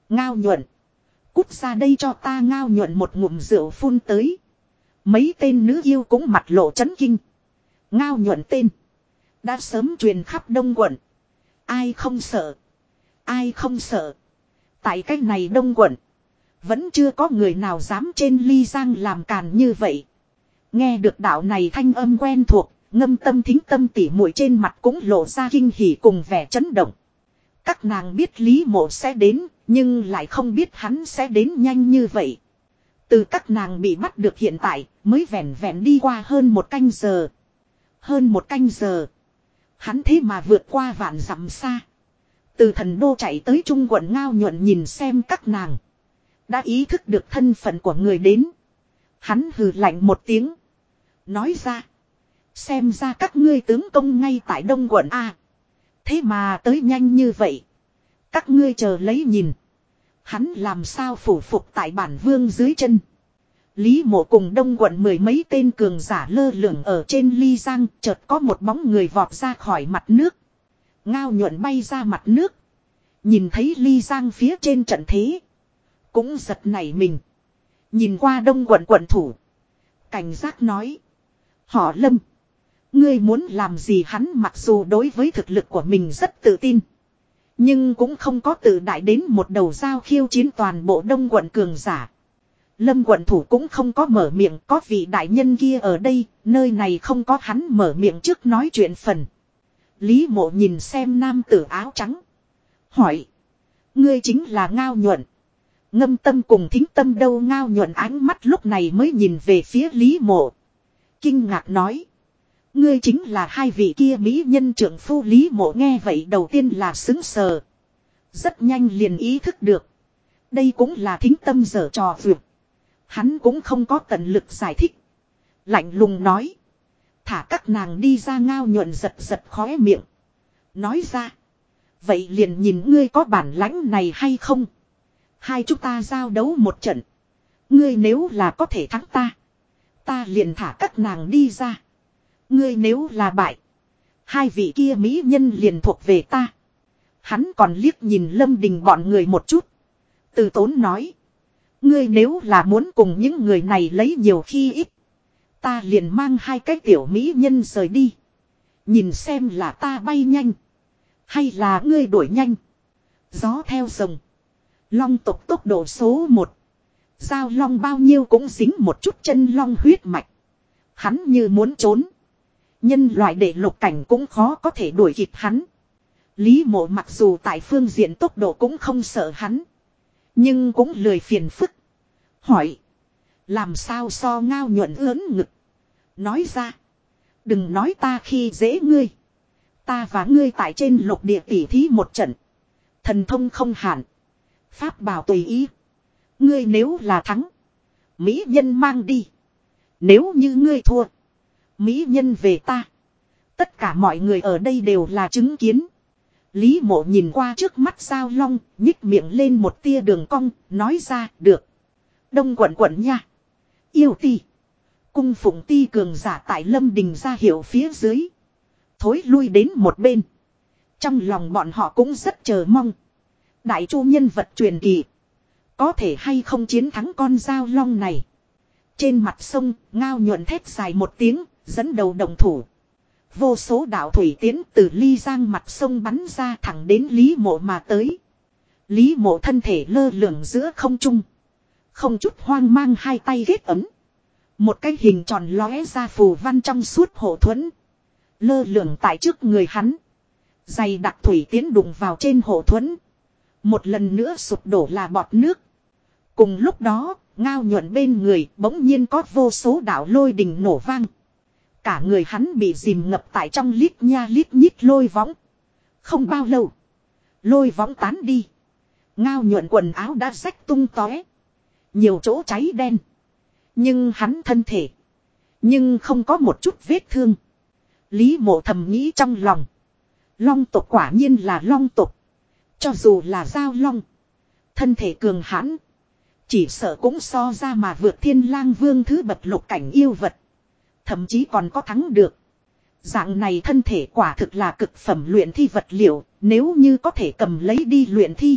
Ngao nhuận. Cút ra đây cho ta ngao nhuận một ngụm rượu phun tới. Mấy tên nữ yêu cũng mặt lộ chấn kinh. Ngao nhuận tên. Đã sớm truyền khắp đông quận. Ai không sợ. Ai không sợ. Tại cách này đông quận. Vẫn chưa có người nào dám trên ly giang làm càn như vậy. Nghe được đạo này thanh âm quen thuộc. Ngâm tâm thính tâm tỉ mũi trên mặt cũng lộ ra kinh hỉ cùng vẻ chấn động. Các nàng biết Lý Mộ sẽ đến, nhưng lại không biết hắn sẽ đến nhanh như vậy. Từ các nàng bị bắt được hiện tại, mới vẹn vẹn đi qua hơn một canh giờ. Hơn một canh giờ. Hắn thế mà vượt qua vạn dặm xa. Từ thần đô chạy tới trung quận ngao nhuận nhìn xem các nàng. Đã ý thức được thân phận của người đến. Hắn hừ lạnh một tiếng. Nói ra. Xem ra các ngươi tướng công ngay tại đông quận A. Thế mà tới nhanh như vậy. Các ngươi chờ lấy nhìn. Hắn làm sao phủ phục tại bản vương dưới chân. Lý mộ cùng đông quận mười mấy tên cường giả lơ lửng ở trên ly giang, chợt có một bóng người vọt ra khỏi mặt nước. Ngao nhuận bay ra mặt nước. Nhìn thấy ly giang phía trên trận thế. Cũng giật nảy mình. Nhìn qua đông quận quận thủ. Cảnh giác nói. Họ lâm. Ngươi muốn làm gì hắn mặc dù đối với thực lực của mình rất tự tin. Nhưng cũng không có tự đại đến một đầu giao khiêu chiến toàn bộ đông quận cường giả. Lâm quận thủ cũng không có mở miệng có vị đại nhân kia ở đây, nơi này không có hắn mở miệng trước nói chuyện phần. Lý mộ nhìn xem nam tử áo trắng. Hỏi. Ngươi chính là ngao nhuận. Ngâm tâm cùng thính tâm đâu ngao nhuận ánh mắt lúc này mới nhìn về phía Lý mộ. Kinh ngạc nói. Ngươi chính là hai vị kia mỹ nhân trưởng phu Lý mộ nghe vậy đầu tiên là xứng sờ. Rất nhanh liền ý thức được. Đây cũng là thính tâm dở trò vượt. Hắn cũng không có tận lực giải thích. Lạnh lùng nói. Thả các nàng đi ra ngao nhuận giật giật khóe miệng. Nói ra. Vậy liền nhìn ngươi có bản lãnh này hay không. Hai chúng ta giao đấu một trận. Ngươi nếu là có thể thắng ta. Ta liền thả các nàng đi ra. Ngươi nếu là bại. Hai vị kia mỹ nhân liền thuộc về ta. Hắn còn liếc nhìn lâm đình bọn người một chút. Từ tốn nói. Ngươi nếu là muốn cùng những người này lấy nhiều khi ít. Ta liền mang hai cái tiểu mỹ nhân rời đi. Nhìn xem là ta bay nhanh. Hay là ngươi đuổi nhanh. Gió theo rồng. Long tộc tốc độ số 1. Giao long bao nhiêu cũng dính một chút chân long huyết mạch. Hắn như muốn trốn. Nhân loại để lục cảnh cũng khó có thể đuổi kịp hắn. Lý mộ mặc dù tại phương diện tốc độ cũng không sợ hắn. Nhưng cũng lười phiền phức. Hỏi. Làm sao so ngao nhuận lớn ngực. Nói ra. Đừng nói ta khi dễ ngươi. Ta và ngươi tại trên lục địa tỉ thí một trận. Thần thông không hạn. Pháp bảo tùy ý. Ngươi nếu là thắng. Mỹ nhân mang đi. Nếu như ngươi thua. Mỹ nhân về ta. Tất cả mọi người ở đây đều là chứng kiến. Lý mộ nhìn qua trước mắt sao long, nhích miệng lên một tia đường cong, nói ra, được. Đông quận quận nha. Yêu ti. Cung phụng ti cường giả tại lâm đình ra hiệu phía dưới. Thối lui đến một bên. Trong lòng bọn họ cũng rất chờ mong. Đại chu nhân vật truyền kỳ. Có thể hay không chiến thắng con dao long này. Trên mặt sông, ngao nhuận thép dài một tiếng, dẫn đầu đồng thủ. Vô số đạo thủy tiến từ ly giang mặt sông bắn ra thẳng đến Lý mộ mà tới. Lý mộ thân thể lơ lửng giữa không trung. Không chút hoang mang hai tay ghét ấm. Một cái hình tròn lóe ra phù văn trong suốt hộ thuẫn. Lơ lửng tại trước người hắn. Dày đặc thủy tiến đụng vào trên hộ thuẫn. Một lần nữa sụp đổ là bọt nước. Cùng lúc đó, ngao nhuận bên người bỗng nhiên có vô số đạo lôi đình nổ vang. Cả người hắn bị dìm ngập tại trong lít nha lít nhít lôi võng. Không bao lâu. Lôi võng tán đi. Ngao nhuận quần áo đã rách tung tóe. Nhiều chỗ cháy đen. Nhưng hắn thân thể. Nhưng không có một chút vết thương. Lý mộ thầm nghĩ trong lòng. Long tộc quả nhiên là long tộc. Cho dù là giao long. Thân thể cường hãn. Chỉ sợ cũng so ra mà vượt thiên lang vương thứ bậc lục cảnh yêu vật. Thậm chí còn có thắng được. Dạng này thân thể quả thực là cực phẩm luyện thi vật liệu, nếu như có thể cầm lấy đi luyện thi.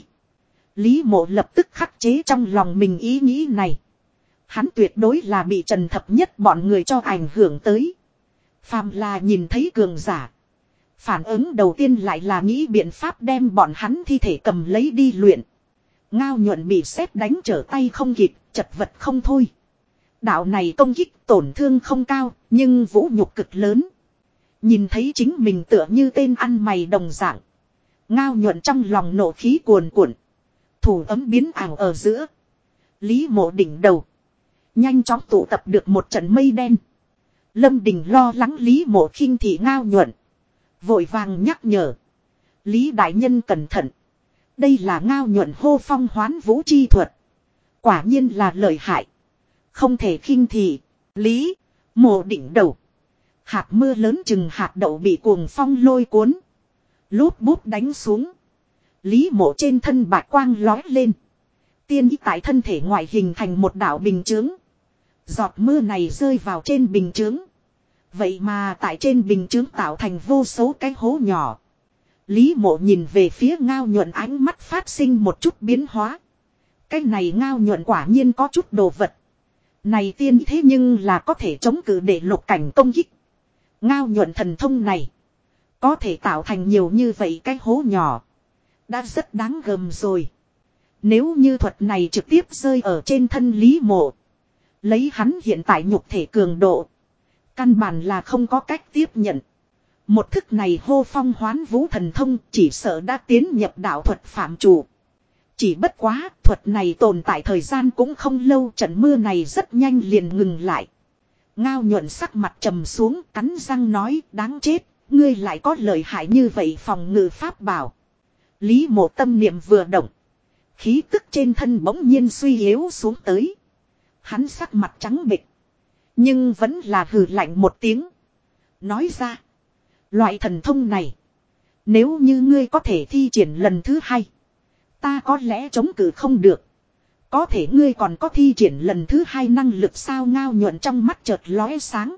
Lý mộ lập tức khắc chế trong lòng mình ý nghĩ này. Hắn tuyệt đối là bị trần thập nhất bọn người cho ảnh hưởng tới. Phàm là nhìn thấy cường giả. Phản ứng đầu tiên lại là nghĩ biện pháp đem bọn hắn thi thể cầm lấy đi luyện. Ngao nhuận bị xét đánh trở tay không kịp, chật vật không thôi. Đạo này công kích tổn thương không cao, nhưng vũ nhục cực lớn. Nhìn thấy chính mình tựa như tên ăn mày đồng dạng. Ngao nhuận trong lòng nổ khí cuồn cuộn. Thủ ấm biến ảo ở giữa. Lý mộ đỉnh đầu. Nhanh chóng tụ tập được một trận mây đen. Lâm Đình lo lắng Lý mộ khinh thị ngao nhuận. Vội vàng nhắc nhở. Lý đại nhân cẩn thận. Đây là ngao nhuận hô phong hoán vũ chi thuật. Quả nhiên là lợi hại. Không thể khinh thị. Lý. Mộ đỉnh đầu. Hạt mưa lớn chừng hạt đậu bị cuồng phong lôi cuốn. Lút bút đánh xuống. Lý mộ trên thân bạc quang lói lên. Tiên ý tại thân thể ngoại hình thành một đảo bình chướng. Giọt mưa này rơi vào trên bình chướng. Vậy mà tại trên bình chướng tạo thành vô số cái hố nhỏ. Lý mộ nhìn về phía ngao nhuận ánh mắt phát sinh một chút biến hóa. Cái này ngao nhuận quả nhiên có chút đồ vật. Này tiên thế nhưng là có thể chống cự để lục cảnh công kích. Ngao nhuận thần thông này. Có thể tạo thành nhiều như vậy cái hố nhỏ. Đã rất đáng gầm rồi. Nếu như thuật này trực tiếp rơi ở trên thân Lý Mộ. Lấy hắn hiện tại nhục thể cường độ. Căn bản là không có cách tiếp nhận. Một thức này hô phong hoán vũ thần thông chỉ sợ đã tiến nhập đạo thuật phạm chủ. Chỉ bất quá, thuật này tồn tại thời gian cũng không lâu trận mưa này rất nhanh liền ngừng lại. Ngao nhuận sắc mặt trầm xuống cắn răng nói đáng chết, ngươi lại có lời hại như vậy phòng ngự pháp bảo. Lý mộ tâm niệm vừa động. Khí tức trên thân bỗng nhiên suy yếu xuống tới. Hắn sắc mặt trắng bịch. Nhưng vẫn là hừ lạnh một tiếng. Nói ra. Loại thần thông này. Nếu như ngươi có thể thi triển lần thứ hai. Ta có lẽ chống cự không được. Có thể ngươi còn có thi triển lần thứ hai năng lực sao ngao nhuận trong mắt chợt lóe sáng.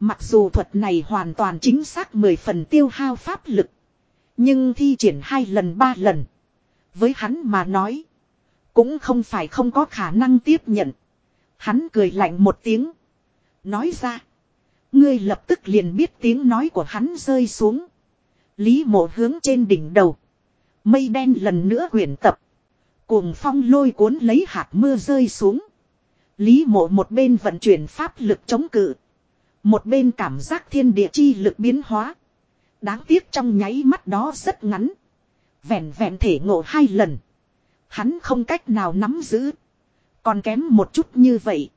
Mặc dù thuật này hoàn toàn chính xác 10 phần tiêu hao pháp lực. Nhưng thi triển hai lần ba lần. Với hắn mà nói. Cũng không phải không có khả năng tiếp nhận. Hắn cười lạnh một tiếng. Nói ra. Ngươi lập tức liền biết tiếng nói của hắn rơi xuống. Lý mộ hướng trên đỉnh đầu. Mây đen lần nữa quyển tập. Cuồng phong lôi cuốn lấy hạt mưa rơi xuống. Lý mộ một bên vận chuyển pháp lực chống cự. Một bên cảm giác thiên địa chi lực biến hóa. Đáng tiếc trong nháy mắt đó rất ngắn. Vẹn vẹn thể ngộ hai lần. Hắn không cách nào nắm giữ. Còn kém một chút như vậy.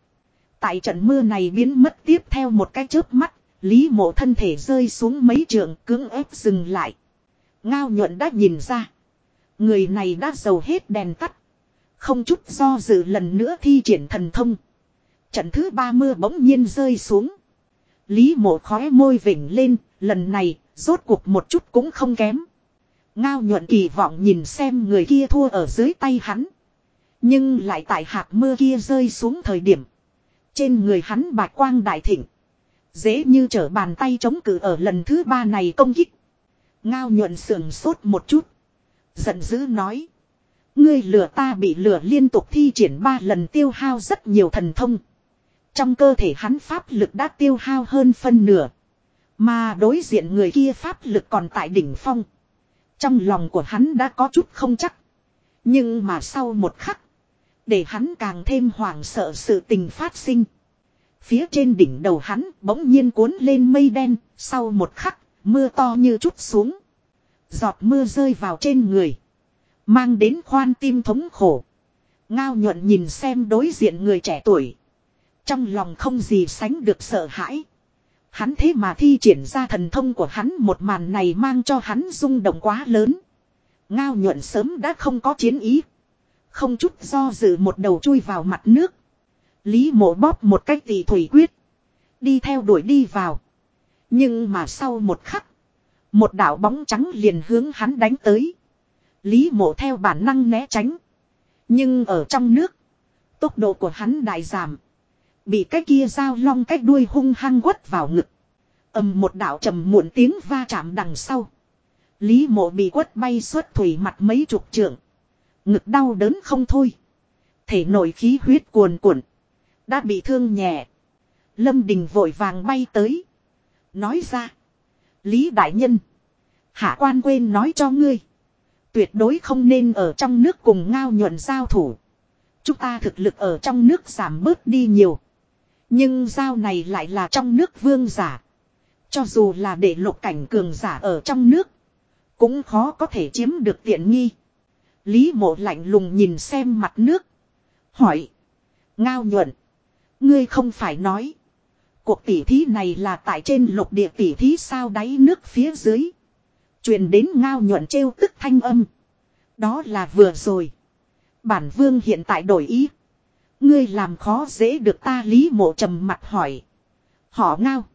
Tại trận mưa này biến mất tiếp theo một cái chớp mắt. Lý mộ thân thể rơi xuống mấy trường cưỡng ép dừng lại. Ngao nhuận đã nhìn ra. Người này đã dầu hết đèn tắt. Không chút do dự lần nữa thi triển thần thông. Trận thứ ba mưa bỗng nhiên rơi xuống. Lý mộ khóe môi vỉnh lên, lần này, rốt cuộc một chút cũng không kém. Ngao nhuận kỳ vọng nhìn xem người kia thua ở dưới tay hắn. Nhưng lại tại hạt mưa kia rơi xuống thời điểm. Trên người hắn bạch quang đại thịnh. Dễ như trở bàn tay chống cự ở lần thứ ba này công kích. Ngao nhuận sườn sốt một chút. Giận dữ nói. Ngươi lừa ta bị lừa liên tục thi triển ba lần tiêu hao rất nhiều thần thông. Trong cơ thể hắn pháp lực đã tiêu hao hơn phân nửa. Mà đối diện người kia pháp lực còn tại đỉnh phong. Trong lòng của hắn đã có chút không chắc. Nhưng mà sau một khắc. Để hắn càng thêm hoảng sợ sự tình phát sinh. Phía trên đỉnh đầu hắn bỗng nhiên cuốn lên mây đen. Sau một khắc, mưa to như chút xuống. Giọt mưa rơi vào trên người. Mang đến khoan tim thống khổ. Ngao nhuận nhìn xem đối diện người trẻ tuổi. Trong lòng không gì sánh được sợ hãi. Hắn thế mà thi triển ra thần thông của hắn một màn này mang cho hắn rung động quá lớn. Ngao nhuận sớm đã không có chiến ý. Không chút do dự một đầu chui vào mặt nước. Lý mộ bóp một cách tỷ thủy quyết. Đi theo đuổi đi vào. Nhưng mà sau một khắc. Một đạo bóng trắng liền hướng hắn đánh tới. Lý mộ theo bản năng né tránh. Nhưng ở trong nước. Tốc độ của hắn đại giảm. Bị cái kia dao long cái đuôi hung hăng quất vào ngực. ầm một đạo trầm muộn tiếng va chạm đằng sau. Lý mộ bị quất bay suốt thủy mặt mấy chục trượng. Ngực đau đớn không thôi. Thể nội khí huyết cuồn cuộn. Đã bị thương nhẹ. Lâm Đình vội vàng bay tới. Nói ra. Lý Đại Nhân. Hạ quan quên nói cho ngươi. Tuyệt đối không nên ở trong nước cùng ngao nhuận giao thủ. Chúng ta thực lực ở trong nước giảm bớt đi nhiều. Nhưng giao này lại là trong nước vương giả. Cho dù là để lục cảnh cường giả ở trong nước. Cũng khó có thể chiếm được tiện nghi. Lý mộ lạnh lùng nhìn xem mặt nước. Hỏi. Ngao nhuận. Ngươi không phải nói. Cuộc tỉ thí này là tại trên lục địa tỉ thí sao đáy nước phía dưới. truyền đến ngao nhuận trêu tức thanh âm. Đó là vừa rồi. Bản vương hiện tại đổi ý. Ngươi làm khó dễ được ta lý mộ trầm mặt hỏi. Họ ngao.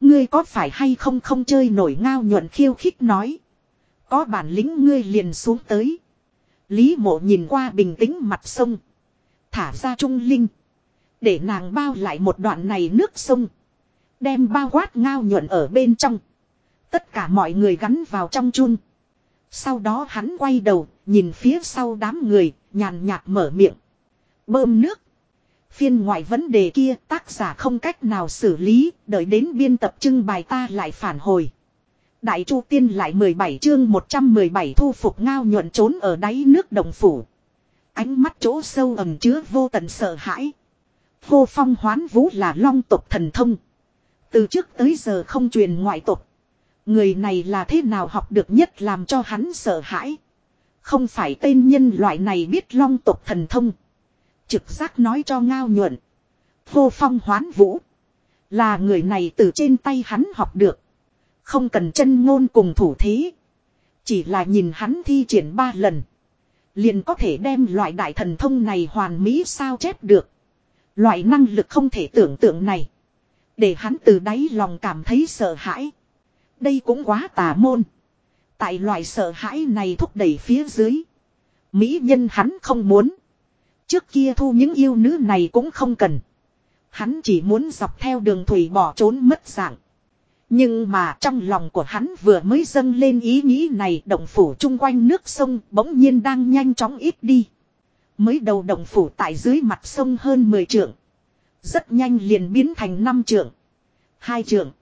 Ngươi có phải hay không không chơi nổi ngao nhuận khiêu khích nói. Có bản lĩnh ngươi liền xuống tới. Lý mộ nhìn qua bình tĩnh mặt sông. Thả ra trung linh. Để nàng bao lại một đoạn này nước sông. Đem bao quát ngao nhuận ở bên trong. Tất cả mọi người gắn vào trong chun. Sau đó hắn quay đầu, nhìn phía sau đám người, nhàn nhạt mở miệng. Bơm nước. Phiên ngoại vấn đề kia tác giả không cách nào xử lý, đợi đến biên tập trưng bài ta lại phản hồi. Đại Chu Tiên lại 17 chương 117 thu phục ngao nhuận trốn ở đáy nước đồng phủ. Ánh mắt chỗ sâu ẩm chứa vô tận sợ hãi. Hô phong hoán vũ là long tộc thần thông. Từ trước tới giờ không truyền ngoại tộc. Người này là thế nào học được nhất làm cho hắn sợ hãi. Không phải tên nhân loại này biết long tộc thần thông. Trực giác nói cho ngao nhuận. Hô phong hoán vũ. Là người này từ trên tay hắn học được. Không cần chân ngôn cùng thủ thế. Chỉ là nhìn hắn thi triển ba lần. Liền có thể đem loại đại thần thông này hoàn mỹ sao chép được. Loại năng lực không thể tưởng tượng này. Để hắn từ đáy lòng cảm thấy sợ hãi. Đây cũng quá tà môn. Tại loại sợ hãi này thúc đẩy phía dưới. Mỹ nhân hắn không muốn. Trước kia thu những yêu nữ này cũng không cần. Hắn chỉ muốn dọc theo đường thủy bỏ trốn mất dạng. Nhưng mà trong lòng của hắn vừa mới dâng lên ý nghĩ này, động phủ chung quanh nước sông bỗng nhiên đang nhanh chóng ít đi. Mới đầu động phủ tại dưới mặt sông hơn 10 trượng. Rất nhanh liền biến thành 5 trượng. hai trượng.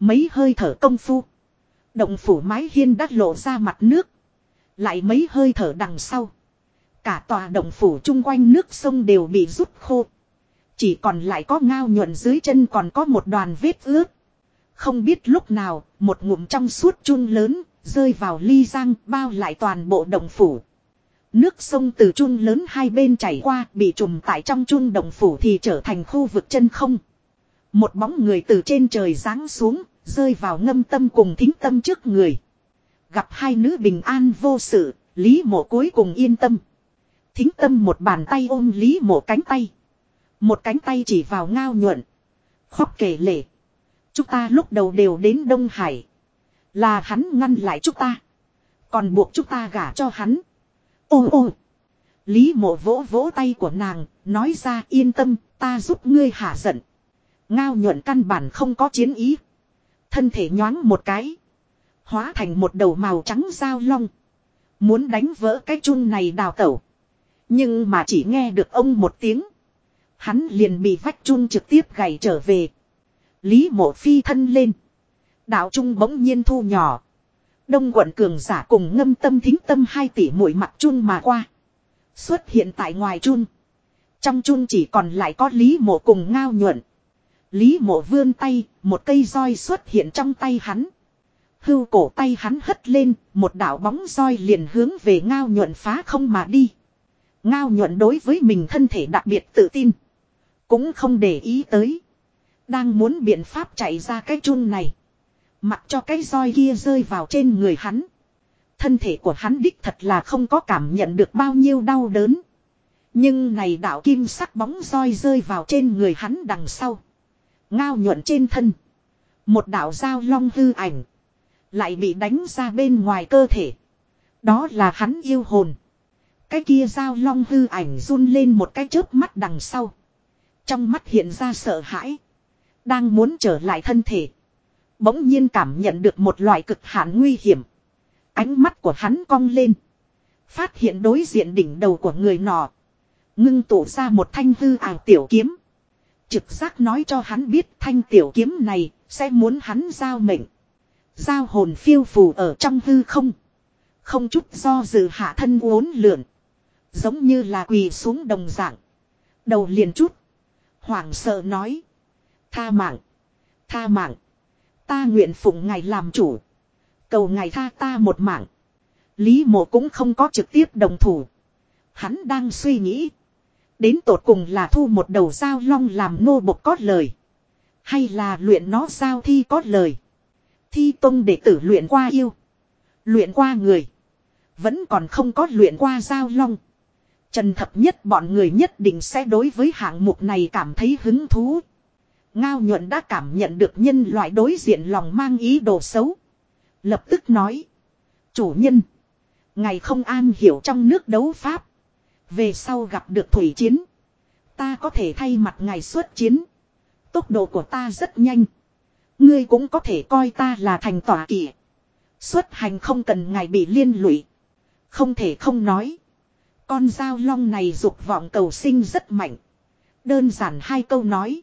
Mấy hơi thở công phu. Động phủ mái hiên đắt lộ ra mặt nước. Lại mấy hơi thở đằng sau. Cả tòa động phủ chung quanh nước sông đều bị rút khô. Chỉ còn lại có ngao nhuận dưới chân còn có một đoàn vết ướt. Không biết lúc nào, một ngụm trong suốt chun lớn, rơi vào ly giang bao lại toàn bộ động phủ. Nước sông từ chun lớn hai bên chảy qua bị trùm tại trong chun đồng phủ thì trở thành khu vực chân không. Một bóng người từ trên trời giáng xuống, rơi vào ngâm tâm cùng thính tâm trước người. Gặp hai nữ bình an vô sự, Lý mộ cuối cùng yên tâm. Thính tâm một bàn tay ôm Lý mộ cánh tay. Một cánh tay chỉ vào ngao nhuận. Khóc kể lể. Chúng ta lúc đầu đều đến Đông Hải. Là hắn ngăn lại chúng ta. Còn buộc chúng ta gả cho hắn. Ô ô. Lý mộ vỗ vỗ tay của nàng, nói ra yên tâm, ta giúp ngươi hạ giận. Ngao nhuận căn bản không có chiến ý. Thân thể nhoáng một cái. Hóa thành một đầu màu trắng dao long. Muốn đánh vỡ cái chun này đào tẩu. Nhưng mà chỉ nghe được ông một tiếng. Hắn liền bị vách chun trực tiếp gảy trở về. Lý mộ phi thân lên. Đạo trung bỗng nhiên thu nhỏ. Đông quận cường giả cùng ngâm tâm thính tâm hai tỷ mũi mặt chun mà qua. Xuất hiện tại ngoài chun. Trong chun chỉ còn lại có Lý mộ cùng ngao nhuận. Lý mộ vươn tay, một cây roi xuất hiện trong tay hắn. Hưu cổ tay hắn hất lên, một đạo bóng roi liền hướng về ngao nhuận phá không mà đi. Ngao nhuận đối với mình thân thể đặc biệt tự tin. Cũng không để ý tới. Đang muốn biện pháp chạy ra cái chun này. Mặc cho cái roi kia rơi vào trên người hắn. Thân thể của hắn đích thật là không có cảm nhận được bao nhiêu đau đớn. Nhưng này đạo kim sắc bóng roi rơi vào trên người hắn đằng sau. Ngao nhuận trên thân. Một đạo dao long hư ảnh. Lại bị đánh ra bên ngoài cơ thể. Đó là hắn yêu hồn. Cái kia dao long hư ảnh run lên một cái chớp mắt đằng sau. Trong mắt hiện ra sợ hãi. Đang muốn trở lại thân thể. Bỗng nhiên cảm nhận được một loại cực hạn nguy hiểm. Ánh mắt của hắn cong lên. Phát hiện đối diện đỉnh đầu của người nọ. Ngưng tụ ra một thanh hư ảo tiểu kiếm. Trực giác nói cho hắn biết thanh tiểu kiếm này sẽ muốn hắn giao mệnh. Giao hồn phiêu phù ở trong hư không. Không chút do dự hạ thân uốn lượn. Giống như là quỳ xuống đồng dạng. Đầu liền chút. Hoảng sợ nói. Tha mạng. Tha mạng. Ta nguyện phụng ngài làm chủ. Cầu ngài tha ta một mạng. Lý mộ cũng không có trực tiếp đồng thủ. Hắn đang suy nghĩ. Đến tột cùng là thu một đầu dao long làm nô bộc có lời. Hay là luyện nó sao thi có lời. Thi tông để tử luyện qua yêu. Luyện qua người. Vẫn còn không có luyện qua dao long. Trần thập nhất bọn người nhất định sẽ đối với hạng mục này cảm thấy hứng thú. Ngao nhuận đã cảm nhận được nhân loại đối diện lòng mang ý đồ xấu. Lập tức nói. Chủ nhân. Ngày không an hiểu trong nước đấu pháp. Về sau gặp được thủy chiến. Ta có thể thay mặt ngài xuất chiến. Tốc độ của ta rất nhanh. Ngươi cũng có thể coi ta là thành tỏa kỷ. Xuất hành không cần ngài bị liên lụy. Không thể không nói. Con dao long này dục vọng cầu sinh rất mạnh. Đơn giản hai câu nói.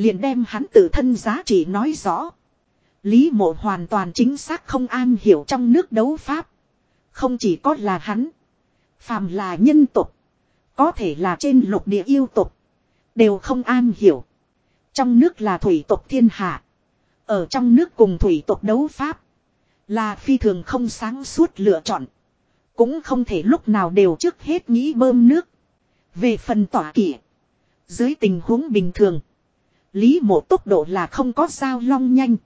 Liền đem hắn tự thân giá trị nói rõ. Lý mộ hoàn toàn chính xác không an hiểu trong nước đấu pháp. Không chỉ có là hắn. Phàm là nhân tục. Có thể là trên lục địa yêu tục. Đều không an hiểu. Trong nước là thủy tục thiên hạ. Ở trong nước cùng thủy tục đấu pháp. Là phi thường không sáng suốt lựa chọn. Cũng không thể lúc nào đều trước hết nghĩ bơm nước. Về phần tỏa kỷ. Dưới tình huống bình thường. Lý mộ tốc độ là không có sao long nhanh.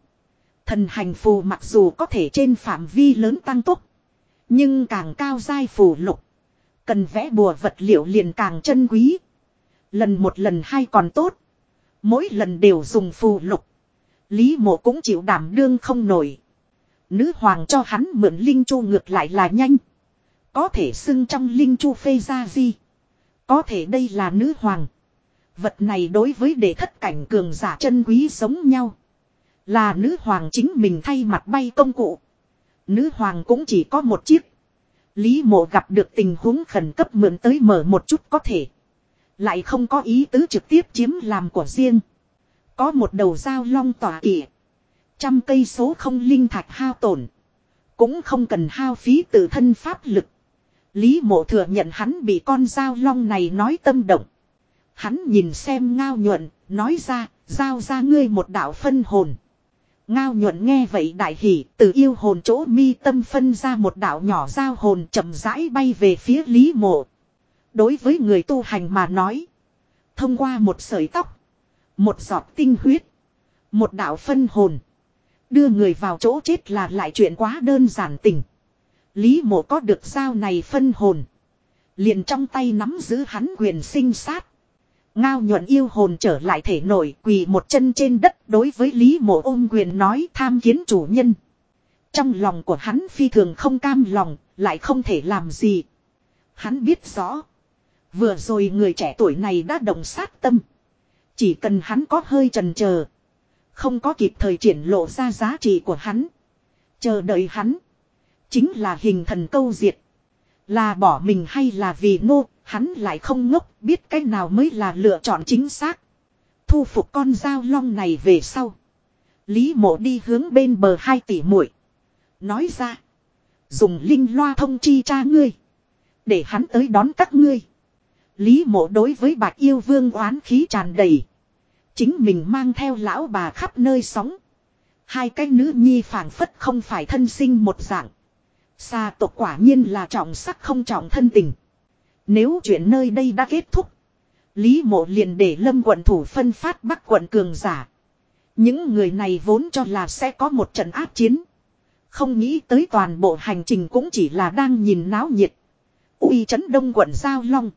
Thần hành phù mặc dù có thể trên phạm vi lớn tăng tốc. Nhưng càng cao dai phù lục. Cần vẽ bùa vật liệu liền càng chân quý. Lần một lần hai còn tốt. Mỗi lần đều dùng phù lục. Lý mộ cũng chịu đảm đương không nổi. Nữ hoàng cho hắn mượn linh chu ngược lại là nhanh. Có thể xưng trong linh chu phê ra gì. Có thể đây là nữ hoàng. Vật này đối với đệ thất cảnh cường giả chân quý giống nhau. Là nữ hoàng chính mình thay mặt bay công cụ. Nữ hoàng cũng chỉ có một chiếc. Lý mộ gặp được tình huống khẩn cấp mượn tới mở một chút có thể. Lại không có ý tứ trực tiếp chiếm làm của riêng. Có một đầu dao long tỏa kỵ. Trăm cây số không linh thạch hao tổn. Cũng không cần hao phí tự thân pháp lực. Lý mộ thừa nhận hắn bị con dao long này nói tâm động. Hắn nhìn xem ngao nhuận, nói ra, giao ra ngươi một đạo phân hồn. Ngao nhuận nghe vậy đại hỉ, từ yêu hồn chỗ mi tâm phân ra một đạo nhỏ giao hồn chậm rãi bay về phía Lý mộ. Đối với người tu hành mà nói, thông qua một sợi tóc, một giọt tinh huyết, một đạo phân hồn, đưa người vào chỗ chết là lại chuyện quá đơn giản tình. Lý mộ có được giao này phân hồn. Liền trong tay nắm giữ hắn quyền sinh sát. Ngao nhuận yêu hồn trở lại thể nổi quỳ một chân trên đất đối với Lý mộ ôm quyền nói tham kiến chủ nhân. Trong lòng của hắn phi thường không cam lòng, lại không thể làm gì. Hắn biết rõ. Vừa rồi người trẻ tuổi này đã động sát tâm. Chỉ cần hắn có hơi trần chờ Không có kịp thời triển lộ ra giá trị của hắn. Chờ đợi hắn. Chính là hình thần câu diệt. Là bỏ mình hay là vì nô, hắn lại không ngốc, biết cái nào mới là lựa chọn chính xác. Thu phục con dao long này về sau. Lý mộ đi hướng bên bờ hai tỷ muội Nói ra. Dùng linh loa thông chi cha ngươi. Để hắn tới đón các ngươi. Lý mộ đối với bạc yêu vương oán khí tràn đầy. Chính mình mang theo lão bà khắp nơi sóng. Hai cái nữ nhi phảng phất không phải thân sinh một dạng. Xa tộc quả nhiên là trọng sắc không trọng thân tình. Nếu chuyện nơi đây đã kết thúc. Lý mộ liền để lâm quận thủ phân phát bắc quận cường giả. Những người này vốn cho là sẽ có một trận áp chiến. Không nghĩ tới toàn bộ hành trình cũng chỉ là đang nhìn náo nhiệt. uy chấn đông quận Giao Long.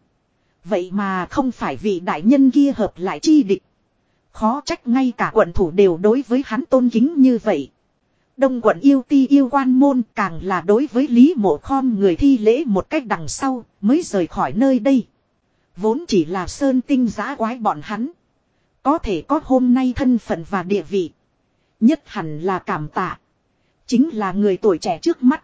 Vậy mà không phải vị đại nhân kia hợp lại chi địch. Khó trách ngay cả quận thủ đều đối với hắn tôn kính như vậy. Đông quận yêu ti yêu quan môn càng là đối với Lý Mộ Khom người thi lễ một cách đằng sau mới rời khỏi nơi đây. Vốn chỉ là sơn tinh giã quái bọn hắn. Có thể có hôm nay thân phận và địa vị. Nhất hẳn là cảm tạ. Chính là người tuổi trẻ trước mắt.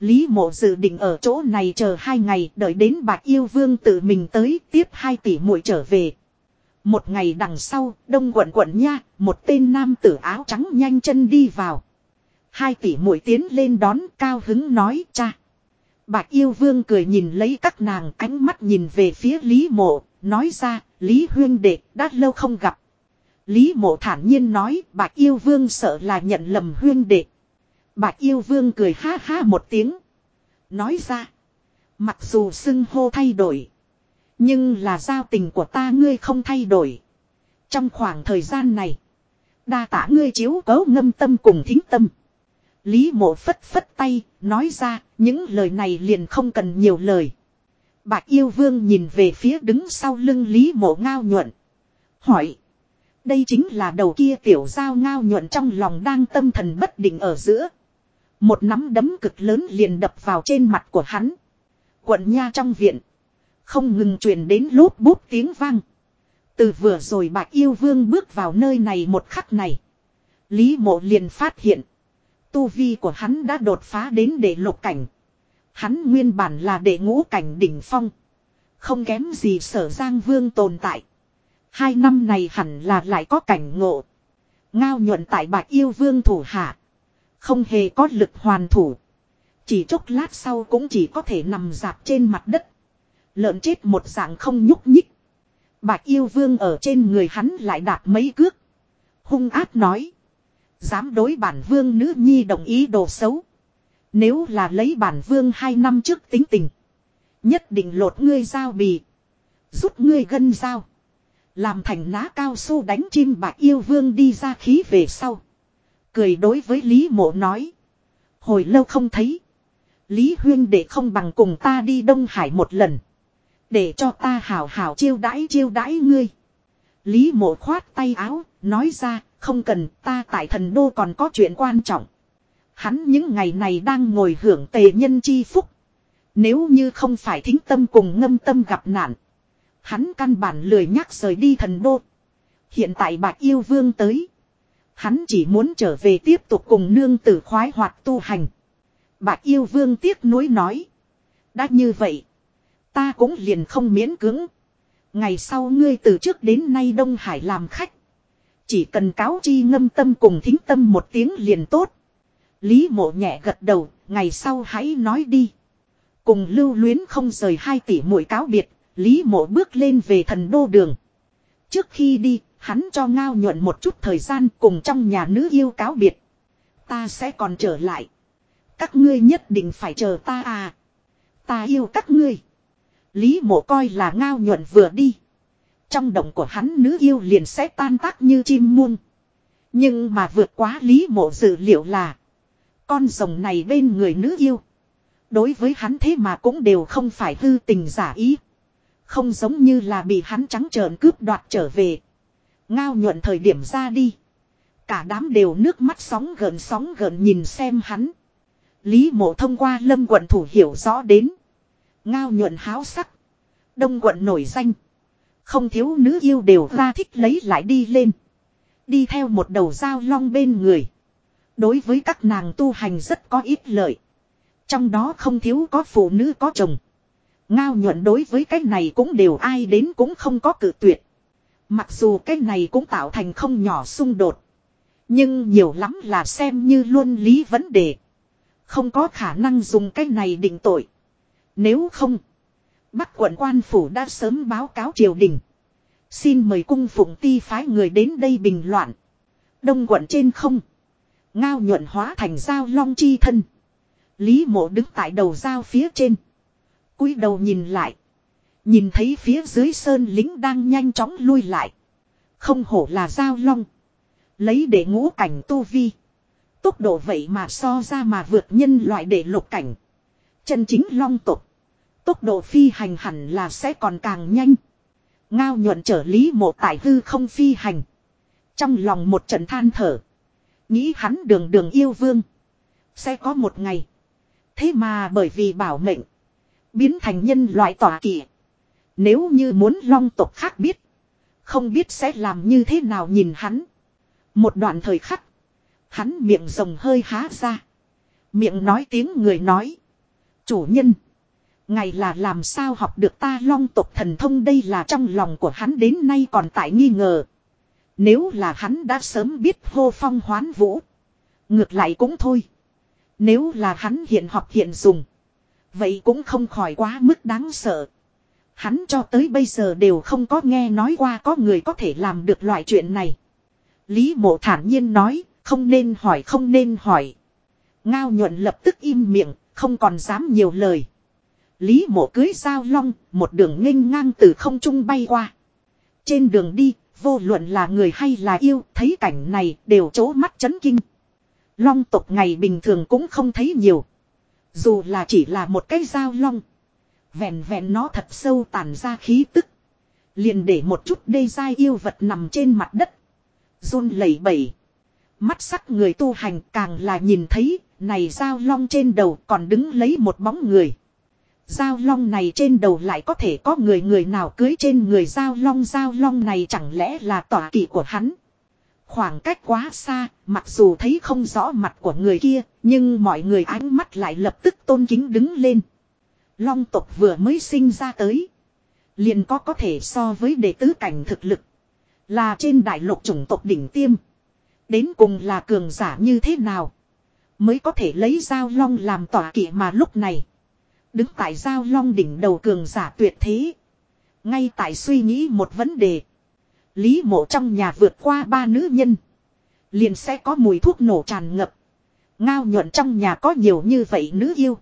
Lý mộ dự định ở chỗ này chờ hai ngày đợi đến bạc yêu vương tự mình tới tiếp hai tỷ muội trở về. Một ngày đằng sau, đông quận quận nha, một tên nam tử áo trắng nhanh chân đi vào. Hai tỷ muội tiến lên đón cao hứng nói cha. Bạc yêu vương cười nhìn lấy các nàng ánh mắt nhìn về phía Lý mộ, nói ra, Lý huyên đệ, đã lâu không gặp. Lý mộ thản nhiên nói, bạc yêu vương sợ là nhận lầm huyên đệ. Bạc yêu vương cười ha ha một tiếng. Nói ra, mặc dù xưng hô thay đổi. Nhưng là giao tình của ta ngươi không thay đổi. Trong khoảng thời gian này, đa tả ngươi chiếu cấu ngâm tâm cùng thính tâm. Lý mộ phất phất tay, nói ra, những lời này liền không cần nhiều lời. Bạc yêu vương nhìn về phía đứng sau lưng Lý mộ ngao nhuận. Hỏi. Đây chính là đầu kia tiểu giao ngao nhuận trong lòng đang tâm thần bất định ở giữa. Một nắm đấm cực lớn liền đập vào trên mặt của hắn. Quận nha trong viện. Không ngừng truyền đến lốp bút tiếng vang. Từ vừa rồi bạc yêu vương bước vào nơi này một khắc này. Lý mộ liền phát hiện. Tu vi của hắn đã đột phá đến đệ lục cảnh. Hắn nguyên bản là đệ ngũ cảnh đỉnh phong. Không kém gì sở giang vương tồn tại. Hai năm này hẳn là lại có cảnh ngộ. Ngao nhuận tại bạc yêu vương thủ hạ. Không hề có lực hoàn thủ. Chỉ chốc lát sau cũng chỉ có thể nằm dạp trên mặt đất. Lợn chết một dạng không nhúc nhích. Bạc yêu vương ở trên người hắn lại đạp mấy cước. Hung áp nói. Dám đối bản vương nữ nhi đồng ý đồ xấu. Nếu là lấy bản vương hai năm trước tính tình. Nhất định lột ngươi dao bì. Rút ngươi gân dao. Làm thành ná cao su đánh chim bạc yêu vương đi ra khí về sau. Cười đối với Lý mộ nói. Hồi lâu không thấy. Lý huyên để không bằng cùng ta đi Đông Hải một lần. Để cho ta hảo hảo chiêu đãi chiêu đãi ngươi. Lý mộ khoát tay áo, nói ra, không cần, ta tại thần đô còn có chuyện quan trọng. Hắn những ngày này đang ngồi hưởng tề nhân chi phúc. Nếu như không phải thính tâm cùng ngâm tâm gặp nạn. Hắn căn bản lười nhắc rời đi thần đô. Hiện tại bạc yêu vương tới. Hắn chỉ muốn trở về tiếp tục cùng nương tử khoái hoạt tu hành. Bạc yêu vương tiếc nuối nói. Đã như vậy. Ta cũng liền không miễn cưỡng. Ngày sau ngươi từ trước đến nay Đông Hải làm khách. Chỉ cần cáo chi ngâm tâm cùng thính tâm một tiếng liền tốt. Lý mộ nhẹ gật đầu, ngày sau hãy nói đi. Cùng lưu luyến không rời hai tỷ mũi cáo biệt, Lý mộ bước lên về thần đô đường. Trước khi đi, hắn cho ngao nhuận một chút thời gian cùng trong nhà nữ yêu cáo biệt. Ta sẽ còn trở lại. Các ngươi nhất định phải chờ ta à. Ta yêu các ngươi. Lý mộ coi là ngao nhuận vừa đi. Trong động của hắn nữ yêu liền sẽ tan tác như chim muông. Nhưng mà vượt quá lý mộ dự liệu là. Con rồng này bên người nữ yêu. Đối với hắn thế mà cũng đều không phải hư tình giả ý. Không giống như là bị hắn trắng trợn cướp đoạt trở về. Ngao nhuận thời điểm ra đi. Cả đám đều nước mắt sóng gần sóng gần nhìn xem hắn. Lý mộ thông qua lâm quận thủ hiểu rõ đến. Ngao nhuận háo sắc. Đông quận nổi danh. Không thiếu nữ yêu đều ra thích lấy lại đi lên. Đi theo một đầu dao long bên người. Đối với các nàng tu hành rất có ít lợi. Trong đó không thiếu có phụ nữ có chồng. Ngao nhuận đối với cái này cũng đều ai đến cũng không có cử tuyệt. Mặc dù cái này cũng tạo thành không nhỏ xung đột. Nhưng nhiều lắm là xem như luân lý vấn đề. Không có khả năng dùng cái này định tội. Nếu không. Bắc quận quan phủ đã sớm báo cáo triều đình. Xin mời cung phụng ti phái người đến đây bình loạn. Đông quận trên không. Ngao nhuận hóa thành dao long chi thân. Lý mộ đứng tại đầu dao phía trên. cúi đầu nhìn lại. Nhìn thấy phía dưới sơn lính đang nhanh chóng lui lại. Không hổ là dao long. Lấy để ngũ cảnh tu vi. Tốc độ vậy mà so ra mà vượt nhân loại để lục cảnh. Chân chính long tục. Tốc độ phi hành hẳn là sẽ còn càng nhanh. Ngao nhuận trở lý mộ tại hư không phi hành. Trong lòng một trận than thở. Nghĩ hắn đường đường yêu vương. Sẽ có một ngày. Thế mà bởi vì bảo mệnh. Biến thành nhân loại tỏa kỵ. Nếu như muốn long tộc khác biết. Không biết sẽ làm như thế nào nhìn hắn. Một đoạn thời khắc. Hắn miệng rồng hơi há ra. Miệng nói tiếng người nói. Chủ nhân. Ngày là làm sao học được ta long tộc thần thông đây là trong lòng của hắn đến nay còn tại nghi ngờ. Nếu là hắn đã sớm biết hô phong hoán vũ. Ngược lại cũng thôi. Nếu là hắn hiện học hiện dùng. Vậy cũng không khỏi quá mức đáng sợ. Hắn cho tới bây giờ đều không có nghe nói qua có người có thể làm được loại chuyện này. Lý mộ thản nhiên nói, không nên hỏi không nên hỏi. Ngao nhuận lập tức im miệng, không còn dám nhiều lời. Lý mộ cưới sao long, một đường nghênh ngang từ không trung bay qua. Trên đường đi, vô luận là người hay là yêu, thấy cảnh này đều chố mắt chấn kinh. Long tộc ngày bình thường cũng không thấy nhiều. Dù là chỉ là một cái dao long. Vẹn vẹn nó thật sâu tàn ra khí tức. Liền để một chút đê dai yêu vật nằm trên mặt đất. run lẩy bẩy. Mắt sắc người tu hành càng là nhìn thấy, này dao long trên đầu còn đứng lấy một bóng người. Giao long này trên đầu lại có thể có người người nào cưới trên người Giao long Giao long này chẳng lẽ là tỏa kỵ của hắn. Khoảng cách quá xa, mặc dù thấy không rõ mặt của người kia, nhưng mọi người ánh mắt lại lập tức tôn kính đứng lên. Long tộc vừa mới sinh ra tới. Liền có có thể so với đệ tứ cảnh thực lực. Là trên đại lục chủng tộc đỉnh tiêm. Đến cùng là cường giả như thế nào. Mới có thể lấy Giao long làm tỏa kỵ mà lúc này. Đứng tại giao long đỉnh đầu cường giả tuyệt thế. Ngay tại suy nghĩ một vấn đề. Lý mộ trong nhà vượt qua ba nữ nhân. Liền sẽ có mùi thuốc nổ tràn ngập. Ngao nhuận trong nhà có nhiều như vậy nữ yêu.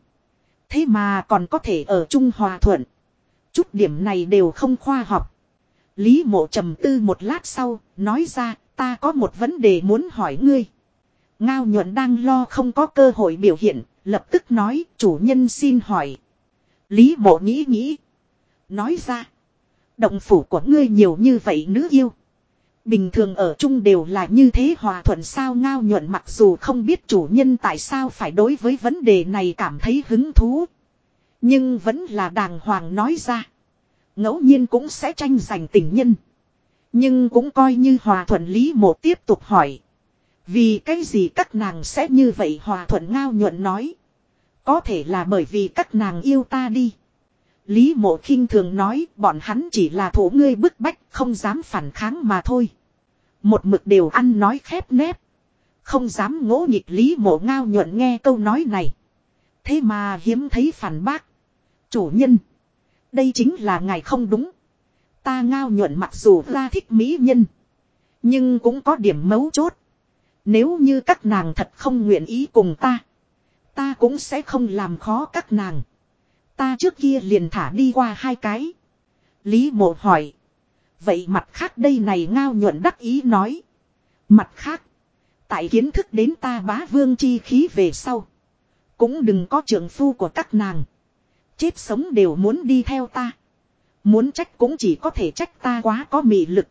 Thế mà còn có thể ở Trung Hòa Thuận. Chút điểm này đều không khoa học. Lý mộ trầm tư một lát sau, nói ra, ta có một vấn đề muốn hỏi ngươi. Ngao nhuận đang lo không có cơ hội biểu hiện, lập tức nói, chủ nhân xin hỏi. Lý mộ nghĩ nghĩ. Nói ra. Động phủ của ngươi nhiều như vậy nữ yêu. Bình thường ở chung đều là như thế hòa thuận sao ngao nhuận mặc dù không biết chủ nhân tại sao phải đối với vấn đề này cảm thấy hứng thú. Nhưng vẫn là đàng hoàng nói ra. ngẫu nhiên cũng sẽ tranh giành tình nhân. Nhưng cũng coi như hòa thuận lý mộ tiếp tục hỏi. Vì cái gì các nàng sẽ như vậy hòa thuận ngao nhuận nói. Có thể là bởi vì các nàng yêu ta đi. Lý mộ khinh thường nói, bọn hắn chỉ là thủ ngươi bức bách, không dám phản kháng mà thôi. Một mực đều ăn nói khép nép. Không dám ngỗ nghịch lý mộ ngao nhuận nghe câu nói này. Thế mà hiếm thấy phản bác. Chủ nhân. Đây chính là ngài không đúng. Ta ngao nhuận mặc dù ra thích mỹ nhân. Nhưng cũng có điểm mấu chốt. Nếu như các nàng thật không nguyện ý cùng ta. Ta cũng sẽ không làm khó các nàng. Ta trước kia liền thả đi qua hai cái. Lý mộ hỏi. Vậy mặt khác đây này ngao nhuận đắc ý nói. Mặt khác. Tại kiến thức đến ta bá vương chi khí về sau. Cũng đừng có trưởng phu của các nàng. Chết sống đều muốn đi theo ta. Muốn trách cũng chỉ có thể trách ta quá có mị lực.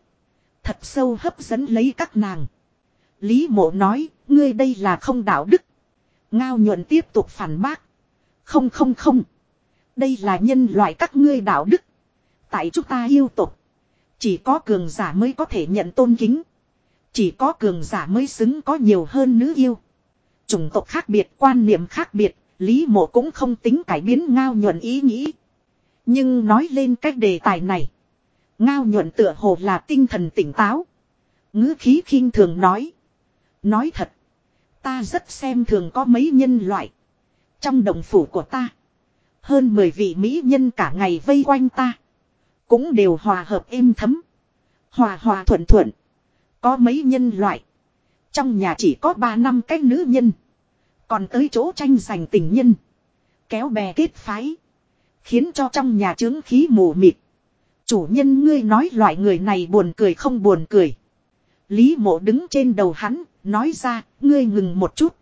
Thật sâu hấp dẫn lấy các nàng. Lý mộ nói, ngươi đây là không đạo đức. Ngao nhuận tiếp tục phản bác. Không không không. Đây là nhân loại các ngươi đạo đức. Tại chúng ta yêu tục. Chỉ có cường giả mới có thể nhận tôn kính. Chỉ có cường giả mới xứng có nhiều hơn nữ yêu. Chủng tộc khác biệt, quan niệm khác biệt, Lý mộ cũng không tính cải biến ngao nhuận ý nghĩ. Nhưng nói lên cách đề tài này. Ngao nhuận tựa hồ là tinh thần tỉnh táo. ngữ khí khinh thường nói. Nói thật. Ta rất xem thường có mấy nhân loại. Trong đồng phủ của ta. Hơn 10 vị mỹ nhân cả ngày vây quanh ta. Cũng đều hòa hợp êm thấm. Hòa hòa thuận thuận. Có mấy nhân loại. Trong nhà chỉ có 3 năm cái nữ nhân. Còn tới chỗ tranh giành tình nhân. Kéo bè kết phái. Khiến cho trong nhà trướng khí mù mịt. Chủ nhân ngươi nói loại người này buồn cười không buồn cười. Lý mộ đứng trên đầu hắn, nói ra, ngươi ngừng một chút.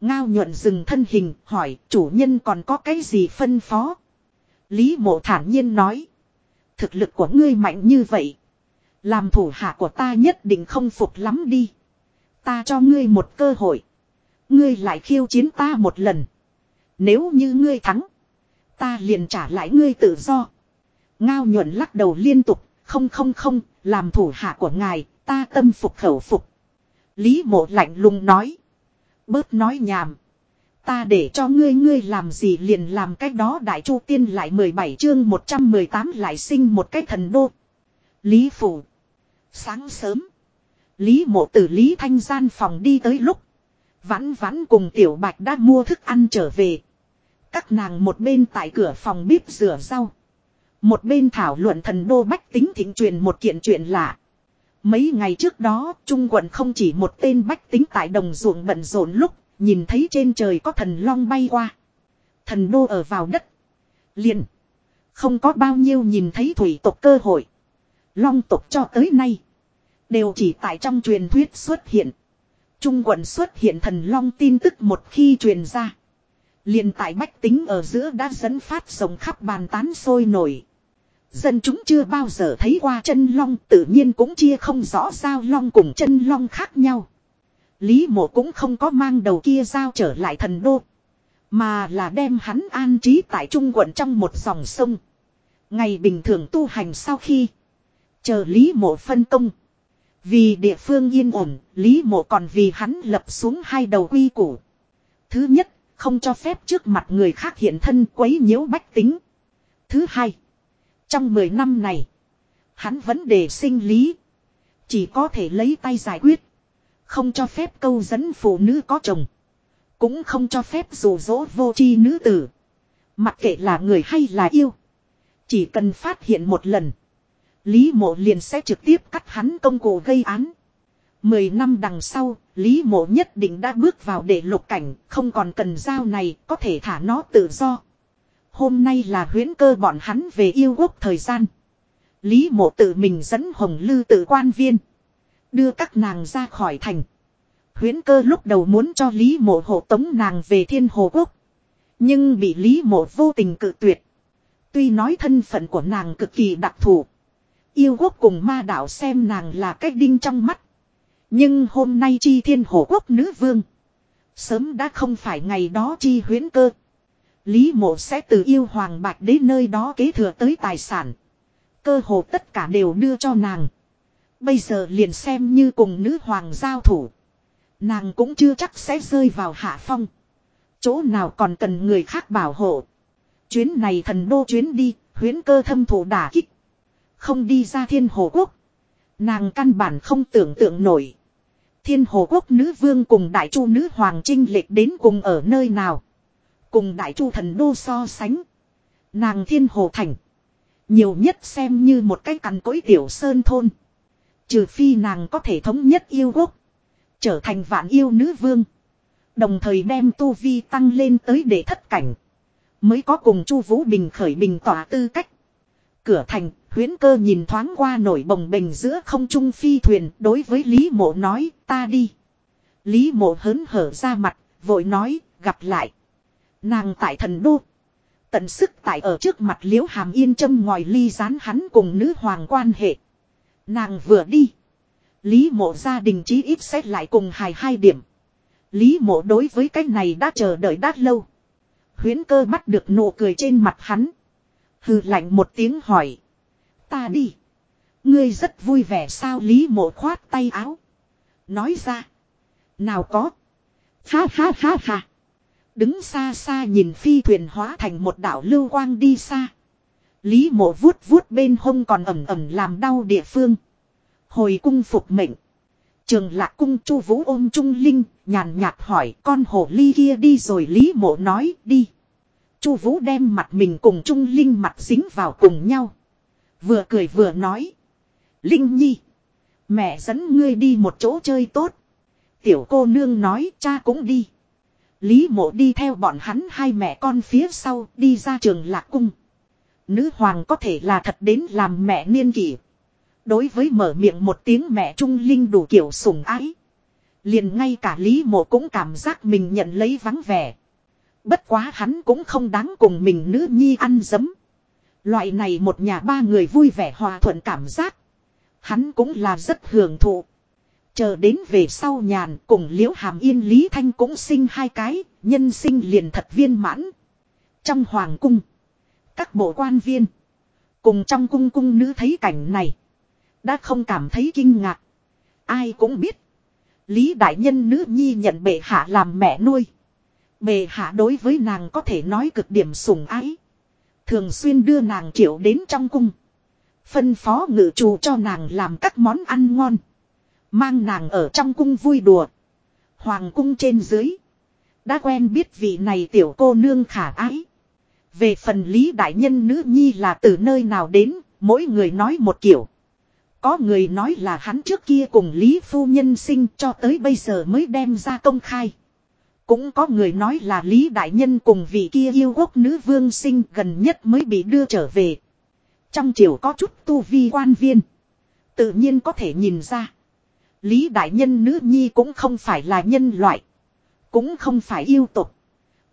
Ngao nhuận dừng thân hình, hỏi, chủ nhân còn có cái gì phân phó? Lý mộ thản nhiên nói. Thực lực của ngươi mạnh như vậy. Làm thủ hạ của ta nhất định không phục lắm đi. Ta cho ngươi một cơ hội. Ngươi lại khiêu chiến ta một lần. Nếu như ngươi thắng. Ta liền trả lại ngươi tự do. Ngao nhuận lắc đầu liên tục. Không không không. Làm thủ hạ của ngài. Ta tâm phục khẩu phục. Lý mộ lạnh lùng nói. Bớt nói nhảm. Ta để cho ngươi ngươi làm gì liền làm cách đó đại chu tiên lại 17 chương 118 lại sinh một cái thần đô. Lý phủ. Sáng sớm. Lý mộ từ Lý Thanh gian phòng đi tới lúc. Vãn vãn cùng tiểu bạch đã mua thức ăn trở về. Các nàng một bên tại cửa phòng bếp rửa rau. Một bên thảo luận thần đô bách tính thịnh truyền một kiện chuyện lạ. Mấy ngày trước đó, Trung quận không chỉ một tên bách tính tại đồng ruộng bận rộn lúc, nhìn thấy trên trời có thần long bay qua. Thần đô ở vào đất. liền Không có bao nhiêu nhìn thấy thủy tộc cơ hội. Long tộc cho tới nay. Đều chỉ tại trong truyền thuyết xuất hiện. Trung quận xuất hiện thần long tin tức một khi truyền ra. liền tại bách tính ở giữa đã dẫn phát sống khắp bàn tán sôi nổi. Dân chúng chưa bao giờ thấy qua chân long tự nhiên cũng chia không rõ sao long cùng chân long khác nhau. Lý mộ cũng không có mang đầu kia giao trở lại thần đô. Mà là đem hắn an trí tại trung quận trong một dòng sông. Ngày bình thường tu hành sau khi. Chờ Lý mộ phân công. Vì địa phương yên ổn, Lý mộ còn vì hắn lập xuống hai đầu quy củ. Thứ nhất, không cho phép trước mặt người khác hiện thân quấy nhiễu bách tính. Thứ hai, trong 10 năm này, hắn vấn đề sinh lý. Chỉ có thể lấy tay giải quyết. Không cho phép câu dẫn phụ nữ có chồng. Cũng không cho phép rủ rỗ vô tri nữ tử. Mặc kệ là người hay là yêu. Chỉ cần phát hiện một lần. Lý mộ liền sẽ trực tiếp cắt hắn công cụ gây án. Mười năm đằng sau, Lý mộ nhất định đã bước vào để lục cảnh, không còn cần dao này, có thể thả nó tự do. Hôm nay là huyễn cơ bọn hắn về yêu quốc thời gian. Lý mộ tự mình dẫn hồng lư tự quan viên. Đưa các nàng ra khỏi thành. Huyễn cơ lúc đầu muốn cho Lý mộ hộ tống nàng về thiên hồ quốc. Nhưng bị Lý mộ vô tình cự tuyệt. Tuy nói thân phận của nàng cực kỳ đặc thù. Yêu quốc cùng ma đạo xem nàng là cách đinh trong mắt. Nhưng hôm nay chi thiên Hồ quốc nữ vương. Sớm đã không phải ngày đó chi huyến cơ. Lý mộ sẽ từ yêu hoàng bạch đến nơi đó kế thừa tới tài sản. Cơ hồ tất cả đều đưa cho nàng. Bây giờ liền xem như cùng nữ hoàng giao thủ. Nàng cũng chưa chắc sẽ rơi vào hạ phong. Chỗ nào còn cần người khác bảo hộ. Chuyến này thần đô chuyến đi, huyến cơ thâm thủ đả kích. Không đi ra thiên hồ quốc. Nàng căn bản không tưởng tượng nổi. Thiên hồ quốc nữ vương cùng đại chu nữ hoàng trinh lệch đến cùng ở nơi nào. Cùng đại chu thần đô so sánh. Nàng thiên hồ thành. Nhiều nhất xem như một cái cằn cối tiểu sơn thôn. Trừ phi nàng có thể thống nhất yêu quốc. Trở thành vạn yêu nữ vương. Đồng thời đem tu vi tăng lên tới để thất cảnh. Mới có cùng chu Vũ Bình khởi bình tỏa tư cách. Cửa thành, huyến cơ nhìn thoáng qua nổi bồng bềnh giữa không trung phi thuyền đối với Lý Mộ nói ta đi. Lý Mộ hớn hở ra mặt, vội nói, gặp lại. Nàng tại thần đô. Tận sức tại ở trước mặt liễu hàm yên châm ngòi ly rán hắn cùng nữ hoàng quan hệ. Nàng vừa đi. Lý mộ gia đình chí ít xét lại cùng hài hai điểm. Lý mộ đối với cái này đã chờ đợi đã lâu. Huyến cơ bắt được nụ cười trên mặt hắn. Hừ lạnh một tiếng hỏi. Ta đi. Ngươi rất vui vẻ sao Lý mộ khoát tay áo. Nói ra. Nào có. Ha ha ha ha. Đứng xa xa nhìn phi thuyền hóa thành một đảo lưu quang đi xa. Lý mộ vuốt vuốt bên hông còn ẩm ẩm làm đau địa phương. Hồi cung phục mệnh. Trường lạc cung chu vũ ôm trung linh, nhàn nhạt hỏi con hồ ly kia đi rồi Lý mộ nói đi. chu vũ đem mặt mình cùng trung linh mặt dính vào cùng nhau. Vừa cười vừa nói. Linh nhi. Mẹ dẫn ngươi đi một chỗ chơi tốt. Tiểu cô nương nói cha cũng đi. Lý mộ đi theo bọn hắn hai mẹ con phía sau đi ra trường lạc cung. Nữ hoàng có thể là thật đến làm mẹ niên kỷ. Đối với mở miệng một tiếng mẹ trung linh đủ kiểu sủng ái. Liền ngay cả Lý mộ cũng cảm giác mình nhận lấy vắng vẻ. Bất quá hắn cũng không đáng cùng mình nữ nhi ăn dấm. Loại này một nhà ba người vui vẻ hòa thuận cảm giác. Hắn cũng là rất hưởng thụ. Chờ đến về sau nhàn cùng liễu hàm yên Lý Thanh cũng sinh hai cái, nhân sinh liền thật viên mãn. Trong hoàng cung, các bộ quan viên, cùng trong cung cung nữ thấy cảnh này, đã không cảm thấy kinh ngạc. Ai cũng biết, Lý Đại Nhân nữ nhi nhận bệ hạ làm mẹ nuôi. Bệ hạ đối với nàng có thể nói cực điểm sủng ái. Thường xuyên đưa nàng triệu đến trong cung. Phân phó ngự trù cho nàng làm các món ăn ngon. Mang nàng ở trong cung vui đùa. Hoàng cung trên dưới. Đã quen biết vị này tiểu cô nương khả ái. Về phần lý đại nhân nữ nhi là từ nơi nào đến, mỗi người nói một kiểu. Có người nói là hắn trước kia cùng Lý Phu Nhân sinh cho tới bây giờ mới đem ra công khai. Cũng có người nói là Lý Đại Nhân cùng vị kia yêu quốc nữ vương sinh gần nhất mới bị đưa trở về. Trong triều có chút tu vi quan viên. Tự nhiên có thể nhìn ra. Lý Đại Nhân nữ nhi cũng không phải là nhân loại. Cũng không phải yêu tục.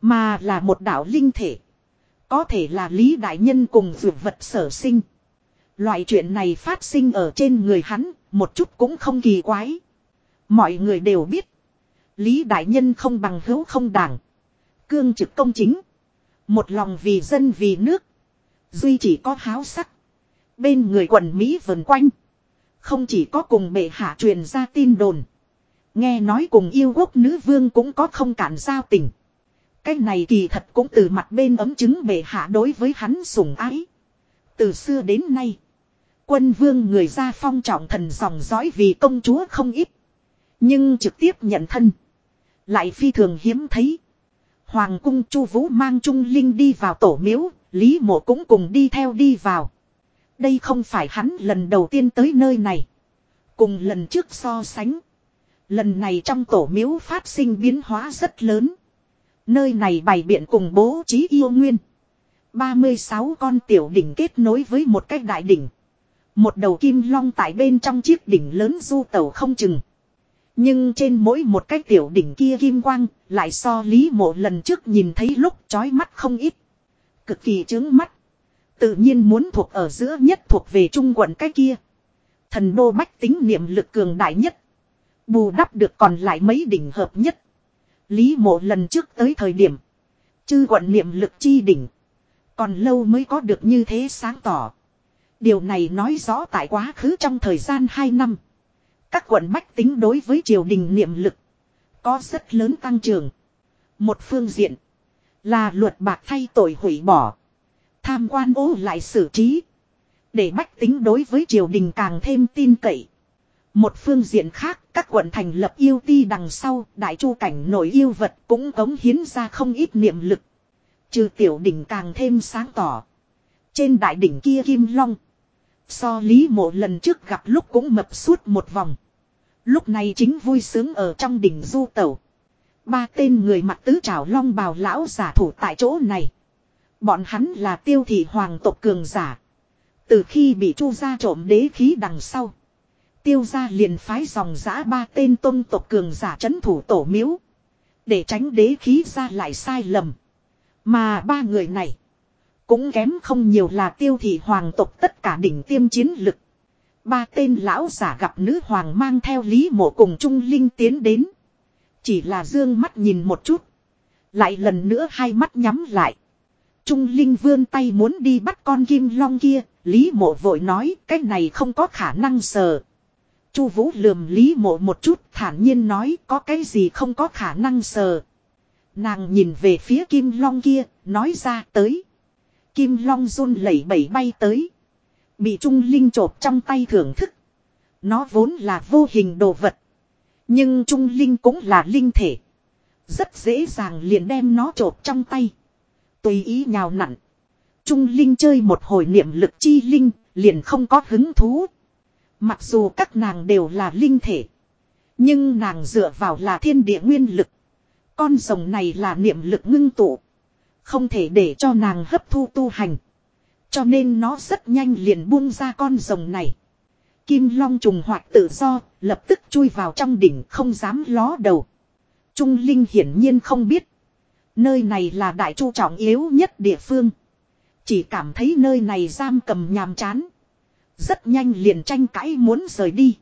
Mà là một đạo linh thể. Có thể là Lý Đại Nhân cùng dược vật sở sinh. Loại chuyện này phát sinh ở trên người hắn, một chút cũng không kỳ quái. Mọi người đều biết. Lý Đại Nhân không bằng hữu không đảng. Cương trực công chính. Một lòng vì dân vì nước. Duy chỉ có háo sắc. Bên người quần Mỹ vần quanh. Không chỉ có cùng bệ hạ truyền ra tin đồn. Nghe nói cùng yêu quốc nữ vương cũng có không cản giao tình. Cái này kỳ thật cũng từ mặt bên ấm chứng bệ hạ đối với hắn sủng ái. Từ xưa đến nay. Quân vương người ra phong trọng thần dòng dõi vì công chúa không ít. Nhưng trực tiếp nhận thân. Lại phi thường hiếm thấy. Hoàng cung chu vũ mang trung linh đi vào tổ miếu. Lý mộ cũng cùng đi theo đi vào. Đây không phải hắn lần đầu tiên tới nơi này. Cùng lần trước so sánh. Lần này trong tổ miếu phát sinh biến hóa rất lớn. Nơi này bày biện cùng bố trí yêu nguyên. 36 con tiểu đỉnh kết nối với một cái đại đỉnh. Một đầu kim long tại bên trong chiếc đỉnh lớn du tàu không chừng. Nhưng trên mỗi một cái tiểu đỉnh kia kim quang, lại so lý mộ lần trước nhìn thấy lúc chói mắt không ít. Cực kỳ trướng mắt. Tự nhiên muốn thuộc ở giữa nhất thuộc về trung quận cái kia. Thần đô bách tính niệm lực cường đại nhất. Bù đắp được còn lại mấy đỉnh hợp nhất. Lý mộ lần trước tới thời điểm. Chư quận niệm lực chi đỉnh. Còn lâu mới có được như thế sáng tỏ. Điều này nói rõ tại quá khứ trong thời gian 2 năm. Các quận bách tính đối với triều đình niệm lực. Có rất lớn tăng trưởng. Một phương diện. Là luật bạc thay tội hủy bỏ. Tham quan ô lại xử trí. Để bách tính đối với triều đình càng thêm tin cậy. Một phương diện khác, các quận thành lập yêu ti đằng sau, đại chu cảnh nổi yêu vật cũng cống hiến ra không ít niệm lực. Trừ tiểu đỉnh càng thêm sáng tỏ. Trên đại đỉnh kia kim long. So lý mộ lần trước gặp lúc cũng mập suốt một vòng. Lúc này chính vui sướng ở trong đỉnh du tẩu. Ba tên người mặt tứ trảo long bào lão giả thủ tại chỗ này. Bọn hắn là tiêu thị hoàng tộc cường giả. Từ khi bị chu gia trộm đế khí đằng sau. Tiêu gia liền phái dòng giã ba tên tôn tộc cường giả chấn thủ tổ miếu. Để tránh đế khí ra lại sai lầm. Mà ba người này. Cũng kém không nhiều là tiêu thị hoàng tộc tất cả đỉnh tiêm chiến lực. Ba tên lão giả gặp nữ hoàng mang theo lý mộ cùng trung linh tiến đến. Chỉ là dương mắt nhìn một chút. Lại lần nữa hai mắt nhắm lại. Trung Linh vươn tay muốn đi bắt con kim long kia, Lý Mộ vội nói cái này không có khả năng sờ. Chu Vũ lườm Lý Mộ một chút, thản nhiên nói có cái gì không có khả năng sờ. Nàng nhìn về phía kim long kia, nói ra tới. Kim long run lẩy bẩy bay tới. Bị Trung Linh chộp trong tay thưởng thức. Nó vốn là vô hình đồ vật. Nhưng Trung Linh cũng là linh thể. Rất dễ dàng liền đem nó chộp trong tay. Tùy ý nhào nặn. Trung Linh chơi một hồi niệm lực chi linh, liền không có hứng thú. Mặc dù các nàng đều là linh thể. Nhưng nàng dựa vào là thiên địa nguyên lực. Con rồng này là niệm lực ngưng tụ. Không thể để cho nàng hấp thu tu hành. Cho nên nó rất nhanh liền buông ra con rồng này. Kim long trùng hoạt tự do, lập tức chui vào trong đỉnh không dám ló đầu. Trung Linh hiển nhiên không biết. Nơi này là đại chu trọng yếu nhất địa phương. Chỉ cảm thấy nơi này giam cầm nhàm chán. Rất nhanh liền tranh cãi muốn rời đi.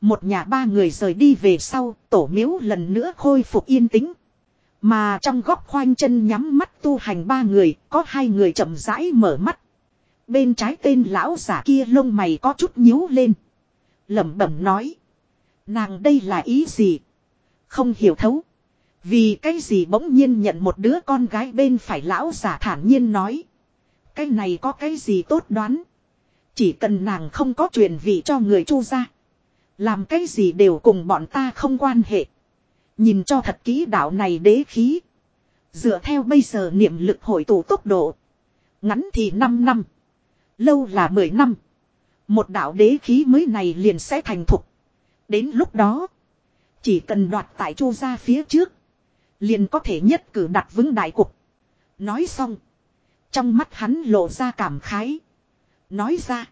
Một nhà ba người rời đi về sau, tổ miếu lần nữa khôi phục yên tĩnh. Mà trong góc khoanh chân nhắm mắt tu hành ba người, có hai người chậm rãi mở mắt. Bên trái tên lão giả kia lông mày có chút nhíu lên. lẩm bẩm nói. Nàng đây là ý gì? Không hiểu thấu. Vì cái gì bỗng nhiên nhận một đứa con gái bên phải lão giả thản nhiên nói. Cái này có cái gì tốt đoán. Chỉ cần nàng không có chuyện vị cho người chu ra. Làm cái gì đều cùng bọn ta không quan hệ. Nhìn cho thật kỹ đạo này đế khí. Dựa theo bây giờ niệm lực hội tụ tốc độ. Ngắn thì 5 năm. Lâu là 10 năm. Một đạo đế khí mới này liền sẽ thành thục. Đến lúc đó. Chỉ cần đoạt tại chu ra phía trước. Liền có thể nhất cử đặt vững đại cục. Nói xong. Trong mắt hắn lộ ra cảm khái. Nói ra.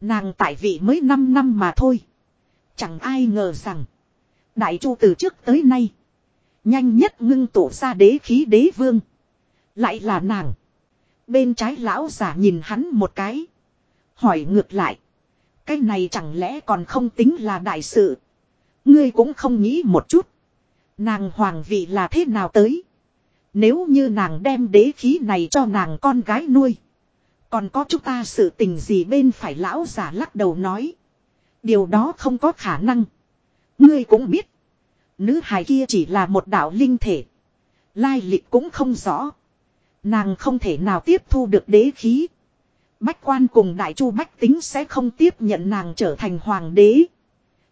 Nàng tại vị mới 5 năm mà thôi. Chẳng ai ngờ rằng. Đại chu từ trước tới nay. Nhanh nhất ngưng tụ ra đế khí đế vương. Lại là nàng. Bên trái lão giả nhìn hắn một cái. Hỏi ngược lại. Cái này chẳng lẽ còn không tính là đại sự. Ngươi cũng không nghĩ một chút. Nàng hoàng vị là thế nào tới. Nếu như nàng đem đế khí này cho nàng con gái nuôi. Còn có chúng ta sự tình gì bên phải lão giả lắc đầu nói. Điều đó không có khả năng. Ngươi cũng biết. Nữ hài kia chỉ là một đạo linh thể. Lai lịch cũng không rõ. Nàng không thể nào tiếp thu được đế khí. Bách quan cùng đại chu bách tính sẽ không tiếp nhận nàng trở thành hoàng đế.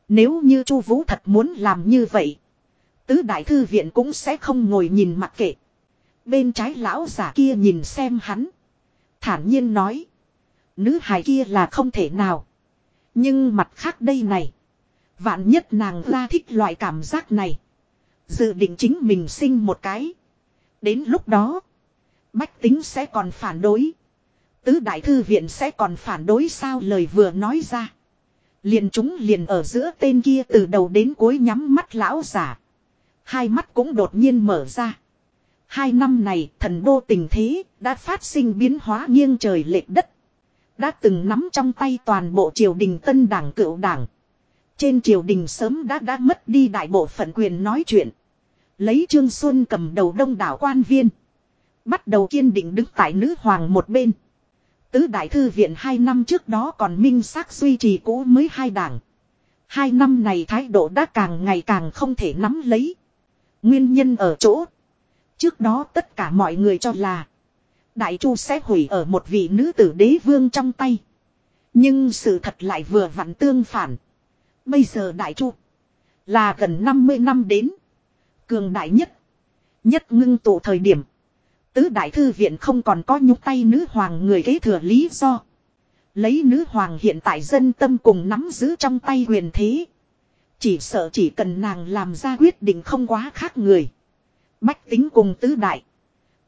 Nếu như chu vũ thật muốn làm như vậy. Tứ đại thư viện cũng sẽ không ngồi nhìn mặc kệ. Bên trái lão giả kia nhìn xem hắn. Thản nhiên nói. Nữ hài kia là không thể nào. Nhưng mặt khác đây này. Vạn nhất nàng ra thích loại cảm giác này. Dự định chính mình sinh một cái. Đến lúc đó. Bách tính sẽ còn phản đối. Tứ đại thư viện sẽ còn phản đối sao lời vừa nói ra. Liền chúng liền ở giữa tên kia từ đầu đến cuối nhắm mắt lão giả. Hai mắt cũng đột nhiên mở ra. Hai năm này, thần đô tình thế đã phát sinh biến hóa nghiêng trời lệch đất. Đã từng nắm trong tay toàn bộ triều đình tân đảng cựu đảng. Trên triều đình sớm đã đã mất đi đại bộ phận quyền nói chuyện. Lấy Trương Xuân cầm đầu đông đảo quan viên. Bắt đầu kiên định đứng tại nữ hoàng một bên. Tứ đại thư viện hai năm trước đó còn minh xác duy trì cũ mới hai đảng. Hai năm này thái độ đã càng ngày càng không thể nắm lấy. Nguyên nhân ở chỗ. Trước đó tất cả mọi người cho là. Đại chu sẽ hủy ở một vị nữ tử đế vương trong tay. Nhưng sự thật lại vừa vặn tương phản. Bây giờ đại chu. Là gần 50 năm đến. Cường đại nhất. Nhất ngưng tụ thời điểm. Tứ đại thư viện không còn có nhúc tay nữ hoàng người kế thừa lý do. Lấy nữ hoàng hiện tại dân tâm cùng nắm giữ trong tay quyền thế. Chỉ sợ chỉ cần nàng làm ra quyết định không quá khác người. Bách tính cùng tứ đại.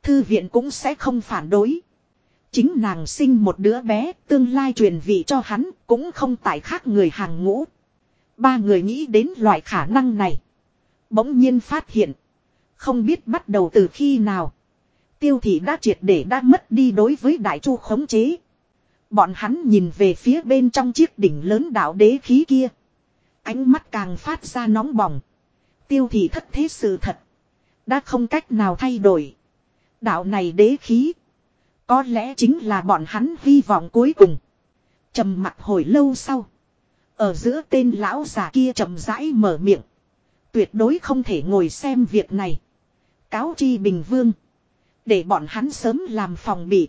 Thư viện cũng sẽ không phản đối. Chính nàng sinh một đứa bé, tương lai truyền vị cho hắn, cũng không tại khác người hàng ngũ. Ba người nghĩ đến loại khả năng này. Bỗng nhiên phát hiện. Không biết bắt đầu từ khi nào. Tiêu thị đã triệt để đã mất đi đối với đại chu khống chế. Bọn hắn nhìn về phía bên trong chiếc đỉnh lớn đạo đế khí kia. Ánh mắt càng phát ra nóng bỏng. Tiêu thị thất thế sự thật. Đã không cách nào thay đổi. Đạo này đế khí. Có lẽ chính là bọn hắn hy vọng cuối cùng. trầm mặt hồi lâu sau. Ở giữa tên lão già kia chậm rãi mở miệng. Tuyệt đối không thể ngồi xem việc này. Cáo chi bình vương. Để bọn hắn sớm làm phòng bị.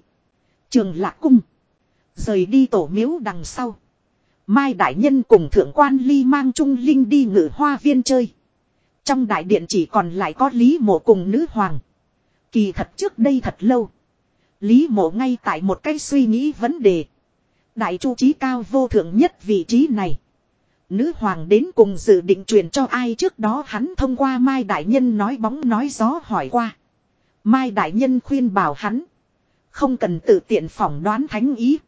Trường lạc cung. Rời đi tổ miếu đằng sau. Mai Đại Nhân cùng Thượng quan Ly mang Trung Linh đi ngự hoa viên chơi. Trong đại điện chỉ còn lại có Lý Mộ cùng nữ hoàng. Kỳ thật trước đây thật lâu. Lý Mộ ngay tại một cái suy nghĩ vấn đề. Đại chu trí cao vô thượng nhất vị trí này. Nữ hoàng đến cùng dự định truyền cho ai trước đó hắn thông qua Mai Đại Nhân nói bóng nói gió hỏi qua. Mai Đại Nhân khuyên bảo hắn. Không cần tự tiện phỏng đoán thánh ý.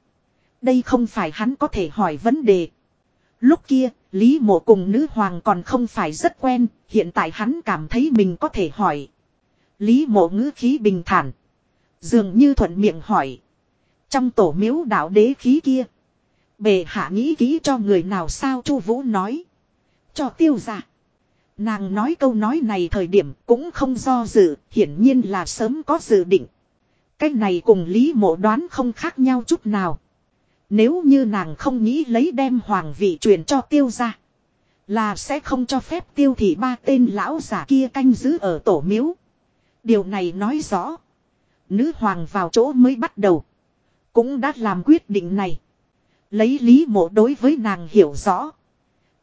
Đây không phải hắn có thể hỏi vấn đề. Lúc kia, Lý Mộ cùng nữ hoàng còn không phải rất quen, hiện tại hắn cảm thấy mình có thể hỏi. Lý Mộ ngữ khí bình thản. Dường như thuận miệng hỏi. Trong tổ miếu đạo đế khí kia. Bề hạ nghĩ kỹ cho người nào sao Chu Vũ nói. Cho tiêu giả. Nàng nói câu nói này thời điểm cũng không do dự, hiển nhiên là sớm có dự định. Cái này cùng Lý Mộ đoán không khác nhau chút nào. Nếu như nàng không nghĩ lấy đem hoàng vị truyền cho tiêu ra. Là sẽ không cho phép tiêu thị ba tên lão giả kia canh giữ ở tổ miếu. Điều này nói rõ. Nữ hoàng vào chỗ mới bắt đầu. Cũng đã làm quyết định này. Lấy lý mộ đối với nàng hiểu rõ.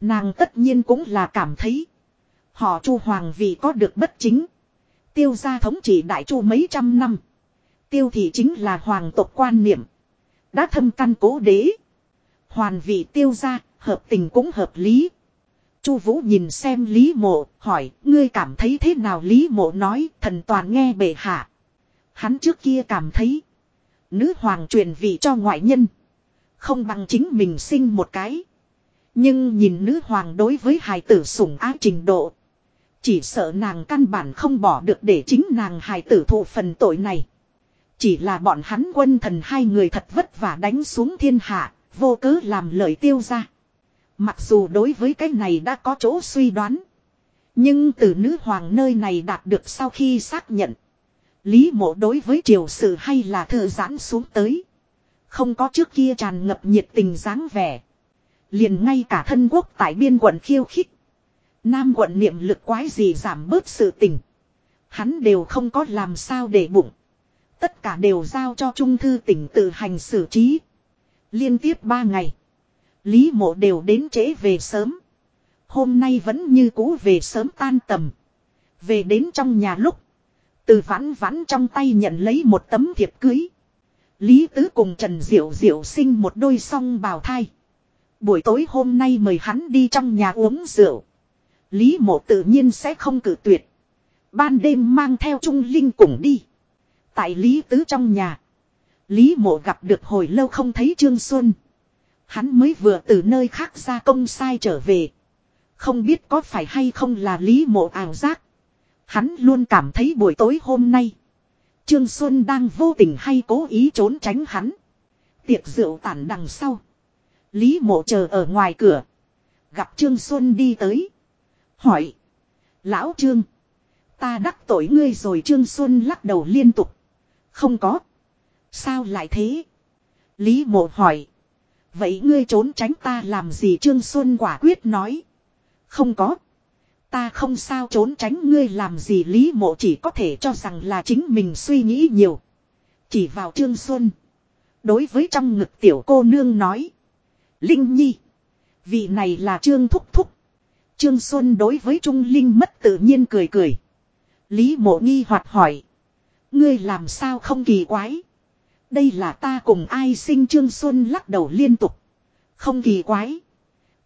Nàng tất nhiên cũng là cảm thấy. Họ chu hoàng vì có được bất chính. Tiêu gia thống trị đại chu mấy trăm năm. Tiêu thị chính là hoàng tộc quan niệm. Đã thâm căn cố đế. Hoàn vị tiêu gia, hợp tình cũng hợp lý. Chu Vũ nhìn xem Lý Mộ, hỏi, ngươi cảm thấy thế nào Lý Mộ nói, thần toàn nghe bệ hạ. Hắn trước kia cảm thấy, nữ hoàng truyền vị cho ngoại nhân. Không bằng chính mình sinh một cái. Nhưng nhìn nữ hoàng đối với hài tử sủng ái trình độ. Chỉ sợ nàng căn bản không bỏ được để chính nàng hài tử thụ phần tội này. Chỉ là bọn hắn quân thần hai người thật vất vả đánh xuống thiên hạ, vô cớ làm lời tiêu ra. Mặc dù đối với cái này đã có chỗ suy đoán. Nhưng từ nữ hoàng nơi này đạt được sau khi xác nhận. Lý mộ đối với triều sự hay là thư giãn xuống tới. Không có trước kia tràn ngập nhiệt tình dáng vẻ. Liền ngay cả thân quốc tại biên quận khiêu khích. Nam quận niệm lực quái gì giảm bớt sự tình. Hắn đều không có làm sao để bụng. Tất cả đều giao cho trung thư tỉnh tự hành xử trí. Liên tiếp ba ngày. Lý mộ đều đến trễ về sớm. Hôm nay vẫn như cũ về sớm tan tầm. Về đến trong nhà lúc. Từ vãn vãn trong tay nhận lấy một tấm thiệp cưới. Lý Tứ cùng Trần Diệu Diệu sinh một đôi song bào thai. Buổi tối hôm nay mời hắn đi trong nhà uống rượu. Lý mộ tự nhiên sẽ không cử tuyệt. Ban đêm mang theo Trung Linh cùng đi. Tại Lý Tứ trong nhà. Lý mộ gặp được hồi lâu không thấy Trương Xuân. Hắn mới vừa từ nơi khác ra công sai trở về. Không biết có phải hay không là Lý mộ ảo giác. Hắn luôn cảm thấy buổi tối hôm nay. Trương Xuân đang vô tình hay cố ý trốn tránh hắn. Tiệc rượu tản đằng sau. Lý mộ chờ ở ngoài cửa. Gặp Trương Xuân đi tới. Hỏi. Lão Trương. Ta đắc tội ngươi rồi Trương Xuân lắc đầu liên tục. Không có. Sao lại thế? Lý mộ hỏi. Vậy ngươi trốn tránh ta làm gì Trương Xuân quả quyết nói. Không có. Ta không sao trốn tránh ngươi làm gì Lý mộ chỉ có thể cho rằng là chính mình suy nghĩ nhiều. Chỉ vào Trương Xuân. Đối với trong ngực tiểu cô nương nói. Linh Nhi. Vị này là Trương Thúc Thúc. Trương Xuân đối với Trung Linh mất tự nhiên cười cười. Lý mộ nghi hoạt hỏi. Ngươi làm sao không kỳ quái. Đây là ta cùng ai sinh Trương Xuân lắc đầu liên tục. Không kỳ quái.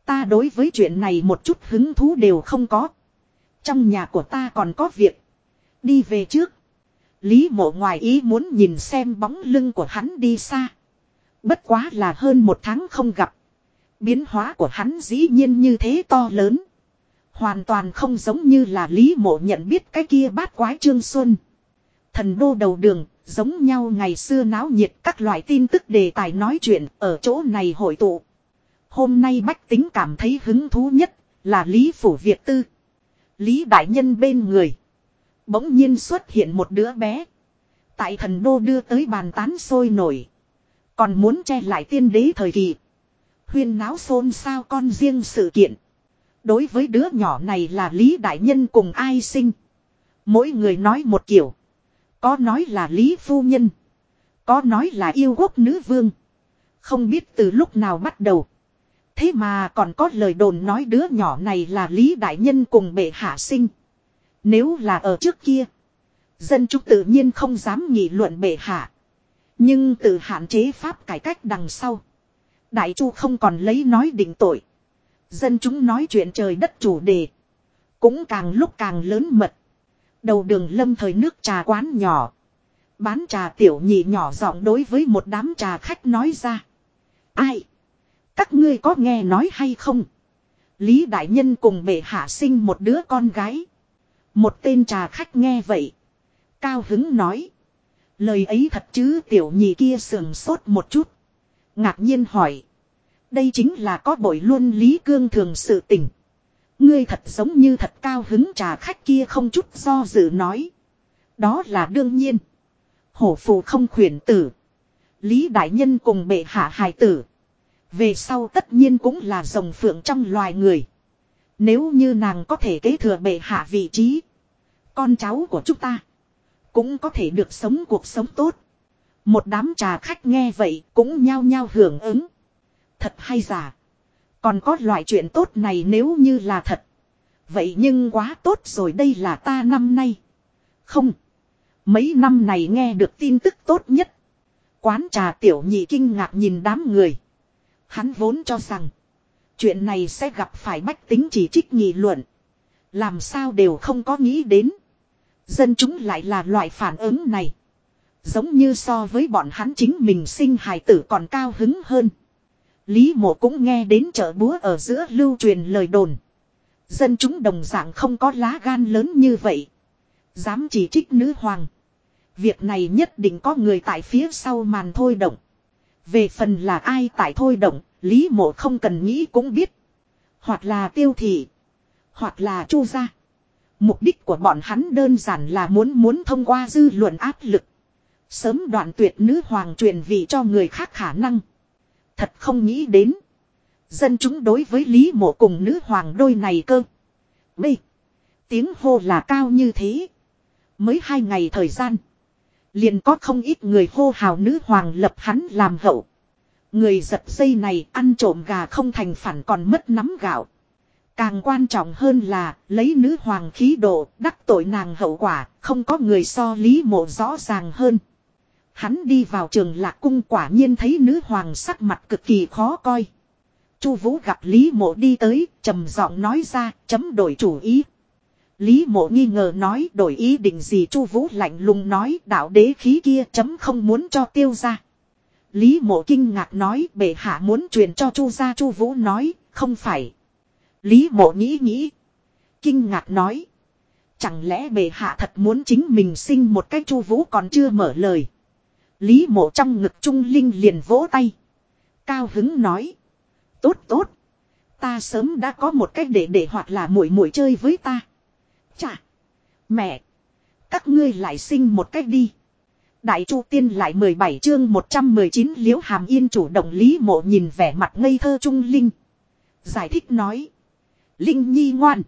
Ta đối với chuyện này một chút hứng thú đều không có. Trong nhà của ta còn có việc. Đi về trước. Lý mộ ngoài ý muốn nhìn xem bóng lưng của hắn đi xa. Bất quá là hơn một tháng không gặp. Biến hóa của hắn dĩ nhiên như thế to lớn. Hoàn toàn không giống như là Lý mộ nhận biết cái kia bát quái Trương Xuân. Thần đô đầu đường, giống nhau ngày xưa náo nhiệt các loại tin tức đề tài nói chuyện ở chỗ này hội tụ. Hôm nay bách tính cảm thấy hứng thú nhất là Lý Phủ Việt Tư. Lý Đại Nhân bên người. Bỗng nhiên xuất hiện một đứa bé. Tại thần đô đưa tới bàn tán sôi nổi. Còn muốn che lại tiên đế thời kỳ. Huyên náo xôn sao con riêng sự kiện. Đối với đứa nhỏ này là Lý Đại Nhân cùng ai sinh. Mỗi người nói một kiểu. Có nói là Lý Phu Nhân. Có nói là yêu quốc nữ vương. Không biết từ lúc nào bắt đầu. Thế mà còn có lời đồn nói đứa nhỏ này là Lý Đại Nhân cùng bệ hạ sinh. Nếu là ở trước kia. Dân chúng tự nhiên không dám nghị luận bệ hạ. Nhưng từ hạn chế pháp cải cách đằng sau. Đại chu không còn lấy nói định tội. Dân chúng nói chuyện trời đất chủ đề. Cũng càng lúc càng lớn mật. Đầu đường lâm thời nước trà quán nhỏ. Bán trà tiểu nhị nhỏ giọng đối với một đám trà khách nói ra. Ai? Các ngươi có nghe nói hay không? Lý Đại Nhân cùng bệ hạ sinh một đứa con gái. Một tên trà khách nghe vậy. Cao hứng nói. Lời ấy thật chứ tiểu nhị kia sườn sốt một chút. Ngạc nhiên hỏi. Đây chính là có bội luôn Lý Cương thường sự tỉnh. Ngươi thật giống như thật cao hứng trà khách kia không chút do dự nói. Đó là đương nhiên. Hổ phụ không khuyển tử. Lý Đại Nhân cùng bệ hạ hài tử. Về sau tất nhiên cũng là rồng phượng trong loài người. Nếu như nàng có thể kế thừa bệ hạ vị trí. Con cháu của chúng ta. Cũng có thể được sống cuộc sống tốt. Một đám trà khách nghe vậy cũng nhao nhao hưởng ứng. Thật hay giả. Còn có loại chuyện tốt này nếu như là thật. Vậy nhưng quá tốt rồi đây là ta năm nay. Không. Mấy năm này nghe được tin tức tốt nhất. Quán trà tiểu nhị kinh ngạc nhìn đám người. Hắn vốn cho rằng. Chuyện này sẽ gặp phải bách tính chỉ trích nghị luận. Làm sao đều không có nghĩ đến. Dân chúng lại là loại phản ứng này. Giống như so với bọn hắn chính mình sinh hài tử còn cao hứng hơn. Lý mộ cũng nghe đến chợ búa ở giữa lưu truyền lời đồn. Dân chúng đồng dạng không có lá gan lớn như vậy. Dám chỉ trích nữ hoàng. Việc này nhất định có người tại phía sau màn thôi động. Về phần là ai tại thôi động, Lý mộ không cần nghĩ cũng biết. Hoặc là tiêu thị. Hoặc là chu gia. Mục đích của bọn hắn đơn giản là muốn muốn thông qua dư luận áp lực. Sớm đoạn tuyệt nữ hoàng truyền vị cho người khác khả năng. Thật không nghĩ đến. Dân chúng đối với Lý mộ cùng nữ hoàng đôi này cơ. B. Tiếng hô là cao như thế. Mới hai ngày thời gian. Liền có không ít người hô hào nữ hoàng lập hắn làm hậu. Người giật dây này ăn trộm gà không thành phản còn mất nắm gạo. Càng quan trọng hơn là lấy nữ hoàng khí độ đắc tội nàng hậu quả không có người so lý mộ rõ ràng hơn. Hắn đi vào trường lạc cung quả nhiên thấy nữ hoàng sắc mặt cực kỳ khó coi. Chu Vũ gặp Lý Mộ đi tới, trầm giọng nói ra, chấm đổi chủ ý. Lý Mộ nghi ngờ nói, đổi ý định gì Chu Vũ lạnh lùng nói, đạo đế khí kia chấm không muốn cho tiêu ra. Lý Mộ kinh ngạc nói, bệ hạ muốn truyền cho Chu gia Chu Vũ nói, không phải. Lý Mộ nghĩ nghĩ, kinh ngạc nói, Chẳng lẽ bệ hạ thật muốn chính mình sinh một cái chu vũ còn chưa mở lời. Lý mộ trong ngực trung linh liền vỗ tay. Cao hứng nói. Tốt tốt. Ta sớm đã có một cách để để hoặc là muội muội chơi với ta. Chà. Mẹ. Các ngươi lại sinh một cách đi. Đại Chu Tiên lại 17 chương 119 liễu hàm yên chủ động Lý mộ nhìn vẻ mặt ngây thơ trung linh. Giải thích nói. Linh nhi ngoan.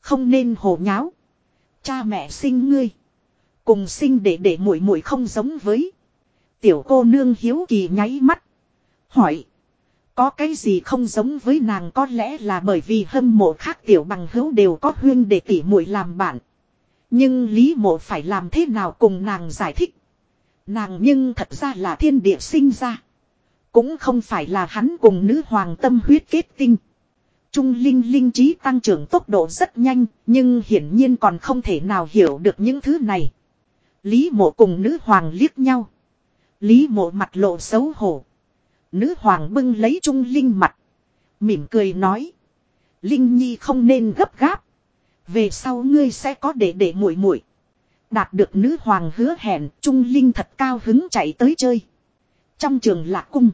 Không nên hồ nháo. Cha mẹ sinh ngươi. Cùng sinh để để muội muội không giống với. Tiểu cô nương hiếu kỳ nháy mắt. Hỏi. Có cái gì không giống với nàng có lẽ là bởi vì hâm mộ khác tiểu bằng hữu đều có huyên để tỉ muội làm bạn. Nhưng Lý mộ phải làm thế nào cùng nàng giải thích. Nàng nhưng thật ra là thiên địa sinh ra. Cũng không phải là hắn cùng nữ hoàng tâm huyết kết tinh. Trung linh linh trí tăng trưởng tốc độ rất nhanh, nhưng hiển nhiên còn không thể nào hiểu được những thứ này. Lý mộ cùng nữ hoàng liếc nhau. Lý mộ mặt lộ xấu hổ. Nữ hoàng bưng lấy trung linh mặt. Mỉm cười nói. Linh nhi không nên gấp gáp. Về sau ngươi sẽ có để để muội muội. Đạt được nữ hoàng hứa hẹn, Trung Linh thật cao hứng chạy tới chơi. Trong trường lạc cung,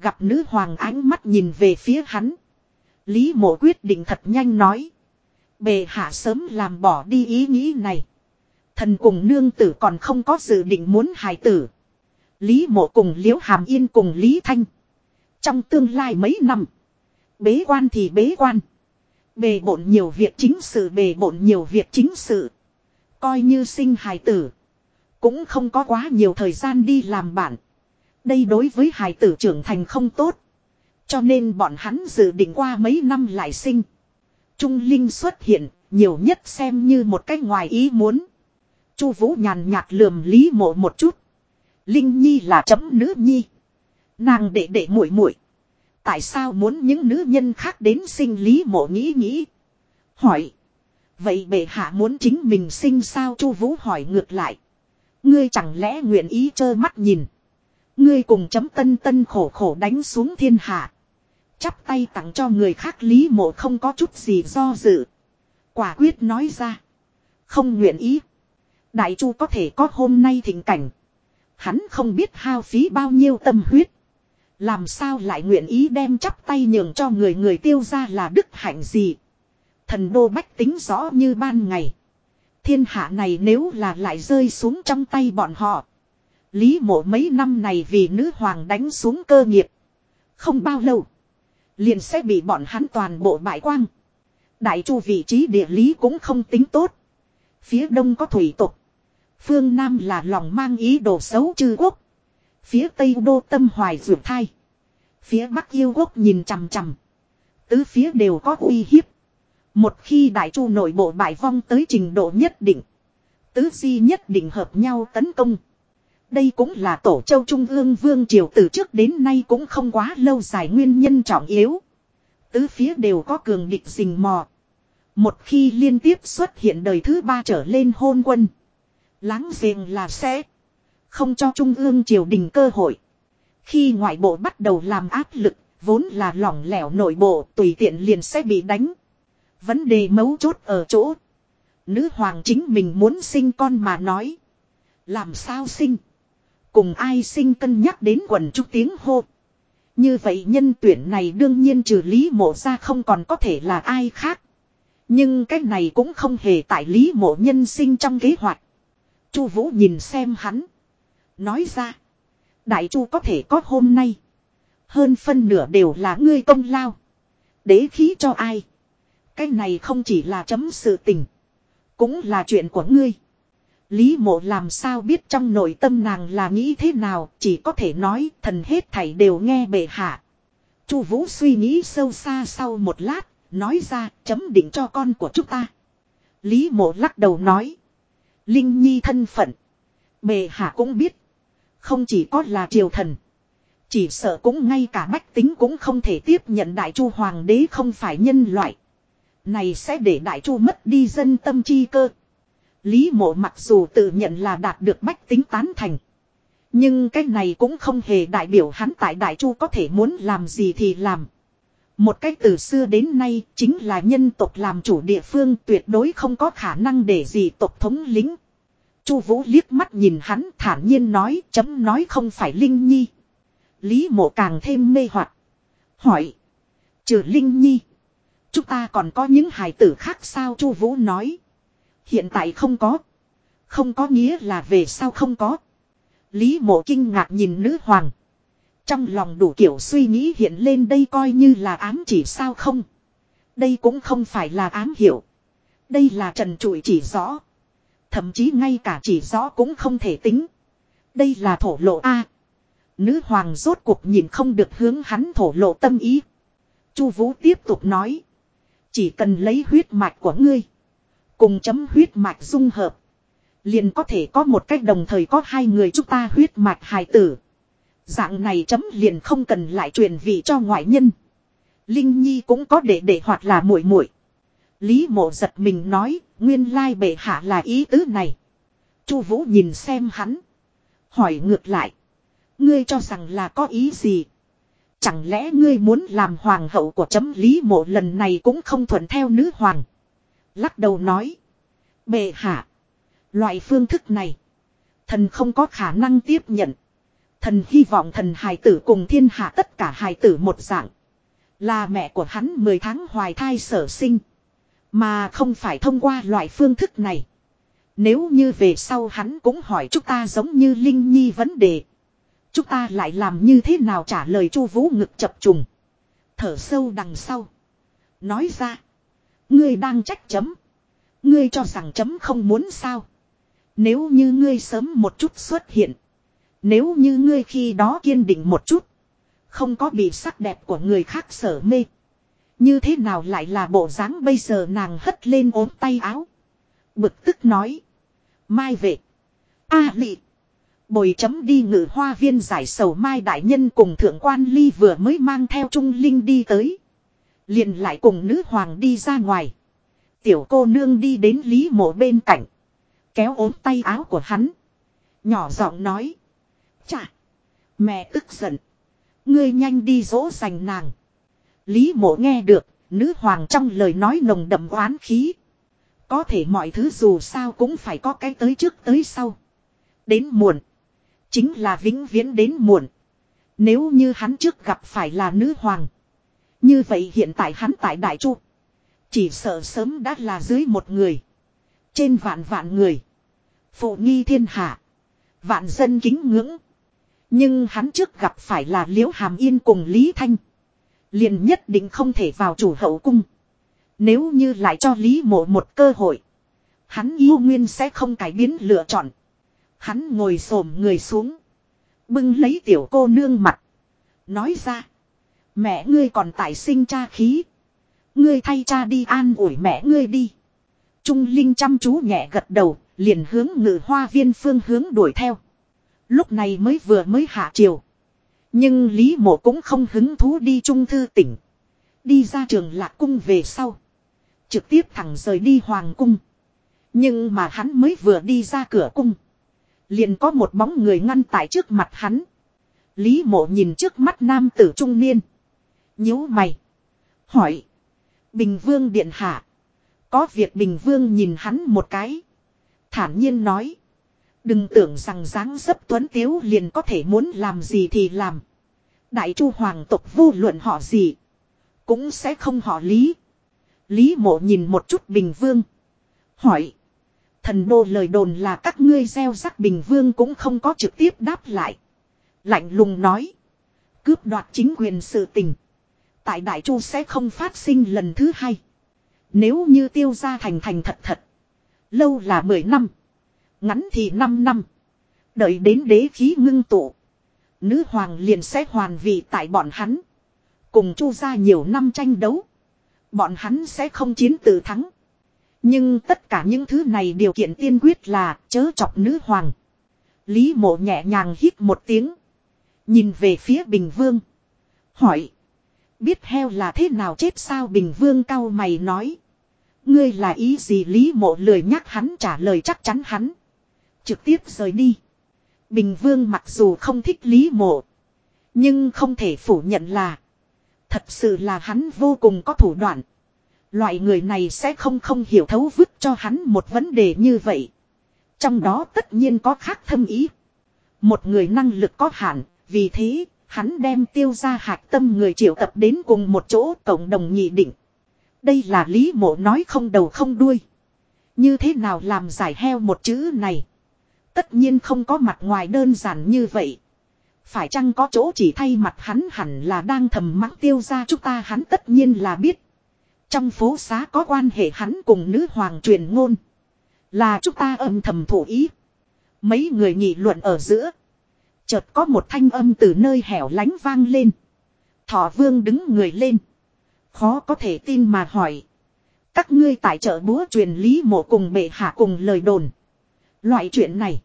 gặp nữ hoàng ánh mắt nhìn về phía hắn. Lý mộ quyết định thật nhanh nói. Bề hạ sớm làm bỏ đi ý nghĩ này. Thần cùng nương tử còn không có dự định muốn hài tử. Lý mộ cùng liễu hàm yên cùng Lý Thanh. Trong tương lai mấy năm. Bế quan thì bế quan. Bề bộn nhiều việc chính sự bề bộn nhiều việc chính sự. Coi như sinh hài tử. Cũng không có quá nhiều thời gian đi làm bạn. Đây đối với hài tử trưởng thành không tốt. Cho nên bọn hắn dự định qua mấy năm lại sinh. Trung Linh xuất hiện, nhiều nhất xem như một cái ngoài ý muốn. Chu Vũ nhàn nhạt lườm Lý Mộ một chút. Linh Nhi là chấm nữ nhi. Nàng đệ đệ muội muội. Tại sao muốn những nữ nhân khác đến sinh Lý Mộ nghĩ nghĩ. Hỏi. Vậy bệ hạ muốn chính mình sinh sao Chu Vũ hỏi ngược lại. Ngươi chẳng lẽ nguyện ý trơ mắt nhìn. Ngươi cùng chấm tân tân khổ khổ đánh xuống thiên hạ. Chắp tay tặng cho người khác lý mộ không có chút gì do dự. Quả quyết nói ra. Không nguyện ý. Đại chu có thể có hôm nay thình cảnh. Hắn không biết hao phí bao nhiêu tâm huyết. Làm sao lại nguyện ý đem chắp tay nhường cho người người tiêu ra là đức hạnh gì. Thần đô bách tính rõ như ban ngày. Thiên hạ này nếu là lại rơi xuống trong tay bọn họ. Lý mộ mấy năm này vì nữ hoàng đánh xuống cơ nghiệp. Không bao lâu. Liền sẽ bị bọn hắn toàn bộ bại quang. Đại chu vị trí địa lý cũng không tính tốt. Phía đông có thủy tục. Phương Nam là lòng mang ý đồ xấu chư quốc. Phía tây đô tâm hoài rượu thai. Phía bắc yêu quốc nhìn chằm chằm. Tứ phía đều có uy hiếp. Một khi đại chu nội bộ bại vong tới trình độ nhất định. Tứ di nhất định hợp nhau tấn công. Đây cũng là tổ châu Trung ương Vương Triều từ trước đến nay cũng không quá lâu dài nguyên nhân trọng yếu. Tứ phía đều có cường địch rình mò. Một khi liên tiếp xuất hiện đời thứ ba trở lên hôn quân. Láng giềng là sẽ không cho Trung ương triều đình cơ hội. Khi ngoại bộ bắt đầu làm áp lực, vốn là lỏng lẻo nội bộ tùy tiện liền sẽ bị đánh. Vấn đề mấu chốt ở chỗ. Nữ hoàng chính mình muốn sinh con mà nói. Làm sao sinh? Cùng ai sinh cân nhắc đến quần trúc tiếng hô. Như vậy nhân tuyển này đương nhiên trừ lý mộ ra không còn có thể là ai khác. Nhưng cái này cũng không hề tại lý mộ nhân sinh trong kế hoạch. Chu Vũ nhìn xem hắn. Nói ra. Đại Chu có thể có hôm nay. Hơn phân nửa đều là ngươi công lao. Đế khí cho ai. Cái này không chỉ là chấm sự tình. Cũng là chuyện của ngươi. Lý mộ làm sao biết trong nội tâm nàng là nghĩ thế nào, chỉ có thể nói thần hết thảy đều nghe bệ hạ. Chu Vũ suy nghĩ sâu xa sau một lát, nói ra chấm định cho con của chúng ta. Lý mộ lắc đầu nói. Linh Nhi thân phận. bề hạ cũng biết. Không chỉ có là triều thần. Chỉ sợ cũng ngay cả bách tính cũng không thể tiếp nhận đại chu hoàng đế không phải nhân loại. Này sẽ để đại chu mất đi dân tâm chi cơ. Lý mộ mặc dù tự nhận là đạt được bách tính tán thành. Nhưng cái này cũng không hề đại biểu hắn tại đại chu có thể muốn làm gì thì làm. Một cách từ xưa đến nay, chính là nhân tộc làm chủ địa phương, tuyệt đối không có khả năng để gì tộc thống lính. Chu Vũ liếc mắt nhìn hắn, thản nhiên nói, chấm nói không phải Linh Nhi. Lý mộ càng thêm mê hoặc Hỏi. Trừ Linh Nhi. Chúng ta còn có những hài tử khác sao Chu Vũ nói. Hiện tại không có. Không có nghĩa là về sau không có. Lý mộ kinh ngạc nhìn nữ hoàng. Trong lòng đủ kiểu suy nghĩ hiện lên đây coi như là ám chỉ sao không. Đây cũng không phải là ám hiểu. Đây là trần trụi chỉ rõ. Thậm chí ngay cả chỉ rõ cũng không thể tính. Đây là thổ lộ A. nữ hoàng rốt cuộc nhìn không được hướng hắn thổ lộ tâm ý. Chu Vũ tiếp tục nói. Chỉ cần lấy huyết mạch của ngươi. Cùng chấm huyết mạch dung hợp. Liền có thể có một cách đồng thời có hai người chúng ta huyết mạch hài tử. Dạng này chấm liền không cần lại truyền vị cho ngoại nhân. Linh Nhi cũng có để để hoặc là muội muội. Lý mộ giật mình nói, nguyên lai bệ hạ là ý tứ này. Chu Vũ nhìn xem hắn. Hỏi ngược lại. Ngươi cho rằng là có ý gì? Chẳng lẽ ngươi muốn làm hoàng hậu của chấm lý mộ lần này cũng không thuận theo nữ hoàng. Lắc đầu nói. Bệ hạ. Loại phương thức này. Thần không có khả năng tiếp nhận. Thần hy vọng thần hài tử cùng thiên hạ tất cả hài tử một dạng. Là mẹ của hắn 10 tháng hoài thai sở sinh. Mà không phải thông qua loại phương thức này. Nếu như về sau hắn cũng hỏi chúng ta giống như Linh Nhi vấn đề. Chúng ta lại làm như thế nào trả lời chu vũ ngực chập trùng. Thở sâu đằng sau. Nói ra. Ngươi đang trách chấm. Ngươi cho rằng chấm không muốn sao. Nếu như ngươi sớm một chút xuất hiện. Nếu như ngươi khi đó kiên định một chút. Không có bị sắc đẹp của người khác sở mê. Như thế nào lại là bộ dáng bây giờ nàng hất lên ốm tay áo. Bực tức nói. Mai vệ. A à, lị. Bồi chấm đi ngự hoa viên giải sầu mai đại nhân cùng thượng quan ly vừa mới mang theo trung linh đi tới. liền lại cùng nữ hoàng đi ra ngoài. Tiểu cô nương đi đến lý mộ bên cạnh. Kéo ốm tay áo của hắn. Nhỏ giọng nói. Chà. Mẹ tức giận. Ngươi nhanh đi dỗ dành nàng. Lý mộ nghe được. Nữ hoàng trong lời nói nồng đậm oán khí. Có thể mọi thứ dù sao cũng phải có cái tới trước tới sau. Đến muộn. Chính là vĩnh viễn đến muộn. Nếu như hắn trước gặp phải là nữ hoàng. Như vậy hiện tại hắn tại Đại Chu. Chỉ sợ sớm đã là dưới một người. Trên vạn vạn người. Phụ nghi thiên hạ. Vạn dân kính ngưỡng. Nhưng hắn trước gặp phải là Liễu Hàm Yên cùng Lý Thanh. Liền nhất định không thể vào chủ hậu cung. Nếu như lại cho Lý Mộ một cơ hội. Hắn yêu nguyên sẽ không cải biến lựa chọn. Hắn ngồi xổm người xuống. Bưng lấy tiểu cô nương mặt. Nói ra. Mẹ ngươi còn tại sinh cha khí. Ngươi thay cha đi an ủi mẹ ngươi đi. Trung Linh chăm chú nhẹ gật đầu, liền hướng ngự hoa viên phương hướng đuổi theo. Lúc này mới vừa mới hạ triều, Nhưng Lý Mộ cũng không hứng thú đi trung thư tỉnh. Đi ra trường lạc cung về sau. Trực tiếp thẳng rời đi hoàng cung. Nhưng mà hắn mới vừa đi ra cửa cung. Liền có một bóng người ngăn tại trước mặt hắn. Lý mộ nhìn trước mắt nam tử trung niên. nhíu mày. Hỏi. Bình vương điện hạ. Có việc Bình vương nhìn hắn một cái. Thản nhiên nói. Đừng tưởng rằng dáng dấp tuấn tiếu liền có thể muốn làm gì thì làm. Đại chu hoàng tộc vô luận họ gì. Cũng sẽ không họ lý. Lý mộ nhìn một chút Bình vương. Hỏi. Thần đô lời đồn là các ngươi gieo rắc Bình vương cũng không có trực tiếp đáp lại. Lạnh lùng nói. Cướp đoạt chính quyền sự tình. Tại Đại Chu sẽ không phát sinh lần thứ hai. Nếu như tiêu gia thành thành thật thật. Lâu là 10 năm. Ngắn thì 5 năm. Đợi đến đế khí ngưng tụ. Nữ hoàng liền sẽ hoàn vị tại bọn hắn. Cùng chu ra nhiều năm tranh đấu. Bọn hắn sẽ không chiến tự thắng. Nhưng tất cả những thứ này điều kiện tiên quyết là chớ chọc nữ hoàng. Lý mộ nhẹ nhàng hít một tiếng. Nhìn về phía Bình Vương. Hỏi. Biết heo là thế nào chết sao Bình Vương cao mày nói. Ngươi là ý gì Lý mộ lười nhắc hắn trả lời, chắc chắn hắn. Trực tiếp rời đi. Bình Vương mặc dù không thích Lý mộ. Nhưng không thể phủ nhận là. Thật sự là hắn vô cùng có thủ đoạn. Loại người này sẽ không không hiểu thấu vứt cho hắn một vấn đề như vậy. Trong đó tất nhiên có khác thâm ý. Một người năng lực có hạn, vì thế, hắn đem tiêu ra hạt tâm người triệu tập đến cùng một chỗ cộng đồng nhị định. Đây là lý mộ nói không đầu không đuôi. Như thế nào làm giải heo một chữ này. Tất nhiên không có mặt ngoài đơn giản như vậy. Phải chăng có chỗ chỉ thay mặt hắn hẳn là đang thầm mắng tiêu ra chúng ta hắn tất nhiên là biết. Trong phố xá có quan hệ hắn cùng nữ hoàng truyền ngôn. Là chúng ta âm thầm thủ ý. Mấy người nghị luận ở giữa. Chợt có một thanh âm từ nơi hẻo lánh vang lên. Thọ vương đứng người lên. Khó có thể tin mà hỏi. Các ngươi tại chợ búa truyền lý mộ cùng bệ hạ cùng lời đồn. Loại chuyện này.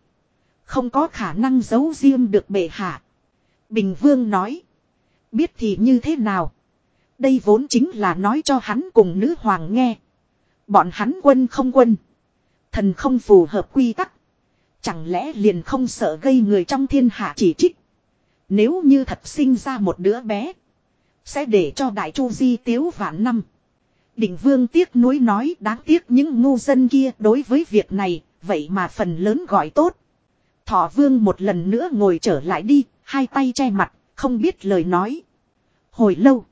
Không có khả năng giấu riêng được bệ hạ. Bình Vương nói. Biết thì như thế nào. Đây vốn chính là nói cho hắn cùng nữ hoàng nghe. Bọn hắn quân không quân. Thần không phù hợp quy tắc. Chẳng lẽ liền không sợ gây người trong thiên hạ chỉ trích. Nếu như thật sinh ra một đứa bé. Sẽ để cho đại chu di tiếu vạn năm. Định vương tiếc nuối nói, đáng tiếc những ngu dân kia đối với việc này. Vậy mà phần lớn gọi tốt. Thọ vương một lần nữa ngồi trở lại đi. Hai tay che mặt. Không biết lời nói. Hồi lâu.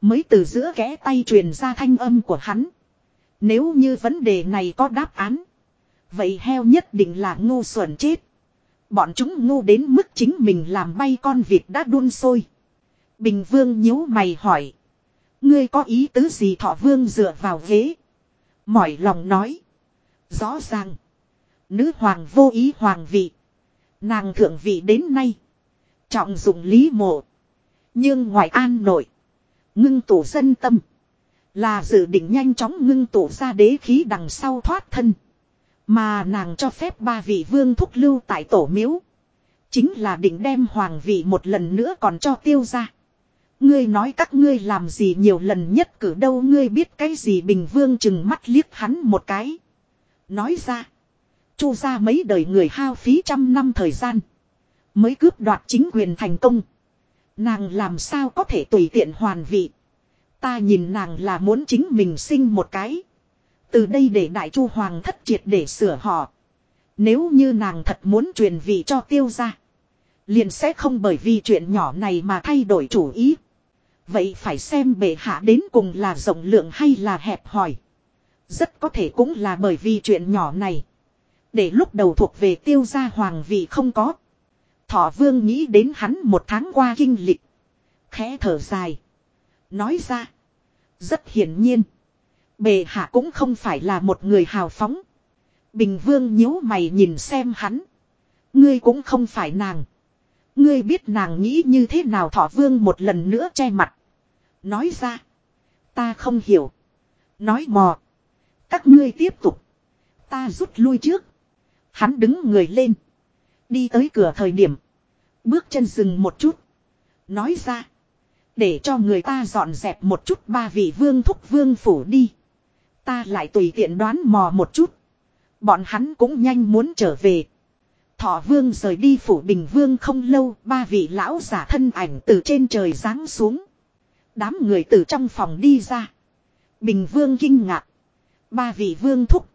Mới từ giữa kẽ tay truyền ra thanh âm của hắn. Nếu như vấn đề này có đáp án. Vậy heo nhất định là ngu xuẩn chết. Bọn chúng ngu đến mức chính mình làm bay con vịt đã đun sôi. Bình vương nhíu mày hỏi. Ngươi có ý tứ gì thọ vương dựa vào ghế. Mỏi lòng nói. Rõ ràng. Nữ hoàng vô ý hoàng vị. Nàng thượng vị đến nay. Trọng dụng lý mộ. Nhưng ngoài an nội. Ngưng tổ dân tâm. Là dự định nhanh chóng ngưng tổ ra đế khí đằng sau thoát thân. Mà nàng cho phép ba vị vương thúc lưu tại tổ miếu. Chính là định đem hoàng vị một lần nữa còn cho tiêu ra. Ngươi nói các ngươi làm gì nhiều lần nhất cử đâu ngươi biết cái gì bình vương chừng mắt liếc hắn một cái. Nói ra. Chu ra mấy đời người hao phí trăm năm thời gian. Mới cướp đoạt chính quyền thành công. Nàng làm sao có thể tùy tiện hoàn vị. Ta nhìn nàng là muốn chính mình sinh một cái. Từ đây để đại chu hoàng thất triệt để sửa họ. Nếu như nàng thật muốn truyền vị cho tiêu ra. Liền sẽ không bởi vì chuyện nhỏ này mà thay đổi chủ ý. Vậy phải xem bệ hạ đến cùng là rộng lượng hay là hẹp hòi. Rất có thể cũng là bởi vì chuyện nhỏ này. Để lúc đầu thuộc về tiêu gia hoàng vị không có. Thọ vương nghĩ đến hắn một tháng qua kinh lịch. Khẽ thở dài. Nói ra. Rất hiển nhiên. Bề hạ cũng không phải là một người hào phóng. Bình vương nhíu mày nhìn xem hắn. Ngươi cũng không phải nàng. Ngươi biết nàng nghĩ như thế nào thọ vương một lần nữa che mặt. Nói ra. Ta không hiểu. Nói mò. Các ngươi tiếp tục. Ta rút lui trước. Hắn đứng người lên. Đi tới cửa thời điểm. Bước chân dừng một chút. Nói ra. Để cho người ta dọn dẹp một chút ba vị vương thúc vương phủ đi. Ta lại tùy tiện đoán mò một chút. Bọn hắn cũng nhanh muốn trở về. Thọ vương rời đi phủ bình vương không lâu. Ba vị lão giả thân ảnh từ trên trời giáng xuống. Đám người từ trong phòng đi ra. Bình vương kinh ngạc. Ba vị vương thúc.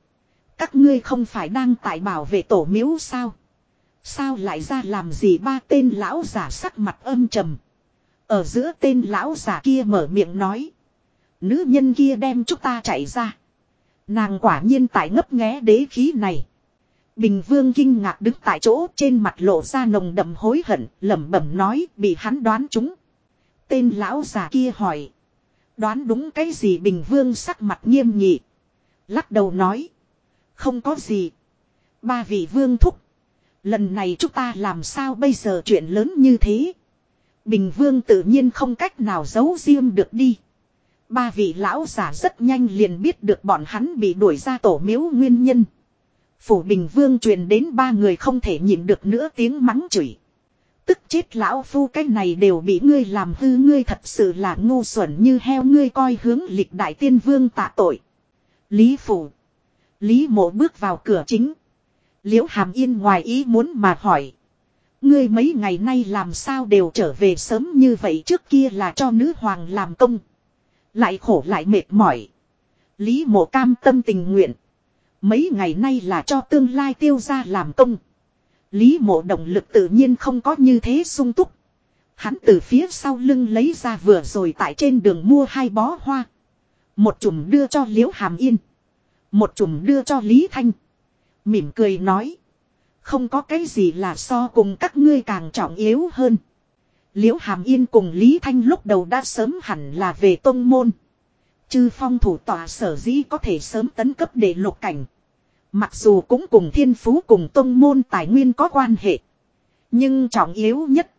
Các ngươi không phải đang tại bảo vệ tổ miếu sao? Sao lại ra làm gì ba tên lão giả sắc mặt âm trầm. Ở giữa tên lão giả kia mở miệng nói. Nữ nhân kia đem chúng ta chạy ra. Nàng quả nhiên tại ngấp nghé đế khí này. Bình vương kinh ngạc đứng tại chỗ trên mặt lộ ra nồng đậm hối hận, lẩm bẩm nói bị hắn đoán chúng. Tên lão già kia hỏi. Đoán đúng cái gì bình vương sắc mặt nghiêm nghị. Lắc đầu nói. Không có gì. Ba vị vương thúc. Lần này chúng ta làm sao bây giờ chuyện lớn như thế. Bình vương tự nhiên không cách nào giấu riêng được đi. Ba vị lão giả rất nhanh liền biết được bọn hắn bị đuổi ra tổ miếu nguyên nhân. Phủ Bình Vương truyền đến ba người không thể nhịn được nữa tiếng mắng chửi. Tức chết lão phu, cái này đều bị ngươi làm hư, ngươi thật sự là ngu xuẩn như heo, ngươi coi hướng lịch đại tiên vương tạ tội. Lý Phủ. Lý mộ bước vào cửa chính. Liễu hàm yên ngoài ý muốn mà hỏi. Ngươi mấy ngày nay làm sao đều trở về sớm như vậy trước kia là cho nữ hoàng làm công. Lại khổ lại mệt mỏi. Lý mộ cam tâm tình nguyện. Mấy ngày nay là cho tương lai tiêu ra làm công. Lý mộ động lực tự nhiên không có như thế sung túc. Hắn từ phía sau lưng lấy ra vừa rồi tại trên đường mua hai bó hoa. Một chùm đưa cho Liễu Hàm Yên. Một chùm đưa cho Lý Thanh. Mỉm cười nói. Không có cái gì là so cùng các ngươi càng trọng yếu hơn. Liễu Hàm Yên cùng Lý Thanh lúc đầu đã sớm hẳn là về tông môn. Chư phong thủ tòa sở dĩ có thể sớm tấn cấp để lục cảnh. Mặc dù cũng cùng thiên phú cùng tông môn tài nguyên có quan hệ. Nhưng trọng yếu nhất.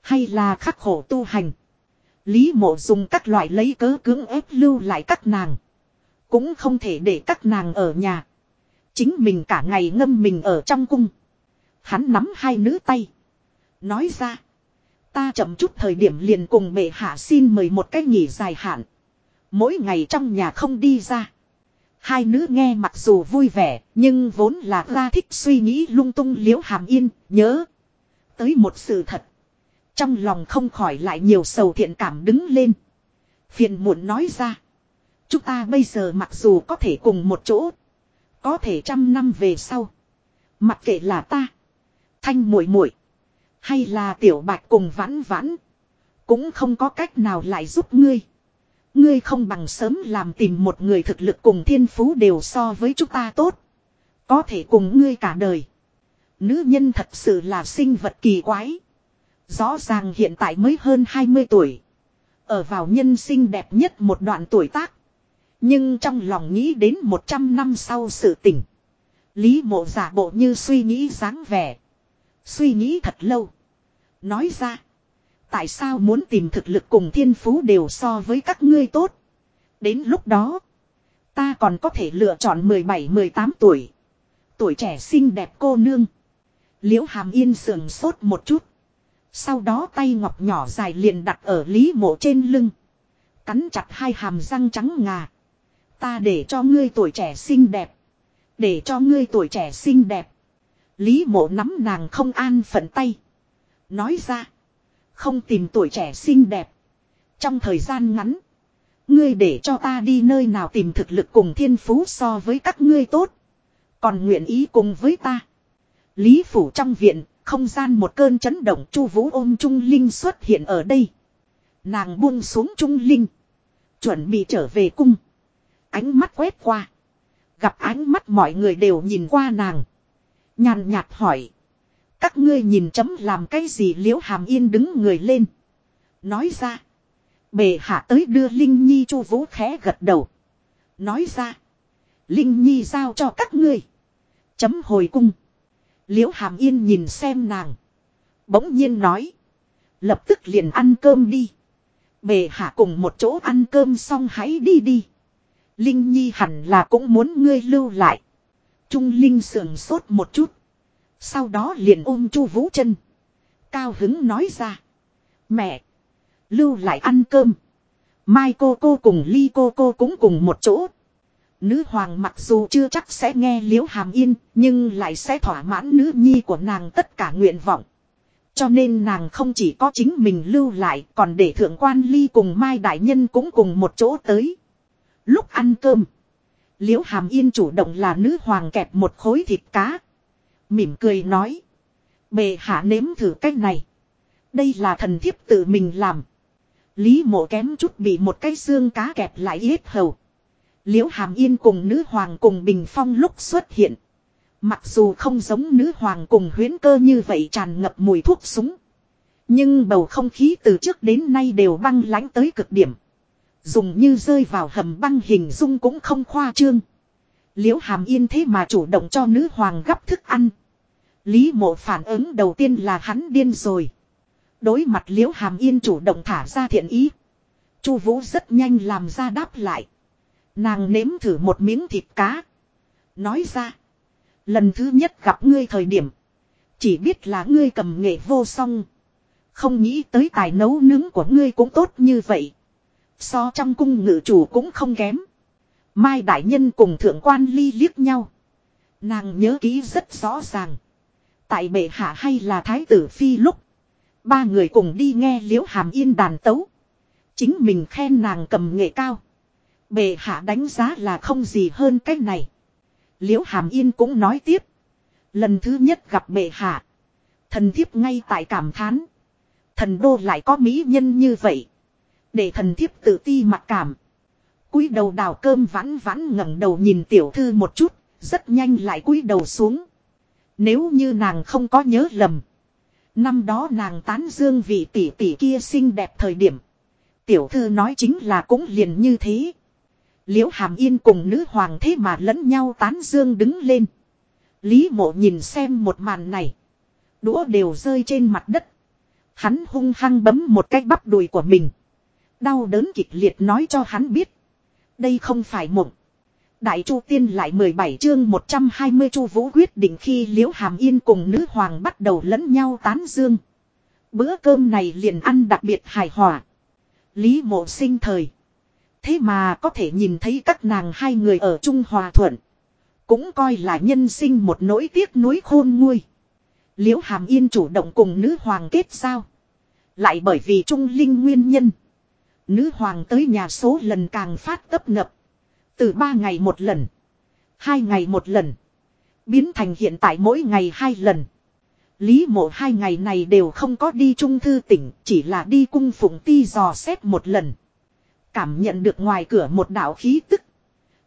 Hay là khắc khổ tu hành. Lý mộ dùng các loại lấy cớ cưỡng ép lưu lại các nàng. Cũng không thể để các nàng ở nhà. Chính mình cả ngày ngâm mình ở trong cung. Hắn nắm hai nữ tay. Nói ra. Ta chậm chút thời điểm liền cùng bệ hạ xin mời một cái nghỉ dài hạn. Mỗi ngày trong nhà không đi ra. Hai nữ nghe mặc dù vui vẻ, nhưng vốn là ra thích suy nghĩ lung tung liễu hàm yên, nhớ. Tới một sự thật. Trong lòng không khỏi lại nhiều sầu thiện cảm đứng lên. Phiền muộn nói ra. Chúng ta bây giờ mặc dù có thể cùng một chỗ. Có thể trăm năm về sau. Mặc kệ là ta. Thanh muội muội, Hay là tiểu bạch cùng vãn vãn. Cũng không có cách nào lại giúp ngươi. Ngươi không bằng sớm làm tìm một người thực lực cùng thiên phú đều so với chúng ta tốt. Có thể cùng ngươi cả đời. Nữ nhân thật sự là sinh vật kỳ quái. Rõ ràng hiện tại mới hơn 20 tuổi. Ở vào nhân sinh đẹp nhất một đoạn tuổi tác. Nhưng trong lòng nghĩ đến 100 năm sau sự tỉnh. Lý mộ giả bộ như suy nghĩ dáng vẻ. Suy nghĩ thật lâu. Nói ra. Tại sao muốn tìm thực lực cùng thiên phú đều so với các ngươi tốt. Đến lúc đó. Ta còn có thể lựa chọn 17-18 tuổi. Tuổi trẻ xinh đẹp cô nương. Liễu hàm yên sườn sốt một chút. Sau đó tay ngọc nhỏ dài liền đặt ở lý mộ trên lưng. Cắn chặt hai hàm răng trắng ngà. Ta để cho ngươi tuổi trẻ xinh đẹp. Để cho ngươi tuổi trẻ xinh đẹp. Lý mộ nắm nàng không an phận tay. Nói ra. Không tìm tuổi trẻ xinh đẹp. Trong thời gian ngắn. Ngươi để cho ta đi nơi nào tìm thực lực cùng thiên phú so với các ngươi tốt. Còn nguyện ý cùng với ta. Lý phủ trong viện, không gian một cơn chấn động chu vũ ôm Trung Linh xuất hiện ở đây. Nàng buông xuống Trung Linh. Chuẩn bị trở về cung. Ánh mắt quét qua. Gặp ánh mắt mọi người đều nhìn qua nàng. Nhàn nhạt hỏi. Các ngươi nhìn chấm làm cái gì liễu hàm yên đứng người lên. Nói ra. Bề hạ tới đưa Linh Nhi chu vũ khẽ gật đầu. Nói ra. Linh Nhi giao cho các ngươi. Chấm hồi cung. Liễu hàm yên nhìn xem nàng. Bỗng nhiên nói. Lập tức liền ăn cơm đi. Bề hạ cùng một chỗ ăn cơm xong hãy đi đi. Linh Nhi hẳn là cũng muốn ngươi lưu lại. Trung Linh sườn sốt một chút. Sau đó liền ôm Chu Vũ chân. Cao hứng nói ra. Mẹ. Lưu lại ăn cơm. Mai cô cô cùng Ly cô cô cũng cùng một chỗ. Nữ hoàng mặc dù chưa chắc sẽ nghe liễu hàm yên, nhưng lại sẽ thỏa mãn nữ nhi của nàng tất cả nguyện vọng. Cho nên nàng không chỉ có chính mình lưu lại, còn để thượng quan ly cùng Mai Đại Nhân cũng cùng một chỗ tới. Lúc ăn cơm, liễu hàm yên chủ động là nữ hoàng kẹp một khối thịt cá. Mỉm cười nói. Bề hạ nếm thử cách này. Đây là thần thiếp tự mình làm. Lý mộ kém chút bị một cái xương cá kẹp lại yết hầu. Liễu hàm yên cùng nữ hoàng cùng bình phong lúc xuất hiện. Mặc dù không giống nữ hoàng cùng huyến cơ như vậy tràn ngập mùi thuốc súng. Nhưng bầu không khí từ trước đến nay đều băng lánh tới cực điểm. Dùng như rơi vào hầm băng hình dung cũng không khoa trương. Liễu hàm yên thế mà chủ động cho nữ hoàng gấp thức ăn. Lý mộ phản ứng đầu tiên là hắn điên rồi. Đối mặt liễu hàm yên chủ động thả ra thiện ý. Chu vũ rất nhanh làm ra đáp lại. Nàng nếm thử một miếng thịt cá. Nói ra. Lần thứ nhất gặp ngươi thời điểm. Chỉ biết là ngươi cầm nghệ vô song. Không nghĩ tới tài nấu nướng của ngươi cũng tốt như vậy. So trong cung ngự chủ cũng không kém. Mai đại nhân cùng thượng quan ly liếc nhau. Nàng nhớ kỹ rất rõ ràng. Tại bệ hạ hay là thái tử phi lúc. Ba người cùng đi nghe liễu hàm yên đàn tấu. Chính mình khen nàng cầm nghệ cao. Bệ hạ đánh giá là không gì hơn cách này. Liễu hàm yên cũng nói tiếp. Lần thứ nhất gặp bệ hạ. Thần thiếp ngay tại cảm thán. Thần đô lại có mỹ nhân như vậy. Để thần thiếp tự ti mặc cảm. cúi đầu đào cơm vãn vãn ngẩng đầu nhìn tiểu thư một chút. Rất nhanh lại cúi đầu xuống. Nếu như nàng không có nhớ lầm. Năm đó nàng tán dương vị tỷ tỷ kia xinh đẹp thời điểm. Tiểu thư nói chính là cũng liền như thế. Liễu hàm yên cùng nữ hoàng thế mà lẫn nhau tán dương đứng lên. Lý mộ nhìn xem một màn này. Đũa đều rơi trên mặt đất. Hắn hung hăng bấm một cái bắp đùi của mình. Đau đớn kịch liệt nói cho hắn biết. Đây không phải mộng. Đại Chu Tiên lại 17 chương 120 Chu Vũ quyết định khi Liễu Hàm Yên cùng nữ hoàng bắt đầu lẫn nhau tán dương. Bữa cơm này liền ăn đặc biệt hài hòa. Lý Mộ sinh thời, thế mà có thể nhìn thấy các nàng hai người ở chung hòa thuận, cũng coi là nhân sinh một nỗi tiếc nuối khôn nguôi. Liễu Hàm Yên chủ động cùng nữ hoàng kết giao, lại bởi vì trung linh nguyên nhân, nữ hoàng tới nhà số lần càng phát tấp nập. Từ ba ngày một lần. Hai ngày một lần. Biến thành hiện tại mỗi ngày hai lần. Lý mộ hai ngày này đều không có đi trung thư tỉnh. Chỉ là đi cung phụng ti dò xét một lần. Cảm nhận được ngoài cửa một đạo khí tức.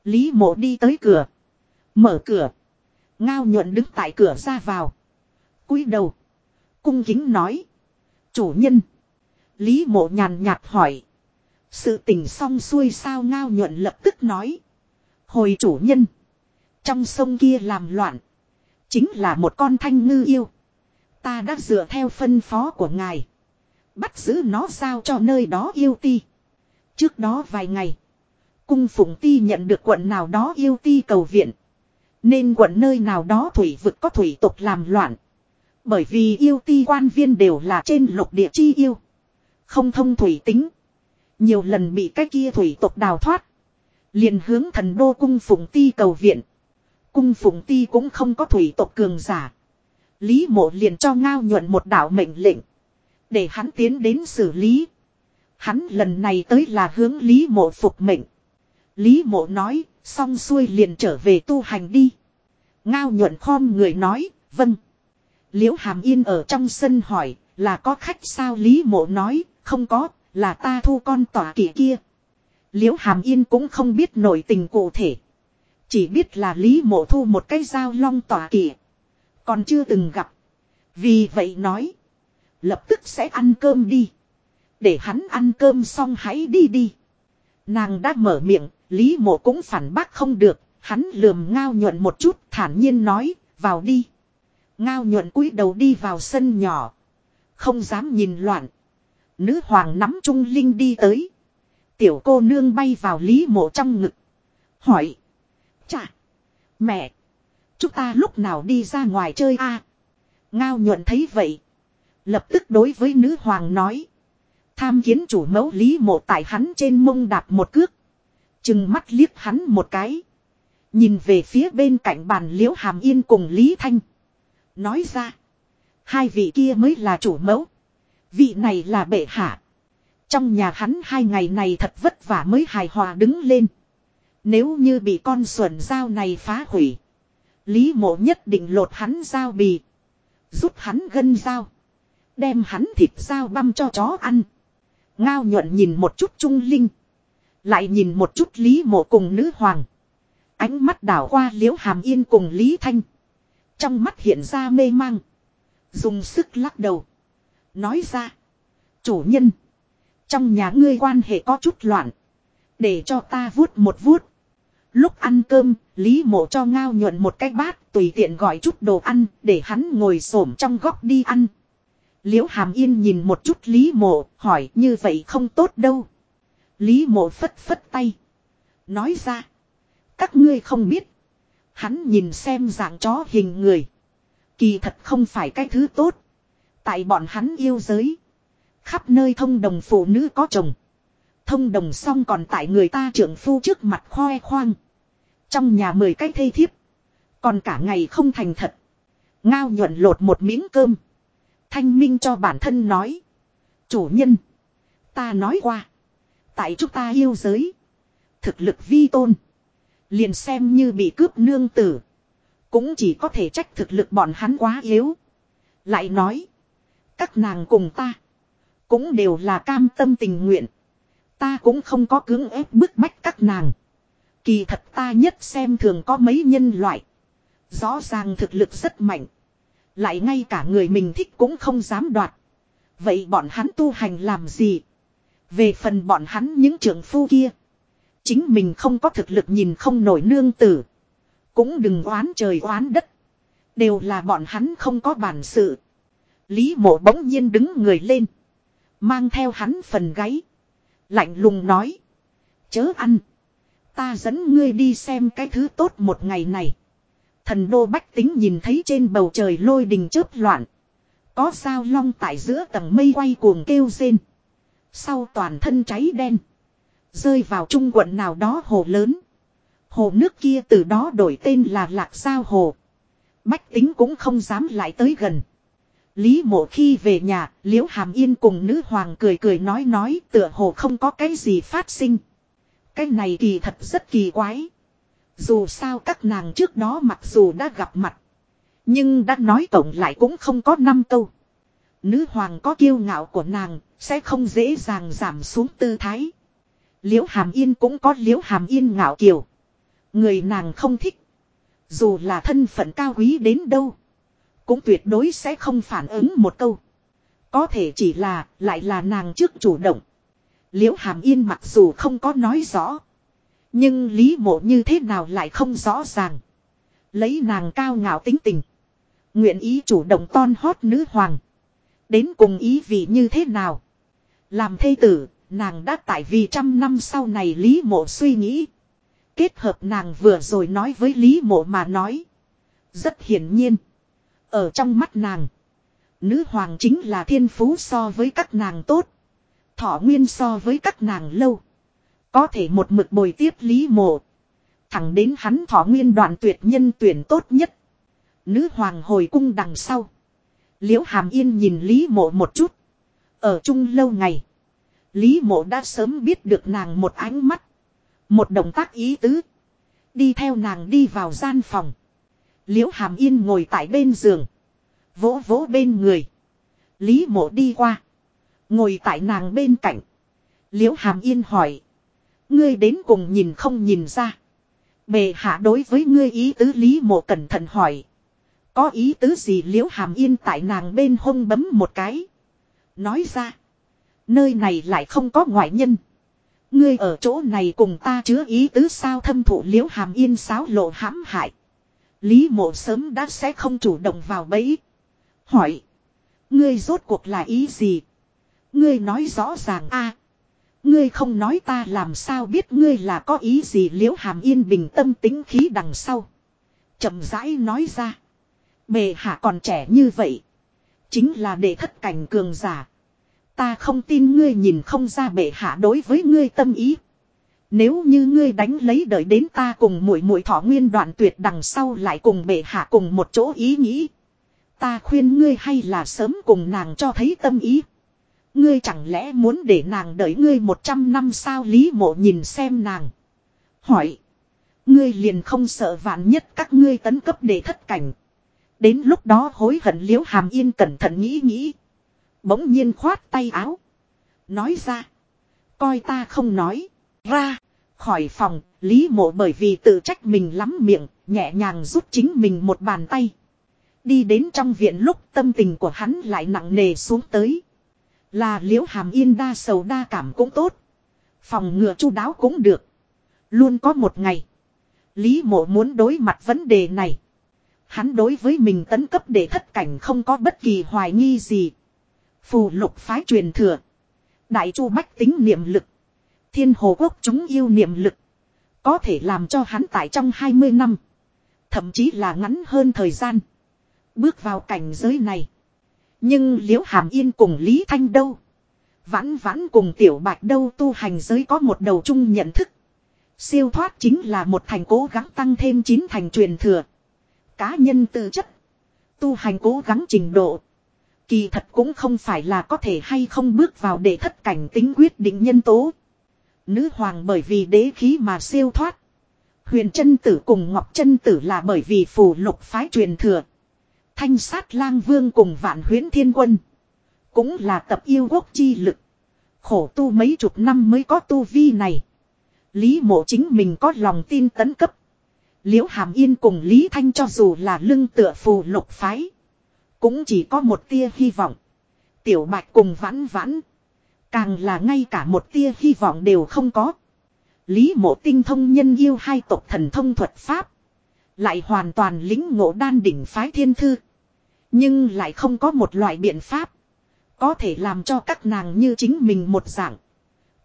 Lý mộ đi tới cửa. Mở cửa. Ngao nhuận đứng tại cửa ra vào. cúi đầu. Cung kính nói. Chủ nhân. Lý mộ nhàn nhạt hỏi. Sự tình xong xuôi sao ngao nhuận lập tức nói. Hồi chủ nhân. Trong sông kia làm loạn. Chính là một con thanh ngư yêu. Ta đã dựa theo phân phó của ngài. Bắt giữ nó sao cho nơi đó yêu ti. Trước đó vài ngày. Cung phụng ti nhận được quận nào đó yêu ti cầu viện. Nên quận nơi nào đó thủy vực có thủy tục làm loạn. Bởi vì yêu ti quan viên đều là trên lục địa chi yêu. Không thông thủy tính. Nhiều lần bị cái kia thủy tộc đào thoát. liền hướng thần đô cung phụng ti cầu viện. Cung phụng ti cũng không có thủy tộc cường giả. Lý mộ liền cho ngao nhuận một đạo mệnh lệnh. Để hắn tiến đến xử lý. Hắn lần này tới là hướng Lý mộ phục mệnh. Lý mộ nói, xong xuôi liền trở về tu hành đi. Ngao nhuận khom người nói, vâng. Liễu hàm yên ở trong sân hỏi, là có khách sao Lý mộ nói, không có, là ta thu con tỏa kỵ kia. Liễu Hàm Yên cũng không biết nội tình cụ thể. Chỉ biết là Lý Mộ thu một cái dao long tỏa kỵ. Còn chưa từng gặp. Vì vậy nói. Lập tức sẽ ăn cơm đi. Để hắn ăn cơm xong hãy đi đi. Nàng đã mở miệng, Lý Mộ cũng phản bác không được. Hắn lườm ngao nhuận một chút thản nhiên nói, vào đi. Ngao nhuận cúi đầu đi vào sân nhỏ. Không dám nhìn loạn. Nữ hoàng nắm trung linh đi tới. Tiểu cô nương bay vào lý mộ trong ngực. Hỏi. Chà. Mẹ. Chúng ta lúc nào đi ra ngoài chơi a? Ngao nhuận thấy vậy. Lập tức đối với nữ hoàng nói. Tham kiến chủ mẫu lý mộ tại hắn trên mông đạp một cước. Chừng mắt liếc hắn một cái. Nhìn về phía bên cạnh bàn liễu hàm yên cùng Lý Thanh. Nói ra. Hai vị kia mới là chủ mẫu. Vị này là bệ hạ. Trong nhà hắn hai ngày này thật vất vả mới hài hòa đứng lên. Nếu như bị con xuẩn dao này phá hủy. Lý mộ nhất định lột hắn dao bì. Giúp hắn gân dao. Đem hắn thịt dao băm cho chó ăn. Ngao nhuận nhìn một chút trung linh. Lại nhìn một chút Lý mộ cùng nữ hoàng. Ánh mắt đảo qua liễu hàm yên cùng Lý Thanh. Trong mắt hiện ra mê mang. Dùng sức lắc đầu. Nói ra. Chủ nhân. Trong nhà ngươi quan hệ có chút loạn. Để cho ta vuốt một vuốt. Lúc ăn cơm, Lý mộ cho ngao nhuận một cái bát tùy tiện gọi chút đồ ăn để hắn ngồi xổm trong góc đi ăn. Liễu hàm yên nhìn một chút Lý mộ hỏi như vậy không tốt đâu. Lý mộ phất phất tay. Nói ra. Các ngươi không biết. Hắn nhìn xem dạng chó hình người. Kỳ thật không phải cái thứ tốt. Tại bọn hắn yêu giới. Khắp nơi thông đồng phụ nữ có chồng. Thông đồng xong còn tại người ta trưởng phu trước mặt khoe khoang. Trong nhà mười cái thây thiếp. Còn cả ngày không thành thật. Ngao nhuận lột một miếng cơm. Thanh minh cho bản thân nói. Chủ nhân. Ta nói qua. Tại chúng ta yêu giới. Thực lực vi tôn. Liền xem như bị cướp nương tử. Cũng chỉ có thể trách thực lực bọn hắn quá yếu. Lại nói. Các nàng cùng ta. Cũng đều là cam tâm tình nguyện. Ta cũng không có cưỡng ép bức bách các nàng. Kỳ thật ta nhất xem thường có mấy nhân loại. Rõ ràng thực lực rất mạnh. Lại ngay cả người mình thích cũng không dám đoạt. Vậy bọn hắn tu hành làm gì? Về phần bọn hắn những trưởng phu kia. Chính mình không có thực lực nhìn không nổi nương tử. Cũng đừng oán trời oán đất. Đều là bọn hắn không có bản sự. Lý mộ bỗng nhiên đứng người lên. Mang theo hắn phần gáy. Lạnh lùng nói. Chớ ăn. Ta dẫn ngươi đi xem cái thứ tốt một ngày này. Thần đô bách tính nhìn thấy trên bầu trời lôi đình chớp loạn. Có sao long tại giữa tầng mây quay cuồng kêu rên. Sau toàn thân cháy đen. Rơi vào trung quận nào đó hồ lớn. Hồ nước kia từ đó đổi tên là Lạc Giao Hồ. Bách tính cũng không dám lại tới gần. Lý mộ khi về nhà, liễu hàm yên cùng nữ hoàng cười cười nói nói tựa hồ không có cái gì phát sinh. Cái này kỳ thật rất kỳ quái. Dù sao các nàng trước đó mặc dù đã gặp mặt. Nhưng đã nói tổng lại cũng không có năm câu. Nữ hoàng có kiêu ngạo của nàng, sẽ không dễ dàng giảm xuống tư thái. Liễu hàm yên cũng có liễu hàm yên ngạo kiều. Người nàng không thích. Dù là thân phận cao quý đến đâu. Cũng tuyệt đối sẽ không phản ứng một câu. Có thể chỉ là, lại là nàng trước chủ động. Liễu hàm yên mặc dù không có nói rõ. Nhưng lý mộ như thế nào lại không rõ ràng. Lấy nàng cao ngạo tính tình. Nguyện ý chủ động ton hót nữ hoàng. Đến cùng ý vị như thế nào. Làm thê tử, nàng đã tại vì trăm năm sau này lý mộ suy nghĩ. Kết hợp nàng vừa rồi nói với lý mộ mà nói. Rất hiển nhiên. Ở trong mắt nàng. Nữ hoàng chính là thiên phú so với các nàng tốt. Thọ nguyên so với các nàng lâu. Có thể một mực bồi tiếp lý mộ. Thẳng đến hắn thọ nguyên đoạn tuyệt nhân tuyển tốt nhất. Nữ hoàng hồi cung đằng sau. Liễu hàm yên nhìn lý mộ một chút. Ở chung lâu ngày. Lý mộ đã sớm biết được nàng một ánh mắt. Một động tác ý tứ. Đi theo nàng đi vào gian phòng. Liễu hàm yên ngồi tại bên giường. Vỗ vỗ bên người. Lý mộ đi qua. Ngồi tại nàng bên cạnh. Liễu hàm yên hỏi. Ngươi đến cùng nhìn không nhìn ra. Bề hạ đối với ngươi ý tứ Lý mộ cẩn thận hỏi. Có ý tứ gì liễu hàm yên tại nàng bên hông bấm một cái. Nói ra. Nơi này lại không có ngoại nhân. Ngươi ở chỗ này cùng ta chứa ý tứ sao thâm thụ liễu hàm yên sáo lộ hãm hại. Lý mộ sớm đã sẽ không chủ động vào bẫy. Hỏi. Ngươi rốt cuộc là ý gì? Ngươi nói rõ ràng a. ngươi không nói ta làm sao biết ngươi là có ý gì liễu hàm yên bình tâm tính khí đằng sau. chậm rãi nói ra. Bề hạ còn trẻ như vậy. Chính là để thất cảnh cường giả. Ta không tin ngươi nhìn không ra bệ hạ đối với ngươi tâm ý. Nếu như ngươi đánh lấy đợi đến ta cùng muội muội thọ nguyên đoạn tuyệt đằng sau lại cùng bệ hạ cùng một chỗ ý nghĩ. Ta khuyên ngươi hay là sớm cùng nàng cho thấy tâm ý. Ngươi chẳng lẽ muốn để nàng đợi ngươi một trăm năm sao lý mộ nhìn xem nàng. Hỏi. Ngươi liền không sợ vạn nhất các ngươi tấn cấp để thất cảnh. Đến lúc đó hối hận liễu hàm yên cẩn thận nghĩ nghĩ. Bỗng nhiên khoát tay áo. Nói ra. Coi ta không nói. Ra. Khỏi phòng. Lý mộ bởi vì tự trách mình lắm miệng. Nhẹ nhàng giúp chính mình một bàn tay. Đi đến trong viện lúc tâm tình của hắn lại nặng nề xuống tới. Là liễu hàm yên đa sầu đa cảm cũng tốt. Phòng ngừa chu đáo cũng được. Luôn có một ngày. Lý mộ muốn đối mặt vấn đề này. Hắn đối với mình tấn cấp để thất cảnh không có bất kỳ hoài nghi gì. Phù lục phái truyền thừa. Đại chu bách tính niệm lực. Thiên hồ quốc chúng yêu niệm lực. Có thể làm cho hắn tại trong 20 năm. Thậm chí là ngắn hơn thời gian. Bước vào cảnh giới này. Nhưng liễu hàm yên cùng Lý Thanh đâu. Vãn vãn cùng tiểu bạch đâu tu hành giới có một đầu chung nhận thức. Siêu thoát chính là một thành cố gắng tăng thêm chín thành truyền thừa. Cá nhân tư chất. tu hành cố gắng trình độ. Kỳ thật cũng không phải là có thể hay không bước vào để thất cảnh tính quyết định nhân tố. Nữ hoàng bởi vì đế khí mà siêu thoát. Huyền chân tử cùng Ngọc chân tử là bởi vì phù lục phái truyền thừa. Thanh sát lang vương cùng vạn huyến thiên quân. Cũng là tập yêu quốc chi lực. Khổ tu mấy chục năm mới có tu vi này. Lý mộ chính mình có lòng tin tấn cấp. Liễu Hàm Yên cùng Lý Thanh cho dù là lưng tựa phù lục phái. Cũng chỉ có một tia hy vọng. Tiểu Bạch cùng vãn vãn. Càng là ngay cả một tia hy vọng đều không có. Lý mộ tinh thông nhân yêu hai tộc thần thông thuật pháp. Lại hoàn toàn lính ngộ đan đỉnh phái thiên thư. Nhưng lại không có một loại biện pháp. Có thể làm cho các nàng như chính mình một dạng.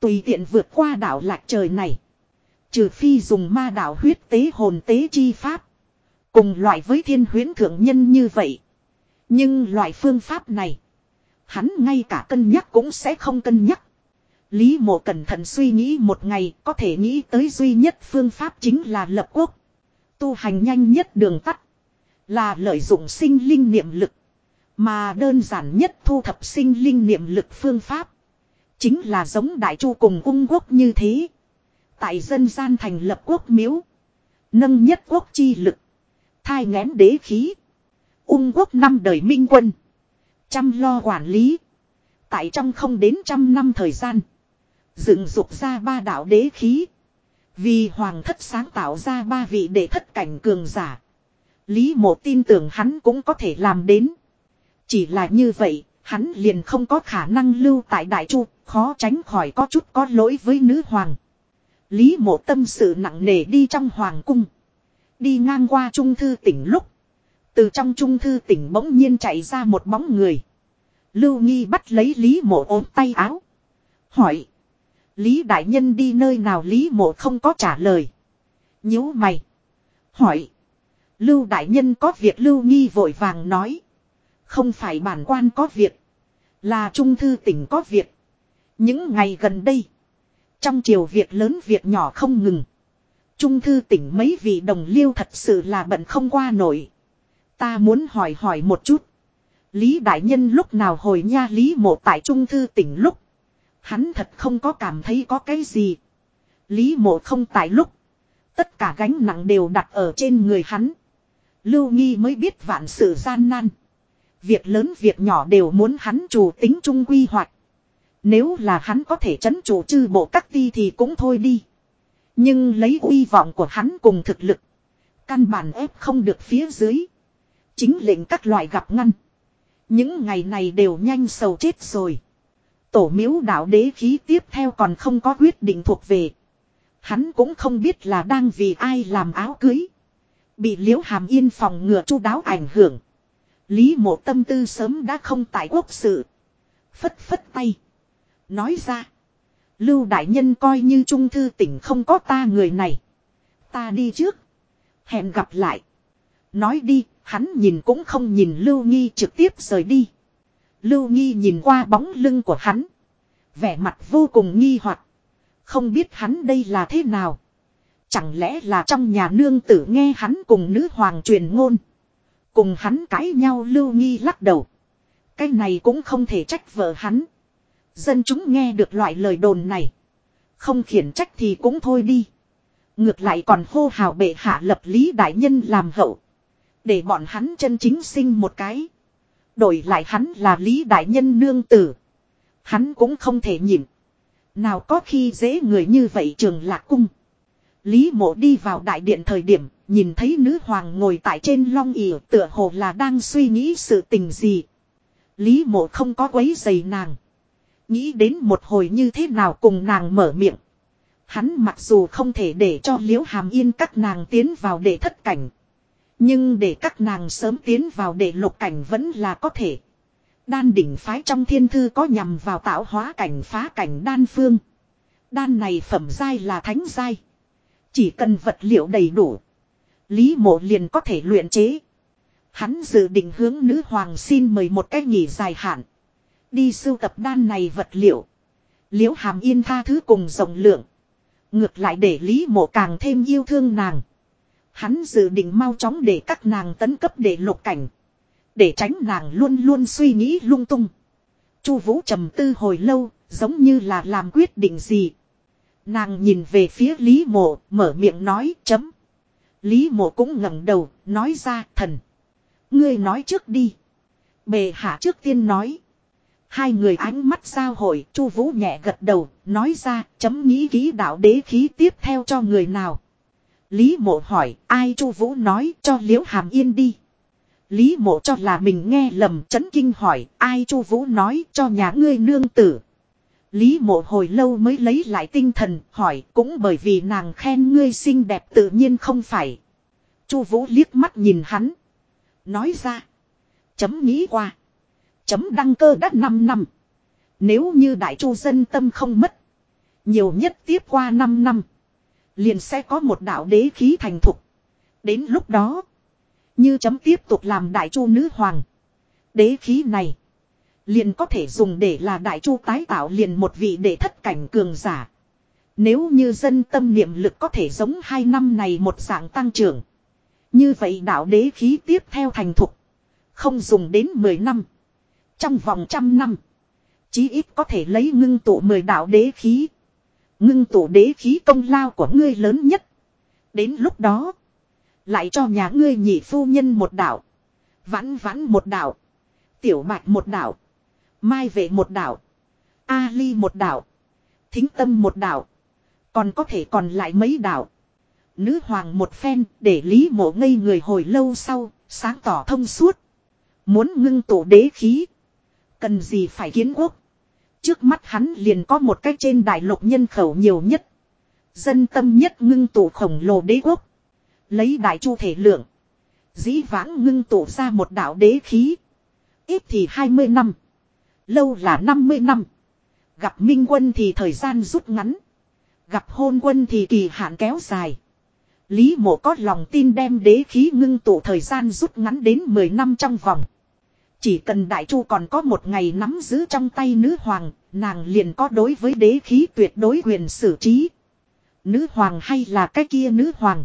Tùy tiện vượt qua đảo lạc trời này. Trừ phi dùng ma đảo huyết tế hồn tế chi pháp. Cùng loại với thiên huyến thượng nhân như vậy. Nhưng loại phương pháp này. Hắn ngay cả cân nhắc cũng sẽ không cân nhắc. Lý mộ cẩn thận suy nghĩ một ngày, có thể nghĩ tới duy nhất phương pháp chính là lập quốc. Tu hành nhanh nhất đường tắt. Là lợi dụng sinh linh niệm lực. Mà đơn giản nhất thu thập sinh linh niệm lực phương pháp. Chính là giống đại chu cùng ung quốc như thế. Tại dân gian thành lập quốc miếu. Nâng nhất quốc chi lực. Thai ngén đế khí. Ung quốc năm đời minh quân. Chăm lo quản lý. Tại trong không đến trăm năm thời gian. Dựng dục ra ba đạo đế khí. Vì hoàng thất sáng tạo ra ba vị đệ thất cảnh cường giả. Lý mộ tin tưởng hắn cũng có thể làm đến. Chỉ là như vậy, hắn liền không có khả năng lưu tại đại chu, khó tránh khỏi có chút có lỗi với nữ hoàng. Lý mộ tâm sự nặng nề đi trong hoàng cung. Đi ngang qua trung thư tỉnh lúc. Từ trong trung thư tỉnh bỗng nhiên chạy ra một bóng người. Lưu Nghi bắt lấy Lý mộ ốm tay áo. Hỏi. Lý đại nhân đi nơi nào Lý mộ không có trả lời. nhíu mày. Hỏi. Lưu đại nhân có việc Lưu Nghi vội vàng nói. Không phải bản quan có việc. Là trung thư tỉnh có việc. Những ngày gần đây. Trong triều việc lớn việc nhỏ không ngừng. Trung thư tỉnh mấy vị đồng liêu thật sự là bận không qua nổi. Ta muốn hỏi hỏi một chút. Lý Đại Nhân lúc nào hồi nha Lý Mộ tại Trung thư tỉnh lúc. Hắn thật không có cảm thấy có cái gì. Lý Mộ không tại lúc. Tất cả gánh nặng đều đặt ở trên người hắn. Lưu Nghi mới biết vạn sự gian nan. Việc lớn việc nhỏ đều muốn hắn chủ tính trung quy hoạch. Nếu là hắn có thể chấn chủ chư bộ các ti thì cũng thôi đi. Nhưng lấy uy vọng của hắn cùng thực lực. Căn bản ép không được phía dưới. Chính lệnh các loại gặp ngăn. Những ngày này đều nhanh sầu chết rồi. Tổ miếu đạo đế khí tiếp theo còn không có quyết định thuộc về. Hắn cũng không biết là đang vì ai làm áo cưới. Bị liễu hàm yên phòng ngừa chu đáo ảnh hưởng. Lý mộ tâm tư sớm đã không tại quốc sự. Phất phất tay. Nói ra. Lưu đại nhân coi như trung thư tỉnh không có ta người này. Ta đi trước. Hẹn gặp lại. Nói đi, hắn nhìn cũng không nhìn Lưu Nghi trực tiếp rời đi. Lưu Nghi nhìn qua bóng lưng của hắn. Vẻ mặt vô cùng nghi hoặc Không biết hắn đây là thế nào. Chẳng lẽ là trong nhà nương tử nghe hắn cùng nữ hoàng truyền ngôn. Cùng hắn cãi nhau Lưu Nghi lắc đầu. Cái này cũng không thể trách vợ hắn. Dân chúng nghe được loại lời đồn này. Không khiển trách thì cũng thôi đi. Ngược lại còn hô hào bệ hạ lập lý đại nhân làm hậu. Để bọn hắn chân chính sinh một cái. Đổi lại hắn là lý đại nhân nương tử. Hắn cũng không thể nhịn. Nào có khi dễ người như vậy trường lạc cung. Lý mộ đi vào đại điện thời điểm, nhìn thấy nữ hoàng ngồi tại trên long ỉa tựa hồ là đang suy nghĩ sự tình gì. Lý mộ không có quấy giày nàng. Nghĩ đến một hồi như thế nào cùng nàng mở miệng. Hắn mặc dù không thể để cho liễu hàm yên các nàng tiến vào để thất cảnh. Nhưng để các nàng sớm tiến vào để lục cảnh vẫn là có thể. Đan đỉnh phái trong thiên thư có nhằm vào tạo hóa cảnh phá cảnh đan phương. Đan này phẩm giai là thánh giai. Chỉ cần vật liệu đầy đủ. Lý mộ liền có thể luyện chế. Hắn dự định hướng nữ hoàng xin mời một cái nghỉ dài hạn. Đi sưu tập đan này vật liệu. Liễu hàm yên tha thứ cùng rộng lượng. Ngược lại để Lý mộ càng thêm yêu thương nàng. Hắn dự định mau chóng để các nàng tấn cấp để lục cảnh. Để tránh nàng luôn luôn suy nghĩ lung tung. Chu Vũ trầm tư hồi lâu, giống như là làm quyết định gì. Nàng nhìn về phía Lý Mộ, mở miệng nói chấm. Lý Mộ cũng ngẩng đầu, nói ra thần. Ngươi nói trước đi. Bề hạ trước tiên nói. Hai người ánh mắt giao hội, Chu Vũ nhẹ gật đầu, nói ra, chấm nghĩ kỹ đạo đế khí tiếp theo cho người nào. Lý Mộ hỏi, ai Chu Vũ nói, cho Liễu Hàm Yên đi. Lý Mộ cho là mình nghe lầm, chấn kinh hỏi, ai Chu Vũ nói, cho nhà ngươi nương tử. Lý Mộ hồi lâu mới lấy lại tinh thần, hỏi, cũng bởi vì nàng khen ngươi xinh đẹp tự nhiên không phải. Chu Vũ liếc mắt nhìn hắn, nói ra, chấm nghĩ qua Chấm đăng cơ đã 5 năm. Nếu như đại chu dân tâm không mất. Nhiều nhất tiếp qua 5 năm. Liền sẽ có một đạo đế khí thành thục. Đến lúc đó. Như chấm tiếp tục làm đại chu nữ hoàng. Đế khí này. Liền có thể dùng để là đại chu tái tạo liền một vị để thất cảnh cường giả. Nếu như dân tâm niệm lực có thể giống hai năm này một dạng tăng trưởng. Như vậy đạo đế khí tiếp theo thành thục. Không dùng đến 10 năm. Trong vòng trăm năm. Chí ít có thể lấy ngưng tụ mười đạo đế khí. Ngưng tụ đế khí công lao của ngươi lớn nhất. Đến lúc đó. Lại cho nhà ngươi nhị phu nhân một đạo. Vãn vãn một đạo. Tiểu bạch một đạo. Mai vệ một đạo. A ly một đạo. Thính tâm một đạo. Còn có thể còn lại mấy đạo. Nữ hoàng một phen để lý mộ ngây người hồi lâu sau. Sáng tỏ thông suốt. Muốn ngưng tụ đế khí. Cần gì phải kiến quốc. Trước mắt hắn liền có một cách trên đại lục nhân khẩu nhiều nhất. Dân tâm nhất ngưng tụ khổng lồ đế quốc. Lấy đại chu thể lượng. Dĩ vãng ngưng tụ ra một đạo đế khí. Ít thì 20 năm. Lâu là 50 năm. Gặp minh quân thì thời gian rút ngắn. Gặp hôn quân thì kỳ hạn kéo dài. Lý mộ có lòng tin đem đế khí ngưng tụ thời gian rút ngắn đến 10 năm trong vòng. Chỉ cần đại chu còn có một ngày nắm giữ trong tay nữ hoàng, nàng liền có đối với đế khí tuyệt đối quyền xử trí. Nữ hoàng hay là cái kia nữ hoàng.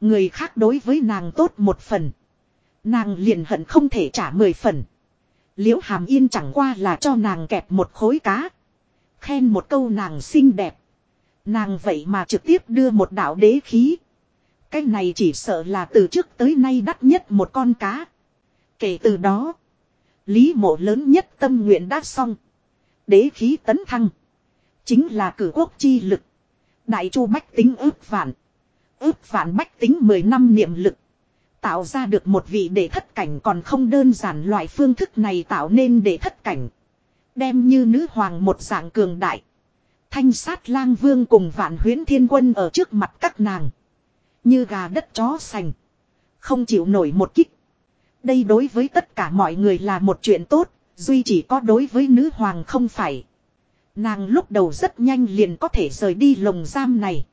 Người khác đối với nàng tốt một phần. Nàng liền hận không thể trả mười phần. Liễu hàm yên chẳng qua là cho nàng kẹp một khối cá. Khen một câu nàng xinh đẹp. Nàng vậy mà trực tiếp đưa một đạo đế khí. Cái này chỉ sợ là từ trước tới nay đắt nhất một con cá. Kể từ đó. Lý mộ lớn nhất tâm nguyện đã xong. Đế khí tấn thăng. Chính là cử quốc chi lực. Đại chu bách tính ước vạn. Ước vạn bách tính 10 năm niệm lực. Tạo ra được một vị đệ thất cảnh còn không đơn giản loại phương thức này tạo nên đệ thất cảnh. Đem như nữ hoàng một dạng cường đại. Thanh sát lang vương cùng vạn huyến thiên quân ở trước mặt các nàng. Như gà đất chó sành. Không chịu nổi một kích. Đây đối với tất cả mọi người là một chuyện tốt, duy chỉ có đối với nữ hoàng không phải. Nàng lúc đầu rất nhanh liền có thể rời đi lồng giam này.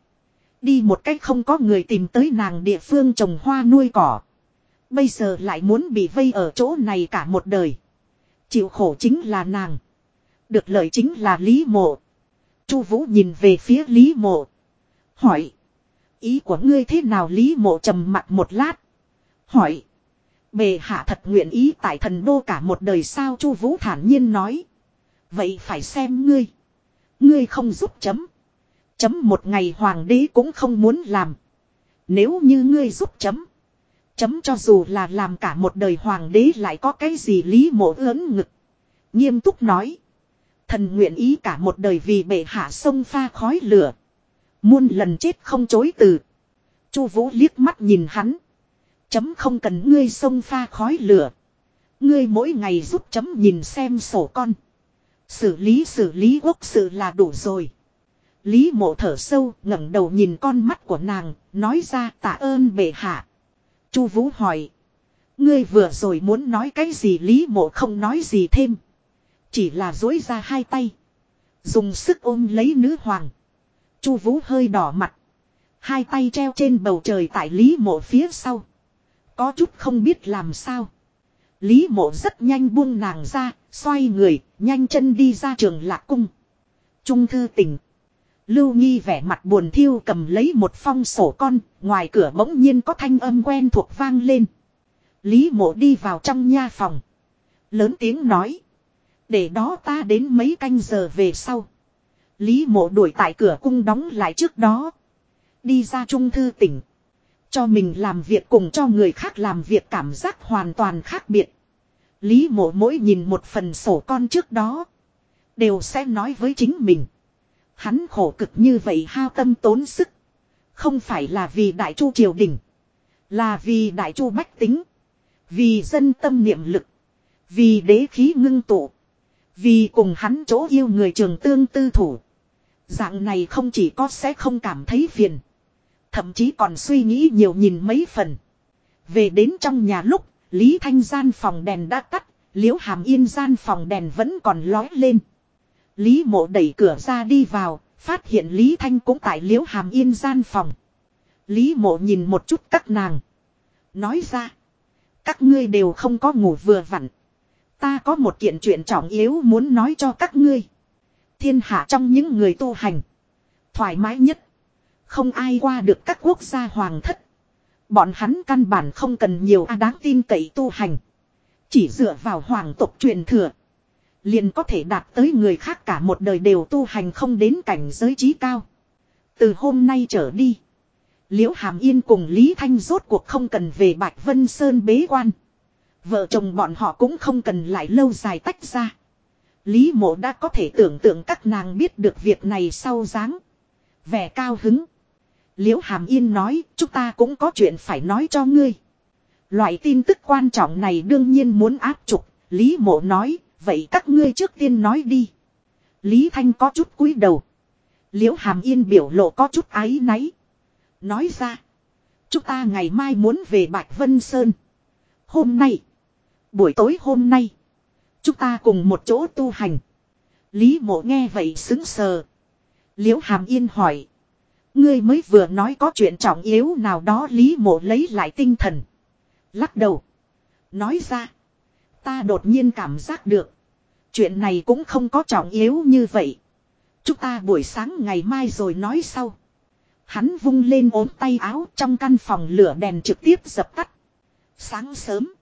Đi một cách không có người tìm tới nàng địa phương trồng hoa nuôi cỏ. Bây giờ lại muốn bị vây ở chỗ này cả một đời. Chịu khổ chính là nàng. Được lợi chính là Lý Mộ. Chu Vũ nhìn về phía Lý Mộ. Hỏi. Ý của ngươi thế nào Lý Mộ trầm mặt một lát. Hỏi. Bề hạ thật nguyện ý tại thần đô cả một đời sao Chu Vũ thản nhiên nói. Vậy phải xem ngươi. Ngươi không giúp chấm. Chấm một ngày hoàng đế cũng không muốn làm. Nếu như ngươi giúp chấm. Chấm cho dù là làm cả một đời hoàng đế lại có cái gì lý mộ ớn ngực. Nghiêm túc nói. Thần nguyện ý cả một đời vì bệ hạ sông pha khói lửa. Muôn lần chết không chối từ. Chu Vũ liếc mắt nhìn hắn. Chấm không cần ngươi sông pha khói lửa. Ngươi mỗi ngày giúp chấm nhìn xem sổ con. Xử lý xử lý quốc sự là đủ rồi. Lý mộ thở sâu ngẩng đầu nhìn con mắt của nàng, nói ra tạ ơn bệ hạ. Chu Vũ hỏi. Ngươi vừa rồi muốn nói cái gì Lý mộ không nói gì thêm. Chỉ là dối ra hai tay. Dùng sức ôm lấy nữ hoàng. Chu Vũ hơi đỏ mặt. Hai tay treo trên bầu trời tại Lý mộ phía sau. Có chút không biết làm sao. Lý mộ rất nhanh buông nàng ra, xoay người, nhanh chân đi ra trường lạc cung. Trung thư tỉnh. Lưu Nghi vẻ mặt buồn thiêu cầm lấy một phong sổ con, ngoài cửa bỗng nhiên có thanh âm quen thuộc vang lên. Lý mộ đi vào trong nha phòng. Lớn tiếng nói. Để đó ta đến mấy canh giờ về sau. Lý mộ đuổi tại cửa cung đóng lại trước đó. Đi ra trung thư tỉnh. Cho mình làm việc cùng cho người khác làm việc cảm giác hoàn toàn khác biệt. Lý mộ mỗi nhìn một phần sổ con trước đó. Đều sẽ nói với chính mình. Hắn khổ cực như vậy hao tâm tốn sức. Không phải là vì đại chu triều đình. Là vì đại chu bách tính. Vì dân tâm niệm lực. Vì đế khí ngưng tụ. Vì cùng hắn chỗ yêu người trường tương tư thủ. Dạng này không chỉ có sẽ không cảm thấy phiền. Thậm chí còn suy nghĩ nhiều nhìn mấy phần. Về đến trong nhà lúc, Lý Thanh gian phòng đèn đã tắt, Liễu Hàm Yên gian phòng đèn vẫn còn lói lên. Lý mộ đẩy cửa ra đi vào, phát hiện Lý Thanh cũng tại Liễu Hàm Yên gian phòng. Lý mộ nhìn một chút các nàng. Nói ra. Các ngươi đều không có ngủ vừa vặn. Ta có một kiện chuyện trọng yếu muốn nói cho các ngươi. Thiên hạ trong những người tu hành. Thoải mái nhất. Không ai qua được các quốc gia hoàng thất. Bọn hắn căn bản không cần nhiều a đáng tin cậy tu hành. Chỉ dựa vào hoàng tộc truyền thừa. Liền có thể đạt tới người khác cả một đời đều tu hành không đến cảnh giới trí cao. Từ hôm nay trở đi. Liễu Hàm Yên cùng Lý Thanh rốt cuộc không cần về Bạch Vân Sơn bế quan. Vợ chồng bọn họ cũng không cần lại lâu dài tách ra. Lý mộ đã có thể tưởng tượng các nàng biết được việc này sau dáng. Vẻ cao hứng. Liễu Hàm Yên nói, chúng ta cũng có chuyện phải nói cho ngươi. Loại tin tức quan trọng này đương nhiên muốn áp trục. Lý mộ nói, vậy các ngươi trước tiên nói đi. Lý Thanh có chút cúi đầu. Liễu Hàm Yên biểu lộ có chút áy náy. Nói ra. Chúng ta ngày mai muốn về Bạch Vân Sơn. Hôm nay. Buổi tối hôm nay. Chúng ta cùng một chỗ tu hành. Lý mộ nghe vậy xứng sờ. Liễu Hàm Yên hỏi. Ngươi mới vừa nói có chuyện trọng yếu nào đó Lý mộ lấy lại tinh thần. Lắc đầu. Nói ra. Ta đột nhiên cảm giác được. Chuyện này cũng không có trọng yếu như vậy. Chúng ta buổi sáng ngày mai rồi nói sau. Hắn vung lên ốm tay áo trong căn phòng lửa đèn trực tiếp dập tắt. Sáng sớm.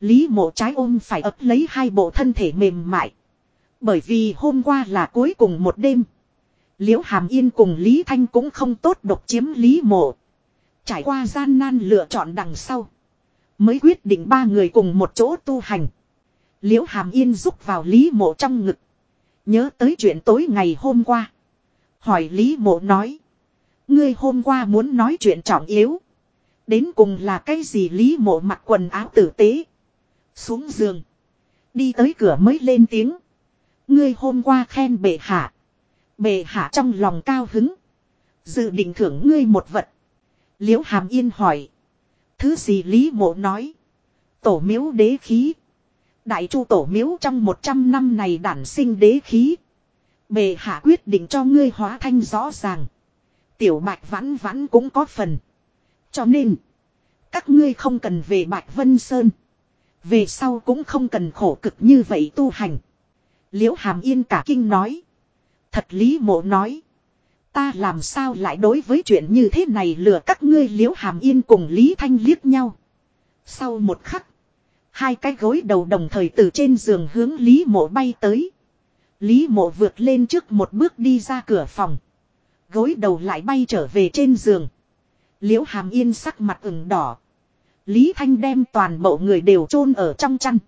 Lý mộ trái ôm phải ấp lấy hai bộ thân thể mềm mại. Bởi vì hôm qua là cuối cùng một đêm. Liễu Hàm Yên cùng Lý Thanh cũng không tốt độc chiếm Lý mộ. Trải qua gian nan lựa chọn đằng sau. Mới quyết định ba người cùng một chỗ tu hành. Liễu Hàm Yên rúc vào Lý mộ trong ngực. Nhớ tới chuyện tối ngày hôm qua. Hỏi Lý mộ nói. Ngươi hôm qua muốn nói chuyện trọng yếu. Đến cùng là cái gì Lý mộ mặc quần áo tử tế. Xuống giường. Đi tới cửa mới lên tiếng. Ngươi hôm qua khen bệ hạ. Bệ hạ trong lòng cao hứng. Dự định thưởng ngươi một vật. Liễu hàm yên hỏi. Thứ gì Lý mộ nói. Tổ miếu đế khí. Đại chu tổ miếu trong 100 năm này đản sinh đế khí. Bệ hạ quyết định cho ngươi hóa thanh rõ ràng. Tiểu bạch vãn vãn cũng có phần. Cho nên. Các ngươi không cần về Bạch Vân Sơn. Về sau cũng không cần khổ cực như vậy tu hành. Liễu Hàm Yên cả kinh nói. Thật lý mộ nói. Ta làm sao lại đối với chuyện như thế này lừa các ngươi liễu hàm yên cùng Lý Thanh liếc nhau. Sau một khắc. Hai cái gối đầu đồng thời từ trên giường hướng Lý mộ bay tới. Lý mộ vượt lên trước một bước đi ra cửa phòng. Gối đầu lại bay trở về trên giường. Liễu hàm yên sắc mặt ửng đỏ. Lý Thanh đem toàn bộ người đều chôn ở trong chăn.